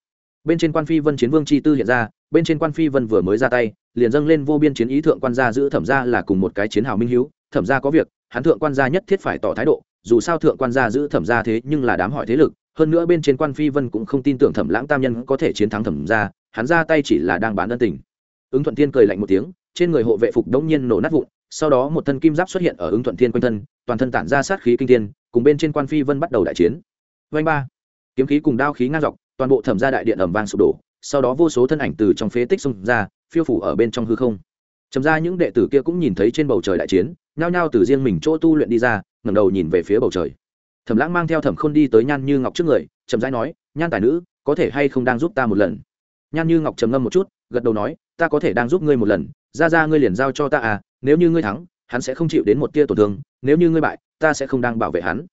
Bên trên quan phi vân chiến vương chi tư hiện ra, bên trên quan phi vân vừa mới ra tay, liền dâng lên vô biên chiến ý thượng quan gia giữ thẩm gia là cùng một cái chiến hào minh hiếu, thẩm gia có việc, hắn thượng quan gia nhất thiết phải tỏ thái độ, dù sao thượng quan gia giữ thẩm gia thế nhưng là đám hỏi thế lực hơn nữa bên trên quan phi vân cũng không tin tưởng thẩm lãng tam nhân có thể chiến thắng thẩm gia, hắn ra tay chỉ là đang bán ân tình. Ứng thuận thiên cười lạnh một tiếng, trên người hộ vệ phục đông nhiên nổ nát vụn, sau đó một thân kim giáp xuất hiện ở ứng thuận thiên quanh thân, toàn thân tản ra sát khí kinh thiên, cùng bên trên quan phi vân bắt đầu đại chiến. Vanh ba, kiếm khí cùng đao khí ngang dọc, toàn bộ thẩm ra đại điện ẩm vang sụp đổ, sau đó vô số thân ảnh từ trong phế tích xông ra, phiêu phủ ở bên trong hư không. Chấm ra những đệ tử kia cũng nhìn thấy trên bầu trời đại chiến, nhao nhao từ riêng mình chỗ tu luyện đi ra, ngẩng đầu nhìn về phía bầu trời thẩm lãng mang theo thẩm khôn đi tới nhan như ngọc trước người, chậm rãi nói, nhan tài nữ, có thể hay không đang giúp ta một lần? Nhan như ngọc trầm ngâm một chút, gật đầu nói, ta có thể đang giúp ngươi một lần, ra ra ngươi liền giao cho ta à nếu như ngươi thắng, hắn sẽ không chịu đến một tia tổn thương, nếu như ngươi bại, ta sẽ không đang bảo vệ hắn.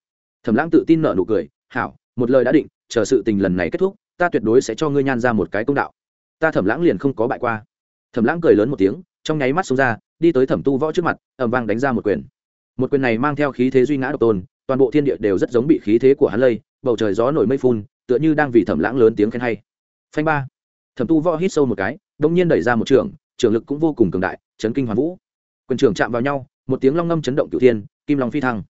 Thẩm lãng tự tin nợ nụ cười, hảo, một lời đã định, chờ sự tình lần này kết thúc, ta tuyệt đối sẽ cho ngươi nhan ra một cái công đạo. Ta thẩm lãng liền không có bại qua. Thẩm lãng cười lớn một tiếng, trong nháy mắt xuống ra, đi tới thẩm tu võ trước mặt ẩm vang đánh ra một quyền. Một quyền này mang theo khí thế duy ngã độc tôn toàn bộ thiên địa đều rất giống bị khí thế của hắn lây, bầu trời gió nổi mây phun, tựa như đang vì thẩm lãng lớn tiếng khen hay. Phanh ba. Thẩm tu võ hít sâu một cái đông nhiên đẩy ra một trường trường lực cũng vô cùng cường đại, chấn kinh hoàn vũ. Quyền trường chạm vào nhau, một tiếng long ngâm chấn động cửu thiên, kim long phi thăng.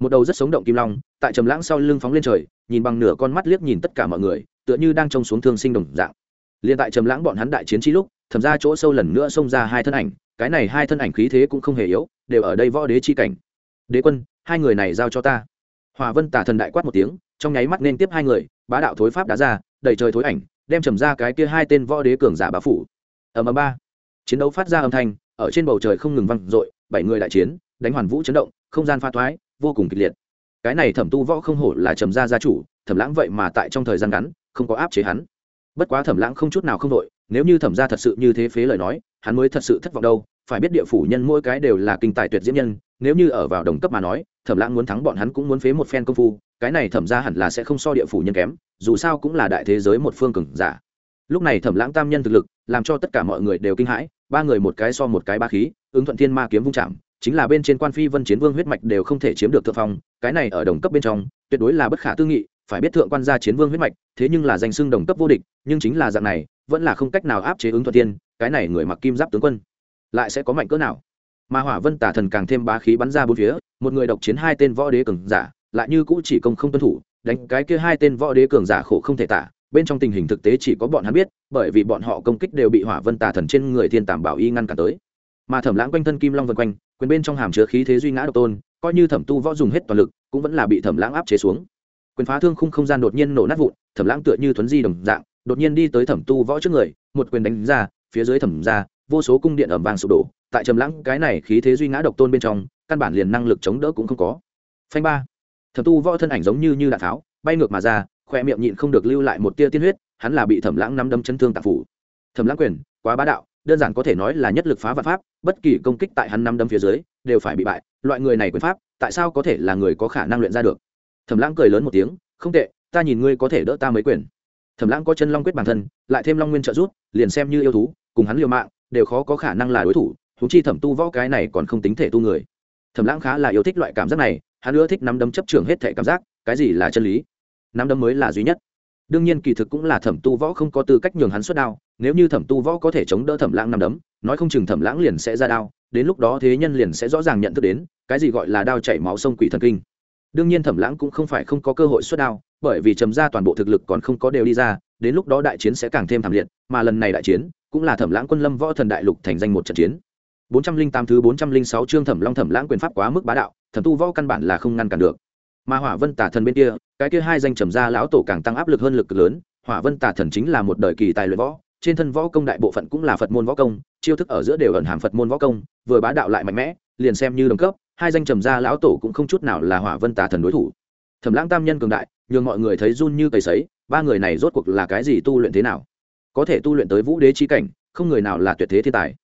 Một đầu rất sống động kim long, tại trầm lãng sau lưng phóng lên trời, nhìn bằng nửa con mắt liếc nhìn tất cả mọi người, tựa như đang trông xuống thương sinh đồng dạng. Liền tại trầm lãng bọn hắn đại chiến trí lúc, thẩm ra chỗ sâu lần nữa xông ra hai thân ảnh, cái này hai thân ảnh khí thế cũng không hề yếu, đều ở đây võ đế chi cảnh. Đế quân hai người này giao cho ta. Hòa vân tả thần đại quát một tiếng, trong nháy mắt nên tiếp hai người, bá đạo thối pháp đá ra đẩy trời thối ảnh, đem trầm ra cái kia hai tên võ đế cường giả bá phủ. Ầm ầm ba. Chiến đấu phát ra âm thanh, ở trên bầu trời không ngừng văng dội, bảy người đại chiến, đánh hoàn vũ chấn động, không gian pha thoái, vô cùng kịch liệt. Cái này thẩm tu võ không hổ là trầm gia gia chủ, thẩm lãng vậy mà tại trong thời gian ngắn, không có áp chế hắn. Bất quá thẩm lãng không chút nào không đội, nếu như thẩm gia thật sự như thế phế lời nói, hắn mới thật sự thất vọng đâu phải biết địa phủ nhân mỗi cái đều là kinh tài tuyệt diễm nhân, nếu như ở vào đồng cấp mà nói, thẩm lãng muốn thắng bọn hắn cũng muốn phế một phen công phu, cái này thẩm gia hẳn là sẽ không so địa phủ nhân kém, dù sao cũng là đại thế giới một phương cường giả. Lúc này thẩm lãng tam nhân thực lực, làm cho tất cả mọi người đều kinh hãi, ba người một cái so một cái ba khí, ứng thuận thiên ma kiếm vung chạm, chính là bên trên quan phi vân chiến vương huyết mạch đều không thể chiếm được thượng phong, cái này ở đồng cấp bên trong, tuyệt đối là bất khả tư nghị, phải biết thượng quan gia chiến vương huyết mạch, thế nhưng là danh xưng đồng cấp vô địch, nhưng chính là dạng này, vẫn là không cách nào áp chế ứng thuận thiên, cái này người mặc kim giáp tướng quân lại sẽ có mạnh cỡ nào. Mà hỏa vân tả thần càng thêm bá khí bắn ra bốn phía, một người độc chiến hai tên võ đế cường giả, lại như cũ chỉ công không tuân thủ, đánh cái kia hai tên võ đế cường giả khổ không thể tả, bên trong tình hình thực tế chỉ có bọn hắn biết, bởi vì bọn họ công kích đều bị hỏa vân tà thần trên người thiên tàm bảo y ngăn cản tới. Mà thẩm lãng quanh thân kim long vân quanh, quyền bên trong hàm chứa khí thế duy ngã độc tôn, coi như thẩm tu võ dùng hết toàn lực, cũng vẫn là bị thẩm lãng áp chế xuống. Quyền phá thương khung không gian đột nhiên nổ nát vụn, thẩm lãng tựa như thuấn di đồng dạng, đột nhiên đi tới thẩm tu võ trước người, một quyền đánh ra, phía dưới thẩm ra vô số cung điện ẩm vàng sụp đổ tại trầm lãng cái này khí thế duy ngã độc tôn bên trong căn bản liền năng lực chống đỡ cũng không có. Phanh ba. Thẩm tu võ thân ảnh giống như như đạn tháo bay ngược mà ra khoe miệng nhịn không được lưu lại một tia tiên huyết hắn là bị thẩm lãng nắm đấm chấn thương tạp phủ. Thẩm lãng quyền quá bá đạo đơn giản có thể nói là nhất lực phá vạn pháp bất kỳ công kích tại hắn nắm đấm phía dưới đều phải bị bại loại người này quyền pháp tại sao có thể là người có khả năng luyện ra được? Thẩm lãng cười lớn một tiếng không tệ ta nhìn ngươi có thể đỡ ta mấy quyền. Thẩm lãng có chân long quyết bản thân lại thêm long nguyên trợ giúp, liền xem như yêu thú cùng hắn liều mạng đều khó có khả năng là đối thủ thú chi thẩm tu võ cái này còn không tính thể tu người. Thẩm lãng khá là yêu thích loại cảm giác này, hắn ưa thích nắm đấm chấp trường hết thể cảm giác, cái gì là chân lý? Nắm đấm mới là duy nhất. Đương nhiên kỳ thực cũng là thẩm tu võ không có tư cách nhường hắn xuất đao, nếu như thẩm tu võ có thể chống đỡ thẩm lãng nắm đấm, nói không chừng thẩm lãng liền sẽ ra đao, đến lúc đó thế nhân liền sẽ rõ ràng nhận thức đến, cái gì gọi là đao chảy máu sông quỷ thần kinh. Đương nhiên thẩm lãng cũng không phải không có cơ hội xuất đao bởi vì trầm ra toàn bộ thực lực còn không có đều đi ra đến lúc đó đại chiến sẽ càng thêm thảm liệt mà lần này đại chiến cũng là thẩm lãng quân lâm võ thần đại lục thành danh một trận chiến 408 thứ 406 chương Thẩm Long Thẩm Lãng quyền pháp quá mức bá đạo, Thẩm Tu Võ căn bản là không ngăn cản được. Mà Hỏa Vân Tả Thần bên kia, cái kia hai danh trầm gia lão tổ càng tăng áp lực hơn lực lớn, Hỏa Vân Tả Thần chính là một đời kỳ tài luyện võ, trên thân võ công đại bộ phận cũng là Phật môn võ công, chiêu thức ở giữa đều ẩn hàm Phật môn võ công, vừa bá đạo lại mạnh mẽ, liền xem như đồng cấp, hai danh trầm gia lão tổ cũng không chút nào là Hỏa Vân Tả Thần đối thủ. Thẩm Lãng tam nhân cường đại, nhường mọi người thấy run như cầy sấy, ba người này rốt cuộc là cái gì tu luyện thế nào? Có thể tu luyện tới Vũ Đế chi cảnh, không người nào là tuyệt thế thiên tài.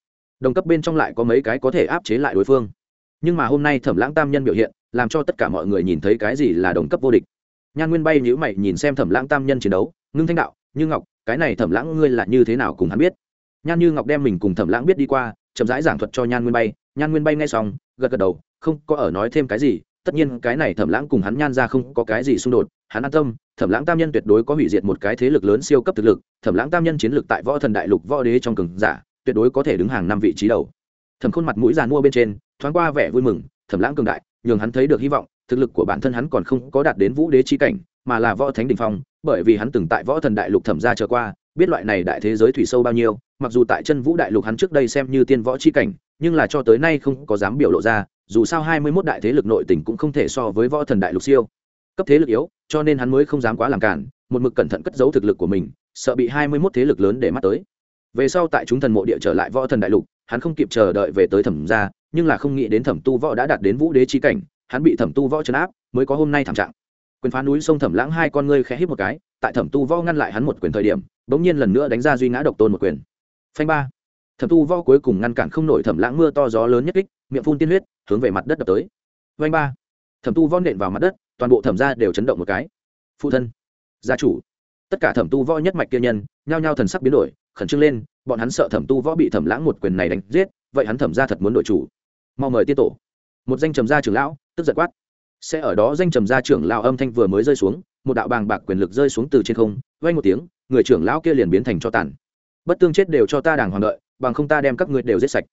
Đồng cấp bên trong lại có mấy cái có thể áp chế lại đối phương. Nhưng mà hôm nay thẩm lãng tam nhân biểu hiện làm cho tất cả mọi người nhìn thấy cái gì là đồng cấp vô địch. Nhan nguyên bay nhữ mày nhìn xem thẩm lãng tam nhân chiến đấu ngưng thanh đạo như ngọc cái này thẩm lãng ngươi là như thế nào cùng hắn biết? Nhan như ngọc đem mình cùng thẩm lãng biết đi qua chậm rãi giảng thuật cho nhan nguyên bay. Nhan nguyên bay nghe xong gật gật đầu không có ở nói thêm cái gì tất nhiên, cái này thẩm lãng cùng hắn nhan ra không có cái gì xung đột, hắn an tâm, thẩm lãng tam nhân tuyệt đối có hủy diệt một cái thế lực lớn siêu cấp thực lực, thẩm lãng tam nhân chiến lược tại võ thần đại lục võ đế trong cường giả, tuyệt đối có thể đứng hàng năm vị trí đầu. Thẩm khôn mặt mũi giàn mua bên trên, thoáng qua vẻ vui mừng, thẩm lãng cường đại, nhường hắn thấy được hy vọng, thực lực của bản thân hắn còn không có đạt đến vũ đế chi cảnh, mà là võ thánh đình phong, bởi vì hắn từng tại võ thần đại lục thẩm ra trở qua, biết loại này đại thế giới thủy sâu bao nhiêu, mặc dù tại chân vũ đại lục hắn trước đây xem như tiên võ chi cảnh, nhưng là cho tới nay không có dám biểu lộ ra dù sao hai mươi 21 đại thế lực nội tình cũng không thể so với võ thần đại lục siêu. Cấp thế lực yếu, cho nên hắn mới không dám quá làm cản, một mực cẩn thận cất giấu thực lực của mình, sợ bị hai mươi 21 thế lực lớn để mắt tới. Về sau tại chúng thần mộ địa trở lại võ thần đại lục, hắn không kịp chờ đợi về tới thẩm gia, nhưng là không nghĩ đến thẩm tu võ đã đạt đến vũ đế chi cảnh, hắn bị thẩm tu võ chấn áp, mới có hôm nay thảm trạng. Quyền phá núi sông thẩm lãng hai con ngươi khẽ hít một cái, tại thẩm tu võ ngăn lại hắn một quyền thời điểm, bỗng nhiên lần nữa đánh ra duy ngã độc tôn một quyền. Phanh ba. Thẩm tu võ cuối cùng ngăn cản không nổi thẩm lãng mưa to gió lớn nhất kích miệng phun tiên huyết, hướng về mặt đất đập tới. Vanh ba. Thẩm tu võ nện vào mặt đất, toàn bộ thẩm gia đều chấn động một cái. Phụ thân, gia chủ. Tất cả thẩm tu võ nhất mạch kia nhân, nhao nhao thần sắc biến đổi, khẩn trương lên, bọn hắn sợ thẩm tu võ bị thẩm lãng một quyền này đánh giết, vậy hắn thẩm ra thật muốn đội chủ. Mau mời tiết tổ. Một danh trầm gia trưởng lão, tức giật quát. Sẽ ở đó danh trầm gia trưởng lão âm thanh vừa mới rơi xuống, một đạo bàng bạc quyền lực rơi xuống từ trên không vay một tiếng, người trưởng lão kia liền biến thành cho tàn. Bất tương chết đều cho ta đàng hoàng đợi, bằng không ta đem các ngươi đều giết sạch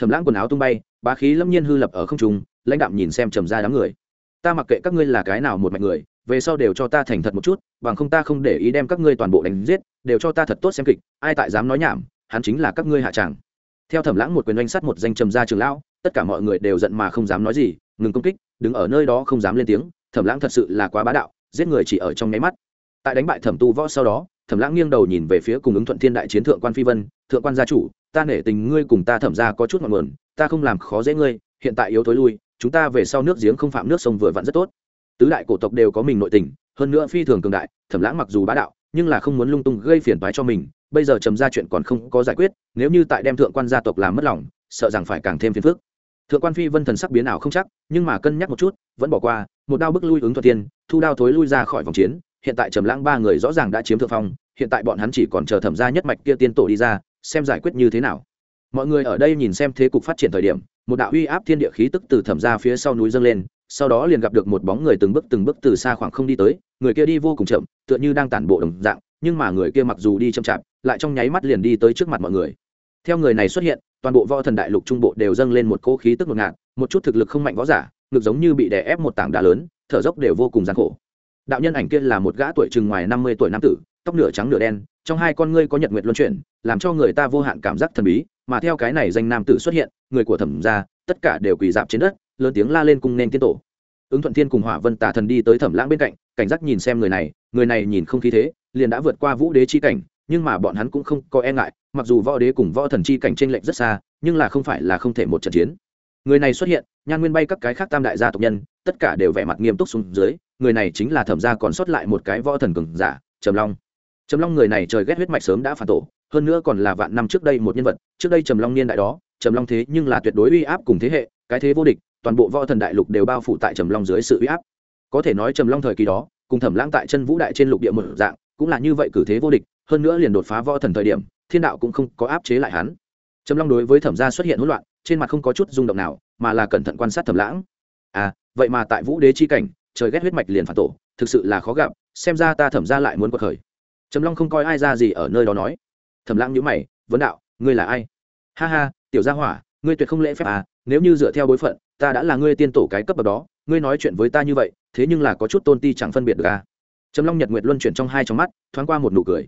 thẩm lãng quần áo tung bay, bá khí lâm nhiên hư lập ở không trung, lãnh đạm nhìn xem trầm gia đám người. Ta mặc kệ các ngươi là cái nào một mạch người, về sau đều cho ta thành thật một chút, bằng không ta không để ý đem các ngươi toàn bộ đánh giết, đều cho ta thật tốt xem kịch, ai tại dám nói nhảm, hắn chính là các ngươi hạ tràng. Theo thẩm lãng một quyền oanh sắt một danh trầm gia trường lão, tất cả mọi người đều giận mà không dám nói gì, ngừng công kích, đứng ở nơi đó không dám lên tiếng thẩm lãng thật sự là quá bá đạo, giết người chỉ ở trong nháy mắt. Tại đánh bại thẩm tu võ sau đó thẩm lãng nghiêng đầu nhìn về phía cùng ứng thuận thiên đại chiến thượng quan phi vân, thượng quan gia chủ, ta nể tình ngươi cùng ta thẩm ra có chút ngọn nguồn, ta không làm khó dễ ngươi, hiện tại yếu thối lui, chúng ta về sau nước giếng không phạm nước sông vừa vặn rất tốt. Tứ đại cổ tộc đều có mình nội tình, hơn nữa phi thường cường đại, thẩm lãng mặc dù bá đạo, nhưng là không muốn lung tung gây phiền toái cho mình, bây giờ trầm ra chuyện còn không có giải quyết, nếu như tại đem thượng quan gia tộc làm mất lòng, sợ rằng phải càng thêm phiền phức. Thượng quan phi vân thần sắc biến ảo không chắc, nhưng mà cân nhắc một chút, vẫn bỏ qua, một đao bức lui ứng thuận tiên thu đao thối lui ra khỏi vòng chiến hiện tại trầm lãng ba người rõ ràng đã chiếm thượng phong, hiện tại bọn hắn chỉ còn chờ thẩm gia nhất mạch kia tiên tổ đi ra, xem giải quyết như thế nào. Mọi người ở đây nhìn xem thế cục phát triển thời điểm, một đạo uy áp thiên địa khí tức từ thẩm gia phía sau núi dâng lên, sau đó liền gặp được một bóng người từng bước từng bước từ xa khoảng không đi tới, người kia đi vô cùng chậm, tựa như đang tản bộ đồng dạng, nhưng mà người kia mặc dù đi chậm chạp, lại trong nháy mắt liền đi tới trước mặt mọi người. Theo người này xuất hiện, toàn bộ võ thần đại lục trung bộ đều dâng lên một cỗ khí tức ngột ngạt, một chút thực lực không mạnh võ giả, ngực giống như bị đè ép một tảng đá lớn, thở dốc đều vô cùng gian khổ đạo nhân ảnh kia là một gã tuổi chừng ngoài năm mươi tuổi nam tử, tóc nửa trắng nửa đen, trong hai con ngươi có nhật nguyệt luân chuyển, làm cho người ta vô hạn cảm giác thần bí, mà theo cái này danh nam tử xuất hiện, người của thẩm gia, tất cả đều quỳ dạp trên đất, lớn tiếng la lên cung nên tiên tổ. Ứng thuận thiên cùng hỏa vân tà thần đi tới thẩm lãng bên cạnh, cảnh giác nhìn xem người này người này nhìn không khí thế, liền đã vượt qua vũ đế chi cảnh, nhưng mà bọn hắn cũng không có e ngại, mặc dù võ đế cùng võ thần chi cảnh tranh lệch rất xa, nhưng là không phải là không thể một trận chiến. Người này xuất hiện, nhan nguyên bay các cái khác tam đại gia tộc nhân, tất cả đều vẻ mặt nghiêm túc xuống dưới người này chính là thẩm gia còn sót lại một cái võ thần cường giả, trầm long. Trầm long người này trời ghét huyết mạch sớm đã phản tổ, hơn nữa còn là vạn năm trước đây một nhân vật. Trước đây trầm long niên đại đó, trầm long thế nhưng là tuyệt đối uy áp cùng thế hệ, cái thế vô địch, toàn bộ võ thần đại lục đều bao phủ tại trầm long dưới sự uy áp. Có thể nói trầm long thời kỳ đó, cùng thẩm lãng tại chân vũ đại trên lục địa một dạng, cũng là như vậy cử thế vô địch, hơn nữa liền đột phá võ thần thời điểm, thiên đạo cũng không có áp chế lại hắn. Trầm long đối với thẩm gia xuất hiện hỗn loạn, trên mặt không có chút rung động nào, mà là cẩn thận quan sát thẩm lãng. À vậy mà tại vũ đế chi cảnh trời ghét huyết mạch liền phản tổ, thực sự là khó gặp, xem ra ta thẩm ra lại muốn quật khởi. Trầm long không coi ai ra gì ở nơi đó nói. Thẩm lãng nhữ mày, vấn đạo, ngươi là ai? Ha ha, tiểu gia hỏa, ngươi tuyệt không lễ phép à nếu như dựa theo bối phận, ta đã là ngươi tiên tổ cái cấp bậc đó, ngươi nói chuyện với ta như vậy, thế nhưng là có chút tôn ti chẳng phân biệt được à. Trầm long nhật nguyệt luân chuyển trong hai trong mắt, thoáng qua một nụ cười.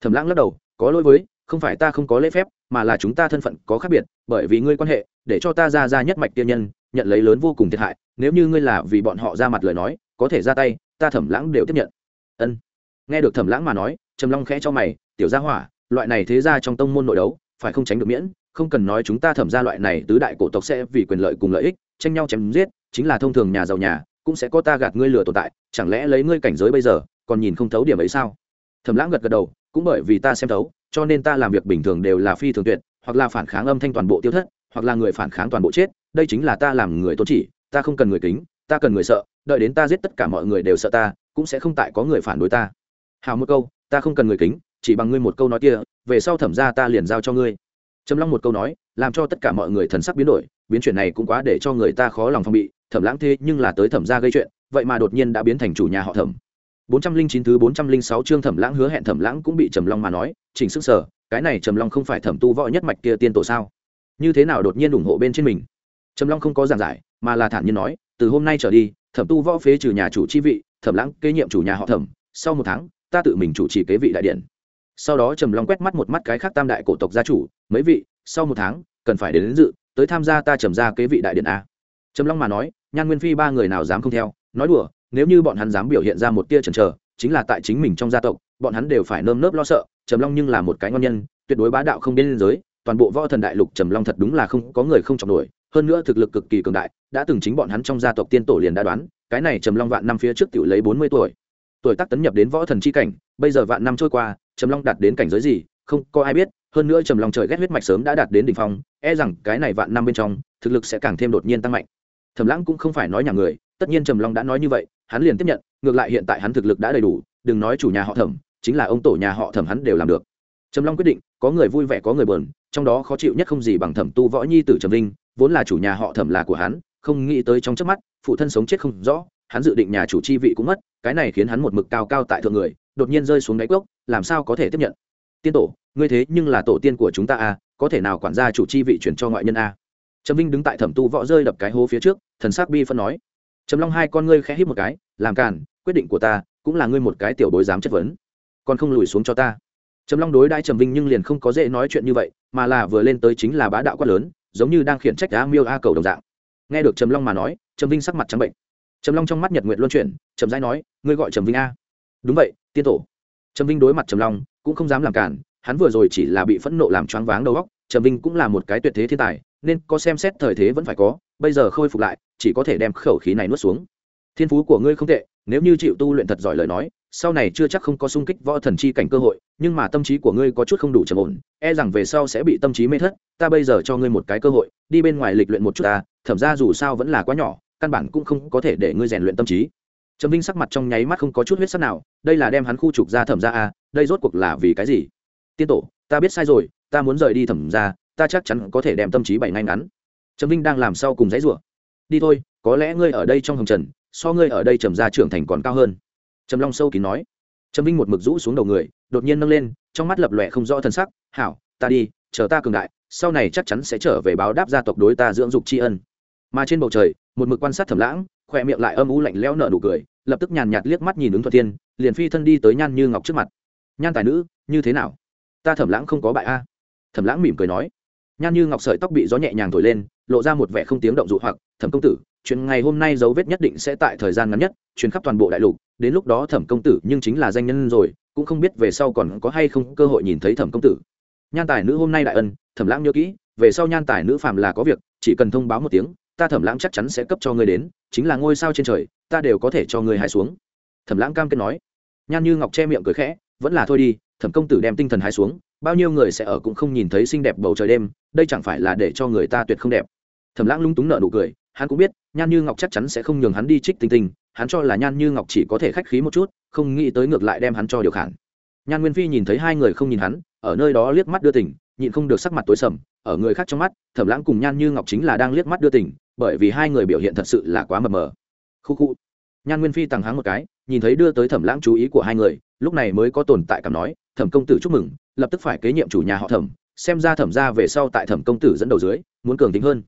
Thẩm lãng lắc đầu, có lỗi với, không phải ta không có lễ phép, mà là chúng ta thân phận có khác biệt, bởi vì ngươi quan hệ, để cho ta ra ra nhất mạch tiên nhân nhận lấy lớn vô cùng thiệt hại, nếu như ngươi là vì bọn họ ra mặt lời nói, có thể ra tay, ta thẩm lãng đều tiếp nhận. Ân. Nghe được thẩm lãng mà nói, trầm long khẽ cho mày, tiểu gia hỏa, loại này thế ra trong tông môn nội đấu, phải không tránh được miễn? Không cần nói chúng ta thẩm ra loại này tứ đại cổ tộc sẽ vì quyền lợi cùng lợi ích, tranh nhau chém giết, chính là thông thường nhà giàu nhà, cũng sẽ có ta gạt ngươi lừa tồn tại, chẳng lẽ lấy ngươi cảnh giới bây giờ, còn nhìn không thấu điểm ấy sao? Thẩm lãng gật gật đầu, cũng bởi vì ta xem thấu, cho nên ta làm việc bình thường đều là phi thường tuyệt, hoặc là phản kháng âm thanh toàn bộ tiêu thất hoặc là người phản kháng toàn bộ chết đây chính là ta làm người tôn chỉ ta không cần người kính ta cần người sợ đợi đến ta giết tất cả mọi người đều sợ ta cũng sẽ không tại có người phản đối ta. Hào một câu ta không cần người kính chỉ bằng ngươi một câu nói kia về sau thẩm ra ta liền giao cho ngươi. Trầm long một câu nói làm cho tất cả mọi người thần sắc biến đổi biến chuyển này cũng quá để cho người ta khó lòng phong bị thẩm lãng thế nhưng là tới thẩm ra gây chuyện vậy mà đột nhiên đã biến thành chủ nhà họ thẩm. 409 thứ 406 chương Thẩm Lãng hứa hẹn Thẩm Lãng cũng bị Trầm Long mà nói, chỉnh sức sở, cái này Trầm Long không phải Thẩm tu võ nhất mạch kia tiên tổ sao? Như thế nào đột nhiên ủng hộ bên trên mình? Trầm Long không có giảng giải, mà là thản nhiên nói, từ hôm nay trở đi, Thẩm tu võ phế trừ nhà chủ chi vị, Thẩm Lãng kế nhiệm chủ nhà họ Thẩm, sau một tháng, ta tự mình chủ trì kế vị đại điện. Sau đó Trầm Long quét mắt một mắt cái khác tam đại cổ tộc gia chủ, mấy vị, sau một tháng, cần phải đến, đến dự, tới tham gia ta trầm ra kế vị đại điện a. Trầm Long mà nói, Nhan Nguyên Phi ba người nào dám không theo, nói đùa, nếu như bọn hắn dám biểu hiện ra một tia chần chờ chính là tại chính mình trong gia tộc bọn hắn đều phải nơm nớp lo sợ trầm long nhưng là một cái ngon nhân tuyệt đối bá đạo không biên giới toàn bộ võ thần đại lục trầm long thật đúng là không có người không chọc nổi, hơn nữa thực lực cực kỳ cường đại, đã từng chính bọn hắn trong gia tộc tiên tổ liền đã đoán, cái này trầm long vạn năm phía trước tiểu lấy bốn mươi tuổi. Tuổi tác tấn nhập đến võ thần chi cảnh, bây giờ vạn năm trôi qua, trầm long đạt đến cảnh giới gì, không có ai biết, hơn nữa trầm long trời ghét huyết mạch sớm đã đạt đến đỉnh phong e rằng cái này vạn năm bên trong, thực lực sẽ càng thêm đột nhiên tăng mạnh. Thẩm lãng cũng không phải nói nhà người, tất nhiên trầm long đã nói như vậy, hắn liền tiếp nhận, ngược lại hiện tại hắn thực lực đã đầy đủ, đừng nói chủ nhà họ thẩm, chính là ông tổ nhà họ thẩm hắn đều làm được trầm long quyết định có người vui vẻ có người buồn trong đó khó chịu nhất không gì bằng thẩm tu võ nhi tử trầm linh vốn là chủ nhà họ thẩm là của hắn không nghĩ tới trong chớp mắt phụ thân sống chết không rõ hắn dự định nhà chủ chi vị cũng mất cái này khiến hắn một mực cao cao tại thượng người đột nhiên rơi xuống đáy cốc làm sao có thể tiếp nhận? Tiên tổ ngươi thế nhưng là tổ tiên của chúng ta à, có thể nào quản gia chủ chi vị chuyển cho ngoại nhân à? trầm vinh đứng tại thẩm tu võ rơi đập cái hố phía trước thần sắc bi phân nói. Trầm long hai con ngươi khẽ hít một cái làm càn quyết định của ta cũng là ngươi một cái tiểu bối dám chất vấn. Còn không lùi xuống cho ta trầm long đối đãi trầm vinh nhưng liền không có dễ nói chuyện như vậy, mà là vừa lên tới chính là bá đạo quát lớn, giống như đang khiển trách a miêu a cầu đồng dạng. Nghe được trầm long mà nói, trầm vinh sắc mặt trắng bệnh. Trầm long trong mắt nhật nguyện luân chuyển trầm rãi nói, ngươi gọi trầm vinh a? Đúng vậy, tiên tổ. Trầm vinh đối mặt trầm long, cũng không dám làm cản, hắn vừa rồi chỉ là bị phẫn nộ làm choáng váng đầu óc, trầm vinh cũng là một cái tuyệt thế thiên tài, nên có xem xét thời thế vẫn phải có, bây giờ khôi phục lại, chỉ có thể đem khẩu khí này nuốt xuống. Thiên phú của ngươi không tệ, nếu như chịu tu luyện thật giỏi lời nói sau này chưa chắc không có sung kích võ thần chi cảnh cơ hội, nhưng mà tâm trí của ngươi có chút không đủ trầm ổn e rằng về sau sẽ bị tâm trí mê thất, ta bây giờ cho ngươi một cái cơ hội, đi bên ngoài lịch luyện một chút ta, thẩm ra dù sao vẫn là quá nhỏ, căn bản cũng không có thể để ngươi rèn luyện tâm trí. Trầm vinh sắc mặt trong nháy mắt không có chút huyết sắc nào, đây là đem hắn khu trục ra thẩm ra à đây rốt cuộc là vì cái gì? Tiên tổ, ta biết sai rồi, ta muốn rời đi thẩm ra, ta chắc chắn có thể đem tâm trí bảy ngay ngắn. Trầm vinh đang làm sau cùng dãy rủa. Đi thôi, có lẽ ngươi ở đây trong hồng trần, so ngươi ở đây trầm ra trưởng thành còn cao hơn trầm long sâu kín nói. Trầm vinh một mực rũ xuống đầu người, đột nhiên nâng lên, trong mắt lập lòe không rõ thân sắc. Hảo, ta đi, chờ ta cường đại, sau này chắc chắn sẽ trở về báo đáp gia tộc đối ta dưỡng dục tri ân. Mà trên bầu trời, một mực quan sát thầm lãng khoe miệng lại âm u lạnh lẽo nở nụ cười, lập tức nhàn nhạt liếc mắt nhìn ứng thuật tiên liền phi thân đi tới nhan như ngọc trước mặt. Nhan tài nữ, như thế nào? Ta thẩm lãng không có bại a. À. Thẩm lãng mỉm cười nói. Nhan như ngọc sợi tóc bị gió nhẹ nhàng thổi lên, lộ ra một vẻ không tiếng động dụ hoặc, thẩm công tử chuyện ngày hôm nay dấu vết nhất định sẽ tại thời gian ngắn nhất chuyến khắp toàn bộ đại lục, đến lúc đó thẩm công tử nhưng chính là danh nhân rồi, cũng không biết về sau còn có hay không cơ hội nhìn thấy thẩm công tử. Nhan tài nữ hôm nay đại ân, thẩm lãng nhớ kỹ, về sau nhan tài nữ phàm là có việc, chỉ cần thông báo một tiếng, ta thẩm lãng chắc chắn sẽ cấp cho ngươi đến, chính là ngôi sao trên trời, ta đều có thể cho ngươi hài xuống. Thẩm lãng cam kết nói. Nhan như ngọc che miệng cười khẽ, vẫn là thôi đi, thẩm công tử đem tinh thần hái xuống, bao nhiêu người sẽ ở cũng không nhìn thấy xinh đẹp bầu trời đêm, đây chẳng phải là để cho người ta tuyệt không đẹp. Thẩm lãng lung túng nợ nụ cười hắn cũng biết, nhan như ngọc chắc chắn sẽ không nhường hắn đi trích tinh tinh, hắn cho là nhan như ngọc chỉ có thể khách khí một chút, không nghĩ tới ngược lại đem hắn cho điều khản. Nhan nguyên phi nhìn thấy hai người không nhìn hắn, ở nơi đó liếc mắt đưa tỉnh nhịn không được sắc mặt tối sầm, ở người khác trong mắt, thẩm lãng cùng nhan như ngọc chính là đang liếc mắt đưa tỉnh bởi vì hai người biểu hiện thật sự là quá mờ mờ. Khu khu. Nhan nguyên phi tằng háng một cái, nhìn thấy đưa tới thẩm lãng chú ý của hai người, lúc này mới có tồn tại cảm nói, thẩm công tử chúc mừng, lập tức phải kế nhiệm chủ nhà họ thẩm, xem ra thẩm ra về sau tại thẩm công tử dẫn đầu dưới, muốn cường tính hơn.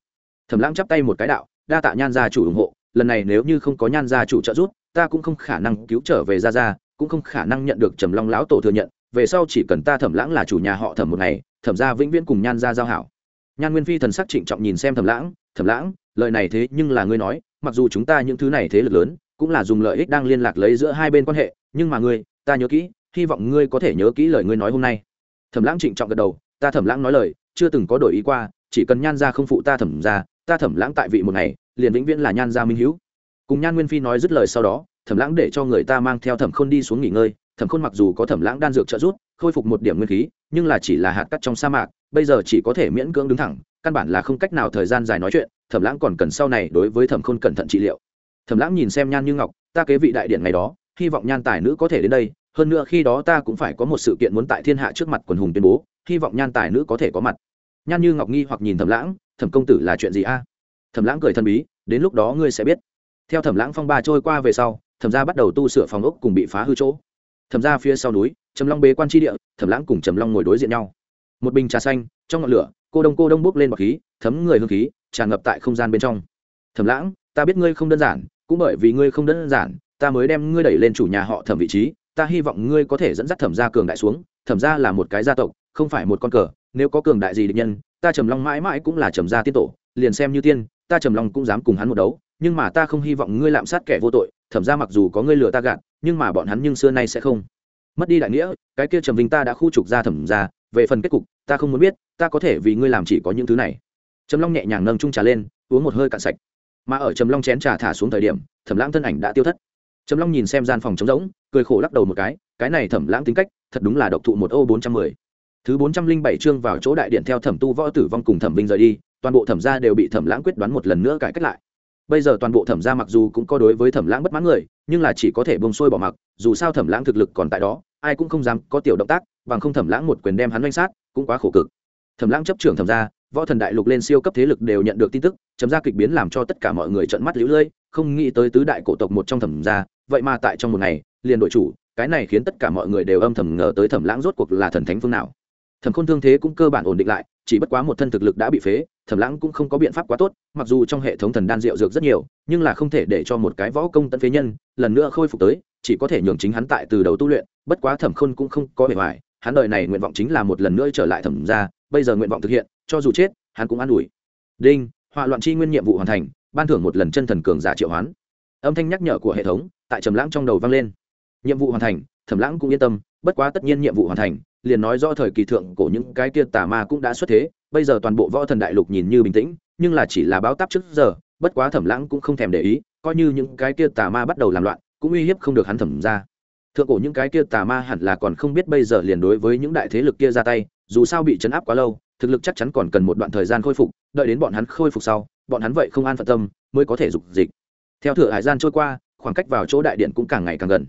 Thẩm lãng chắp tay một cái đạo đa tạ nhan gia chủ ủng hộ, lần này nếu như không có nhan gia chủ trợ giúp, ta cũng không khả năng cứu trở về gia gia, cũng không khả năng nhận được trầm long lão tổ thừa nhận, về sau chỉ cần ta thẩm lãng là chủ nhà họ thẩm một ngày, thẩm gia vĩnh viễn cùng nhan gia giao hảo. Nhan nguyên phi thần sắc trịnh trọng nhìn xem thẩm lãng thẩm lãng, lời này thế nhưng là ngươi nói, mặc dù chúng ta những thứ này thế lực lớn, cũng là dùng lợi ích đang liên lạc lấy giữa hai bên quan hệ, nhưng mà ngươi, ta nhớ kỹ, hy vọng ngươi có thể nhớ kỹ lời ngươi nói hôm nay. Thẩm lãng trịnh trọng gật đầu, ta thẩm lãng nói lời, chưa từng có đổi ý qua, chỉ cần nhan gia không phụ ta thẩm gia ta thẩm lãng tại vị một ngày, liền vĩnh viễn là nhan gia minh hữu. Cùng nhan nguyên phi nói dứt lời sau đó, thẩm lãng để cho người ta mang theo thẩm khôn đi xuống nghỉ ngơi. Thẩm khôn mặc dù có thẩm lãng đan dược trợ giúp, khôi phục một điểm nguyên khí, nhưng là chỉ là hạt cắt trong sa mạc, bây giờ chỉ có thể miễn cưỡng đứng thẳng, căn bản là không cách nào thời gian dài nói chuyện, thẩm lãng còn cần sau này đối với thẩm khôn cẩn thận trị liệu. Thẩm lãng nhìn xem nhan như ngọc, ta kế vị đại điện ngày đó, hy vọng nhan tài nữ có thể đến đây, hơn nữa khi đó ta cũng phải có một sự kiện muốn tại thiên hạ trước mặt quần hùng tuyên bố, hy vọng nhan tài nữ có thể có mặt nhan như ngọc nghi hoặc nhìn thẩm lãng, thẩm công tử là chuyện gì a? Thẩm lãng cười thân bí, đến lúc đó ngươi sẽ biết. Theo thẩm lãng phong ba trôi qua về sau, thẩm gia bắt đầu tu sửa phòng ốc cùng bị phá hư chỗ. Thẩm gia phía sau núi, trầm long bế quan tri địa, thẩm lãng cùng trầm long ngồi đối diện nhau. Một bình trà xanh, trong ngọn lửa, cô đông cô đông bốc lên bọc khí, thấm người hương khí, tràn ngập tại không gian bên trong. Thẩm lãng, ta biết ngươi không đơn giản, cũng bởi vì ngươi không đơn giản, ta mới đem ngươi đẩy lên chủ nhà họ thẩm vị trí, ta hy vọng ngươi có thể dẫn dắt thẩm gia cường đại xuống, thẩm gia là một cái gia tộc, không phải một con cờ nếu có cường đại gì địch nhân, ta trầm long mãi mãi cũng là trầm gia tiên tổ, liền xem như tiên, ta trầm long cũng dám cùng hắn một đấu, nhưng mà ta không hy vọng ngươi lạm sát kẻ vô tội, thẩm ra mặc dù có ngươi lừa ta gạt, nhưng mà bọn hắn nhưng xưa nay sẽ không. Mất đi đại nghĩa, cái kia trầm vinh ta đã khu trục ra thẩm ra về phần kết cục, ta không muốn biết, ta có thể vì ngươi làm chỉ có những thứ này. Trầm long nhẹ nhàng nâng trung trà lên, uống một hơi cạn sạch. Mà ở trầm long chén trà thả xuống thời điểm, thẩm lãng thân ảnh đã tiêu thất. Trầm long nhìn xem gian phòng trống rỗng, cười khổ lắc đầu một cái cái này thẩm lãng tính cách, thật đúng là độc thụ một ô bốn trăm mười thứ bốn trăm linh bảy chương vào chỗ đại điện theo thẩm tu võ tử vong cùng thẩm vinh rời đi, toàn bộ thẩm gia đều bị thẩm lãng quyết đoán một lần nữa cải cách lại. Bây giờ toàn bộ thẩm gia mặc dù cũng có đối với thẩm lãng bất mãn người, nhưng là chỉ có thể bông xuôi bỏ mặc, dù sao thẩm lãng thực lực còn tại đó, ai cũng không dám có tiểu động tác, bằng không thẩm lãng một quyền đem hắn đánh sát, cũng quá khổ cực. Thẩm lãng chấp trưởng thẩm gia, võ thần đại lục lên siêu cấp thế lực đều nhận được tin tức, chấm ra kịch biến làm cho tất cả mọi người trợn mắt lũ lưỡi không nghĩ tới tứ đại cổ tộc một trong thẩm gia, vậy mà tại trong một ngày, liền đội chủ, cái này khiến tất cả mọi người đều âm thầm ngờ tới thẩm lãng rốt cuộc là thần thánh phương nào thẩm khôn thương thế cũng cơ bản ổn định lại, chỉ bất quá một thân thực lực đã bị phế, thẩm lãng cũng không có biện pháp quá tốt, mặc dù trong hệ thống thần đan rượu dược rất nhiều, nhưng là không thể để cho một cái võ công tận phế nhân, lần nữa khôi phục tới, chỉ có thể nhường chính hắn tại từ đầu tu luyện, bất quá thẩm khôn cũng không có bề ngoài, hắn đời này nguyện vọng chính là một lần nữa trở lại thẩm ra bây giờ nguyện vọng thực hiện, cho dù chết, hắn cũng an ủi. Đinh, họa loạn chi nguyên nhiệm vụ hoàn thành, ban thưởng một lần chân thần cường giả triệu hoán. Âm thanh nhắc nhở của hệ thống, tại trầm lãng trong đầu vang lên. Nhiệm vụ hoàn thành, thẩm lãng cũng yên tâm, bất quá tất nhiên nhiệm vụ hoàn thành liền nói do thời kỳ thượng cổ những cái kia tà ma cũng đã xuất thế, bây giờ toàn bộ võ thần đại lục nhìn như bình tĩnh, nhưng là chỉ là báo táp trước giờ, bất quá thẩm lãng cũng không thèm để ý, coi như những cái kia tà ma bắt đầu làm loạn, cũng uy hiếp không được hắn thẩm ra. Thượng cổ những cái kia tà ma hẳn là còn không biết bây giờ liền đối với những đại thế lực kia ra tay, dù sao bị chấn áp quá lâu, thực lực chắc chắn còn cần một đoạn thời gian khôi phục, đợi đến bọn hắn khôi phục sau, bọn hắn vậy không an phận tâm, mới có thể dục dịch. Theo thửa hải gian trôi qua, khoảng cách vào chỗ đại điện cũng càng ngày càng gần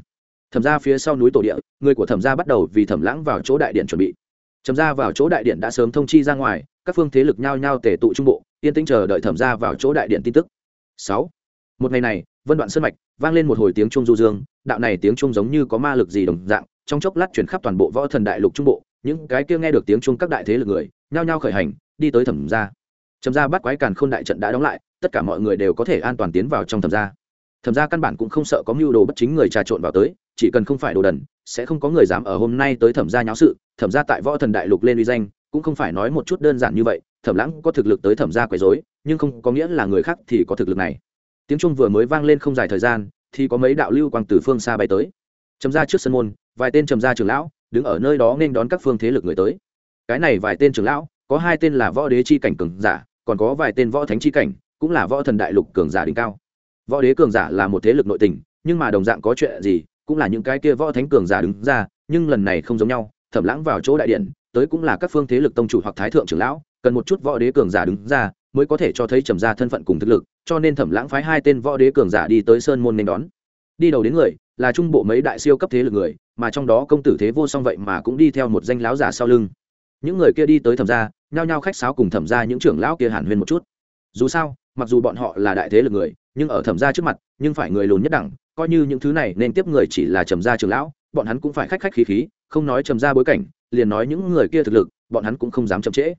thẩm ra phía sau núi tổ địa, người của thẩm ra bắt đầu vì thẩm lãng vào chỗ đại điện chuẩn bị. Thẩm ra vào chỗ đại điện đã sớm thông chi ra ngoài, các phương thế lực nhao nhao tề tụ trung bộ, yên tĩnh chờ đợi thẩm ra vào chỗ đại điện tin tức. Sáu. Một ngày này, vân đoạn sơn mạch, vang lên một hồi tiếng trung du dương, đạo này tiếng trung giống như có ma lực gì đồng dạng, trong chốc lát chuyển khắp toàn bộ võ thần đại lục trung bộ, những cái kia nghe được tiếng trung các đại thế lực người, nhao nhao khởi hành, đi tới thẩm ra thẩm ra bắt quái càn khôn đại trận đã đóng lại, tất cả mọi người đều có thể an toàn tiến vào trong thẩm ra thẩm ra căn bản cũng không sợ có mưu đồ bất chính người trà trộn vào tới, chỉ cần không phải đồ đần, sẽ không có người dám ở hôm nay tới thẩm gia nháo sự. Thẩm gia tại võ thần đại lục lên uy danh, cũng không phải nói một chút đơn giản như vậy, thẩm lãng có thực lực tới thẩm ra quấy dối nhưng không có nghĩa là người khác thì có thực lực này. Tiếng trung vừa mới vang lên không dài thời gian, thì có mấy đạo lưu quang từ phương xa bay tới. Trầm ra trước sân môn, vài tên trầm ra trường lão, đứng ở nơi đó nên đón các phương thế lực người tới. Cái này vài tên trưởng lão, có hai tên là võ đế chi cảnh cường giả, còn có vài tên võ thánh chi cảnh, cũng là võ thần đại lục cường giả đỉnh cao võ đế cường giả là một thế lực nội tình nhưng mà đồng dạng có chuyện gì cũng là những cái kia võ thánh cường giả đứng ra nhưng lần này không giống nhau thẩm lãng vào chỗ đại điện tới cũng là các phương thế lực tông chủ hoặc thái thượng trưởng lão cần một chút võ đế cường giả đứng ra mới có thể cho thấy trầm ra thân phận cùng thực lực cho nên thẩm lãng phái hai tên võ đế cường giả đi tới sơn môn nên đón. Đi đầu đến người là trung bộ mấy đại siêu cấp thế lực người mà trong đó công tử thế vô song vậy mà cũng đi theo một danh lão giả sau lưng. Những người kia đi tới thẩm gia, nhao nhao khách sáo cùng thẩm gia những trưởng lão kia hàn huyên một chút. Dù sao mặc dù bọn họ là đại thế lực người nhưng ở thẩm gia trước mặt, nhưng phải người lùn nhất đẳng, coi như những thứ này nên tiếp người chỉ là trầm gia trưởng lão, bọn hắn cũng phải khách khách khí khí, không nói trầm gia bối cảnh, liền nói những người kia thực lực, bọn hắn cũng không dám chậm trễ.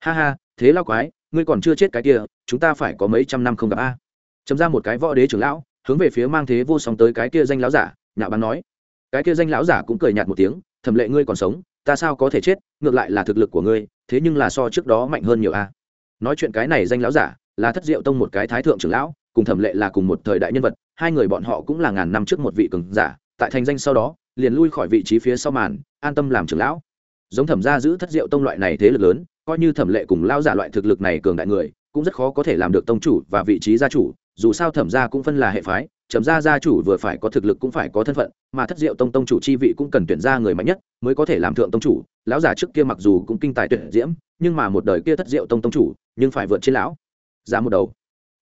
Ha ha, thế lao quái, ngươi còn chưa chết cái kia, chúng ta phải có mấy trăm năm không gặp a. Trầm ra một cái võ đế trưởng lão, hướng về phía mang thế vô song tới cái kia danh lão giả, nhạo báng nói. Cái kia danh lão giả cũng cười nhạt một tiếng, thẩm lệ ngươi còn sống, ta sao có thể chết, ngược lại là thực lực của ngươi, thế nhưng là so trước đó mạnh hơn nhiều a. Nói chuyện cái này danh lão giả, là thất diệu tông một cái thái thượng trưởng lão cùng thẩm lệ là cùng một thời đại nhân vật, hai người bọn họ cũng là ngàn năm trước một vị cường giả, tại thành danh sau đó, liền lui khỏi vị trí phía sau màn, an tâm làm trưởng lão. Giống thẩm gia giữ thất diệu tông loại này thế lực lớn, coi như thẩm lệ cùng lao giả loại thực lực này cường đại người, cũng rất khó có thể làm được tông chủ và vị trí gia chủ, dù sao thẩm gia cũng phân là hệ phái, trầm gia gia chủ vừa phải có thực lực cũng phải có thân phận, mà thất diệu tông tông chủ chi vị cũng cần tuyển ra người mạnh nhất mới có thể làm thượng tông chủ. Lão giả trước kia mặc dù cũng kinh tài tuyển diễm, nhưng mà một đời kia thất diệu tông tông chủ, nhưng phải vượt trên lão. Giá một đầu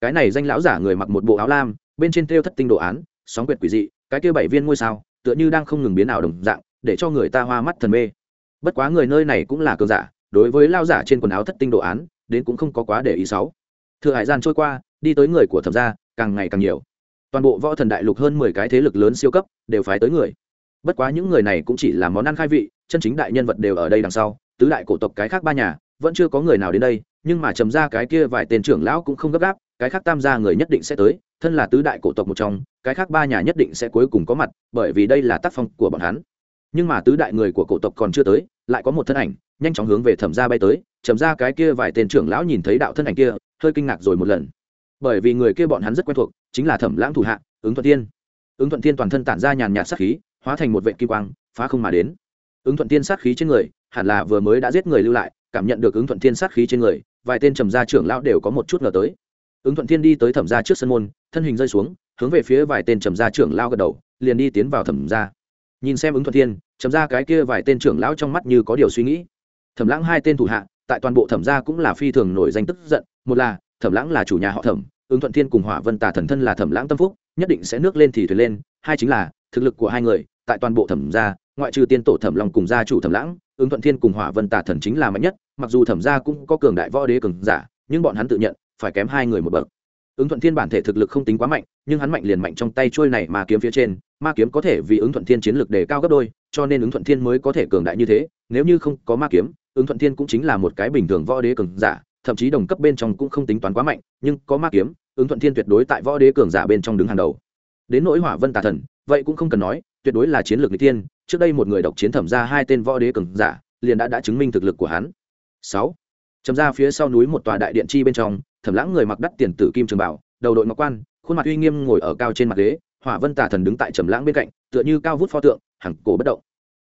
cái này danh lão giả người mặc một bộ áo lam, bên trên thêu thất tinh đồ án, sóng quyệt quỷ dị, cái kia bảy viên ngôi sao, tựa như đang không ngừng biến ảo đồng dạng, để cho người ta hoa mắt thần mê. Bất quá người nơi này cũng là cường giả, đối với lao giả trên quần áo thất tinh đồ án, đến cũng không có quá để ý sáu thừa hải gian trôi qua, đi tới người của thẩm gia, càng ngày càng nhiều. Toàn bộ võ thần đại lục hơn mười cái thế lực lớn siêu cấp, đều phái tới người. Bất quá những người này cũng chỉ là món ăn khai vị, chân chính đại nhân vật đều ở đây đằng sau, tứ đại cổ tộc cái khác ba nhà, vẫn chưa có người nào đến đây, nhưng mà trầm ra cái kia vài tên trưởng lão cũng không gấp gáp cái khác tam gia người nhất định sẽ tới, thân là tứ đại cổ tộc một trong, cái khác ba nhà nhất định sẽ cuối cùng có mặt, bởi vì đây là tác phong của bọn hắn. Nhưng mà tứ đại người của cổ tộc còn chưa tới, lại có một thân ảnh, nhanh chóng hướng về thẩm gia bay tới chấm ra cái kia vài tên trưởng lão nhìn thấy đạo thân ảnh kia, hơi kinh ngạc rồi một lần. Bởi vì người kia bọn hắn rất quen thuộc, chính là thẩm lãng thủ hạ, ứng thuận thiên. Ứng thuận thiên toàn thân tản ra nhàn nhạt sát khí, hóa thành một vệ kim quang, phá không mà đến. Ứng thuận thiên sát khí trên người, hẳn là vừa mới đã giết người lưu lại, cảm nhận được ứng thuận thiên sát khí trên người, vài tên trầm gia trưởng lão đều có một chút ngờ tới ứng thuận thiên đi tới thẩm gia trước sân môn, thân hình rơi xuống, hướng về phía vài tên trầm gia trưởng lao gật đầu, liền đi tiến vào thẩm gia. Nhìn xem ứng thuận thiên, trầm gia cái kia vài tên trưởng lão trong mắt như có điều suy nghĩ. Thẩm lãng hai tên thủ hạ, tại toàn bộ thẩm gia cũng là phi thường nổi danh tức giận, một là, thẩm lãng là chủ nhà họ thẩm, ứng thuận thiên cùng hỏa vân tà thần thân là thẩm lãng tâm phúc, nhất định sẽ nước lên thì thuyền lên, hai chính là, thực lực của hai người, tại toàn bộ thẩm gia, ngoại trừ tiên tổ thẩm long cùng gia chủ thẩm lãng, ứng thuận thiên cùng hỏa vân tà thần chính là mạnh nhất, mặc dù thẩm gia cũng có cường đại võ đế cường giả, nhưng bọn hắn tự nhận phải kém hai người một bậc. Ứng thuận thiên bản thể thực lực không tính quá mạnh, nhưng hắn mạnh liền mạnh trong tay trôi này mà kiếm phía trên, ma kiếm có thể vì ứng thuận thiên chiến lực đề cao gấp đôi, cho nên ứng thuận thiên mới có thể cường đại như thế, nếu như không có ma kiếm, ứng thuận thiên cũng chính là một cái bình thường võ đế cường giả, thậm chí đồng cấp bên trong cũng không tính toán quá mạnh, nhưng có ma kiếm, ứng thuận thiên tuyệt đối tại võ đế cường giả bên trong đứng hàng đầu. Đến nỗi hỏa vân tà thần, vậy cũng không cần nói, tuyệt đối là chiến lược n tiên trước đây một người độc chiến thẩm ra hai tên võ đế cường giả, liền đã đã chứng minh thực lực của hắn. Sáu chấm ra phía sau núi một tòa đại điện chi bên trong, thẩm lãng người mặc đắt tiền tử kim trường bảo, đầu đội ngọc quan, khuôn mặt uy nghiêm ngồi ở cao trên mặt ghế, hỏa vân tà thần đứng tại trầm lãng bên cạnh, tựa như cao vút pho tượng, hằng cổ bất động.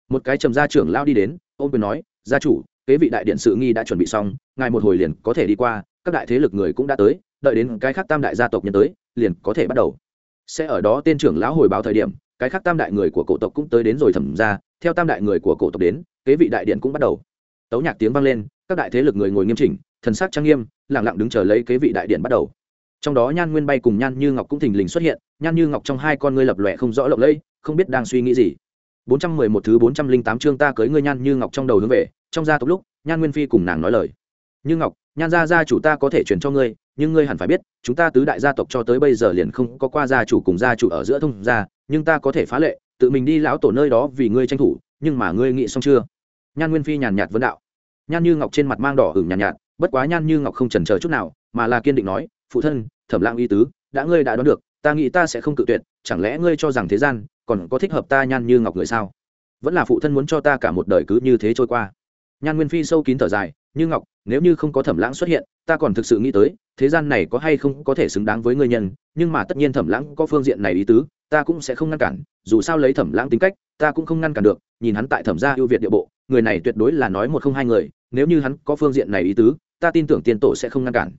Một cái trầm gia trưởng lao đi đến, ôm quyền nói, gia chủ, kế vị đại điện sự nghi đã chuẩn bị xong, ngài một hồi liền có thể đi qua, các đại thế lực người cũng đã tới, đợi đến cái khác tam đại gia tộc nhân tới, liền có thể bắt đầu. Sẽ ở đó tên trưởng lão hồi báo thời điểm, cái khác tam đại người của cổ tộc cũng tới đến rồi thẩm ra theo tam đại người của cổ tộc đến, kế vị đại điện cũng bắt đầu. Tấu nhạc tiếng vang lên các đại thế lực người ngồi nghiêm chỉnh, thần sắc trang nghiêm lẳng lặng đứng chờ lấy kế vị đại điện bắt đầu. Trong đó nhan nguyên bay cùng nhan như ngọc cũng thình lình xuất hiện, nhan như ngọc trong hai con ngươi lập lòe không rõ lộng lẫy, không biết đang suy nghĩ gì. 411 thứ 408 chương ta cưới ngươi nhan như ngọc trong đầu hướng về, trong gia tộc lúc, nhan nguyên phi cùng nàng nói lời. Như ngọc, nhan gia gia chủ ta có thể truyền cho ngươi, nhưng ngươi hẳn phải biết, chúng ta tứ đại gia tộc cho tới bây giờ liền không có qua gia chủ cùng gia chủ ở giữa thông gia, nhưng ta có thể phá lệ, tự mình đi lão tổ nơi đó vì ngươi tranh thủ, nhưng mà ngươi nghĩ xong chưa? Nhan nguyên phi nhàn nhạt vấn đạo nhan như ngọc trên mặt mang đỏ hửng nhàn nhạt, nhạt bất quá nhan như ngọc không chần chờ chút nào mà là kiên định nói phụ thân thẩm lãng y tứ đã ngươi đã đoán được ta nghĩ ta sẽ không cự tuyệt chẳng lẽ ngươi cho rằng thế gian còn có thích hợp ta nhan như ngọc người sao? Vẫn là phụ thân muốn cho ta cả một đời cứ như thế trôi qua. Nhan nguyên phi sâu kín thở dài như ngọc nếu như không có thẩm lãng xuất hiện ta còn thực sự nghĩ tới thế gian này có hay không có thể xứng đáng với ngươi nhân nhưng mà tất nhiên thẩm lãng có phương diện này ý tứ ta cũng sẽ không ngăn cản dù sao lấy thẩm lãng tính cách ta cũng không ngăn cản được nhìn hắn tại thẩm gia ưu việt địa bộ người này tuyệt đối là nói một không hai người, nếu như hắn có phương diện này ý tứ, ta tin tưởng tiên tổ sẽ không ngăn cản.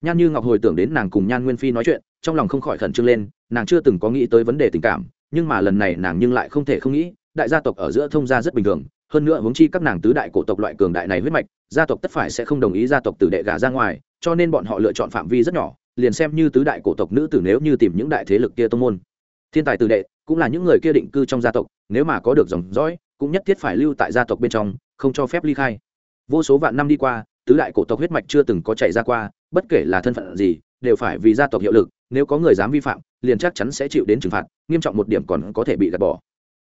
Nhan như ngọc hồi tưởng đến nàng cùng nhan nguyên phi nói chuyện, trong lòng không khỏi khẩn trương lên, nàng chưa từng có nghĩ tới vấn đề tình cảm, nhưng mà lần này nàng nhưng lại không thể không nghĩ, đại gia tộc ở giữa thông gia rất bình thường, hơn nữa huống chi các nàng tứ đại cổ tộc loại cường đại này huyết mạch, gia tộc tất phải sẽ không đồng ý gia tộc tử đệ gả ra ngoài, cho nên bọn họ lựa chọn phạm vi rất nhỏ, liền xem như tứ đại cổ tộc nữ tử nếu như tìm những đại thế lực kia tô môn. Thiên tài tử đệ cũng là những người kia định cư trong gia tộc, nếu mà có được dòng dõi cũng nhất thiết phải lưu tại gia tộc bên trong, không cho phép ly khai. Vô số vạn năm đi qua, tứ đại cổ tộc huyết mạch chưa từng có chạy ra qua, bất kể là thân phận gì, đều phải vì gia tộc hiệu lực, nếu có người dám vi phạm, liền chắc chắn sẽ chịu đến trừng phạt, nghiêm trọng một điểm còn có thể bị gạt bỏ.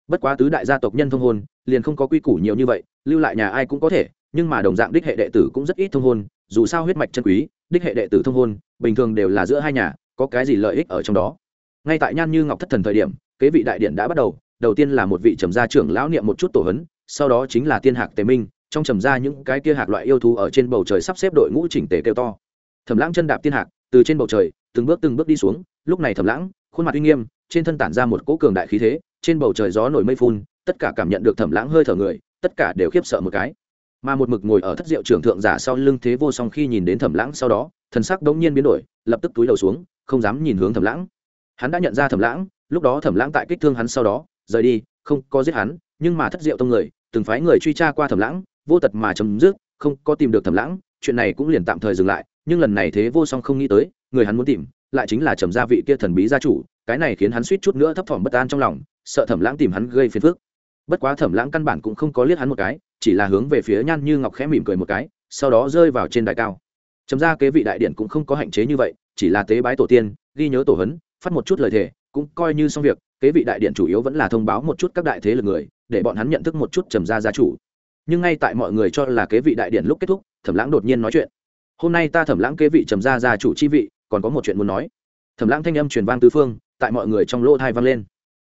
Bất quá tứ đại gia tộc nhân thông hôn, liền không có quy củ nhiều như vậy, lưu lại nhà ai cũng có thể, nhưng mà đồng dạng đích hệ đệ tử cũng rất ít thông hôn, dù sao huyết mạch chân quý, đích hệ đệ tử thông hôn, bình thường đều là giữa hai nhà, có cái gì lợi ích ở trong đó. Ngay tại nhan như ngọc thất thần thời điểm, kế vị đại điện đã bắt đầu đầu tiên là một vị trầm gia trưởng lão niệm một chút tổ hấn, sau đó chính là tiên hạc tề minh, trong trầm gia những cái kia hạc loại yêu thú ở trên bầu trời sắp xếp đội ngũ chỉnh tề kêu to. Thẩm lãng chân đạp tiên hạc, từ trên bầu trời, từng bước từng bước đi xuống, lúc này thẩm lãng, khuôn mặt uy nghiêm, trên thân tản ra một cỗ cường đại khí thế, trên bầu trời gió nổi mây phun, tất cả cảm nhận được thẩm lãng hơi thở người, tất cả đều khiếp sợ một cái. Mà một mực ngồi ở thất diệu trưởng thượng giả sau lưng thế vô song khi nhìn đến thẩm lãng sau đó, thần sắc đống nhiên biến đổi, lập tức túi đầu xuống, không dám nhìn hướng thẩm lãng. Hắn đã nhận ra thẩm lãng, lúc đó thẩm lãng tại kích thương hắn sau đó rời đi, không có giết hắn, nhưng mà thất diệu tông người, từng phái người truy tra qua thẩm lãng, vô tật mà chấm dứt, không có tìm được thẩm lãng, chuyện này cũng liền tạm thời dừng lại, nhưng lần này thế vô song không nghĩ tới, người hắn muốn tìm, lại chính là trầm gia vị kia thần bí gia chủ, cái này khiến hắn suýt chút nữa thấp thỏm bất an trong lòng, sợ thẩm lãng tìm hắn gây phiền phức. Bất quá thẩm lãng căn bản cũng không có liếc hắn một cái, chỉ là hướng về phía nhan như ngọc khẽ mỉm cười một cái, sau đó rơi vào trên đài cao. Trầm gia kế vị đại điện cũng không có hạn chế như vậy, chỉ là tế bái tổ tiên, ghi nhớ tổ hấn phát một chút lời thề, cũng coi như xong việc kế vị đại điện chủ yếu vẫn là thông báo một chút các đại thế lực người, để bọn hắn nhận thức một chút trầm gia gia chủ. Nhưng ngay tại mọi người cho là kế vị đại điện lúc kết thúc, thẩm lãng đột nhiên nói chuyện. Hôm nay ta thẩm lãng kế vị trầm gia gia chủ chi vị, còn có một chuyện muốn nói. Thẩm lãng thanh âm truyền vang tứ phương, tại mọi người trong lỗ thai vang lên.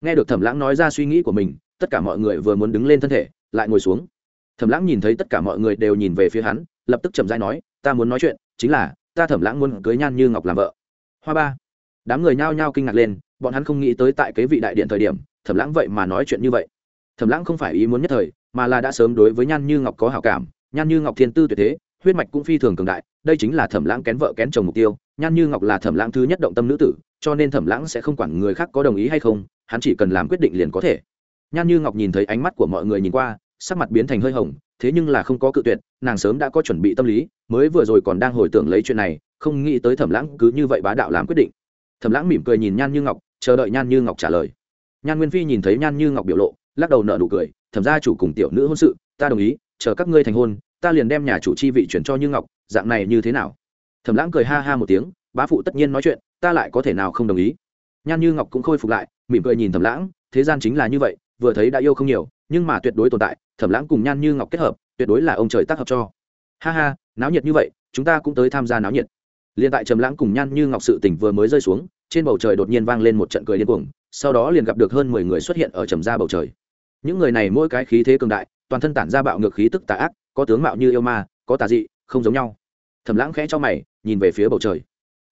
Nghe được thẩm lãng nói ra suy nghĩ của mình, tất cả mọi người vừa muốn đứng lên thân thể, lại ngồi xuống. Thẩm lãng nhìn thấy tất cả mọi người đều nhìn về phía hắn, lập tức chậm giai nói, ta muốn nói chuyện chính là, ta thẩm lãng muốn cưới nhan như ngọc làm vợ. Hoa ba. Đám người nhao nhao kinh ngạc lên bọn hắn không nghĩ tới tại kế vị đại điện thời điểm, thẩm lãng vậy mà nói chuyện như vậy. Thẩm lãng không phải ý muốn nhất thời, mà là đã sớm đối với nhan như ngọc có hảo cảm. Nhan như ngọc thiên tư tuyệt thế, huyết mạch cũng phi thường cường đại, đây chính là thẩm lãng kén vợ kén chồng mục tiêu. Nhan như ngọc là thẩm lãng thứ nhất động tâm nữ tử, cho nên thẩm lãng sẽ không quản người khác có đồng ý hay không, hắn chỉ cần làm quyết định liền có thể. Nhan như ngọc nhìn thấy ánh mắt của mọi người nhìn qua, sắc mặt biến thành hơi hồng, thế nhưng là không có cự tuyệt, nàng sớm đã có chuẩn bị tâm lý, mới vừa rồi còn đang hồi tưởng lấy chuyện này, không nghĩ tới thẩm lãng cứ như vậy bá đạo làm quyết định. Thẩm lãng mỉm cười nhìn nhan như ngọc chờ đợi nhan như ngọc trả lời nhan nguyên phi nhìn thấy nhan như ngọc biểu lộ lắc đầu nợ nụ cười thẩm gia chủ cùng tiểu nữ hôn sự ta đồng ý chờ các ngươi thành hôn ta liền đem nhà chủ chi vị chuyển cho như ngọc dạng này như thế nào thẩm lãng cười ha ha một tiếng bá phụ tất nhiên nói chuyện ta lại có thể nào không đồng ý nhan như ngọc cũng khôi phục lại mỉm cười nhìn thẩm lãng thế gian chính là như vậy vừa thấy đã yêu không nhiều nhưng mà tuyệt đối tồn tại thẩm lãng cùng nhan như ngọc kết hợp tuyệt đối là ông trời tác hợp cho ha ha náo nhiệt như vậy chúng ta cũng tới tham gia náo nhiệt liền tại trầm lãng cùng nhan như ngọc sự tỉnh vừa mới rơi xuống trên bầu trời đột nhiên vang lên một trận cười điên cuồng, sau đó liền gặp được hơn mười người xuất hiện ở trầm ra bầu trời. Những người này mỗi cái khí thế cường đại, toàn thân tản ra bạo ngược khí tức tà ác, có tướng mạo như yêu ma, có tà dị, không giống nhau. Thẩm lãng khẽ cho mày, nhìn về phía bầu trời.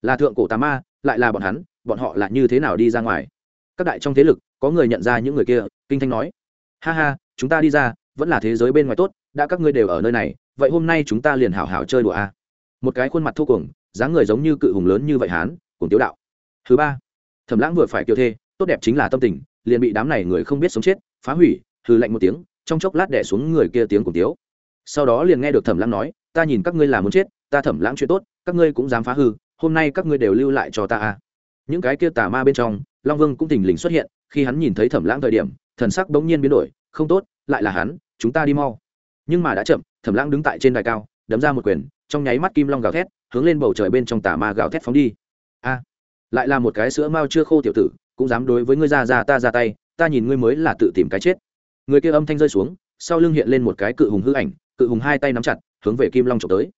Là thượng cổ tà ma, lại là bọn hắn, bọn họ là như thế nào đi ra ngoài? Các đại trong thế lực, có người nhận ra những người kia, kinh thanh nói. Ha ha, chúng ta đi ra, vẫn là thế giới bên ngoài tốt, đã các ngươi đều ở nơi này, vậy hôm nay chúng ta liền hảo hảo chơi đùa a. Một cái khuôn mặt thô cuồng, dáng người giống như cự hùng lớn như vậy hán cùng tiếu đạo thứ ba, thẩm lãng vừa phải kiêu thê, tốt đẹp chính là tâm tình, liền bị đám này người không biết sống chết, phá hủy hư lạnh một tiếng, trong chốc lát đẻ xuống người kia tiếng cùng tiếu. Sau đó liền nghe được thẩm lãng nói, ta nhìn các ngươi là muốn chết, ta thẩm lãng chuyện tốt, các ngươi cũng dám phá hư, hôm nay các ngươi đều lưu lại cho ta a những cái kia tà ma bên trong, long vương cũng thình lình xuất hiện, khi hắn nhìn thấy thẩm lãng thời điểm, thần sắc bỗng nhiên biến đổi, không tốt, lại là hắn, chúng ta đi mau. Nhưng mà đã chậm, thẩm lãng đứng tại trên đài cao, đấm ra một quyền, trong nháy mắt kim long gào thét, hướng lên bầu trời bên trong tà ma gào thét phóng đi. A! Lại là một cái sữa mao chưa khô tiểu tử, cũng dám đối với ngươi ra ra ta ra tay, ta nhìn ngươi mới là tự tìm cái chết. Người kia âm thanh rơi xuống, sau lưng hiện lên một cái cự hùng hư ảnh, cự hùng hai tay nắm chặt, hướng về kim long trộm tới.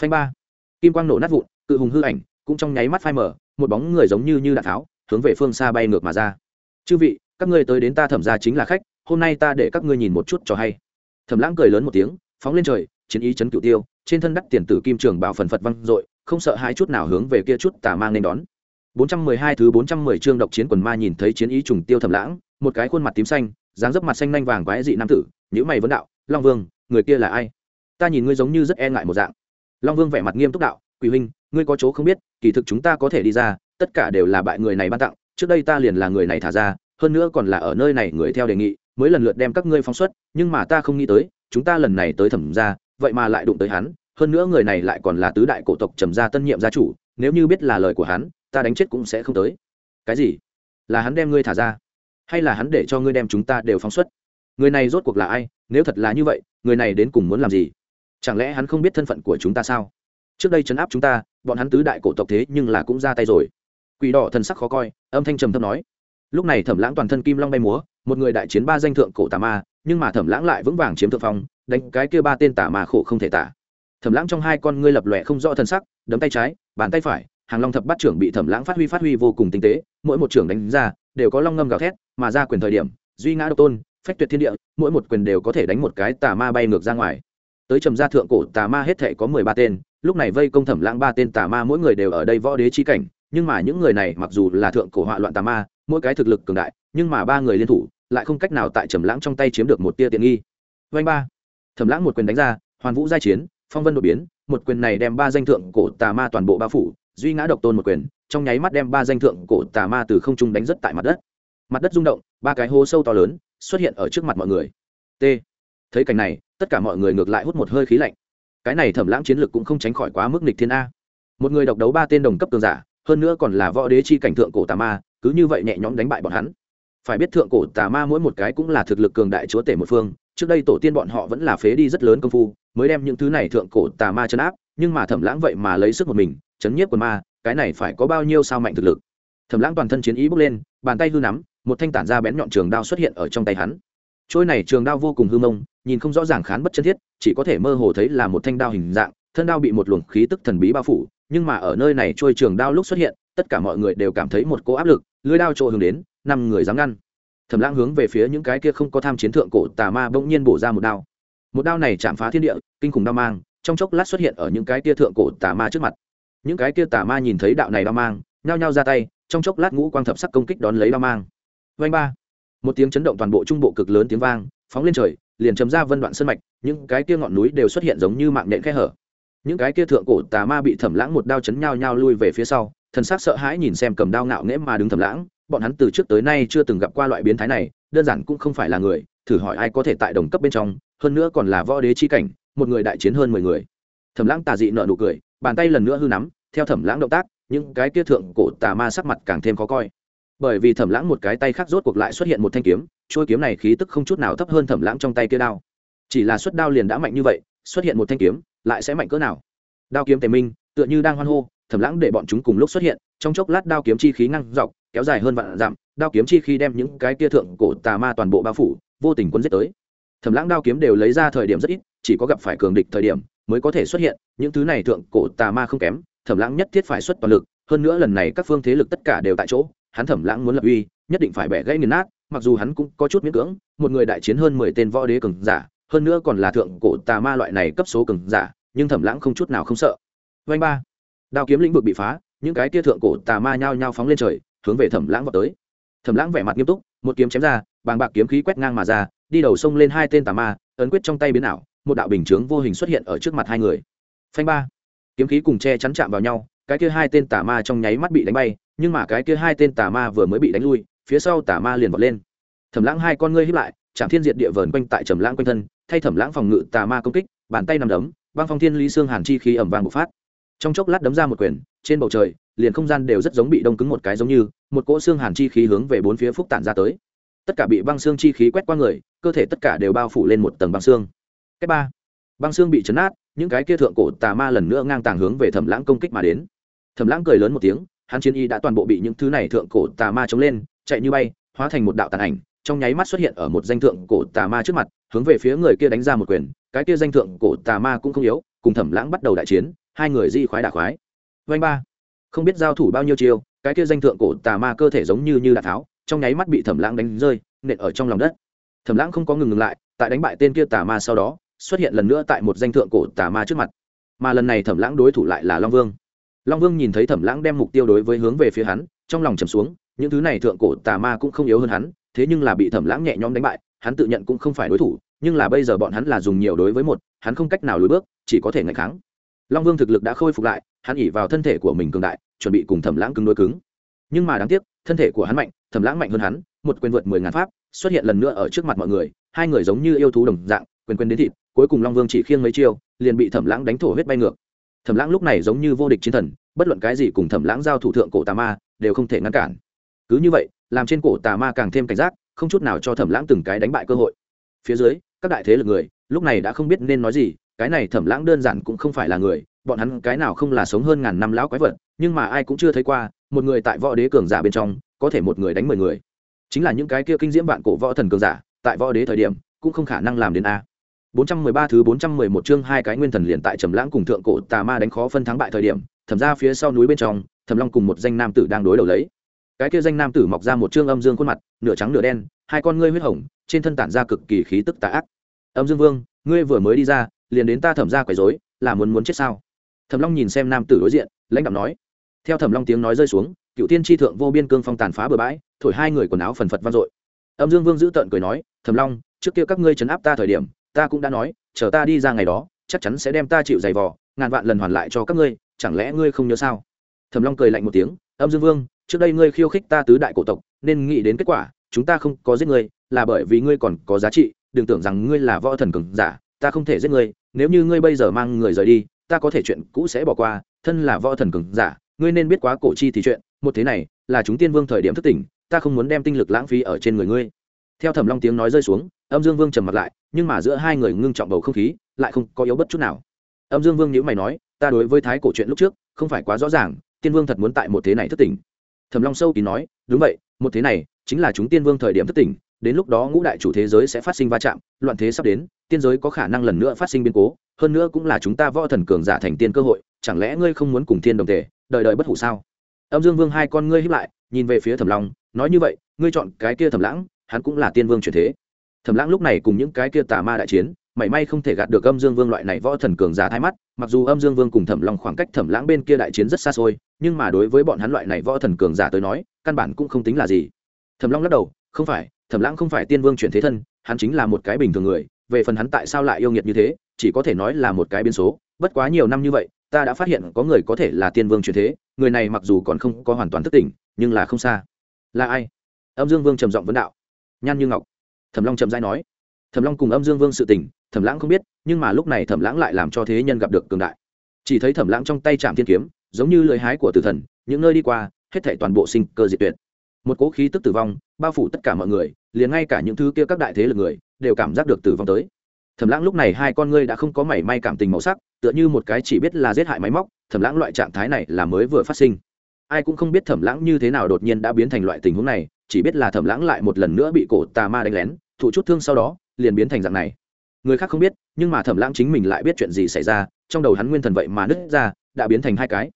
Phanh ba. Kim quang nổ nát vụn, cự hùng hư ảnh cũng trong nháy mắt phai mở một bóng người giống như như đạn tháo, hướng về phương xa bay ngược mà ra. Chư vị, các ngươi tới đến ta thẩm ra chính là khách, hôm nay ta để các ngươi nhìn một chút cho hay. Thẩm lãng cười lớn một tiếng, phóng lên trời, chiến ý chấn cửu tiêu, trên thân đắc tiền tử kim trường bảo phần phật văng dội, không sợ hai chút nào hướng về kia chút tà mang nên đón. 412 thứ 410 chương độc chiến quần ma nhìn thấy chiến ý trùng tiêu thẩm lãng, một cái khuôn mặt tím xanh, dáng dấp mặt xanh nhanh vàng quái dị nam tử, nhíu mày vấn đạo, long vương, người kia là ai? Ta nhìn ngươi giống như rất e ngại một dạng. Long vương vẻ mặt nghiêm túc đạo, quỷ huynh, ngươi có chỗ không biết, kỳ thực chúng ta có thể đi ra, tất cả đều là bại người này ban tặng, trước đây ta liền là người này thả ra, hơn nữa còn là ở nơi này người theo đề nghị, mới lần lượt đem các ngươi phóng xuất, nhưng mà ta không nghĩ tới, chúng ta lần này tới thẩm ra vậy mà lại đụng tới hắn, hơn nữa người này lại còn là tứ đại cổ tộc trầm gia tân nhiệm gia chủ, nếu như biết là lời của hắn ta đánh chết cũng sẽ không tới. Cái gì? Là hắn đem ngươi thả ra? Hay là hắn để cho ngươi đem chúng ta đều phóng xuất? Người này rốt cuộc là ai? Nếu thật là như vậy, người này đến cùng muốn làm gì? Chẳng lẽ hắn không biết thân phận của chúng ta sao? Trước đây chấn áp chúng ta, bọn hắn tứ đại cổ tộc thế nhưng là cũng ra tay rồi. Quỷ đỏ thần sắc khó coi, âm thanh trầm thấp nói. Lúc này thẩm lãng toàn thân kim long bay múa, một người đại chiến ba danh thượng cổ tà ma, nhưng mà thẩm lãng lại vững vàng chiếm thượng phong, đánh cái kia ba tên tà ma khổ không thể tả. Thẩm lãng trong hai con ngươi lập lòe không rõ thân sắc, đấm tay trái, bàn tay phải hàng long thập bát trưởng bị thẩm lãng phát huy phát huy vô cùng tinh tế, mỗi một trưởng đánh ra đều có long ngâm gào thét, mà ra quyền thời điểm, duy ngã độc tôn, phách tuyệt thiên địa, mỗi một quyền đều có thể đánh một cái tà ma bay ngược ra ngoài. Tới trầm gia thượng cổ, tà ma hết thệ có mười ba tên, lúc này vây công thẩm lãng ba tên tà ma mỗi người đều ở đây võ đế chi cảnh, nhưng mà những người này mặc dù là thượng cổ họa loạn tà ma, mỗi cái thực lực cường đại, nhưng mà ba người liên thủ, lại không cách nào tại trầm lãng trong tay chiếm được một tia tiện nghi. Vanh ba, thẩm lãng một quyền đánh ra, hoàn vũ giai chiến, phong vân đột biến, một quyền này đem ba danh thượng cổ tà ma toàn bộ bao phủ duy ngã độc tôn một quyền, trong nháy mắt đem ba danh thượng cổ tà ma từ không trung đánh rất tại mặt đất. Mặt đất rung động, ba cái hố sâu to lớn xuất hiện ở trước mặt mọi người. T. Thấy cảnh này, tất cả mọi người ngược lại hút một hơi khí lạnh. Cái này thẩm lãng chiến lược cũng không tránh khỏi quá mức nịch thiên a. Một người độc đấu ba tên đồng cấp cường giả, hơn nữa còn là võ đế chi cảnh thượng cổ tà ma, cứ như vậy nhẹ nhõm đánh bại bọn hắn. Phải biết thượng cổ tà ma mỗi một cái cũng là thực lực cường đại chúa tể một phương, trước đây tổ tiên bọn họ vẫn là phế đi rất lớn công phu, mới đem những thứ này thượng cổ tà ma chấn áp, nhưng mà thẩm lãng vậy mà lấy sức một mình chấn nhiếp quần ma, cái này phải có bao nhiêu sao mạnh thực lực? Thẩm lãng toàn thân chiến ý bốc lên, bàn tay hư nắm, một thanh tản ra bén nhọn trường đao xuất hiện ở trong tay hắn. Trôi này trường đao vô cùng hư mông, nhìn không rõ ràng khán bất chân thiết, chỉ có thể mơ hồ thấy là một thanh đao hình dạng, thân đao bị một luồng khí tức thần bí bao phủ, nhưng mà ở nơi này trôi trường đao lúc xuất hiện, tất cả mọi người đều cảm thấy một cỗ áp lực lưới đao trộ hướng đến, năm người dám ngăn. Thẩm lãng hướng về phía những cái kia không có tham chiến thượng cổ tà ma bỗng nhiên bổ ra một đao. Một đao này chạm phá thiên địa, kinh khủng đao mang, trong chốc lát xuất hiện ở những cái kia thượng cổ tà ma trước mặt những cái kia tà ma nhìn thấy đạo này đao mang, nhao nhao ra tay, trong chốc lát ngũ quang thập sắc công kích đón lấy đao mang. Vanh ba. Một tiếng chấn động toàn bộ trung bộ cực lớn tiếng vang, phóng lên trời, liền chấm ra vân đoạn sân mạch, những cái kia ngọn núi đều xuất hiện giống như mạng nhện khe hở. Những cái kia thượng cổ tà ma bị thẩm lãng một đao chấn nhao nhao lui về phía sau, thần sắc sợ hãi nhìn xem cầm đao ngạo nghễ mà đứng thẩm lãng, bọn hắn từ trước tới nay chưa từng gặp qua loại biến thái này, đơn giản cũng không phải là người, thử hỏi ai có thể tại đồng cấp bên trong, hơn nữa còn là võ đế chi cảnh, một người đại chiến hơn mười người. Thẩm lãng tà dị nợ nụ cười bàn tay lần nữa hư nắm, theo thẩm lãng động tác, những cái kia thượng cổ tà ma sắc mặt càng thêm khó coi. Bởi vì thẩm lãng một cái tay khác rốt cuộc lại xuất hiện một thanh kiếm trôi kiếm này khí tức không chút nào thấp hơn thẩm lãng trong tay kia đao. Chỉ là xuất đao liền đã mạnh như vậy, xuất hiện một thanh kiếm, lại sẽ mạnh cỡ nào? Đao kiếm tề minh, tựa như đang hoan hô, thẩm lãng để bọn chúng cùng lúc xuất hiện, trong chốc lát đao kiếm chi khí ngăn dọc, kéo dài hơn vạn dặm, đao kiếm chi khí đem những cái kia thượng cổ tà ma toàn bộ bao phủ, vô tình quân giết tới. Thẩm lãng đao kiếm đều lấy ra thời điểm rất ít, chỉ có gặp phải cường địch thời điểm mới có thể xuất hiện, những thứ này thượng cổ tà ma không kém, thẩm lãng nhất thiết phải xuất toàn lực, hơn nữa lần này các phương thế lực tất cả đều tại chỗ, hắn thẩm lãng muốn lập uy, nhất định phải bẻ gãy nghiền nát, mặc dù hắn cũng có chút miễn cưỡng, một người đại chiến hơn mười tên võ đế cường giả, hơn nữa còn là thượng cổ tà ma loại này cấp số cường giả, nhưng thẩm lãng không chút nào không sợ. Vanh ba, đao kiếm lĩnh vực bị phá, những cái tia thượng cổ tà ma nhao nhao phóng lên trời, hướng về thẩm lãng vào tới. Thẩm lãng vẻ mặt nghiêm túc, một kiếm chém ra, bàng bạc kiếm khí quét ngang mà ra, đi đầu sông lên hai tên tà ma, ấn quyết trong tay biến ảo một đạo bình chướng vô hình xuất hiện ở trước mặt hai người. Phanh ba. Kiếm khí cùng che chắn chạm vào nhau, cái kia hai tên tà ma trong nháy mắt bị đánh bay, nhưng mà cái kia hai tên tà ma vừa mới bị đánh lui, phía sau tà ma liền vọt lên. Thẩm lãng hai con ngươi hiếp lại chạm thiên diệt địa vờn quanh tại trầm lãng quanh thân, thay thẩm lãng phòng ngự tà ma công kích, bàn tay nằm đấm, băng phong thiên lý xương hàn chi khí ẩm vàng bộc phát. Trong chốc lát đấm ra một quyền, trên bầu trời, liền không gian đều rất giống bị đông cứng một cái giống như, một cỗ xương hàn chi khí hướng về bốn phía phúc tản ra tới. Tất cả bị băng xương chi khí quét qua người, cơ thể tất cả đều bao phủ lên một tầng băng xương cách ba. Băng xương bị chấn át, những cái kia thượng cổ tà ma lần nữa ngang tàng hướng về thẩm lãng công kích mà đến. Thẩm lãng cười lớn một tiếng, hắn chiến y đã toàn bộ bị những thứ này thượng cổ tà ma chống lên, chạy như bay, hóa thành một đạo tàn ảnh, trong nháy mắt xuất hiện ở một danh thượng cổ tà ma trước mặt, hướng về phía người kia đánh ra một quyền, cái kia danh thượng cổ tà ma cũng không yếu, cùng thẩm lãng bắt đầu đại chiến, hai người di khoái đả khoái. Vanh ba. Không biết giao thủ bao nhiêu chiêu, cái kia danh thượng cổ tà ma cơ thể giống như như đạn tháo, trong nháy mắt bị thẩm lãng đánh rơi, nện ở trong lòng đất. Thẩm lãng không có ngừng ngừng lại, tại đánh bại tên kia tà ma sau đó xuất hiện lần nữa tại một danh thượng cổ tà ma trước mặt. Mà lần này thẩm lãng đối thủ lại là long vương. Long vương nhìn thấy thẩm lãng đem mục tiêu đối với hướng về phía hắn, trong lòng trầm xuống, những thứ này thượng cổ tà ma cũng không yếu hơn hắn, thế nhưng là bị thẩm lãng nhẹ nhõm đánh bại, hắn tự nhận cũng không phải đối thủ, nhưng là bây giờ bọn hắn là dùng nhiều đối với một, hắn không cách nào lùi bước, chỉ có thể ngày kháng. Long vương thực lực đã khôi phục lại, hắn ỉ vào thân thể của mình cường đại, chuẩn bị cùng thẩm lãng cứng đối cứng. Nhưng mà đáng tiếc, thân thể của hắn mạnh, thẩm lãng mạnh hơn hắn, một quyền vượt mười ngàn pháp, xuất hiện lần nữa ở trước mặt mọi người, hai người giống như yêu thú đồng dạng, quyền quyền đến thịt cuối cùng long vương chỉ khiêng mấy chiêu, liền bị thẩm lãng đánh thổ huyết bay ngược. Thẩm lãng lúc này giống như vô địch chiến thần, bất luận cái gì cùng thẩm lãng giao thủ thượng cổ tà ma, đều không thể ngăn cản. Cứ như vậy, làm trên cổ tà ma càng thêm cảnh giác, không chút nào cho thẩm lãng từng cái đánh bại cơ hội. Phía dưới, các đại thế lực người, lúc này đã không biết nên nói gì, cái này thẩm lãng đơn giản cũng không phải là người, bọn hắn cái nào không là sống hơn ngàn năm lão quái vật, nhưng mà ai cũng chưa thấy qua, một người tại võ đế cường giả bên trong, có thể một người đánh mười người. Chính là những cái kia kinh diễm vạn cổ võ thần cường giả, tại võ đế thời điểm, cũng không khả năng làm đến a. 413 thứ 411 chương hai cái nguyên thần liền tại Trầm Lãng cùng thượng cổ tà ma đánh khó phân thắng bại thời điểm, thẩm ra phía sau núi bên trong, Thẩm Long cùng một danh nam tử đang đối đầu lấy. Cái kia danh nam tử mọc ra một trương âm dương khuôn mặt, nửa trắng nửa đen, hai con ngươi huyết hồng, trên thân tản ra cực kỳ khí tức tà ác. Âm Dương Vương, ngươi vừa mới đi ra, liền đến ta thẩm ra quấy rối, là muốn muốn chết sao? Thẩm Long nhìn xem nam tử đối diện, lãnh đạm nói. Theo Thẩm Long tiếng nói rơi xuống, Cựu Tiên chi thượng vô biên cương phong tàn phá bờ bãi, thổi hai người quần áo phần phật vang dội. Âm Dương Vương giữ tợn cười nói, "Thẩm Long, trước kia các ngươi trấn áp ta thời điểm, ta cũng đã nói, chờ ta đi ra ngày đó, chắc chắn sẽ đem ta chịu giày vò, ngàn vạn lần hoàn lại cho các ngươi, chẳng lẽ ngươi không nhớ sao? Thầm long cười lạnh một tiếng, âm dương vương, trước đây ngươi khiêu khích ta tứ đại cổ tộc, nên nghĩ đến kết quả, chúng ta không có giết ngươi, là bởi vì ngươi còn có giá trị, đừng tưởng rằng ngươi là võ thần cường giả, ta không thể giết ngươi, nếu như ngươi bây giờ mang người rời đi, ta có thể chuyện cũ sẽ bỏ qua, thân là võ thần cường giả, ngươi nên biết quá cổ chi thì chuyện, một thế này, là chúng tiên vương thời điểm thức tỉnh, ta không muốn đem tinh lực lãng phí ở trên người ngươi theo thẩm long tiếng nói rơi xuống, âm dương vương trầm mặt lại, nhưng mà giữa hai người ngưng trọng bầu không khí, lại không có yếu bất chút nào. Âm dương vương nhữ mày nói, ta đối với thái cổ chuyện lúc trước, không phải quá rõ ràng, tiên vương thật muốn tại một thế này thất tỉnh. Thẩm long sâu kín nói, đúng vậy, một thế này chính là chúng tiên vương thời điểm thất tỉnh, đến lúc đó ngũ đại chủ thế giới sẽ phát sinh va chạm, loạn thế sắp đến, tiên giới có khả năng lần nữa phát sinh biến cố, hơn nữa cũng là chúng ta võ thần cường giả thành tiên cơ hội, chẳng lẽ ngươi không muốn cùng thiên đồng thể đợi đợi bất hủ sao? Âm dương vương hai con ngươi hiếp lại, nhìn về phía thẩm long, nói như vậy, ngươi chọn cái kia thẩm lãng hắn cũng là tiên vương truyền thế. Thẩm lãng lúc này cùng những cái kia tà ma đại chiến, mảy may không thể gạt được âm dương vương loại này võ thần cường giá thái mắt, mặc dù âm dương vương cùng thẩm long khoảng cách thẩm lãng bên kia đại chiến rất xa xôi, nhưng mà đối với bọn hắn loại này võ thần cường giả tới nói, căn bản cũng không tính là gì. Thẩm long lắc đầu, không phải, thẩm lãng không phải tiên vương chuyển thế thân, hắn chính là một cái bình thường người, về phần hắn tại sao lại yêu nghiệt như thế, chỉ có thể nói là một cái biến số. Bất quá nhiều năm như vậy, ta đã phát hiện có người có thể là tiên vương chuyển thế, người này mặc dù còn không có hoàn toàn thức tỉnh, nhưng là không xa. Là ai? Âm dương vương trầm giọng vấn đạo nhan như ngọc. Thẩm long chậm dai nói, thẩm long cùng âm dương vương sự tình, thẩm lãng không biết, nhưng mà lúc này thẩm lãng lại làm cho thế nhân gặp được cường đại. Chỉ thấy thẩm lãng trong tay chạm thiên kiếm, giống như lời hái của tử thần, những nơi đi qua, hết thảy toàn bộ sinh cơ diệt tuyệt. Một cỗ khí tức tử vong, bao phủ tất cả mọi người, liền ngay cả những thứ kia các đại thế lực người, đều cảm giác được tử vong tới. Thẩm lãng lúc này hai con ngươi đã không có mảy may cảm tình màu sắc, tựa như một cái chỉ biết là giết hại máy móc, thẩm lãng loại trạng thái này là mới vừa phát sinh. Ai cũng không biết thẩm lãng như thế nào đột nhiên đã biến thành loại tình huống này chỉ biết là thẩm lãng lại một lần nữa bị cổ tà ma đánh lén, thụ chút thương sau đó, liền biến thành dạng này. Người khác không biết, nhưng mà thẩm lãng chính mình lại biết chuyện gì xảy ra, trong đầu hắn nguyên thần vậy mà nứt ra, đã biến thành hai cái.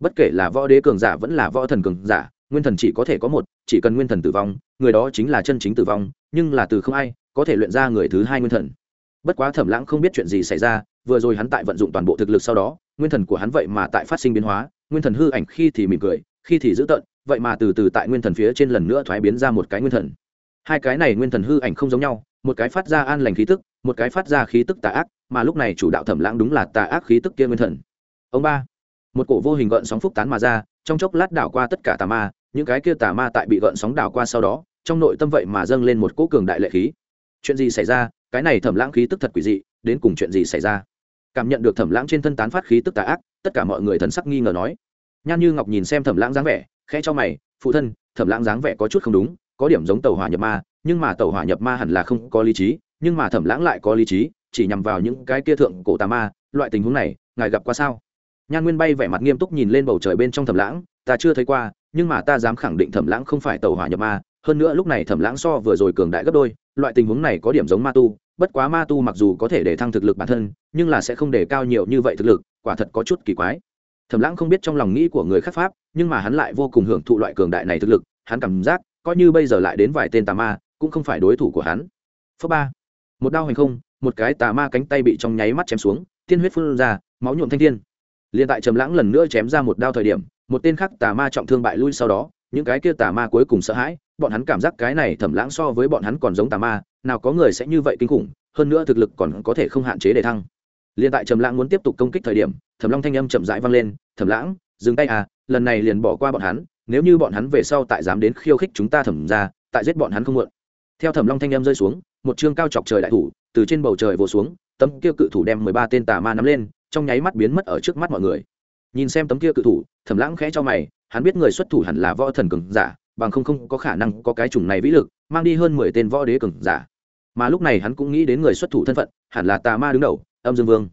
Bất kể là võ đế cường giả vẫn là võ thần cường giả, nguyên thần chỉ có thể có một, chỉ cần nguyên thần tử vong, người đó chính là chân chính tử vong, nhưng là từ không ai có thể luyện ra người thứ hai nguyên thần. Bất quá thẩm lãng không biết chuyện gì xảy ra, vừa rồi hắn tại vận dụng toàn bộ thực lực sau đó, nguyên thần của hắn vậy mà tại phát sinh biến hóa, nguyên thần hư ảnh khi thì mỉm cười, khi thì dữ tợn vậy mà từ từ tại nguyên thần phía trên lần nữa thoái biến ra một cái nguyên thần. Hai cái này nguyên thần hư ảnh không giống nhau, một cái phát ra an lành khí tức, một cái phát ra khí tức tà ác, mà lúc này chủ đạo thẩm lãng đúng là tà ác khí tức kia nguyên thần. Ông ba, một cổ vô hình gợn sóng phúc tán mà ra, trong chốc lát đảo qua tất cả tà ma, những cái kia tà ma tại bị gợn sóng đảo qua sau đó, trong nội tâm vậy mà dâng lên một cỗ cường đại lệ khí. Chuyện gì xảy ra? Cái này thẩm lãng khí tức thật quỷ dị, đến cùng chuyện gì xảy ra? Cảm nhận được thẩm lãng trên thân tán phát khí tức tà ác, tất cả mọi người thần sắc nghi ngờ nói. Nhan như ngọc nhìn xem thẩm lãng dáng vẻ khẽ cho mày, phụ thân, thẩm lãng dáng vẻ có chút không đúng, có điểm giống tàu hỏa nhập ma, nhưng mà tàu hỏa nhập ma hẳn là không có lý trí, nhưng mà thẩm lãng lại có lý trí, chỉ nhằm vào những cái kia thượng cổ tà ma, loại tình huống này, ngài gặp qua sao? Nhan nguyên bay vẻ mặt nghiêm túc nhìn lên bầu trời bên trong thẩm lãng, ta chưa thấy qua, nhưng mà ta dám khẳng định thẩm lãng không phải tàu hỏa nhập ma, hơn nữa lúc này thẩm lãng so vừa rồi cường đại gấp đôi, loại tình huống này có điểm giống ma tu, bất quá ma tu mặc dù có thể để thăng thực lực bản thân, nhưng là sẽ không để cao nhiều như vậy thực lực, quả thật có chút kỳ quái thẩm lãng không biết trong lòng nghĩ của người khác pháp, nhưng mà hắn lại vô cùng hưởng thụ loại cường đại này thực lực, hắn cảm giác coi như bây giờ lại đến vài tên tà ma, cũng không phải đối thủ của hắn. Phớ ba, một đao hành không, một cái tà ma cánh tay bị trong nháy mắt chém xuống, tiên huyết phun ra, máu nhuộm thanh thiên. Liền tại trầm lãng lần nữa chém ra một đao thời điểm, một tên khác tà ma trọng thương bại lui sau đó, những cái kia tà ma cuối cùng sợ hãi, bọn hắn cảm giác cái này thẩm lãng so với bọn hắn còn giống tà ma, nào có người sẽ như vậy kinh khủng, hơn nữa thực lực còn có thể không hạn chế để thăng liền tại trầm lãng muốn tiếp tục công kích thời điểm, thẩm long thanh âm chậm rãi vang lên, thẩm lãng, dừng tay à lần này liền bỏ qua bọn hắn, nếu như bọn hắn về sau tại dám đến khiêu khích chúng ta thẩm ra, tại giết bọn hắn không muộn. Theo thẩm long thanh âm rơi xuống, một chương cao chọc trời đại thủ từ trên bầu trời vồ xuống, tấm kia cự thủ đem mười ba tên tà ma nắm lên, trong nháy mắt biến mất ở trước mắt mọi người. Nhìn xem tấm kia cự thủ, thẩm lãng khẽ cho mày, hắn biết người xuất thủ hẳn là võ thần cường giả, bằng không không có khả năng có cái chủng này vĩ lực, mang đi hơn mười tên võ đế cường giả. Mà lúc này hắn cũng nghĩ đến người xuất thủ thân phận, hẳn là tà ma đứng đầu âm dương vương.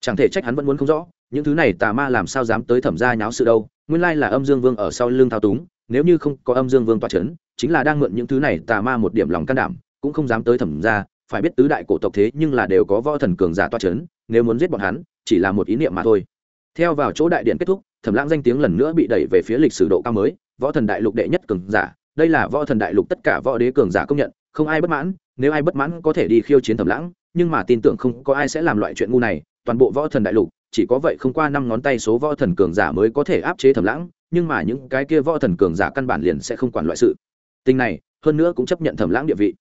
Chẳng thể trách hắn vẫn muốn không rõ, những thứ này tà ma làm sao dám tới thẩm gia nháo sự đâu, nguyên lai là âm dương vương ở sau lưng thao túng, nếu như không có âm dương vương toa c h ấ n chính là đang mượn những thứ này tà ma một điểm lòng can đảm, cũng không dám tới thẩm gia, phải biết tứ đại cổ tộc thế nhưng là đều có võ thần cường giả toa c h ấ n nếu muốn giết bọn hắn, chỉ là một ý niệm mà thôi. Theo vào chỗ đại điện kết thúc, thẩm lãng danh tiếng lần nữa bị đẩy về phía lịch sử độ cao mới, võ thần đại lục đệ nhất cường giả, đây là võ thần đại lục tất cả võ đế cường giả công nhận, không ai bất mãn nếu ai bất mãn có thể đi khiêu chiến thẩm lãng, nhưng mà tin tưởng không có ai sẽ làm loại chuyện ngu này, toàn bộ võ thần đại lục, chỉ có vậy không qua năm ngón tay số võ thần cường giả mới có thể áp chế thẩm lãng, nhưng mà những cái kia võ thần cường giả căn bản liền sẽ không quản loại sự. Tình này, hơn nữa cũng chấp nhận thẩm lãng địa vị.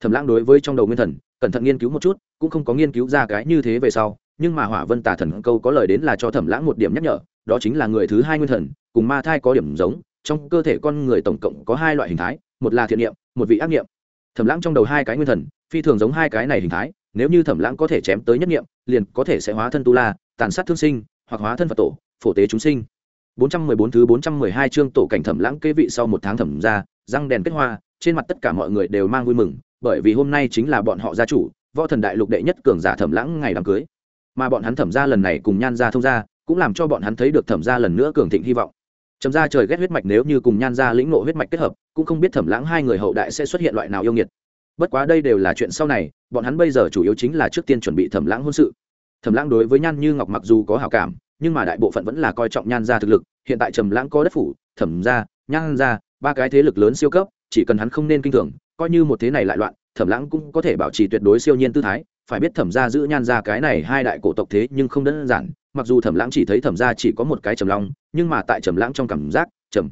Thẩm lãng đối với trong đầu nguyên thần, cẩn thận nghiên cứu một chút, cũng không có nghiên cứu ra cái như thế về sau, nhưng mà hỏa vân tà thần câu có lời đến là cho thẩm lãng một điểm nhắc nhở, đó chính là người thứ hai nguyên thần, cùng ma thai có điểm giống, trong cơ thể con người tổng cộng có hai loại hình thái, một là thiện niệm, một vị ác niệm thẩm lãng trong đầu hai cái nguyên thần, phi thường giống hai cái này hình thái, nếu như thẩm lãng có thể chém tới nhất niệm liền có thể sẽ hóa thân tu la, tàn sát thương sinh, hoặc hóa thân phật tổ, phổ tế chúng sinh. 414 thứ 412 chương tổ cảnh thẩm lãng kế vị sau một tháng thẩm ra, răng đèn kết hoa, trên mặt tất cả mọi người đều mang vui mừng, bởi vì hôm nay chính là bọn họ gia chủ, võ thần đại lục đệ nhất cường giả thẩm lãng ngày đám cưới. Mà bọn hắn thẩm ra lần này cùng nhan gia thông gia, cũng làm cho bọn hắn thấy được thẩm ra lần nữa cường thịnh hy vọng trầm ra trời ghét huyết mạch nếu như cùng nhan gia lĩnh nộ huyết mạch kết hợp, cũng không biết thẩm lãng hai người hậu đại sẽ xuất hiện loại nào yêu nghiệt. Bất quá đây đều là chuyện sau này, bọn hắn bây giờ chủ yếu chính là trước tiên chuẩn bị thẩm lãng hôn sự. Thẩm lãng đối với nhan như ngọc mặc dù có hào cảm, nhưng mà đại bộ phận vẫn là coi trọng nhan gia thực lực, hiện tại trầm lãng có đất phủ, thẩm gia, nhan gia, ba cái thế lực lớn siêu cấp, chỉ cần hắn không nên kinh thường, coi như một thế này lại loạn, thẩm lãng cũng có thể bảo trì tuyệt đối siêu nhiên tư thái, phải biết thẩm gia giữ nhan gia cái này hai đại cổ tộc thế nhưng không đơn giản mặc dù thẩm lãng chỉ thấy thẩm gia chỉ có một cái trầm long, nhưng mà tại trầm lãng trong cảm giác, trầm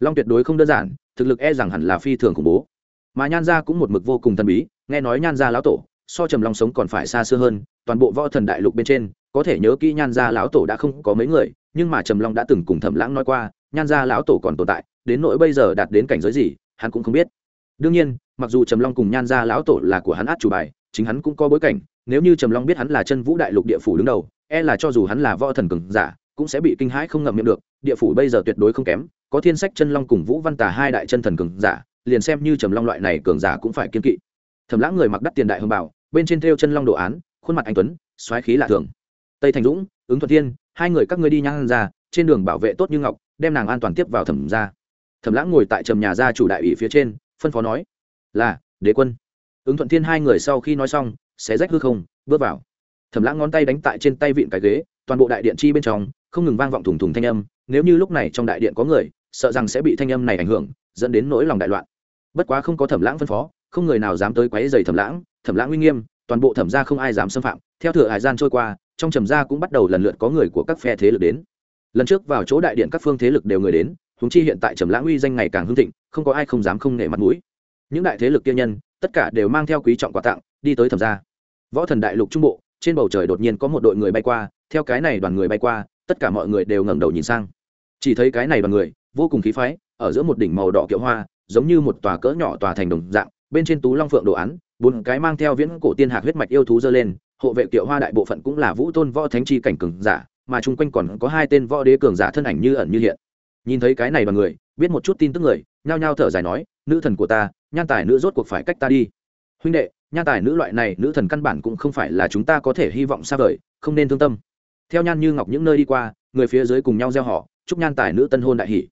long tuyệt đối không đơn giản, thực lực e rằng hẳn là phi thường khủng bố. Mà nhan gia cũng một mực vô cùng thần bí, nghe nói nhan gia lão tổ, so trầm long sống còn phải xa xưa hơn, toàn bộ võ thần đại lục bên trên, có thể nhớ kỹ nhan gia lão tổ đã không có mấy người, nhưng mà trầm long đã từng cùng thẩm lãng nói qua, nhan gia lão tổ còn tồn tại, đến nỗi bây giờ đạt đến cảnh giới gì, hắn cũng không biết. Đương nhiên, mặc dù trầm long cùng nhan gia lão tổ là của hắn át chủ bài, chính hắn cũng có bối cảnh, nếu như trầm long biết hắn là chân vũ đại lục địa phủ đứng đầu e là cho dù hắn là võ thần cường giả, cũng sẽ bị kinh hãi không ngậm miệng được, địa phủ bây giờ tuyệt đối không kém, có thiên sách chân long cùng vũ văn tà hai đại chân thần cường giả, liền xem như trầm long loại này cường giả cũng phải kiên kỵ. Thẩm lãng người mặc đắt tiền đại hồng bảo, bên trên thêu chân long đồ án, khuôn mặt anh tuấn xoáy khí lạ thường. Tây thành dũng, ứng thuận thiên, hai người các ngươi đi nhang ra, trên đường bảo vệ tốt như ngọc, đem nàng an toàn tiếp vào thẩm ra thẩm lãng ngồi tại trầm nhà gia chủ đại ủy phía trên, phân phó nói, là, đế quân. Ứng thuận thiên hai người sau khi nói xong sẽ rách hư không, bước vào thẩm lãng ngón tay đánh tại trên tay vịn cái ghế, toàn bộ đại điện chi bên trong, không ngừng vang vọng thùng thùng thanh âm. Nếu như lúc này trong đại điện có người, sợ rằng sẽ bị thanh âm này ảnh hưởng, dẫn đến nỗi lòng đại loạn. Bất quá không có thẩm lãng phân phó, không người nào dám tới quấy dày thẩm lãng. Thẩm lãng uy nghiêm, toàn bộ thẩm gia không ai dám xâm phạm. Theo thừa hải gian trôi qua, trong trầm gia cũng bắt đầu lần lượt có người của các phe thế lực đến. Lần trước vào chỗ đại điện các phương thế lực đều người đến húng chi hiện tại trầm lãng uy danh ngày càng hưng thịnh, không có ai không dám không nể mặt mũi. Những đại thế lực kia nhân, tất cả đều mang theo quý trọng quà tặng, đi tới thẩm gia. Võ thần đại lục trung bộ trên bầu trời đột nhiên có một đội người bay qua, theo cái này đoàn người bay qua, tất cả mọi người đều ngẩng đầu nhìn sang. Chỉ thấy cái này đoàn người, vô cùng khí phái, ở giữa một đỉnh màu đỏ kiệu hoa, giống như một tòa cỡ nhỏ tòa thành đồng dạng, bên trên tú long phượng đồ án, bốn cái mang theo viễn cổ tiên hạc huyết mạch yêu thú dơ lên, hộ vệ kiệu hoa đại bộ phận cũng là vũ tôn võ thánh chi cảnh cường giả, mà chung quanh còn có hai tên võ đế cường giả thân ảnh như ẩn như hiện. Nhìn thấy cái này bằng người, biết một chút tin tức người, nhao nhao thở dài nói, nữ thần của ta, nhan tài nữ rốt cuộc phải cách ta đi. Huynh đệ nha tài nữ loại này, nữ thần căn bản cũng không phải là chúng ta có thể hy vọng xa vời, không nên thương tâm. Theo nhan như ngọc những nơi đi qua, người phía dưới cùng nhau gieo họ, chúc nhan tài nữ tân hôn đại hỷ.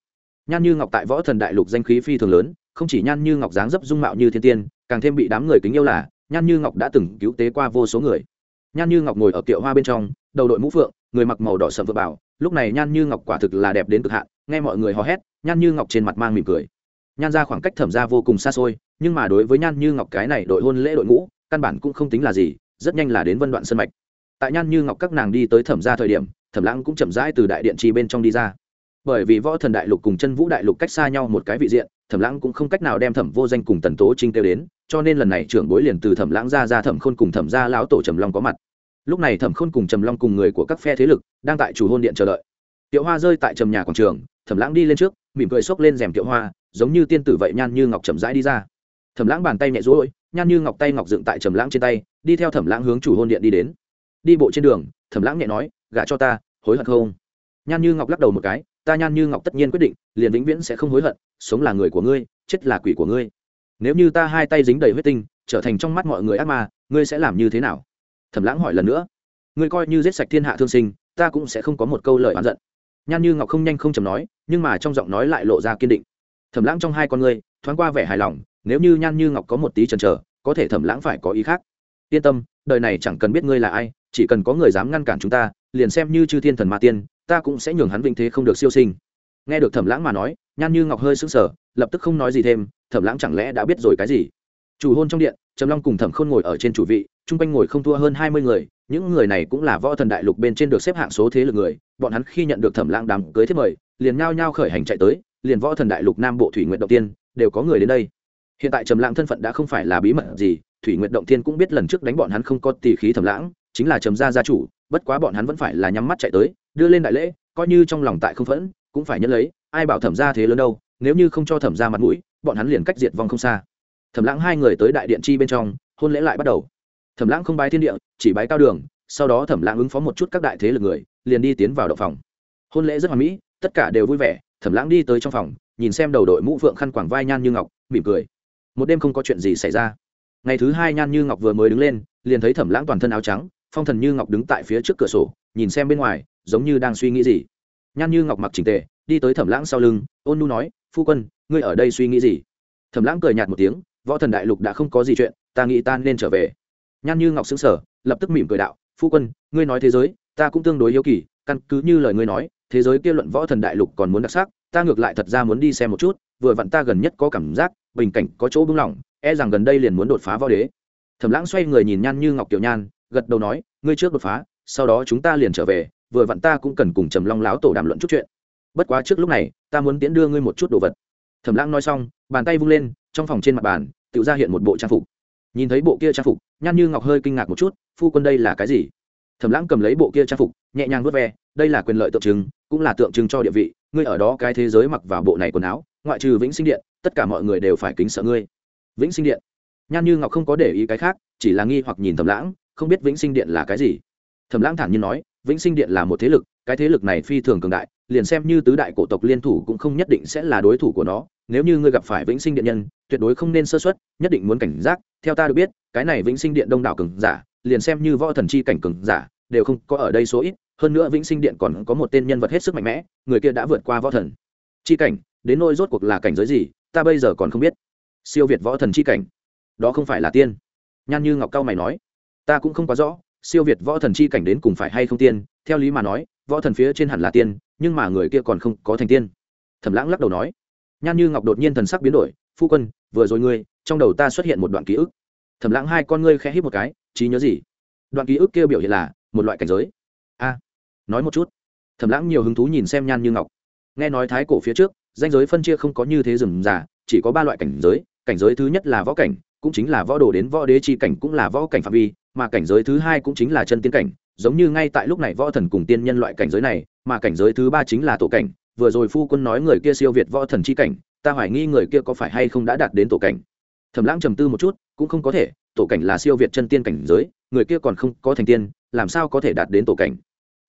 Nhan như ngọc tại võ thần đại lục danh khí phi thường lớn, không chỉ nhan như ngọc dáng dấp dung mạo như thiên tiên, càng thêm bị đám người kính yêu là, nhan như ngọc đã từng cứu tế qua vô số người. Nhan như ngọc ngồi ở kiệu hoa bên trong, đầu đội mũ phượng, người mặc màu đỏ sầm vừa bảo lúc này nhan như ngọc quả thực là đẹp đến cực hạn, nghe mọi người hò hét, nhan như ngọc trên mặt mang mỉm cười. Nhan ra khoảng cách thẩm ra vô cùng xa xôi nhưng mà đối với nhan như ngọc cái này đội hôn lễ đội ngũ, căn bản cũng không tính là gì, rất nhanh là đến vân đoạn sân mạch. Tại nhan như ngọc các nàng đi tới thẩm ra thời điểm, thẩm lãng cũng chậm rãi từ đại điện trì bên trong đi ra. Bởi vì võ thần đại lục cùng chân vũ đại lục cách xa nhau một cái vị diện, thẩm lãng cũng không cách nào đem thẩm vô danh cùng tần tố trinh kêu đến, cho nên lần này trưởng bối liền từ thẩm lãng ra ra thẩm khôn cùng thẩm gia lão tổ trầm long có mặt. Lúc này thẩm khôn cùng trầm long cùng người của các phe thế lực đang tại chủ hôn điện chờ đợi. Tiệu hoa rơi tại trầm nhà quảng trường, thẩm lãng đi lên trước, mỉm cười xốc lên rèm tiệu hoa, giống như tiên tử vậy nhan như ngọc chậm rãi đi ra thẩm lãng bàn tay nhẹ rối nhan như ngọc tay ngọc dựng tại trầm lãng trên tay, đi theo thẩm lãng hướng chủ hôn điện đi đến. Đi bộ trên đường, thẩm lãng nhẹ nói, gả cho ta, hối hận không? Nhan như ngọc lắc đầu một cái, ta nhan như ngọc tất nhiên quyết định, liền vĩnh viễn sẽ không hối hận, sống là người của ngươi, chết là quỷ của ngươi. Nếu như ta hai tay dính đầy huyết tinh, trở thành trong mắt mọi người ác ma, ngươi sẽ làm như thế nào? Thẩm lãng hỏi lần nữa, ngươi coi như giết sạch thiên hạ thương sinh, ta cũng sẽ không có một câu lời oán giận. Nhan như ngọc không nhanh không chầm nói, nhưng mà trong giọng nói lại lộ ra kiên định. Thẩm lãng trong hai con ngươi, thoáng qua vẻ hài lòng nếu như nhan như ngọc có một tí chần chờ, có thể thẩm lãng phải có ý khác. Yên tâm, đời này chẳng cần biết ngươi là ai, chỉ cần có người dám ngăn cản chúng ta, liền xem như chư thiên thần ma tiên, ta cũng sẽ nhường hắn vinh thế không được siêu sinh. Nghe được thẩm lãng mà nói, nhan như ngọc hơi sững sờ, lập tức không nói gì thêm, thẩm lãng chẳng lẽ đã biết rồi cái gì? Chủ hôn trong điện, trầm long cùng thẩm khôn ngồi ở trên chủ vị, chung quanh ngồi không thua hơn hai mươi người, những người này cũng là võ thần đại lục bên trên được xếp hạng số thế lực người, bọn hắn khi nhận được thẩm lãng đám cưới thiết mời, liền nhao nhao khởi hành chạy tới, liền võ thần đại lục nam bộ thủy nguyện đầu tiên, đều có người đến đây hiện tại trầm lãng thân phận đã không phải là bí mật gì, thủy nguyện động thiên cũng biết lần trước đánh bọn hắn không có tỷ khí thẩm lãng, chính là trầm gia gia chủ, bất quá bọn hắn vẫn phải là nhắm mắt chạy tới, đưa lên đại lễ, coi như trong lòng tại không phẫn, cũng phải nhận lấy, ai bảo thẩm gia thế lớn đâu, nếu như không cho thẩm gia mặt mũi, bọn hắn liền cách diệt vong không xa. Thẩm lãng hai người tới đại điện chi bên trong, hôn lễ lại bắt đầu. Thẩm lãng không bái thiên địa, chỉ bái cao đường, sau đó thẩm lãng ứng phó một chút các đại thế lực người, liền đi tiến vào động phòng. Hôn lễ rất hoàn mỹ, tất cả đều vui vẻ, thẩm lãng đi tới trong phòng, nhìn xem đầu đội mũ phượng khăn quảng vai nhan như ngọc, mỉm cười một đêm không có chuyện gì xảy ra. Ngày thứ hai nhan như ngọc vừa mới đứng lên, liền thấy thẩm lãng toàn thân áo trắng, phong thần như ngọc đứng tại phía trước cửa sổ, nhìn xem bên ngoài, giống như đang suy nghĩ gì. Nhan như ngọc mặc trình tề, đi tới thẩm lãng sau lưng, ôn nu nói, phu quân, ngươi ở đây suy nghĩ gì? Thẩm lãng cười nhạt một tiếng, võ thần đại lục đã không có gì chuyện, ta nghĩ ta nên trở về. Nhan như ngọc xứng sở lập tức mỉm cười đạo, phu quân, ngươi nói thế giới, ta cũng tương đối yêu kỳ, căn cứ như lời ngươi nói, thế giới kia luận võ thần đại lục còn muốn đặc sắc, ta ngược lại thật ra muốn đi xem một chút, vừa vặn ta gần nhất có cảm giác bình cảnh có chỗ bưng lỏng e rằng gần đây liền muốn đột phá võ đế. Thẩm lãng xoay người nhìn nhan như ngọc tiểu nhan, gật đầu nói, ngươi trước đột phá, sau đó chúng ta liền trở về, vừa vặn ta cũng cần cùng trầm long láo tổ đàm luận chút chuyện. Bất quá trước lúc này, ta muốn tiễn đưa ngươi một chút đồ vật. Thẩm lãng nói xong, bàn tay vung lên, trong phòng trên mặt bàn tự ra hiện một bộ trang phục. Nhìn thấy bộ kia trang phục, nhan như ngọc hơi kinh ngạc một chút, phu quân đây là cái gì? Thẩm lãng cầm lấy bộ kia trang phục, nhẹ nhàng vớt ve, đây là quyền lợi tượng trưng, cũng là tượng trưng cho địa vị, ngươi ở đó cái thế giới mặc vào bộ này quần áo, ngoại trừ vĩnh sinh điện tất cả mọi người đều phải kính sợ ngươi. Vĩnh sinh điện. Nhan như ngọc không có để ý cái khác, chỉ là nghi hoặc nhìn thầm lãng, không biết vĩnh sinh điện là cái gì. Thầm lãng thản nhiên nói, vĩnh sinh điện là một thế lực, cái thế lực này phi thường cường đại, liền xem như tứ đại cổ tộc liên thủ cũng không nhất định sẽ là đối thủ của nó. Nếu như ngươi gặp phải vĩnh sinh điện nhân, tuyệt đối không nên sơ xuất nhất định muốn cảnh giác. Theo ta được biết, cái này vĩnh sinh điện đông đảo cường giả, liền xem như võ thần chi cảnh cường giả, đều không có ở đây số ít. Hơn nữa vĩnh sinh điện còn có một tên nhân vật hết sức mạnh mẽ, người kia đã vượt qua võ thần chi cảnh, đến nôi rốt cuộc là cảnh giới gì ta bây giờ còn không biết. Siêu việt võ thần chi cảnh, đó không phải là tiên. Nhan như ngọc cao mày nói, ta cũng không quá rõ, siêu việt võ thần chi cảnh đến cùng phải hay không tiên, theo lý mà nói, võ thần phía trên hẳn là tiên, nhưng mà người kia còn không có thành tiên. Thẩm lãng lắc đầu nói, nhan như ngọc đột nhiên thần sắc biến đổi, phu quân, vừa rồi ngươi, trong đầu ta xuất hiện một đoạn ký ức. Thẩm lãng hai con ngươi khẽ hít một cái, trí nhớ gì? Đoạn ký ức kia biểu hiện là, một loại cảnh giới. A, nói một chút. Thẩm lãng nhiều hứng thú nhìn xem nhan như ngọc. Nghe nói thái cổ phía trước danh giới phân chia không có như thế rừng già chỉ có ba loại cảnh giới cảnh giới thứ nhất là võ cảnh, cũng chính là võ đồ đến võ đế chi cảnh cũng là võ cảnh phạm vi, mà cảnh giới thứ hai cũng chính là chân tiên cảnh, giống như ngay tại lúc này võ thần cùng tiên nhân loại cảnh giới này, mà cảnh giới thứ ba chính là tổ cảnh. Vừa rồi phu quân nói người kia siêu việt võ thần chi cảnh, ta hoài nghi người kia có phải hay không đã đạt đến tổ cảnh. Thẩm lãng trầm tư một chút, cũng không có thể, tổ cảnh là siêu việt chân tiên cảnh giới, người kia còn không có thành tiên, làm sao có thể đạt đến tổ cảnh?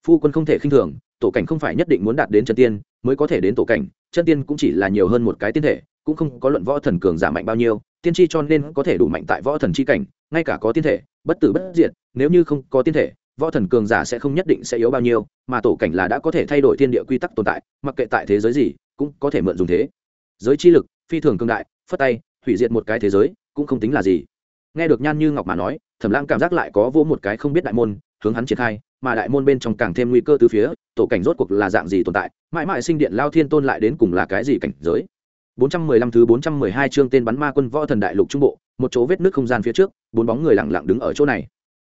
Phu quân không thể khinh thường, tổ cảnh không phải nhất định muốn đạt đến chân tiên, mới có thể đến tổ cảnh chân tiên cũng chỉ là nhiều hơn một cái tiên thể, cũng không có luận võ thần cường giả mạnh bao nhiêu, tiên tri cho nên có thể đủ mạnh tại võ thần chi cảnh, ngay cả có tiên thể, bất tử bất diệt, nếu như không có tiên thể, võ thần cường giả sẽ không nhất định sẽ yếu bao nhiêu, mà tổ cảnh là đã có thể thay đổi thiên địa quy tắc tồn tại, mặc kệ tại thế giới gì, cũng có thể mượn dùng thế. Giới chi lực, phi thường cường đại, phất tay, hủy diệt một cái thế giới, cũng không tính là gì. Nghe được nhan như ngọc mà nói, thẩm lãng cảm giác lại có vô một cái không biết đại môn, hướng hắn triển khai mà đại môn bên trong càng thêm nguy cơ từ phía, tổ cảnh rốt cuộc là dạng gì tồn tại? Mãi mãi sinh điện lao thiên tôn lại đến cùng là cái gì cảnh giới? 415 thứ 412 chương tên bắn ma quân võ thần đại lục trung bộ, một chỗ vết nước không gian phía trước, bốn bóng người lặng lặng đứng ở chỗ này.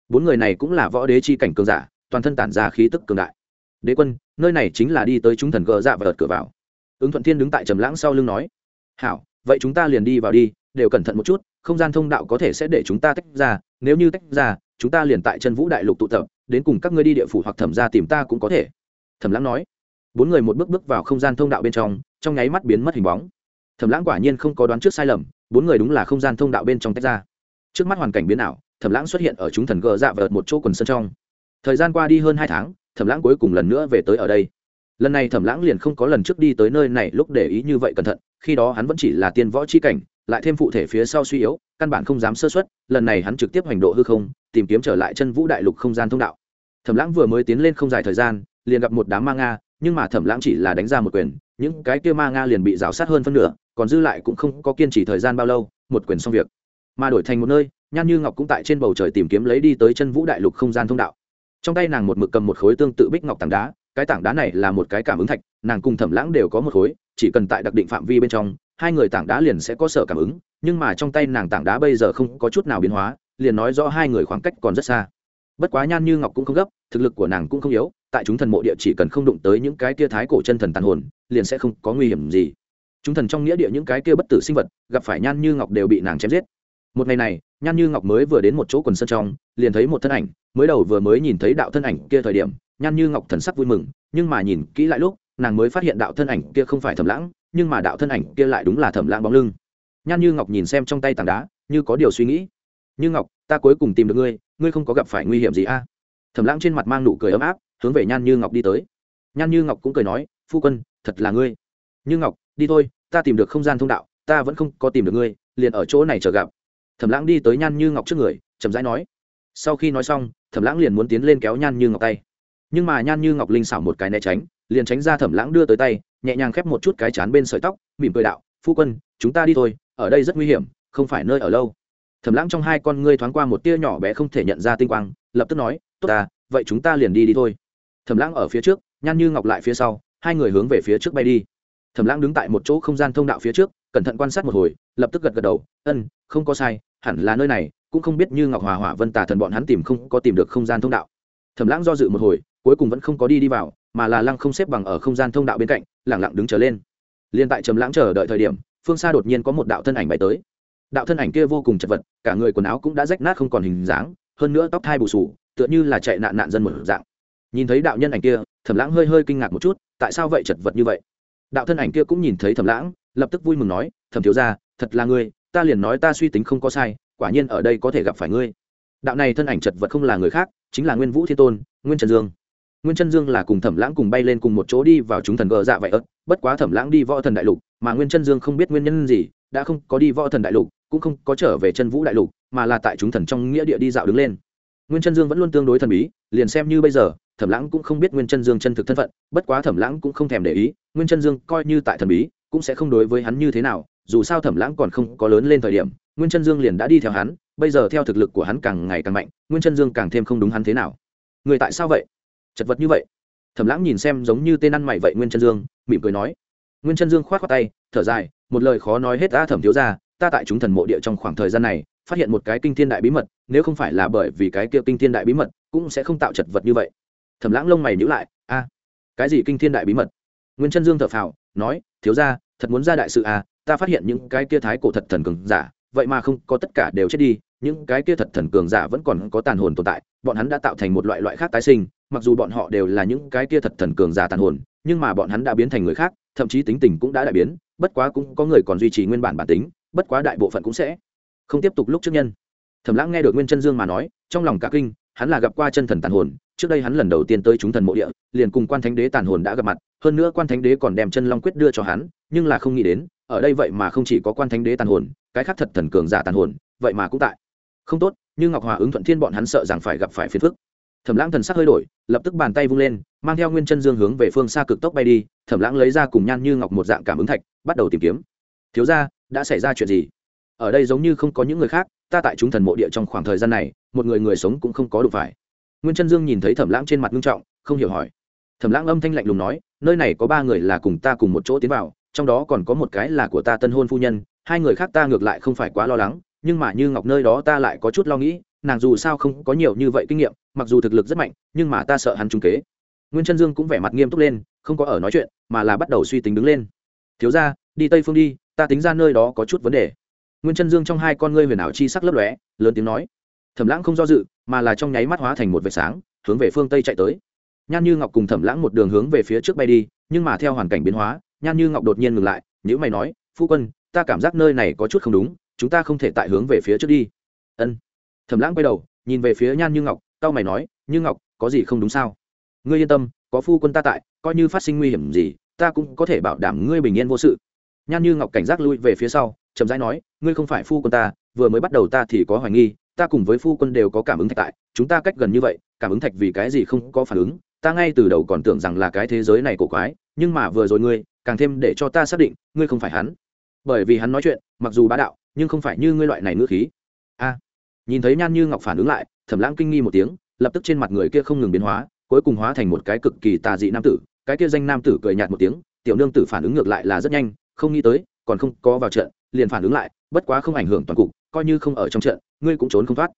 Bốn người này cũng là võ đế chi cảnh cường giả, toàn thân tản ra khí tức cường đại. Đế quân, nơi này chính là đi tới chúng thần gờ dạ và đợt cửa vào. Ứng thuận thiên đứng tại trầm lãng sau lưng nói, hảo, vậy chúng ta liền đi vào đi, đều cẩn thận một chút, không gian thông đạo có thể sẽ để chúng ta tách ra, nếu như tách ra, chúng ta liền tại chân vũ đại lục tụ tập đến cùng các ngươi đi địa phủ hoặc thẩm ra tìm ta cũng có thể. Thẩm lãng nói. Bốn người một bước bước vào không gian thông đạo bên trong trong nháy mắt biến mất hình bóng. Thẩm lãng quả nhiên không có đoán trước sai lầm, bốn người đúng là không gian thông đạo bên trong tách ra. Trước mắt hoàn cảnh biến ảo, thẩm lãng xuất hiện ở chúng thần gờ dạ vợt một chỗ quần sân trong. Thời gian qua đi hơn hai tháng, thẩm lãng cuối cùng lần nữa về tới ở đây. Lần này thẩm lãng liền không có lần trước đi tới nơi này lúc để ý như vậy cẩn thận, khi đó hắn vẫn chỉ là tiên võ c h i cảnh lại thêm phụ thể phía sau suy yếu, căn bản không dám sơ xuất lần này hắn trực tiếp hành độ hư không, tìm kiếm trở lại chân vũ đại lục không gian thông đạo. Thẩm lãng vừa mới tiến lên không dài thời gian, liền gặp một đám ma nga, nhưng mà thẩm lãng chỉ là đánh ra một quyền, những cái kia ma nga liền bị rào sát hơn phân nửa, còn dư lại cũng không có kiên trì thời gian bao lâu, một quyền xong việc. Mà đổi thành một nơi, nhan như ngọc cũng tại trên bầu trời tìm kiếm lấy đi tới chân vũ đại lục không gian thông đạo. Trong tay nàng một mực cầm một khối tương tự bích ngọc tảng đá, cái tảng đá này là một cái cảm ứng thạch, nàng cùng thẩm lãng đều có một khối, chỉ cần tại đặc định phạm vi bên trong hai người tảng đá liền sẽ có sở cảm ứng, nhưng mà trong tay nàng tảng đá bây giờ không có chút nào biến hóa, liền nói rõ hai người khoảng cách còn rất xa. Bất quá nhan như ngọc cũng không gấp, thực lực của nàng cũng không yếu, tại chúng thần mộ địa chỉ cần không đụng tới những cái kia thái cổ chân thần tàn hồn, liền sẽ không có nguy hiểm gì. Chúng thần trong nghĩa địa những cái kia bất tử sinh vật, gặp phải nhan như ngọc đều bị nàng chém giết. Một ngày này, nhan như ngọc mới vừa đến một chỗ quần sân trong, liền thấy một thân ảnh, mới đầu vừa mới nhìn thấy đạo thân ảnh kia thời điểm, nhan như ngọc thần sắc vui mừng, nhưng mà nhìn kỹ lại lúc, nàng mới phát hiện đạo thân ảnh kia không phải thẩm lãng nhưng mà đạo thân ảnh kia lại đúng là thẩm lãng bóng lưng. Nhan như ngọc nhìn xem trong tay tảng đá, như có điều suy nghĩ. Như ngọc, ta cuối cùng tìm được ngươi ngươi không có gặp phải nguy hiểm gì a? À? thẩm lãng trên mặt mang nụ cười ấm áp, hướng về nhan như ngọc đi tới. Nhan như ngọc cũng cười nói, phu quân, thật là ngươi. Như ngọc, đi thôi, ta tìm được không gian thông đạo, ta vẫn không có tìm được ngươi, liền ở chỗ này chờ gặp. Thẩm lãng đi tới nhan như ngọc trước người, chậm rãi nói. Sau khi nói xong, thẩm lãng liền muốn tiến lên kéo nhan như ngọc tay. Nhưng mà nhan như ngọc linh xảo một cái né tránh liền tránh ra thẩm lãng đưa tới tay, nhẹ nhàng khép một chút cái chán bên sợi tóc, mỉm cười đạo, phu quân, chúng ta đi thôi, ở đây rất nguy hiểm, không phải nơi ở lâu. Thẩm lãng trong hai con ngươi thoáng qua một tia nhỏ bé không thể nhận ra tinh quang, lập tức nói, tốt ta, vậy chúng ta liền đi đi thôi. Thẩm lãng ở phía trước, nhan như ngọc lại phía sau, hai người hướng về phía trước bay đi. Thẩm lãng đứng tại một chỗ không gian thông đạo phía trước, cẩn thận quan sát một hồi, lập tức gật gật đầu, ân, không có sai, hẳn là nơi này, cũng không biết như ngọc hòa hỏa vân tà thần bọn hắn tìm không có tìm được không gian thông đạo. Thẩm lãng do dự một hồi, cuối cùng vẫn không có đi đi vào mà là lăng không xếp bằng ở không gian thông đạo bên cạnh lẳng lặng đứng trở lên. Liên tại trầm lãng chờ đợi thời điểm, phương xa đột nhiên có một đạo thân ảnh bay tới. Đạo thân ảnh kia vô cùng chật vật, cả người quần áo cũng đã rách nát không còn hình dáng, hơn nữa tóc thai bù sù, tựa như là chạy nạn nạn dân một dạng. Nhìn thấy đạo nhân ảnh kia, thẩm lãng hơi hơi kinh ngạc một chút, tại sao vậy chật vật như vậy? Đạo thân ảnh kia cũng nhìn thấy thẩm lãng, lập tức vui mừng nói, thẩm thiếu gia, thật là ngươi, ta liền nói ta suy tính không có sai, quả nhiên ở đây có thể gặp phải ngươi. Đạo này thân ảnh chật vật không là người khác, chính là nguyên vũ thiên tôn, nguyên trần dương nguyên chân dương là cùng thẩm lãng cùng bay lên cùng một chỗ đi vào chúng thần gờ dạ vậy ớt, bất quá thẩm lãng đi võ thần đại lục, mà nguyên chân dương không biết nguyên nhân gì, đã không có đi võ thần đại lục, cũng không có trở về chân vũ đại lục, mà là tại chúng thần trong nghĩa địa đi dạo đứng lên. Nguyên chân dương vẫn luôn tương đối thần bí, liền xem như bây giờ, thẩm lãng cũng không biết nguyên chân dương chân thực thân phận, bất quá thẩm lãng cũng không thèm để ý, nguyên chân dương coi như tại thần bí, cũng sẽ không đối với hắn như thế nào, dù sao thẩm lãng còn không có lớn lên thời điểm, nguyên chân dương liền đã đi theo hắn, bây giờ theo thực lực của hắn càng ngày càng mạnh, nguyên chân dương càng thêm không đúng hắn thế nào. Người tại sao vậy? Chật vật như vậy. Thẩm lãng nhìn xem giống như tên ăn mày vậy nguyên chân dương, mỉm cười nói. Nguyên chân dương k h o á t khoác tay, thở dài, một lời khó nói hết ta thẩm thiếu ra ta tại chúng thần mộ địa trong khoảng thời gian này, phát hiện một cái kinh thiên đại bí mật, nếu không phải là bởi vì cái kia kinh thiên đại bí mật, cũng sẽ không tạo chật vật như vậy. Thẩm lãng lông mày nhữ lại, a, cái gì kinh thiên đại bí mật? Nguyên chân dương thở phào, nói, thiếu ra thật muốn ra đại sự à ta phát hiện những cái kia thái cổ thật thần cường giả, vậy mà không có tất cả đều chết đi, những cái kia thật thần cường giả vẫn còn có tàn hồn tồn tại, bọn hắn đã tạo thành một loại loại khác tái sinh mặc dù bọn họ đều là những cái kia thật thần cường giả tàn hồn, nhưng mà bọn hắn đã biến thành người khác, thậm chí tính tình cũng đã đại biến, bất quá cũng có người còn duy trì nguyên bản bản tính, bất quá đại bộ phận cũng sẽ không tiếp tục lúc trước nhân. Thẩm lãng nghe được nguyên chân dương mà nói, trong lòng cả kinh, hắn là gặp qua chân thần tàn hồn, trước đây hắn lần đầu tiên tới chúng thần mộ địa, liền cùng quan thánh đế tàn hồn đã gặp mặt, hơn nữa quan thánh đế còn đem chân long quyết đưa cho hắn, nhưng là không nghĩ đến, ở đây vậy mà không chỉ có quan thánh đế tàn hồn, cái khác thật thần cường giả tàn hồn, vậy mà cũng tại. Không tốt, nhưng ngọc hòa ứng thuận thiên bọn hắn sợ rằng phải gặp phải phiền phức thẩm lãng thần sắc hơi đổi, lập tức bàn tay vung lên, mang theo nguyên chân dương hướng về phương xa cực tốc bay đi, thẩm lãng lấy ra cùng nhan như ngọc một dạng cảm ứng thạch, bắt đầu tìm kiếm. Thiếu ra đã xảy ra chuyện gì? Ở đây giống như không có những người khác, ta tại chúng thần mộ địa trong khoảng thời gian này, một người người sống cũng không có đủ phải. Nguyên chân dương nhìn thấy thẩm lãng trên mặt nghiêm trọng, không hiểu hỏi. Thẩm lãng âm thanh lạnh lùng nói, nơi này có ba người là cùng ta cùng một chỗ tiến vào, trong đó còn có một cái là của ta tân hôn phu nhân, hai người khác ta ngược lại không phải quá lo lắng, nhưng mà như ngọc nơi đó ta lại có chút lo nghĩ nàng dù sao không có nhiều như vậy kinh nghiệm, mặc dù thực lực rất mạnh, nhưng mà ta sợ hắn trúng kế. Nguyên chân dương cũng vẻ mặt nghiêm túc lên, không có ở nói chuyện, mà là bắt đầu suy tính đứng lên. Thiếu ra đi tây phương đi, ta tính ra nơi đó có chút vấn đề. Nguyên chân dương trong hai con ngươi huyền ảo chi sắc lấp lóe, lớn tiếng nói. Thẩm lãng không do dự, mà là trong nháy mắt hóa thành một vệt sáng, hướng về phương tây chạy tới. Nhan như ngọc cùng thẩm lãng một đường hướng về phía trước bay đi, nhưng mà theo hoàn cảnh biến hóa, nhan như ngọc đột nhiên ngừng lại nhữ mày nói, phu quân, ta cảm giác nơi này có chút không đúng, chúng ta không thể tại hướng về phía trước đi. Ân thẩm lãng quay đầu, nhìn về phía nhan như ngọc tao mày nói, như ngọc, có gì không đúng sao? Ngươi yên tâm, có phu quân ta tại, coi như phát sinh nguy hiểm gì, ta cũng có thể bảo đảm ngươi bình yên vô sự. Nhan như ngọc cảnh giác lui về phía sau, chậm rãi nói, ngươi không phải phu quân ta, vừa mới bắt đầu ta thì có hoài nghi, ta cùng với phu quân đều có cảm ứng thạch tại, chúng ta cách gần như vậy, cảm ứng thạch vì cái gì không có phản ứng, ta ngay từ đầu còn tưởng rằng là cái thế giới này cổ quái, nhưng mà vừa rồi ngươi, càng thêm để cho ta xác định, ngươi không phải hắn. Bởi vì hắn nói chuyện, mặc dù bá đạo, nhưng không phải như ngươi loại này ngữ khí. A nhìn thấy nhan như ngọc phản ứng lại, thẩm lãng kinh nghi một tiếng, lập tức trên mặt người kia không ngừng biến hóa, cuối cùng hóa thành một cái cực kỳ tà dị nam tử. Cái kia danh nam tử cười nhạt một tiếng, tiểu nương tử phản ứng ngược lại là rất nhanh, không nghĩ tới, còn không có vào trận, liền phản ứng lại, bất quá không ảnh hưởng toàn cục, coi như không ở trong trận, ngươi cũng trốn không thoát.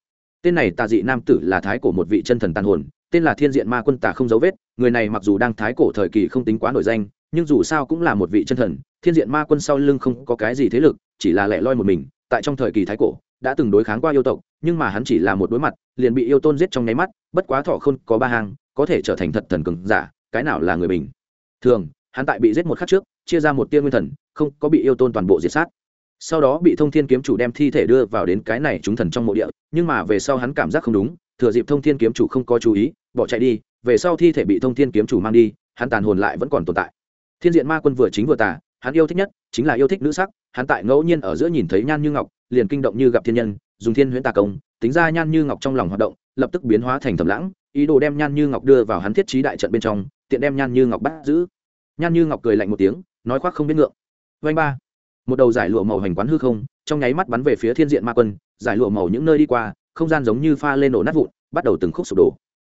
Tên này tà dị nam tử là thái cổ một vị chân thần tàn hồn, tên là thiên diện ma quân tà không dấu vết, người này mặc dù đang thái cổ thời kỳ không tính quá nổi danh, nhưng dù sao cũng là một vị chân thần, thiên diện ma quân sau lưng không có cái gì thế lực, chỉ là lẻ loi một mình, tại trong thời kỳ thái cổ đã từng đối kháng qua yêu tộc, nhưng mà hắn chỉ là một đối mặt, liền bị yêu tôn giết trong nháy mắt, bất quá thọ không có ba hàng có thể trở thành thật thần cường giả, cái nào là người bình thường. Hắn tại bị giết một khắc trước, chia ra một tia nguyên thần, không có bị yêu tôn toàn bộ diệt sát. Sau đó bị thông thiên kiếm chủ đem thi thể đưa vào đến cái này chúng thần trong mộ địa, nhưng mà về sau hắn cảm giác không đúng, thừa dịp thông thiên kiếm chủ không có chú ý, bỏ chạy đi, về sau thi thể bị thông thiên kiếm chủ mang đi, hắn tàn hồn lại vẫn còn tồn tại. Thiên diện ma quân vừa chính vừa tà, hắn yêu thích nhất chính là yêu thích nữ sắc, hắn tại ngẫu nhiên ở giữa nhìn thấy nhan như ngọc liền kinh động như gặp thiên nhân, dùng thiên huyễn tà công, tính ra nhan như ngọc trong lòng hoạt động, lập tức biến hóa thành thầm lãng, ý đồ đem nhan như ngọc đưa vào hắn thiết trí đại trận bên trong, tiện đem nhan như ngọc bắt giữ. Nhan như ngọc cười lạnh một tiếng, nói khoác không biết ngượng. Vanh ba. Một đầu giải lụa màu hành quán hư không, trong nháy mắt bắn về phía thiên diện ma quân, giải lụa màu những nơi đi qua, không gian giống như pha lên nổ nát vụn, bắt đầu từng khúc sụp đổ.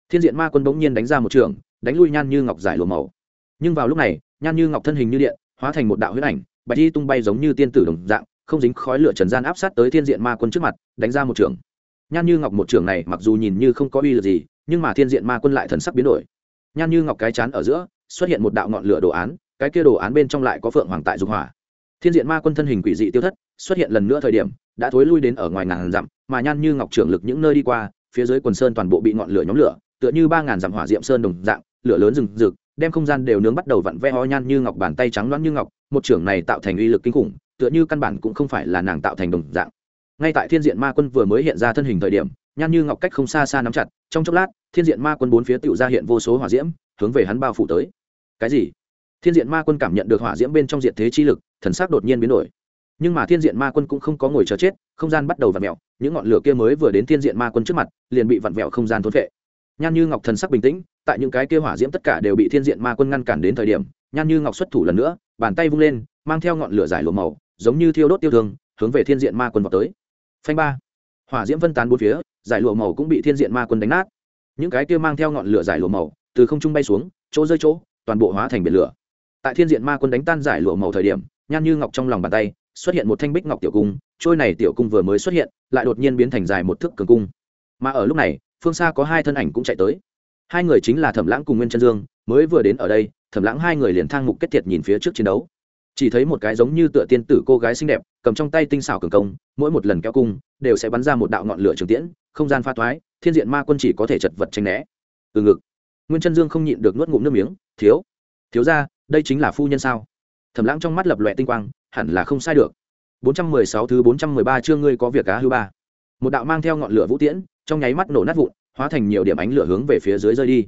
Thiên diện ma quân bỗng nhiên đánh ra một trường, đánh lui nhan như ngọc giải lụa màu. Nhưng vào lúc này, nhan như ngọc thân hình như điện, hóa thành một đạo huyết ảnh, bạch đi tung bay giống như tiên tử đồng dạng không dính khói lửa trần gian áp sát tới thiên diện ma quân trước mặt, đánh ra một trường. Nhan như ngọc một trường này mặc dù nhìn như không có uy lực gì, nhưng mà thiên diện ma quân lại thần sắc biến đổi. Nhan như ngọc cái chán ở giữa, xuất hiện một đạo ngọn lửa đồ án, cái kia đồ án bên trong lại có phượng hoàng tại dục hỏa. Thiên diện ma quân thân hình quỷ dị tiêu thất, xuất hiện lần nữa thời điểm, đã thối lui đến ở ngoài ngàn dặm, mà nhan như ngọc trưởng lực những nơi đi qua, phía dưới quần sơn toàn bộ bị ngọn lửa nhóm lửa, tựa như ba ngàn dặm hỏa diệm sơn đồng dạng, lửa lớn rừng rực, đem không gian đều nướng bắt đầu vặn ve ho nhan như ngọc bàn tay trắng loãng như ngọc, một trưởng này tạo thành uy lực kinh khủng tựa như căn bản cũng không phải là nàng tạo thành đồng dạng. Ngay tại thiên diện ma quân vừa mới hiện ra thân hình thời điểm, nhan như ngọc cách không xa xa nắm chặt, trong chốc lát, thiên diện ma quân bốn phía tựu ra hiện vô số hỏa diễm, hướng về hắn bao phủ tới. Cái gì? Thiên diện ma quân cảm nhận được hỏa diễm bên trong diện thế chi lực, thần sắc đột nhiên biến đổi. Nhưng mà thiên diện ma quân cũng không có ngồi chờ chết, không gian bắt đầu vặn mẹo những ngọn lửa kia mới vừa đến thiên diện ma quân trước mặt, liền bị vặn vẹo không gian thốn vệ nhan như ngọc thần sắc bình tĩnh, tại những cái kia hỏa diễm tất cả đều bị thiên diện ma quân ngăn cản đến thời điểm, nhan như ngọc xuất thủ lần nữa, bàn tay vung lên, mang theo ngọn lửa giải lộ màu giống như thiêu đốt tiêu thương, hướng về thiên diện ma quân vào tới. Phanh ba. Hỏa diễm vân tán bốn phía, giải lụa màu cũng bị thiên diện ma quân đánh nát. Những cái kia mang theo ngọn lửa giải lụa màu, từ không trung bay xuống, chỗ rơi chỗ, toàn bộ hóa thành biển lửa. Tại thiên diện ma quân đánh tan giải lụa màu thời điểm, nhan như ngọc trong lòng bàn tay, xuất hiện một thanh bích ngọc tiểu cung, trôi này tiểu cung vừa mới xuất hiện, lại đột nhiên biến thành dài một thước cường cung. Mà ở lúc này, phương xa có hai thân ảnh cũng chạy tới. Hai người chính là thẩm lãng cùng nguyên chân dương, mới vừa đến ở đây, thẩm lãng hai người liền thang mục kết thiệt nhìn phía trước chiến đấu chỉ thấy một cái giống như tựa tiên tử cô gái xinh đẹp, cầm trong tay tinh xảo cường công, mỗi một lần kéo cung, đều sẽ bắn ra một đạo ngọn lửa trường tiễn, không gian pha thoái, thiên diện ma quân chỉ có thể chật vật tranh né. Từ ngực, nguyên chân dương không nhịn được nuốt ngụm nước miếng, thiếu thiếu ra đây chính là phu nhân sao? Thẩm lãng trong mắt lập loẹ tinh quang, hẳn là không sai được. 416 thứ 413 chương ngươi có việc cá hư ba. Một đạo mang theo ngọn lửa vũ tiễn, trong nháy mắt nổ nát vụn, hóa thành nhiều điểm ánh lửa hướng về phía dưới rơi đi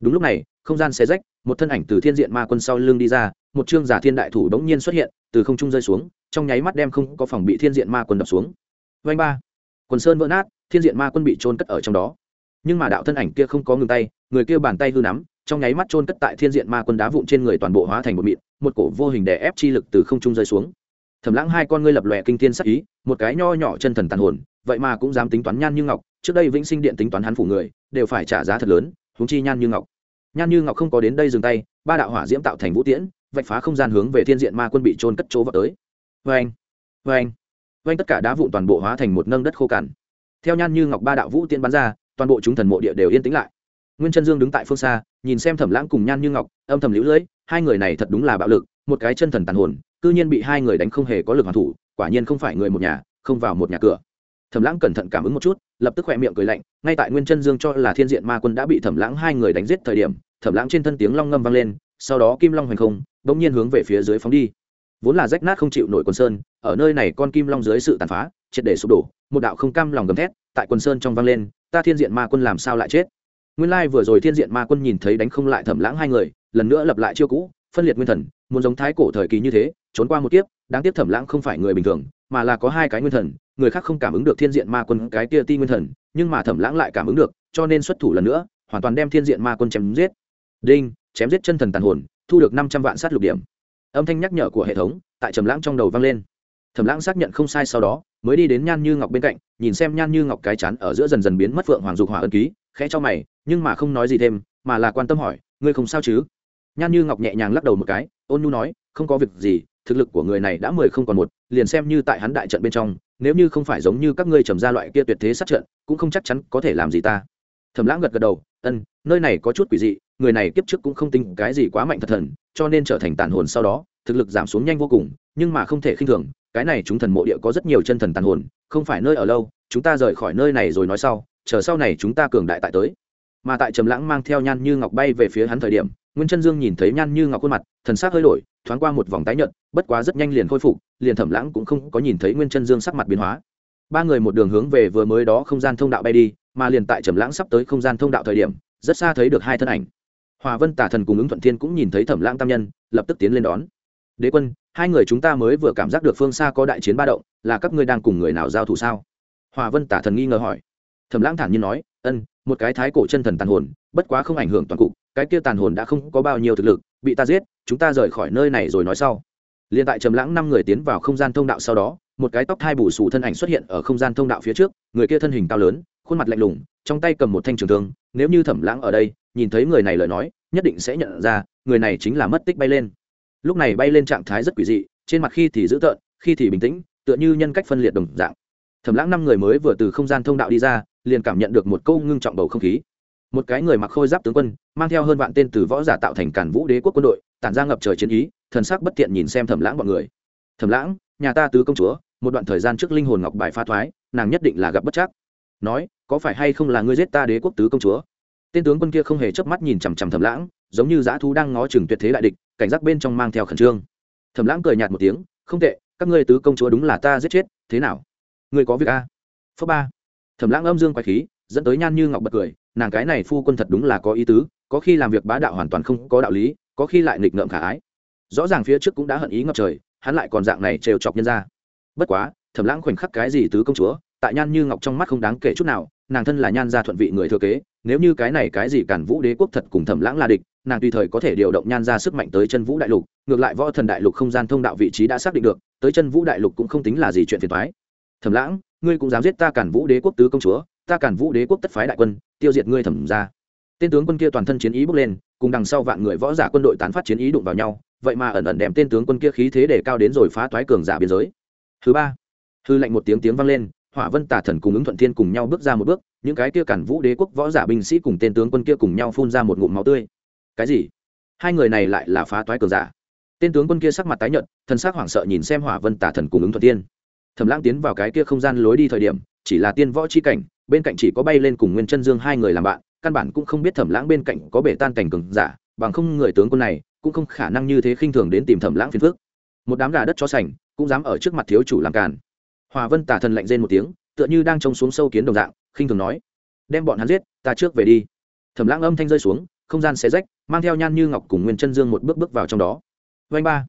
đúng lúc này, không gian xé rách, một thân ảnh từ thiên diện ma quân sau lưng đi ra, một chương giả thiên đại thủ đống nhiên xuất hiện, từ không trung rơi xuống, trong nháy mắt đem không có phòng bị thiên diện ma quân đập xuống. Vanh ba. Quần sơn vỡ nát, thiên diện ma quân bị trôn cất ở trong đó. Nhưng mà đạo thân ảnh kia không có ngừng tay, người kia bàn tay hư nắm, trong nháy mắt trôn cất tại thiên diện ma quân đá vụn trên người toàn bộ hóa thành một mịn, một cổ vô hình đè ép chi lực từ không trung rơi xuống. Thẩm lãng hai con ngươi lập lòe kinh thiên sắc ý, một cái nho nhỏ chân thần tàn hồn, vậy mà cũng dám tính toán nhan như ngọc, trước đây vĩnh sinh điện tính toán hắn phủ người, đều phải trả giá thật lớn huống chi nhan như ngọc. Nhan như ngọc không có đến đây dừng tay, ba đạo hỏa diễm tạo thành vũ tiễn, vạch phá không gian hướng về thiên diện ma quân bị trôn cất chỗ vào tới. Vê anh vê anh vê anh tất cả đá vụn toàn bộ hóa thành một nâng đất khô cằn. Theo nhan như ngọc ba đạo vũ tiễn bắn ra, toàn bộ chúng thần mộ địa đều yên tĩnh lại. Nguyên chân dương đứng tại phương xa, nhìn xem thẩm lãng cùng nhan như ngọc, âm thầm lũ lưỡi hai người này thật đúng là bạo lực, một cái chân thần tàn hồn, cư nhiên bị hai người đánh không hề có lực hoàn thủ, quả nhiên không phải người một nhà, không vào một nhà cửa thẩm lãng cẩn thận cảm ứng một chút, lập tức khỏe miệng cười lạnh, ngay tại nguyên chân dương cho là thiên diện ma quân đã bị thẩm lãng hai người đánh giết thời điểm, thẩm lãng trên thân tiếng long ngâm vang lên, sau đó kim long hoành không, bỗng nhiên hướng về phía dưới phóng đi. Vốn là rách nát không chịu nổi quân sơn, ở nơi này con kim long dưới sự tàn phá, triệt để sụp đổ, một đạo không cam lòng gầm thét, tại quần sơn trong vang lên, ta thiên diện ma quân làm sao lại chết? Nguyên lai vừa rồi thiên diện ma quân nhìn thấy đánh không lại thẩm lãng hai người, lần nữa lập lại chiêu cũ, phân liệt nguyên thần, muốn giống thái cổ thời kỳ như thế, trốn qua một kiếp, đáng tiếc thẩm lãng không phải người bình thường mà là có hai cái nguyên thần, người khác không cảm ứng được thiên diện ma quân cái kia ti nguyên thần, nhưng mà thẩm lãng lại cảm ứng được, cho nên xuất thủ lần nữa, hoàn toàn đem thiên diện ma quân chém giết. Đinh, chém giết chân thần tàn hồn, thu được năm trăm vạn sát lục điểm. Âm thanh nhắc nhở của hệ thống tại trầm lãng trong đầu vang lên. Thẩm lãng xác nhận không sai sau đó, mới đi đến nhan như ngọc bên cạnh, nhìn xem nhan như ngọc cái chán ở giữa dần dần biến mất phượng hoàng dục hỏa ân ký, khẽ cho mày, nhưng mà không nói gì thêm, mà là quan tâm hỏi, ngươi không sao chứ? Nhan như ngọc nhẹ nhàng lắc đầu một cái, ôn nhu nói, không có việc gì thực lực của người này đã mười không còn một, liền xem như tại hắn đại trận bên trong, nếu như không phải giống như các ngươi trầm ra loại kia tuyệt thế sát trận, cũng không chắc chắn có thể làm gì ta. Thẩm lãng gật gật đầu, ân, nơi này có chút quỷ dị, người này kiếp trước cũng không tính cái gì quá mạnh thật thần, cho nên trở thành tàn hồn sau đó, thực lực giảm xuống nhanh vô cùng, nhưng mà không thể khinh thường, cái này chúng thần mộ địa có rất nhiều chân thần tàn hồn, không phải nơi ở lâu, chúng ta rời khỏi nơi này rồi nói sau, chờ sau này chúng ta cường đại tại tới. Mà tại trầm lãng mang theo nhan như ngọc bay về phía hắn thời điểm nguyên chân dương nhìn thấy nhan như ngọc khuôn mặt, thần sắc hơi đổi, thoáng qua một vòng tái nhợt, bất quá rất nhanh liền khôi phục, liền thẩm lãng cũng không có nhìn thấy nguyên chân dương sắc mặt biến hóa. Ba người một đường hướng về vừa mới đó không gian thông đạo bay đi, mà liền tại trầm lãng sắp tới không gian thông đạo thời điểm, rất xa thấy được hai thân ảnh. Hòa vân tả thần cùng ứng thuận thiên cũng nhìn thấy thẩm lãng tam nhân, lập tức tiến lên đón. Đế quân, hai người chúng ta mới vừa cảm giác được phương xa có đại chiến ba động, là các ngươi đang cùng người nào giao thủ sao? Hòa vân tả thần nghi ngờ hỏi. Thẩm lãng thản nhiên nói, ân, một cái thái cổ chân thần tàn hồn, bất quá không ảnh hưởng toàn cục cái kia tàn hồn đã không có bao nhiêu thực lực, bị ta giết, chúng ta rời khỏi nơi này rồi nói sau. Liền tại trầm lãng năm người tiến vào không gian thông đạo sau đó, một cái tóc thai bù sù thân ảnh xuất hiện ở không gian thông đạo phía trước, người kia thân hình cao lớn, khuôn mặt lạnh lùng, trong tay cầm một thanh trường thương, nếu như thẩm lãng ở đây, nhìn thấy người này lời nói, nhất định sẽ nhận ra, người này chính là mất tích bay lên. Lúc này bay lên trạng thái rất quỷ dị, trên mặt khi thì dữ tợn, khi thì bình tĩnh, tựa như nhân cách phân liệt đồng dạng. Thẩm lãng năm người mới vừa từ không gian thông đạo đi ra, liền cảm nhận được một câu ngưng trọng bầu không khí một cái người mặc khôi giáp tướng quân, mang theo hơn vạn tên từ võ giả tạo thành cản vũ đế quốc quân đội, tản ra ngập trời chiến ý, thần sắc bất tiện nhìn xem thẩm lãng bọn người. Thẩm lãng, nhà ta tứ công chúa, một đoạn thời gian trước linh hồn ngọc bài pha thoái, nàng nhất định là gặp bất chắc. Nói, có phải hay không là ngươi giết ta đế quốc tứ công chúa? Tên tướng quân kia không hề chớp mắt nhìn chằm chằm thẩm lãng, giống như dã thú đang ngó chừng tuyệt thế đại địch, cảnh giác bên trong mang theo khẩn trương. Thẩm lãng cười nhạt một tiếng, không tệ, các ngươi tứ công chúa đúng là ta giết chết, thế nào? Ngươi có việc à? a phớ ba. Thẩm lãng âm dương quái khí, dẫn tới nhan như ngọc bật cười nàng cái này phu quân thật đúng là có ý tứ, có khi làm việc bá đạo hoàn toàn không có đạo lý, có khi lại nghịch ngợm khả ái. Rõ ràng phía trước cũng đã hận ý ngập trời, hắn lại còn dạng này trêu chọc nhân ra. Bất quá, thẩm lãng khoảnh khắc cái gì tứ công chúa, tại nhan như ngọc trong mắt không đáng kể chút nào, nàng thân là nhan gia thuận vị người thừa kế, nếu như cái này cái gì cản vũ đế quốc thật cùng thẩm lãng là địch, nàng tùy thời có thể điều động nhan ra sức mạnh tới chân vũ đại lục, ngược lại võ thần đại lục không gian thông đạo vị trí đã xác định được, tới chân vũ đại lục cũng không tính là gì chuyện phiền thoái thẩm lãng, ngươi cũng dám giết ta cản vũ đế quốc tứ công chúa ta cản vũ đế quốc tất phái đại quân, tiêu diệt ngươi thẩm ra tên tướng quân kia toàn thân chiến ý bước lên, cùng đằng sau vạn người võ giả quân đội tán phát chiến ý đụng vào nhau, vậy mà ẩn ẩn đem tên tướng quân kia khí thế để cao đến rồi phá toái cường giả biên giới. Thứ ba, hư lệnh một tiếng tiếng vang lên, hỏa vân tả thần cùng ứng thuận thiên cùng nhau bước ra một bước, những cái kia cản vũ đế quốc võ giả binh sĩ cùng tên tướng quân kia cùng nhau phun ra một ngụm máu tươi. Cái gì? Hai người này lại là phá toái cường giả. Tên tướng quân kia sắc mặt tái nhợt thân xác hoảng sợ nhìn xem hỏa vân tả thần cùng ứng thuận thiên. Thẩm lãng tiến vào cái kia không gian lối đi thời điểm, chỉ là tiên võ chi cảnh bên cạnh chỉ có bay lên cùng nguyên chân dương hai người làm bạn, căn bản cũng không biết thẩm lãng bên cạnh có bể tan cảnh cường giả, bằng không người tướng quân này cũng không khả năng như thế khinh thường đến tìm thẩm lãng phiền phước một đám gà đất cho sành cũng dám ở trước mặt thiếu chủ làm càn. Hòa vân tả thần lạnh rên một tiếng, tựa như đang trông xuống sâu kiến đồng dạng, khinh thường nói, đem bọn hắn giết, ta trước về đi. Thẩm lãng âm thanh rơi xuống, không gian xé rách, mang theo nhan như ngọc cùng nguyên chân dương một bước bước vào trong đó. Vanh ba,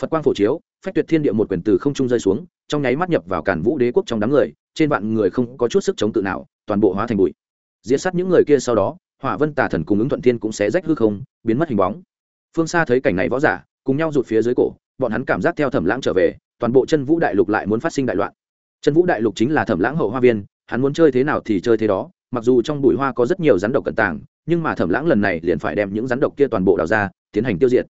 phật quang phổ chiếu, phách tuyệt thiên địa một quyền từ không trung rơi xuống, trong nháy mắt nhập vào cản vũ đế quốc trong đám người trên vạn người không có chút sức chống tự nào toàn bộ hóa thành bụi. Diệt sát những người kia sau đó hỏa vân tà thần cùng ứng thuận thiên cũng sẽ rách hư không biến mất hình bóng. Phương xa thấy cảnh này võ giả cùng nhau rụt phía dưới cổ bọn hắn cảm giác theo thẩm lãng trở về toàn bộ chân vũ đại lục lại muốn phát sinh đại loạn. Chân vũ đại lục chính là thẩm lãng hậu hoa viên hắn muốn chơi thế nào thì chơi thế đó mặc dù trong bụi hoa có rất nhiều rắn độc cận tàng nhưng mà thẩm lãng lần này liền phải đem những rắn độc kia toàn bộ đào ra tiến hành tiêu diệt.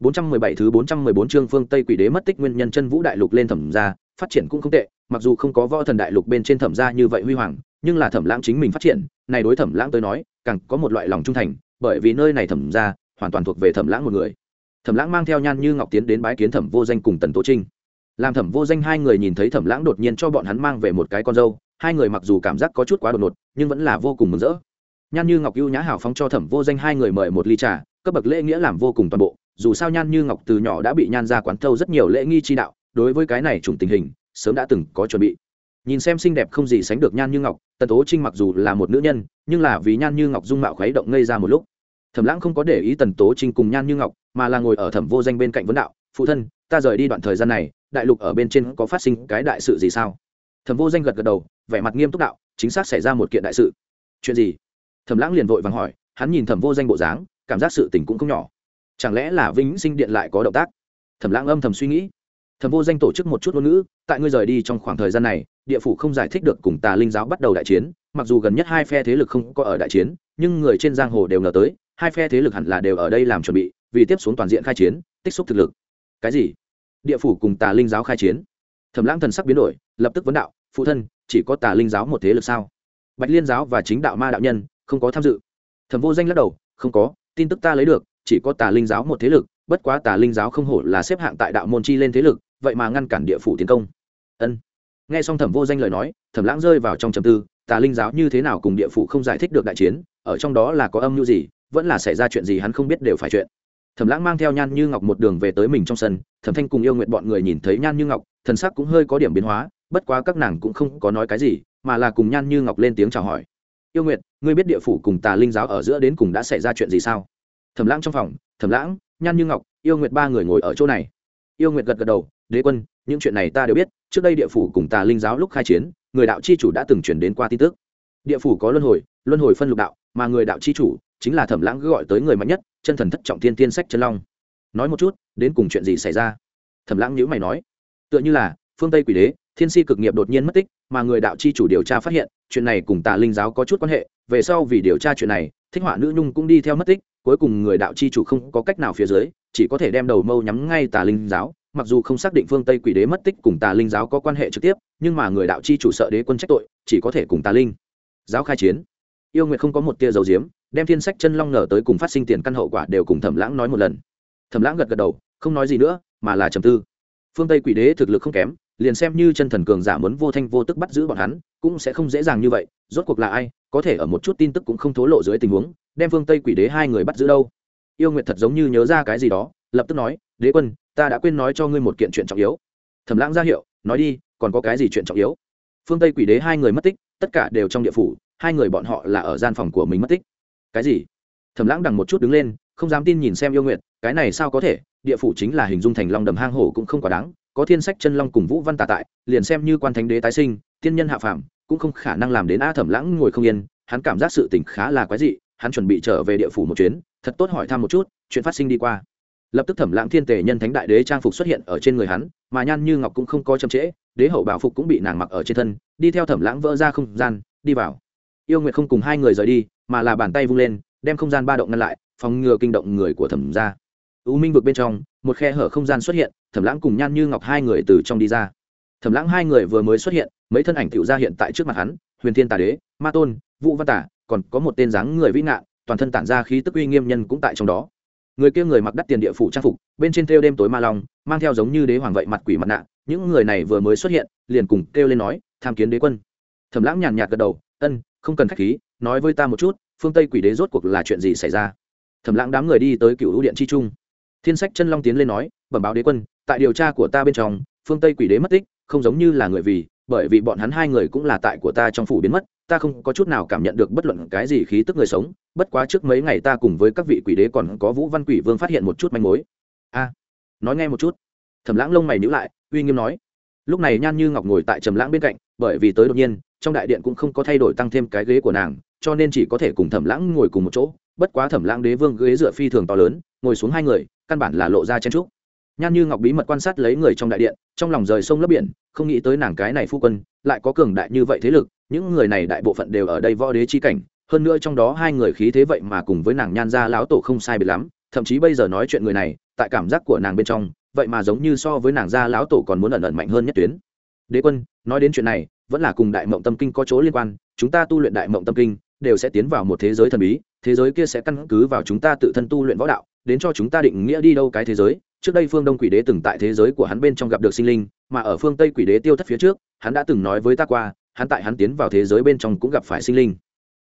417 thứ 414 chương phương Tây Quỷ Đế mất tích nguyên nhân chân vũ đại lục lên thẩm ra, phát triển cũng không tệ, mặc dù không có võ thần đại lục bên trên thẩm gia như vậy huy hoàng, nhưng là thẩm lãng chính mình phát triển này đối thẩm lãng tới nói càng có một loại lòng trung thành bởi vì nơi này thẩm gia hoàn toàn thuộc về thẩm lãng một người. Thẩm lãng mang theo nhan như ngọc tiến đến bái kiến thẩm vô danh cùng tần tố trinh. Làm thẩm vô danh hai người nhìn thấy thẩm lãng đột nhiên cho bọn hắn mang về một cái con dâu hai người mặc dù cảm giác có chút quá đột ngột nhưng vẫn là vô cùng mừng rỡ. Nhan như ngọc ưu nhã hào phóng cho thẩm vô danh hai người mời một ly trà cấp bậc lễ nghĩa làm vô cùng toàn bộ. Dù sao nhan như ngọc từ nhỏ đã bị nhan ra quán thâu rất nhiều lễ nghi chi đạo đối với cái này chủng tình hình sớm đã từng có chuẩn bị. Nhìn xem xinh đẹp không gì sánh được nhan như ngọc, tần tố trinh mặc dù là một nữ nhân, nhưng là vì nhan như ngọc dung mạo khuấy động ngây ra một lúc. Thẩm lãng không có để ý tần tố trinh cùng nhan như ngọc, mà là ngồi ở thẩm vô danh bên cạnh vấn đạo, phụ thân, ta rời đi đoạn thời gian này, đại lục ở bên trên có phát sinh cái đại sự gì sao? Thẩm vô danh gật gật đầu, vẻ mặt nghiêm túc đạo, chính xác xảy ra một kiện đại sự. Chuyện gì? Thẩm lãng liền vội vàng hỏi, hắn nhìn thẩm vô danh bộ dáng, cảm giác sự tình cũng không nhỏ. Chẳng lẽ là vĩnh sinh điện lại có động tác? Thẩm lãng âm thầm suy nghĩ thẩm vô danh tổ chức một chút ngôn ngữ, tại ngươi rời đi trong khoảng thời gian này, địa phủ không giải thích được cùng tà linh giáo bắt đầu đại chiến, mặc dù gần nhất hai phe thế lực không có ở đại chiến, nhưng người trên giang hồ đều ngờ tới, hai phe thế lực hẳn là đều ở đây làm chuẩn bị, vì tiếp xuống toàn diện khai chiến, tích xúc thực lực. Cái gì? Địa phủ cùng tà linh giáo khai chiến? Thẩm lãng thần sắc biến đổi, lập tức vấn đạo, phụ thân, chỉ có tà linh giáo một thế lực sao? Bạch liên giáo và chính đạo ma đạo nhân, không có tham dự. Thẩm vô danh lắc đầu, không có, tin tức ta lấy được, chỉ có tà linh giáo một thế lực, bất quá tà linh giáo không hổ là xếp hạng tại đạo môn chi lên thế lực vậy mà ngăn cản địa phủ tiến công. Ân. Nghe xong thẩm vô danh lời nói, thẩm lãng rơi vào trong trầm tư, tà linh giáo như thế nào cùng địa phủ không giải thích được đại chiến, ở trong đó là có âm mưu gì, vẫn là xảy ra chuyện gì hắn không biết đều phải chuyện. Thẩm lãng mang theo nhan như ngọc một đường về tới mình trong sân, thẩm thanh cùng yêu nguyện bọn người nhìn thấy nhan như ngọc, thần sắc cũng hơi có điểm biến hóa, bất quá các nàng cũng không có nói cái gì, mà là cùng nhan như ngọc lên tiếng chào hỏi. Yêu nguyện, ngươi biết địa phủ cùng tà linh giáo ở giữa đến cùng đã xảy ra chuyện gì sao? Thẩm lãng trong phòng, thẩm lãng, nhan như ngọc, yêu nguyệt ba người ngồi ở chỗ này. Yêu nguyệt gật gật đầu đế quân, những chuyện này ta đều biết, trước đây địa phủ cùng tà linh giáo lúc khai chiến, người đạo chi chủ đã từng chuyển đến qua tin tức. Địa phủ có luân hồi luân hồi phân lục đạo, mà người đạo chi chủ chính là thẩm lãng gọi tới người mạnh nhất, chân thần thất trọng thiên tiên sách chân long. Nói một chút, đến cùng chuyện gì xảy ra? Thẩm lãng nhữ mày nói, tựa như là, phương tây quỷ đế, thiên si cực nghiệp đột nhiên mất tích, mà người đạo chi chủ điều tra phát hiện, chuyện này cùng tà linh giáo có chút quan hệ, về sau vì điều tra chuyện này, thích họa nữ nhung cũng đi theo mất tích, cuối cùng người đạo chi chủ không có cách nào phía dưới, chỉ có thể đem đầu mâu nhắm ngay tà linh giáo mặc dù không xác định phương tây quỷ đế mất tích cùng tà linh giáo có quan hệ trực tiếp, nhưng mà người đạo chi chủ sợ đế quân trách tội, chỉ có thể cùng tà linh giáo khai chiến. Yêu nguyệt không có một tia dầu diếm, đem thiên sách chân long nở tới cùng phát sinh tiền căn hậu quả đều cùng thẩm lãng nói một lần. Thẩm lãng gật gật đầu, không nói gì nữa, mà là trầm tư. Phương tây quỷ đế thực lực không kém, liền xem như chân thần cường giả muốn vô thanh vô tức bắt giữ bọn hắn, cũng sẽ không dễ dàng như vậy, rốt cuộc là ai, có thể ở một chút tin tức cũng không thố lộ dưới tình huống, đem phương tây quỷ đế hai người bắt giữ đâu. Yêu nguyệt thật giống như nhớ ra cái gì đó, lập tức nói, đế quân ta đã quên nói cho ngươi một kiện chuyện trọng yếu. Thẩm lãng ra hiệu, nói đi, còn có cái gì chuyện trọng yếu? Phương tây quỷ đế hai người mất tích, tất cả đều trong địa phủ, hai người bọn họ là ở gian phòng của mình mất tích. Cái gì? Thẩm lãng đằng một chút đứng lên, không dám tin nhìn xem yêu nguyện cái này sao có thể? Địa phủ chính là hình dung thành long đầm hang hổ cũng không quá đáng, có thiên sách chân long cùng vũ văn tà tại, liền xem như quan thánh đế tái sinh tiên nhân hạ phàm, cũng không khả năng làm đến a thẩm lãng ngồi không yên, hắn cảm giác sự tình khá là quái dị, hắn chuẩn bị trở về địa phủ một chuyến, thật tốt hỏi thăm một chút, chuyện phát sinh đi qua lập tức thẩm lãng thiên tề nhân thánh đại đế trang phục xuất hiện ở trên người hắn, mà nhan như ngọc cũng không có chậm trễ, đế hậu bảo phục cũng bị nàng mặc ở trên thân, đi theo thẩm lãng vỡ ra không gian, đi vào. Yêu nguyệt không cùng hai người rời đi, mà là bàn tay vung lên, đem không gian ba động ngăn lại, phòng ngừa kinh động người của thẩm ra u minh vực bên trong, một khe hở không gian xuất hiện, thẩm lãng cùng nhan như ngọc hai người từ trong đi ra. Thẩm lãng hai người vừa mới xuất hiện, mấy thân ảnh tựu ra hiện tại trước mặt hắn, huyền thiên tà đế, ma tôn, vũ văn tả còn có một tên dáng người vĩ nạn toàn thân tản ra khí tức uy nghiêm nhân cũng tại trong đó người kia người mặc đắt tiền địa phủ trang phục, bên trên kêu đêm tối ma long, mang theo giống như đế hoàng vậy mặt quỷ mặt nạ. Những người này vừa mới xuất hiện, liền cùng kêu lên nói, tham kiến đế quân. Thẩm lãng nhàn nhạt gật đầu, ân, không cần khách khí, nói với ta một chút, phương tây quỷ đế rốt cuộc là chuyện gì xảy ra? Thẩm lãng đám người đi tới cựu ưu điện chi trung. Thiên sách chân long tiến lên nói, bẩm báo đế quân, tại điều tra của ta bên trong, phương tây quỷ đế mất tích, không giống như là người vì bởi vì bọn hắn hai người cũng là tại của ta trong phủ biến mất, ta không có chút nào cảm nhận được bất luận cái gì khí tức người sống, bất quá trước mấy ngày ta cùng với các vị quỷ đế còn có vũ văn quỷ vương phát hiện một chút manh mối. A, nói nghe một chút. Thẩm lãng lông mày nhữ lại, uy nghiêm nói. Lúc này nhan như ngọc ngồi tại trầm lãng bên cạnh, bởi vì tới đột nhiên, trong đại điện cũng không có thay đổi tăng thêm cái ghế của nàng, cho nên chỉ có thể cùng thẩm lãng ngồi cùng một chỗ, bất quá thẩm lãng đế vương ghế dựa phi thường to lớn, ngồi xuống hai người, căn bản là lộ ra chen trúc nhan như ngọc bí mật quan sát lấy người trong đại điện, trong lòng rời sông lấp biển, không nghĩ tới nàng cái này phu quân, lại có cường đại như vậy thế lực, những người này đại bộ phận đều ở đây võ đế chi cảnh, hơn nữa trong đó hai người khí thế vậy mà cùng với nàng nhan gia lão tổ không sai biệt lắm, thậm chí bây giờ nói chuyện người này, tại cảm giác của nàng bên trong, vậy mà giống như so với nàng gia lão tổ còn muốn ẩn ẩn mạnh hơn nhất tuyến. Đế quân, nói đến chuyện này, vẫn là cùng đại mộng tâm kinh có chỗ liên quan, chúng ta tu luyện đại mộng tâm kinh, đều sẽ tiến vào một thế giới thần bí, thế giới kia sẽ căn cứ vào chúng ta tự thân tu luyện võ đạo, đến cho chúng ta định nghĩa đi đâu cái thế giới trước đây phương đông quỷ đế từng tại thế giới của hắn bên trong gặp được sinh linh, mà ở phương tây quỷ đế tiêu thất phía trước, hắn đã từng nói với ta qua, hắn tại hắn tiến vào thế giới bên trong cũng gặp phải sinh linh.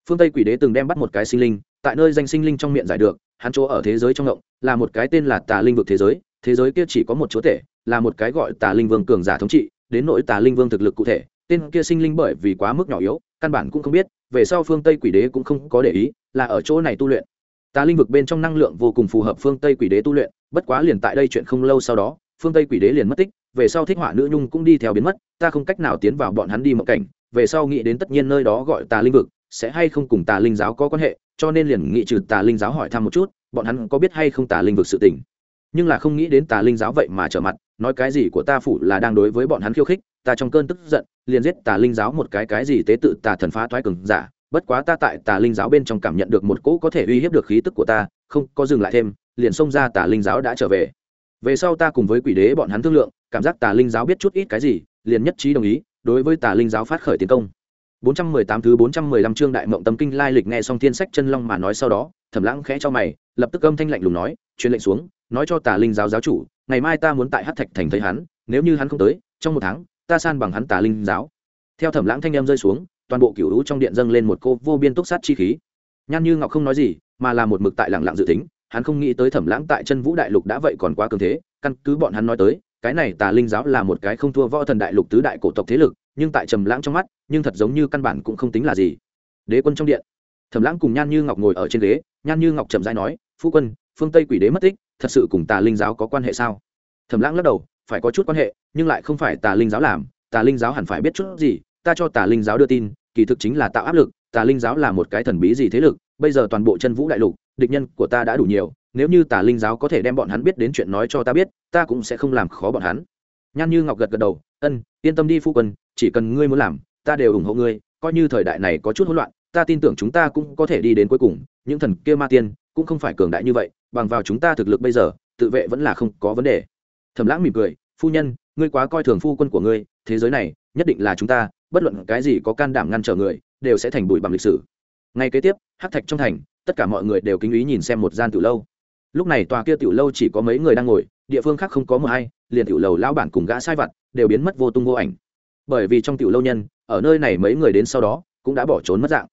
Phương tây quỷ đế từng đem bắt một cái sinh linh, tại nơi danh sinh linh trong miệng giải được, hắn chỗ ở thế giới trong ngộng là một cái tên là tà linh vực thế giới thế giới kia chỉ có một chúa tể, là một cái gọi tà linh vương cường giả thống trị, đến nỗi tà linh vương thực lực cụ thể, tên kia sinh linh bởi vì quá mức nhỏ yếu, căn bản cũng không biết, về sau phương tây quỷ đế cũng không có để ý, là ở chỗ này tu luyện. Tà linh vực bên trong năng lượng vô cùng phù hợp phương tây quỷ đế tu luyện bất quá liền tại đây chuyện không lâu sau đó, phương tây quỷ đế liền mất tích, về sau thích họa nữ nhung cũng đi theo biến mất, ta không cách nào tiến vào bọn hắn đi mộng cảnh, về sau nghĩ đến tất nhiên nơi đó gọi tà linh vực, sẽ hay không cùng tà linh giáo có quan hệ, cho nên liền nghĩ trừ tà linh giáo hỏi thăm một chút, bọn hắn có biết hay không tà linh vực sự tình. Nhưng là không nghĩ đến tà linh giáo vậy mà trở mặt, nói cái gì của ta phủ là đang đối với bọn hắn khiêu khích, ta trong cơn tức giận, liền giết tà linh giáo một cái cái gì tế tự tà thần phá thoái cường giả, bất quá ta tại tà linh giáo bên trong cảm nhận được một cỗ có thể uy hiếp được khí tức của ta, không, có dừng lại thêm liền xông ra tà linh giáo đã trở về. Về sau ta cùng với quỷ đế bọn hắn thương lượng, cảm giác tà linh giáo biết chút ít cái gì, liền nhất trí đồng ý, đối với tà linh giáo phát khởi tiến công. 418 thứ 415 chương đại mộng tâm kinh lai lịch nghe xong thiên sách chân long mà nói sau đó thẩm lãng khẽ cho mày, lập tức âm thanh lạnh lùng nói, truyền lệnh xuống, nói cho tà linh giáo giáo chủ, ngày mai ta muốn tại hát thạch thành thấy hắn, nếu như hắn không tới, trong một tháng, ta san bằng hắn tà linh giáo. Theo thẩm lãng thanh em rơi xuống, toàn bộ cửu lũ trong điện dâng lên một cô vô biên túc sát chi khí. Nhan như ngọc không nói gì, mà là một mực tại lẳng lặng dự tính hắn không nghĩ tới thẩm lãng tại chân vũ đại lục đã vậy còn quá cường thế, căn cứ bọn hắn nói tới, cái này tà linh giáo là một cái không thua võ thần đại lục tứ đại cổ tộc thế lực, nhưng tại trầm lãng trong mắt, nhưng thật giống như căn bản cũng không tính là gì. Đế quân trong điện. Thẩm lãng cùng nhan như ngọc ngồi ở trên ghế, nhan như ngọc chậm rãi nói, phu quân, phương tây quỷ đế mất tích, thật sự cùng tà linh giáo có quan hệ sao? Thẩm lãng lắc đầu, phải có chút quan hệ, nhưng lại không phải tà linh giáo làm, tà linh giáo hẳn phải biết chút gì, ta cho tà linh giáo đưa tin, kỳ thực chính là tạo áp lực, tà linh giáo là một cái thần bí gì thế lực, bây giờ toàn bộ chân vũ đại lục địch nhân của ta đã đủ nhiều, nếu như tà linh giáo có thể đem bọn hắn biết đến chuyện nói cho ta biết, ta cũng sẽ không làm khó bọn hắn. Nhan như ngọc gật gật đầu, ân, yên tâm đi phu quân, chỉ cần ngươi muốn làm, ta đều ủng hộ ngươi, coi như thời đại này có chút hỗn loạn, ta tin tưởng chúng ta cũng có thể đi đến cuối cùng, những thần kia ma tiên cũng không phải cường đại như vậy, bằng vào chúng ta thực lực bây giờ, tự vệ vẫn là không có vấn đề. Thầm lãng mỉm cười, phu nhân, ngươi quá coi thường phu quân của ngươi, thế giới này nhất định là chúng ta, bất luận cái gì có can đảm ngăn trở người, đều sẽ thành bụi bằng lịch sử. Ngay kế tiếp, hắc thạch trong thành tất cả mọi người đều kính ý nhìn xem một gian tiểu lâu. Lúc này tòa kia tiểu lâu chỉ có mấy người đang ngồi, địa phương khác không có mờ hay liền tiểu lầu lão bản cùng gã sai vặt đều biến mất vô tung vô ảnh. Bởi vì trong tiểu lâu nhân, ở nơi này mấy người đến sau đó, cũng đã bỏ trốn mất dạng.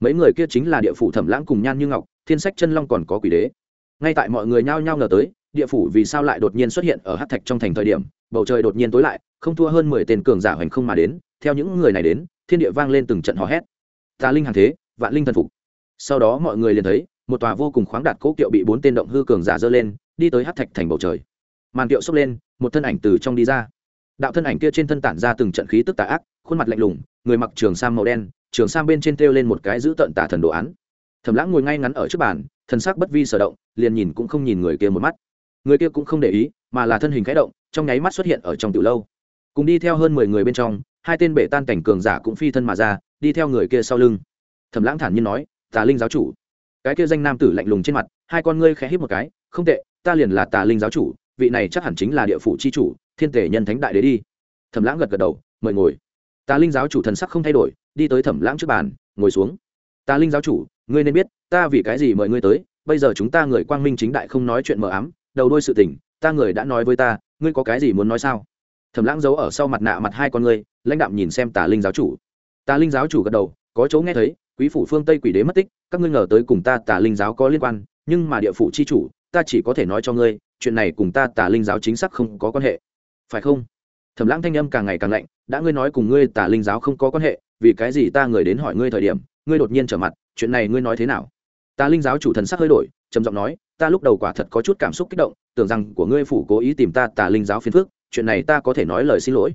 Mấy người kia chính là địa phủ thẩm lãng cùng nhan như ngọc, thiên sách chân long còn có quỷ đế. Ngay tại mọi người nhao nhao ngờ tới, địa phủ vì sao lại đột nhiên xuất hiện ở hát thạch trong thành thời điểm, bầu trời đột nhiên tối lại, không thua hơn mười tên cường giả hoành không mà đến, theo những người này đến, thiên địa vang lên từng trận hò hét. Tà linh hàng thế, vạn linh thần phục sau đó mọi người liền thấy, một tòa vô cùng khoáng đạt cố kiệu bị bốn tên động hư cường giả dơ lên, đi tới hát thạch thành bầu trời. Màn kiệu xốc lên, một thân ảnh từ trong đi ra. Đạo thân ảnh kia trên thân tản ra từng trận khí tức tà ác, khuôn mặt lạnh lùng, người mặc trường sam màu đen, trường sam bên trên treo lên một cái giữ tận tà thần đồ án. Thẩm lãng ngồi ngay ngắn ở trước bàn, thần sắc bất vi sở động, liền nhìn cũng không nhìn người kia một mắt. Người kia cũng không để ý, mà là thân hình khẽ động, trong nháy mắt xuất hiện ở trong tiểu lâu. Cùng đi theo hơn mười người bên trong, hai tên bể tan cảnh cường giả cũng phi thân mà ra, đi theo người kia sau lưng. Thẩm lãng thản nhiên nói tà linh giáo chủ. Cái kia danh nam tử lạnh lùng trên mặt, hai con ngươi khẽ hít một cái, không tệ, ta liền là tà linh giáo chủ, vị này chắc hẳn chính là địa phủ c h i chủ, thiên tể nhân thánh đại đế đi. Thẩm lãng gật gật đầu, mời ngồi. Tà linh giáo chủ thần sắc không thay đổi, đi tới thẩm lãng trước bàn, ngồi xuống. Tà linh giáo chủ, ngươi nên biết, ta vì cái gì mời ngươi tới, bây giờ chúng ta người quang minh chính đại không nói chuyện mờ ám, đầu đôi sự tình, ta người đã nói với ta, ngươi có cái gì muốn nói sao? Thẩm lãng giấu ở sau mặt nạ mặt hai con ngươi, lãnh đạm nhìn xem tà linh giáo chủ. Tà linh giáo chủ gật đầu, có chỗ nghe thấy quý phủ phương tây quỷ đế mất tích, các ngươi ngờ tới cùng ta tà linh giáo có liên quan, nhưng mà địa phủ c h i chủ, ta chỉ có thể nói cho ngươi, chuyện này cùng ta tà linh giáo chính xác không có quan hệ. Phải không? Thẩm lãng thanh âm càng ngày càng lạnh, đã ngươi nói cùng ngươi tà linh giáo không có quan hệ, vì cái gì ta người đến hỏi ngươi thời điểm, ngươi đột nhiên trở mặt, chuyện này ngươi nói thế nào? Tà linh giáo chủ thần sắc hơi đổi, trầm giọng nói, ta lúc đầu quả thật có chút cảm xúc kích động, tưởng rằng của ngươi phủ cố ý tìm ta tà linh giáo phiền phức, chuyện này ta có thể nói lời xin lỗi.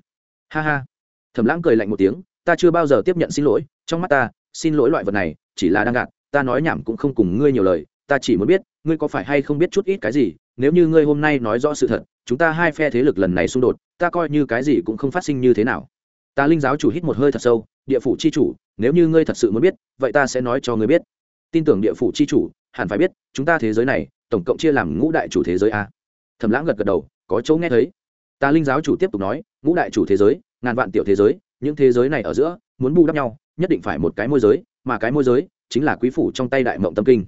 Ha ha. Thẩm lãng cười lạnh một tiếng, ta chưa bao giờ tiếp nhận xin lỗi, trong mắt ta xin lỗi loại vật này, chỉ là đang gạt, ta nói nhảm cũng không cùng ngươi nhiều lời, ta chỉ muốn biết, ngươi có phải hay không biết chút ít cái gì, nếu như ngươi hôm nay nói rõ sự thật, chúng ta hai phe thế lực lần này xung đột, ta coi như cái gì cũng không phát sinh như thế nào. Ta linh giáo chủ hít một hơi thật sâu, địa phủ c h i chủ, nếu như ngươi thật sự muốn biết, vậy ta sẽ nói cho ngươi biết. Tin tưởng địa phủ c h i chủ, hẳn phải biết, chúng ta thế giới này, tổng cộng chia làm ngũ đại chủ thế giới a. Thầm lãng gật gật đầu, có chỗ nghe thấy. Ta linh giáo chủ tiếp tục nói, ngũ đại chủ thế giới, ngàn vạn tiểu thế giới, những thế giới này ở giữa, muốn bù đắp nhau nhất định phải một cái môi giới, mà cái môi giới chính là quý phủ trong tay đại mộng tâm kinh.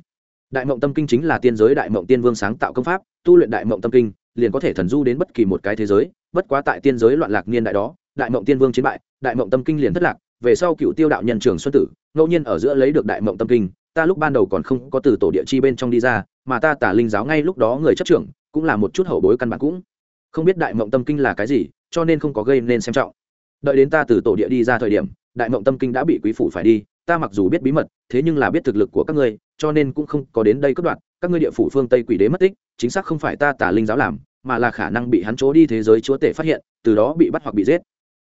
Đại mộng tâm kinh chính là tiên giới đại mộng tiên vương sáng tạo công pháp, tu luyện đại mộng tâm kinh, liền có thể thần du đến bất kỳ một cái thế giới, bất quá tại tiên giới loạn lạc niên đại đó, đại mộng tiên vương chiến bại, đại mộng tâm kinh liền thất lạc, về sau cựu tiêu đạo nhân trường xuân tử, ngẫu nhiên ở giữa lấy được đại mộng tâm kinh, ta lúc ban đầu còn không có từ tổ địa chi bên trong đi ra, mà ta tả linh giáo ngay lúc đó người chấp trưởng, cũng là một chút hậu bối căn bản cũng không biết đại mộng tâm kinh là cái gì, cho nên không có gây nên xem trọng. Đợi đến ta từ tổ địa đi ra thời điểm đại mộng tâm kinh đã bị quý phủ phải đi, ta mặc dù biết bí mật, thế nhưng là biết thực lực của các ngươi, cho nên cũng không có đến đây cất đoạn các ngươi địa phủ phương tây quỷ đế mất tích, chính xác không phải ta tả linh giáo làm, mà là khả năng bị hắn chỗ đi thế giới chúa tể phát hiện, từ đó bị bắt hoặc bị giết.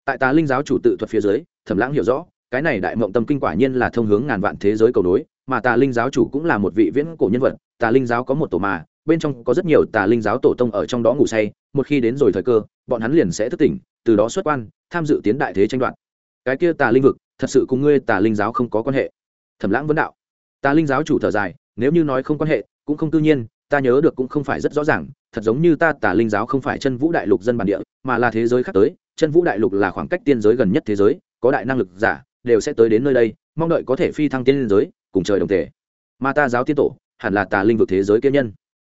Tại tà linh giáo chủ tự thuật phía dưới, thẩm lãng hiểu rõ, cái này đại mộng tâm kinh quả nhiên là thông hướng ngàn vạn thế giới cầu nối mà tà linh giáo chủ cũng là một vị viễn cổ nhân vật, tà linh giáo có một tổ mà, bên trong có rất nhiều tà linh giáo tổ tông ở trong đó ngủ say, một khi đến rồi thời cơ, bọn hắn liền sẽ thức tỉnh, từ đó xuất quan, tham dự tiến đại thế tranh đoạt cái kia tà linh vực, thật sự cùng ngươi tà linh giáo không có quan hệ. Thẩm lãng vấn đạo. Tà linh giáo chủ thở dài, nếu như nói không quan hệ, cũng không tự nhiên, ta nhớ được cũng không phải rất rõ ràng, thật giống như ta tà linh giáo không phải chân vũ đại lục dân bản địa, mà là thế giới khác tới, chân vũ đại lục là khoảng cách tiên giới gần nhất thế giới, có đại năng lực giả, đều sẽ tới đến nơi đây, mong đợi có thể phi thăng tiên giới, cùng trời đồng thể mà ta giáo tiên tổ, hẳn là tà linh vực thế giới kiên nhân.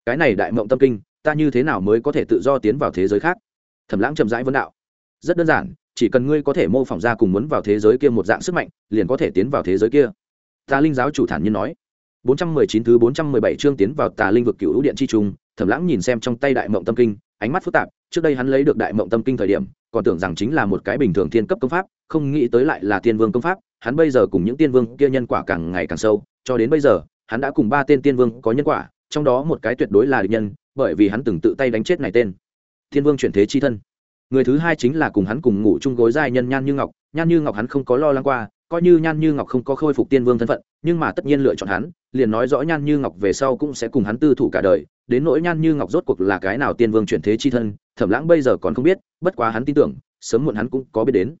Cái này đại mộng tâm kinh, ta như thế nào mới có thể tự do tiến vào thế giới khác? Thẩm lãng chậm rãi vấn đạo. Rất đơn giản chỉ cần ngươi có thể mô phỏng ra cùng muốn vào thế giới kia một dạng sức mạnh, liền có thể tiến vào thế giới kia. Tà linh giáo chủ thản nhiên nói. 419 thứ 417 chương tiến vào tà linh vực cửu điện chi trung, thẩm lãng nhìn xem trong tay đại mộng tâm kinh, ánh mắt phức tạp, trước đây hắn lấy được đại mộng tâm kinh thời điểm, còn tưởng rằng chính là một cái bình thường thiên cấp công pháp, không nghĩ tới lại là tiên vương công pháp, hắn bây giờ cùng những tiên vương kia nhân quả càng ngày càng sâu, cho đến bây giờ, hắn đã cùng ba tên tiên vương có nhân quả, trong đó một cái tuyệt đối là địch nhân, bởi vì hắn từng tự tay đánh chết này tên. Thiên vương chuyển thế chi thân người thứ hai chính là cùng hắn cùng ngủ chung gối giai nhân nhan như ngọc, nhan như ngọc hắn không có lo lắng qua, coi như nhan như ngọc không có khôi phục tiên vương thân phận, nhưng mà tất nhiên lựa chọn hắn, liền nói rõ nhan như ngọc về sau cũng sẽ cùng hắn tư thủ cả đời, đến nỗi nhan như ngọc rốt cuộc là cái nào tiên vương chuyển thế chi thân, thẩm lãng bây giờ còn không biết, bất quá hắn tin tưởng, sớm muộn hắn cũng có biết đến.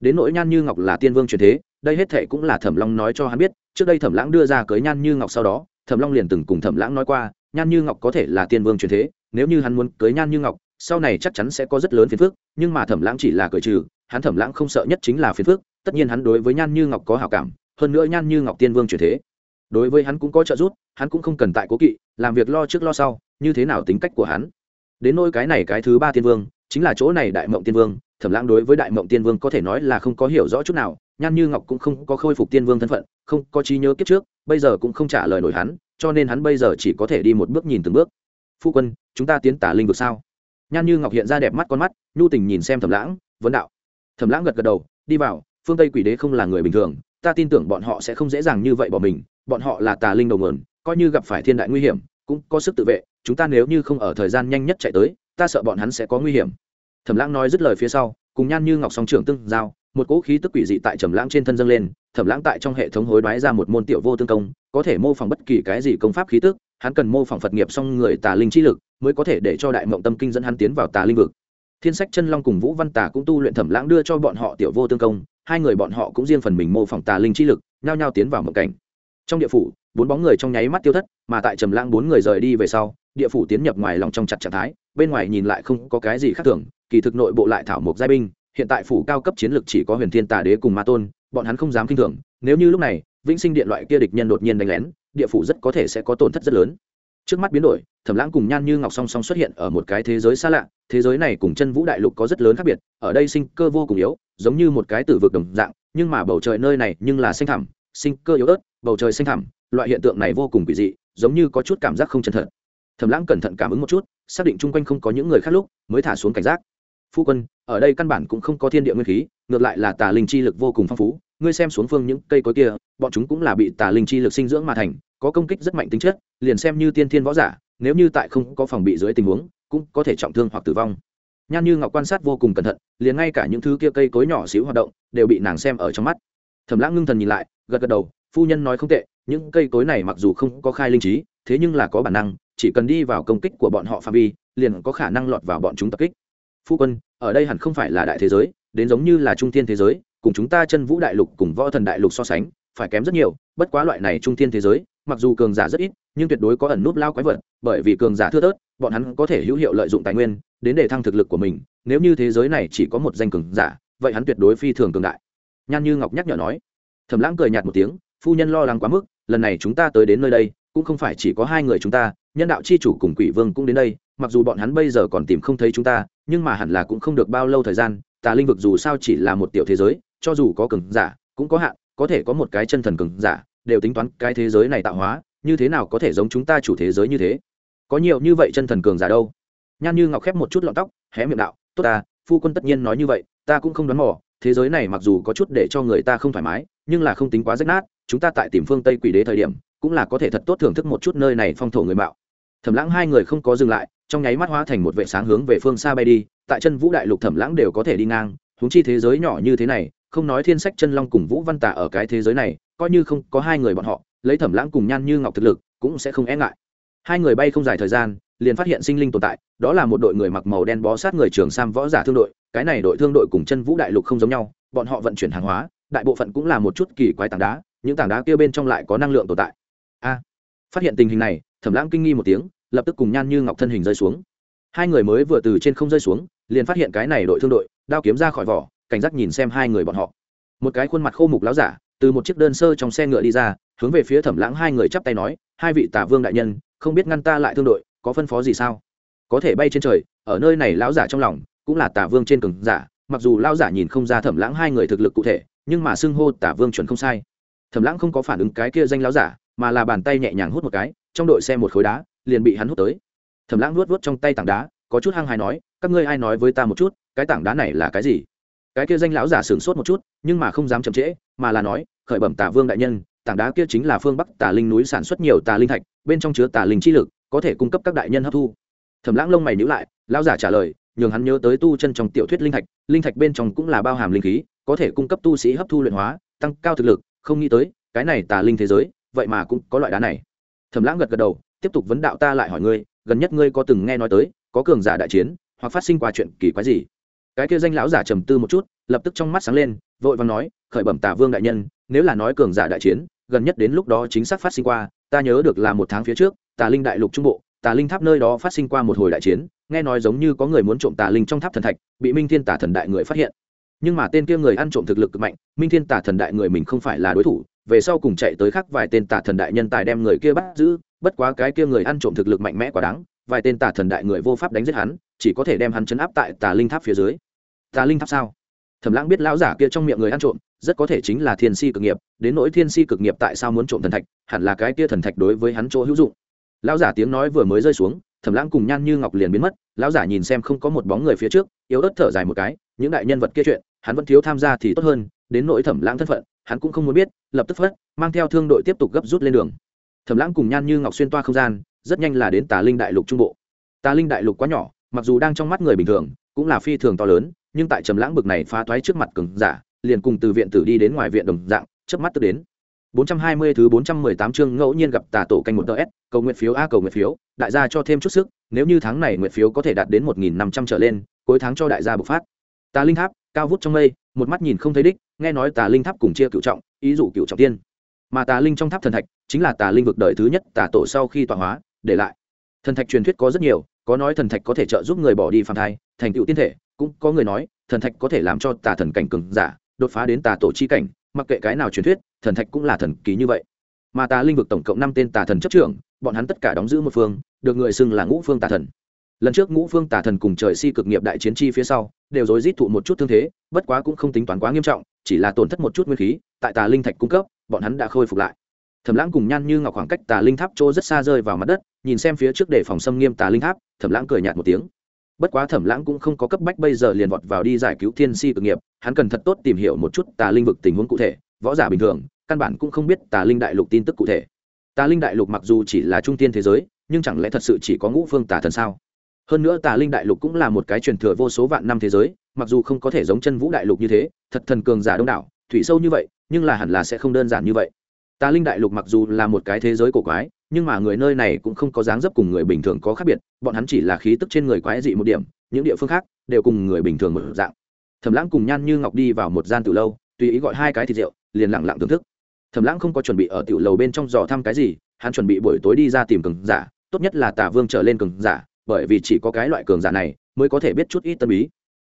Đến nỗi nhan như ngọc là tiên vương chuyển thế, đây hết thệ cũng là thẩm long nói cho hắn biết, trước đây thẩm lãng đưa ra cưới nhan như ngọc sau đó, thẩm long liền từng cùng thẩm lãng nói qua, nhan như ngọc có thể là tiên vương chuyển thế, nếu như hắn muốn cưới nhan như ngọc sau này chắc chắn sẽ có rất lớn phiền phức, nhưng mà thẩm lãng chỉ là cởi trừ, hắn thẩm lãng không sợ nhất chính là phiền phức, tất nhiên hắn đối với nhan như ngọc có hảo cảm, hơn nữa nhan như ngọc tiên vương chuyển thế. Đối với hắn cũng có trợ giúp, hắn cũng không cần tại cố kỵ, làm việc lo trước lo sau, như thế nào tính cách của hắn? Đến nỗi cái này cái thứ ba tiên vương, chính là chỗ này đại mộng tiên vương, thẩm lãng đối với đại mộng tiên vương có thể nói là không có hiểu rõ chút nào, nhan như ngọc cũng không có khôi phục tiên vương thân phận, không có trí nhớ kiếp trước, bây giờ cũng không trả lời nổi hắn, cho nên hắn bây giờ chỉ có thể đi một bước nhìn từng bước. Phu quân, chúng ta tiến tả linh vực sao? Nhan như ngọc hiện ra đẹp mắt con mắt, nhu tình nhìn xem thẩm lãng, vấn đạo. Thẩm lãng gật gật đầu, đi vào, phương tây quỷ đế không là người bình thường, ta tin tưởng bọn họ sẽ không dễ dàng như vậy bỏ mình, bọn họ là tà linh đầu mườn coi như gặp phải thiên đại nguy hiểm, cũng có sức tự vệ, chúng ta nếu như không ở thời gian nhanh nhất chạy tới, ta sợ bọn hắn sẽ có nguy hiểm. Thẩm lãng nói dứt lời phía sau, cùng nhan như ngọc song trưởng tương giao, một cỗ khí tức quỷ dị tại trầm lãng trên thân dâng lên, thẩm lãng tại trong hệ thống hối đoái ra một môn tiểu vô tương công, có thể mô phỏng bất kỳ cái gì công pháp khí tức hắn cần mô phỏng phật nghiệp xong người tà linh chi lực, mới có thể để cho đại mộng tâm kinh dẫn hắn tiến vào tà linh vực. Thiên sách chân long cùng vũ văn tà cũng tu luyện thẩm lãng đưa cho bọn họ tiểu vô tương công, hai người bọn họ cũng riêng phần mình mô phỏng tà linh chi lực, nhao nhao tiến vào mộng cảnh. Trong địa phủ, bốn bóng người trong nháy mắt tiêu thất, mà tại trầm lãng bốn người rời đi về sau, địa phủ tiến nhập ngoài lòng trong chặt trạng thái, bên ngoài nhìn lại không có cái gì khác thường, kỳ thực nội bộ lại thảo mộc giai binh, hiện tại phủ cao cấp chiến lực chỉ có huyền thiên tà đế cùng ma tôn, bọn hắn không dám kinh thường, nếu như lúc này, vĩnh sinh điện loại kia địch nhân đột nhiên đánh lén địa phủ rất có thể sẽ có tổn thất rất lớn. Trước mắt biến đổi, thẩm lãng cùng nhan như ngọc song song xuất hiện ở một cái thế giới xa lạ, thế giới này cùng chân vũ đại lục có rất lớn khác biệt, ở đây sinh cơ vô cùng yếu, giống như một cái tử vực đồng dạng, nhưng mà bầu trời nơi này nhưng là xanh thẳm, sinh cơ yếu ớt, bầu trời xanh thẳm, loại hiện tượng này vô cùng kỳ dị, giống như có chút cảm giác không chân thật. Thẩm lãng cẩn thận cảm ứng một chút, xác định chung quanh không có những người khác lúc, mới thả xuống cảnh giác. Phu quân, ở đây căn bản cũng không có thiên địa nguyên khí, ngược lại là tà linh chi lực vô cùng phong phú, ngươi xem xuống phương những cây cối kia, bọn chúng cũng là bị tà linh chi lực sinh dưỡng mà thành có công kích rất mạnh tính chất, liền xem như tiên thiên võ giả, nếu như tại không có phòng bị dưới tình huống, cũng có thể trọng thương hoặc tử vong. Nhan như ngọc quan sát vô cùng cẩn thận, liền ngay cả những thứ kia cây cối nhỏ xíu hoạt động, đều bị nàng xem ở trong mắt. Thẩm lãng ngưng thần nhìn lại, gật gật đầu, phu nhân nói không tệ, những cây cối này mặc dù không có khai linh trí, thế nhưng là có bản năng, chỉ cần đi vào công kích của bọn họ phạm vi, liền có khả năng lọt vào bọn chúng tập kích. Phu quân, ở đây hẳn không phải là đại thế giới, đến giống như là trung thiên thế giới, cùng chúng ta chân vũ đại lục cùng võ thần đại lục so sánh, phải kém rất nhiều, bất quá loại này trung thiên thế giới mặc dù cường giả rất ít, nhưng tuyệt đối có ẩn nút lao quái vật, bởi vì cường giả thưa thớt, bọn hắn có thể hữu hiệu lợi dụng tài nguyên đến để thăng thực lực của mình. Nếu như thế giới này chỉ có một danh cường giả, vậy hắn tuyệt đối phi thường cường đại. Nhan như ngọc nhắc nhở nói. Thẩm lãng cười nhạt một tiếng, phu nhân lo lắng quá mức, lần này chúng ta tới đến nơi đây, cũng không phải chỉ có hai người chúng ta, nhân đạo c h i chủ cùng quỷ vương cũng đến đây, mặc dù bọn hắn bây giờ còn tìm không thấy chúng ta, nhưng mà hẳn là cũng không được bao lâu thời gian, tà linh vực dù sao chỉ là một tiểu thế giới, cho dù có cường giả, cũng có hạn, có thể có một cái chân thần cường giả đều tính toán cái thế giới này tạo hóa, như thế nào có thể giống chúng ta chủ thế giới như thế? Có nhiều như vậy chân thần cường giả đâu? Nhan như ngọc khép một chút lọn tóc, hé miệng đạo, tốt ta, phu quân tất nhiên nói như vậy, ta cũng không đoán mò, thế giới này mặc dù có chút để cho người ta không thoải mái, nhưng là không tính quá rách nát, chúng ta tại tìm phương tây quỷ đế thời điểm, cũng là có thể thật tốt thưởng thức một chút nơi này phong thổ người mạo. Thẩm lãng hai người không có dừng lại, trong nháy mắt hóa thành một vệ sáng hướng về phương xa bay đi, tại chân vũ đại lục thẩm lãng đều có thể đi ngang húng chi thế giới nhỏ như thế này, không nói thiên sách chân long cùng vũ văn tả ở cái thế giới này coi như không có hai người bọn họ, lấy thẩm lãng cùng nhan như ngọc thực lực cũng sẽ không e ngại. Hai người bay không dài thời gian, liền phát hiện sinh linh tồn tại, đó là một đội người mặc màu đen bó sát người trường sam võ giả thương đội, cái này đội thương đội cùng chân vũ đại lục không giống nhau, bọn họ vận chuyển hàng hóa, đại bộ phận cũng là một chút kỳ quái tảng đá, những tảng đá kia bên trong lại có năng lượng tồn tại. A! Phát hiện tình hình này, thẩm lãng kinh nghi một tiếng, lập tức cùng nhan như ngọc thân hình rơi xuống. Hai người mới vừa từ trên không rơi xuống, liền phát hiện cái này đội thương đội, đao kiếm ra khỏi vỏ, cảnh giác nhìn xem hai người bọn họ. Một cái khuôn mặt khô mục láo giả từ một chiếc đơn sơ trong xe ngựa đi ra, hướng về phía thẩm lãng hai người chắp tay nói, hai vị tả vương đại nhân, không biết ngăn ta lại thương đội, có phân phó gì sao? Có thể bay trên trời, ở nơi này lão giả trong lòng, cũng là tả vương trên cường giả, mặc dù lão giả nhìn không ra thẩm lãng hai người thực lực cụ thể, nhưng mà xưng hô tả vương chuẩn không sai. Thẩm lãng không có phản ứng cái kia danh lão giả, mà là bàn tay nhẹ nhàng hút một cái, trong đội xe một khối đá, liền bị hắn hút tới. Thẩm lãng nuốt nuốt trong tay tảng đá, có chút hăng hài nói, các ngươi ai nói với ta một chút, cái tảng đá này là cái gì? Cái kia danh lão giả sửng sốt một chút, nhưng mà không dám chậm trễ mà là nói, khởi bẩm tả vương đại nhân, tảng đá kia chính là phương bắc tà linh núi sản xuất nhiều tà linh thạch, bên trong chứa tà linh chi lực, có thể cung cấp các đại nhân hấp thu. Thẩm lãng lông mày nhữ lại, lão giả trả lời, nhường hắn nhớ tới tu chân trong tiểu thuyết linh thạch linh thạch bên trong cũng là bao hàm linh khí, có thể cung cấp tu sĩ hấp thu luyện hóa, tăng cao thực lực, không nghĩ tới, cái này tà linh thế giới, vậy mà cũng có loại đá này. Thẩm lãng gật gật đầu, tiếp tục vấn đạo ta lại hỏi ngươi, gần nhất ngươi có từng nghe nói tới, có cường giả đại chiến, hoặc phát sinh qua chuyện kỳ quái gì? Cái kia danh lão giả trầm tư một chút, lập tức trong mắt sáng lên, vội vàng nói, khởi bẩm Tả vương đại nhân, nếu là nói cường giả đại chiến, gần nhất đến lúc đó chính xác phát sinh qua, ta nhớ được là một tháng phía trước, tà linh đại lục trung bộ, tà linh tháp nơi đó phát sinh qua một hồi đại chiến, nghe nói giống như có người muốn trộm tà linh trong tháp thần thạch, bị minh thiên Tả thần đại người phát hiện. Nhưng mà tên kia người ăn trộm thực lực cực mạnh, minh thiên Tả thần đại người mình không phải là đối thủ, về sau cùng chạy tới khác vài tên Tả thần đại nhân tài đem người kia bắt giữ, bất quá cái kia người ăn trộm thực lực mạnh mẽ quá đáng, vài tên Tả thần đại người vô pháp đánh giết hắn, chỉ có thể đem hắn chấn áp tại tà linh tháp phía dưới tà linh tháp sao? Thẩm lãng biết lão giả kia trong miệng người ăn trộm, rất có thể chính là thiên si cực nghiệp, đến nỗi thiên si cực nghiệp tại sao muốn trộm thần thạch, hẳn là cái kia thần thạch đối với hắn chỗ hữu dụng. Lão giả tiếng nói vừa mới rơi xuống, thẩm lãng cùng nhan như ngọc liền biến mất, lão giả nhìn xem không có một bóng người phía trước, yếu ớt thở dài một cái, những đại nhân vật kia chuyện, hắn vẫn thiếu tham gia thì tốt hơn, đến nỗi thẩm lãng thân phận, hắn cũng không muốn biết, lập tức phất, mang theo thương đội tiếp tục gấp rút lên đường. Thẩm lãng cùng nhan như ngọc xuyên toa không gian, rất nhanh là đến tà linh đại lục trung bộ. Tà linh đại lục quá nhỏ, mặc dù đang trong mắt người bình thường, cũng là phi thường to lớn nhưng tại trầm lãng bực này phá toái trước mặt cường giả liền cùng từ viện tử đi đến ngoài viện đồng dạng chớp mắt tức đến 420 thứ 418 chương ngẫu nhiên gặp tà tổ canh một DS, cầu nguyện phiếu a cầu nguyện phiếu, đại gia cho thêm chút sức, nếu như tháng này nguyện phiếu có thể đạt đến 1500 trở lên, cuối tháng cho đại gia bộc phát. Tà linh tháp, cao vút trong mây, một mắt nhìn không thấy đích, nghe nói tà linh tháp cùng chia cửu trọng, ý dụ cửu trọng tiên. Mà tà linh trong tháp thần thạch, chính là tà linh vực đời thứ nhất tà tổ sau khi tọa hóa, để lại. Thần thạch truyền thuyết có rất nhiều, có nói thần thạch có thể trợ giúp người bỏ đi phàm thai, thành tựu tiên thể, cũng có người nói, thần thạch có thể làm cho tà thần cảnh cường giả đột phá đến tà tổ chi cảnh mặc kệ cái nào truyền thuyết thần thạch cũng là thần kỳ như vậy. Mà tà linh vực tổng cộng năm tên tà thần chấp trưởng bọn hắn tất cả đóng giữ một phương được người xưng là ngũ phương tà thần. Lần trước ngũ phương tà thần cùng trời si cực nghiệp đại chiến chi phía sau đều rối rít thụ một chút thương thế bất quá cũng không tính toán quá nghiêm trọng chỉ là tổn thất một chút nguyên khí tại tà linh thạch cung cấp bọn hắn đã khôi phục lại thẩm lãng cùng nhan như ngọc khoảng cách tà linh tháp chỗ rất xa rơi vào mặt đất, nhìn xem phía trước để phòng xâm nghiêm tà linh tháp, thẩm lãng cười nhạt một tiếng. Bất quá thẩm lãng cũng không có cấp bách bây giờ liền vọt vào đi giải cứu thiên si cực nghiệp, hắn cần thật tốt tìm hiểu một chút tà linh vực tình huống cụ thể, võ giả bình thường, căn bản cũng không biết tà linh đại lục tin tức cụ thể. Tà linh đại lục mặc dù chỉ là trung tiên thế giới, nhưng chẳng lẽ thật sự chỉ có ngũ phương tà thần sao? Hơn nữa tà linh đại lục cũng là một cái truyền thừa vô số vạn năm thế giới, mặc dù không có thể giống chân vũ đại lục như thế, thật thần cường giả đông đảo, thủy sâu như vậy, nhưng là hẳn là sẽ không đơn giản như vậy tà linh đại lục mặc dù là một cái thế giới cổ quái, nhưng mà người nơi này cũng không có dáng dấp cùng người bình thường có khác biệt, bọn hắn chỉ là khí tức trên người quái dị một điểm, những địa phương khác đều cùng người bình thường một dạng. Thẩm lãng cùng nhan như ngọc đi vào một gian từ lâu, tùy ý gọi hai cái thịt rượu, liền lặng lặng thưởng thức. Thẩm lãng không có chuẩn bị ở tiểu lầu bên trong dò thăm cái gì, hắn chuẩn bị buổi tối đi ra tìm cường giả, tốt nhất là tà vương trở lên cường giả, bởi vì chỉ có cái loại cường giả này mới có thể biết chút ít tân bí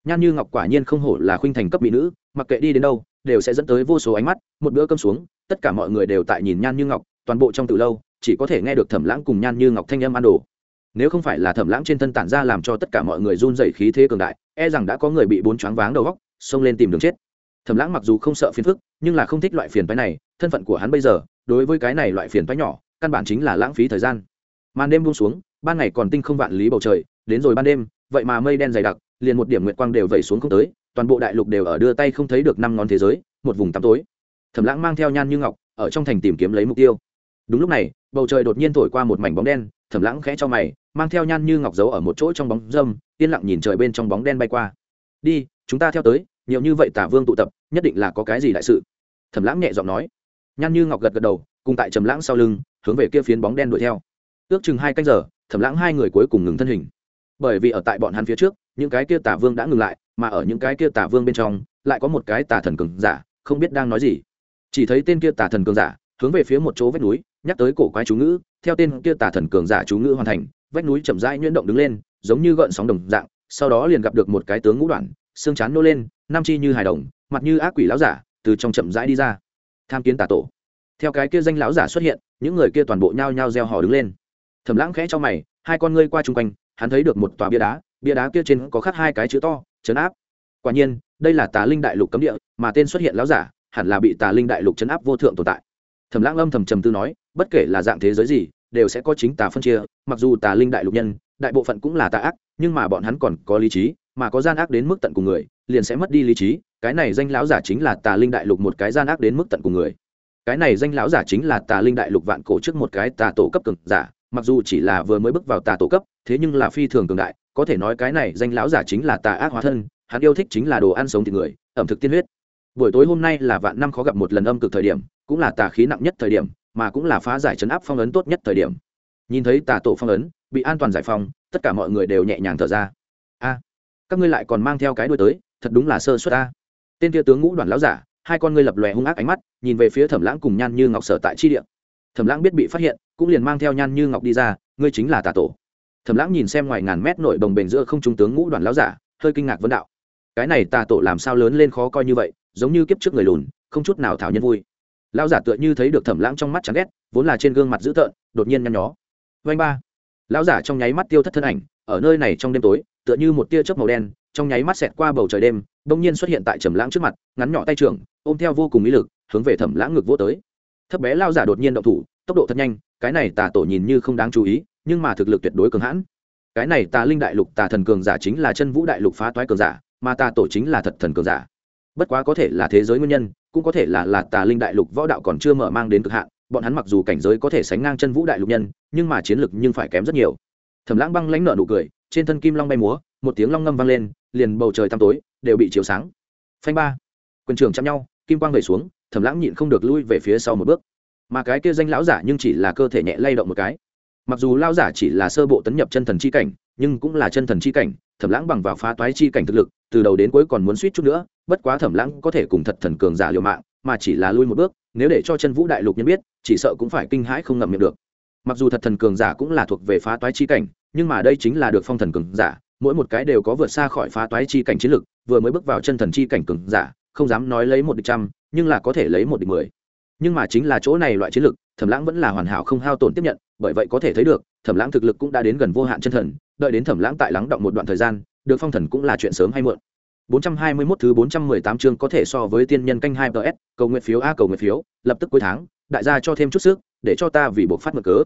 nhan như ngọc quả nhiên không hổ là khuynh thành cấp mỹ nữ, mặc kệ đi đến đâu đều sẽ dẫn tới vô số ánh mắt, một bữa cơm xuống, tất cả mọi người đều tại nhìn nhan như ngọc, toàn bộ trong từ lâu, chỉ có thể nghe được thẩm lãng cùng nhan như ngọc thanh âm ăn đồ. Nếu không phải là thẩm lãng trên thân tản ra làm cho tất cả mọi người run dày khí thế cường đại e rằng đã có người bị bốn choáng váng đầu góc, xông lên tìm đường chết. Thẩm lãng mặc dù không sợ phiền phức, nhưng là không thích loại phiền phái này, thân phận của hắn bây giờ, đối với cái này loại phiền phái nhỏ, căn bản chính là lãng phí thời gian. Màn đêm buông xuống, ban ngày còn tinh không vạn lý bầu trời, đến rồi ban đêm, vậy mà mây đen dày đặc, liền một điểm nguyệt quang đều vẩy xuống không tới toàn bộ đại lục đều ở đưa tay không thấy được năm ngón thế giới, một vùng tăm tối. Thẩm lãng mang theo nhan như ngọc, ở trong thành tìm kiếm lấy mục tiêu. Đúng lúc này, bầu trời đột nhiên thổi qua một mảnh bóng đen, thẩm lãng khẽ cho mày, mang theo nhan như ngọc giấu ở một chỗ trong bóng dâm, yên lặng nhìn trời bên trong bóng đen bay qua. Đi, chúng ta theo tới, nhiều như vậy tả vương tụ tập, nhất định là có cái gì đại sự. Thẩm lãng nhẹ giọng nói. Nhan như ngọc gật gật đầu, cùng tại trầm lãng sau lưng, hướng về kia phiến bóng đen đuổi theo. Ước chừng hai canh giờ, thẩm lãng hai người cuối cùng ngừng thân hình. Bởi vì ở tại bọn hắn phía trước, những cái kia tả vương đã ngừng lại mà ở những cái kia tả vương bên trong, lại có một cái tà thần cường giả, không biết đang nói gì. Chỉ thấy tên kia tà thần cường giả, hướng về phía một chỗ vách núi, nhắc tới cổ quái chú ngữ, theo tên kia tà thần cường giả chú ngữ hoàn thành, vách núi chậm rãi nhuyễn động đứng lên, giống như gợn sóng đồng dạng, sau đó liền gặp được một cái tướng ngũ đoạn, xương chán nô lên nam chi như hài đồng, mặt như ác quỷ lão giả, từ trong chậm rãi đi ra. Tham kiến tà tổ. Theo cái kia danh lão giả xuất hiện, những người kia toàn bộ nhao nhao reo hò đứng lên. Thầm lãng khẽ cho mày, hai con ngươi qua chung quanh, hắn thấy được một tòa bia đá bia đá kia trên có khắc hai cái chữ to chấn áp. Quả nhiên, đây là tà linh đại lục cấm địa, mà tên xuất hiện lão giả hẳn là bị tà linh đại lục chấn áp vô thượng tồn tại. Thẩm lãng âm thầm trầm tư nói, bất kể là dạng thế giới gì, đều sẽ có chính tà phân chia, mặc dù tà linh đại lục nhân, đại bộ phận cũng là tà ác, nhưng mà bọn hắn còn có lý trí, mà có gian ác đến mức tận cùng người, liền sẽ mất đi lý trí, cái này danh lão giả chính là tà linh đại lục một cái gian ác đến mức tận cùng người. Cái này danh lão giả chính là tà linh đại lục vạn cổ trước một cái tà tổ cấp cường giả, mặc dù chỉ là vừa mới bước vào tà tổ cấp, thế nhưng là phi thường cường đại có thể nói cái này danh lão giả chính là tà ác hóa thân, hắn yêu thích chính là đồ ăn sống thịt người, ẩm thực tiên huyết. Buổi tối hôm nay là vạn năm khó gặp một lần âm cực thời điểm, cũng là tà khí nặng nhất thời điểm, mà cũng là phá giải chấn áp phong ấn tốt nhất thời điểm. Nhìn thấy tà tổ phong ấn, bị an toàn giải phong tất cả mọi người đều nhẹ nhàng thở ra. A, các ngươi lại còn mang theo cái đuôi tới, thật đúng là sơ suất a. Tên kia tướng ngũ đoàn lão giả, hai con ngươi lập lòe hung ác ánh mắt, nhìn về phía thẩm lãng cùng nhan như ngọc sở tại chi địa. Thẩm lãng biết bị phát hiện, cũng liền mang theo nhan như ngọc đi ra, ngươi chính là tà tổ thẩm lãng nhìn xem ngoài ngàn mét nội đồng bền giữa không trung tướng ngũ đoàn lão giả, hơi kinh ngạc vấn đạo. Cái này tà tổ làm sao lớn lên khó coi như vậy, giống như kiếp trước người lùn, không chút nào thảo nhân vui. Lão giả tựa như thấy được thẩm lãng trong mắt chán ghét, vốn là trên gương mặt dữ tợn, đột nhiên nhăn nhó. Vanh ba. Lão giả trong nháy mắt tiêu thất thân ảnh, ở nơi này trong đêm tối, tựa như một tia chớp màu đen, trong nháy mắt xẹt qua bầu trời đêm, bỗng nhiên xuất hiện tại trầm lãng trước mặt, ngắn nhỏ tay trưởng, ôm theo vô cùng ý lực, hướng về thẩm lãng ngực vô tới. Thấp bé lao giả đột nhiên động thủ, tốc độ thật nhanh, cái này tà tổ nhìn như không đáng chú ý nhưng mà thực lực tuyệt đối cường hãn. Cái này tà linh đại lục tà thần cường giả chính là chân vũ đại lục phá toái cường giả, mà tà tổ chính là thật thần cường giả. Bất quá có thể là thế giới nguyên nhân, cũng có thể là là tà linh đại lục võ đạo còn chưa mở mang đến cực hạn, bọn hắn mặc dù cảnh giới có thể sánh ngang chân vũ đại lục nhân, nhưng mà chiến lực nhưng phải kém rất nhiều. Thẩm lãng băng lãnh nợ nụ cười, trên thân kim long bay múa, một tiếng long ngâm vang lên, liền bầu trời tăm tối, đều bị chiếu sáng. Phanh ba quân trường chạm nhau, kim quang về xuống, thẩm lãng nhịn không được lui về phía sau một bước. Mà cái kia danh lão giả nhưng chỉ là cơ thể nhẹ lay động một cái mặc dù lao giả chỉ là sơ bộ tấn nhập chân thần chi cảnh, nhưng cũng là chân thần chi cảnh, thẩm lãng bằng vào phá toái chi cảnh thực lực, từ đầu đến cuối còn muốn suýt chút nữa, bất quá thẩm lãng có thể cùng thật thần cường giả liều mạng, mà chỉ là lui một bước, nếu để cho chân vũ đại lục nhân biết, chỉ sợ cũng phải kinh hãi không ngậm miệng được. Mặc dù thật thần cường giả cũng là thuộc về phá toái chi cảnh, nhưng mà đây chính là được phong thần cường giả, mỗi một cái đều có vượt xa khỏi phá toái chi cảnh chiến lực, vừa mới bước vào chân thần chi cảnh cường giả, không dám nói lấy một địch trăm, nhưng là có thể lấy một địch mười. Nhưng mà chính là chỗ này loại chiến lực, thẩm lãng vẫn là hoàn hảo không hao tổn tiếp nhận bởi vậy có thể thấy được thẩm lãng thực lực cũng đã đến gần vô hạn chân thần đợi đến thẩm lãng tại lắng động một đoạn thời gian được phong thần cũng là chuyện sớm hay muộn 421 thứ 418 chương có thể so với tiên nhân canh 2 PS, cầu nguyện phiếu a cầu nguyện phiếu, lập tức cuối tháng, đại gia cho thêm chút sức, để cho ta vì buộc phát mực cớ.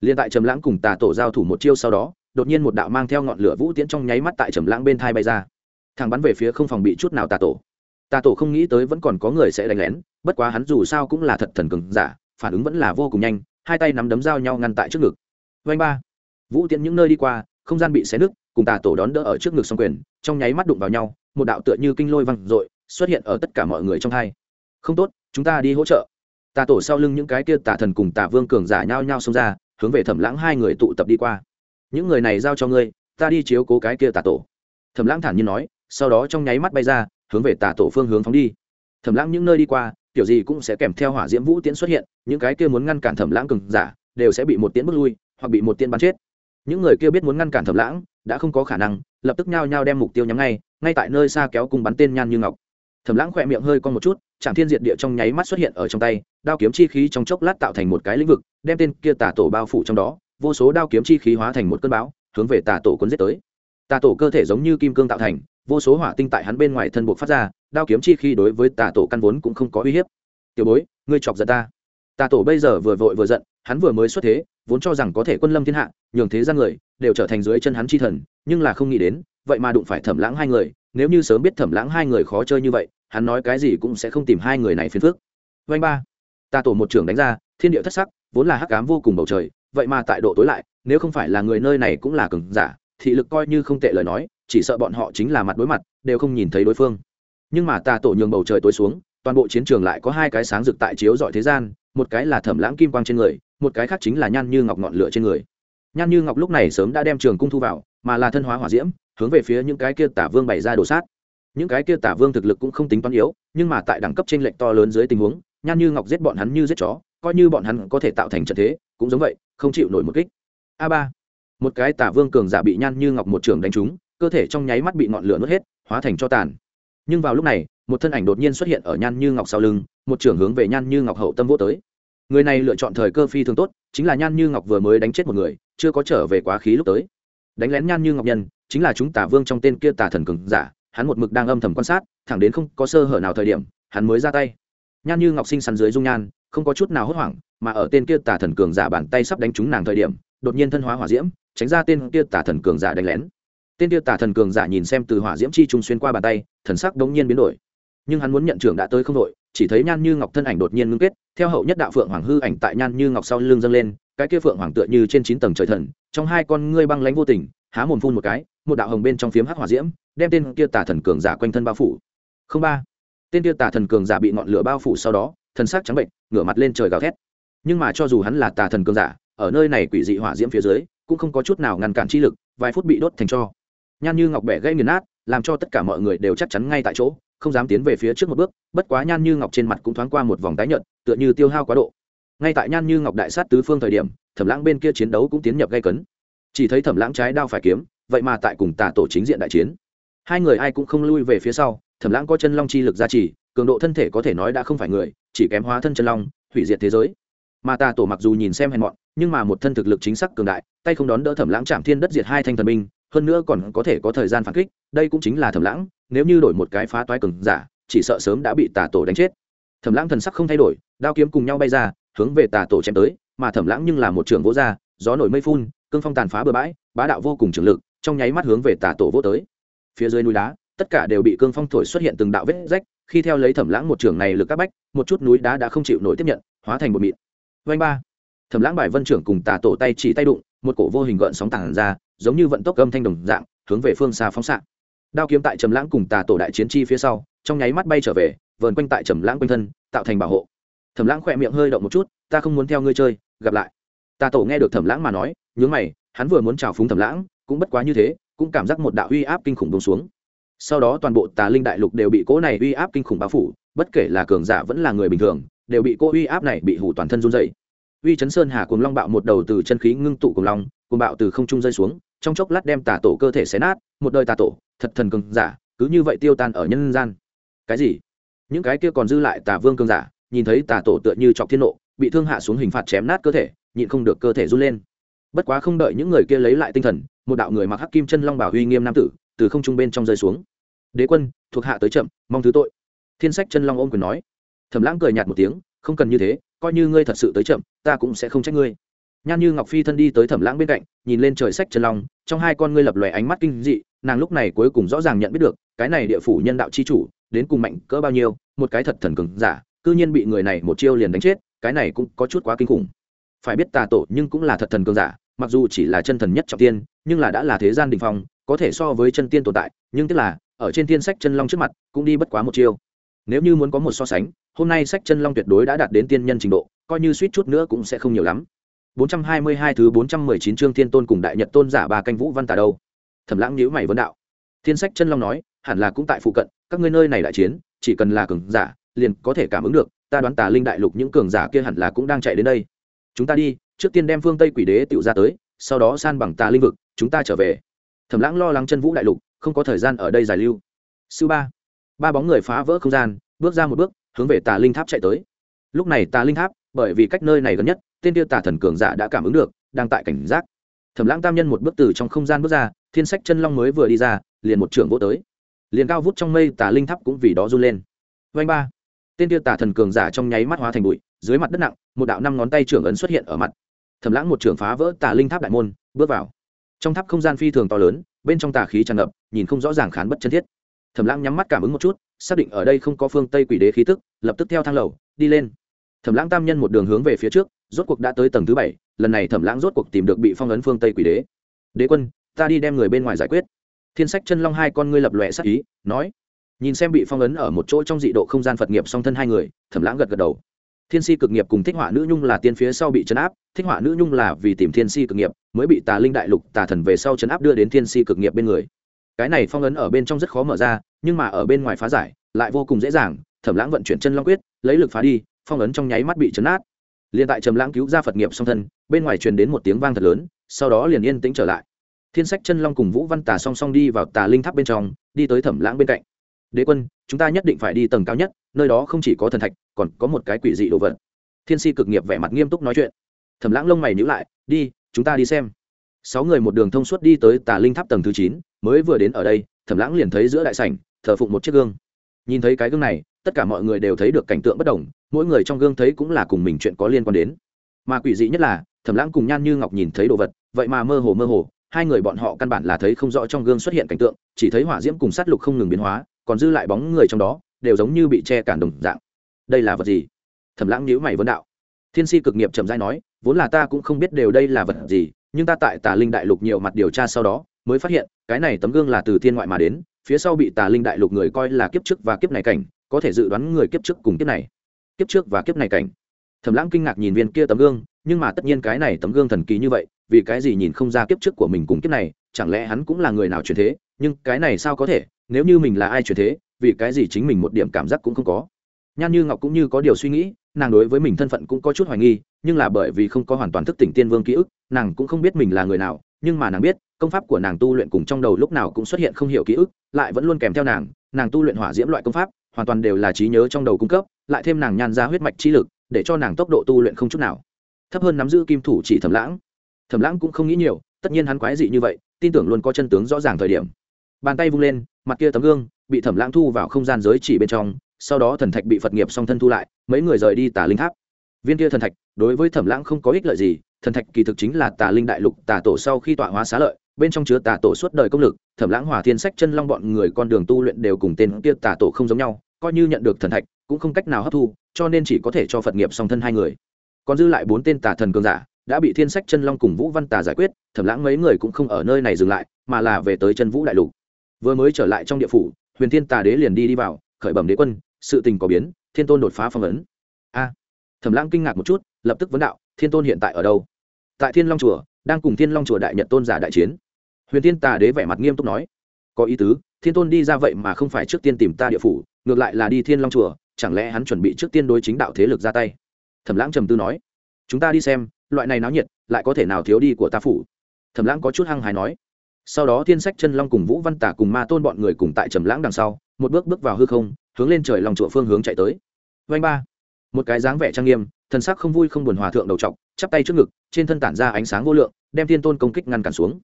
Liên tại Trầm Lãng cùng Tà Tổ giao thủ một chiêu sau đó, đột nhiên một đạo mang theo ngọn lửa vũ tiễn trong nháy mắt tại Trầm Lãng bên thai bay ra. Thằng bắn về phía không phòng bị chút nào Tà Tổ. Tà Tổ không nghĩ tới vẫn còn có người sẽ đánh lén, bất quá hắn dù sao cũng là thật thần cường giả, phản ứng vẫn là vô cùng nhanh, hai tay nắm đấm giao nhau ngăn tại trước ngực. Vành ba. Vũ tiễn những nơi đi qua, không gian bị xé nứt, cùng Tà Tổ đón đỡ ở trước ngực song quyền, trong nháy mắt đụng vào nhau, một đạo tựa như kinh lôi văng dội xuất hiện ở tất cả mọi người trong hai. Không tốt chúng ta đi hỗ trợ. Tà tổ sau lưng những cái kia tà thần cùng tà vương cường giả nhau nhau xông ra hướng về thẩm lãng hai người tụ tập đi qua. Những người này giao cho ngươi ta đi chiếu cố cái kia tà tổ. Thẩm lãng thản nhiên nói sau đó trong nháy mắt bay ra hướng về tà tổ phương hướng phóng đi. Thẩm lãng những nơi đi qua kiểu gì cũng sẽ kèm theo hỏa diễm vũ tiễn xuất hiện, những cái kia muốn ngăn cản thẩm lãng cường giả đều sẽ bị một tiễn bước lui, hoặc bị một tiễn bắn chết. Những người kia biết muốn ngăn cản thẩm lãng đã không có khả năng, lập tức nhao nhao đem mục tiêu nhắm ngay ngay tại nơi xa kéo cung bắn tên nhan như ngọc. Thẩm lãng khỏe miệng hơi con một chút trạm thiên diệt địa trong nháy mắt xuất hiện ở trong tay, đao kiếm chi khí trong chốc lát tạo thành một cái lĩnh vực, đem tên kia tà tổ bao phủ trong đó, vô số đao kiếm chi khí hóa thành một cơn bão, hướng về tà tổ cuốn giết tới. Tà tổ cơ thể giống như kim cương tạo thành vô số hỏa tinh tại hắn bên ngoài thân buộc phát ra, đao kiếm chi khi đối với tà tổ căn vốn cũng không có uy hiếp. Tiểu bối, ngươi chọc giận ta. Tà tổ bây giờ vừa vội vừa giận, hắn vừa mới xuất thế, vốn cho rằng có thể quân lâm thiên hạ, nhường thế gian người đều trở thành dưới chân hắn chi thần, nhưng là không nghĩ đến, vậy mà đụng phải thẩm lãng hai người, nếu như sớm biết thẩm lãng hai người khó chơi như vậy, hắn nói cái gì cũng sẽ không tìm hai người này phiền phức. Vanh ba. Tà tổ một trưởng đánh ra, thiên địa thất sắc, vốn là hắc ám vô cùng bầu trời, vậy mà tại độ tối lại, nếu không phải là người nơi này cũng là cường giả, thị lực coi như không tệ lời nói chỉ sợ bọn họ chính là mặt đối mặt, đều không nhìn thấy đối phương. Nhưng mà tà tổ nhường bầu trời tối xuống, toàn bộ chiến trường lại có hai cái sáng rực tại chiếu dọi thế gian, một cái là thẩm lãng kim quang trên người, một cái khác chính là nhan như ngọc ngọn lửa trên người. Nhan như ngọc lúc này sớm đã đem trường cung thu vào, mà là thân hóa hỏa diễm, hướng về phía những cái kia tả vương bày ra đồ sát. Những cái kia tả vương thực lực cũng không tính toán yếu, nhưng mà tại đẳng cấp trên lệch to lớn dưới tình huống, nhan như ngọc giết bọn hắn như giết chó, coi như bọn hắn có thể tạo thành trận thế, cũng giống vậy, không chịu nổi một kích. A ba. Một cái tả vương cường giả bị nhan như ngọc một trường đánh trúng cơ thể trong nháy mắt bị ngọn lửa nuốt hết, hóa thành cho tàn. Nhưng vào lúc này, một thân ảnh đột nhiên xuất hiện ở nhan như ngọc sau lưng, một trưởng hướng về nhan như ngọc hậu tâm vô tới. Người này lựa chọn thời cơ phi thường tốt, chính là nhan như ngọc vừa mới đánh chết một người, chưa có trở về quá khí lúc tới. Đánh lén nhan như ngọc nhân, chính là chúng tả vương trong tên kia tà thần cường giả, hắn một mực đang âm thầm quan sát, thẳng đến không có sơ hở nào thời điểm, hắn mới ra tay. Nhan như ngọc sinh sắn dưới dung nhan, không có chút nào hốt hoảng, mà ở tên kia tà thần cường giả bàn tay sắp đánh trúng nàng thời điểm, đột nhiên thân hóa hỏa diễm, tránh ra tên kia tà thần cường giả đánh lén tên tiêu tả thần cường giả nhìn xem từ hỏa diễm chi trung xuyên qua bàn tay, thần sắc đống nhiên biến đổi. Nhưng hắn muốn nhận trưởng đã tới không đội chỉ thấy nhan như ngọc thân ảnh đột nhiên ngưng kết, theo hậu nhất đạo phượng hoàng hư ảnh tại nhan như ngọc sau lưng dâng lên, cái kia phượng hoàng tựa như trên chín tầng trời thần, trong hai con ngươi băng lánh vô tình, há mồm phun một cái, một đạo hồng bên trong phiếm hắc hỏa diễm, đem tên kia Tả thần cường giả quanh thân bao phủ. Không ba. Tên kia Tả thần cường giả bị ngọn lửa bao phủ sau đó, thần sắc trắng bệnh ngửa mặt lên trời gào thét. Nhưng mà cho dù hắn là tà thần cường giả, ở nơi này quỷ dị hỏa diễm phía dưới, cũng không có chút nào ngăn cản chi lực, vài phút bị đốt thành cho nhan như ngọc bẻ gây nghiền nát, làm cho tất cả mọi người đều chắc chắn ngay tại chỗ, không dám tiến về phía trước một bước, bất quá nhan như ngọc trên mặt cũng thoáng qua một vòng tái nhợt, tựa như tiêu hao quá độ. Ngay tại nhan như ngọc đại sát tứ phương thời điểm, thẩm lãng bên kia chiến đấu cũng tiến nhập gây cấn. Chỉ thấy thẩm lãng trái đao phải kiếm, vậy mà tại cùng tà tổ chính diện đại chiến. Hai người ai cũng không lui về phía sau, thẩm lãng có chân long chi lực gia trì, cường độ thân thể có thể nói đã không phải người, chỉ kém hóa thân chân long, hủy diệt thế giới. Mà tà tổ mặc dù nhìn xem hèn mọn, nhưng mà một thân thực lực chính xác cường đại, tay không đón đỡ thẩm lãng chạm thiên đất diệt hai thanh thần binh hơn nữa còn có thể có thời gian phản kích, đây cũng chính là thẩm lãng, nếu như đổi một cái phá toái cường giả, chỉ sợ sớm đã bị tà tổ đánh chết. Thẩm lãng thần sắc không thay đổi, đao kiếm cùng nhau bay ra, hướng về tà tổ chém tới, mà thẩm lãng nhưng là một trường vỗ ra, gió nổi mây phun, cương phong tàn phá bừa bãi, bá đạo vô cùng trường lực, trong nháy mắt hướng về tà tổ vô tới. Phía dưới núi đá, tất cả đều bị cương phong thổi xuất hiện từng đạo vết rách, khi theo lấy thẩm lãng một trường này lực các bách, một chút núi đá đã không chịu nổi tiếp nhận, hóa thành một mịn. Vanh ba. Thẩm lãng bài vân trưởng cùng tà tổ tay chỉ tay đụng, một cổ vô hình gợn sóng tàng ra giống như vận tốc âm thanh đồng dạng, hướng về phương xa phóng xạ. Đao kiếm tại trầm lãng cùng tà tổ đại chiến chi phía sau, trong nháy mắt bay trở về, vờn quanh tại trầm lãng quanh thân, tạo thành bảo hộ. Thẩm lãng khỏe miệng hơi động một chút, ta không muốn theo ngươi chơi, gặp lại. Tà tổ nghe được thẩm lãng mà nói, nhướng mày, hắn vừa muốn chào phúng thẩm lãng, cũng bất quá như thế, cũng cảm giác một đạo uy áp kinh khủng bông xuống. Sau đó toàn bộ tà linh đại lục đều bị cỗ này uy áp kinh khủng bao phủ, bất kể là cường giả vẫn là người bình thường, đều bị cỗ uy áp này bị hủ toàn thân run dày uy chấn sơn hà cùng long bạo một đầu từ chân khí ngưng tụ cùng long cùng bạo từ không trung rơi xuống trong chốc lát đem tà tổ cơ thể xé nát, một đời tà tổ, thật thần cường giả, cứ như vậy tiêu tan ở nhân gian. Cái gì? Những cái kia còn dư lại tà vương cường giả, nhìn thấy tà tổ tựa như chọc thiên nộ, bị thương hạ xuống hình phạt chém nát cơ thể, nhịn không được cơ thể run lên. Bất quá không đợi những người kia lấy lại tinh thần, một đạo người mặc hắc kim chân long bảo uy nghiêm nam tử, từ không trung bên trong rơi xuống. Đế quân, thuộc hạ tới chậm, mong thứ tội. Thiên sách chân long ôm quyền nói. Thẩm lãng cười nhạt một tiếng, không cần như thế, coi như ngươi thật sự tới chậm, ta cũng sẽ không trách ngươi nhan như ngọc phi thân đi tới thẩm lãng bên cạnh, nhìn lên trời sách chân long, trong hai con ngươi lập lòe ánh mắt kinh dị, nàng lúc này cuối cùng rõ ràng nhận biết được, cái này địa phủ nhân đạo chi chủ, đến cùng mạnh cỡ bao nhiêu, một cái thật thần cường giả, cư nhiên bị người này một chiêu liền đánh chết, cái này cũng có chút quá kinh khủng. Phải biết tà tổ nhưng cũng là thật thần cường giả, mặc dù chỉ là chân thần nhất trọng tiên, nhưng là đã là thế gian đình phong, có thể so với chân tiên tồn tại, nhưng tức là, ở trên thiên sách chân long trước mặt, cũng đi bất quá một chiêu. Nếu như muốn có một so sánh, hôm nay sách chân long tuyệt đối đã đạt đến tiên nhân trình độ, coi như suýt chút nữa cũng sẽ không nhiều lắm. 422 thứ 419 chương Thiên Tôn cùng Đại Nhật Tôn giả ba canh Vũ Văn Tà đâu? Thẩm Lãng nhíu mày vấn đạo. Thiên Sách Chân Long nói, hẳn là cũng tại phụ cận, các ngươi nơi này đại chiến, chỉ cần là cường giả, liền có thể cảm ứng được, ta đoán Tà Linh Đại Lục những cường giả kia hẳn là cũng đang chạy đến đây. Chúng ta đi, trước tiên đem Phương Tây Quỷ Đế tiểu ra tới, sau đó san bằng Tà Linh vực, chúng ta trở về. Thẩm Lãng lo lắng chân Vũ Đại Lục, không có thời gian ở đây dài lưu. sư ba ba bóng người phá vỡ không gian bước ra một bước hướng về tà linh tháp chạy tới lúc này tà linh tháp bởi vì cách nơi này gần nhất tên tiêu tà thần cường giả đã cảm ứng được, đang tại cảnh giác. Thẩm lãng tam nhân một bước từ trong không gian bước ra, thiên sách chân long mới vừa đi ra, liền một trưởng vô tới. Liền cao vút trong mây tà linh tháp cũng vì đó run lên. Vanh ba. Tên tiêu tà thần cường giả trong nháy mắt hóa thành bụi, dưới mặt đất nặng, một đạo năm ngón tay trưởng ấn xuất hiện ở mặt. Thẩm lãng một trưởng phá vỡ tà linh tháp đại môn, bước vào. Trong tháp không gian phi thường to lớn, bên trong tà khí tràn ngập, nhìn không rõ ràng khán bất chân thiết. Thẩm lãng nhắm mắt cảm ứng một chút, xác định ở đây không có phương tây quỷ đế khí tức, lập tức theo thang lầu, đi lên. Thẩm lãng tam nhân một đường hướng về phía trước rốt cuộc đã tới tầng thứ bảy, lần này thẩm lãng rốt cuộc tìm được bị phong ấn phương tây quỷ đế. Đế quân, ta đi đem người bên ngoài giải quyết. Thiên sách chân long hai con ngươi lập lòe sắc ý, nói. Nhìn xem bị phong ấn ở một chỗ trong dị độ không gian phật nghiệp song thân hai người, thẩm lãng gật gật đầu. Thiên si cực nghiệp cùng thích họa nữ nhung là tiên phía sau bị chấn áp, thích họa nữ nhung là vì tìm thiên si cực nghiệp, mới bị tà linh đại lục, tà thần về sau chấn áp đưa đến thiên si cực nghiệp bên người. Cái này phong ấn ở bên trong rất khó mở ra, nhưng mà ở bên ngoài phá giải, lại vô cùng dễ dàng, thẩm lãng vận chuyển chân long quyết, lấy lực phá đi, phong ấn trong nháy mắt bị chấn áp liền tại trầm lãng cứu ra phật nghiệp song thân, bên ngoài truyền đến một tiếng vang thật lớn, sau đó liền yên tĩnh trở lại. Thiên sách chân long cùng vũ văn tà song song đi vào tà linh tháp bên trong, đi tới thẩm lãng bên cạnh. Đế quân, chúng ta nhất định phải đi tầng cao nhất, nơi đó không chỉ có thần thạch, còn có một cái quỷ dị đồ vật. Thiên si cực nghiệp vẻ mặt nghiêm túc nói chuyện. Thẩm lãng lông mày nhíu lại, đi, chúng ta đi xem. Sáu người một đường thông suốt đi tới tà linh tháp tầng thứ chín, mới vừa đến ở đây, thẩm lãng liền thấy giữa đại sảnh, thờ phụng một chiếc gương. Nhìn thấy cái gương này, tất cả mọi người đều thấy được cảnh tượng bất đồng mỗi người trong gương thấy cũng là cùng mình chuyện có liên quan đến. Mà quỷ dị nhất là, thẩm lãng cùng nhan như ngọc nhìn thấy đồ vật, vậy mà mơ hồ mơ hồ, hai người bọn họ căn bản là thấy không rõ trong gương xuất hiện cảnh tượng, chỉ thấy hỏa diễm cùng sát lục không ngừng biến hóa, còn dư lại bóng người trong đó, đều giống như bị che cản đồng dạng. Đây là vật gì? Thẩm lãng nhíu mày vấn đạo. Thiên si cực nghiệp trầm dai nói, vốn là ta cũng không biết đều đây là vật gì, nhưng ta tại tà linh đại lục nhiều mặt điều tra sau đó, mới phát hiện, cái này tấm gương là từ thiên ngoại mà đến, phía sau bị tà linh đại lục người coi là kiếp trước và kiếp này cảnh, có thể dự đoán người kiếp trước cùng kiếp này kiếp trước và kiếp này cảnh. Thẩm lãng kinh ngạc nhìn viên kia tấm gương, nhưng mà tất nhiên cái này tấm gương thần kỳ như vậy, vì cái gì nhìn không ra kiếp trước của mình cùng kiếp này, chẳng lẽ hắn cũng là người nào chuyển thế? Nhưng cái này sao có thể? Nếu như mình là ai chuyển thế, vì cái gì chính mình một điểm cảm giác cũng không có? Nhan như ngọc cũng như có điều suy nghĩ, nàng đối với mình thân phận cũng có chút hoài nghi, nhưng là bởi vì không có hoàn toàn thức tỉnh tiên vương ký ức, nàng cũng không biết mình là người nào, nhưng mà nàng biết, công pháp của nàng tu luyện cùng trong đầu lúc nào cũng xuất hiện không hiểu ký ức, lại vẫn luôn kèm theo nàng. Nàng tu luyện hỏa diễm loại công pháp, hoàn toàn đều là trí nhớ trong đầu cung cấp lại thêm nàng nhan ra huyết mạch chi lực, để cho nàng tốc độ tu luyện không chút nào. Thấp hơn nắm giữ kim thủ chỉ thẩm lãng. Thẩm lãng cũng không nghĩ nhiều, tất nhiên hắn quái dị như vậy, tin tưởng luôn có chân tướng rõ ràng thời điểm. Bàn tay vung lên, mặt kia tấm gương bị thẩm lãng thu vào không gian giới chỉ bên trong, sau đó thần thạch bị phật nghiệp song thân thu lại, mấy người rời đi tà linh tháp. Viên kia thần thạch, đối với thẩm lãng không có ích lợi gì, thần thạch kỳ thực chính là tà linh đại lục, tà tổ sau khi tọa hóa xá lợi, bên trong chứa tà tổ suốt đời công lực, thẩm lãng hòa thiên sách chân long bọn người con đường tu luyện đều cùng tên kia tà tổ không giống nhau, coi như nhận được thần thạch cũng không cách nào hấp thu, cho nên chỉ có thể cho phật nghiệp song thân hai người. Còn dư lại bốn tên tà thần cường giả, đã bị thiên sách chân long cùng vũ văn tà giải quyết, thẩm lãng mấy người cũng không ở nơi này dừng lại, mà là về tới chân vũ đại lục. Vừa mới trở lại trong địa phủ, huyền thiên tà đế liền đi đi vào, khởi bẩm đế quân, sự tình có biến, thiên tôn đột phá phong ấn. A! Thẩm lãng kinh ngạc một chút, lập tức vấn đạo, thiên tôn hiện tại ở đâu? Tại thiên long chùa, đang cùng thiên long chùa đại nhật tôn giả đại chiến. Huyền thiên tà đế vẻ mặt nghiêm túc nói, có ý tứ, thiên tôn đi ra vậy mà không phải trước tiên tìm ta địa phủ, ngược lại là đi thiên long chùa chẳng lẽ hắn chuẩn bị trước tiên đối chính đạo thế lực ra tay? Thẩm lãng trầm tư nói, chúng ta đi xem, loại này náo nhiệt lại có thể nào thiếu đi của ta phủ? Thẩm lãng có chút hăng hái nói. Sau đó thiên sách chân long cùng vũ văn tả cùng ma tôn bọn người cùng tại trầm lãng đằng sau, một bước bước vào hư không, hướng lên trời lòng chùa phương hướng chạy tới. Vanh ba. Một cái dáng vẻ trang nghiêm, thần sắc không vui không buồn hòa thượng đầu trọc, chắp tay trước ngực, trên thân tản ra ánh sáng vô lượng, đem thiên tôn công kích ngăn cản xuống.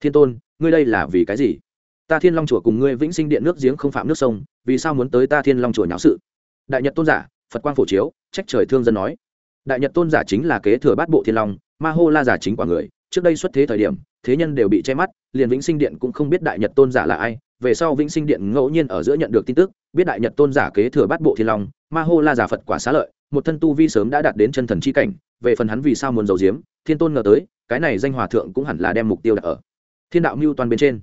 Thiên tôn, ngươi đây là vì cái gì? Ta thiên long chùa cùng ngươi vĩnh sinh điện nước giếng không phạm nước sông, vì sao muốn tới ta thiên long chùa nháo sự? Đại nhật tôn giả, phật quang phổ chiếu, trách trời thương dân nói. Đại nhật tôn giả chính là kế thừa bát bộ thiên long, ma hô la giả chính quả người, trước đây xuất thế thời điểm, thế nhân đều bị che mắt, liền vĩnh sinh điện cũng không biết đại nhật tôn giả là ai. Về sau vĩnh sinh điện ngẫu nhiên ở giữa nhận được tin tức, biết đại nhật tôn giả kế thừa bát bộ thiên long, ma hô la giả phật quả xá lợi, một thân tu vi sớm đã đạt đến chân thần chi cảnh, về phần hắn vì sao muốn giấu giếm, thiên tôn ngờ tới, cái này danh hòa thượng cũng hẳn là đem mục tiêu đặt ở thiên đạo mưu toàn bên trên.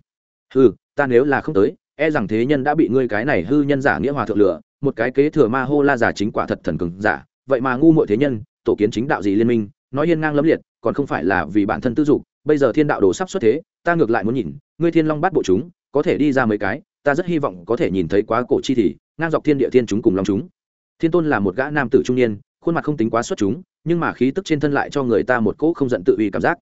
Ừ ta nếu là không tới e rằng thế nhân đã bị ngươi cái này hư nhân giả nghĩa hòa thượng lửa một cái kế thừa ma hô la giả chính quả thật thần cường giả, vậy mà ngu muội thế nhân, tổ kiến chính đạo gì liên minh, nói hiên ngang lẫm liệt, còn không phải là vì bản thân tư dục, bây giờ thiên đạo đồ sắp xuất thế, ta ngược lại muốn nhìn, ngươi thiên long bắt bộ chúng, có thể đi ra mấy cái, ta rất hy vọng có thể nhìn thấy quá cổ chi thì, ngang dọc thiên địa thiên chúng cùng long chúng. Thiên tôn là một gã nam tử trung niên, khuôn mặt không tính quá xuất chúng, nhưng mà khí tức trên thân lại cho người ta một cỗ không giận tự uy cảm giác.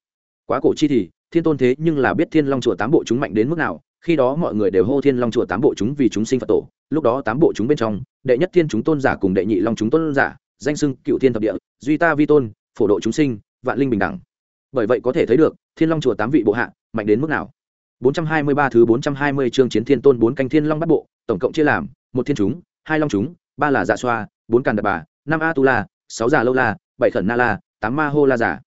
Quá cổ chi thì, thiên tôn thế nhưng là biết thiên long chùa tám bộ chúng mạnh đến mức nào, khi đó mọi người đều hô thiên long chùa tám bộ chúng vì chúng sinh phật tổ, lúc đó tám bộ chúng bên trong đệ nhất thiên chúng tôn giả cùng đệ nhị long chúng tôn giả, danh sưng cựu thiên thập địa, duy ta vi tôn, phổ độ chúng sinh, vạn linh bình đẳng. Bởi vậy có thể thấy được, thiên long chùa tám vị bộ hạ, mạnh đến mức nào? 423 thứ 420 chương chiến thiên tôn bốn canh thiên long bắt bộ, tổng cộng chia làm, một thiên chúng, hai long chúng, ba là dạ xoa, bốn càn đập bà, năm a tu la, sáu già lâu la, bảy khẩn na la, tám ma hô la giả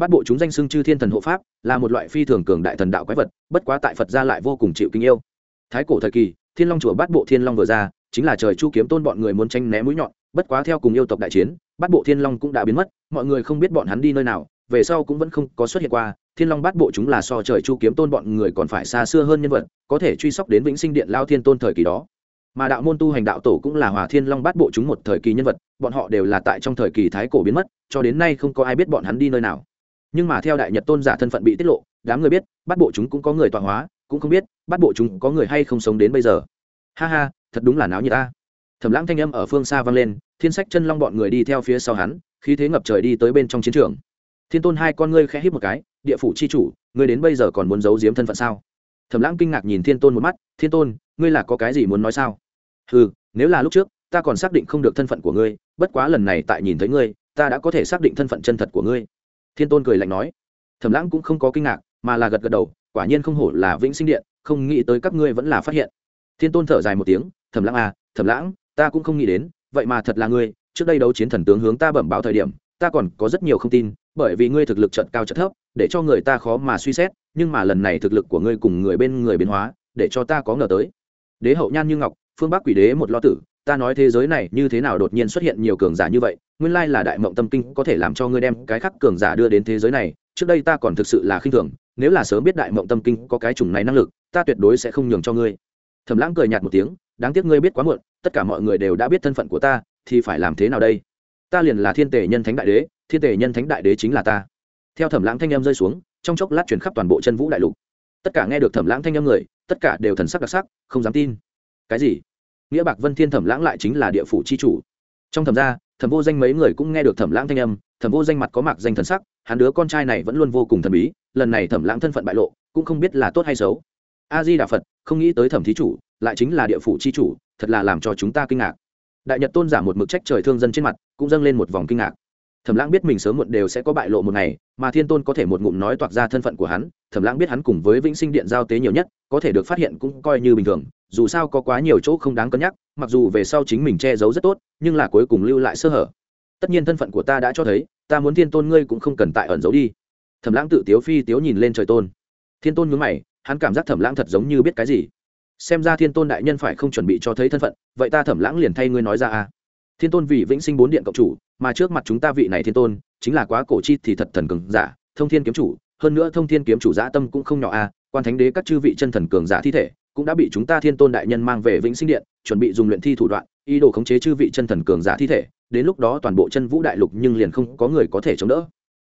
bắt bộ chúng danh xưng chư thiên thần hộ pháp, là một loại phi thường cường đại thần đạo quái vật, bất quá tại phật gia lại vô cùng chịu kính yêu. Thái cổ thời kỳ, thiên long chùa bắt bộ thiên long vừa ra chính là trời chu kiếm tôn bọn người muốn tranh né mũi nhọn, bất quá theo cùng yêu tộc đại chiến bắt bộ thiên long cũng đã biến mất, mọi người không biết bọn hắn đi nơi nào, về sau cũng vẫn không có xuất hiện qua, thiên long bắt bộ chúng là so trời chu kiếm tôn bọn người còn phải xa xưa hơn nhân vật, có thể truy sóc đến vĩnh sinh điện lao thiên tôn thời kỳ đó. Mà đạo môn tu hành đạo tổ cũng là hòa thiên long bát bộ chúng một thời kỳ nhân vật, bọn họ đều là tại trong thời kỳ thái cổ biến mất, cho đến nay không có ai biết bọn hắn đi nơi nào. Nhưng mà theo đại nhật tôn giả thân phận bị tiết lộ, đám người biết bát bộ chúng cũng có người tọa hóa, cũng không biết bát bộ chúng có người hay không sống đến bây giờ. Ha ha thật đúng là náo như ta. Thẩm lãng thanh âm ở phương xa vang lên, thiên sách chân long bọn người đi theo phía sau hắn, khí thế ngập trời đi tới bên trong chiến trường. Thiên tôn hai con ngươi khẽ hít một cái, địa phủ chi chủ, ngươi đến bây giờ còn muốn giấu giếm thân phận sao? Thẩm lãng kinh ngạc nhìn thiên tôn một mắt, thiên tôn, ngươi là có cái gì muốn nói sao? Ừ nếu là lúc trước, ta còn xác định không được thân phận của ngươi, bất quá lần này tại nhìn thấy ngươi, ta đã có thể xác định thân phận chân thật của ngươi. Thiên tôn cười lạnh nói. Thẩm lãng cũng không có kinh ngạc, mà là gật gật đầu, quả nhiên không hổ là vĩnh sinh điện, không nghĩ tới các ngươi vẫn là phát hiện. Thiên tôn thở dài một tiếng thẩm lãng à thẩm lãng, ta cũng không nghĩ đến, vậy mà thật là ngươi, trước đây đấu chiến thần tướng hướng ta bẩm báo thời điểm, ta còn có rất nhiều không tin, bởi vì ngươi thực lực trận cao trận thấp, để cho người ta khó mà suy xét, nhưng mà lần này thực lực của ngươi cùng người bên người biến hóa, để cho ta có ngờ tới. Đế hậu nhan như ngọc, phương bắc quỷ đế một lo tử, ta nói thế giới này như thế nào đột nhiên xuất hiện nhiều cường giả như vậy, nguyên lai là đại mộng tâm kinh có thể làm cho ngươi đem cái khắc cường giả đưa đến thế giới này, trước đây ta còn thực sự là khinh thường, nếu là sớm biết đại mộng tâm kinh có cái chủng này năng lực, ta tuyệt đối sẽ không nhường cho ngươi. Thầm lãng cười nhạt một tiếng đáng tiếc ngươi biết quá muộn, tất cả mọi người đều đã biết thân phận của ta, thì phải làm thế nào đây? Ta liền là thiên tể nhân thánh đại đế, thiên tể nhân thánh đại đế chính là ta. Theo thẩm lãng thanh em rơi xuống, trong chốc lát chuyển khắp toàn bộ chân vũ đại lục. Tất cả nghe được thẩm lãng thanh em người, tất cả đều thần sắc đặc sắc, không dám tin. Cái gì? Nghĩa bạc vân thiên thẩm lãng lại chính là địa phủ c h i chủ. Trong thẩm gia, thẩm vô danh mấy người cũng nghe được thẩm lãng thanh âm, thẩm vô danh mặt có mạc danh thần sắc, hắn đứa con trai này vẫn luôn vô cùng thần bí, lần này thẩm lãng thân phận bại lộ, cũng không biết là tốt hay xấu a di đà phật, không nghĩ tới thẩm thí chủ, lại chính là địa phủ c h i chủ, thật là làm cho chúng ta kinh ngạc. Đại nhật tôn giả một mực trách trời thương dân trên mặt, cũng dâng lên một vòng kinh ngạc. Thẩm lãng biết mình sớm muộn đều sẽ có bại lộ một ngày, mà thiên tôn có thể một ngụm nói toạc ra thân phận của hắn, thẩm lãng biết hắn cùng với vĩnh sinh điện giao tế nhiều nhất, có thể được phát hiện cũng coi như bình thường, dù sao có quá nhiều chỗ không đáng cân nhắc, mặc dù về sau chính mình che giấu rất tốt, nhưng là cuối cùng lưu lại sơ hở. Tất nhiên thân phận của ta đã cho thấy, ta muốn thiên tôn ngươi cũng không cần tại ẩn giấu đi. Thẩm lãng tự tiếu phi tiếu nhìn lên trời tôn. Thiên tôn nhướng mày hắn cảm giác thẩm lãng thật giống như biết cái gì xem ra thiên tôn đại nhân phải không chuẩn bị cho thấy thân phận, vậy ta thẩm lãng liền thay ngươi nói ra à? thiên tôn vì vĩnh sinh bốn điện cộng chủ, mà trước mặt chúng ta vị này thiên tôn, chính là quá cổ chi thì thật thần cường giả, thông thiên kiếm chủ, hơn nữa thông thiên kiếm chủ dã tâm cũng không nhỏ à. quan thánh đế các chư vị chân thần cường giả thi thể cũng đã bị chúng ta thiên tôn đại nhân mang về vĩnh sinh điện, chuẩn bị dùng luyện thi thủ đoạn, ý đồ khống chế chư vị chân thần cường giả thi thể, đến lúc đó toàn bộ chân vũ đại lục nhưng liền không có người có thể chống đỡ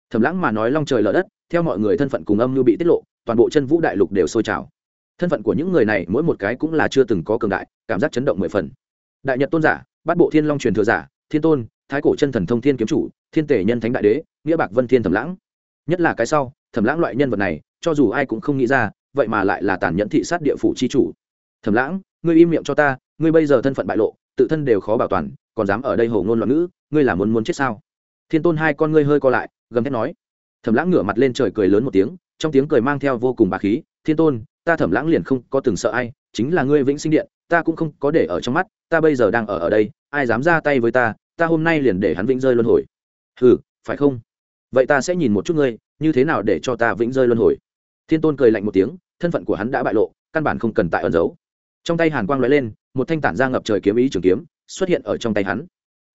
thầm lãng mà nói long trời lở đất theo mọi người thân phận cùng âm lưu bị tiết lộ, toàn bộ chân vũ đại lục đều sôi trào. Thân phận của những người này mỗi một cái cũng là chưa từng có cường đại, cảm giác chấn động mười phần. Đại nhật tôn giả, bát bộ thiên long truyền thừa giả, thiên tôn, thái cổ chân thần thông thiên kiếm chủ, thiên tể nhân thánh đại đế, nghĩa bạc vân thiên thẩm lãng. Nhất là cái sau, thẩm lãng loại nhân vật này, cho dù ai cũng không nghĩ ra, vậy mà lại là tàn nhẫn thị sát địa phủ chi chủ. Thẩm lãng, ngươi im miệng cho ta, ngươi bây giờ thân phận bại lộ, tự thân đều khó bảo toàn, còn dám ở đây hầu ngôn loạn ngữ, ngươi là muốn muốn chết sao? Thiên tôn hai con ngươi hơi co lại, gầm thét nói thẩm lãng ngửa mặt lên trời cười lớn một tiếng, trong tiếng cười mang theo vô cùng bà khí, thiên tôn, ta thẩm lãng liền không có từng sợ ai, chính là ngươi vĩnh sinh điện, ta cũng không có để ở trong mắt, ta bây giờ đang ở ở đây, ai dám ra tay với ta ta hôm nay liền để hắn vĩnh rơi luân hồi. Ừ phải không? Vậy ta sẽ nhìn một chút ngươi, như thế nào để cho ta vĩnh rơi luân hồi? Thiên tôn cười lạnh một tiếng, thân phận của hắn đã bại lộ, căn bản không cần tại ẩn giấu. Trong tay hàn quang lóe lên, một thanh tản ra ngập trời kiếm ý trường kiếm, xuất hiện ở trong tay hắn.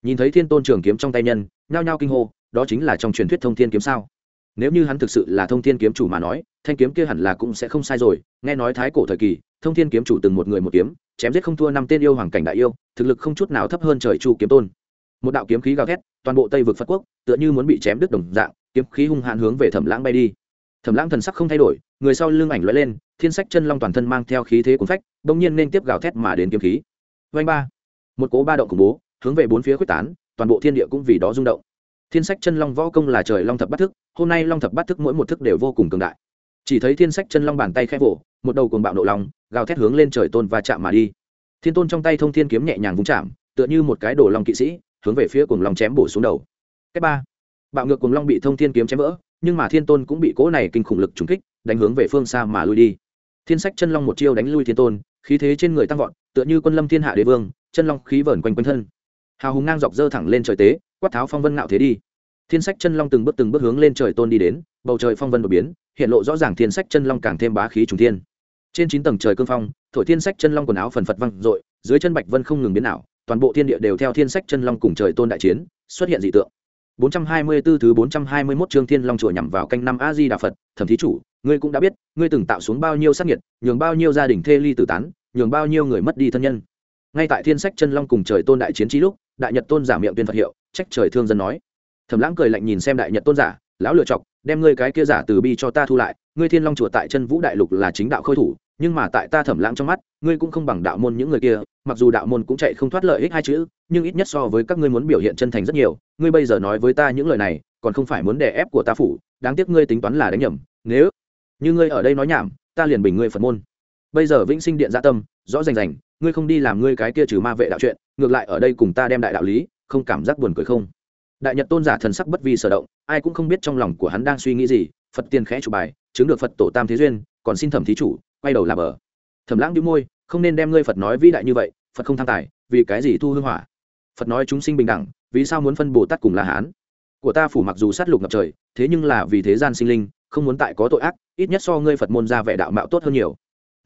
Nhìn thấy thiên tôn trường kiếm trong tay nhân, nhao nhao kinh hô, đó chính là trong truyền thuyết thông thiên kiếm sao? Nếu như hắn thực sự là thông thiên kiếm chủ mà nói, thanh kiếm kia hẳn là cũng sẽ không sai rồi. Nghe nói thái cổ thời kỳ, thông thiên kiếm chủ từng một người một kiếm, chém giết không thua năm tên yêu hoàng cảnh đại yêu, thực lực không chút nào thấp hơn trời chu kiếm tôn. Một đạo kiếm khí gào thét, toàn bộ tây vực phật quốc, tựa như muốn bị chém đứt đồng dạng, kiếm khí hung hãn hướng về thẩm lãng bay đi. Thẩm lãng thần sắc không thay đổi, người sau lưng ảnh lóe lên, thiên sách chân long toàn thân mang theo khí thế cuốn phách, bỗng nhiên nên tiếp gào thét mà đến kiếm khí. Vanh ba. Một cố ba động khủng bố, hướng về bốn phía quyết tán, toàn bộ thiên địa cũng vì đó rung động thiên sách chân long võ công là trời long thập bát thức, hôm nay long thập bát thức mỗi một thức đều vô cùng cường đại. Chỉ thấy thiên sách chân long bàn tay khẽ vỗ, một đầu cuồng bạo nộ long, gào thét hướng lên trời tôn và chạm mà đi. Thiên tôn trong tay thông thiên kiếm nhẹ nhàng vung chạm, tựa như một cái đồ long kỵ sĩ, hướng về phía cùng long chém bổ xuống đầu. Cách ba. Bạo ngược cùng long bị thông thiên kiếm chém vỡ, nhưng mà thiên tôn cũng bị cỗ này kinh khủng lực trúng kích, đánh hướng về phương xa mà lui đi. Thiên sách chân long một chiêu đánh lui thiên tôn, khí thế trên người tăng vọt, tựa như quân lâm thiên hạ đế vương, chân long khí vờn quanh quanh thân. Hào hùng ngang dọc dơ thẳng lên trời tế quát tháo phong vân ngạo thế đi. Thiên sách chân long từng bước từng bước hướng lên trời tôn đi đến bầu trời phong vân đột biến hiện lộ rõ ràng thiên sách chân long càng thêm bá khí trùng thiên. Trên chín tầng trời cương phong thổi thiên sách chân long quần áo phần phật văng rội dưới chân bạch vân không ngừng biến ảo toàn bộ thiên địa đều theo thiên sách chân long cùng trời tôn đại chiến xuất hiện dị tượng. 424 thứ 421 chương Thiên Long chùa nhằm vào canh năm A Di Đà Phật, thẩm thí chủ, ngươi cũng đã biết, ngươi từng tạo xuống bao nhiêu sát nghiệt, nhường bao nhiêu gia đình thê ly tử tán, nhường bao nhiêu người mất đi thân nhân. Ngay tại Thiên Sách Chân Long cùng trời tôn đại chiến chí lúc, Đại Nhật Tôn giả miệng tuyên Phật hiệu, trách trời thương dân nói. Thẩm Lãng cười lạnh nhìn xem Đại Nhật Tôn giả, lão lựa chọc, đem ngươi cái kia giả từ bi cho ta thu lại, ngươi Thiên Long chùa tại chân Vũ đại lục là chính đạo khôi thủ, nhưng mà tại ta Thẩm Lãng trong mắt, ngươi cũng không bằng đạo môn những người kia, mặc dù đạo môn cũng chạy không thoát lợi ích hai chữ, nhưng ít nhất so với các ngươi muốn biểu hiện chân thành rất nhiều, ngươi bây giờ nói với ta những lời này, còn không phải muốn đè ép của ta phủ, đáng tiếc ngươi tính toán là đánh nhầm, nếu như ngươi ở đây nói nhảm, ta liền bình ngươi Phật môn. Bây giờ Vĩnh Sinh Điện gia tâm, rõ rành rành, ngươi không đi làm ngươi cái kia trừ ma vệ đạo chuyện, ngược lại ở đây cùng ta đem đại đạo lý, không cảm giác buồn cười không? Đại Nhật Tôn giả thần sắc bất vi sở động, ai cũng không biết trong lòng của hắn đang suy nghĩ gì, Phật tiền khẽ chủ bài, chứng được Phật tổ tam thế duyên, còn xin thẩm thí chủ, quay đầu làm ở. Thẩm Lãng nhíu môi, không nên đem ngươi Phật nói vĩ đại như vậy, Phật không tham tài, vì cái gì thu hương hỏa? Phật nói chúng sinh bình đẳng, vì sao muốn phân Bồ Tát cùng La Hán? Của ta phủ mặc dù sát lục ngập trời, thế nhưng là vì thế gian sinh linh, không muốn tại có tội ác, ít nhất so ngươi Phật môn ra vẻ đạo mạo tốt hơn nhiều.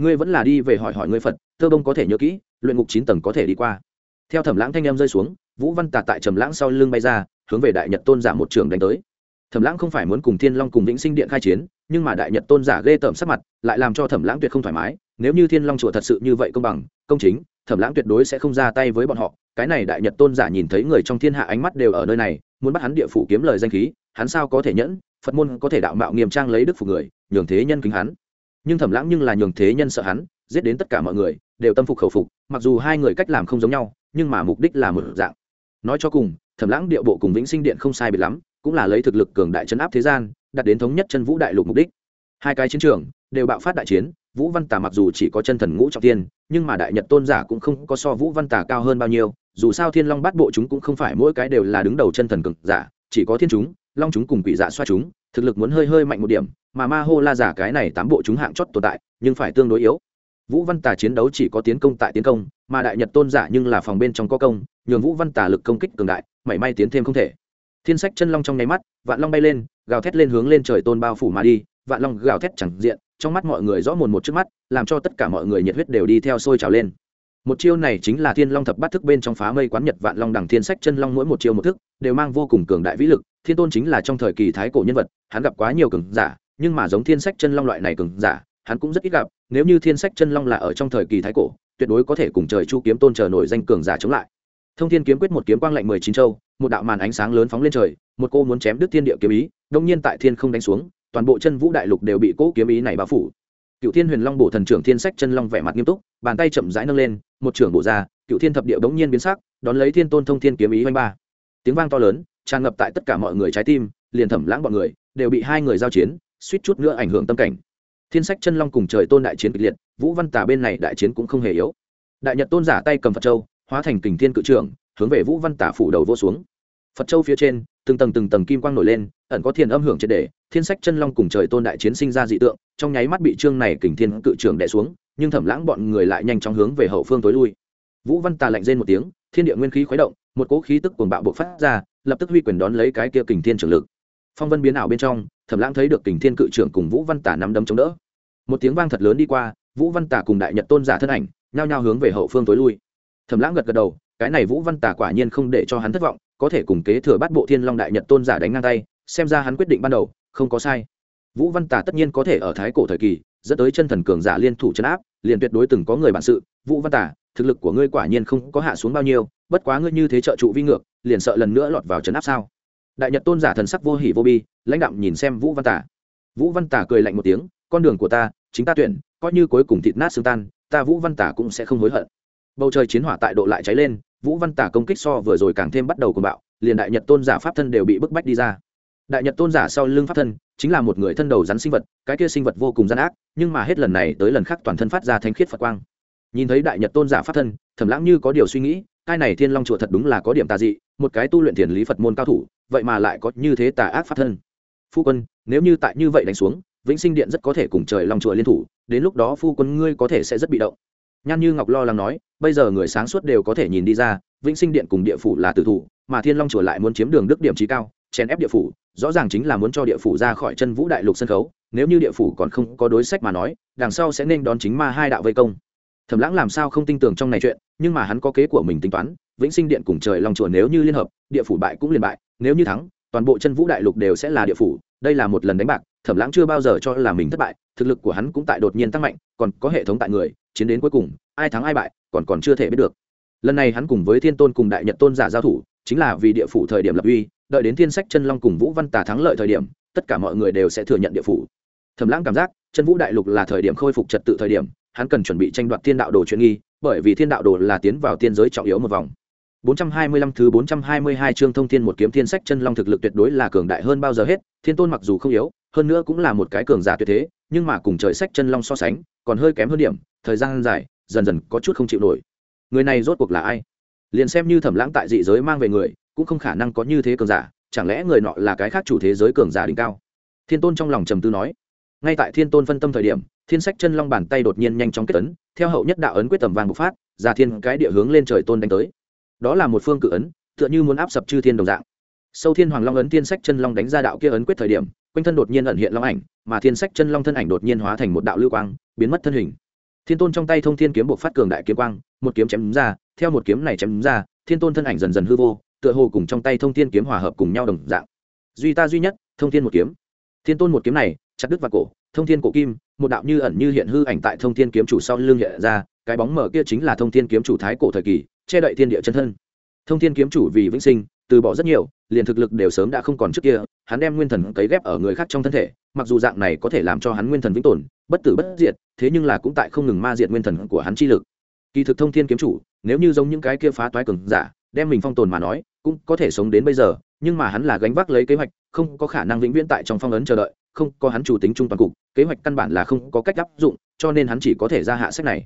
Ngươi vẫn là đi về hỏi hỏi ngươi Phật, Tơ Bông có thể nhớ kỹ, luyện ngục chín tầng có thể đi qua. Theo Thẩm Lãng thanh âm rơi xuống, Vũ Văn Tà tại Trầm Lãng sau lưng bay ra, hướng về Đại Nhật Tôn giả một trường đánh tới. Thẩm Lãng không phải muốn cùng Thiên Long cùng Vĩnh Sinh Điện khai chiến, nhưng mà Đại Nhật Tôn giả ghê tởm sắc mặt, lại làm cho Thẩm Lãng tuyệt không thoải mái, nếu như Thiên Long chùa thật sự như vậy công bằng, công chính, Thẩm Lãng tuyệt đối sẽ không ra tay với bọn họ, cái này Đại Nhật Tôn giả nhìn thấy người trong thiên hạ ánh mắt đều ở nơi này, muốn bắt hắn địa phủ kiếm lời danh khí, hắn sao có thể nhẫn, Phật môn có thể đạo mạo nghiêm trang lấy đức phục người, nhường thế nhân kính hắn. Nhưng Thẩm Lãng nhưng là nhường thế nhân sợ hắn, giết đến tất cả mọi người, đều tâm phục khẩu phục, mặc dù hai người cách làm không giống nhau, nhưng mà mục đích là một dạng. Nói cho cùng, Thẩm Lãng địa bộ cùng Vĩnh Sinh Điện không sai biệt lắm, cũng là lấy thực lực cường đại chấn áp thế gian, đạt đến thống nhất chân vũ đại lục mục đích. Hai cái chiến trường đều bạo phát đại chiến, Vũ Văn Tà mặc dù chỉ có chân thần ngũ trọng thiên, nhưng mà đại nhật tôn giả cũng không có so Vũ Văn Tà cao hơn bao nhiêu, dù sao Thiên Long Bát Bộ chúng cũng không phải mỗi cái đều là đứng đầu chân thần cường giả, chỉ có thiên chúng, long chúng cùng quỷ giả xoa chúng, thực lực muốn hơi hơi mạnh một điểm, mà Ma Hô La giả cái này tám bộ chúng hạng chót tồn tại, nhưng phải tương đối yếu. Vũ Văn Tà chiến đấu chỉ có tiến công tại tiến công, mà đại nhật tôn giả nhưng là phòng bên trong có công, nhường Vũ Văn Tà lực công kích cường đại, mảy may tiến thêm không thể. Thiên sách chân long trong nháy mắt, vạn long bay lên, gào thét lên hướng lên trời tôn bao phủ mà đi, vạn long gào thét chẳng diện, trong mắt mọi người rõ mồn một trước mắt, làm cho tất cả mọi người nhiệt huyết đều đi theo sôi trào lên. Một chiêu này chính là Thiên Long thập bát thức bên trong phá mây quán nhật vạn long đẳng thiên sách chân long mỗi một chiêu một thức, đều mang vô cùng cường đại vĩ lực, Thiên Tôn chính là trong thời kỳ thái cổ nhân vật, hắn gặp quá nhiều cường giả, nhưng mà giống thiên sách chân long loại này cường giả, hắn cũng rất ít gặp, nếu như thiên sách chân long là ở trong thời kỳ thái cổ, tuyệt đối có thể cùng trời chu kiếm tôn chờ nổi danh cường giả chống lại. Thông Thiên kiếm quyết một kiếm quang lạnh mười chín châu, một đạo màn ánh sáng lớn phóng lên trời, một cô muốn chém đứt thiên địa kiếm ý, đông nhiên tại thiên không đánh xuống, toàn bộ chân vũ đại lục đều bị cỗ kiếm ý này bao phủ. Cựu Thiên Huyền Long bổ thần trưởng thiên sách chân long vẻ mặt nghiêm túc, bàn tay chậm rãi nâng lên, một trưởng bổ ra, Cựu Thiên thập địa đống nhiên biến sắc, đón lấy Thiên Tôn Thông Thiên kiếm ý oanh ba. Tiếng vang to lớn, tràn ngập tại tất cả mọi người trái tim, liền thẩm lãng bọn người đều bị hai người giao chiến, suýt chút nữa ảnh hưởng tâm cảnh. Thiên sách chân long cùng trời tôn đại chiến kịch liệt, Vũ Văn Tà bên này đại chiến cũng không hề yếu. Đại Nhật tôn giả tay cầm Phật châu, hóa thành kình thiên cự trưởng, hướng về Vũ Văn Tà phủ đầu vô xuống. Phật châu phía trên, từng tầng từng tầng kim quang nổi lên, ẩn có thiên âm hưởng triệt đề, thiên sách chân long cùng trời tôn đại chiến sinh ra dị tượng, trong nháy mắt bị trương này kình thiên cự trưởng đè xuống, nhưng thẩm lãng bọn người lại nhanh chóng hướng về hậu phương tối lui. Vũ Văn Tà lạnh rên một tiếng, thiên địa nguyên khí khuấy động, một cỗ khí tức cuồng bạo bộc phát ra, lập tức huy quyền đón lấy cái kia kình thiên trưởng lực. Phong vân biến ảo bên trong, thẩm lãng thấy được kình thiên cự trưởng cùng Vũ Văn tả nắm đấm chống đỡ. Một tiếng vang thật lớn đi qua, Vũ Văn tả cùng đại nhật tôn giả thân ảnh, nhao nhao hướng về hậu phương tối lui. Thẩm lãng gật gật đầu, cái này Vũ Văn tả quả nhiên không để cho hắn thất vọng, có thể cùng kế thừa bắt bộ thiên long đại nhật tôn giả đánh ngang tay xem ra hắn quyết định ban đầu không có sai vũ văn tả tất nhiên có thể ở thái cổ thời kỳ dẫn tới chân thần cường giả liên thủ chấn áp liền tuyệt đối từng có người bản sự vũ văn tả thực lực của ngươi quả nhiên không có hạ xuống bao nhiêu, bất quá ngươi như thế trợ trụ vi ngược, liền sợ lần nữa lọt vào chấn áp sao? Đại nhật tôn giả thần sắc vô hỉ vô bi, lãnh đạm nhìn xem vũ văn tả. vũ văn tả cười lạnh một tiếng, con đường của ta, chính ta tuyển, coi như cuối cùng thịt nát xương tan, ta vũ văn tả cũng sẽ không hối hận. Bầu trời chiến hỏa tại độ lại cháy lên, vũ văn tả công kích so vừa rồi càng thêm bắt đầu cùng bạo, liền đại nhật tôn giả pháp thân đều bị bức bách đi ra. Đại nhật tôn giả sau lưng pháp thân, chính là một người thân đầu rắn sinh vật, cái kia sinh vật vô cùng gian ác, nhưng mà hết lần này tới lần khác toàn thân phát ra thanh khiết phật quang nhìn thấy đại nhật tôn giả pháp thân, thẩm lãng như có điều suy nghĩ, cái này thiên long chùa thật đúng là có điểm tà dị, một cái tu luyện thiền lý phật môn cao thủ, vậy mà lại có như thế tà ác pháp thân. Phu quân, nếu như tại như vậy đánh xuống, vĩnh sinh điện rất có thể cùng trời long chùa liên thủ, đến lúc đó phu quân ngươi có thể sẽ rất bị động. Nhan như ngọc lo lắng nói, bây giờ người sáng suốt đều có thể nhìn đi ra, vĩnh sinh điện cùng địa phủ là tử thủ, mà thiên long chùa lại muốn chiếm đường đức điểm trí cao, chèn ép địa phủ, rõ ràng chính là muốn cho địa phủ ra khỏi chân vũ đại lục sân khấu, nếu như địa phủ còn không có đối sách mà nói, đằng sau sẽ nên đón chính ma hai đạo vây công thẩm lãng làm sao không tin tưởng trong này chuyện, nhưng mà hắn có kế của mình tính toán, vĩnh sinh điện cùng trời long chùa nếu như liên hợp, địa phủ bại cũng liền bại, nếu như thắng, toàn bộ chân vũ đại lục đều sẽ là địa phủ, đây là một lần đánh bạc, thẩm lãng chưa bao giờ cho là mình thất bại, thực lực của hắn cũng tại đột nhiên tăng mạnh, còn có hệ thống tại người, chiến đến cuối cùng, ai thắng ai bại, còn còn chưa thể biết được. Lần này hắn cùng với thiên tôn cùng đại nhật tôn giả giao thủ, chính là vì địa phủ thời điểm lập uy, đợi đến thiên sách chân long cùng vũ văn tà thắng lợi thời điểm, tất cả mọi người đều sẽ thừa nhận địa phủ. Thẩm lãng cảm giác, chân vũ đại lục là thời điểm khôi phục trật tự thời điểm hắn cần chuẩn bị tranh đoạt thiên đạo đồ chuyện nghi bởi vì thiên đạo đồ là tiến vào tiên giới trọng yếu một vòng 425 thứ 422 chương thông thiên một kiếm thiên sách chân long thực lực tuyệt đối là cường đại hơn bao giờ hết, thiên tôn mặc dù không yếu, hơn nữa cũng là một cái cường giả tuyệt thế, nhưng mà cùng trời sách chân long so sánh, còn hơi kém hơn điểm, thời gian dài, dần dần có chút không chịu nổi. Người này rốt cuộc là ai? Liền xem như Thẩm Lãng tại dị giới mang về người, cũng không khả năng có như thế cường giả, chẳng lẽ người nọ là cái khác chủ thế giới cường giả đỉnh cao? Thiên tôn trong lòng trầm tư nói. Ngay tại Thiên tôn phân tâm thời điểm, Thiên sách chân long bàn tay đột nhiên nhanh chóng kết ấn, theo hậu nhất đạo ấn quyết tầm vàng bộc phát, ra thiên cái địa hướng lên trời tôn đánh tới. Đó là một phương cự ấn tựa như muốn áp sập chư thiên đồng dạng. Sâu thiên hoàng long ấn thiên sách chân long đánh ra đạo kia ấn quyết thời điểm quanh thân đột nhiên ẩn hiện long ảnh mà thiên sách chân long thân ảnh đột nhiên hóa thành một đạo lưu quang biến mất thân hình. Thiên tôn trong tay thông thiên kiếm buộc phát cường đại kiếm quang một kiếm chém ra theo một kiếm này chém ra thiên tôn thân ảnh dần dần hư vô tựa hồ cùng trong tay thông thiên kiếm hòa hợp cùng nhau đồng dạng. Duy ta duy nhất thông thiên một kiếm. Thiên tôn một kiếm này chặt đứt vào cổ thông thiên cổ kim một đạo như ẩn như hiện hư ảnh tại thông thiên kiếm chủ sau lưng hiện ra, cái bóng mở kia chính là thông thiên kiếm chủ thái cổ thời kỳ, che đậy thiên địa chân thân. Thông thiên kiếm chủ vì vĩnh sinh, từ bỏ rất nhiều, liền thực lực đều sớm đã không còn trước kia, hắn đem nguyên thần cấy ghép ở người khác trong thân thể, mặc dù dạng này có thể làm cho hắn nguyên thần vĩnh tồn, bất tử bất diệt, thế nhưng là cũng tại không ngừng ma diệt nguyên thần của hắn chi lực. Kỳ thực thông thiên kiếm chủ, nếu như giống những cái kia phá toái cường giả, đem mình phong tồn mà nói, cũng có thể sống đến bây giờ, nhưng mà hắn là gánh vác lấy kế hoạch, không có khả năng vĩnh viễn tại trong phong ấn chờ đợi không có hắn chủ tính trung toàn cục, kế hoạch căn bản là không có cách áp dụng, cho nên hắn chỉ có thể ra hạ sách này.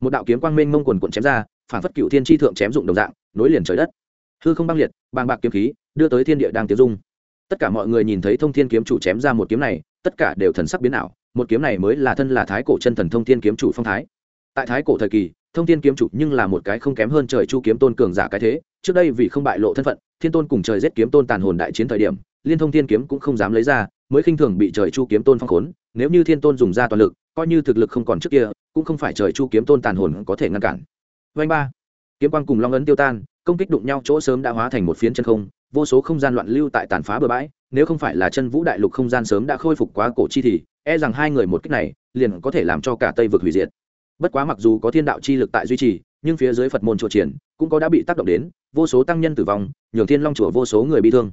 Một đạo kiếm quang minh mông quần quận chém ra, phản phất cựu thiên tri thượng chém dụng đồng dạng, nối liền trời đất. Hư không băng liệt, bàng bạc kiếm khí, đưa tới thiên địa đang tiêu dung. Tất cả mọi người nhìn thấy thông thiên kiếm chủ chém ra một kiếm này, tất cả đều thần sắc biến ảo, một kiếm này mới là thân là thái cổ chân thần thông thiên kiếm chủ phong thái. Tại thái cổ thời kỳ, thông thiên kiếm chủ nhưng là một cái không kém hơn trời chu kiếm tôn cường giả cái thế, trước đây vì không bại lộ thân phận, thiên tôn cùng trời giết kiếm tôn tàn hồn đại chiến thời điểm, liên thông thiên kiếm cũng không dám lấy ra mới khinh thường bị trời chu kiếm tôn phong khốn, nếu như thiên tôn dùng ra toàn lực, coi như thực lực không còn trước kia, cũng không phải trời chu kiếm tôn tàn hồn có thể ngăn cản. Vanh ba, kiếm quang cùng long ấn tiêu tan, công kích đụng nhau chỗ sớm đã hóa thành một phiến chân không, vô số không gian loạn lưu tại tàn phá bờ bãi, nếu không phải là chân vũ đại lục không gian sớm đã khôi phục quá cổ chi thì e rằng hai người một cách này liền có thể làm cho cả tây vực hủy diệt. Bất quá mặc dù có thiên đạo chi lực tại duy trì, nhưng phía dưới phật môn chùa triển cũng có đã bị tác động đến, vô số tăng nhân tử vong, nhường thiên long chùa vô số người bị thương.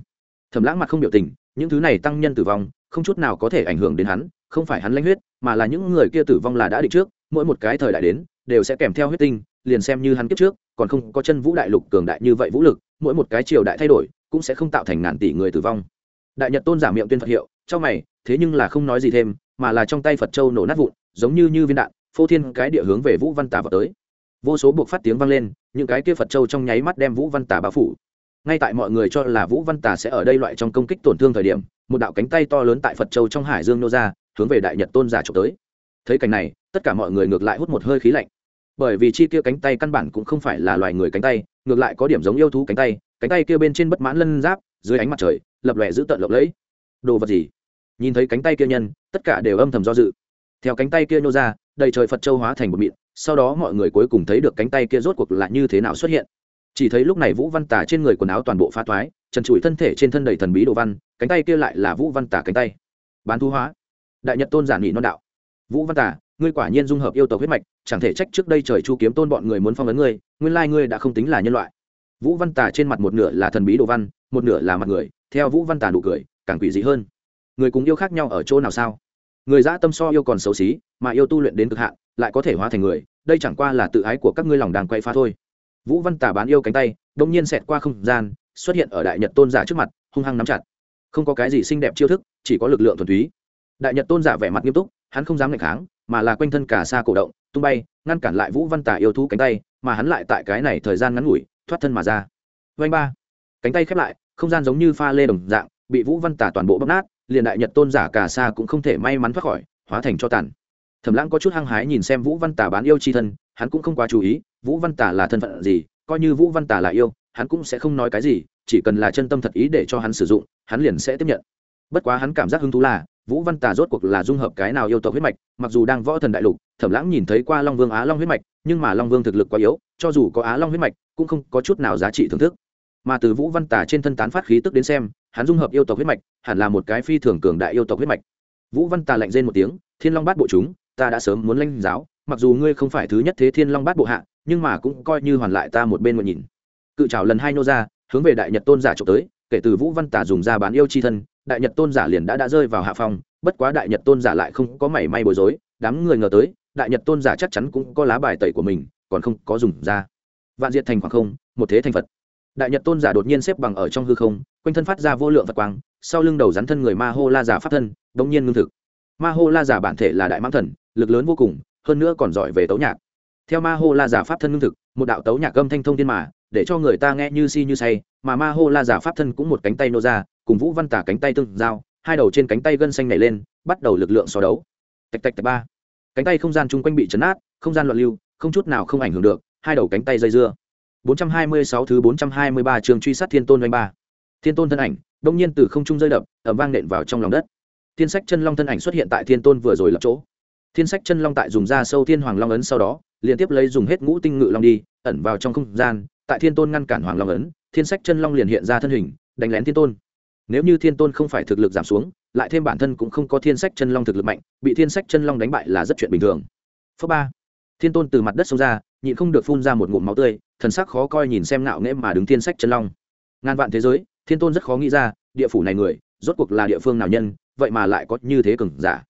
Thầm lãng mặt không biểu tình những thứ này tăng nhân tử vong, không chút nào có thể ảnh hưởng đến hắn, không phải hắn lãnh huyết, mà là những người kia tử vong là đã định trước, mỗi một cái thời đại đến, đều sẽ kèm theo huyết tinh, liền xem như hắn kiếp trước, còn không có chân vũ đại lục cường đại như vậy vũ lực, mỗi một cái triều đại thay đổi, cũng sẽ không tạo thành ngàn tỷ người tử vong. Đại nhật tôn giả miệng tuyên phật hiệu trong mày, thế nhưng là không nói gì thêm, mà là trong tay phật châu nổ nát vụn, giống như như viên đạn, phô thiên cái địa hướng về vũ văn tà vào tới. Vô số buộc phát tiếng vang lên, những cái kia phật châu trong nháy mắt đem vũ văn tà bao phủ ngay tại mọi người cho là vũ văn tà sẽ ở đây loại trong công kích tổn thương thời điểm, một đạo cánh tay to lớn tại phật châu trong hải dương nô ra, hướng về đại nhật tôn giả trộm tới. Thấy cảnh này, tất cả mọi người ngược lại hút một hơi khí lạnh. Bởi vì chi kia cánh tay căn bản cũng không phải là loài người cánh tay, ngược lại có điểm giống yêu thú cánh tay cánh tay kia bên trên bất mãn lân giáp, dưới ánh mặt trời, lập lòe giữ tận lộng lẫy. Đồ vật gì? Nhìn thấy cánh tay kia nhân, tất cả đều âm thầm do dự. Theo cánh tay kia nô ra, đầy trời phật châu hóa thành một mịn, sau đó mọi người cuối cùng thấy được cánh tay kia rốt cuộc là như thế nào xuất hiện chỉ thấy lúc này vũ văn tả trên người quần áo toàn bộ phá thoái, trần trụi thân thể trên thân đầy thần bí đồ văn, cánh tay kia lại là vũ văn tả cánh tay. Bán thu hóa. Đại nhật tôn giả nghị non đạo. Vũ văn tả ngươi quả nhiên dung hợp yêu tộc huyết mạch, chẳng thể trách trước đây trời chu kiếm tôn bọn người muốn phong ấn ngươi, nguyên lai ngươi đã không tính là nhân loại. Vũ văn tả trên mặt một nửa là thần bí đồ văn, một nửa là mặt người, theo vũ văn tả nụ cười, càng quỷ dị hơn. Người cùng yêu khác nhau ở chỗ nào sao? Người dã tâm so yêu còn xấu xí, mà yêu tu luyện đến cực hạn, lại có thể hóa thành người, đây chẳng qua là tự ái của các ngươi lòng đang quay phá thôi vũ văn tả bán yêu cánh tay, đông nhiên xẹt qua không gian, xuất hiện ở đại nhật tôn giả trước mặt, hung hăng nắm chặt. Không có cái gì xinh đẹp chiêu thức, chỉ có lực lượng thuần túy. Đại nhật tôn giả vẻ mặt nghiêm túc, hắn không dám ngạch kháng, mà là quanh thân cả xa cổ động, tung bay, ngăn cản lại vũ văn tả yêu thú cánh tay, mà hắn lại tại cái này thời gian ngắn ngủi, thoát thân mà ra. Vanh ba. Cánh tay khép lại, không gian giống như pha lê đồng dạng, bị vũ văn tả toàn bộ bóc nát, liền đại nhật tôn giả cả xa cũng không thể may mắn thoát khỏi, hóa thành cho tàn thẩm lãng có chút hăng hái nhìn xem vũ văn tả bán yêu chi thân, hắn cũng không quá chú ý, vũ văn tả là thân phận gì, coi như vũ văn tả là yêu, hắn cũng sẽ không nói cái gì, chỉ cần là chân tâm thật ý để cho hắn sử dụng, hắn liền sẽ tiếp nhận. Bất quá hắn cảm giác hứng thú là, vũ văn Tả rốt cuộc là dung hợp cái nào yêu tộc huyết mạch, mặc dù đang võ thần đại lục, thẩm lãng nhìn thấy qua long vương á long huyết mạch, nhưng mà long vương thực lực quá yếu, cho dù có á long huyết mạch, cũng không có chút nào giá trị thưởng thức. Mà từ vũ văn Tả trên thân tán phát khí tức đến xem, hắn dung hợp yêu tộc huyết mạch, hẳn là một cái phi thường cường đại yêu tộc huyết mạch. Vũ văn Tả lạnh rên một tiếng, thiên long bát bộ chúng ta đã sớm muốn lãnh giáo, mặc dù ngươi không phải thứ nhất thế thiên long bát bộ hạ, nhưng mà cũng coi như hoàn lại ta một bên một nhìn. Cự trào lần hai nô ra, hướng về đại nhật tôn giả trộm tới, kể từ vũ văn tả dùng ra bán yêu chi thân, đại nhật tôn giả liền đã đã rơi vào hạ phong bất quá đại nhật tôn giả lại không có mảy may bối rối, đám người ngờ tới, đại nhật tôn giả chắc chắn cũng có lá bài tẩy của mình, còn không có dùng ra. Vạn diệt thành khoảng không, một thế thành phật. Đại nhật tôn giả đột nhiên xếp bằng ở trong hư không, quanh thân phát ra vô lượng phật quang, sau lưng đầu rắn thân người ma hô la giả pháp thân đống nhiên ngưng thực ma hô la giả bản thể là đại mãng thần, lực lớn vô cùng, hơn nữa còn giỏi về tấu nhạc. Theo ma hô la giả pháp thân lương thực, một đạo tấu nhạc âm thanh thông thiên mà, để cho người ta nghe như si như say, mà ma hô la giả pháp thân cũng một cánh tay nô ra, cùng vũ văn tả cánh tay tương giao, hai đầu trên cánh tay gân xanh nảy lên, bắt đầu lực lượng so đấu. Tạch tạch tạch ba. Cánh tay không gian chung quanh bị chấn át không gian loạn lưu, không chút nào không ảnh hưởng được, hai đầu cánh tay dây dưa. 426 thứ 423 trường truy sát thiên tôn doanh ba. Thiên tôn thân ảnh, đông nhiên từ không trung rơi đập ẩm vang nện vào trong lòng đất thiên sách chân long thân ảnh xuất hiện tại thiên tôn vừa rồi lập chỗ. Thiên sách chân long tại dùng ra sâu thiên hoàng long ấn sau đó, liên tiếp lấy dùng hết ngũ tinh ngự long đi, ẩn vào trong không gian, tại thiên tôn ngăn cản hoàng long ấn, thiên sách chân long liền hiện ra thân hình, đánh lén thiên tôn. Nếu như thiên tôn không phải thực lực giảm xuống, lại thêm bản thân cũng không có thiên sách chân long thực lực mạnh, bị thiên sách chân long đánh bại là rất chuyện bình thường. Phớ ba. Thiên tôn từ mặt đất xông ra, nhịn không được phun ra một ngụm máu tươi, thần sắc khó coi nhìn xem ngạo nghễ mà đứng thiên sách chân long. Ngàn vạn thế giới, thiên tôn rất khó nghĩ ra, địa phủ này người, rốt cuộc là địa phương nào nhân vậy mà lại có như thế cường giả.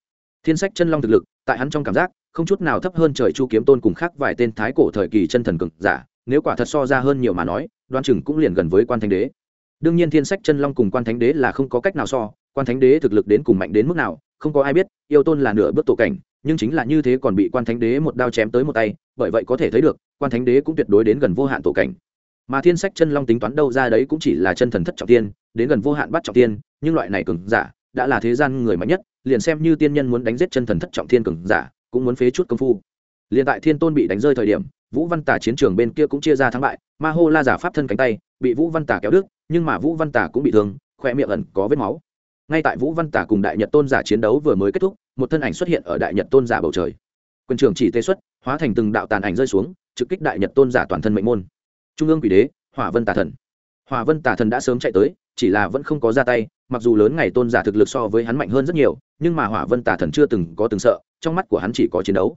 Thiên sách chân long thực lực, tại hắn trong cảm giác, không chút nào thấp hơn trời chu kiếm tôn cùng khác vài tên thái cổ thời kỳ chân thần cường giả, nếu quả thật so ra hơn nhiều mà nói, đoan chừng cũng liền gần với quan thánh đế. Đương nhiên thiên sách chân long cùng quan thánh đế là không có cách nào so, quan thánh đế thực lực đến cùng mạnh đến mức nào, không có ai biết, yêu tôn là nửa bước tổ cảnh, nhưng chính là như thế còn bị quan thánh đế một đao chém tới một tay, bởi vậy có thể thấy được, quan thánh đế cũng tuyệt đối đến gần vô hạn tổ cảnh. Mà thiên sách chân long tính toán đâu ra đấy cũng chỉ là chân thần thất trọng tiên, đến gần vô hạn bắt trọng tiên, nhưng loại này cường giả đã là thế gian người mạnh nhất, liền xem như tiên nhân muốn đánh giết chân thần thất trọng thiên cường giả, cũng muốn phế chút công phu. Liền tại thiên tôn bị đánh rơi thời điểm, vũ văn tả chiến trường bên kia cũng chia ra thắng bại, ma hô la giả pháp thân cánh tay, bị vũ văn tả kéo đứt, nhưng mà vũ văn tả cũng bị thương khoe miệng ẩn có vết máu. Ngay tại vũ văn tả cùng đại nhật tôn giả chiến đấu vừa mới kết thúc, một thân ảnh xuất hiện ở đại nhật tôn giả bầu trời. Quân trường chỉ tê xuất, hóa thành từng đạo tàn ảnh rơi xuống, trực kích đại nhật tôn giả toàn thân mệnh môn. Trung ương quỷ đế, hỏa vân tả thần hỏa vân tả thần đã sớm chạy tới, chỉ là vẫn không có ra tay, mặc dù lớn ngày tôn giả thực lực so với hắn mạnh hơn rất nhiều, nhưng mà hỏa vân tả thần chưa từng có từng sợ, trong mắt của hắn chỉ có chiến đấu.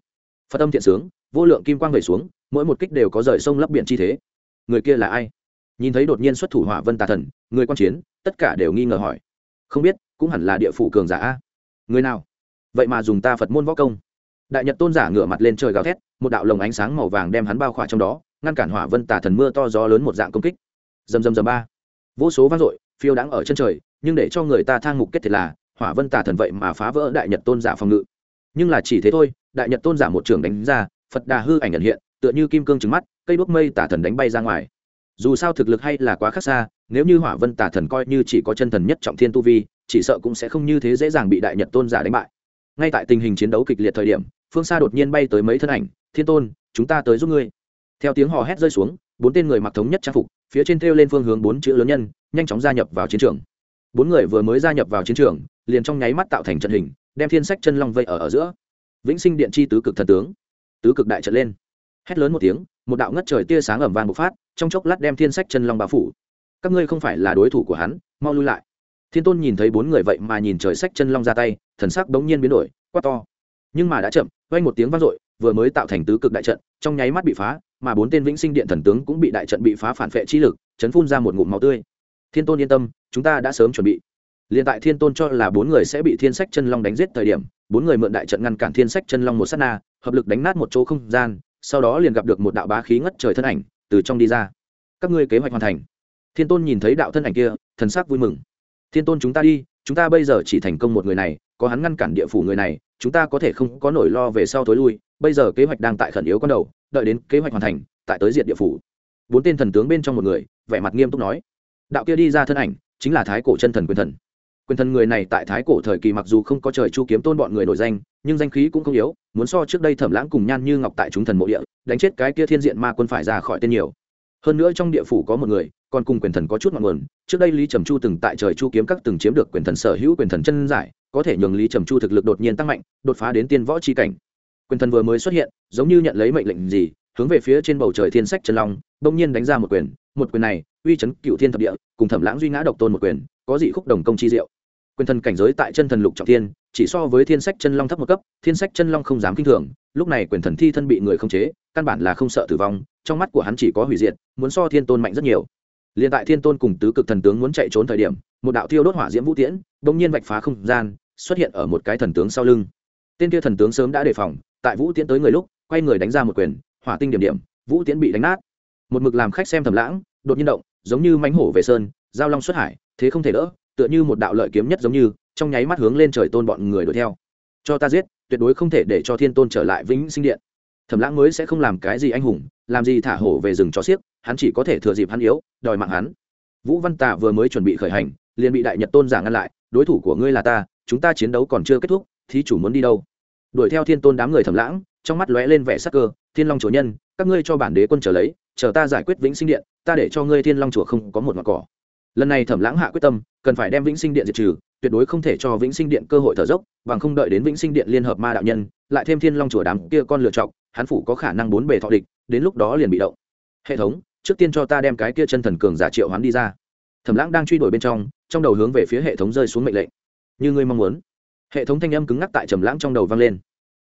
Phật âm thiện sướng, vô lượng kim quang vẩy xuống, mỗi một kích đều có rời sông lấp biển chi thế. Người kia là ai? Nhìn thấy đột nhiên xuất thủ hỏa vân tà thần, người quan chiến, tất cả đều nghi ngờ hỏi. Không biết, cũng hẳn là địa phủ cường giả a. Người nào? Vậy mà dùng ta phật môn võ công. Đại nhật tôn giả ngửa mặt lên trời gào thét, một đạo lồng ánh sáng màu vàng đem hắn bao khỏa trong đó, ngăn cản hỏa vân tà thần mưa to gió lớn một dạng công kích dầm dầm dầm ba. Vô số vang dội, phiêu đáng ở chân trời, nhưng để cho người ta thang mục kết thiệt là, hỏa vân tà thần vậy mà phá vỡ đại nhật tôn giả phòng ngự. Nhưng là chỉ thế thôi, đại nhật tôn giả một trường đánh ra, phật đà hư ảnh nhận hiện, tựa như kim cương trứng mắt, cây đuốc mây tả thần đánh bay ra ngoài. Dù sao thực lực hay là quá khác xa, nếu như hỏa vân tả thần coi như chỉ có chân thần nhất trọng thiên tu vi, chỉ sợ cũng sẽ không như thế dễ dàng bị đại nhật tôn giả đánh bại. Ngay tại tình hình chiến đấu kịch liệt thời điểm, phương xa đột nhiên bay tới mấy thân ảnh, thiên tôn, chúng ta tới giúp ngươi. Theo tiếng hò hét rơi xuống, bốn tên người mặc thống nhất trang phục phía trên thêu lên phương hướng bốn chữ lớn nhân, nhanh chóng gia nhập vào chiến trường. Bốn người vừa mới gia nhập vào chiến trường, liền trong nháy mắt tạo thành trận hình, đem thiên sách chân long vây ở ở giữa. Vĩnh sinh điện chi tứ cực thần tướng. Tứ cực đại trận lên. Hét lớn một tiếng, một đạo ngất trời tia sáng ẩm vàng bộc phát, trong chốc lát đem thiên sách chân long bao phủ. Các ngươi không phải là đối thủ của hắn, mau lui lại. Thiên tôn nhìn thấy bốn người vậy mà nhìn trời sách chân long ra tay, thần sắc bỗng nhiên biến đổi, quát to. Nhưng mà đã chậm, vang một tiếng vang dội, vừa mới tạo thành tứ cực đại trận, trong nháy mắt bị phá mà bốn tên vĩnh sinh điện thần tướng cũng bị đại trận bị phá phản vệ chi lực, chấn phun ra một ngụm máu tươi. Thiên tôn yên tâm, chúng ta đã sớm chuẩn bị. Liền tại thiên tôn cho là bốn người sẽ bị thiên sách chân long đánh giết thời điểm, bốn người mượn đại trận ngăn cản thiên sách chân long một s á t na, hợp lực đánh nát một chỗ không gian, sau đó liền gặp được một đạo bá khí ngất trời thân ảnh từ trong đi ra. Các ngươi kế hoạch hoàn thành. Thiên tôn nhìn thấy đạo thân ảnh kia, thần sắc vui mừng. Thiên tôn chúng ta đi, chúng ta bây giờ chỉ thành công một người này, có hắn ngăn cản địa phủ người này, chúng ta có thể không có nổi lo về sau tối lui, bây giờ kế hoạch đang tại khẩn yếu con đầu đợi đến kế hoạch hoàn thành, tại tới diện địa phủ. Bốn tên thần tướng bên trong một người, vẻ mặt nghiêm túc nói, đạo kia đi ra thân ảnh, chính là thái cổ chân thần quyền thần. Quyền thần người này tại thái cổ thời kỳ mặc dù không có trời chu kiếm tôn bọn người nổi danh, nhưng danh khí cũng không yếu, muốn so trước đây thẩm lãng cùng nhan như ngọc tại chúng thần mộ địa, đánh chết cái kia thiên diện ma quân phải ra khỏi tên nhiều. Hơn nữa trong địa phủ có một người, còn cùng quyền thần có chút ngọn nguồn, trước đây lý trầm chu từng tại trời chu kiếm các từng chiếm được quyền thần sở hữu quyền thần chân giải, có thể nhường lý trầm chu thực lực đột nhiên tăng mạnh, đột phá đến tiên võ tri cảnh quyền thần vừa mới xuất hiện, giống như nhận lấy mệnh lệnh gì, hướng về phía trên bầu trời thiên sách chân long, bỗng nhiên đánh ra một quyền. Một quyền này, uy chấn cựu thiên thập địa, cùng thẩm lãng duy ngã độc tôn một quyền, có dị khúc đồng công chi diệu. Quyền thần cảnh giới tại chân thần lục trọng thiên, chỉ so với thiên sách chân long thấp một cấp, thiên sách chân long không dám kinh thường, lúc này quyền thần thi thân bị người không chế, căn bản là không sợ tử vong, trong mắt của hắn chỉ có hủy diệt, muốn so thiên tôn mạnh rất nhiều. Liền tại thiên tôn cùng tứ cực thần tướng muốn chạy trốn thời điểm, một đạo thiêu đốt hỏa diễm vũ tiễn, bỗng nhiên vạch phá không gian, xuất hiện ở một cái thần tướng sau lưng. Tên kia thần tướng sớm đã đề phòng tại vũ tiễn tới người lúc, quay người đánh ra một quyền, hỏa tinh điểm điểm, vũ tiễn bị đánh nát. Một mực làm khách xem thầm lãng, đột nhiên động, giống như mánh hổ về sơn, giao long xuất hải, thế không thể đỡ, tựa như một đạo lợi kiếm nhất giống như, trong nháy mắt hướng lên trời tôn bọn người đuổi theo. Cho ta giết, tuyệt đối không thể để cho thiên tôn trở lại vĩnh sinh điện. Thẩm lãng mới sẽ không làm cái gì anh hùng, làm gì thả hổ về rừng cho xiếc, hắn chỉ có thể thừa dịp hắn yếu, đòi mạng hắn. Vũ văn tạ vừa mới chuẩn bị khởi hành, liền bị đại nhật tôn giả ngăn lại, đối thủ của ngươi là ta, chúng ta chiến đấu còn chưa kết thúc thì chủ muốn đi đâu? Đuổi theo thiên tôn đám người thẩm lãng, trong mắt lóe lên vẻ sắc cơ, thiên long chủ nhân, các ngươi cho bản đế quân trở lấy, chờ ta giải quyết vĩnh sinh điện, ta để cho ngươi thiên long chùa không có một mặt cỏ. Lần này thẩm lãng hạ quyết tâm, cần phải đem vĩnh sinh điện diệt trừ, tuyệt đối không thể cho vĩnh sinh điện cơ hội thở dốc, bằng không đợi đến vĩnh sinh điện liên hợp ma đạo nhân, lại thêm thiên long chùa đám kia con lựa chọc hắn phủ có khả năng bốn bề thọ địch, đến lúc đó liền bị động. Hệ thống, trước tiên cho ta đem cái kia chân thần cường giả triệu hắn đi ra. Thẩm lãng đang truy đuổi bên trong trong đầu hướng về phía hệ thống rơi xuống mệnh lệnh. Như ngươi mong muốn hệ thống thanh âm cứng ngắc tại trầm lãng trong đầu vang lên.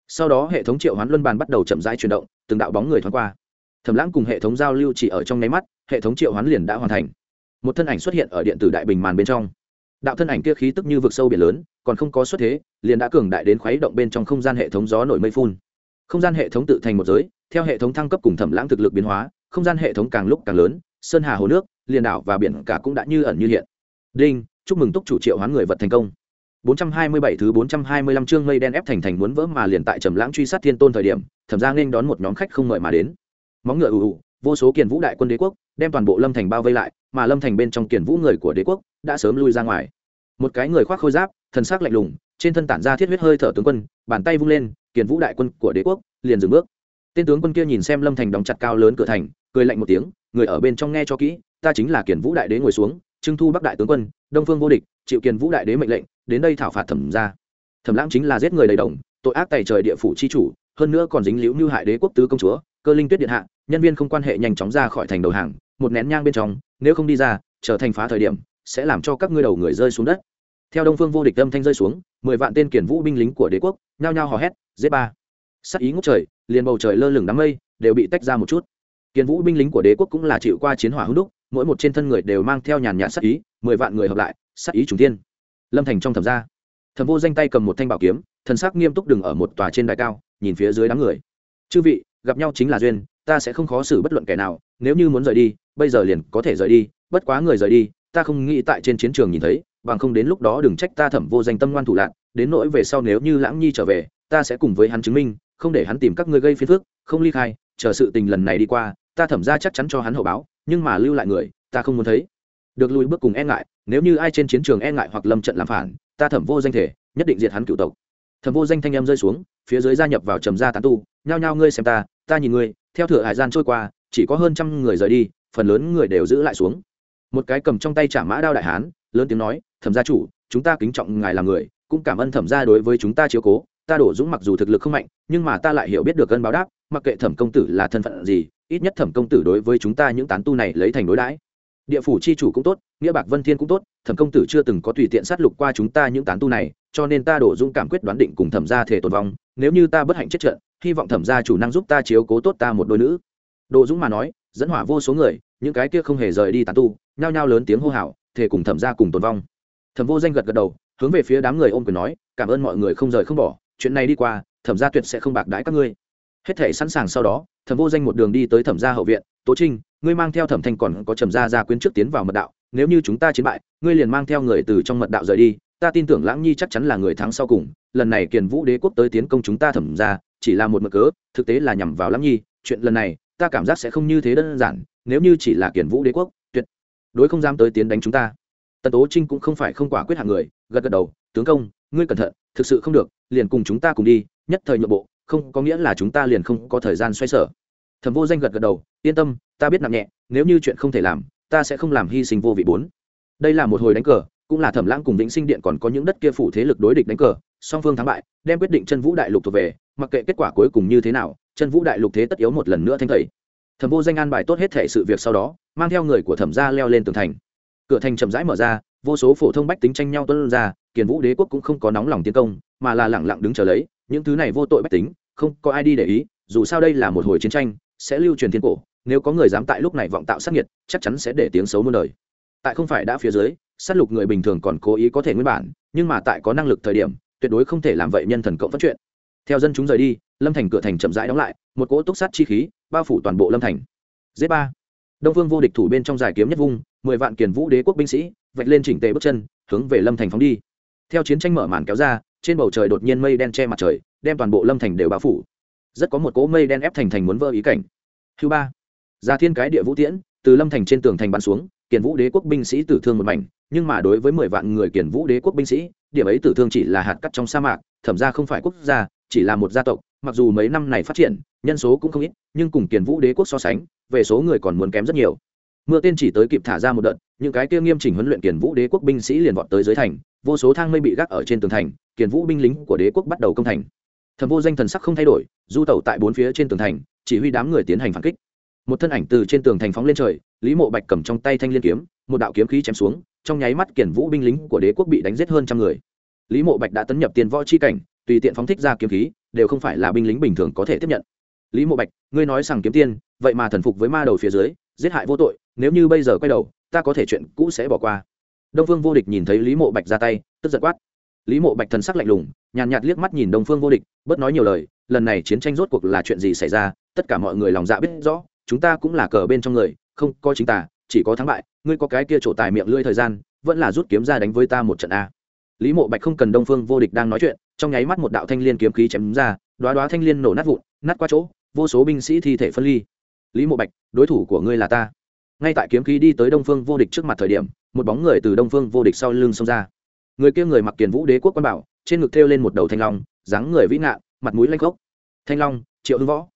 Sau đó hệ thống triệu hoán luân bàn bắt đầu chậm rãi chuyển động, từng đạo bóng người thoáng qua. Thẩm lãng cùng hệ thống giao lưu chỉ ở trong nháy mắt, hệ thống triệu hoán liền đã hoàn thành. Một thân ảnh xuất hiện ở điện tử đại bình màn bên trong. Đạo thân ảnh kia khí tức như vực sâu biển lớn, còn không có xuất thế, liền đã cường đại đến khuấy động bên trong không gian hệ thống gió nổi mây phun. Không gian hệ thống tự thành một giới, theo hệ thống thăng cấp cùng thẩm lãng thực lực biến hóa, không gian hệ thống càng lúc càng lớn, sơn hà hồ nước, liền đảo và biển cả cũng đã như ẩn như hiện. Đinh, chúc mừng túc chủ triệu hoán người vật thành công. 427 thứ 425 chương mây đen ép thành thành muốn vỡ mà liền tại trầm lãng truy sát thiên tôn thời điểm, thẩm ra nên đón một nhóm khách không mời mà đến. Móng ngựa ù ù, vô số kiền vũ đại quân đế quốc, đem toàn bộ lâm thành bao vây lại, mà lâm thành bên trong kiền vũ người của đế quốc đã sớm lui ra ngoài. Một cái người khoác khôi giáp, thần sắc lạnh lùng, trên thân tản ra thiết huyết hơi thở tướng quân, bàn tay vung lên, kiền vũ đại quân của đế quốc liền dừng bước. Tên tướng quân kia nhìn xem lâm thành đóng chặt cao lớn cửa thành, cười lạnh một tiếng, người ở bên trong nghe cho kỹ, ta chính là kiền vũ đại đế ngồi xuống, trưng thu bắc đại tướng quân, đông phương vô địch, chịu kiền vũ đại đế mệnh lệnh đến đây thảo phạt thẩm ra thẩm lãng chính là giết người đầy đồng, tội ác tài trời địa phủ chi chủ, hơn nữa còn dính liễu như hại đế quốc tứ công chúa, cơ linh tuyết điện hạ, nhân viên không quan hệ nhanh chóng ra khỏi thành đầu hàng, một nén nhang bên trong, nếu không đi ra, trở thành phá thời điểm, sẽ làm cho các ngươi đầu người rơi xuống đất. Theo đông phương vô địch âm thanh rơi xuống, mười vạn tên kiển vũ binh lính của đế quốc, nhao nhao hò hét, giết ba! Sắc ý ngốc trời, liền bầu trời lơ lửng đám mây, đều bị tách ra một chút. Kiển vũ binh lính của đế quốc cũng là chịu qua chiến hỏa hữu đúc, mỗi một trên thân người đều mang theo nhàn nhạt sắc ý, mười vạn người hợp lại, sắc ý trùng thiên lâm thành trong thẩm gia thẩm vô danh tay cầm một thanh bảo kiếm thần sắc nghiêm túc đừng ở một tòa trên đài cao nhìn phía dưới đám người chư vị gặp nhau chính là duyên ta sẽ không khó xử bất luận kẻ nào nếu như muốn rời đi bây giờ liền có thể rời đi bất quá người rời đi ta không nghĩ tại trên chiến trường nhìn thấy bằng không đến lúc đó đừng trách ta thẩm vô danh tâm ngoan thủ lạc đến nỗi về sau nếu như lãng nhi trở về ta sẽ cùng với hắn chứng minh không để hắn tìm các ngươi gây phiền phức không ly khai chờ sự tình lần này đi qua ta thẩm ra chắc chắn cho hắn hậu báo nhưng mà lưu lại người ta không muốn thấy được lùi bước cùng e ngại nếu như ai trên chiến trường e ngại hoặc lâm trận làm phản, ta thẩm vô danh thể, nhất định diệt hắn cựu tộc. Thẩm vô danh thanh em rơi xuống, phía dưới gia nhập vào trầm gia tán tu, nhao nhao ngươi xem ta ta nhìn ngươi, theo thửa hải gian trôi qua, chỉ có hơn trăm người rời đi, phần lớn người đều giữ lại xuống. Một cái cầm trong tay trả mã đao đại hán, lớn tiếng nói, thẩm gia chủ, chúng ta kính trọng ngài là người, cũng cảm ơn thẩm gia đối với chúng ta chiếu cố. Ta đổ dũng mặc dù thực lực không mạnh, nhưng mà ta lại hiểu biết được cân báo đáp, mặc kệ thẩm công tử là thân phận gì, ít nhất thẩm công tử đối với chúng ta những tán tu này lấy thành đối đãi địa phủ chi chủ cũng tốt, nghĩa bạc vân thiên cũng tốt, thẩm công tử chưa từng có tùy tiện sát lục qua chúng ta những tán tu này, cho nên ta đổ dũng cảm quyết đoán định cùng thẩm gia thể tồn vong, nếu như ta bất hạnh chết trận, hy vọng thẩm gia chủ năng giúp ta chiếu cố tốt ta một đôi nữ. Đồ dũng mà nói, dẫn hỏa vô số người, những cái kia không hề rời đi tán tu, nhao nhao lớn tiếng hô hào thể cùng thẩm gia cùng tồn vong. Thẩm vô danh gật gật đầu, hướng về phía đám người ôm quyền nói, cảm ơn mọi người không rời không bỏ, chuyện này đi qua, thẩm gia tuyệt sẽ không bạc đãi các ngươi. Hết thể sẵn sàng sau đó, thẩm vô danh một đường đi tới thẩm gia hậu viện, tố trinh ngươi mang theo thẩm thanh còn có trầm gia gia quyến trước tiến vào mật đạo, nếu như chúng ta chiến bại, ngươi liền mang theo người từ trong mật đạo rời đi, ta tin tưởng lãng nhi chắc chắn là người thắng sau cùng, lần này kiền vũ đế quốc tới tiến công chúng ta thẩm ra chỉ là một mực cớ, thực tế là nhằm vào lãng nhi, chuyện lần này, ta cảm giác sẽ không như thế đơn giản, nếu như chỉ là kiền vũ đế quốc, tuyệt, đối không dám tới tiến đánh chúng ta. Tần tố trinh cũng không phải không quả quyết hạng người, gật gật đầu, tướng công, ngươi cẩn thận, thực sự không được, liền cùng chúng ta cùng đi, nhất thời nhượng bộ, không có nghĩa là chúng ta liền không có thời gian xoay sở thẩm vô danh gật gật đầu, yên tâm, ta biết nặng nhẹ, nếu như chuyện không thể làm, ta sẽ không làm hy sinh vô vị bốn. Đây là một hồi đánh cờ, cũng là thẩm lãng cùng vĩnh sinh điện còn có những đất kia phủ thế lực đối địch đánh cờ, song phương thắng bại, đem quyết định chân vũ đại lục thuộc về, mặc kệ kết quả cuối cùng như thế nào, chân vũ đại lục thế tất yếu một lần nữa thanh thầy thẩm vô danh an bài tốt hết thể sự việc sau đó, mang theo người của thẩm gia leo lên tường thành. Cửa thành chậm rãi mở ra, vô số phổ thông bách tính tranh nhau tuân ra, kiền vũ đế quốc cũng không có nóng lòng tiến công, mà là lẳng lặng đứng chờ lấy, những thứ này vô tội bách tính, không có ai đi để ý, dù sao đây là một hồi chiến tranh sẽ lưu truyền thiên cổ, nếu có người dám tại lúc này vọng tạo sát nhiệt chắc chắn sẽ để tiếng xấu muôn đời. Tại không phải đã phía dưới, sát lục người bình thường còn cố ý có thể nguyên bản, nhưng mà tại có năng lực thời điểm, tuyệt đối không thể làm vậy nhân thần cộng phát chuyện. Theo dân chúng rời đi, lâm thành cửa thành chậm rãi đóng lại, một cỗ túc sát chi khí, bao phủ toàn bộ lâm thành. D ba. Đông vương vô địch thủ bên trong giải kiếm nhất vung, mười vạn kiền vũ đế quốc binh sĩ, vạch lên chỉnh tề bước chân, hướng về lâm thành phóng đi. Theo chiến tranh mở màn kéo ra, trên bầu trời đột nhiên mây đen che mặt trời, đem toàn bộ lâm thành đều bao phủ rất có một cỗ mây đen ép thành thành muốn vơ ý cảnh. Thứ ba ra thiên cái địa vũ tiễn, từ lâm thành trên tường thành bắn xuống, kiền vũ đế quốc binh sĩ tử thương một mảnh, nhưng mà đối với mười vạn người kiền vũ đế quốc binh sĩ, điểm ấy tử thương chỉ là hạt cắt trong sa mạc, thẩm ra không phải quốc gia, chỉ là một gia tộc, mặc dù mấy năm này phát triển, nhân số cũng không ít, nhưng cùng kiền vũ đế quốc so sánh, về số người còn muốn kém rất nhiều. Mưa tên chỉ tới kịp thả ra một đợt, những cái kia nghiêm chỉnh huấn luyện kiền vũ đế quốc binh sĩ liền vọt tới dưới thành, vô số thang mây bị gác ở trên tường thành, kiền vũ binh lính của đế quốc bắt đầu công thành thẩm vô danh thần sắc không thay đổi, du tẩu tại bốn phía trên tường thành, chỉ huy đám người tiến hành phản kích. Một thân ảnh từ trên tường thành phóng lên trời, lý mộ bạch cầm trong tay thanh liên kiếm, một đạo kiếm khí chém xuống, trong nháy mắt kiển vũ binh lính của đế quốc bị đánh giết hơn trăm người. Lý mộ bạch đã tấn nhập tiền võ chi cảnh, tùy tiện phóng thích ra kiếm khí, đều không phải là binh lính bình thường có thể tiếp nhận. Lý mộ bạch, ngươi nói rằng kiếm tiên, vậy mà thần phục với ma đầu phía dưới, giết hại vô tội, nếu như bây giờ quay đầu, ta có thể chuyện cũ sẽ bỏ qua. Đông phương vô địch nhìn thấy lý mộ bạch ra tay, tức giật quát lý mộ bạch thần sắc lạnh lùng, nhàn nhạt liếc mắt nhìn đông phương vô địch, bớt nói nhiều lời, lần này chiến tranh rốt cuộc là chuyện gì xảy ra, tất cả mọi người lòng dạ biết rõ, chúng ta cũng là cờ bên trong người, không có chính ta chỉ có thắng bại, ngươi có cái kia trổ tài miệng lưỡi thời gian, vẫn là rút kiếm ra đánh với ta một trận a. Lý mộ bạch không cần đông phương vô địch đang nói chuyện, trong nháy mắt một đạo thanh liên kiếm khí chém ra đoá đoá thanh liên nổ nát vụn, nát qua chỗ, vô số binh sĩ thi thể phân ly. Lý mộ bạch, đối thủ của ngươi là ta. Ngay tại kiếm khí đi tới đông phương vô địch trước mặt thời điểm, một bóng người từ đông phương vô địch sau lưng xông ra người kia người mặc kiền vũ đế quốc quan bảo, trên ngực thêu lên một đầu thanh long, dáng người vĩ ngạn, mặt mũi lanh gốc thanh long, triệu hưng võ.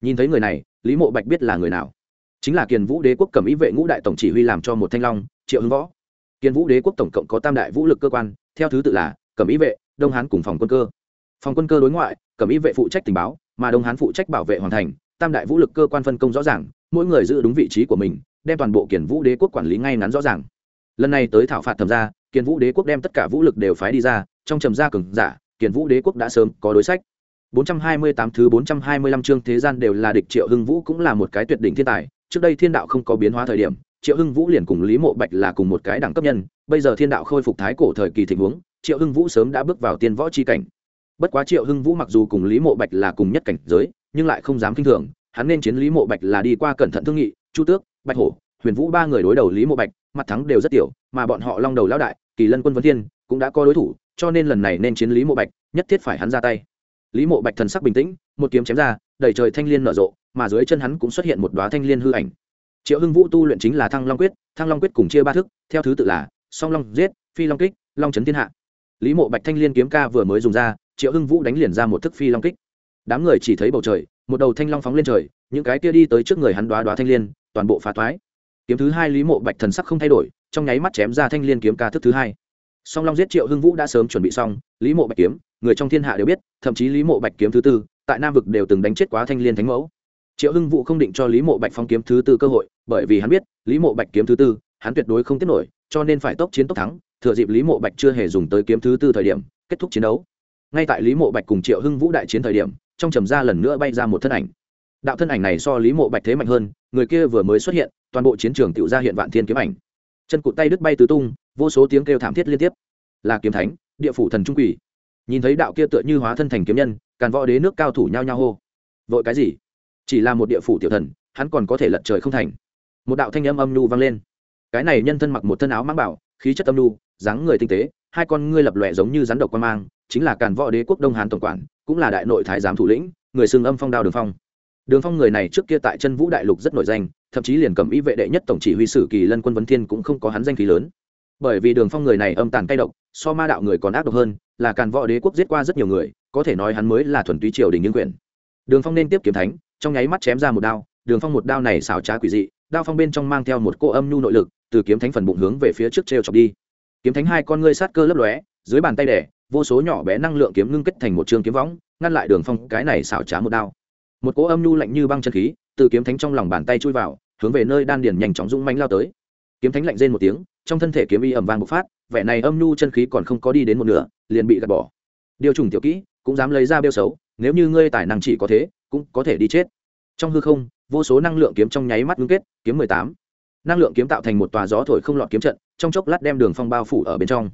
Nhìn thấy người này, lý mộ bạch biết là người nào? Chính là kiền vũ đế quốc cầm ý vệ ngũ đại tổng chỉ huy làm cho một thanh long, triệu hưng võ. Kiền vũ đế quốc tổng cộng có tam đại vũ lực cơ quan, theo thứ tự là cầm ý vệ, đông hán cùng phòng quân cơ. Phòng quân cơ đối ngoại, cầm ý vệ phụ trách tình báo, mà đông hán phụ trách bảo vệ hoàn thành, tam đại vũ lực cơ quan phân công rõ ràng, mỗi người giữ đúng vị trí của mình, đem toàn bộ kiền vũ đế quốc quản lý ngay ngắn rõ ràng. Lần này tới thảo phạt thẩm ra kiền vũ đế quốc đem tất cả vũ lực đều phái đi ra trong trầm gia cường giả kiền vũ đế quốc đã sớm có đối sách. 428 thứ 425 chương thế gian đều là địch Triệu Hưng Vũ cũng là một cái tuyệt đỉnh thiên tài, trước đây thiên đạo không có biến hóa thời điểm, Triệu Hưng Vũ liền cùng Lý Mộ Bạch là cùng một cái đẳng cấp nhân, bây giờ thiên đạo khôi phục thái cổ thời kỳ thịnh huống, Triệu Hưng Vũ sớm đã bước vào tiên võ chi cảnh. Bất quá Triệu Hưng Vũ mặc dù cùng Lý Mộ Bạch là cùng nhất cảnh giới, nhưng lại không dám kinh thường, hắn nên chiến Lý Mộ Bạch là đi qua cẩn thận thương nghị, Chu Tước, Bạch Hổ, Huyền Vũ ba người đối đầu Lý Mộ Bạch, mặt thắng đều rất tiểu, mà bọn họ long đầu lão đại, Kỳ Lân Quân Vân Thiên cũng đã có đối thủ, cho nên lần này nên chiến Lý Mộ Bạch, nhất thiết phải hắn ra tay. Lý mộ bạch thần sắc bình tĩnh một kiếm chém ra đầy trời thanh liên nở rộ mà dưới chân hắn cũng xuất hiện một đoá thanh liên hư ảnh. Triệu hưng vũ tu luyện chính là thăng long quyết thăng long quyết cùng chia ba thức theo thứ tự là song long giết phi long kích long trấn thiên hạ. Lý mộ bạch thanh liên kiếm ca vừa mới dùng ra triệu hưng vũ đánh liền ra một thức phi long kích. Đám người chỉ thấy bầu trời một đầu thanh long phóng lên trời những cái kia đi tới trước người hắn đoá đoá thanh liên toàn bộ phá thoái kiếm thứ hai lý mộ bạch thần sắc không thay đổi, trong nháy mắt chém ra thanh liên kiếm ca thức thứ hai. Song long giết triệu hưng vũ đã sớm chuẩn bị xong, lý mộ bạch kiếm, người trong thiên hạ đều biết, thậm chí lý mộ bạch kiếm thứ tư, tại nam vực đều từng đánh chết quá thanh liên thánh mẫu. Triệu hưng vũ không định cho lý mộ bạch phong kiếm thứ tư cơ hội, bởi vì hắn biết, lý mộ bạch kiếm thứ tư, hắn tuyệt đối không tiếp nổi, cho nên phải tốc chiến tốc thắng, thừa dịp lý mộ bạch chưa hề dùng tới kiếm thứ tư thời điểm, kết thúc chiến đấu. Ngay tại lý mộ bạch cùng triệu hưng vũ đại chiến thời điểm, trong trầm ra lần nữa bay ra một thân ảnh đạo thân ảnh này so lý mộ bạch thế mạnh hơn, người kia vừa mới xuất hiện, toàn bộ chiến trường tự ra hiện vạn thiên kiếm ảnh. Chân cụt tay đứt bay tứ tung, vô số tiếng kêu thảm thiết liên tiếp. Là kiếm thánh, địa phủ thần trung quỷ. Nhìn thấy đạo kia tựa như hóa thân thành kiếm nhân, càn võ đế nước cao thủ nhao nhao hô. Vội cái gì? Chỉ là một địa phủ tiểu thần, hắn còn có thể lật trời không thành. Một đạo thanh âm âm nhu vang lên. Cái này nhân thân mặc một thân áo mang bảo, khí chất âm nhu, dáng người tinh tế, hai con ngươi lập lòe giống như rắn độc quan mang, chính là càn võ đế quốc đông hán tổng quản, cũng là đại nội thái giám thủ lĩnh, người xưng âm phong đao đường phong đường phong người này trước kia tại chân vũ đại lục rất nổi danh, thậm chí liền cầm ý vệ đệ nhất tổng chỉ huy sử kỳ lân quân vấn thiên cũng không có hắn danh khí lớn. Bởi vì đường phong người này âm tàn cay độc, so ma đạo người còn ác độc hơn, là càn võ đế quốc giết qua rất nhiều người, có thể nói hắn mới là thuần túy triều đình nhân quyền. Đường phong nên tiếp kiếm thánh, trong nháy mắt chém ra một đao, đường phong một đao này xảo trá quỷ dị, đao phong bên trong mang theo một cô âm nhu nội lực, từ kiếm thánh phần bụng hướng về phía trước t r e o chọc đi. Kiếm thánh hai con ngươi sát cơ lấp lóe, dưới bàn tay đẻ, vô số nhỏ bé năng lượng kiếm ngưng kết thành một trường kiếm võng, ngăn lại đường phong cái này xảo trá một đao một cỗ âm nhu lạnh như băng chân khí từ kiếm thánh trong lòng bàn tay chui vào, hướng về nơi đan điền nhanh chóng dũng mánh lao tới. Kiếm thánh lạnh rên một tiếng, trong thân thể kiếm y ẩm vàng bộc phát, vẻ này âm nhu chân khí còn không có đi đến một nửa, liền bị gạt bỏ. Điều trùng tiểu kỹ, cũng dám lấy ra bêu xấu, nếu như ngươi tài năng chỉ có thế, cũng có thể đi chết. Trong hư không, vô số năng lượng kiếm trong nháy mắt ngưng kết, kiếm mười tám. Năng lượng kiếm tạo thành một tòa gió thổi không lọt kiếm trận, trong chốc lát đem đường phong bao phủ ở bên trong.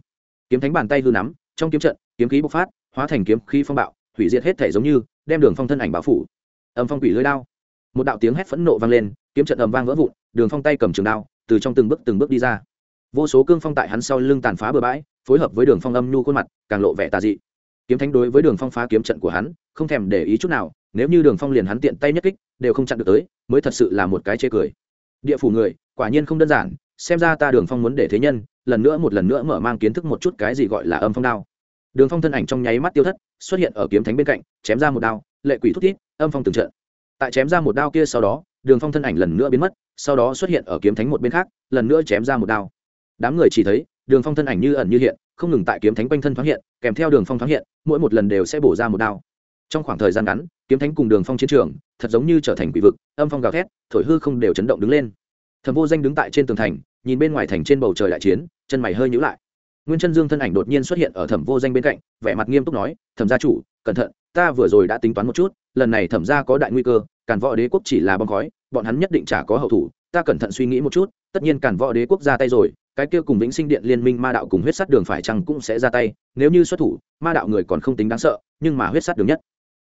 Kiếm thánh bàn tay hư nắm, trong kiếm trận, kiếm khí bộc phát, hóa thành kiếm khí phong bạo, hủy diệt hết thể giống như, đem đường phong thân ảnh bao phủ âm phong quỷ lưới đao. Một đạo tiếng hét phẫn nộ vang lên, kiếm trận ầm vang vỡ vụn, đường phong tay cầm trường đao, từ trong từng bước từng bước đi ra. Vô số cương phong tại hắn sau lưng tàn phá bừa bãi, phối hợp với đường phong âm nhu khuôn mặt, càng lộ vẻ tà dị. Kiếm thánh đối với đường phong phá kiếm trận của hắn, không thèm để ý chút nào, nếu như đường phong liền hắn tiện tay nhất kích, đều không chặn được tới, mới thật sự là một cái chê cười. Địa phủ người, quả nhiên không đơn giản, xem ra ta đường phong muốn để thế nhân, lần nữa một lần nữa mở mang kiến thức một chút cái gì gọi là âm phong đao. Đường phong thân ảnh trong nháy mắt tiêu thất, xuất hiện ở kiếm thánh bên cạnh, chém ra một đao lệ quỷ thút thít, âm phong từng trận. Tại chém ra một đao kia sau đó, đường phong thân ảnh lần nữa biến mất, sau đó xuất hiện ở kiếm thánh một bên khác, lần nữa chém ra một đao. Đám người chỉ thấy, đường phong thân ảnh như ẩn như hiện, không ngừng tại kiếm thánh quanh thân thoáng hiện, kèm theo đường phong thoáng hiện, mỗi một lần đều sẽ bổ ra một đao. Trong khoảng thời gian ngắn, kiếm thánh cùng đường phong chiến trường, thật giống như trở thành quỷ vực, âm phong gào thét, thổi hư không đều chấn động đứng lên. Thầm vô danh đứng tại trên tường thành, nhìn bên ngoài thành trên bầu trời đại chiến, chân mày hơi nhữ lại. Nguyên chân dương thân ảnh đột nhiên xuất hiện ở thẩm vô danh bên cạnh, vẻ mặt nghiêm túc nói, thẩm gia chủ, cẩn thận ta vừa rồi đã tính toán một chút, lần này thẩm gia có đại nguy cơ, càn võ đế quốc chỉ là bom khói, bọn hắn nhất định chả có hậu thủ, ta cẩn thận suy nghĩ một chút, tất nhiên càn võ đế quốc ra tay rồi, cái kia cùng vĩnh sinh điện liên minh ma đạo cùng huyết sắt đường phải chăng cũng sẽ ra tay, nếu như xuất thủ, ma đạo người còn không tính đáng sợ, nhưng mà huyết sắt đường nhất.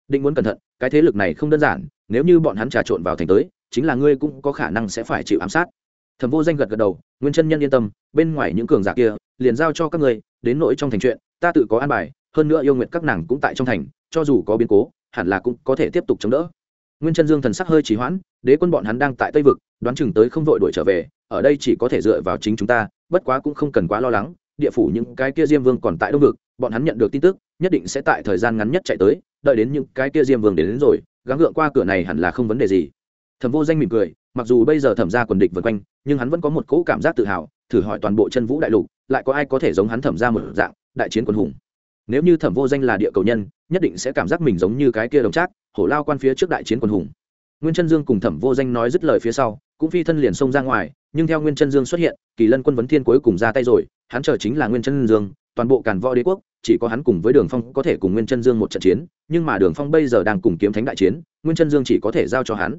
Định muốn cẩn thận, cái thế lực này không đơn giản, nếu như bọn hắn trà trộn vào thành tới, chính là ngươi cũng có khả năng sẽ phải chịu ám sát. Thẩm vô danh gật gật đầu, nguyên chân nhân yên tâm, bên ngoài những cường giả kia, liền giao cho các ngươi, đến nỗi trong thành chuyện, ta tự có an bài, hơn nữa yêu nguyện các nàng cũng tại trong thành cho dù có biến cố hẳn là cũng có thể tiếp tục chống đỡ. Nguyên chân dương thần sắc hơi trì hoãn đế quân bọn hắn đang tại tây vực đoán chừng tới không vội đuổi trở về ở đây chỉ có thể dựa vào chính chúng ta bất quá cũng không cần quá lo lắng địa phủ những cái kia diêm vương còn tại đông vực bọn hắn nhận được tin tức nhất định sẽ tại thời gian ngắn nhất chạy tới đợi đến những cái kia diêm vương đến, đến rồi gắng gượng qua cửa này hẳn là không vấn đề gì. Thẩm vô danh mỉm cười mặc dù bây giờ thẩm ra quần địch vượt quanh nhưng hắn vẫn có một cỗ cảm giác tự hào thử hỏi toàn bộ chân vũ đại lục lại có ai có thể giống hắn thẩm ra một dạng đại chiến quân hùng nếu như thẩm vô danh là địa cầu nhân, nhất định sẽ cảm giác mình giống như cái kia đồng trác, hổ lao quan phía trước đại chiến quân hùng. Nguyên chân dương cùng thẩm vô danh nói dứt lời phía sau, cũng phi thân liền xông ra ngoài, nhưng theo nguyên chân dương xuất hiện, kỳ lân quân vấn thiên cuối cùng ra tay rồi, hắn chờ chính là nguyên chân dương, toàn bộ càn võ đế quốc, chỉ có hắn cùng với đường phong có thể cùng nguyên chân dương một trận chiến, nhưng mà đường phong bây giờ đang cùng kiếm thánh đại chiến, nguyên chân dương chỉ có thể giao cho hắn.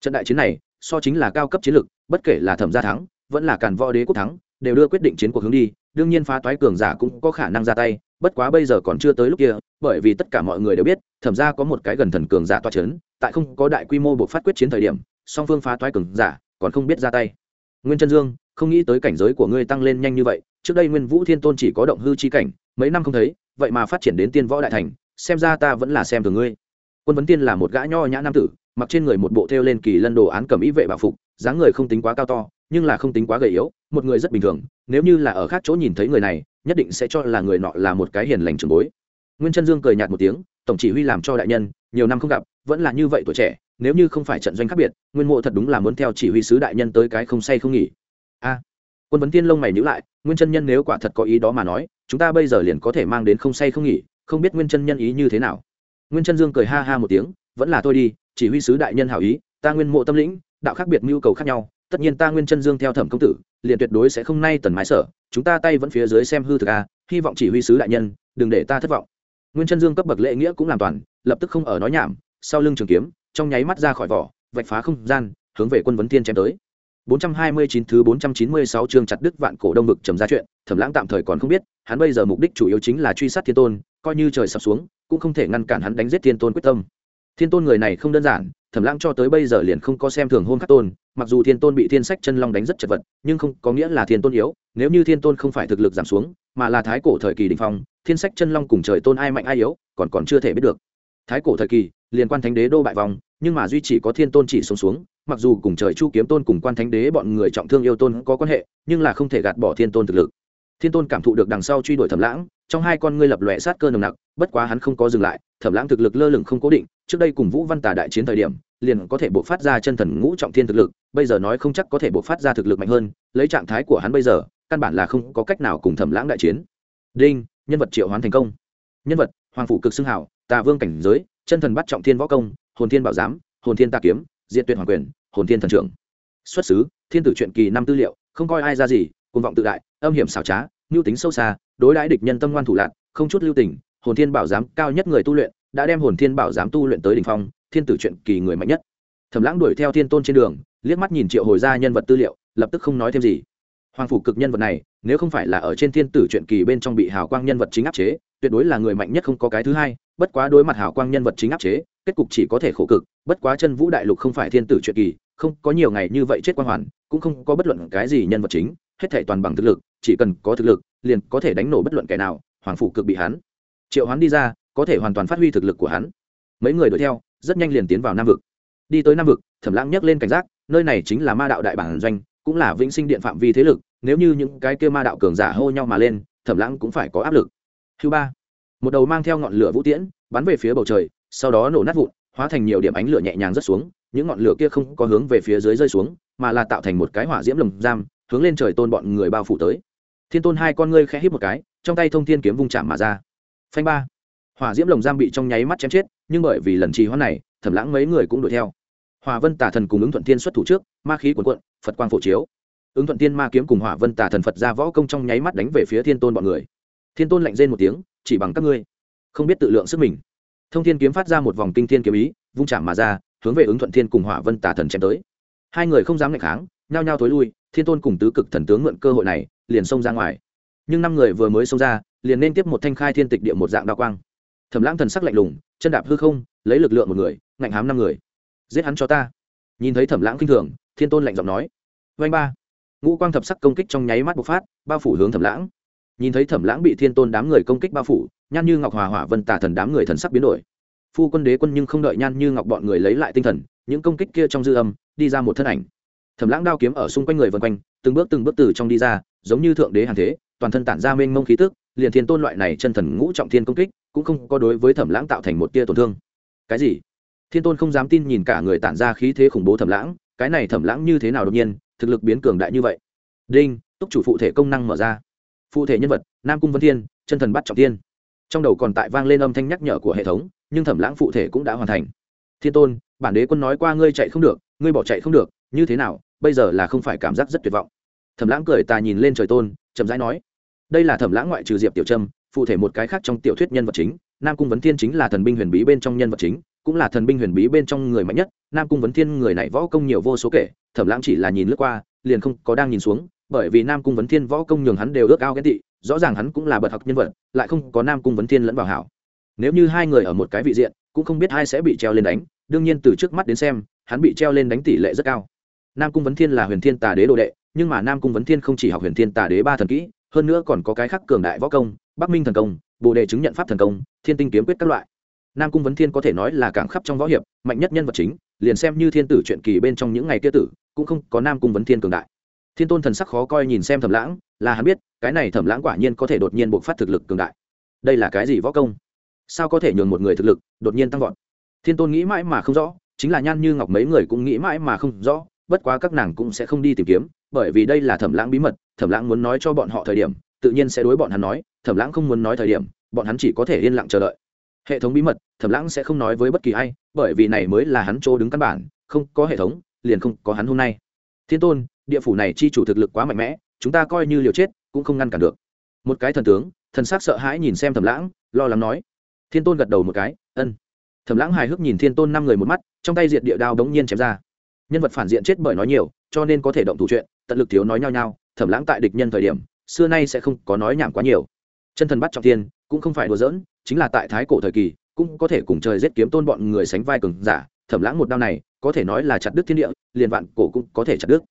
Trận đại chiến này, so chính là cao cấp chiến lực, bất kể là thẩm gia thắng, vẫn là càn võ đế quốc thắng, đều đưa quyết định chiến cuộc hướng đi, đương nhiên phá toái cường giả cũng có khả năng ra tay bất quá bây giờ còn chưa tới lúc kia, bởi vì tất cả mọi người đều biết, thẩm ra có một cái gần thần cường giả toa c h ấ n tại không có đại quy mô buộc phát quyết chiến thời điểm, song phương phá toái cường giả, còn không biết ra tay. Nguyên chân dương, không nghĩ tới cảnh giới của ngươi tăng lên nhanh như vậy, trước đây nguyên vũ thiên tôn chỉ có động hư chi cảnh, mấy năm không thấy, vậy mà phát triển đến tiên võ đại thành, xem ra ta vẫn là xem thường ngươi. Quân vấn tiên là một gã nho nhã nam tử, mặc trên người một bộ thêu lên kỳ lân đồ án cầm ý vệ bảo phục, dáng người không tính quá cao to, nhưng là không tính quá gầy yếu, một người rất bình thường, nếu như là ở khác chỗ nhìn thấy người này nhất định sẽ cho là người nọ là một cái hiền lành trường bối. Nguyên chân dương cười nhạt một tiếng, tổng chỉ huy làm cho đại nhân, nhiều năm không gặp, vẫn là như vậy tuổi trẻ, nếu như không phải trận doanh khác biệt, nguyên mộ thật đúng là muốn theo chỉ huy sứ đại nhân tới cái không say không nghỉ. A. Quân vấn tiên lông mày nhữ lại, nguyên chân nhân nếu quả thật có ý đó mà nói, chúng ta bây giờ liền có thể mang đến không say không nghỉ, không biết nguyên chân nhân ý như thế nào. Nguyên chân dương cười ha ha một tiếng, vẫn là tôi đi, chỉ huy sứ đại nhân hảo ý, ta nguyên mộ tâm lĩnh, đạo khác biệt mưu cầu khác nhau, tất nhiên ta nguyên chân dương theo thẩm công tử liền tuyệt đối sẽ không nay tần mái sở chúng ta tay vẫn phía dưới xem hư thực a hy vọng chỉ huy sứ đại nhân đừng để ta thất vọng nguyên chân dương cấp bậc lễ nghĩa cũng làm toàn lập tức không ở nói nhảm sau lưng trường kiếm trong nháy mắt ra khỏi vỏ vạch phá không gian hướng về quân vấn thiên chém tới 429 thứ 496 chương chặt đứt vạn cổ đông vực trầm ra chuyện, Thẩm Lãng tạm thời còn không biết, hắn bây giờ mục đích chủ yếu chính là truy sát Thiên Tôn, coi như trời sập xuống, cũng không thể ngăn cản hắn đánh giết Thiên Tôn quyết tâm thiên tôn người này không đơn giản, thẩm lãng cho tới bây giờ liền không có xem thường hôn khắc tôn, mặc dù thiên tôn bị thiên sách chân long đánh rất chật vật, nhưng không có nghĩa là thiên tôn yếu, nếu như thiên tôn không phải thực lực giảm xuống, mà là thái cổ thời kỳ đình phong, thiên sách chân long cùng trời tôn ai mạnh ai yếu, còn còn chưa thể biết được. Thái cổ thời kỳ, liên quan thánh đế đô bại vòng nhưng mà duy chỉ có thiên tôn chỉ xuống xuống, mặc dù cùng trời chu kiếm tôn cùng quan thánh đế bọn người trọng thương yêu tôn có quan hệ, nhưng là không thể gạt bỏ thiên tôn thực lực thiên tôn cảm thụ được đằng sau truy đuổi thẩm lãng, trong hai con ngươi lập lòe sát cơ nồng nặc, bất quá hắn không có dừng lại, thẩm lãng thực lực lơ lửng không cố định, trước đây cùng vũ văn tà đại chiến thời điểm, liền có thể buộc phát ra chân thần ngũ trọng thiên thực lực, bây giờ nói không chắc có thể buộc phát ra thực lực mạnh hơn, lấy trạng thái của hắn bây giờ, căn bản là không có cách nào cùng thẩm lãng đại chiến. Đinh, nhân vật triệu hoán thành công. Nhân vật, hoàng phủ cực xưng hảo, tà vương cảnh giới, chân thần bắt trọng thiên võ công, hồn thiên bảo giám, hồn thiên tà kiếm diện tuyệt hoàng quyền, hồn thiên thần trưởng. Xuất xứ, thiên tử truyện kỳ năm tư liệu, không coi ai ra gì Cuồng vọng tự đại, âm hiểm xảo trá, mưu tính sâu xa, đối đãi địch nhân tâm ngoan thủ lạc không chút lưu tình, hồn thiên bảo giám cao nhất người tu luyện, đã đem hồn thiên bảo giám tu luyện tới đỉnh phong, thiên tử chuyện kỳ người mạnh nhất. Thẩm lãng đuổi theo thiên tôn trên đường, liếc mắt nhìn triệu hồi ra nhân vật tư liệu, lập tức không nói thêm gì. Hoàng phủ cực nhân vật này, nếu không phải là ở trên thiên tử chuyện kỳ bên trong bị hào quang nhân vật chính áp chế, tuyệt đối là người mạnh nhất không có cái thứ hai, bất quá đối mặt hào quang nhân vật chính áp chế, kết cục chỉ có thể khổ cực, bất quá chân vũ đại lục không phải thiên tử chuyện kỳ, không có nhiều ngày như vậy chết quang hoàn, cũng không có bất luận cái gì nhân vật chính hết thể toàn bằng thực lực, chỉ cần có thực lực, liền có thể đánh nổ bất luận kẻ nào, hoàng phủ cực bị hắn. Triệu hắn đi ra, có thể hoàn toàn phát huy thực lực của hắn. Mấy người đuổi theo, rất nhanh liền tiến vào nam vực. Đi tới nam vực, thẩm lãng nhắc lên cảnh giác, nơi này chính là ma đạo đại bản doanh, cũng là vĩnh sinh điện phạm vi thế lực, nếu như những cái kia ma đạo cường giả hô nhau mà lên, thẩm lãng cũng phải có áp lực. Thứ ba, một đầu mang theo ngọn lửa vũ tiễn, bắn về phía bầu trời, sau đó nổ nát vụn, hóa thành nhiều điểm ánh lửa nhẹ nhàng rớt xuống, những ngọn lửa kia không có hướng về phía dưới rơi xuống, mà là tạo thành một cái hỏa diễm lồng giam hướng lên trời tôn bọn người bao phủ tới. Thiên tôn hai con ngươi khẽ hít một cái, trong tay thông thiên kiếm vung chạm mà ra. Phanh ba. Hỏa diễm lồng giam bị trong nháy mắt chém chết, nhưng bởi vì lần trì hoãn này, thẩm lãng mấy người cũng đuổi theo. Hòa vân tả thần cùng ứng thuận thiên xuất thủ trước, ma khí quần quận phật quang phổ chiếu. Ứng thuận thiên ma kiếm cùng hỏa vân tả thần phật ra võ công trong nháy mắt đánh về phía thiên tôn bọn người. Thiên tôn lạnh rên một tiếng, chỉ bằng các ngươi, không biết tự lượng sức mình. Thông thiên kiếm phát ra một vòng kinh thiên kiếm ý, vung chạm mà ra, hướng về ứng thuận thiên cùng hỏa vân tả thần chém tới. Hai người không dám ngạch kháng, nhao nhao tối lui thiên tôn cùng tứ cực thần tướng mượn cơ hội này, liền xông ra ngoài. Nhưng năm người vừa mới xông ra, liền nên tiếp một thanh khai thiên tịch địa một dạng đa quang. Thẩm lãng thần sắc lạnh lùng, chân đạp hư không, lấy lực lượng một người, ngạnh hám năm người. Giết hắn cho ta. Nhìn thấy thẩm lãng kinh thường, thiên tôn lạnh giọng nói. Vanh ba. Ngũ quang thập sắc công kích trong nháy mắt bộc phát, bao phủ hướng thẩm lãng. Nhìn thấy thẩm lãng bị thiên tôn đám người công kích bao phủ, nhan như ngọc hòa hỏa vân tả thần đám người thần sắc biến đổi. Phu quân đế quân nhưng không đợi nhan như ngọc bọn người lấy lại tinh thần, những công kích kia trong dư âm, đi ra một thân ảnh thẩm lãng đao kiếm ở xung quanh người vân quanh, từng bước từng bước từ trong đi ra, giống như thượng đế hàng thế, toàn thân tản ra mênh mông khí tức, liền thiên tôn loại này chân thần ngũ trọng thiên công kích, cũng không có đối với thẩm lãng tạo thành một tia tổn thương. Cái gì? Thiên tôn không dám tin nhìn cả người tản ra khí thế khủng bố thẩm lãng, cái này thẩm lãng như thế nào đột nhiên, thực lực biến cường đại như vậy? Đinh, túc chủ phụ thể công năng mở ra. Phụ thể nhân vật, nam cung vân thiên, chân thần bắt trọng thiên. Trong đầu còn tại vang lên âm thanh nhắc nhở của hệ thống, nhưng thẩm lãng phụ thể cũng đã hoàn thành. Thiên tôn, bản đế quân nói qua ngươi chạy không được, ngươi bỏ chạy không được như thế nào, bây giờ là không phải cảm giác rất tuyệt vọng. Thẩm lãng cười ta nhìn lên trời tôn, chậm rãi nói, đây là thẩm lãng ngoại trừ diệp tiểu trâm, phụ thể một cái khác trong tiểu thuyết nhân vật chính, nam cung vấn thiên chính là thần binh huyền bí bên trong nhân vật chính, cũng là thần binh huyền bí bên trong người mạnh nhất, nam cung vấn thiên người này võ công nhiều vô số kể, thẩm lãng chỉ là nhìn lướt qua, liền không có đang nhìn xuống, bởi vì nam cung vấn thiên võ công nhường hắn đều ước ao ghét tị, rõ ràng hắn cũng là bậc học nhân vật, lại không có nam cung vấn thiên lẫn vào hảo. Nếu như hai người ở một cái vị diện, cũng không biết ai sẽ bị treo lên đánh, đương nhiên từ trước mắt đến xem, hắn bị treo lên đánh tỷ lệ rất cao nam cung vấn thiên là huyền thiên tà đế đồ đệ, nhưng mà nam cung vấn thiên không chỉ học huyền thiên tà đế ba thần kỹ, hơn nữa còn có cái khác cường đại võ công, bắc minh thần công, bồ đề chứng nhận pháp thần công, thiên tinh kiếm quyết các loại. Nam cung vấn thiên có thể nói là cảng khắp trong võ hiệp, mạnh nhất nhân vật chính, liền xem như thiên tử truyện kỳ bên trong những ngày kia tử, cũng không có nam cung vấn thiên cường đại. Thiên tôn thần sắc khó coi nhìn xem thẩm lãng, là hắn biết, cái này thẩm lãng quả nhiên có thể đột nhiên buộc phát thực lực cường đại. Đây là cái gì võ công? Sao có thể nhường một người thực lực đột nhiên tăng vọt? Thiên tôn nghĩ mãi mà không rõ, chính là nhan như ngọc mấy người cũng nghĩ mãi mà không rõ bất quá các nàng cũng sẽ không đi tìm kiếm, bởi vì đây là thẩm lãng bí mật, thẩm lãng muốn nói cho bọn họ thời điểm, tự nhiên sẽ đối bọn hắn nói, thẩm lãng không muốn nói thời điểm, bọn hắn chỉ có thể yên lặng chờ đợi. Hệ thống bí mật, thẩm lãng sẽ không nói với bất kỳ ai, bởi vì này mới là hắn chỗ đứng căn bản, không có hệ thống, liền không có hắn hôm nay. Thiên tôn, địa phủ này chi chủ thực lực quá mạnh mẽ, chúng ta coi như liều chết, cũng không ngăn cản được. Một cái thần tướng, thần sắc sợ hãi nhìn xem thẩm lãng, lo lắng nói. Thiên tôn gật đầu một cái, ân. Thẩm lãng hài hước nhìn thiên tôn năm người một mắt, trong tay diệt địa đao đống nhiên chém ra nhân vật phản diện chết bởi nói nhiều cho nên có thể động thủ chuyện tận lực thiếu nói nhau nhau thẩm lãng tại địch nhân thời điểm xưa nay sẽ không có nói nhảm quá nhiều. Chân thần bắt trọng thiên, cũng không phải đùa giỡn chính là tại thái cổ thời kỳ cũng có thể cùng trời giết kiếm tôn bọn người sánh vai cường giả thẩm lãng một đao này có thể nói là chặt đứt thiên địa liền vạn cổ cũng có thể chặt đứt.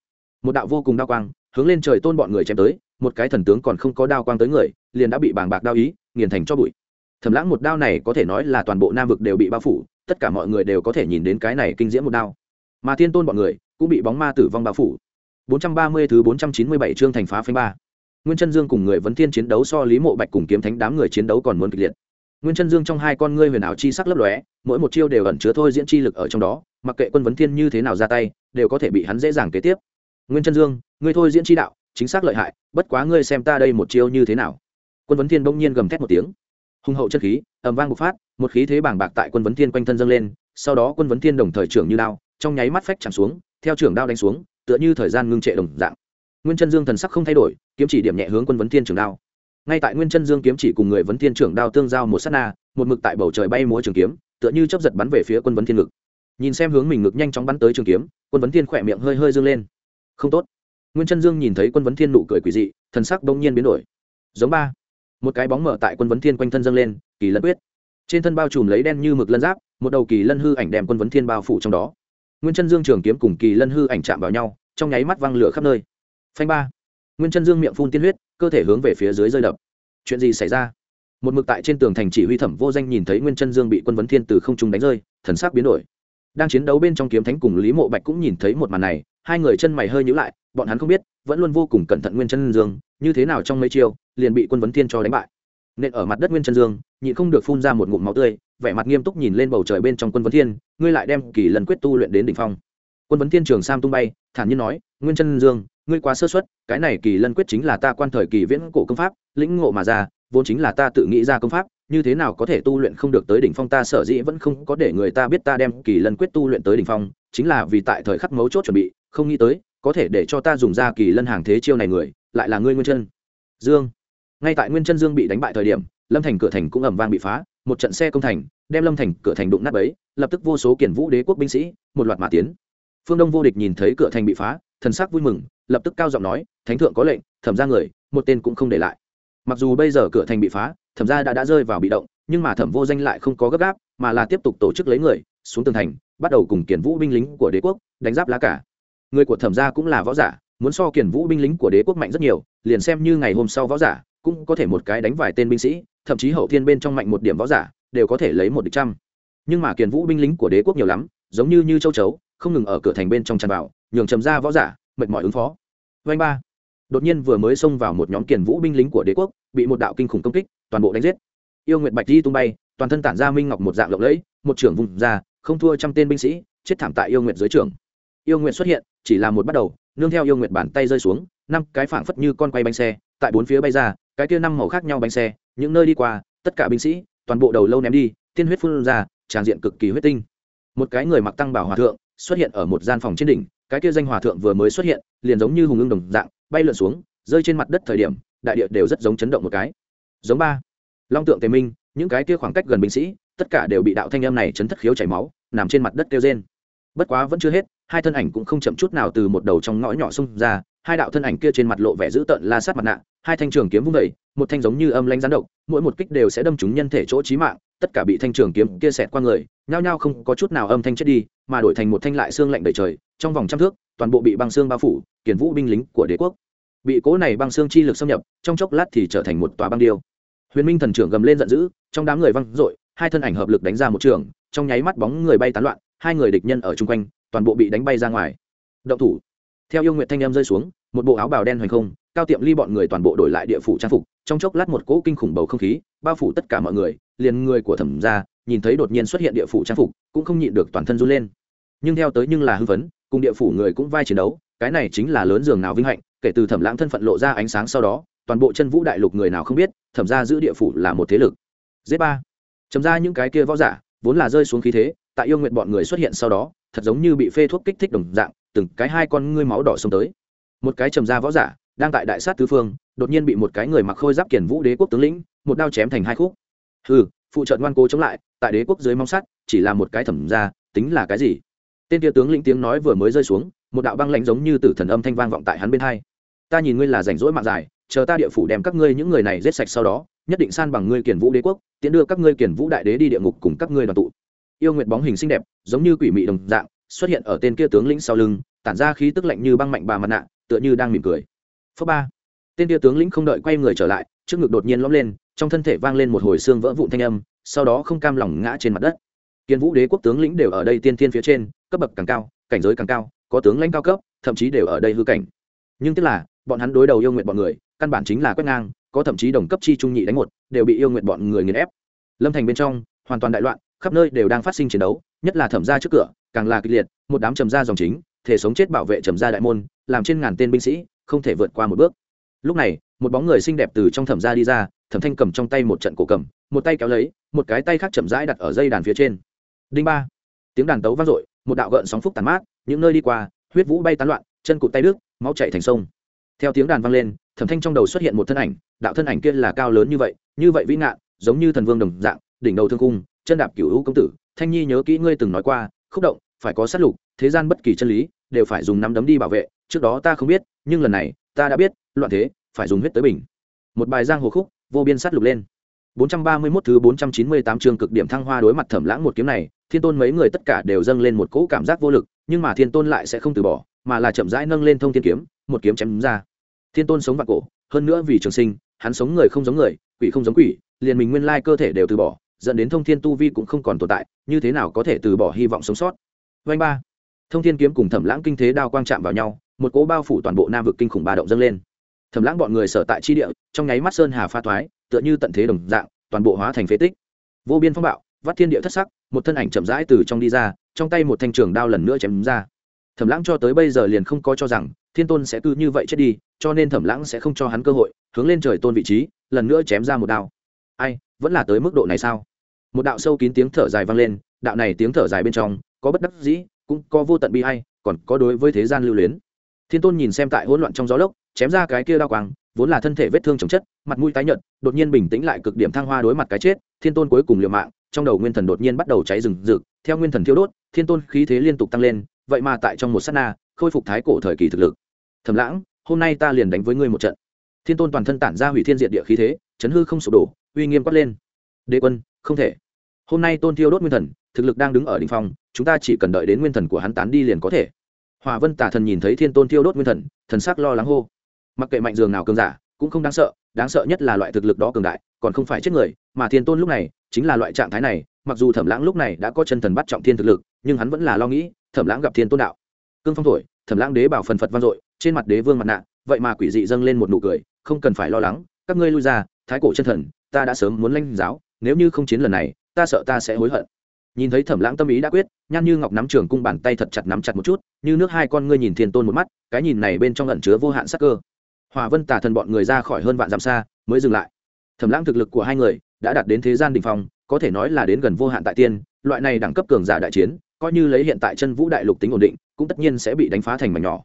Một đạo vô cùng đao quang hướng lên trời tôn bọn người chém tới một cái thần tướng còn không có đao quang tới người liền đã bị bàng bạc đao ý nghiền thành cho bụi. Thẩm lãng một đao này có thể nói là toàn bộ nam vực đều bị bao phủ tất cả mọi người đều có thể nhìn đến cái này kinh diễm một đao mà thiên tôn bọn người cũng bị bóng ma tử vong bao phủ. 430 thứ 497 chương thành phá phanh ba. Nguyên chân dương cùng người vấn thiên chiến đấu so lý mộ bạch cùng kiếm thánh đám người chiến đấu còn muốn kịch liệt. Nguyên chân dương trong hai con ngươi huyền ảo chi sắc lấp lóe, mỗi một chiêu đều ẩn chứa thôi diễn chi lực ở trong đó, mặc kệ quân vấn thiên như thế nào ra tay, đều có thể bị hắn dễ dàng kế tiếp. Nguyên chân dương, ngươi thôi diễn chi đạo, chính xác lợi hại, bất quá ngươi xem ta đây một chiêu như thế nào? Quân vấn thiên bỗng nhiên gầm thét một tiếng. Hùng hậu chất khí, ầm vang bộc phát, một khí thế bảng bạc tại quân vấn thiên quanh thân dâng lên, sau đó quân vấn thiên đồng thời trưởng như đao trong nháy mắt phách chạm xuống, theo trưởng đao đánh xuống, tựa như thời gian ngưng trệ đồng dạng. Nguyên chân dương thần sắc không thay đổi, kiếm chỉ điểm nhẹ hướng quân vấn thiên trường đao. Ngay tại nguyên chân dương kiếm chỉ cùng người vấn thiên trưởng đao tương giao một s á t na, một mực tại bầu trời bay múa trường kiếm, tựa như chấp giật bắn về phía quân vấn thiên ngực. Nhìn xem hướng mình ngực nhanh chóng bắn tới trường kiếm, quân vấn thiên khỏe miệng hơi hơi dương lên. Không tốt. Nguyên chân dương nhìn thấy quân vấn thiên nụ cười quỳ dị, thần sắc đông nhiên biến đổi. Giống ba. Một cái bóng mở tại quân vấn thiên quanh thân dâng lên, kỳ lân quyết. Trên thân bao trùm lấy đen như mực lân giáp, một đầu kỳ lân hư ảnh đem quân vấn thiên bao phủ trong đó nguyên chân dương trường kiếm cùng kỳ lân hư ảnh chạm vào nhau, trong nháy mắt văng lửa khắp nơi. Phanh ba. Nguyên chân dương miệng phun tiên huyết, cơ thể hướng về phía dưới rơi đập. Chuyện gì xảy ra? Một mực tại trên tường thành chỉ huy thẩm vô danh nhìn thấy nguyên chân dương bị quân vấn thiên từ không trung đánh rơi, thần sắc biến đổi. Đang chiến đấu bên trong kiếm thánh cùng lý mộ bạch cũng nhìn thấy một màn này, hai người chân mày hơi nhữ lại, bọn hắn không biết, vẫn luôn vô cùng cẩn thận nguyên chân dương, như thế nào trong mấy chiêu, liền bị quân vấn thiên cho đánh bại. Nên ở mặt đất nguyên chân dương nhịn không được phun ra một ngụm máu tươi, vẻ mặt nghiêm túc nhìn lên bầu trời bên trong quân vấn thiên, ngươi lại đem kỳ lần quyết tu luyện đến đỉnh phong. Quân vấn thiên trường sam tung bay, thản nhiên nói, nguyên chân dương, ngươi quá sơ xuất cái này kỳ lân quyết chính là ta quan thời kỳ viễn cổ công pháp, lĩnh ngộ mà ra, vốn chính là ta tự nghĩ ra công pháp, như thế nào có thể tu luyện không được tới đỉnh phong, ta sở dĩ vẫn không có để người ta biết ta đem kỳ lân quyết tu luyện tới đỉnh phong, chính là vì tại thời khắc mấu chốt chuẩn bị, không nghĩ tới, có thể để cho ta dùng ra kỳ lân hàng thế chiêu này người, lại là ngươi nguyên chân dương. Ngay tại nguyên chân dương bị đánh bại thời điểm lâm thành cửa thành cũng ẩm vang bị phá, một trận xe công thành, đem lâm thành cửa thành đụng nát ấy lập tức vô số kiển vũ đế quốc binh sĩ, một loạt mã tiến. Phương đông vô địch nhìn thấy cửa thành bị phá, thần sắc vui mừng, lập tức cao giọng nói, thánh thượng có lệnh, thẩm ra người, một tên cũng không để lại. Mặc dù bây giờ cửa thành bị phá, thẩm ra đã đã rơi vào bị động, nhưng mà thẩm vô danh lại không có gấp gáp, mà là tiếp tục tổ chức lấy người, xuống tường thành, bắt đầu cùng kiển vũ binh lính của đế quốc đánh giáp lá cả người của thẩm gia cũng là võ giả, muốn so kiển vũ binh lính của đế quốc mạnh rất nhiều, liền xem như ngày hôm sau võ giả, cũng có thể một cái đánh vài tên binh sĩ thậm chí hậu thiên bên trong mạnh một điểm võ giả, đều có thể lấy một địch trăm. Nhưng mà kiền vũ binh lính của đế quốc nhiều lắm, giống như như châu chấu, không ngừng ở cửa thành bên trong tràn vào, nhường trầm ra võ giả, mệt mỏi ứng phó. Vanh ba. Đột nhiên vừa mới xông vào một nhóm kiền vũ binh lính của đế quốc, bị một đạo kinh khủng công kích, toàn bộ đánh giết. Yêu nguyệt bạch di tung bay, toàn thân tản ra minh ngọc một dạng lộng lẫy, một trưởng vùng ra, không thua trăm tên binh sĩ, chết thảm tại yêu nguyệt dưới trưởng yêu nguyệt xuất hiện, chỉ là một bắt đầu, nương theo yêu nguyệt bàn tay rơi xuống, năm cái phảng phất như con quay bánh xe, tại bốn phía bay ra, cái kia năm màu khác nhau bánh xe những nơi đi qua, tất cả binh sĩ, toàn bộ đầu lâu ném đi, tiên huyết phun ra, tràn diện cực kỳ huyết tinh. Một cái người mặc tăng bảo hòa thượng xuất hiện ở một gian phòng trên đỉnh, cái kia danh hòa thượng vừa mới xuất hiện, liền giống như hùng ưng đồng dạng, bay lượn xuống, rơi trên mặt đất thời điểm, đại địa đều rất giống chấn động một cái. Giống ba. Long tượng tề minh, những cái kia khoảng cách gần binh sĩ, tất cả đều bị đạo thanh âm này chấn thất khiếu chảy máu, nằm trên mặt đất kêu rên. Bất quá vẫn chưa hết, hai thân ảnh cũng không chậm chút nào từ một đầu trong ngõ nhỏ xông ra hai đạo thân ảnh kia trên mặt lộ vẻ dữ tợn la sát mặt nạ, hai thanh trường kiếm vung vẩy một thanh giống như âm lãnh gián độc, mỗi một kích đều sẽ đâm trúng nhân thể chỗ chí mạng, tất cả bị thanh trường kiếm kia xẹt qua người, nhao nhao không có chút nào âm thanh chết đi, mà đổi thành một thanh lại xương lạnh đầy trời, trong vòng trăm thước, toàn bộ bị băng xương bao phủ kiển vũ binh lính của đế quốc. Bị cố này băng xương chi lực xâm nhập, trong chốc lát thì trở thành một tòa băng điêu. Huyền minh thần trưởng gầm lên giận dữ, trong đám người văng dội, hai thân ảnh hợp lực đánh ra một trường, trong nháy mắt bóng người bay tán loạn, hai người địch nhân ở chung quanh, toàn bộ bị đánh bay ra ngoài. Động thủ theo yêu nguyện thanh em rơi xuống, một bộ áo bào đen hoành không, cao tiệm ly bọn người toàn bộ đổi lại địa phủ trang phục, trong chốc lát một cỗ kinh khủng bầu không khí, bao phủ tất cả mọi người, liền người của thẩm gia, nhìn thấy đột nhiên xuất hiện địa phủ trang phục, cũng không nhịn được toàn thân run lên. Nhưng theo tới nhưng là hưng phấn, cùng địa phủ người cũng vai chiến đấu, cái này chính là lớn giường nào vinh hạnh, kể từ thẩm lãng thân phận lộ ra ánh sáng sau đó, toàn bộ chân vũ đại lục người nào không biết, thẩm gia giữ địa phủ là một thế lực. Z ba. Chấm ra những cái kia võ giả, vốn là rơi xuống khí thế, tại yêu nguyện bọn người xuất hiện sau đó, thật giống như bị phê thuốc kích thích đồng dạng từng cái hai con ngươi máu đỏ xông tới. Một cái trầm ra võ giả đang tại đại sát tứ phương đột nhiên bị một cái người mặc khôi giáp kiển vũ đế quốc tướng lĩnh một đao chém thành hai khúc. Hừ, phụ trợ ngoan cố chống lại tại đế quốc dưới mong sắt chỉ là một cái thẩm ra tính là cái gì? Tên kia tướng lĩnh tiếng nói vừa mới rơi xuống một đạo băng lãnh giống như tử thần âm thanh vang vọng tại hắn bên hai. Ta nhìn ngươi là rảnh rỗi mạng dài chờ ta địa phủ đem các ngươi những người này giết sạch sau đó nhất định san bằng ngươi kiển vũ đế quốc tiễn đưa các ngươi kiển vũ đại đế đi địa ngục cùng các ngươi đoàn tụ. Yêu nguyện bóng hình xinh đẹp giống như quỷ mị đồng dạng xuất hiện ở tên kia tướng lĩnh sau lưng, tản ra khí tức lạnh như băng mạnh bà mặt nạ, tựa như đang mỉm cười. Phớ ba. Tên kia tướng lĩnh không đợi quay người trở lại, trước ngực đột nhiên lõm lên, trong thân thể vang lên một hồi xương vỡ vụn thanh âm, sau đó không cam lòng ngã trên mặt đất. Kiên vũ đế quốc tướng lĩnh đều ở đây tiên thiên phía trên, cấp bậc càng cao, cảnh giới càng cao, có tướng lãnh cao cấp, thậm chí đều ở đây hư cảnh. Nhưng tức là, bọn hắn đối đầu yêu nguyện bọn người, căn bản chính là quét ngang, có thậm chí đồng cấp chi trung nhị đánh một, đều bị yêu nguyện bọn người nghiền ép. Lâm thành bên trong, hoàn toàn đại loạn, khắp nơi đều đang phát sinh chiến đấu, nhất là thẩm ra trước cửa càng là kịch liệt, một đám trầm ra dòng chính, thể sống chết bảo vệ trầm ra đại môn, làm trên ngàn tên binh sĩ, không thể vượt qua một bước. Lúc này, một bóng người xinh đẹp từ trong thẩm ra đi ra, thẩm thanh cầm trong tay một trận cổ cầm, một tay kéo lấy, một cái tay khác chậm rãi đặt ở dây đàn phía trên. Đinh ba. Tiếng đàn tấu vang dội, một đạo gợn sóng phúc tàn mát, những nơi đi qua, huyết vũ bay tán loạn, chân cụt tay đứt, máu chạy thành sông. Theo tiếng đàn vang lên, thẩm thanh trong đầu xuất hiện một thân ảnh, đạo thân ảnh kia là cao lớn như vậy như vậy vĩ ngạn, giống như thần vương đồng dạng, đỉnh đầu thương cung, chân đạp cửu hữu công tử, thanh nhi nhớ kỹ ngươi từng nói qua khúc động, phải có sát lục, thế gian bất kỳ chân lý đều phải dùng nắm đấm đi bảo vệ, trước đó ta không biết, nhưng lần này, ta đã biết, loạn thế, phải dùng huyết tới bình. Một bài giang hồ khúc, vô biên sát lục lên. 431 thứ 498 chương cực điểm thăng hoa đối mặt thẩm lãng một kiếm này, thiên tôn mấy người tất cả đều dâng lên một cỗ cảm giác vô lực, nhưng mà thiên tôn lại sẽ không từ bỏ, mà là chậm rãi nâng lên thông thiên kiếm, một kiếm chém ra. Thiên tôn sống vạn cổ, hơn nữa vì trường sinh, hắn sống người không giống người, quỷ không giống quỷ, liền mình nguyên lai cơ thể đều từ bỏ dẫn đến thông thiên tu vi cũng không còn tồn tại, như thế nào có thể từ bỏ hy vọng sống sót? Vanh ba. Thông thiên kiếm cùng thẩm lãng kinh thế đao quang chạm vào nhau, một cỗ bao phủ toàn bộ nam vực kinh khủng ba động dâng lên. Thẩm lãng bọn người sở tại chi địa, trong nháy mắt sơn hà pha thoái, tựa như tận thế đồng dạng, toàn bộ hóa thành phế tích. Vô biên phong bạo, vắt thiên địa thất sắc, một thân ảnh chậm rãi từ trong đi ra, trong tay một thanh trường đao lần nữa chém ra. Thẩm lãng cho tới bây giờ liền không có cho rằng, thiên tôn sẽ cứ như vậy chết đi, cho nên thẩm lãng sẽ không cho hắn cơ hội, hướng lên trời tôn vị trí, lần nữa chém ra một đao. Ai, vẫn là tới mức độ này sao? Một đạo sâu kín tiếng thở dài vang lên, đạo này tiếng thở dài bên trong, có bất đắc dĩ, cũng có vô tận bi hay còn có đối với thế gian lưu luyến. Thiên tôn nhìn xem tại hỗn loạn trong gió lốc, chém ra cái kia đao quang, vốn là thân thể vết thương chồng chất, mặt mũi tái nhợt, đột nhiên bình tĩnh lại cực điểm thăng hoa đối mặt cái chết, thiên tôn cuối cùng liều mạng, trong đầu nguyên thần đột nhiên bắt đầu cháy rừng rực, theo nguyên thần thiêu đốt, thiên tôn khí thế liên tục tăng lên, vậy mà tại trong một sát na, khôi phục thái cổ thời kỳ thực lực. Thầm lãng, hôm nay ta liền đánh với ngươi một trận. Thiên tôn toàn thân tản ra hủy thiên diện địa khí thế, chấn hư không sụp đổ, uy nghiêm quát lên. Đế quân không thể. Hôm nay tôn thiêu đốt nguyên thần, thực lực đang đứng ở đ ỉ n h phong, chúng ta chỉ cần đợi đến nguyên thần của hắn tán đi liền có thể. Hòa vân tả thần nhìn thấy thiên tôn thiêu đốt nguyên thần thần sắc lo lắng hô. Mặc kệ mạnh dường nào cường giả, cũng không đáng sợ đáng sợ nhất là loại thực lực đó cường đại, còn không phải chết người, mà thiên tôn lúc này, chính là loại trạng thái này, mặc dù thẩm lãng lúc này đã có chân thần bắt trọng thiên thực lực, nhưng hắn vẫn là lo nghĩ, thẩm lãng gặp thiên tôn đạo. Cương phong thổi, thẩm lãng đế bảo phần phật vang dội, trên mặt đế vương mặt nạ, vậy mà quỷ dị dâng lên một nụ cười, không cần phải lo lắng, các ngươi lui ra, thái cổ chân thần, ta đã sớm muốn lanh giáo nếu như không chiến lần này, ta sợ ta sẽ hối hận. Nhìn thấy thẩm lãng tâm ý đã quyết, nhan như ngọc nắm trường cung bàn tay thật chặt nắm chặt một chút, như nước hai con ngươi nhìn thiên tôn một mắt, cái nhìn này bên trong ẩn chứa vô hạn sắc cơ. Hòa vân tả thần bọn người ra khỏi hơn vạn dặm xa, mới dừng lại. Thẩm lãng thực lực của hai người đã đạt đến thế gian đình phong, có thể nói là đến gần vô hạn tại tiên, loại này đẳng cấp cường giả đại chiến, coi như lấy hiện tại chân vũ đại lục tính ổn định, cũng tất nhiên sẽ bị đánh phá thành mảnh nhỏ.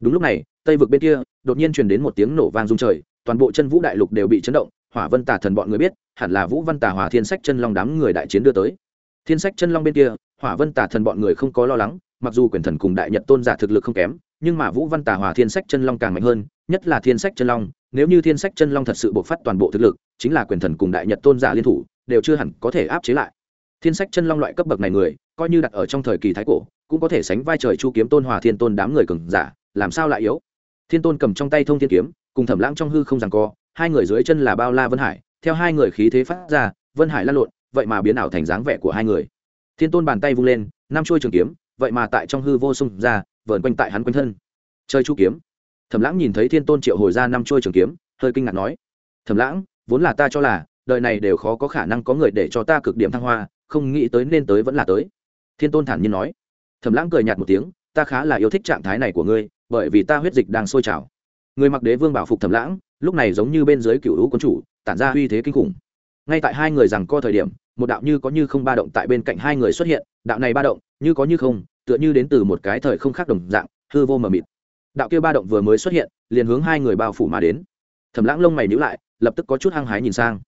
Đúng lúc này, tây vực bên kia, đột nhiên truyền đến một tiếng nổ vang rung trời, toàn bộ chân vũ đại lục đều bị chấn động hỏa vân tả thần bọn người biết, hẳn là vũ văn tả hòa thiên sách chân long đám người đại chiến đưa tới. Thiên sách chân long bên kia, hỏa vân tả thần bọn người không có lo lắng, mặc dù quyền thần cùng đại nhật tôn giả thực lực không kém, nhưng mà vũ văn tả hòa thiên sách chân long càng mạnh hơn, nhất là thiên sách chân long, nếu như thiên sách chân long thật sự bộc phát toàn bộ thực lực, chính là quyền thần cùng đại nhật tôn giả liên thủ, đều chưa hẳn có thể áp chế lại. Thiên sách chân long loại cấp bậc này người, coi như đặt ở trong thời kỳ thái cổ, cũng có thể sánh vai trời chu kiếm tôn hòa thiên tôn đám người cường giả, làm sao lại yếu? Thiên tôn cầm trong tay thông thiên kiếm, cùng thẩm lãng trong hư không rằng co hai người dưới chân là bao la vân hải, theo hai người khí thế phát ra, vân hải lan lộn, vậy mà biến ảo thành dáng vẻ của hai người. Thiên tôn bàn tay vung lên, năm chuôi trường kiếm, vậy mà tại trong hư vô sung ra, vờn quanh tại hắn quanh thân. Chơi chu kiếm. Thẩm lãng nhìn thấy thiên tôn triệu hồi ra năm chuôi trường kiếm, hơi kinh ngạc nói, thẩm lãng, vốn là ta cho là, đời này đều khó có khả năng có người để cho ta cực điểm thăng hoa, không nghĩ tới nên tới vẫn là tới. Thiên tôn thản nhiên nói. Thẩm lãng cười nhạt một tiếng, ta khá là yêu thích trạng thái này của ngươi, bởi vì ta huyết dịch đang sôi trào người mặc đế vương bảo phục thẩm lãng, lúc này giống như bên dưới cựu hữu quân chủ, tản ra uy thế kinh khủng. Ngay tại hai người rằng co thời điểm, một đạo như có như không ba động tại bên cạnh hai người xuất hiện, đạo này ba động, như có như không, tựa như đến từ một cái thời không khác đồng dạng, hư vô mờ mịt. Đạo kia ba động vừa mới xuất hiện, liền hướng hai người bao phủ mà đến. Thẩm lãng lông mày nhữ lại, lập tức có chút hăng hái nhìn sang.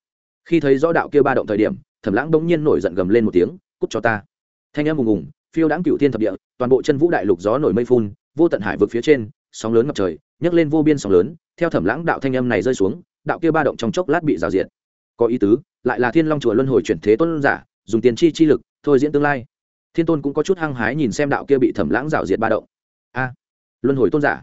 Khi thấy rõ đạo kia ba động thời điểm, thẩm lãng bỗng nhiên nổi giận gầm lên một tiếng, cút cho ta! Thanh em ùng ùng, phiêu đãng cựu thiên thập địa, toàn bộ chân vũ đại lục gió nổi mây phun, vô tận hải vực phía trên sóng lớn ngập trời, nhấc lên vô biên sóng lớn, theo thẩm lãng đạo thanh âm này rơi xuống, đạo kia ba động trong chốc lát bị rào diệt. Có ý tứ, lại là thiên long chùa luân hồi chuyển thế tôn giả, dùng tiền chi chi lực, thôi diễn tương lai. Thiên tôn cũng có chút hăng hái nhìn xem đạo kia bị thẩm lãng rào diệt ba động. A, luân hồi tôn giả.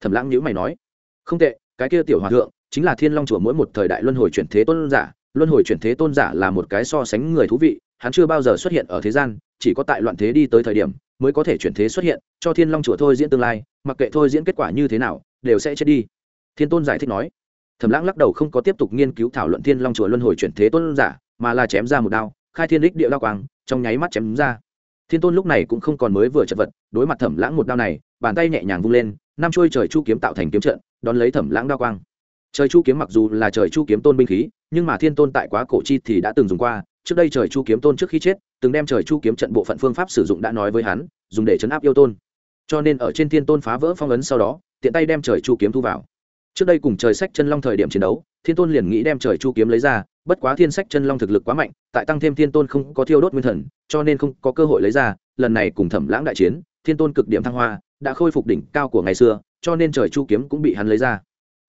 Thẩm lãng nhữ mày nói, không tệ, cái kia tiểu hòa thượng chính là thiên long chùa mỗi một thời đại luân hồi chuyển thế tôn giả. Luân hồi chuyển thế tôn giả là một cái so sánh người thú vị, hắn chưa bao giờ xuất hiện ở thế gian, chỉ có tại loạn thế đi tới thời điểm mới có thể chuyển thế xuất hiện, cho thiên long chùa thôi diễn tương lai, mặc kệ thôi diễn kết quả như thế nào, đều sẽ chết đi. Thiên tôn giải thích nói. Thẩm lãng lắc đầu không có tiếp tục nghiên cứu thảo luận thiên long chùa luân hồi chuyển thế tôn giả, mà là chém ra một đao, khai thiên đích địa đao quang, trong nháy mắt chém ra. Thiên tôn lúc này cũng không còn mới vừa chật vật, đối mặt thẩm lãng một đao này, bàn tay nhẹ nhàng vung lên, năm chuôi trời chu kiếm tạo thành kiếm trận, đón lấy thẩm lãng đao quang. Trời chu kiếm mặc dù là trời chu kiếm tôn binh khí, nhưng mà thiên tôn tại quá cổ chi thì đã từng dùng qua, trước đây trời chu kiếm tôn trước khi chết từng đem trời chu kiếm trận bộ phận phương pháp sử dụng đã nói với hắn, dùng để chấn áp yêu tôn. Cho nên ở trên thiên tôn phá vỡ phong ấn sau đó, tiện tay đem trời chu kiếm thu vào. Trước đây cùng trời sách chân long thời điểm chiến đấu, thiên tôn liền nghĩ đem trời chu kiếm lấy ra, bất quá thiên sách chân long thực lực quá mạnh, tại tăng thêm thiên tôn không có thiêu đốt nguyên thần, cho nên không có cơ hội lấy ra, lần này cùng thẩm lãng đại chiến, thiên tôn cực điểm thăng hoa, đã khôi phục đỉnh cao của ngày xưa, cho nên trời chu kiếm cũng bị hắn lấy ra.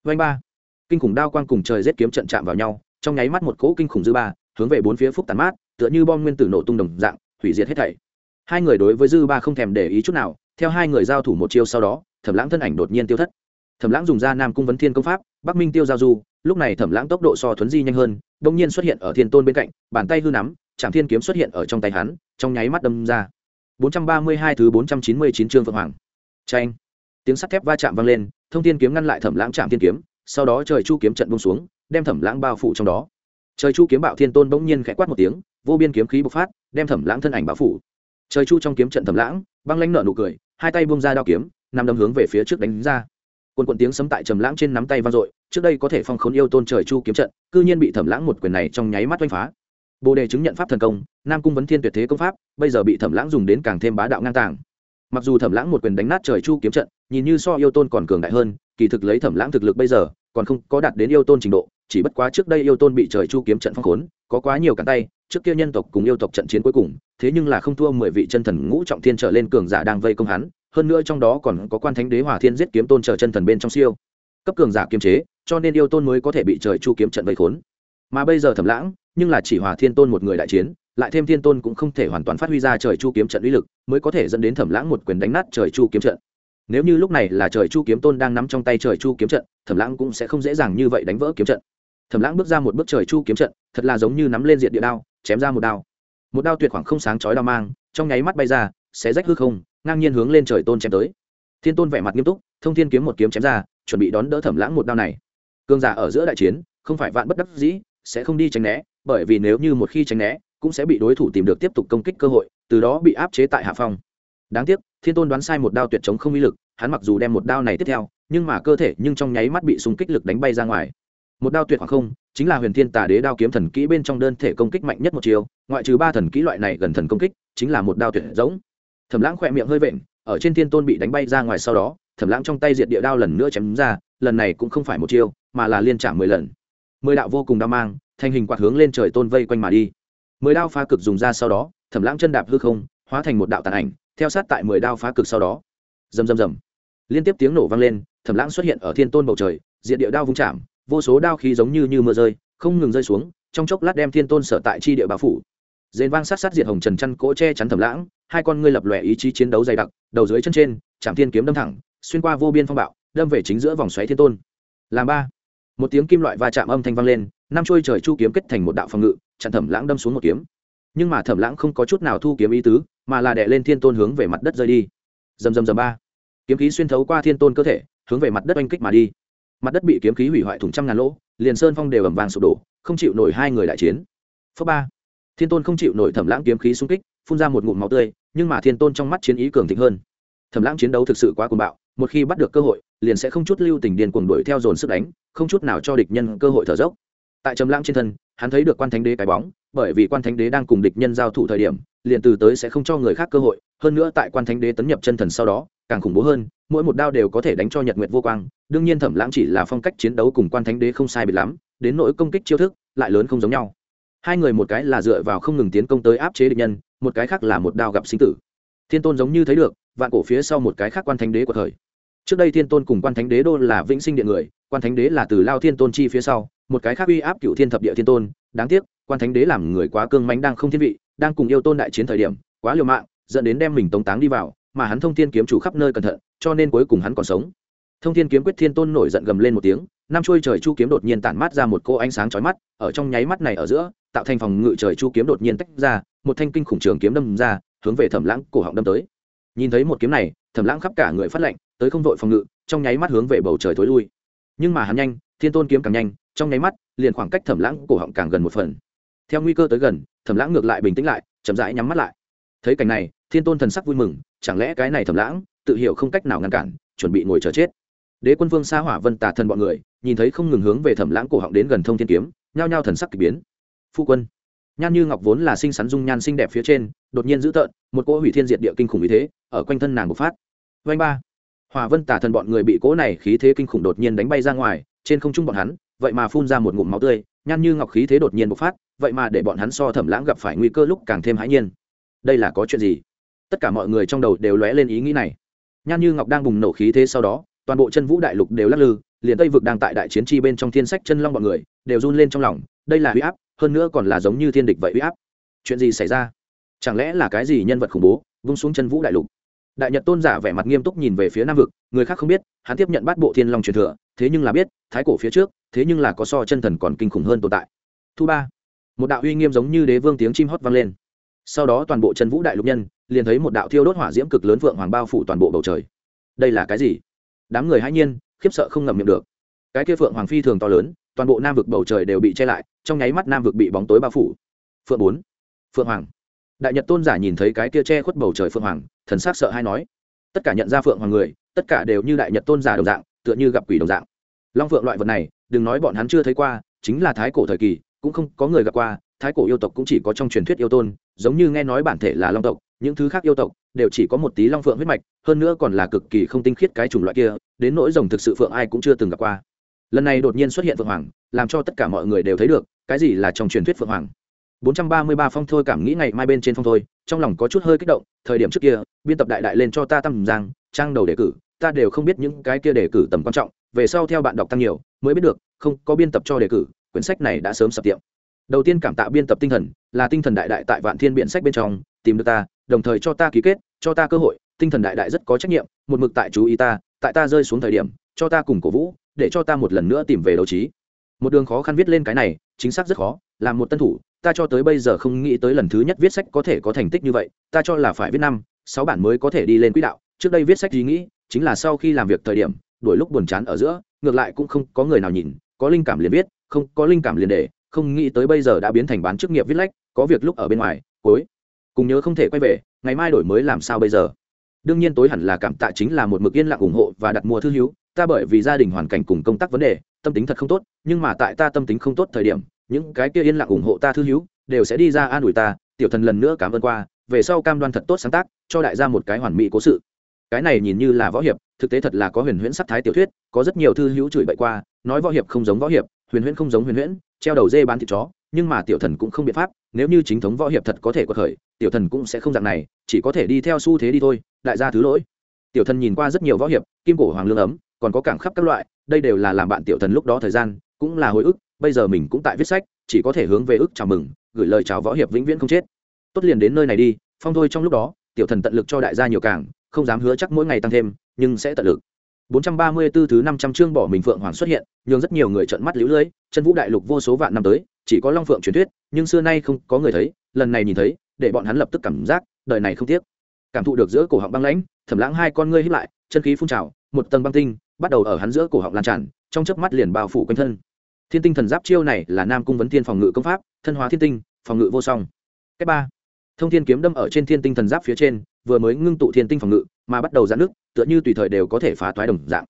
Vanh ba, kinh khủng đao quang cùng trời rét kiếm trận chạm vào nhau, trong nháy mắt một cỗ kinh khủng dư ba, hướng về bốn phía phúc tàn mát tựa như bom nguyên tử nổ tung đồng dạng hủy diệt hết thảy hai người đối với dư ba không thèm để ý chút nào theo hai người giao thủ một chiêu sau đó thẩm lãng thân ảnh đột nhiên tiêu thất thẩm lãng dùng ra nam cung vấn thiên công pháp bắc minh tiêu giao du lúc này thẩm lãng tốc độ so thuấn di nhanh hơn đông nhiên xuất hiện ở thiên tôn bên cạnh bàn tay hư nắm trạm thiên kiếm xuất hiện ở trong tay hắn trong nháy mắt đâm ra 432 thứ 499 chương Phượng Hoàng. tranh, Tiếng sắt thép va chạm vang lên, Thông Thiên kiếm ngăn lại Thẩm Lãng trảm thiên kiếm, sau đó trời chu kiếm trận buông xuống, đem Thẩm Lãng bao phủ trong đó. Trời chu kiếm bạo thiên tôn bỗng nhiên khẽ quát một tiếng, vô biên kiếm khí bộc phát, đem Thẩm Lãng thân ảnh bao phủ. Trời chu trong kiếm trận Thẩm Lãng, băng lãnh nở nụ cười, hai tay buông ra đao kiếm, nằm đâm hướng về phía trước đánh ra. Quần quần tiếng sấm tại Trầm Lãng trên nắm tay vang dội, trước đây có thể phong khốn yêu tôn trời chu kiếm trận, cư nhiên bị Thẩm Lãng một quyền này trong nháy mắt oanh phá bồ đề chứng nhận pháp thần công nam cung vấn thiên tuyệt thế công pháp bây giờ bị thẩm lãng dùng đến càng thêm bá đạo ngang tàng mặc dù thẩm lãng một quyền đánh nát trời chu kiếm trận nhìn như so yêu tôn còn cường đại hơn kỳ thực lấy thẩm lãng thực lực bây giờ còn không có đạt đến yêu tôn trình độ chỉ bất quá trước đây yêu tôn bị trời chu kiếm trận phong khốn có quá nhiều cản tay trước kia nhân tộc cùng yêu tộc trận chiến cuối cùng, thế nhưng là không thua mười vị chân thần ngũ trọng thiên trở lên cường giả đang vây công hắn, hơn nữa trong đó còn có quan thánh đế hòa thiên giết kiếm tôn chờ chân thần bên trong siêu. Cấp cường giả kiềm chế, cho nên yêu tôn mới có thể bị trời chu kiếm trận vây khốn. Mà bây giờ thẩm lãng, nhưng là chỉ hòa thiên tôn một người đại chiến, lại thêm thiên tôn cũng không thể hoàn toàn phát huy ra trời chu kiếm trận uy lực, mới có thể dẫn đến thẩm lãng một quyền đánh nát trời chu kiếm trận. Nếu như lúc này là trời chu kiếm tôn đang nắm trong tay trời chu kiếm trận thẩm lãng cũng sẽ không dễ dàng như vậy đánh vỡ kiếm trận. Thẩm lãng bước ra một bước trời chu kiếm trận, thật là giống như nắm lên diện địa đao chém ra một đao. Một đao tuyệt khoảng không sáng chói đao mang, trong nháy mắt bay ra sẽ rách hư không, ngang nhiên hướng lên trời tôn chém tới. Thiên tôn vẻ mặt nghiêm túc, thông thiên kiếm một kiếm chém ra, chuẩn bị đón đỡ thẩm lãng một đao này. Cương giả ở giữa đại chiến, không phải vạn bất đắc dĩ, sẽ không đi tránh né, bởi vì nếu như một khi tránh né, cũng sẽ bị đối thủ tìm được tiếp tục công kích cơ hội, từ đó bị áp chế tại hạ phong. Đáng tiếc, thiên tôn đoán sai một đao tuyệt chống không uy lực, hắn mặc dù đem một đao này tiếp theo, nhưng mà cơ thể nhưng trong nháy mắt bị súng kích lực đánh bay ra ngoài. Một đao tuyệt khoảng không chính là huyền thiên tà đế đao kiếm thần kỹ bên trong đơn thể công kích mạnh nhất một chiều ngoại trừ ba thần kỹ loại này gần thần công kích, chính là một đao tuyển giống. Thẩm lãng khỏe miệng hơi vện, ở trên thiên tôn bị đánh bay ra ngoài sau đó, thẩm lãng trong tay diệt địa đao lần nữa chém ra, lần này cũng không phải một chiêu, mà là liên trả mười lần. Mười đạo vô cùng đao mang, thành hình quạt hướng lên trời tôn vây quanh mà đi. Mười đao phá cực dùng ra sau đó, thẩm lãng chân đạp hư không, hóa thành một đạo tàn ảnh, theo sát tại mười đao phá cực sau đó. Rầm rầm rầm. Liên tiếp tiếng nổ vang lên, thẩm lãng xuất hiện ở thiên tôn bầu trời diện địa đao vung chạm vô số đao khí giống như như mưa rơi, không ngừng rơi xuống, trong chốc lát đem thiên tôn sở tại chi địa bá phủ. Dền vang sát sát diệt hồng trần chăn cỗ che chắn thẩm lãng, hai con ngươi lập lòe ý chí chiến đấu dày đặc, đầu dưới chân trên, chạm thiên kiếm đâm thẳng, xuyên qua vô biên phong bạo, đâm về chính giữa vòng xoáy thiên tôn. Làm ba. Một tiếng kim loại va chạm âm thanh vang lên, năm trôi trời chu kiếm kết thành một đạo phòng ngự, chặn thẩm lãng đâm xuống một kiếm. Nhưng mà thẩm lãng không có chút nào thu kiếm ý tứ, mà là đè lên thiên tôn hướng về mặt đất rơi đi. Dầm dầm dầm ba. Kiếm khí xuyên thấu qua thiên tôn cơ thể, hướng về mặt đất oanh kích mà đi mặt đất bị kiếm khí hủy hoại thủng trăm ngàn lỗ, liền sơn phong đều ẩm vàng sụp đổ, không chịu nổi hai người đại chiến. Phớ ba, thiên tôn không chịu nổi thẩm lãng kiếm khí xung kích, phun ra một ngụm máu tươi, nhưng mà thiên tôn trong mắt chiến ý cường thịnh hơn. Thẩm lãng chiến đấu thực sự quá cuồng bạo, một khi bắt được cơ hội, liền sẽ không chút lưu tình điền cuồng đuổi theo dồn sức đánh, không chút nào cho địch nhân cơ hội thở dốc. Tại trầm lãng trên thân, hắn thấy được quan thánh đế cái bóng bởi vì quan thánh đế đang cùng địch nhân giao thủ thời điểm, liền từ tới sẽ không cho người khác cơ hội. Hơn nữa tại quan thánh đế tấn nhập chân thần sau đó, càng khủng bố hơn, mỗi một đao đều có thể đánh cho nhật nguyệt vô quang. Đương nhiên thẩm lãng chỉ là phong cách chiến đấu cùng quan thánh đế không sai biệt lắm, đến nỗi công kích chiêu thức, lại lớn không giống nhau. Hai người một cái là dựa vào không ngừng tiến công tới áp chế địch nhân, một cái khác là một đao gặp sinh tử. Thiên tôn giống như thấy được, vạn cổ phía sau một cái khác quan thánh đế của thời. Trước đây thiên tôn cùng quan thánh đế đô là vĩnh sinh điện người, quan thánh đế là từ lao thiên tôn chi phía sau, một cái khác uy áp cựu thiên thập địa thiên tôn, đáng tiếc quan thánh đế làm người quá cương mánh đang không thiên vị, đang cùng yêu tôn đại chiến thời điểm, quá liều mạng, dẫn đến đem mình tống táng đi vào, mà hắn thông thiên kiếm chủ khắp nơi cẩn thận, cho nên cuối cùng hắn còn sống. Thông thiên kiếm quyết thiên tôn nổi giận gầm lên một tiếng, năm chuôi trời chu kiếm đột nhiên tản mát ra một cô ánh sáng chói mắt, ở trong nháy mắt này ở giữa, tạo thành phòng ngự trời chu kiếm đột nhiên tách ra, một thanh kinh khủng trường kiếm đâm ra, hướng về thẩm lãng cổ họng đâm tới. Nhìn thấy một kiếm này, thẩm lãng khắp cả người phát lạnh, tới không vội phòng ngự, trong nháy mắt hướng về bầu trời thối lui. Nhưng mà hắn nhanh, thiên tôn kiếm càng nhanh, trong nháy mắt, liền khoảng cách thẩm lãng cổ họng càng gần một phần theo nguy cơ tới gần, thẩm lãng ngược lại bình tĩnh lại, chậm rãi nhắm mắt lại. Thấy cảnh này, thiên tôn thần sắc vui mừng, chẳng lẽ cái này thẩm lãng, tự hiểu không cách nào ngăn cản, chuẩn bị ngồi chờ chết. Đế quân vương sa hỏa vân tà thần bọn người, nhìn thấy không ngừng hướng về thẩm lãng cổ họng đến gần thông thiên kiếm, nhao nhao thần sắc k ỳ biến. Phu quân, nhan như ngọc vốn là xinh xắn dung nhan xinh đẹp phía trên, đột nhiên dữ tợn, một cỗ hủy thiên diệt địa kinh khủng ý thế, ở quanh thân nàng bộc phát. Vanh ba hòa vân tà thần bọn người bị cỗ này khí thế kinh khủng đột nhiên đánh bay ra ngoài, trên không trung bọn hắn vậy mà phun ra một ngụm máu tươi, nhan như ngọc khí thế đột nhiên bộc phát, vậy mà để bọn hắn so thẩm lãng gặp phải nguy cơ lúc càng thêm hãi nhiên. Đây là có chuyện gì? Tất cả mọi người trong đầu đều lóe lên ý nghĩ này. Nhan như ngọc đang bùng nổ khí thế sau đó, toàn bộ chân vũ đại lục đều lắc lư, liền tây vực đang tại đại chiến chi bên trong thiên sách chân long bọn người, đều run lên trong lòng, đây là huy áp, hơn nữa còn là giống như thiên địch vậy huy áp. Chuyện gì xảy ra? Chẳng lẽ là cái gì nhân vật khủng bố, vung xuống chân vũ đại lục? Đại nhật tôn giả vẻ mặt nghiêm túc nhìn về phía nam vực, người khác không biết, hắn tiếp nhận bát bộ thiên long truyền thừa, thế nhưng là biết, thái cổ phía trước, thế nhưng là có so chân thần còn kinh khủng hơn tồn tại. Thu ba, một đạo uy nghiêm giống như đế vương tiếng chim hót vang lên. Sau đó toàn bộ chân vũ đại lục nhân, liền thấy một đạo thiêu đốt hỏa diễm cực lớn vượng hoàng bao phủ toàn bộ bầu trời. Đây là cái gì? Đám người hãy nhiên, khiếp sợ không ngậm miệng được. Cái kia phượng hoàng phi thường to lớn, toàn bộ nam vực bầu trời đều bị che lại, trong nháy mắt nam vực bị bóng tối bao phủ. Phượng bốn, phượng hoàng đại nhật tôn giả nhìn thấy cái kia che khuất bầu trời phượng hoàng, thần s á c sợ hay nói, tất cả nhận ra phượng hoàng người, tất cả đều như đại nhật tôn giả đồng dạng, tựa như gặp quỷ đồng dạng. Long phượng loại vật này, đừng nói bọn hắn chưa thấy qua, chính là thái cổ thời kỳ, cũng không có người gặp qua, thái cổ yêu tộc cũng chỉ có trong truyền thuyết yêu tôn, giống như nghe nói bản thể là long tộc, những thứ khác yêu tộc đều chỉ có một tí long phượng huyết mạch, hơn nữa còn là cực kỳ không tinh khiết cái chủng loại kia, đến nỗi rồng thực sự phượng ai cũng chưa từng gặp qua. Lần này đột nhiên xuất hiện phượng hoàng, làm cho tất cả mọi người đều thấy được, cái gì là trong truyền thuyết phượng hoàng? 433 phong thôi cảm nghĩ ngày mai bên trên phong thôi trong lòng có chút hơi kích động thời điểm trước kia biên tập đại đại lên cho ta tâm rằng, trang đầu đề cử ta đều không biết những cái kia đề cử tầm quan trọng về sau theo bạn đọc tăng nhiều mới biết được không có biên tập cho đề cử quyển sách này đã sớm sập tiệm. Đầu tiên cảm tạ biên tập tinh thần là tinh thần đại đại tại vạn thiên biện sách bên trong tìm được ta đồng thời cho ta ký kết cho ta cơ hội tinh thần đại đại rất có trách nhiệm một mực tại chú ý ta tại ta rơi xuống thời điểm cho ta cùng cổ vũ để cho ta một lần nữa tìm về đấu trí. Một đường khó khăn viết lên cái này chính xác rất khó làm một tân thủ ta cho tới bây giờ không nghĩ tới lần thứ nhất viết sách có thể có thành tích như vậy, ta cho là phải viết năm, sáu bản mới có thể đi lên quỹ đạo. Trước đây viết sách ý nghĩ chính là sau khi làm việc thời điểm, đuổi lúc buồn chán ở giữa, ngược lại cũng không có người nào nhìn, có linh cảm liền viết, không, có linh cảm liền để, không nghĩ tới bây giờ đã biến thành bán chức nghiệp viết lách, có việc lúc ở bên ngoài, cuối. Cùng nhớ không thể quay về, ngày mai đổi mới làm sao bây giờ? Đương nhiên tối hẳn là cảm tạ chính là một mực yên lặng ủng hộ và đặt mua thư hữu, ta bởi vì gia đình hoàn cảnh cùng công tác vấn đề, tâm tính thật không tốt, nhưng mà tại ta tâm tính không tốt thời điểm những cái kia yên lặng ủng hộ ta thư hữu, đều sẽ đi ra an ủi ta, tiểu thần lần nữa cảm ơn qua, về sau cam đoan thật tốt sáng tác, cho đại gia một cái hoàn mỹ cố sự. Cái này nhìn như là võ hiệp, thực tế thật là có huyền huyễn sắc thái tiểu thuyết, có rất nhiều thư hữu chửi bậy qua, nói võ hiệp không giống võ hiệp, huyền huyễn không giống huyền huyễn, treo đầu dê bán thịt chó, nhưng mà tiểu thần cũng không biện pháp, nếu như chính thống võ hiệp thật có thể có khởi, tiểu thần cũng sẽ không dạng này, chỉ có thể đi theo xu thế đi thôi, đại gia thứ lỗi. Tiểu thần nhìn qua rất nhiều võ hiệp, kim cổ hoàng lương ấm, còn có cảng khắp các loại, đây đều là làm bạn tiểu thần lúc đó thời gian, cũng là hồi ức bây giờ mình cũng tại viết sách chỉ có thể hướng về ức chào mừng gửi lời chào võ hiệp vĩnh viễn không chết tốt liền đến nơi này đi phong thôi trong lúc đó tiểu thần tận lực cho đại gia nhiều càng không dám hứa chắc mỗi ngày tăng thêm nhưng sẽ tận lực 434 thứ 500 chương bỏ mình phượng hoàng xuất hiện, nhưng rất nhiều người trợn mắt liễu lưới, chân vũ đại lục vô số vạn năm tới, chỉ có long phượng truyền thuyết, nhưng xưa nay không có người thấy, lần này nhìn thấy, để bọn hắn lập tức cảm giác, đời này không tiếc. Cảm thụ được giữa cổ họng băng lãnh, Thẩm Lãng hai con ngươi híp lại, chân khí phun trào, một tầng băng tinh bắt đầu ở hắn giữa cổ họng lan tràn, trong chớp mắt liền bao phủ quanh thân. Thiên tinh thần giáp chiêu này là Nam cung vấn thiên phòng ngự công pháp, thân hóa thiên tinh, phòng ngự vô song. cách ba, thông thiên kiếm đâm ở trên thiên tinh thần giáp phía trên, vừa mới ngưng tụ thiên tinh phòng ngự, mà bắt đầu giãn nước, tựa như tùy thời đều có thể phá toái đồng dạng.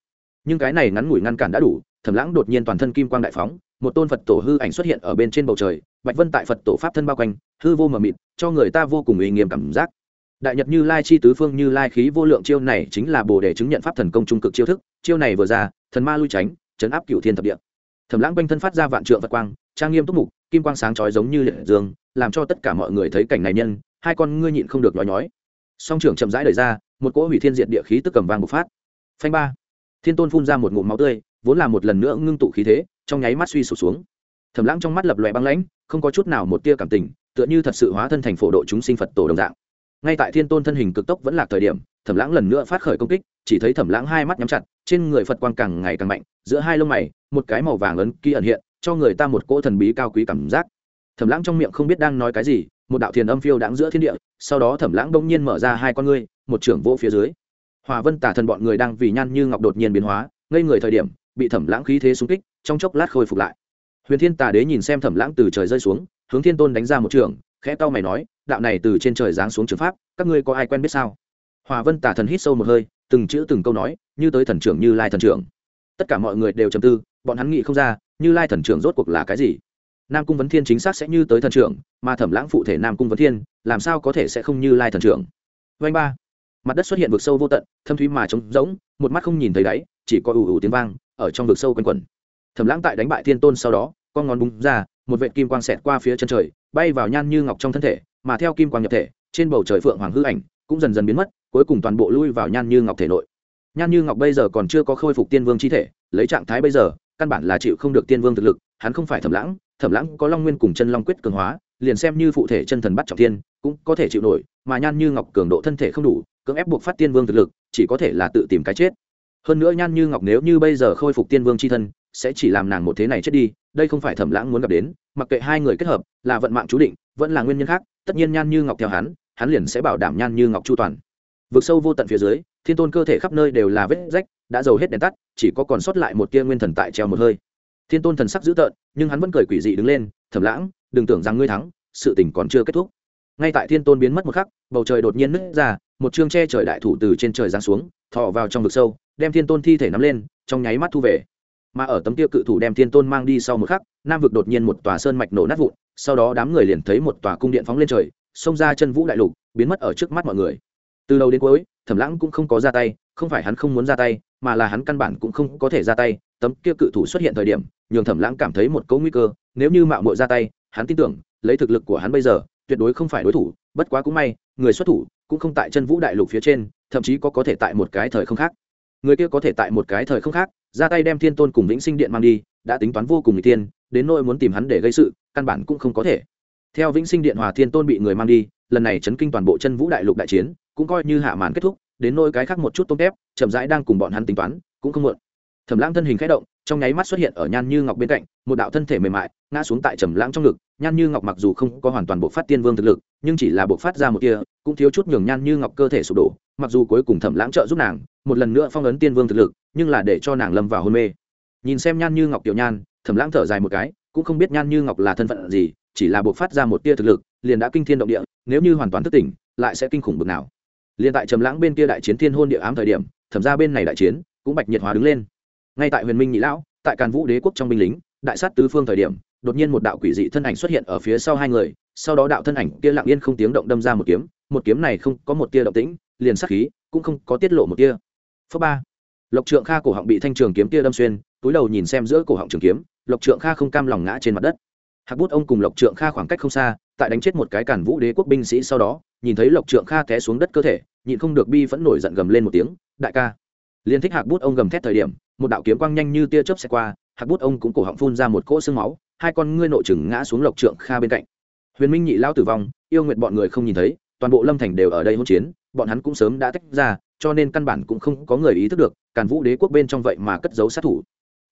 Nhưng cái này ngắn ngủi ngăn cản đã đủ thẩm lãng đột nhiên toàn thân kim quang đại phóng một tôn phật tổ hư ảnh xuất hiện ở bên trên bầu trời bạch vân tại phật tổ pháp thân bao quanh hư vô mờ mịt cho người ta vô cùng uy nghiêm cảm giác. Đại nhật như lai chi tứ phương như lai khí vô lượng chiêu này chính là bồ đề chứng nhận pháp thần công trung cực chiêu thức chiêu này vừa ra thần ma lui tránh chấn áp cựu thiên thập địa thẩm lãng quanh thân phát ra vạn trượng vật quang, trang nghiêm túc mục, kim quang sáng chói giống như liệt dương, làm cho tất cả mọi người thấy cảnh này nhân, hai con ngươi nhịn không được nói nhói. Song trưởng chậm rãi đời ra, một cỗ hủy thiên diện địa khí tức cầm vang bộc phát. Phanh ba. Thiên tôn phun ra một ngụm máu tươi, vốn là một lần nữa ngưng tụ khí thế, trong nháy mắt suy sụp xuống. Thẩm lãng trong mắt lập lòe băng lãnh, không có chút nào một tia cảm tình, tựa như thật sự hóa thân thành phổ độ chúng sinh phật tổ đồng dạng. Ngay tại thiên tôn thân hình cực tốc vẫn là thời điểm, thẩm lãng lần nữa phát khởi công kích, chỉ thấy thẩm lãng hai mắt nhắm chặt, trên người phật quang càng ngày càng mạnh, giữa hai lông mày một cái màu vàng lớn kia ẩn hiện, cho người ta một cỗ thần bí cao quý cảm giác. Thẩm lãng trong miệng không biết đang nói cái gì, một đạo thiền âm phiêu đáng giữa thiên địa, sau đó thẩm lãng bỗng nhiên mở ra hai con ngươi, một trưởng vô phía dưới. Hòa vân tả thần bọn người đang vì nhan như ngọc đột nhiên biến hóa, ngây người thời điểm, bị thẩm lãng khí thế xung kích, trong chốc lát khôi phục lại. Huyền thiên tà đế nhìn xem thẩm lãng từ trời rơi xuống, hướng thiên tôn đánh ra một trường, khẽ cau mày nói, đạo này từ trên trời giáng xuống trường pháp, các ngươi có ai quen biết sao? Hòa vân tả thần hít sâu một hơi, từng chữ từng câu nói, như tới thần trưởng như lai thần trưởng. Tất cả mọi người đều trầm tư bọn hắn nghĩ không ra, như lai thần trưởng rốt cuộc là cái gì? Nam cung vấn thiên chính xác sẽ như tới thần trưởng, mà thẩm lãng phụ thể nam cung vấn thiên, làm sao có thể sẽ không như lai thần trưởng? Vanh ba. Mặt đất xuất hiện vực sâu vô tận, thâm thúy mà trống rỗng, một mắt không nhìn thấy đáy, chỉ có ù ù tiếng vang, ở trong vực sâu quanh quẩn. Thẩm lãng tại đánh bại thiên tôn sau đó, con ngón búng ra, một vệ kim quang xẹt qua phía chân trời, bay vào nhan như ngọc trong thân thể, mà theo kim quang nhập thể, trên bầu trời phượng hoàng hư ảnh cũng dần dần biến mất, cuối cùng toàn bộ lui vào nhan như ngọc thể nội. Nhan như ngọc bây giờ còn chưa có khôi phục tiên vương chi thể, lấy trạng thái bây giờ căn bản là chịu không được tiên vương thực lực, hắn không phải thẩm lãng thẩm lãng có long nguyên cùng chân long quyết cường hóa, liền xem như phụ thể chân thần bắt trọng tiên cũng có thể chịu nổi, mà nhan như ngọc cường độ thân thể không đủ, cưỡng ép buộc phát tiên vương thực lực, chỉ có thể là tự tìm cái chết. Hơn nữa nhan như ngọc nếu như bây giờ khôi phục tiên vương c h i thân, sẽ chỉ làm nàng một thế này chết đi, đây không phải thẩm lãng muốn gặp đến, mặc kệ hai người kết hợp, là vận mạng chú định, vẫn là nguyên nhân khác, tất nhiên nhan như ngọc theo hắn hắn liền sẽ bảo đảm nhan như ngọc chu toàn vực sâu vô tận phía dưới, thiên tôn cơ thể khắp nơi đều là vết rách, đã dầu hết đèn tắt, chỉ có còn sót lại một tia nguyên thần tại treo một hơi. Thiên tôn thần sắc dữ tợn, nhưng hắn vẫn cười quỷ dị đứng lên thầm lãng, đừng tưởng rằng ngươi thắng, sự tình còn chưa kết thúc. Ngay tại thiên tôn biến mất một khắc, bầu trời đột nhiên nứt ra, một chương che trời đại thủ từ trên trời giáng xuống thọ vào trong vực sâu, đem thiên tôn thi thể nắm lên, trong nháy mắt thu về. Mà ở tấm tiêu cự thủ đem thiên tôn mang đi sau một khắc, nam vực đột nhiên một tòa sơn mạch nổ nát vụn, sau đó đám người liền thấy một tòa cung điện phóng lên trời, xông ra chân vũ đại lục, biến mất ở trước mắt mọi người từ đầu đến cuối, thẩm lãng cũng không có ra tay, không phải hắn không muốn ra tay, mà là hắn căn bản cũng không có thể ra tay. Tấm kia cự thủ xuất hiện thời điểm, nhường thẩm lãng cảm thấy một cấu nguy cơ, nếu như mạo mội ra tay, hắn tin tưởng, lấy thực lực của hắn bây giờ, tuyệt đối không phải đối thủ, bất quá cũng may, người xuất thủ cũng không tại chân vũ đại lục phía trên, thậm chí có có thể tại một cái thời không khác. Người kia có thể tại một cái thời không khác, ra tay đem thiên tôn cùng vĩnh sinh điện mang đi, đã tính toán vô cùng người tiên đến nỗi muốn tìm hắn để gây sự, căn bản cũng không có thể. Theo vĩnh sinh điện hòa thiên tôn bị người mang đi, lần này chấn kinh toàn bộ chân vũ đại lục đại chiến cũng coi như hạ màn kết thúc, đến nôi cái khác một chút tôm tép, chậm rãi đang cùng bọn hắn tính toán, cũng không muộn. Thẩm lãng thân hình khẽ động, trong nháy mắt xuất hiện ở nhan như ngọc bên cạnh, một đạo thân thể mềm mại, ngã xuống tại trầm lãng trong ngực. Nhan như ngọc mặc dù không có hoàn toàn bộ phát tiên vương thực lực, nhưng chỉ là bộ phát ra một kia cũng thiếu chút nhường nhan như ngọc cơ thể sụp đổ, mặc dù cuối cùng thẩm lãng trợ giúp nàng, một lần nữa phong ấn tiên vương thực lực, nhưng là để cho nàng lâm vào hôn mê. Nhìn xem nhan như ngọc tiểu nhan, thẩm lãng thở dài một cái, cũng không biết nhan như ngọc là thân phận gì, chỉ là bộ phát ra một tia thực lực, liền đã kinh thiên động địa, nếu như hoàn toàn thức tỉnh, lại sẽ kinh khủng bực nào liền tại trầm lãng bên kia đại chiến thiên hôn địa ám thời điểm, thẩm ra bên này đại chiến cũng bạch nhiệt hóa đứng lên. Ngay tại huyền minh nhị lão, tại càn vũ đế quốc trong binh lính, đại sát tứ phương thời điểm, đột nhiên một đạo quỷ dị thân ảnh xuất hiện ở phía sau hai người, sau đó đạo thân ảnh kia lặng yên không tiếng động đâm ra một kiếm một kiếm này không có một tia động tĩnh, liền sát khí cũng không có tiết lộ một tia. Phớ ba, lộc trượng kha cổ họng bị thanh trường kiếm tia đâm xuyên, túi đầu nhìn xem giữa cổ họng trường kiếm, lộc trượng kha không cam lòng ngã trên mặt đất hạc bút ông cùng lộc trượng kha khoảng cách không xa, tại đánh chết một cái cản vũ đế quốc binh sĩ sau đó, nhìn thấy lộc trượng kha té xuống đất cơ thể, nhịn không được bi vẫn nổi giận gầm lên một tiếng, đại ca! Liên thích hạc bút ông gầm thét thời điểm, một đạo kiếm quang nhanh như tia chớp xe qua, hạc bút ông cũng cổ họng phun ra một cỗ xương máu, hai con ngươi nội chừng ngã xuống lộc trượng kha bên cạnh. Huyền minh nhị lao tử vong, yêu nguyện bọn người không nhìn thấy, toàn bộ lâm thành đều ở đây hỗn chiến, bọn hắn cũng sớm đã tách ra, cho nên căn bản cũng không có người ý thức được cản vũ đế quốc bên trong vậy mà cất giấu sát thủ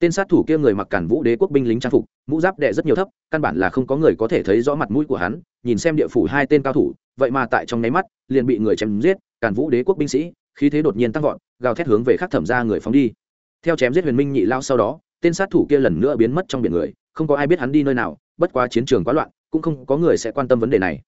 tên sát thủ kia người mặc cản vũ đế quốc binh lính trang phục, mũ giáp đệ rất nhiều thấp, căn bản là không có người có thể thấy rõ mặt mũi của hắn, nhìn xem địa phủ hai tên cao thủ, vậy mà tại trong nháy mắt, liền bị người chém giết cản vũ đế quốc binh sĩ, khí thế đột nhiên tăng vọt, gào thét hướng về khắc thẩm ra người phóng đi. Theo chém giết huyền minh nhị lao sau đó, tên sát thủ kia lần nữa biến mất trong biển người, không có ai biết hắn đi nơi nào, bất quá chiến trường quá loạn, cũng không có người sẽ quan tâm vấn đề này.